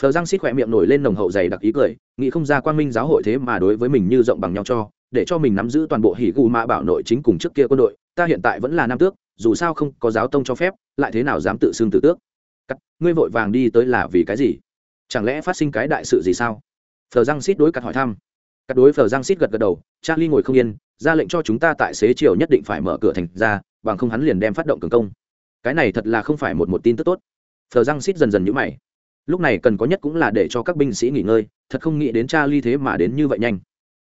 S1: Phở răng xít khỏe miệng nổi lên nồng hậu dày đặc ý cười, nghĩ không ra quan minh giáo hội thế mà đối với mình như rộng bằng nhau cho để cho mình nắm giữ toàn bộ hỉ gù mạ bảo nội chính cùng trước kia quân đội, ta hiện tại vẫn là nam tước, dù sao không có giáo tông cho phép, lại thế nào dám tự xưng tử tước? Cắt, ngươi vội vàng đi tới là vì cái gì? Chẳng lẽ phát sinh cái đại sự gì sao? Phờ răng xít đối cắt hỏi thăm. Cắt đối phờ răng xít gật gật đầu, charlie ngồi không yên, ra lệnh cho chúng ta tại xế chiều nhất định phải mở cửa thành ra, bằng không hắn liền đem phát động cường công. Cái này thật là không phải một một tin tức tốt. Phờ răng xít dần dần nhũ mày. Lúc này cần có nhất cũng là để cho các binh sĩ nghỉ ngơi, thật không nghĩ đến charlie thế mà đến như vậy nhanh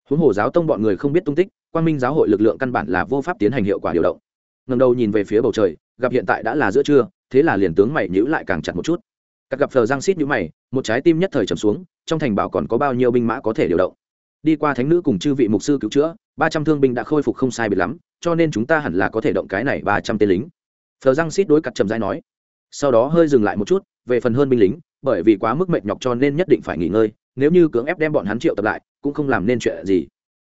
S1: huống hồ giáo tông bọn người không biết tung tích quan minh giáo hội lực lượng căn bản là vô pháp tiến hành hiệu quả điều động. Ngầm đầu nhìn về phía bầu trời, gặp hiện tại đã là giữa trưa, thế là liền tướng mày nhữ lại càng chặt một chút. Các gặp phờ giang xít nhữ mày, một trái tim nhất thời trầm xuống, trong thành bảo còn có bao nhiêu binh mã có thể điều động. Đi qua thánh nữ cùng chư vị mục sư cứu chữa, ba trăm thương binh đã khôi phục không sai biệt lắm, cho nên chúng ta hẳn là có thể động cái này ba trăm tên lính. Phờ giang xít đối cặt trầm dai nói. Sau đó hơi dừng lại một chút, về phần hơn binh lính, bởi vì quá mức mệt nhọc cho nên nhất định phải nghỉ ngơi, nếu như cưỡng ép đem bọn hắn triệu tập lại cũng không làm nên chuyện gì.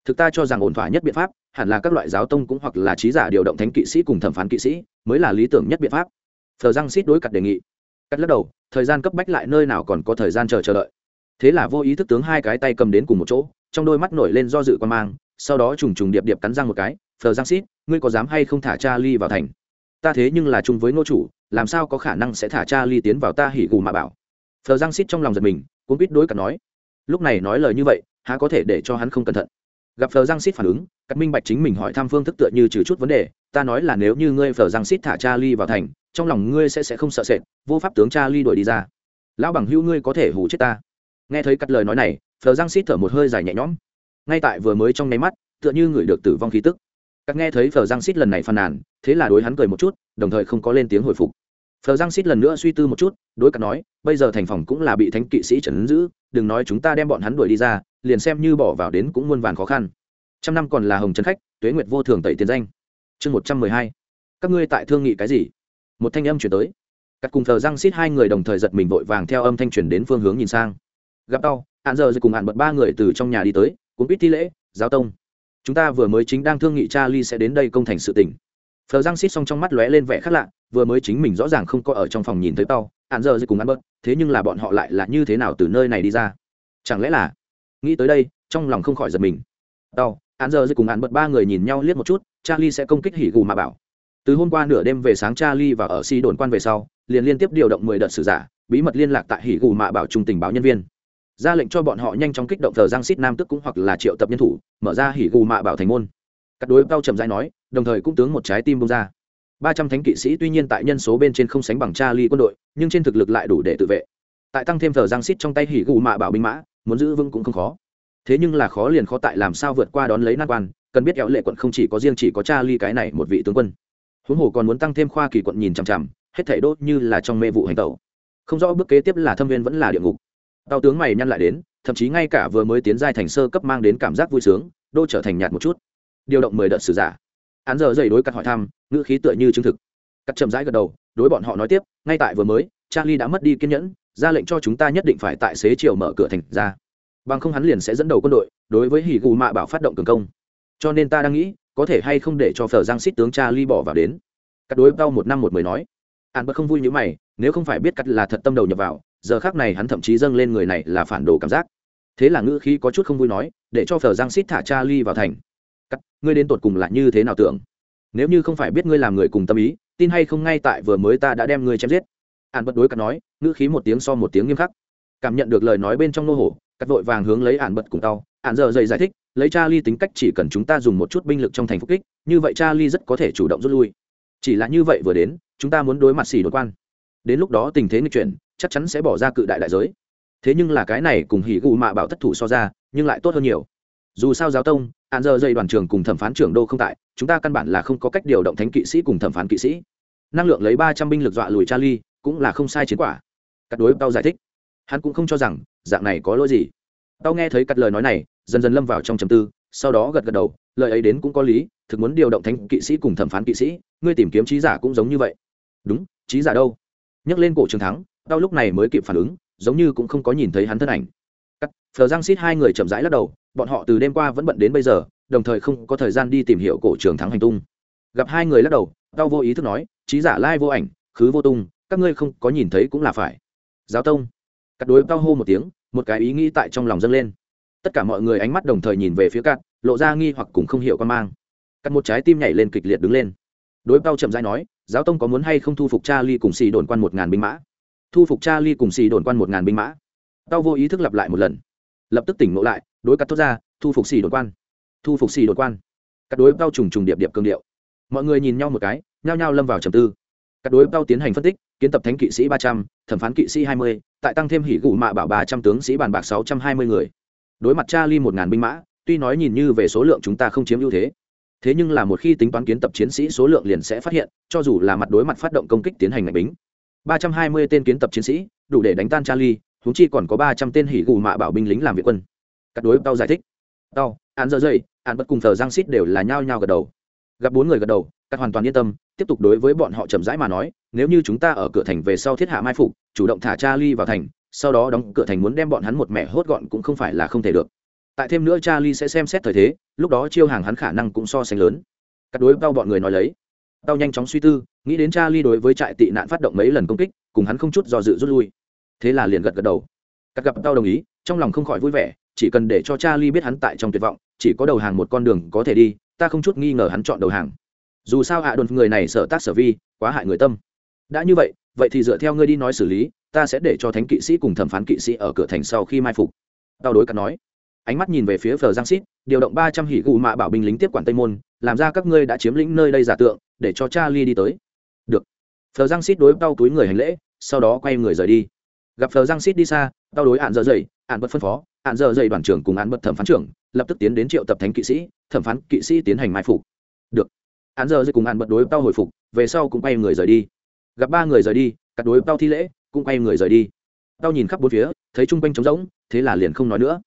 S1: Thực ta cho rằng ổn thỏa nhất biện pháp hẳn là các loại giáo tông cũng hoặc là trí giả điều động thánh kỵ sĩ cùng thẩm phán kỵ sĩ mới là lý tưởng nhất biện pháp. Thờ răng xít đối cặt đề nghị. Cắt lắc đầu, thời gian cấp bách lại nơi nào còn có thời gian chờ chờ đợi. Thế là vô ý thức tướng hai cái tay cầm đến cùng một chỗ, trong đôi mắt nổi lên do dự quan mang, sau đó trùng trùng điệp điệp cắn răng một cái, thờ răng xít, ngươi có dám hay không thả cha ly vào thành? Ta thế nhưng là chung với ngô chủ, làm sao có khả năng sẽ thả cha ly tiến vào ta hỉ gù mà bảo? Thờ răng xít trong lòng giật mình cũng biết đối cặt nói. Lúc này nói lời như vậy há có thể để cho hắn không cẩn thận. Gặp phờ giang xít phản ứng cắt minh bạch chính mình hỏi thăm phương thức tựa như trừ chút vấn đề, ta nói là nếu như ngươi phờ giang xít thả cha ly vào thành, trong lòng ngươi sẽ sẽ không sợ sệt, vô pháp tướng cha ly đuổi đi ra. Lão bằng hữu ngươi có thể hủ chết ta. Nghe thấy cắt lời nói này, phờ giang xít thở một hơi dài nhẹ nhõm. Ngay tại vừa mới trong nháy mắt, tựa như người được tử vong khí tức. Cắt nghe thấy phờ giang xít lần này phàn nàn, thế là đối hắn cười một chút, đồng thời không có lên tiếng hồi phục phờ giang xít lần nữa suy tư một chút, đối cả nói, bây giờ thành phòng cũng là bị thánh kỵ sĩ trấn giữ, đừng nói chúng ta đem bọn hắn đuổi đi ra, liền xem như bỏ vào đến cũng muôn vàn khó khăn. Trăm năm còn là hồng trần khách, tuế nguyệt vô thường tẩy tiền danh. Chương một trăm mười hai. Các ngươi tại thương nghị cái gì? Một thanh âm chuyển tới. Cắt cùng thờ răng xít hai người đồng thời giật mình vội vàng theo âm thanh chuyển đến phương hướng nhìn sang. Gặp đau hạn giờ rồi cùng hạn bật ba người từ trong nhà đi tới cũng biết thi lễ, giáo tông, chúng ta vừa mới chính đang thương nghị cha ly sẽ đến đây công thành sự tỉnh phờ răng xít xong trong mắt lóe lên vẻ khác lạ, vừa mới chính mình rõ ràng không có ở trong phòng nhìn thấy tao hạn giờ cùng ăn bớt, thế nhưng là bọn họ lại là như thế nào từ nơi này đi ra? Chẳng lẽ là, nghĩ tới đây, trong lòng không khỏi giật mình. Tao hạn giờ cùng ăn bớt ba người nhìn nhau liếc một chút, charlie sẽ công kích hỉ gù mà bảo. Từ hôm qua nửa đêm về sáng charlie và ở si đồn quan về sau, liền liên tiếp điều động mười đợt sử giả, bí mật liên lạc tại hỉ gù mạ bảo trung tình báo nhân viên. Ra lệnh cho bọn họ nhanh chóng kích động thờ giang xít nam tức cũng hoặc là triệu tập nhân thủ, mở ra hỉ gù mạ bảo thành môn. Cắt đối cao trầm dai nói đồng thời cũng tướng một trái tim bông ra. Ba trăm thánh kỵ sĩ tuy nhiên tại nhân số bên trên không sánh bằng Charlie quân đội, nhưng trên thực lực lại đủ để tự vệ. Tại tăng thêm thờ giang xít trong tay hỉ gù mạ bảo binh mã, muốn giữ vững cũng không khó. Thế nhưng là khó liền khó tại làm sao vượt qua đón lấy nan quan, cần biết kéo lệ quận không chỉ có riêng chỉ có Charlie cái này một vị tướng quân. Huống hồ còn muốn tăng thêm khoa kỳ quận nhìn chằm chằm, hết thảy đốt như là trong mê vụ hành tẩu. Không rõ bước kế tiếp là thâm viên vẫn là địa ngục. Tàu tướng mày nhăn lại đến, thậm chí ngay cả vừa mới tiến giai thành sơ cấp mang đến cảm giác vui sướng, đô trở thành nhạt một chút. Điều động mười đợt sử giả án giờ dày đối cắt hỏi thăm, ngữ khí tựa như chứng thực. Cắt chậm rãi gật đầu, đối bọn họ nói tiếp, ngay tại vừa mới, charlie đã mất đi kiên nhẫn, ra lệnh cho chúng ta nhất định phải tại xế chiều mở cửa thành ra. Bằng không hắn liền sẽ dẫn đầu quân đội, đối với hỉ gù mạ bảo phát động cường công. Cho nên ta đang nghĩ, có thể hay không để cho phở giang xít tướng Charlie bỏ vào đến. Cắt đối đau một năm một mười nói. An bất không vui như mày, nếu không phải biết cắt là thật tâm đầu nhập vào, giờ khác này hắn thậm chí dâng lên người này là phản đồ cảm giác. Thế là ngữ khí có chút không vui nói, để cho phở giang xít thả Charlie vào thành cắt ngươi đến tột cùng là như thế nào tưởng nếu như không phải biết ngươi làm người cùng tâm ý tin hay không ngay tại vừa mới ta đã đem ngươi chém giết ạn bất đối cắt nói ngữ khí một tiếng so một tiếng nghiêm khắc cảm nhận được lời nói bên trong nô hổ cắt vội vàng hướng lấy ạn bật cùng tao ạn giờ dậy giải thích lấy cha ly tính cách chỉ cần chúng ta dùng một chút binh lực trong thành phục kích, như vậy cha ly rất có thể chủ động rút lui. Chỉ là như vậy vừa đến, chúng ta muốn đối mặt xỉ đột quan. Đến lúc đó tình thế nghịch chuyển, chắc chắn sẽ bỏ ra cự đại đại giới. Thế nhưng là cái này cùng hỉ gù mạ bảo thất thủ so ra, nhưng lại tốt hơn nhiều. Dù sao giáo tông, án giờ dây đoàn trưởng cùng thẩm phán trưởng đô không tại, chúng ta căn bản là không có cách điều động thánh kỵ sĩ cùng thẩm phán kỵ sĩ. năng lượng lấy ba trăm binh lực dọa lùi charlie cũng là không sai chiến quả. Cắt đối tao giải thích. Hắn cũng không cho rằng dạng này có lỗi gì. Tao nghe thấy cắt lời nói này dần dần lâm vào trong trầm tư sau đó gật gật đầu lời ấy đến cũng có lý thực muốn điều động thánh kỵ sĩ cùng thẩm phán kỵ sĩ ngươi tìm kiếm trí giả cũng giống như vậy. Đúng trí giả đâu? Nhấc lên cổ trường thắng tao lúc này mới kịp phản ứng giống như cũng không có nhìn thấy hắn thân ảnh. Cắt phờ giang xít hai người chậm rãi lắc đầu bọn họ từ đêm qua vẫn bận đến bây giờ, đồng thời không có thời gian đi tìm hiểu cổ trường thắng hành tung. Gặp hai người lắc đầu, tao vô ý thức nói trí giả lai vô ảnh, khứ vô tung, các ngươi không có nhìn thấy cũng là phải. Giáo tông. Cắt đối tao hô một tiếng, một cái ý nghĩ tại trong lòng dâng lên. Tất cả mọi người ánh mắt đồng thời nhìn về phía cắt, lộ ra nghi hoặc cùng không hiểu con mang. Cắt một trái tim nhảy lên kịch liệt đứng lên. Đối tao chậm rãi nói, giáo tông có muốn hay không thu phục cha ly cùng xì đồn quan một ngàn binh mã? Thu phục cha ly cùng xì đồn quan một ngàn binh mã. Tao vô ý thức lặp lại một lần, lập tức tỉnh ngộ lại đối cắt thốt ra, thu phục xì đột quan. Thu phục xì đột quan. Cắt đối bao trùng trùng điệp điệp cương điệu. Mọi người nhìn nhau một cái, nhao nhao lâm vào trầm tư. Cắt đối bao tiến hành phân tích, kiến tập thánh kỵ sĩ ba trăm, thẩm phán kỵ sĩ hai mươi, tại tăng thêm hỉ gụ mạ bảo ba trăm tướng sĩ bàn bạc sáu trăm hai mươi người. Đối mặt cha ly một ngàn binh mã, tuy nói nhìn như về số lượng chúng ta không chiếm ưu thế thế nhưng là một khi tính toán kiến tập chiến sĩ số lượng liền sẽ phát hiện, cho dù là mặt đối mặt phát động công kích tiến hành ngạch bính. Ba trăm hai mươi tên kiến tập chiến sĩ, đủ để đánh tan charlie húng chi còn có ba trăm tên hỉ gù mạ bảo binh lính làm việc quân cắt đối tao giải thích. Tao, án dơ dây án bất cùng thờ giang xít đều là nhao nhao gật đầu. Gặp bốn người gật đầu, cắt hoàn toàn yên tâm, tiếp tục đối với bọn họ chậm rãi mà nói, nếu như chúng ta ở cửa thành về sau thiết hạ mai phục, chủ động thả charlie vào thành, sau đó đóng cửa thành muốn đem bọn hắn một mẹ hốt gọn cũng không phải là không thể được. Tại thêm nữa charlie sẽ xem xét thời thế, lúc đó chiêu hàng hắn khả năng cũng so sánh lớn. Cắt đối tao bọn người nói lấy. Tao nhanh chóng suy tư, nghĩ đến charlie đối với trại tị nạn phát động mấy lần công kích, cùng hắn không chút do dự rút lui. Thế là liền gật gật đầu. Cắt gặp tao đồng ý, trong lòng không khỏi vui vẻ chỉ cần để cho charlie biết hắn tại trong tuyệt vọng, chỉ có đầu hàng một con đường có thể đi, ta không chút nghi ngờ hắn chọn đầu hàng. Dù sao hạ đồn người này sợ tác sở vi, quá hại người tâm. Đã như vậy vậy thì dựa theo ngươi đi nói xử lý, ta sẽ để cho thánh kỵ sĩ cùng thẩm phán kỵ sĩ ở cửa thành sau khi mai phục. Tao đối cắt nói. Ánh mắt nhìn về phía phờ giang xít điều động ba trăm hỉ gù mạ bảo binh lính tiếp quản tây môn, làm ra các ngươi đã chiếm lĩnh nơi đây giả tượng, để cho charlie đi tới. Được. Phờ giang xít đối tao túi người hành lễ, sau đó quay người rời đi. Gặp phờ giang xít đi xa, tao đối hạn dở dậy hạn bất phân phó hạn giờ dậy đoàn trưởng cùng hạn bất thẩm phán trưởng, lập tức tiến đến triệu tập thánh kỵ sĩ, thẩm phán kỵ sĩ tiến hành mai phục. Được. Hạn giờ dậy cùng hạn bất đối tao hồi phục, về sau cũng quay người rời đi. Gặp ba người rời đi cắt đối tao thi lễ, cũng quay người rời đi. Tao nhìn khắp bốn phía, thấy chung quanh trống rỗng, thế là liền không nói nữa.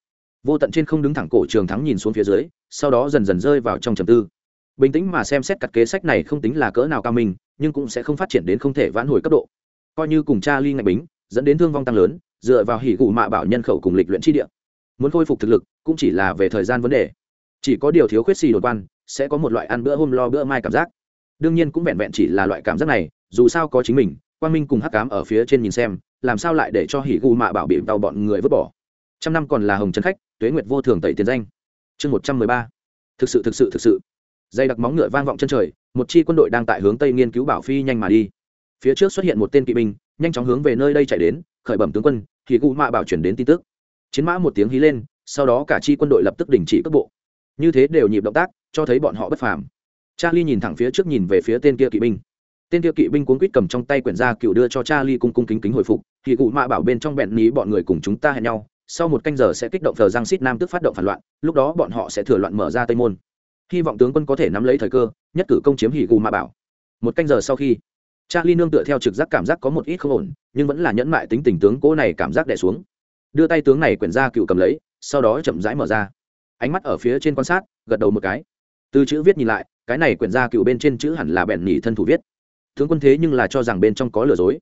S1: Vô tận trên không đứng thẳng cổ trường thắng nhìn xuống phía dưới, sau đó dần dần rơi vào trong trầm tư. Bình tĩnh mà xem xét cặt kế sách này không tính là cỡ nào cao minh, nhưng cũng sẽ không phát triển đến không thể vãn hồi cấp độ. Coi như cùng cha ly ngạch bính, dẫn đến thương vong tăng lớn dựa vào hỉ cụ mạ bảo nhân khẩu cùng lịch luyện chi địa. Muốn khôi phục thực lực, cũng chỉ là về thời gian vấn đề. Chỉ có điều thiếu khuyết xì đột quan, sẽ có một loại ăn bữa hôm lo bữa mai cảm giác. Đương nhiên cũng vẹn vẹn chỉ là loại cảm giác này, dù sao có chính mình quan minh cùng hắc cám ở phía trên nhìn xem, làm sao lại để cho hỉ gu mạ bảo bị đau bọn người vứt bỏ. Trăm năm còn là hồng trấn khách, tuế nguyệt vô thường tẩy tiền danh. Chương một trăm mười ba. Thực sự thực sự thực sự. Dây đặc móng ngựa vang vọng chân trời, một chi quân đội đang tại hướng tây nghiên cứu bảo phi nhanh mà đi. Phía trước xuất hiện một tên kỵ binh, nhanh chóng hướng về nơi đây chạy đến khởi bẩm tướng quân, thì gu mạ bảo chuyển đến tin tức. Chiến mã một tiếng hí lên, sau đó cả chi quân đội lập tức đình chỉ cước bộ. Như thế đều nhịp động tác, cho thấy bọn họ bất phàm. Charlie nhìn thẳng phía trước nhìn về phía tên kia kỵ binh. Tên kia kỵ binh cuốn quýt cầm trong tay quyển ra cựu đưa cho charlie cung cung kính kính hồi phục, thì cụ mạ bảo bên trong bẹn ní bọn người cùng chúng ta hẹn nhau, sau một canh giờ sẽ kích động thờ giang xít nam tức phát động phản loạn, lúc đó bọn họ sẽ thừa loạn mở ra tây môn. Hy vọng tướng quân có thể nắm lấy thời cơ, nhất cử công chiếm hỉ gù mạ bảo. Một canh giờ sau khi charlie nương tựa theo trực giác cảm giác có một ít không ổn, nhưng vẫn là nhẫn mại tính tình tướng cố này cảm giác đè xuống. Đưa tay tướng này quyển gia cựu cầm lấy, sau đó chậm rãi mở ra. Ánh mắt ở phía trên quan sát, gật đầu một cái. Từ chữ viết nhìn lại, cái này quyển gia cựu bên trên chữ hẳn là bèn nhỉ thân thủ viết. Tướng quân thế nhưng là cho rằng bên trong có lừa dối.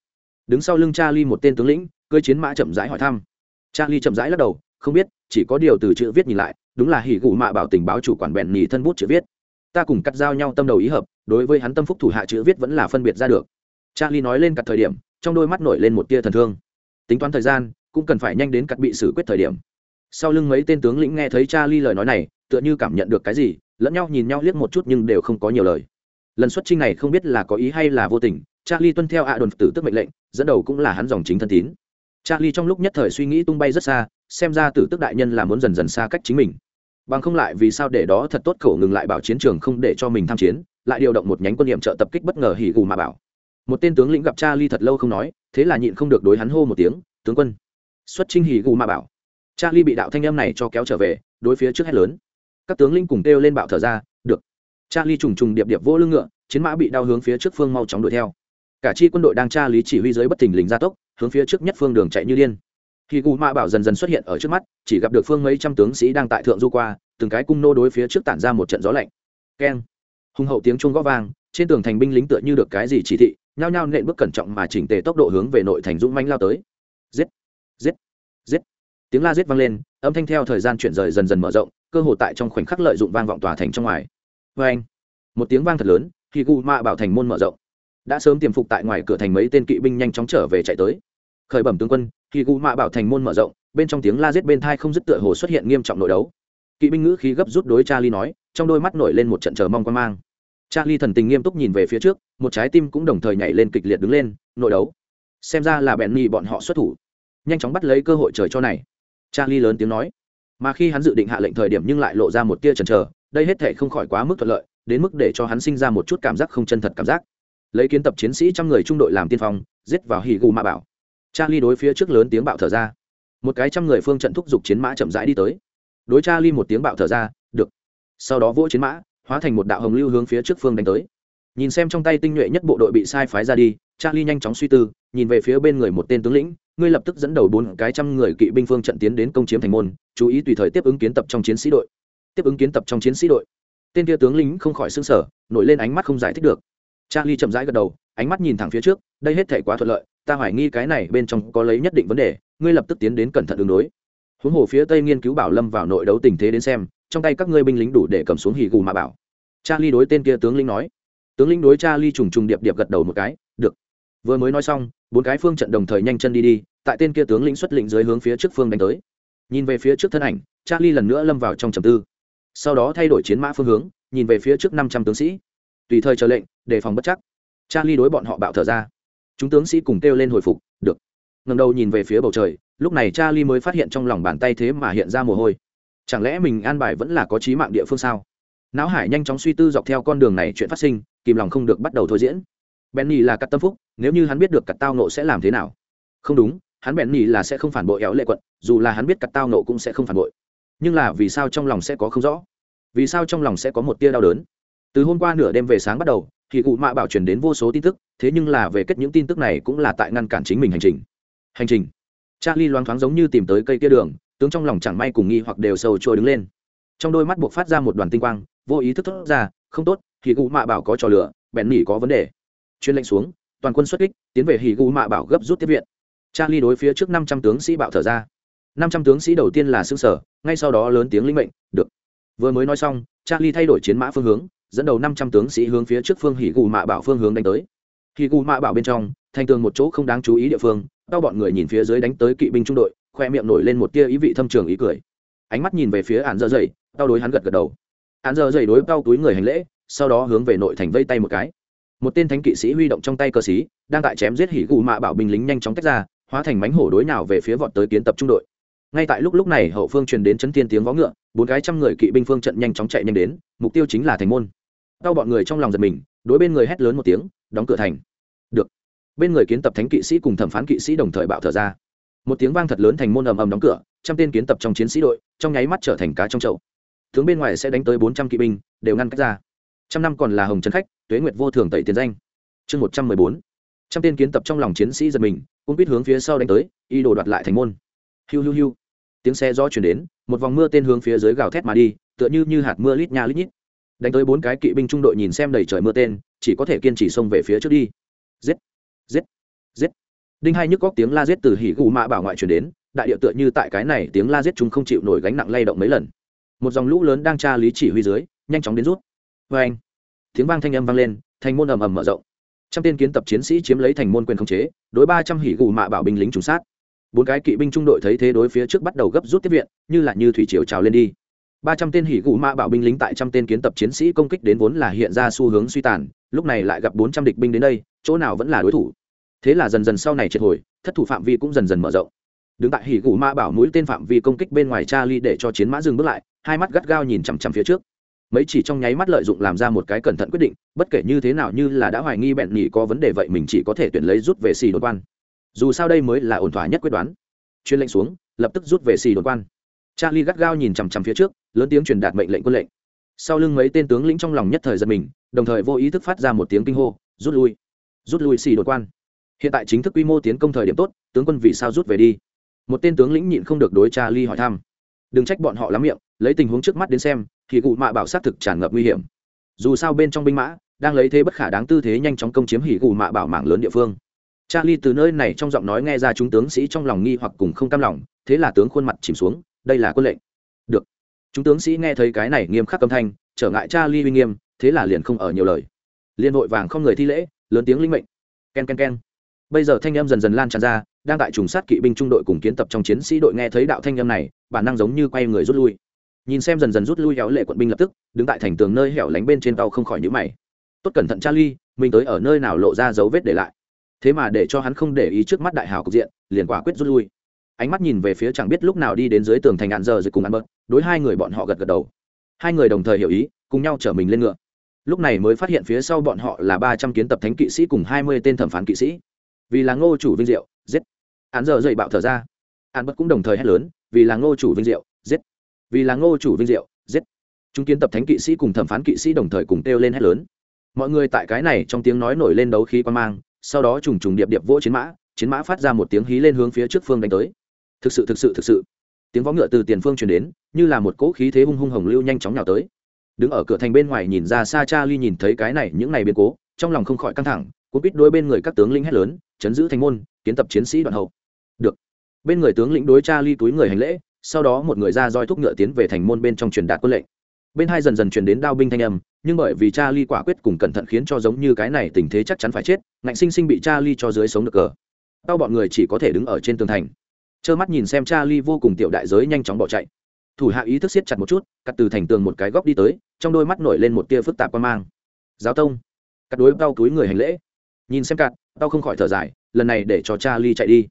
S1: Đứng sau lưng charlie một tên tướng lĩnh, cưỡi chiến mã chậm rãi hỏi thăm. Charlie chậm rãi lắc đầu, không biết, chỉ có điều từ chữ viết nhìn lại, đúng là hỉ gù mạ bảo tình báo chủ quản bèn nhỉ thân bút chữ viết. Ta cùng cắt giao nhau tâm đầu ý hợp đối với hắn tâm phúc thủ hạ chữ viết vẫn là phân biệt ra được. Charlie nói lên cặt thời điểm, trong đôi mắt nổi lên một tia thần thương. Tính toán thời gian, cũng cần phải nhanh đến cắt bị xử quyết thời điểm. Sau lưng mấy tên tướng lĩnh nghe thấy charlie lời nói này, tựa như cảm nhận được cái gì, lẫn nhau nhìn nhau liếc một chút nhưng đều không có nhiều lời. Lần xuất trinh này không biết là có ý hay là vô tình, charlie tuân theo ạ đồn tử tức mệnh lệnh, dẫn đầu cũng là hắn dòng chính thân tín. Charlie trong lúc nhất thời suy nghĩ tung bay rất xa, xem ra tử tức đại nhân là muốn dần dần xa cách chính mình. Bằng không lại vì sao để đó thật tốt khẩu ngừng lại bảo chiến trường không để cho mình tham chiến lại điều động một nhánh quân điểm trợ tập kích bất ngờ hỉ gù mà bảo. Một tên tướng lĩnh gặp cha ly thật lâu không nói, thế là nhịn không được đối hắn hô một tiếng, tướng quân! Xuất trinh hỉ gù mà bảo. Cha ly bị đạo thanh em này cho kéo trở về, đối phía trước hét lớn. Các tướng lĩnh cùng kêu lên bạo thở ra, được. Cha ly trùng trùng điệp điệp vô lưng ngựa, chiến mã bị đau hướng phía trước phương mau chóng đuổi theo. Cả chi quân đội đang tra lý chỉ huy dưới bất thình lình gia tốc, hướng phía trước nhất phương đường chạy như điên. Khi gù ma bảo dần dần xuất hiện ở trước mắt, chỉ gặp được phương mấy trăm tướng sĩ đang tại thượng du qua, từng cái cung nô đối phía trước tản ra một trận gió lạnh. Keng hùng hậu tiếng chuông gõ vang, trên tường thành binh lính tựa như được cái gì chỉ thị, nhao nhao nện bước cẩn trọng mà chỉnh tề tốc độ hướng về nội thành dũng manh lao tới. Giết! Giết! Giết! Tiếng la giết vang lên, âm thanh theo thời gian chuyển rời dần dần mở rộng, cơ hồ tại trong khoảnh khắc lợi dụng vang vọng tòa thành trong ngoài. Vê anh, một tiếng vang thật lớn khi gu ma bảo thành môn mở rộng. Đã sớm tiềm phục tại ngoài cửa thành mấy tên kỵ binh nhanh chóng trở về chạy tới. Khởi bẩm tướng quân khi gu ma bảo thành môn mở rộng, bên trong tiếng la giết bên thai không dứt tựa hồ xuất hiện nghiêm trọng nội đấu. Kỵ binh ngữ khí gấp rút đối cha ly nói trong đôi mắt nổi lên một trận chờ mong quan mang. Charlie thần tình nghiêm túc nhìn về phía trước, một trái tim cũng đồng thời nhảy lên kịch liệt đứng lên, nội đấu. Xem ra là bẹn nhì bọn họ xuất thủ. Nhanh chóng bắt lấy cơ hội trời cho này. Charlie lớn tiếng nói. Mà khi hắn dự định hạ lệnh thời điểm nhưng lại lộ ra một tia chần chờ, đây hết thể không khỏi quá mức thuận lợi, đến mức để cho hắn sinh ra một chút cảm giác không chân thật cảm giác. Lấy kiến tập chiến sĩ trăm người trung đội làm tiên phong, giết vào hì gù ma bảo. Charlie đối phía trước lớn tiếng bạo thở ra. Một cái trăm người phương trận thúc giục chiến mã chậm rãi đi tới. Đối charlie một tiếng bạo thở ra sau đó vỗ chiến mã, hóa thành một đạo hồng lưu hướng phía trước phương đánh tới. Nhìn xem trong tay tinh nhuệ nhất bộ đội bị sai phái ra đi, charlie nhanh chóng suy tư, nhìn về phía bên người một tên tướng lĩnh, ngươi lập tức dẫn đầu bốn cái trăm người kỵ binh phương trận tiến đến công chiếm thành môn, chú ý tùy thời tiếp ứng kiến tập trong chiến sĩ đội. Tiếp ứng kiến tập trong chiến sĩ đội. Tên kia tướng lính không khỏi xương sở nổi lên ánh mắt không giải thích được. Charlie chậm rãi gật đầu, ánh mắt nhìn thẳng phía trước, đây hết thể quá thuận lợi, ta hoài nghi cái này bên trong có lấy nhất định vấn đề, ngươi lập tức tiến đến cẩn thận đường đối. Huống hồ phía tây nghiên cứu bảo lâm vào nội đấu tình thế đến xem trong tay các ngươi binh lính đủ để cầm xuống hì gù mà bảo. Charlie đối tên kia tướng lĩnh nói. Tướng lĩnh đối charlie trùng trùng điệp điệp gật đầu một cái, được. Vừa mới nói xong, bốn cái phương trận đồng thời nhanh chân đi đi, tại tên kia tướng lĩnh xuất lĩnh dưới hướng phía trước phương đánh tới. Nhìn về phía trước thân ảnh, charlie lần nữa lâm vào trong trầm tư. Sau đó thay đổi chiến mã phương hướng, nhìn về phía trước năm trăm tướng sĩ. Tùy thời chờ lệnh, đề phòng bất chắc. Charlie đối bọn họ bạo thở ra. Chúng tướng sĩ cùng kêu lên hồi phục, được. Ngầm đầu nhìn về phía bầu trời, lúc này charlie mới phát hiện trong lòng bàn tay thế mà hiện ra mồ hôi chẳng lẽ mình an bài vẫn là có trí mạng địa phương sao? Não hải nhanh chóng suy tư dọc theo con đường này chuyện phát sinh, kìm lòng không được bắt đầu thôi diễn. Benny là cắt tâm phúc, nếu như hắn biết được cắt tao nộ sẽ làm thế nào? Không đúng, hắn benny là sẽ không phản bội éo lệ quận, dù là hắn biết cắt tao nộ cũng sẽ không phản bội. Nhưng là vì sao trong lòng sẽ có không rõ? Vì sao trong lòng sẽ có một tia đau đớn? Từ hôm qua nửa đêm về sáng bắt đầu, thì cụ mạ bảo truyền đến vô số tin tức, thế nhưng là về kết những tin tức này cũng là tại ngăn cản chính mình hành trình. Hành trình. Charlie loáng thoáng giống như tìm tới cây kia đường tướng trong lòng chẳng may cùng nghi hoặc đều sâu trôi đứng lên. Trong đôi mắt buộc phát ra một đoàn tinh quang, vô ý thức thốt ra, không tốt thì cụ mạ bảo có trò lửa bèn nỉ có vấn đề. Chuyên lệnh xuống, toàn quân xuất kích, tiến về hì gu mạ bảo gấp rút tiếp viện. Charlie đối phía trước năm trăm tướng sĩ bạo thở ra. Năm trăm tướng sĩ đầu tiên là xương sở, ngay sau đó lớn tiếng linh mệnh, được. Vừa mới nói xong, charlie thay đổi chiến mã phương hướng, dẫn đầu năm trăm tướng sĩ hướng phía trước phương hỉ gù mạ bảo phương hướng đánh tới. Hỉ gù mạ bảo bên trong, thành tường một chỗ không đáng chú ý địa phương đau bọn người nhìn phía dưới đánh tới kỵ binh trung đội khoe miệng nổi lên một tia ý vị thâm trường ý cười. Ánh mắt nhìn về phía án dơ dày tao đối hắn gật gật đầu. Án dơ dày đối tao túi người hành lễ, sau đó hướng về nội thành vây tay một cái. Một tên thánh kỵ sĩ huy động trong tay cờ xí đang tại chém giết hỉ gù mạ bảo binh lính nhanh chóng tách ra, hóa thành mánh hổ đối nào về phía vọt tới kiến tập trung đội. Ngay tại lúc lúc này, hậu phương truyền đến chấn thiên tiếng vó ngựa, bốn cái trăm người kỵ binh phương trận nhanh chóng chạy nhanh đến, mục tiêu chính là thành môn. Đau bọn người trong lòng giật mình, đối bên người hét lớn một tiếng, đóng cửa thành. Được. Bên người kiến tập thánh kỵ sĩ cùng thẩm phán kỵ sĩ đồng thời bạo thở ra một tiếng vang thật lớn thành môn ầm ầm đóng cửa, trăm tên kiến tập trong chiến sĩ đội, trong nháy mắt trở thành cá trong chậu. Tướng bên ngoài sẽ đánh tới bốn trăm kỵ binh, đều ngăn cách ra. Trăm năm còn là hồng trấn khách, tuế nguyệt vô thường tẩy tiền danh. Chương một trăm mười bốn. Trăm tên kiến tập trong lòng chiến sĩ giật mình cũng biết hướng phía sau đánh tới y đồ đoạt lại thành môn. Hiu hiu hiu. Tiếng xe gió chuyển đến, một vòng mưa tên hướng phía dưới gào thét mà đi, tựa như như hạt mưa lít nha lít nhít. Đánh tới bốn cái kỵ binh trung đội nhìn xem đầy trời mưa tên, chỉ có thể kiên trì xông về phía trước đi. Giết! Giết! Giết! Đinh hai nhức góc tiếng la giết từ hỉ gù mạ bảo ngoại truyền đến, đại địa tựa như tại cái này tiếng la giết chúng không chịu nổi gánh nặng lay động mấy lần. Một dòng lũ lớn đang tra lý chỉ huy dưới, nhanh chóng đến rút. Vê anh tiếng vang thanh âm vang lên, thành môn ầm ầm mở rộng. Trăm tên kiến tập chiến sĩ chiếm lấy thành môn quyền khống chế, đối ba trăm hỉ gù mạ bảo binh lính trùng sát. Bốn cái kỵ binh trung đội thấy thế đối phía trước bắt đầu gấp rút tiếp viện, như là như thủy triều trào lên đi. Ba trăm tên hỉ gù mạ bảo binh lính tại trăm tên kiến tập chiến sĩ công kích đến vốn là hiện ra xu hướng suy tàn, lúc này lại gặp bốn trăm địch binh đến đây, chỗ nào vẫn là đối thủ thế là dần dần sau này triệt hồi, thất thủ phạm vi cũng dần dần mở rộng. Đứng tại hỉ gù ma bảo mũi tên phạm vi công kích bên ngoài cha ly để cho chiến mã dừng bước lại, hai mắt gắt gao nhìn chằm chằm phía trước. Mấy chỉ trong nháy mắt lợi dụng làm ra một cái cẩn thận quyết định, bất kể như thế nào như là đã hoài nghi bẹn nhỉ có vấn đề vậy mình chỉ có thể tuyển lấy rút về xì đột quan. Dù sao đây mới là ổn thỏa nhất quyết đoán. Chuyên lệnh xuống, lập tức rút về xì đột quan. Charlie gắt gao nhìn chằm chằm phía trước, lớn tiếng truyền đạt mệnh lệnh quân lệnh. Sau lưng mấy tên tướng lĩnh trong lòng nhất thời giật mình, đồng thời vô ý thức phát ra một tiếng kinh hô, rút lui rút lui xì đột quan hiện tại chính thức quy mô tiến công thời điểm tốt, tướng quân vì sao rút về đi? Một tên tướng lĩnh nhịn không được đối cha ly hỏi thăm. Đừng trách bọn họ lắm miệng, lấy tình huống trước mắt đến xem, thì cụ mạ bảo sát thực tràn ngập nguy hiểm. Dù sao bên trong binh mã, đang lấy thế bất khả đáng tư thế nhanh chóng công chiếm hỉ cụ mạ bảo mảng lớn địa phương. Charlie từ nơi này trong giọng nói nghe ra chúng tướng sĩ trong lòng nghi hoặc cùng không cam lòng, thế là tướng khuôn mặt chìm xuống, đây là quân lệnh. Được. Chúng tướng sĩ nghe thấy cái này nghiêm khắc âm thanh, trở ngại charlie uy nghiêm, thế là liền không ở nhiều lời. Liên hội vàng không người thi lễ, lớn tiếng linh mệnh. Ken ken ken bây giờ thanh âm dần dần lan tràn ra, đang tại trùng sát kỵ binh trung đội cùng kiến tập trong chiến sĩ đội nghe thấy đạo thanh âm này, bản năng giống như quay người rút lui. Nhìn xem dần dần rút lui héo lệ quận binh lập tức, đứng tại thành tường nơi hẻo lánh bên trên tàu không khỏi nhữ mày. Tốt cẩn thận charlie mình tới ở nơi nào lộ ra dấu vết để lại. Thế mà để cho hắn không để ý trước mắt đại hào cục diện, liền quả quyết rút lui. Ánh mắt nhìn về phía chẳng biết lúc nào đi đến dưới tường thành ngạn giờ rồi cùng ăn bớt, đối hai người bọn họ gật gật đầu. Hai người đồng thời hiểu ý, cùng nhau chở mình lên ngựa. Lúc này mới phát hiện phía sau bọn họ là ba trăm kiến tập thánh kỵ sĩ cùng hai mươi tên thẩm phán kỵ sĩ vì là ngô chủ vinh diệu, giết. Hắn giờ dậy bạo thở ra. Hắn bất cũng đồng thời hét lớn, vì là ngô chủ vinh diệu, giết. Vì là ngô chủ vinh diệu, giết. Chúng kiến tập thánh kỵ sĩ cùng thẩm phán kỵ sĩ đồng thời cùng kêu lên hét lớn. Mọi người tại cái này trong tiếng nói nổi lên đấu khí quan mang, sau đó trùng trùng điệp điệp vỗ chiến mã chiến mã phát ra một tiếng hí lên hướng phía trước phương đánh tới. Thực sự thực sự thực sự. Tiếng võ ngựa từ tiền phương truyền đến, như là một cỗ khí thế hung hung hồng lưu nhanh chóng nhào tới. Đứng ở cửa thành bên ngoài nhìn ra xa cha ly nhìn thấy cái này, những ngày biến cố, trong lòng không khỏi căng thẳng cuốn quýt đôi bên người các tướng lĩnh hét lớn, chấn giữ thành môn, kiến tập chiến sĩ đoạn hậu. Được. Bên người tướng lĩnh đối cha ly túi người hành lễ, sau đó một người ra roi thúc ngựa tiến về thành môn bên trong truyền đạt quân lệnh. Bên hai dần dần truyền đến đao binh thanh âm, nhưng bởi vì cha ly quả quyết cùng cẩn thận khiến cho giống như cái này tình thế chắc chắn phải chết, ngạnh sinh sinh bị cha ly cho dưới sống được cờ. Tao bọn người chỉ có thể đứng ở trên tường thành. Trơ mắt nhìn xem cha ly vô cùng tiểu đại giới nhanh chóng bỏ chạy. Thủ hạ ý thức siết chặt một chút, cắt từ thành tường một cái góc đi tới, trong đôi mắt nổi lên một tia phức tạp quan mang. Giáo tông. Cắt đối bao túi người hành lễ nhìn xem cạn, tao không khỏi thở dài lần này để cho cha ly chạy đi.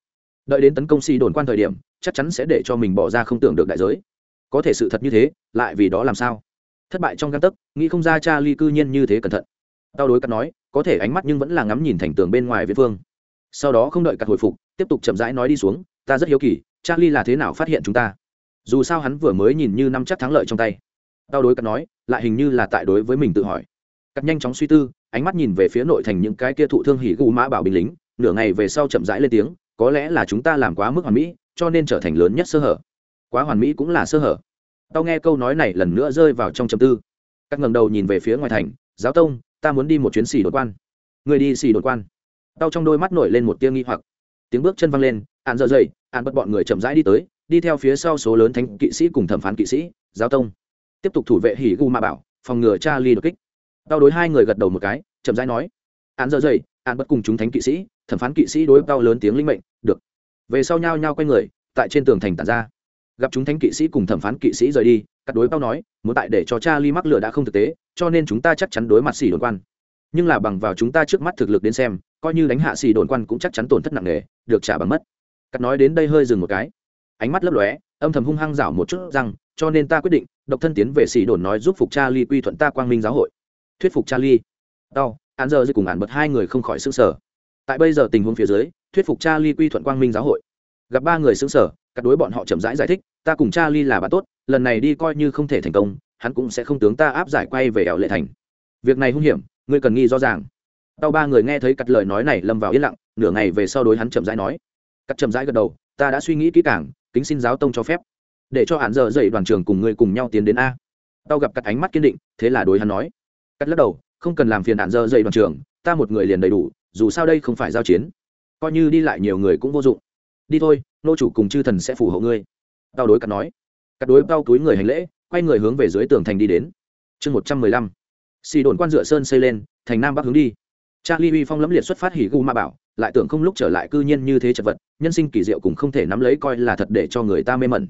S1: Đợi đến tấn công si đồn quan thời điểm chắc chắn sẽ để cho mình bỏ ra không tưởng được đại giới. Có thể sự thật như thế lại vì đó làm sao? Thất bại trong găng tấc nghĩ không ra cha ly cư nhiên như thế cẩn thận. Tao đối cắt nói có thể ánh mắt nhưng vẫn là ngắm nhìn thành tường bên ngoài viễn phương. Sau đó không đợi cắt hồi phục tiếp tục chậm rãi nói đi xuống ta rất hiếu kỳ charlie là thế nào phát hiện chúng ta? Dù sao hắn vừa mới nhìn như năm chắc thắng lợi trong tay. Tao đối cắt nói lại hình như là tại đối với mình tự hỏi cắt nhanh chóng suy tư ánh mắt nhìn về phía nội thành những cái kia thụ thương hỉ gu mã bảo binh lính nửa ngày về sau chậm rãi lên tiếng có lẽ là chúng ta làm quá mức hoàn mỹ cho nên trở thành lớn nhất sơ hở. Quá hoàn mỹ cũng là sơ hở. Tao nghe câu nói này lần nữa rơi vào trong chầm tư. Các ngầm đầu nhìn về phía ngoài thành giáo tông ta muốn đi một chuyến xì đột quan. Người đi xì đột quan? Tao trong đôi mắt nổi lên một tia nghi hoặc. Tiếng bước chân văng lên ạn dợ dậy, ạn bật bọn người chậm rãi đi tới đi theo phía sau số lớn thánh kỵ sĩ cùng thẩm phán kỵ sĩ giáo tông. Tiếp tục thủ vệ hỉ gu ma bảo phòng ngừa cha ly đột kích tao đối hai người gật đầu một cái, chậm rãi nói, án giờ dày án bất cùng chúng thánh kỵ sĩ, thẩm phán kỵ sĩ đối tao lớn tiếng linh mệnh, được. Về sau nhau nhau quay người, tại trên tường thành tản ra. Gặp chúng thánh kỵ sĩ cùng thẩm phán kỵ sĩ rời đi cắt đối bao nói, muốn tại để cho cha ly mắc lửa đã không thực tế, cho nên chúng ta chắc chắn đối mặt xỉ đồn quan. Nhưng là bằng vào chúng ta trước mắt thực lực đến xem, coi như đánh hạ xỉ đồn quan cũng chắc chắn tổn thất nặng nề, được trả bằng mất. Cắt nói đến đây hơi dừng một cái. Ánh mắt lấp lóe, âm thầm hung hăng rảo một chút rằng cho nên ta quyết định, độc thân tiến về xỉ đồn nói giúp phục cha ly quy thuận ta quang minh giáo hội thuyết phục Charlie. Đau án giờ dư cùng án bật hai người không khỏi xương sở tại bây giờ tình huống phía dưới thuyết phục Charlie quy thuận quang minh giáo hội. Gặp ba người xứng sở các đối bọn họ chậm rãi giải, giải thích ta cùng Charlie là bạn tốt lần này đi coi như không thể thành công hắn cũng sẽ không tướng ta áp giải quay về ẻo lệ thành. Việc này hung hiểm ngươi cần nghi rõ ràng. Tao ba người nghe thấy cặt lời nói này lâm vào yên lặng nửa ngày về sau đối hắn chậm rãi nói. Cắt chậm rãi gật đầu ta đã suy nghĩ kỹ càng kính xin giáo tông cho phép. Để cho hắn giờ dậy đoàn trường cùng ngươi cùng nhau tiến đến a. Tao gặp cắt ánh mắt kiên định thế là đối hắn nói cắt lắc đầu, không cần làm phiền đạn dơ dậy đoàn trường ta một người liền đầy đủ, dù sao đây không phải giao chiến. Coi như đi lại nhiều người cũng vô dụng. Đi thôi, nô chủ cùng chư thần sẽ phù hộ ngươi. Tao đối cắt nói. Cắt đối bao túi người hành lễ, quay người hướng về dưới tường thành đi đến. Chương một trăm mười lăm. Xì đồn quan dựa sơn xây lên, thành nam bắc hướng đi. Charlie uy phong lẫm liệt xuất phát hỉ gu ma bảo, lại tưởng không lúc trở lại cư nhiên như thế chật vật, nhân sinh kỳ diệu cũng không thể nắm lấy coi là thật để cho người ta mê mẩn.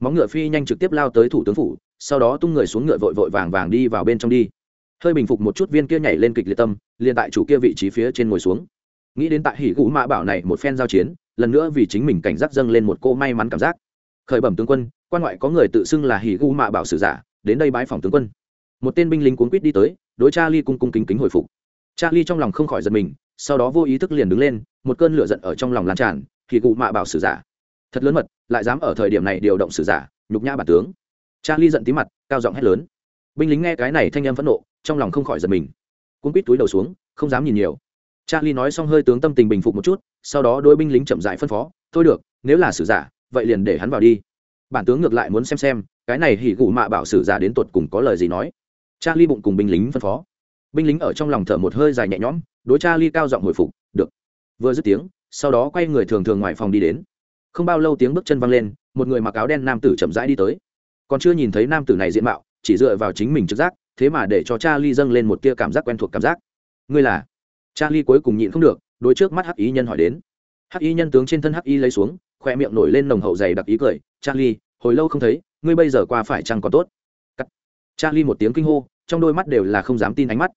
S1: Móng ngựa phi nhanh trực tiếp lao tới thủ tướng phủ, sau đó tung người xuống ngựa vội vội vàng vàng đi vào bên trong đi hơi bình phục một chút viên kia nhảy lên kịch liệt tâm, liền tại chủ kia vị trí phía trên ngồi xuống. Nghĩ đến tại hỉ gũ mã bảo này một phen giao chiến, lần nữa vì chính mình cảnh giác dâng lên một cô may mắn cảm giác. Khởi bẩm tướng quân, quan ngoại có người tự xưng là hỉ gũ mã bảo sử giả, đến đây bái phòng tướng quân. Một tên binh lính cuốn quýt đi tới, đối cha ly cung cung kính kính hồi phục. Cha ly trong lòng không khỏi giật mình, sau đó vô ý thức liền đứng lên, một cơn lửa giận ở trong lòng lan tràn, hỉ gũ mã bảo sử giả. Thật lớn mật, lại dám ở thời điểm này điều động sử giả, nhục nhã bản tướng. Cha ly giận tí mặt, cao giọng hét lớn. Binh lính nghe cái này thanh âm phẫn nộ trong lòng không khỏi giật mình. Cuốn quýt túi đầu xuống, không dám nhìn nhiều. Charlie nói xong hơi tướng tâm tình bình phục một chút, sau đó đôi binh lính chậm dại phân phó, thôi được, nếu là sử giả, vậy liền để hắn vào đi. Bản tướng ngược lại muốn xem xem, cái này hỉ gù mạ bảo sử giả đến tột cùng có lời gì nói. Charlie bụng cùng binh lính phân phó. Binh lính ở trong lòng thở một hơi dài nhẹ nhõm, đối charlie cao giọng hồi phục, được. Vừa dứt tiếng, sau đó quay người thường thường ngoài phòng đi đến. Không bao lâu tiếng bước chân văng lên, một người mặc áo đen nam tử chậm rãi đi tới. Còn chưa nhìn thấy nam tử này diện mạo, chỉ dựa vào chính mình trực giác thế mà để cho charlie dâng lên một tia cảm giác quen thuộc cảm giác. Ngươi là? Charlie cuối cùng nhịn không được, đối trước mắt hắc ý nhân hỏi đến. Hắc y nhân tướng trên thân hắc y lấy xuống, khoe miệng nổi lên nồng hậu dày đặc ý cười. Charlie, hồi lâu không thấy, ngươi bây giờ qua phải chăng còn tốt? Cắt. charlie một tiếng kinh hô, trong đôi mắt đều là không dám tin ánh mắt.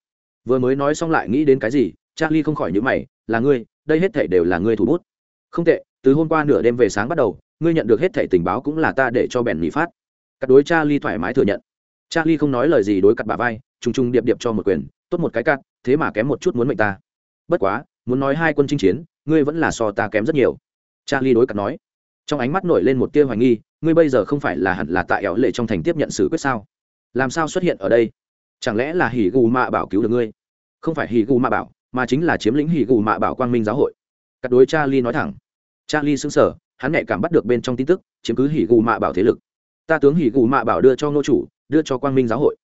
S1: Vừa mới nói xong lại nghĩ đến cái gì, charlie không khỏi nhữ mày, là ngươi, đây hết thể đều là ngươi thủ bút. Không tệ, từ hôm qua nửa đêm về sáng bắt đầu, ngươi nhận được hết thảy tình báo cũng là ta để cho bèn nghỉ phát. Cắt đối charlie thoải mái thừa nhận charlie không nói lời gì đối cặt bà vai, trùng trùng điệp điệp cho một quyền, tốt một cái cắt, thế mà kém một chút muốn mệnh ta. Bất quá, muốn nói hai quân chinh chiến, ngươi vẫn là so ta kém rất nhiều. Charlie đối cặt nói. Trong ánh mắt nổi lên một tia hoài nghi, ngươi bây giờ không phải là hẳn là tại ẻo lệ trong thành tiếp nhận xử quyết sao? Làm sao xuất hiện ở đây? Chẳng lẽ là hỉ gù mạ bảo cứu được ngươi? Không phải hỉ gù mạ bảo, mà chính là chiếm lĩnh hỉ gù mạ bảo quang minh giáo hội. Cắt đối charlie nói thẳng. Charlie xứng sở hắn nhạy cảm bắt được bên trong tin tức, chiếm cứ hỉ gù mạ bảo thế lực. Ta tướng hỉ gù mạ bảo đưa cho ngô chủ đưa cho quang minh giáo hội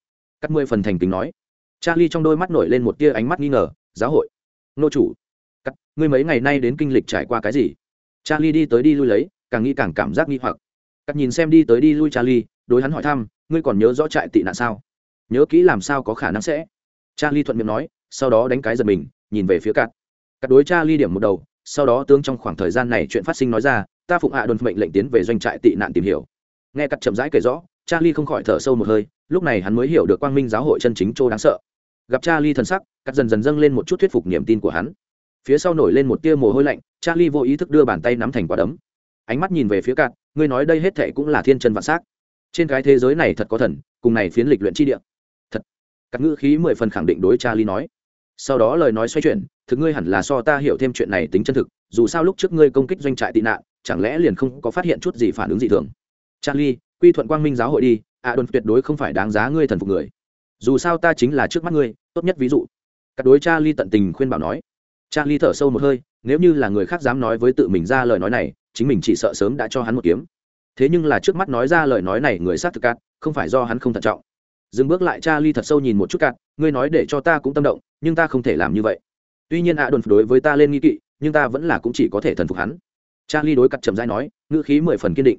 S1: cắt mười phần thành kính nói charlie trong đôi mắt nổi lên một tia ánh mắt nghi ngờ, giáo hội? Nô chủ, cắt, ngươi mấy ngày nay đến kinh lịch trải qua cái gì? Charlie đi tới đi lui lấy, càng nghĩ càng cảm giác nghi hoặc. Cắt nhìn xem đi tới đi lui charlie, đối hắn hỏi thăm, ngươi còn nhớ rõ trại tị nạn sao? Nhớ kỹ làm sao có khả năng sẽ? Charlie thuận miệng nói, sau đó đánh cái giật mình, nhìn về phía cắt. Cắt đối charlie điểm một đầu, sau đó tướng trong khoảng thời gian này chuyện phát sinh nói ra, ta phụng hạ đồn mệnh lệnh tiến về doanh trại tị nạn tìm hiểu. Nghe cắt chậm rãi kể rõ charlie không khỏi thở sâu một hơi, lúc này hắn mới hiểu được quang minh giáo hội chân chính chỗ đáng sợ. Gặp charlie thần sắc, cắt dần dần dâng lên một chút thuyết phục niềm tin của hắn. Phía sau nổi lên một tia mồ hôi lạnh, charlie vô ý thức đưa bàn tay nắm thành quả đấm. Ánh mắt nhìn về phía cạn, ngươi nói đây hết thệ cũng là thiên chân vạn s á c trên cái thế giới này thật có thần, cùng này phiến lịch luyện chi địa. Thật. Các ngữ khí mười phần khẳng định đối charlie nói. Sau đó lời nói xoay chuyển, thực ngươi hẳn là so ta hiểu thêm chuyện này tính chân thực, dù sao lúc trước ngươi công kích doanh trại tị nạn, chẳng lẽ liền không có phát hiện chút gì phản ứng gì thường? Charlie quy thuận quang minh giáo hội đi a đồn tuyệt đối không phải đáng giá ngươi thần phục người. Dù sao ta chính là trước mắt ngươi, tốt nhất ví dụ. Các đối cha ly tận tình khuyên bảo nói. Cha ly thở sâu một hơi, nếu như là người khác dám nói với tự mình ra lời nói này, chính mình chỉ sợ sớm đã cho hắn một kiếm. Thế nhưng là trước mắt nói ra lời nói này người sát thực cát không phải do hắn không thận trọng. Dừng bước lại cha ly thật sâu nhìn một chút cát ngươi nói để cho ta cũng tâm động, nhưng ta không thể làm như vậy. Tuy nhiên a đồn đối với ta lên nghi kỵ, nhưng ta vẫn là cũng chỉ có thể thần phục hắn. Cha ly đối cắt chậm rãi nói, ngữ khí mười phần kiên định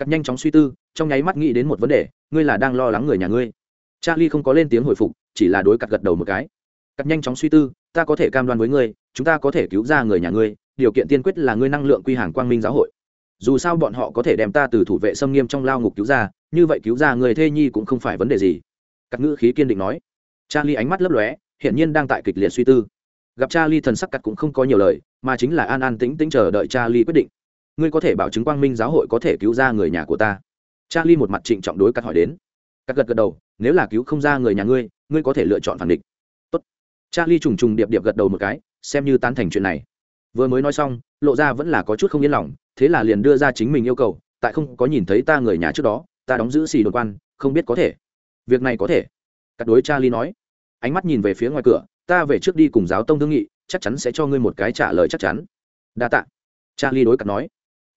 S1: cắt nhanh chóng suy tư, trong nháy mắt nghĩ đến một vấn đề, ngươi là đang lo lắng người nhà ngươi. Charlie không có lên tiếng hồi phục, chỉ là đối cắt gật đầu một cái. Cắt nhanh chóng suy tư, ta có thể cam đoan với ngươi, chúng ta có thể cứu ra người nhà ngươi, điều kiện tiên quyết là ngươi năng lượng quy hàng quang minh giáo hội. Dù sao bọn họ có thể đem ta từ thủ vệ xâm nghiêm trong lao ngục cứu ra, như vậy cứu ra người thê nhi cũng không phải vấn đề gì. Các ngữ khí kiên định nói. Charlie ánh mắt lấp lóe hiện nhiên đang tại kịch liệt suy tư. Gặp charlie thần sắc cắt cũng không có nhiều lời, mà chính là an an tĩnh tĩnh chờ đợi charlie quyết định ngươi có thể bảo chứng quang minh giáo hội có thể cứu ra người nhà của ta. Charlie một mặt trịnh trọng đối cắt hỏi đến. Cắt gật gật đầu, nếu là cứu không ra người nhà ngươi ngươi có thể lựa chọn phản địch. Tốt. charlie trùng trùng điệp điệp gật đầu một cái, xem như tán thành chuyện này. Vừa mới nói xong, lộ ra vẫn là có chút không yên lòng, thế là liền đưa ra chính mình yêu cầu, tại không có nhìn thấy ta người nhà trước đó, ta đóng giữ xì đồn quan, không biết có thể. Việc này có thể. Cắt đối charlie nói. Ánh mắt nhìn về phía ngoài cửa, ta về trước đi cùng giáo tông thương nghị, chắc chắn sẽ cho ngươi một cái trả lời chắc chắn. Đa tạ. Charlie đối cắt nói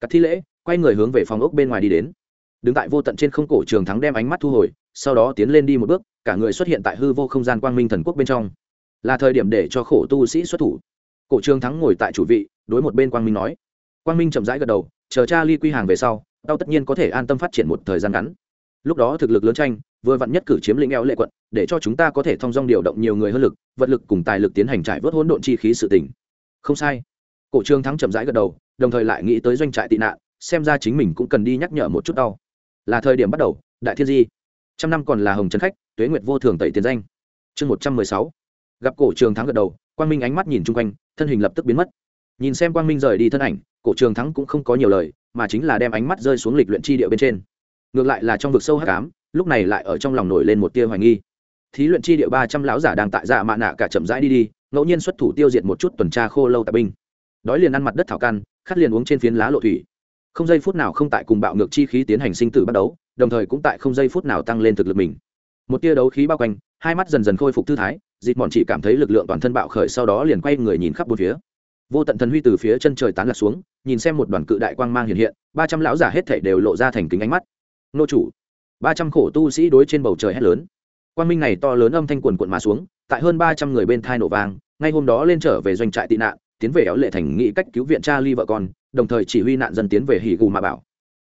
S1: cắt thi lễ, quay người hướng về phòng ốc bên ngoài đi đến. Đứng tại vô tận trên không cổ trường thắng đem ánh mắt thu hồi, sau đó tiến lên đi một bước, cả người xuất hiện tại hư vô không gian quang minh thần quốc bên trong. Là thời điểm để cho khổ tu sĩ xuất thủ. Cổ trường thắng ngồi tại chủ vị, đối một bên quang minh nói. Quang minh chậm rãi gật đầu, chờ cha ly quy hàng về sau, tao tất nhiên có thể an tâm phát triển một thời gian ngắn. Lúc đó thực lực lớn tranh, vừa vặn nhất cử chiếm lĩnh eo lệ quận, để cho chúng ta có thể thông dong điều động nhiều người hơn lực, vật lực cùng tài lực tiến hành trải vớt hỗn độn chi khí sự tỉnh. không sai. Cổ trương thắng chậm rãi gật đầu đồng thời lại nghĩ tới doanh trại tị nạn xem ra chính mình cũng cần đi nhắc nhở một chút đau. Là thời điểm bắt đầu đại thiên di. Trăm năm còn là hồng trấn khách tuế nguyệt vô thường tẩy tiền danh. Chương một trăm mười sáu. Gặp cổ trường thắng gật đầu quang minh ánh mắt nhìn chung quanh thân hình lập tức biến mất. Nhìn xem quang minh rời đi thân ảnh cổ trường thắng cũng không có nhiều lời mà chính là đem ánh mắt rơi xuống lịch luyện chi địa bên trên. Ngược lại là trong vực sâu hắc ám, lúc này lại ở trong lòng nổi lên một tia hoài nghi. Thí luyện chi địa ba trăm lão giả đang tại dạ mạ nạ cả chậm rãi đi đi ngẫu nhiên xuất thủ tiêu diệt một chút tuần tra khô lâu tạp binh. Đói liền ăn mặt đất thảo căn khát liền uống trên phiến lá lộ thủy. Không giây phút nào không tại cùng bạo ngược chi khí tiến hành sinh tử bắt đấu đồng thời cũng tại không giây phút nào tăng lên thực lực mình. Một tia đấu khí bao quanh hai mắt dần dần khôi phục thư thái dịp mòn chỉ cảm thấy lực lượng toàn thân bạo khởi sau đó liền quay người nhìn khắp bốn phía. Vô tận thần huy từ phía chân trời tán lạc xuống nhìn xem một đoàn cự đại quang mang hiện hiện ba trăm lão giả hết thảy đều lộ ra thành kính ánh mắt. Nô chủ ba trăm khổ tu sĩ đối trên bầu trời hét lớn. Quang minh này to lớn âm thanh quần quận mà xuống tại hơn ba trăm người bên thai nổ vàng, ngay hôm đó lên trở về doanh trại tị nạn tiến về éo lệ thành nghị cách cứu viện cha ly vợ con, đồng thời chỉ huy nạn dân tiến về hì gù ma bảo.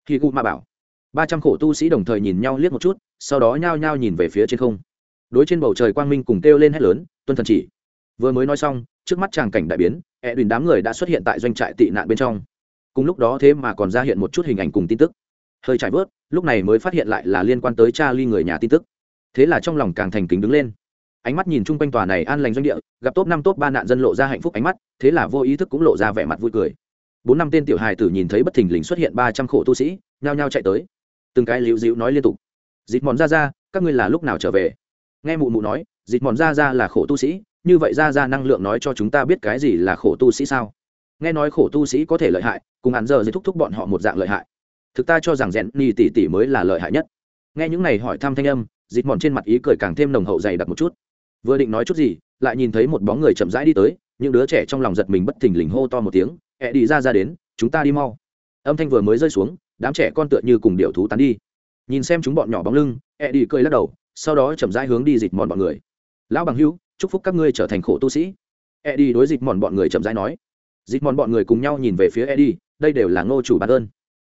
S1: Hì gù ma bảo. Ba trăm khổ tu sĩ đồng thời nhìn nhau liếc một chút, sau đó nhao nhao nhìn về phía trên không. Đối trên bầu trời quang minh cùng kêu lên hét lớn, tuân thần chỉ. Vừa mới nói xong, trước mắt tràng cảnh đại biến ẹ đùn đám người đã xuất hiện tại doanh trại tị nạn bên trong. Cùng lúc đó thế mà còn ra hiện một chút hình ảnh cùng tin tức. Hơi trải vớt, lúc này mới phát hiện lại là liên quan tới cha ly người nhà tin tức. Thế là trong lòng càng thành kính đứng lên ánh mắt nhìn chung quanh tòa này an lành doanh địa, gặp top năm, top ba nạn dân lộ ra hạnh phúc ánh mắt, thế là vô ý thức cũng lộ ra vẻ mặt vui cười. Bốn năm tên tiểu hài tử nhìn thấy bất thình lình xuất hiện ba trăm khổ tu sĩ, nhao nhao chạy tới. Từng cái liễu dịu nói liên tục. Dịt mòn ra ra các ngươi là lúc nào trở về? Nghe mụ mụ nói dịt mòn ra ra là khổ tu sĩ, như vậy ra ra năng lượng nói cho chúng ta biết cái gì là khổ tu sĩ sao? Nghe nói khổ tu sĩ có thể lợi hại, cùng hắn giờ dây thúc thúc bọn họ một dạng lợi hại. Thực ta cho rằng rèn ni tỷ tỷ mới là lợi hại nhất. Nghe những này hỏi thăm thanh âm dịt mòn trên mặt ý cười càng thêm nồng hậu dày đặc một chút vừa định nói chút gì, lại nhìn thấy một bóng người chậm rãi đi tới, những đứa trẻ trong lòng giật mình bất thình lình hô to một tiếng, ẹ đi ra ra đến, chúng ta đi mau. Âm thanh vừa mới rơi xuống, đám trẻ con tựa như cùng điệu thú tán đi. Nhìn xem chúng bọn nhỏ bóng lưng, ẹ đi cười lắc đầu, sau đó chậm rãi hướng đi dịch mòn bọn người. Lão bằng hữu, chúc phúc các ngươi trở thành khổ tu sĩ. Ẹ đi đối dịch mòn bọn người chậm rãi nói. Dịch mòn bọn người cùng nhau nhìn về phía ẹ đi, đây đều là ngô chủ bản ơn.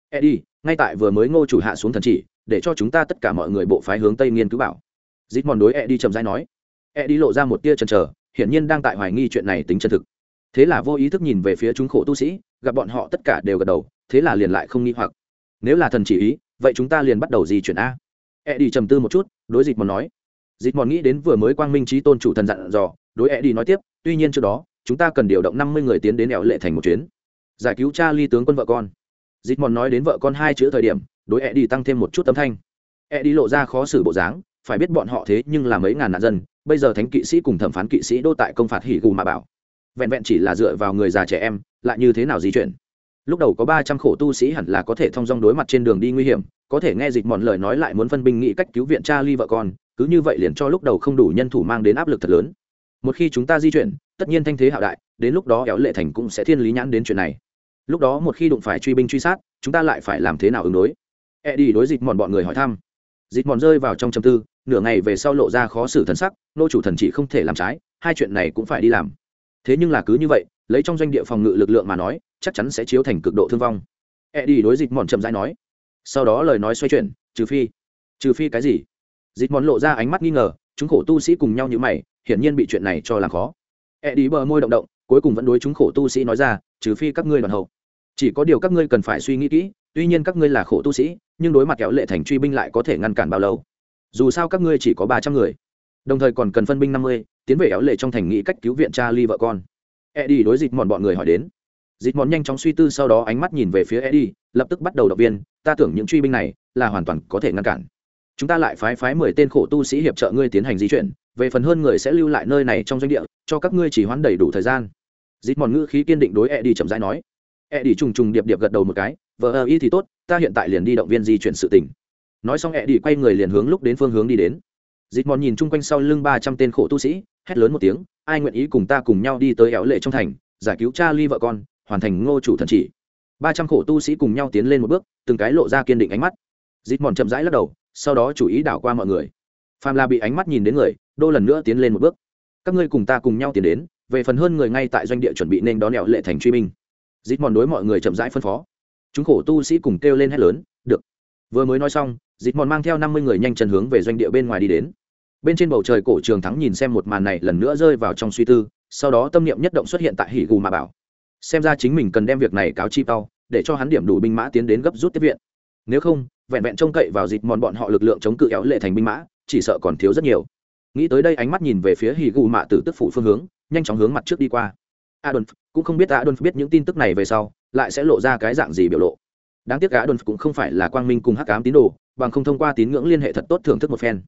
S1: Ẹ đi, ngay tại vừa mới ngô chủ hạ xuống thần chỉ, để cho chúng ta tất cả mọi người bộ phái hướng tây nghiên cứu bảo. Dịch mòn đối ẹ đi chậm rãi nói. E đi lộ ra một tia chần chờ, hiển nhiên đang tại hoài nghi chuyện này tính chân thực. Thế là vô ý thức nhìn về phía chúng khổ tu sĩ, gặp bọn họ tất cả đều gật đầu, thế là liền lại không nghi hoặc. Nếu là thần chỉ ý, vậy chúng ta liền bắt đầu di chuyển a. E đi trầm tư một chút, đối dịch mòn nói. Dịch mòn nghĩ đến vừa mới quang minh trí tôn chủ thần dặn dò, đối e đi nói tiếp, tuy nhiên trước đó, chúng ta cần điều động năm mươi người tiến đến ẻo lệ thành một chuyến. Giải cứu cha ly tướng quân vợ con. Dịch mòn nói đến vợ con hai chữ thời điểm, đối e đi tăng thêm một chút tâm thanh. E đi lộ ra khó xử bộ dáng, phải biết bọn họ thế nhưng là mấy ngàn nạn dân bây giờ thánh kỵ sĩ cùng thẩm phán kỵ sĩ đô tại công phạt hỉ gù mà bảo. Vẹn vẹn chỉ là dựa vào người già trẻ em, lại như thế nào di chuyển? Lúc đầu có ba trăm khổ tu sĩ hẳn là có thể thông dong đối mặt trên đường đi nguy hiểm, có thể nghe dịch mòn lời nói lại muốn phân binh nghĩ cách cứu viện cha ly vợ con, cứ như vậy liền cho lúc đầu không đủ nhân thủ mang đến áp lực thật lớn. Một khi chúng ta di chuyển, tất nhiên thanh thế hạo đại, đến lúc đó éo lệ thành cũng sẽ thiên lý nhãn đến chuyện này. Lúc đó một khi đụng phải truy binh truy sát, chúng ta lại phải làm thế nào ứng đối? E đi đối dịch mòn bọn người hỏi thăm. Dịch mòn rơi vào trong châm tư nửa ngày về sau lộ ra khó xử thần sắc, nô chủ thần chỉ không thể làm trái, hai chuyện này cũng phải đi làm. Thế nhưng là cứ như vậy, lấy trong doanh địa phòng ngự lực lượng mà nói, chắc chắn sẽ chiếu thành cực độ thương vong. E đi đối dịch mòn chậm rãi nói. Sau đó lời nói xoay chuyển, trừ phi trừ phi cái gì? Dịch mòn lộ ra ánh mắt nghi ngờ, chúng khổ tu sĩ cùng nhau như mày, hiển nhiên bị chuyện này cho làm khó. E đi bờ môi động động, cuối cùng vẫn đối chúng khổ tu sĩ nói ra, trừ phi các ngươi đoàn hậu. Chỉ có điều các ngươi cần phải suy nghĩ kỹ, tuy nhiên các ngươi là khổ tu sĩ, nhưng đối mặt kéo lệ thành truy binh lại có thể ngăn cản bao lâu? Dù sao các ngươi chỉ có ba trăm người. Đồng thời còn cần phân binh năm mươi, tiến về éo lệ trong thành nghĩ cách cứu viện cha ly vợ con. Eddie đối dịch mòn bọn người hỏi đến. Dịch mòn nhanh chóng suy tư sau đó ánh mắt nhìn về phía eddie, lập tức bắt đầu động viên, ta tưởng những truy binh này là hoàn toàn có thể ngăn cản. Chúng ta lại phái phái mười tên khổ tu sĩ hiệp trợ ngươi tiến hành di chuyển, về phần hơn người sẽ lưu lại nơi này trong doanh địa, cho các ngươi chỉ hoãn đầy đủ thời gian. Dịch mòn ngữ khí kiên định đối eddie chậm rãi nói. Eddie trùng trùng điệp điệp gật đầu một cái, vợ ờ y thì tốt, ta hiện tại liền đi động viên di chuyển sự tình nói xong eddie quay người liền hướng lúc đến phương hướng đi đến. Dịt mòn nhìn chung quanh sau lưng ba trăm tên khổ tu sĩ, hét lớn một tiếng, ai nguyện ý cùng ta cùng nhau đi tới éo lệ trong thành, giải cứu cha ly vợ con, hoàn thành ngô chủ thần chỉ? Ba trăm khổ tu sĩ cùng nhau tiến lên một bước, từng cái lộ ra kiên định ánh mắt. Dịt mòn chậm rãi lắc đầu, sau đó chủ ý đảo qua mọi người. Phàm là bị ánh mắt nhìn đến người, đô lần nữa tiến lên một bước. Các ngươi cùng ta cùng nhau tiến đến, về phần hơn người ngay tại doanh địa chuẩn bị nên đón éo lệ thành truy minh dịt mòn đối mọi người chậm rãi phân phó. Chúng khổ tu sĩ cùng kêu lên hét lớn, được. Vừa mới nói xong dịch mòn mang theo năm mươi người nhanh chân hướng về doanh địa bên ngoài đi đến. Bên trên bầu trời cổ trường thắng nhìn xem một màn này lần nữa rơi vào trong suy tư, sau đó tâm niệm nhất động xuất hiện tại hỉ gù mà bảo. Xem ra chính mình cần đem việc này cáo chi tao, để cho hắn điểm đủ binh mã tiến đến gấp rút tiếp viện. Nếu không, vẹn vẹn trông cậy vào Dịt mòn bọn họ lực lượng chống cự éo lệ thành binh mã, chỉ sợ còn thiếu rất nhiều. Nghĩ tới đây ánh mắt nhìn về phía hỉ gù mạ tử tức phủ phương hướng, nhanh chóng hướng mặt trước đi qua. Adolf, cũng không biết adolf biết những tin tức này về sau, lại sẽ lộ ra cái dạng gì biểu lộ. Đáng tiếc adolf cũng không phải là quang minh cùng hắc ám tín đồ bằng không thông qua tín ngưỡng liên hệ thật tốt thưởng thức một phen.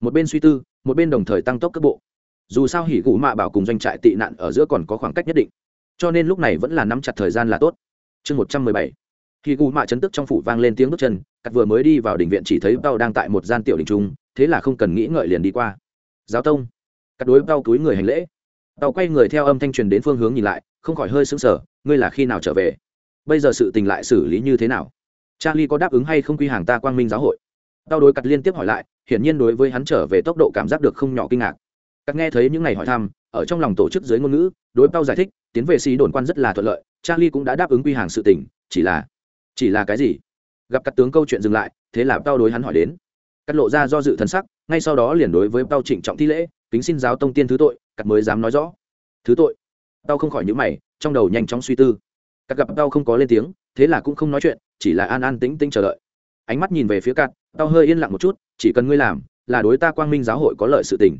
S1: Một bên suy tư, một bên đồng thời tăng tốc cấp bộ. Dù sao hỉ gù mạ bảo cùng doanh trại tị nạn ở giữa còn có khoảng cách nhất định. Cho nên lúc này vẫn là nắm chặt thời gian là tốt. Chương một trăm mười bảy. Hỉ gù mạ chấn tức trong phủ vang lên tiếng bước chân, cắt vừa mới đi vào đình viện chỉ thấy bao đang tại một gian tiểu đình trung, thế là không cần nghĩ ngợi liền đi qua. Giáo tông. Cắt đối bao túi người hành lễ. Tàu quay người theo âm thanh truyền đến phương hướng nhìn lại, không khỏi hơi sững sờ, ngươi là khi nào trở về? Bây giờ sự tình lại xử lý như thế nào? Charlie có đáp ứng hay không quy hàng ta quang minh giáo hội? Tao đối cật liên tiếp hỏi lại, hiển nhiên đối với hắn trở về tốc độ cảm giác được không nhỏ kinh ngạc. Cắt nghe thấy những ngày hỏi thăm, ở trong lòng tổ chức dưới ngôn ngữ, đối tao giải thích, tiến về xí đồn quan rất là thuận lợi, charlie cũng đã đáp ứng quy hàng sự tình, chỉ là chỉ là cái gì? Gặp các tướng câu chuyện dừng lại, thế là tao đối hắn hỏi đến. Cắt lộ ra do dự thần sắc, ngay sau đó liền đối với tao trịnh trọng thi lễ, kính xin giáo tông tiên thứ tội cắt mới dám nói rõ. Thứ tội? Tao không khỏi nhữ mày, trong đầu nhanh chóng suy tư. Cắt gặp tao không có lên tiếng, thế là cũng không nói chuyện chỉ là an an tĩnh tĩnh chờ đợi. Ánh mắt nhìn về phía cắt tao hơi yên lặng một chút, chỉ cần ngươi làm, là đối ta quang minh giáo hội có lợi sự tình.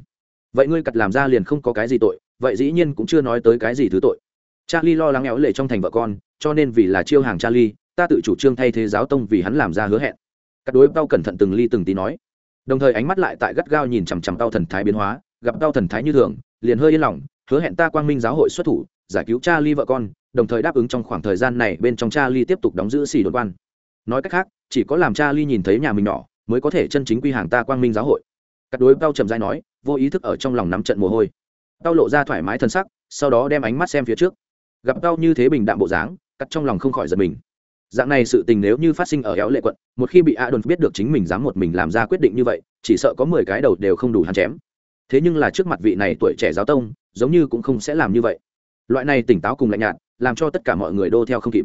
S1: Vậy ngươi cắt làm ra liền không có cái gì tội, vậy dĩ nhiên cũng chưa nói tới cái gì thứ tội. Charlie lo lắng éo lệ trong thành vợ con, cho nên vì là chiêu hàng charlie, ta tự chủ trương thay thế giáo tông vì hắn làm ra hứa hẹn. Các đối tao cẩn thận từng ly từng tí nói. Đồng thời ánh mắt lại tại gắt gao nhìn chằm chằm tao thần thái biến hóa, gặp tao thần thái như thường, liền hơi yên lòng, hứa hẹn ta quang minh giáo hội xuất thủ giải cứu cha ly vợ con, đồng thời đáp ứng trong khoảng thời gian này bên trong cha ly tiếp tục đóng giữ xì đột quan. Nói cách khác, chỉ có làm cha ly nhìn thấy nhà mình nhỏ, mới có thể chân chính quy hàng ta quang minh giáo hội. Cắt đối bao trầm dai nói, vô ý thức ở trong lòng nắm trận mồ hôi. Tao lộ ra thoải mái thân sắc, sau đó đem ánh mắt xem phía trước. Gặp tao như thế bình đạm bộ dáng, cắt trong lòng không khỏi giật mình. Dạng này sự tình nếu như phát sinh ở éo lệ quận, một khi bị a đồn biết được chính mình dám một mình làm ra quyết định như vậy, chỉ sợ có mười cái đầu đều không đủ hắn chém. Thế nhưng là trước mặt vị này tuổi trẻ giáo tông, giống như cũng không sẽ làm như vậy loại này tỉnh táo cùng lạnh nhạt, làm cho tất cả mọi người đô theo không kịp.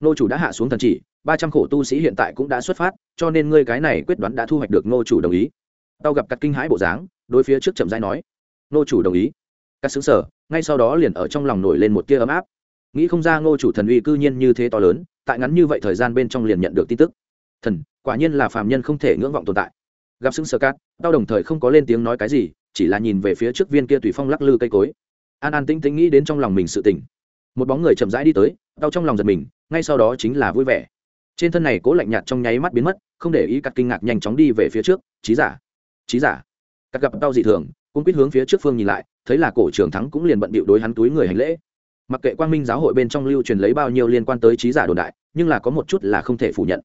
S1: Nô chủ đã hạ xuống thần chỉ, ba trăm khổ tu sĩ hiện tại cũng đã xuất phát, cho nên ngươi cái này quyết đoán đã thu hoạch được nô chủ đồng ý. Tao gặp cắt kinh hãi bộ dáng, đối phía trước chậm rãi nói. Nô chủ đồng ý. Cắt xứng sở, ngay sau đó liền ở trong lòng nổi lên một tia ấm áp. Nghĩ không ra ngô chủ thần uy cư nhiên như thế to lớn, tại ngắn như vậy thời gian bên trong liền nhận được tin tức. Thần, quả nhiên là phàm nhân không thể ngưỡng vọng tồn tại. Gặp xứng sơ cát, tao đồng thời không có lên tiếng nói cái gì, chỉ là nhìn về phía trước viên kia tùy phong lắc lư cây cối an an tĩnh tĩnh nghĩ đến trong lòng mình sự tỉnh một bóng người chậm rãi đi tới đau trong lòng giật mình ngay sau đó chính là vui vẻ. Trên thân này cố lạnh nhạt trong nháy mắt biến mất không để ý cắt kinh ngạc nhanh chóng đi về phía trước. Trí giả trí giả. Cắt gặp đau dị thường cũng quyết hướng phía trước phương nhìn lại thấy là cổ trưởng thắng cũng liền bận bịu đối hắn túi người hành lễ. Mặc kệ quang minh giáo hội bên trong lưu truyền lấy bao nhiêu liên quan tới trí giả đồn đại nhưng là có một chút là không thể phủ nhận.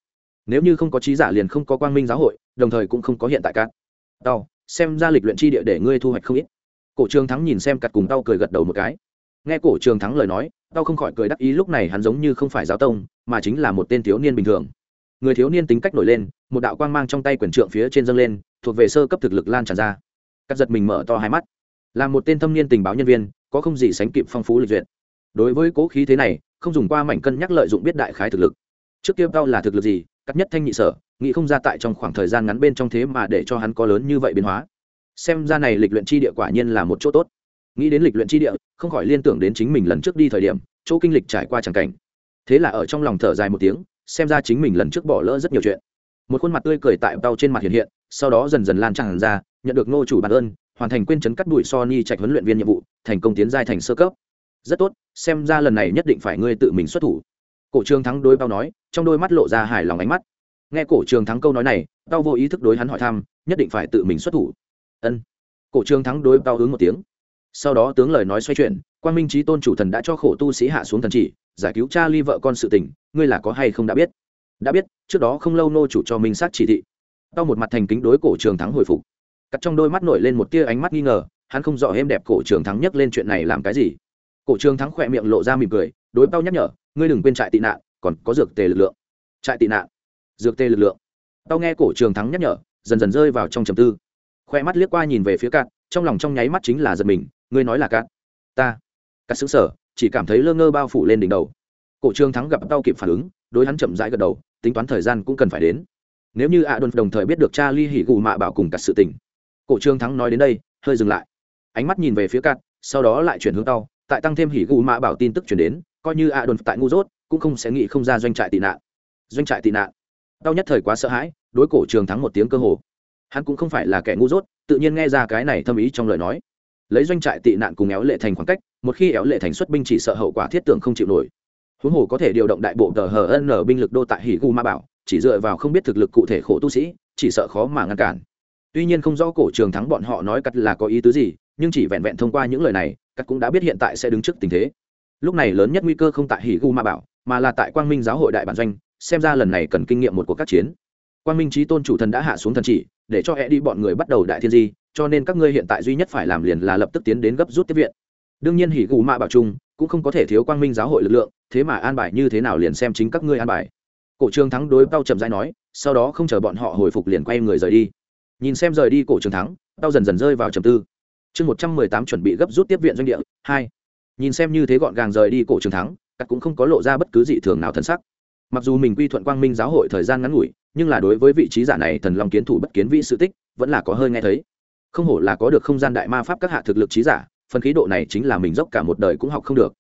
S1: Nếu như không có trí giả liền không có quang minh giáo hội đồng thời cũng không có hiện tại cát. Đau, xem ra lịch luyện chi địa để ngươi thu hoạch không ít cổ trường thắng nhìn xem cặt cùng tao cười gật đầu một cái. Nghe cổ trường thắng lời nói, tao không khỏi cười đắc ý lúc này hắn giống như không phải giáo tông, mà chính là một tên thiếu niên bình thường. Người thiếu niên tính cách nổi lên, một đạo quang mang trong tay quyển trượng phía trên dâng lên, thuộc về sơ cấp thực lực lan tràn ra. Cắt giật mình mở to hai mắt. Là một tên thâm niên tình báo nhân viên, có không gì sánh kịp phong phú lịch duyệt. Đối với cố khí thế này, không dùng qua mảnh cân nhắc lợi dụng biết đại khái thực lực. Trước kia tao là thực lực gì, cắt nhất thanh nhị sở, nghĩ không ra tại trong khoảng thời gian ngắn bên trong thế mà để cho hắn có lớn như vậy biến hóa xem ra này lịch luyện chi địa quả nhiên là một chỗ tốt nghĩ đến lịch luyện chi địa không khỏi liên tưởng đến chính mình lần trước đi thời điểm chỗ kinh lịch trải qua tràng cảnh thế là ở trong lòng thở dài một tiếng xem ra chính mình lần trước bỏ lỡ rất nhiều chuyện một khuôn mặt tươi cười tại tàu trên mặt hiện hiện sau đó dần dần lan tràn ra nhận được ngô chủ bản ơn hoàn thành quyên chấn cắt đuổi Sony trạch huấn luyện viên nhiệm vụ, thành công tiến giai thành sơ cấp. Rất tốt, xem ra lần này nhất định phải ngươi tự mình xuất thủ. Cổ Trường Thắng đối bao nói, trong đôi mắt lộ ra hài lòng ánh mắt. Nghe Cổ Trường Thắng câu nói này, Tao vô ý thức đối hắn hỏi thăm, nhất định phải tự mình xuất thủ. Ân. Cổ Trường Thắng đối bao hướng một tiếng. Sau đó tướng lời nói xoay chuyển, quan Minh Chí Tôn chủ thần đã cho khổ tu sĩ hạ xuống thần chỉ, giải cứu cha ly vợ con sự tình, ngươi là có hay không đã biết? Đã biết, trước đó không lâu nô chủ cho Minh sát chỉ thị. Tao một mặt thành kính đối Cổ Trường Thắng hồi phục cắt trong đôi mắt nổi lên một tia ánh mắt nghi ngờ hắn không rõ êm đẹp cổ trường thắng nhắc lên chuyện này làm cái gì cổ trường thắng khỏe miệng lộ ra mỉm cười đối bao nhắc nhở ngươi đừng quên trại tị nạn còn có dược tề lực lượng trại tị nạn dược tề lực lượng tao nghe cổ trường thắng nhắc nhở dần dần rơi vào trong trầm tư khoe mắt liếc qua nhìn về phía cạn trong lòng trong nháy mắt chính là giật mình, ngươi nói là cạn ta. Cắt xứng sở chỉ cảm thấy lơ ngơ bao phủ lên đỉnh đầu. Cổ trường thắng gặp tao kịp phản ứng, đối hắn chậm rãi gật đầu, tính toán thời gian cũng cần phải đến. Nếu như ạ đồn đồng thời biết được cha ly hỉ gù mạ bảo cùng cả sự tình. Cổ trương thắng nói đến đây, hơi dừng lại. Ánh mắt nhìn về phía cát, sau đó lại chuyển hướng tao, tại tăng thêm hỉ gù mạ bảo tin tức chuyển đến, coi như a đồn tại ngu dốt, cũng không sẽ nghĩ không ra doanh trại tị nạn. Doanh trại tị nạn. Tao nhất thời quá sợ hãi, đối cổ trường thắng một tiếng cơ hồ hắn cũng không phải là kẻ ngu dốt, tự nhiên nghe ra cái này thâm ý trong lời nói. Lấy doanh trại tị nạn cùng éo lệ thành khoảng cách, một khi éo lệ thành xuất binh chỉ sợ hậu quả thiết tưởng không chịu nổi. Huống hồ có thể điều động đại bộ tờ hờ n binh lực đô tại hỉ gu ma bảo, chỉ dựa vào không biết thực lực cụ thể khổ tu sĩ, chỉ sợ khó mà ngăn cản. Tuy nhiên không rõ cổ trường thắng bọn họ nói cắt là có ý tứ gì, nhưng chỉ vẹn vẹn thông qua những lời này, cắt cũng đã biết hiện tại sẽ đứng trước tình thế. Lúc này lớn nhất nguy cơ không tại hỉ gu ma bảo, mà là tại quang minh giáo hội đại bản doanh, xem ra lần này cần kinh nghiệm một cuộc các chiến. Quang minh trí tôn chủ thần đã hạ xuống thần chỉ để cho e đi bọn người bắt đầu đại thiên di, cho nên các ngươi hiện tại duy nhất phải làm liền là lập tức tiến đến gấp rút tiếp viện. Đương nhiên hỉ gù mạ bảo trung cũng không có thể thiếu quang minh giáo hội lực lượng, thế mà an bài như thế nào liền xem chính các ngươi an bài. Cổ trường thắng đối tao chậm dãi nói, sau đó không chờ bọn họ hồi phục liền quay người rời đi. Nhìn xem rời đi cổ trường thắng tao dần dần rơi vào trầm tư. Chương một trăm mười tám chuẩn bị gấp rút tiếp viện doanh địa, hai. Nhìn xem như thế gọn gàng rời đi cổ trường thắng cắt cũng không có lộ ra bất cứ dị thường nào thân sắc. Mặc dù mình quy thuận quang minh giáo hội thời gian ngắn ngủi nhưng là đối với vị trí giả này thần long kiến thủ bất kiến vị sự tích, vẫn là có hơi nghe thấy. Không hổ là có được không gian đại ma pháp các hạ thực lực trí giả, phần khí độ này chính là mình dốc cả một đời cũng học không được.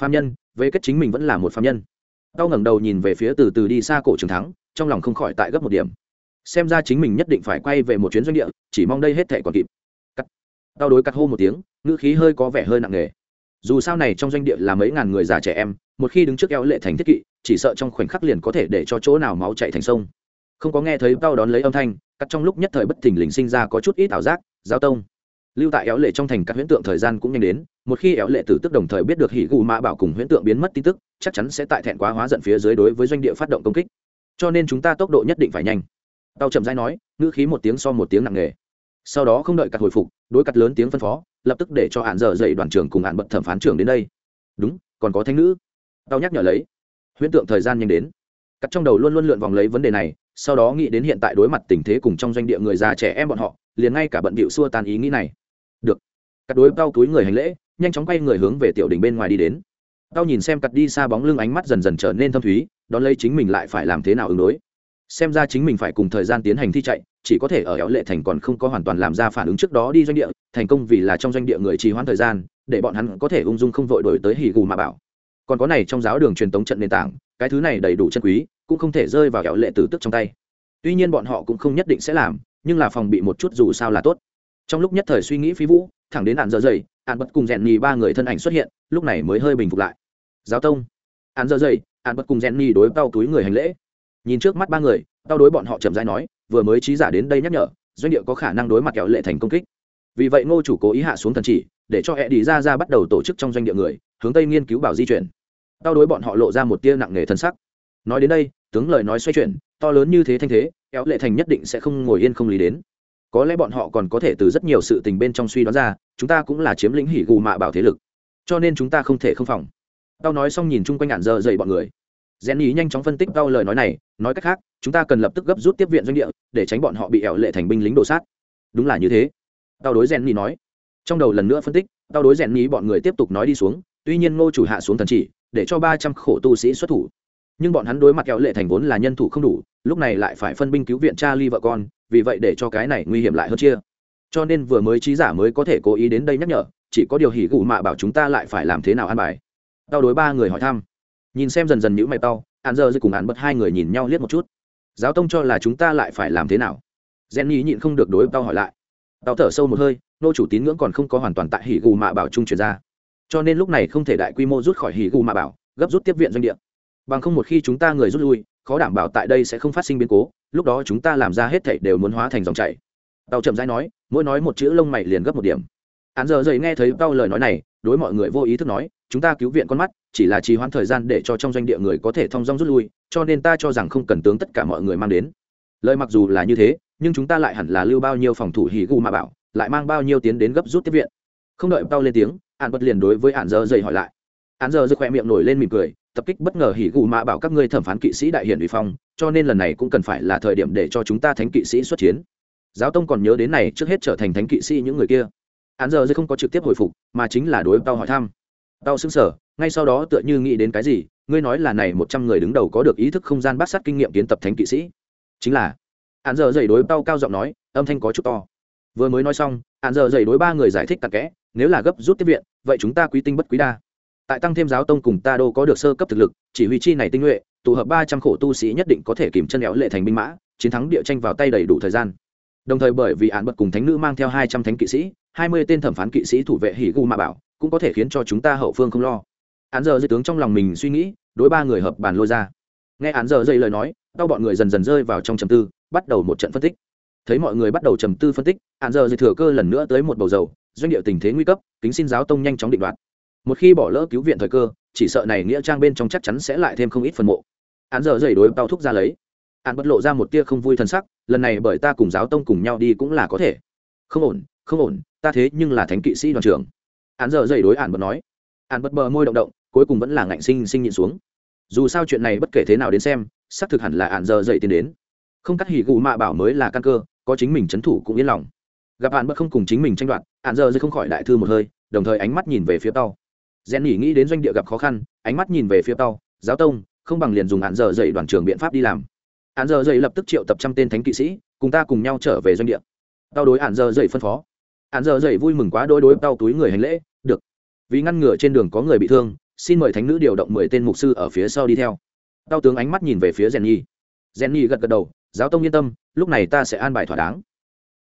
S1: Phạm nhân, về kết chính mình vẫn là một phạm nhân. Tao ngẩng đầu nhìn về phía từ từ đi xa cổ trường thắng, trong lòng không khỏi tại gấp một điểm. Xem ra chính mình nhất định phải quay về một chuyến doanh địa, chỉ mong đây hết thể còn kịp. Cắt. Tao đối cắt hô một tiếng, ngữ khí hơi có vẻ hơi nặng nề. Dù sao này trong doanh địa là mấy ngàn người già trẻ em, một khi đứng trước eo lệ thành thiết kỵ, chỉ sợ trong khoảnh khắc liền có thể để cho chỗ nào máu chạy thành sông không có nghe thấy tao đón lấy âm thanh, cắt trong lúc nhất thời bất thình lình sinh ra có chút ít ảo giác, giao tông. Lưu tại éo lệ trong thành các huyễn tượng thời gian cũng nhanh đến, một khi éo lệ tử tức đồng thời biết được hỉ gù mã bảo cùng huyễn tượng biến mất tin tức, chắc chắn sẽ tại thẹn quá hóa giận phía dưới đối với doanh địa phát động công kích. Cho nên chúng ta tốc độ nhất định phải nhanh. Tao chậm rãi nói, ngữ khí một tiếng so một tiếng nặng nề. Sau đó không đợi cắt hồi phục, đối cắt lớn tiếng phân phó, lập tức để cho hạn dở dậy đoàn trưởng cùng hạn bận thẩm phán trưởng đến đây. Đúng, còn có thanh nữ. Tao nhắc nhở lấy. Huyễn tượng thời gian nhanh đến. Cắt trong đầu luôn luôn lượn vòng lấy vấn đề này sau đó nghĩ đến hiện tại đối mặt tình thế cùng trong doanh địa người già trẻ em bọn họ, liền ngay cả bận bịu xua tan ý nghĩ này. Được. Cắt đối tao túi người hành lễ, nhanh chóng quay người hướng về tiểu đình bên ngoài đi đến. Tao nhìn xem cắt đi xa bóng lưng ánh mắt dần dần trở nên thâm thúy, đón lấy chính mình lại phải làm thế nào ứng đối. Xem ra chính mình phải cùng thời gian tiến hành thi chạy, chỉ có thể ở éo lệ thành còn không có hoàn toàn làm ra phản ứng trước đó đi doanh địa, thành công vì là trong doanh địa người trì hoãn thời gian, để bọn hắn có thể ung dung không vội đổi tới hì gù mà bảo. Còn có này trong giáo đường truyền tống trận nền tảng, cái thứ này đầy đủ chân quý cũng không thể rơi vào kẻo lệ tử tức trong tay. Tuy nhiên bọn họ cũng không nhất định sẽ làm, nhưng là phòng bị một chút dù sao là tốt. Trong lúc nhất thời suy nghĩ phi vũ, thẳng đến ạn dơ dày ạn bật cùng rèn nhì ba người thân ảnh xuất hiện, lúc này mới hơi bình phục lại. Giáo tông. Ạn dơ dày ạn bật cùng rèn nhì đối tao túi người hành lễ. Nhìn trước mắt ba người, tao đối bọn họ chậm rãi nói, vừa mới trí giả đến đây nhắc nhở, doanh địa có khả năng đối mặt kẹo lệ thành công kích. Vì vậy ngô chủ cố ý hạ xuống thần chỉ, để cho hệ đi ra ra bắt đầu tổ chức trong doanh địa người, hướng tây nghiên cứu bảo di chuyển. Tao đối bọn họ lộ ra một tia nặng nề thân sắc. Nói đến đây tướng lời nói xoay chuyển, to lớn như thế thanh thế éo lệ thành nhất định sẽ không ngồi yên không lý đến. Có lẽ bọn họ còn có thể từ rất nhiều sự tình bên trong suy đoán ra, chúng ta cũng là chiếm lĩnh hỉ gù mạ bảo thế lực. Cho nên chúng ta không thể không phòng. Tao nói xong nhìn chung quanh ngạn dơ dậy bọn người. Rèn ý nhanh chóng phân tích tao lời nói này, nói cách khác, chúng ta cần lập tức gấp rút tiếp viện doanh địa, để tránh bọn họ bị ẻo lệ thành binh lính đổ sát. Đúng là như thế. Tao đối rèn ý nói. Trong đầu lần nữa phân tích, tao đối rèn ý bọn người tiếp tục nói đi xuống, tuy nhiên ngô chủ hạ xuống thần chỉ, để cho ba trăm khổ tu sĩ xuất thủ nhưng bọn hắn đối mặt kéo lệ thành vốn là nhân thủ không đủ, lúc này lại phải phân binh cứu viện cha ly vợ con, vì vậy để cho cái này nguy hiểm lại hơn chia. Cho nên vừa mới trí giả mới có thể cố ý đến đây nhắc nhở, chỉ có điều hỉ gù mạ bảo chúng ta lại phải làm thế nào an bài. Tao đối ba người hỏi thăm. Nhìn xem dần dần nhữ mày tao hạn giờ cùng hạn bật hai người nhìn nhau liếc một chút. Giáo tông cho là chúng ta lại phải làm thế nào? Jenny nhịn không được đối tao hỏi lại. Tao thở sâu một hơi, nô chủ tín ngưỡng còn không có hoàn toàn tại hỉ gù mạ bảo trung chuyển ra. Cho nên lúc này không thể đại quy mô rút khỏi hỉ gù mạ bảo, gấp rút tiếp viện doanh địa bằng không một khi chúng ta người rút lui, khó đảm bảo tại đây sẽ không phát sinh biến cố, lúc đó chúng ta làm ra hết thảy đều muốn hóa thành dòng chảy. Tàu chậm rãi nói, mỗi nói một chữ lông mày liền gấp một điểm. Hắn giờ dậy nghe thấy tao lời nói này, đối mọi người vô ý thức nói, chúng ta cứu viện con mắt, chỉ là trì hoãn thời gian để cho trong doanh địa người có thể thông dong rút lui, cho nên ta cho rằng không cần tướng tất cả mọi người mang đến. Lời mặc dù là như thế, nhưng chúng ta lại hẳn là lưu bao nhiêu phòng thủ hì gu mà bảo, lại mang bao nhiêu tiến đến gấp rút tiếp viện. Không đợi tao lên tiếng hạn bật liền đối với hạn giờ dậy hỏi lại. Hạn giờ dậy khỏe miệng nổi lên mỉm cười tập kích bất ngờ hỉ gù mạ bảo các ngươi thẩm phán kỵ sĩ đại hiển uy phong, cho nên lần này cũng cần phải là thời điểm để cho chúng ta thánh kỵ sĩ xuất chiến. Giáo tông còn nhớ đến này, trước hết trở thành thánh kỵ sĩ những người kia. Hắn giờ dây không có trực tiếp hồi phục, mà chính là đối tao hỏi thăm. Tao xứng sở ngay sau đó tựa như nghĩ đến cái gì, ngươi nói là này một trăm người đứng đầu có được ý thức không gian bát sát kinh nghiệm kiến tập thánh kỵ sĩ. Chính là, hắn giờ dậy đối tao cao giọng nói, âm thanh có chút to. Vừa mới nói xong, hắn giờ dậy đối ba người giải thích tặc kẽ, nếu là gấp rút tiếp viện, vậy chúng ta quý tinh bất quý đa tại tăng thêm giáo tông cùng ta đô có được sơ cấp thực lực, chỉ huy chi này tinh nhuệ, tụ hợp ba trăm khổ tu sĩ nhất định có thể kìm chân éo lệ thành binh mã, chiến thắng địa tranh vào tay đầy đủ thời gian. Đồng thời bởi vì án bật cùng thánh nữ mang theo hai trăm thánh kỵ sĩ, hai mươi tên thẩm phán kỵ sĩ thủ vệ hỉ gu mạ bảo, cũng có thể khiến cho chúng ta hậu phương không lo. Án giờ dây tướng trong lòng mình suy nghĩ, đối ba người hợp bàn lôi ra. Nghe án giờ dây lời nói đau bọn người dần dần rơi vào trong trầm tư, bắt đầu một trận phân tích. Thấy mọi người bắt đầu trầm tư phân tích, án giờ dây thừa cơ lần nữa tới một bầu dầu, doanh địa tình thế nguy cấp, kính xin giáo tông nhanh chóng định đoạt một khi bỏ lỡ cứu viện thời cơ, chỉ sợ này nghĩa trang bên trong chắc chắn sẽ lại thêm không ít phần mộ. Hắn giờ dày đối tao thúc ra lấy. Hắn bất lộ ra một tia không vui t sắc, lần này bởi ta cùng giáo tông cùng nhau đi cũng là có thể. Không ổn không ổn, ta thế nhưng là thánh kỵ sĩ đoàn trưởng. Hắn giờ dậy đối hắn bật nói. Hắn bật bờ môi động động, cuối cùng vẫn là ngạnh sinh sinh nhịn xuống. Dù sao chuyện này bất kể thế nào đến xem, xác thực hẳn là hắn giờ dậy tiến đến. Không cắt hỉ gù mạ bảo mới là căn cơ, có chính mình c thủ cũng yên lòng. Gặp hắn bất không cùng chính mình tranh đoạt hắn giờ dậy không khỏi đại thư một hơi, đồng thời ánh mắt nhìn về phía tàu rèn nhỉ nghĩ đến doanh địa gặp khó khăn, ánh mắt nhìn về phía tàu giáo tông, không bằng liền dùng hạn giờ dậy đoàn trưởng biện pháp đi làm. Hạn giờ dậy lập tức triệu tập trăm tên thánh kỵ sĩ, cùng ta cùng nhau trở về doanh địa. Tao đối hạn giờ dậy phân phó. Hạn giờ dậy vui mừng quá đôi đối tao túi người hành lễ, được. Vì ngăn ngừa trên đường có người bị thương, xin mời thánh nữ điều động mười tên mục sư ở phía sau đi theo. Tao tướng ánh mắt nhìn về phía rèn nhi. Rèn nhi gật gật đầu, giáo tông yên tâm, lúc này ta sẽ an bài thỏa đáng.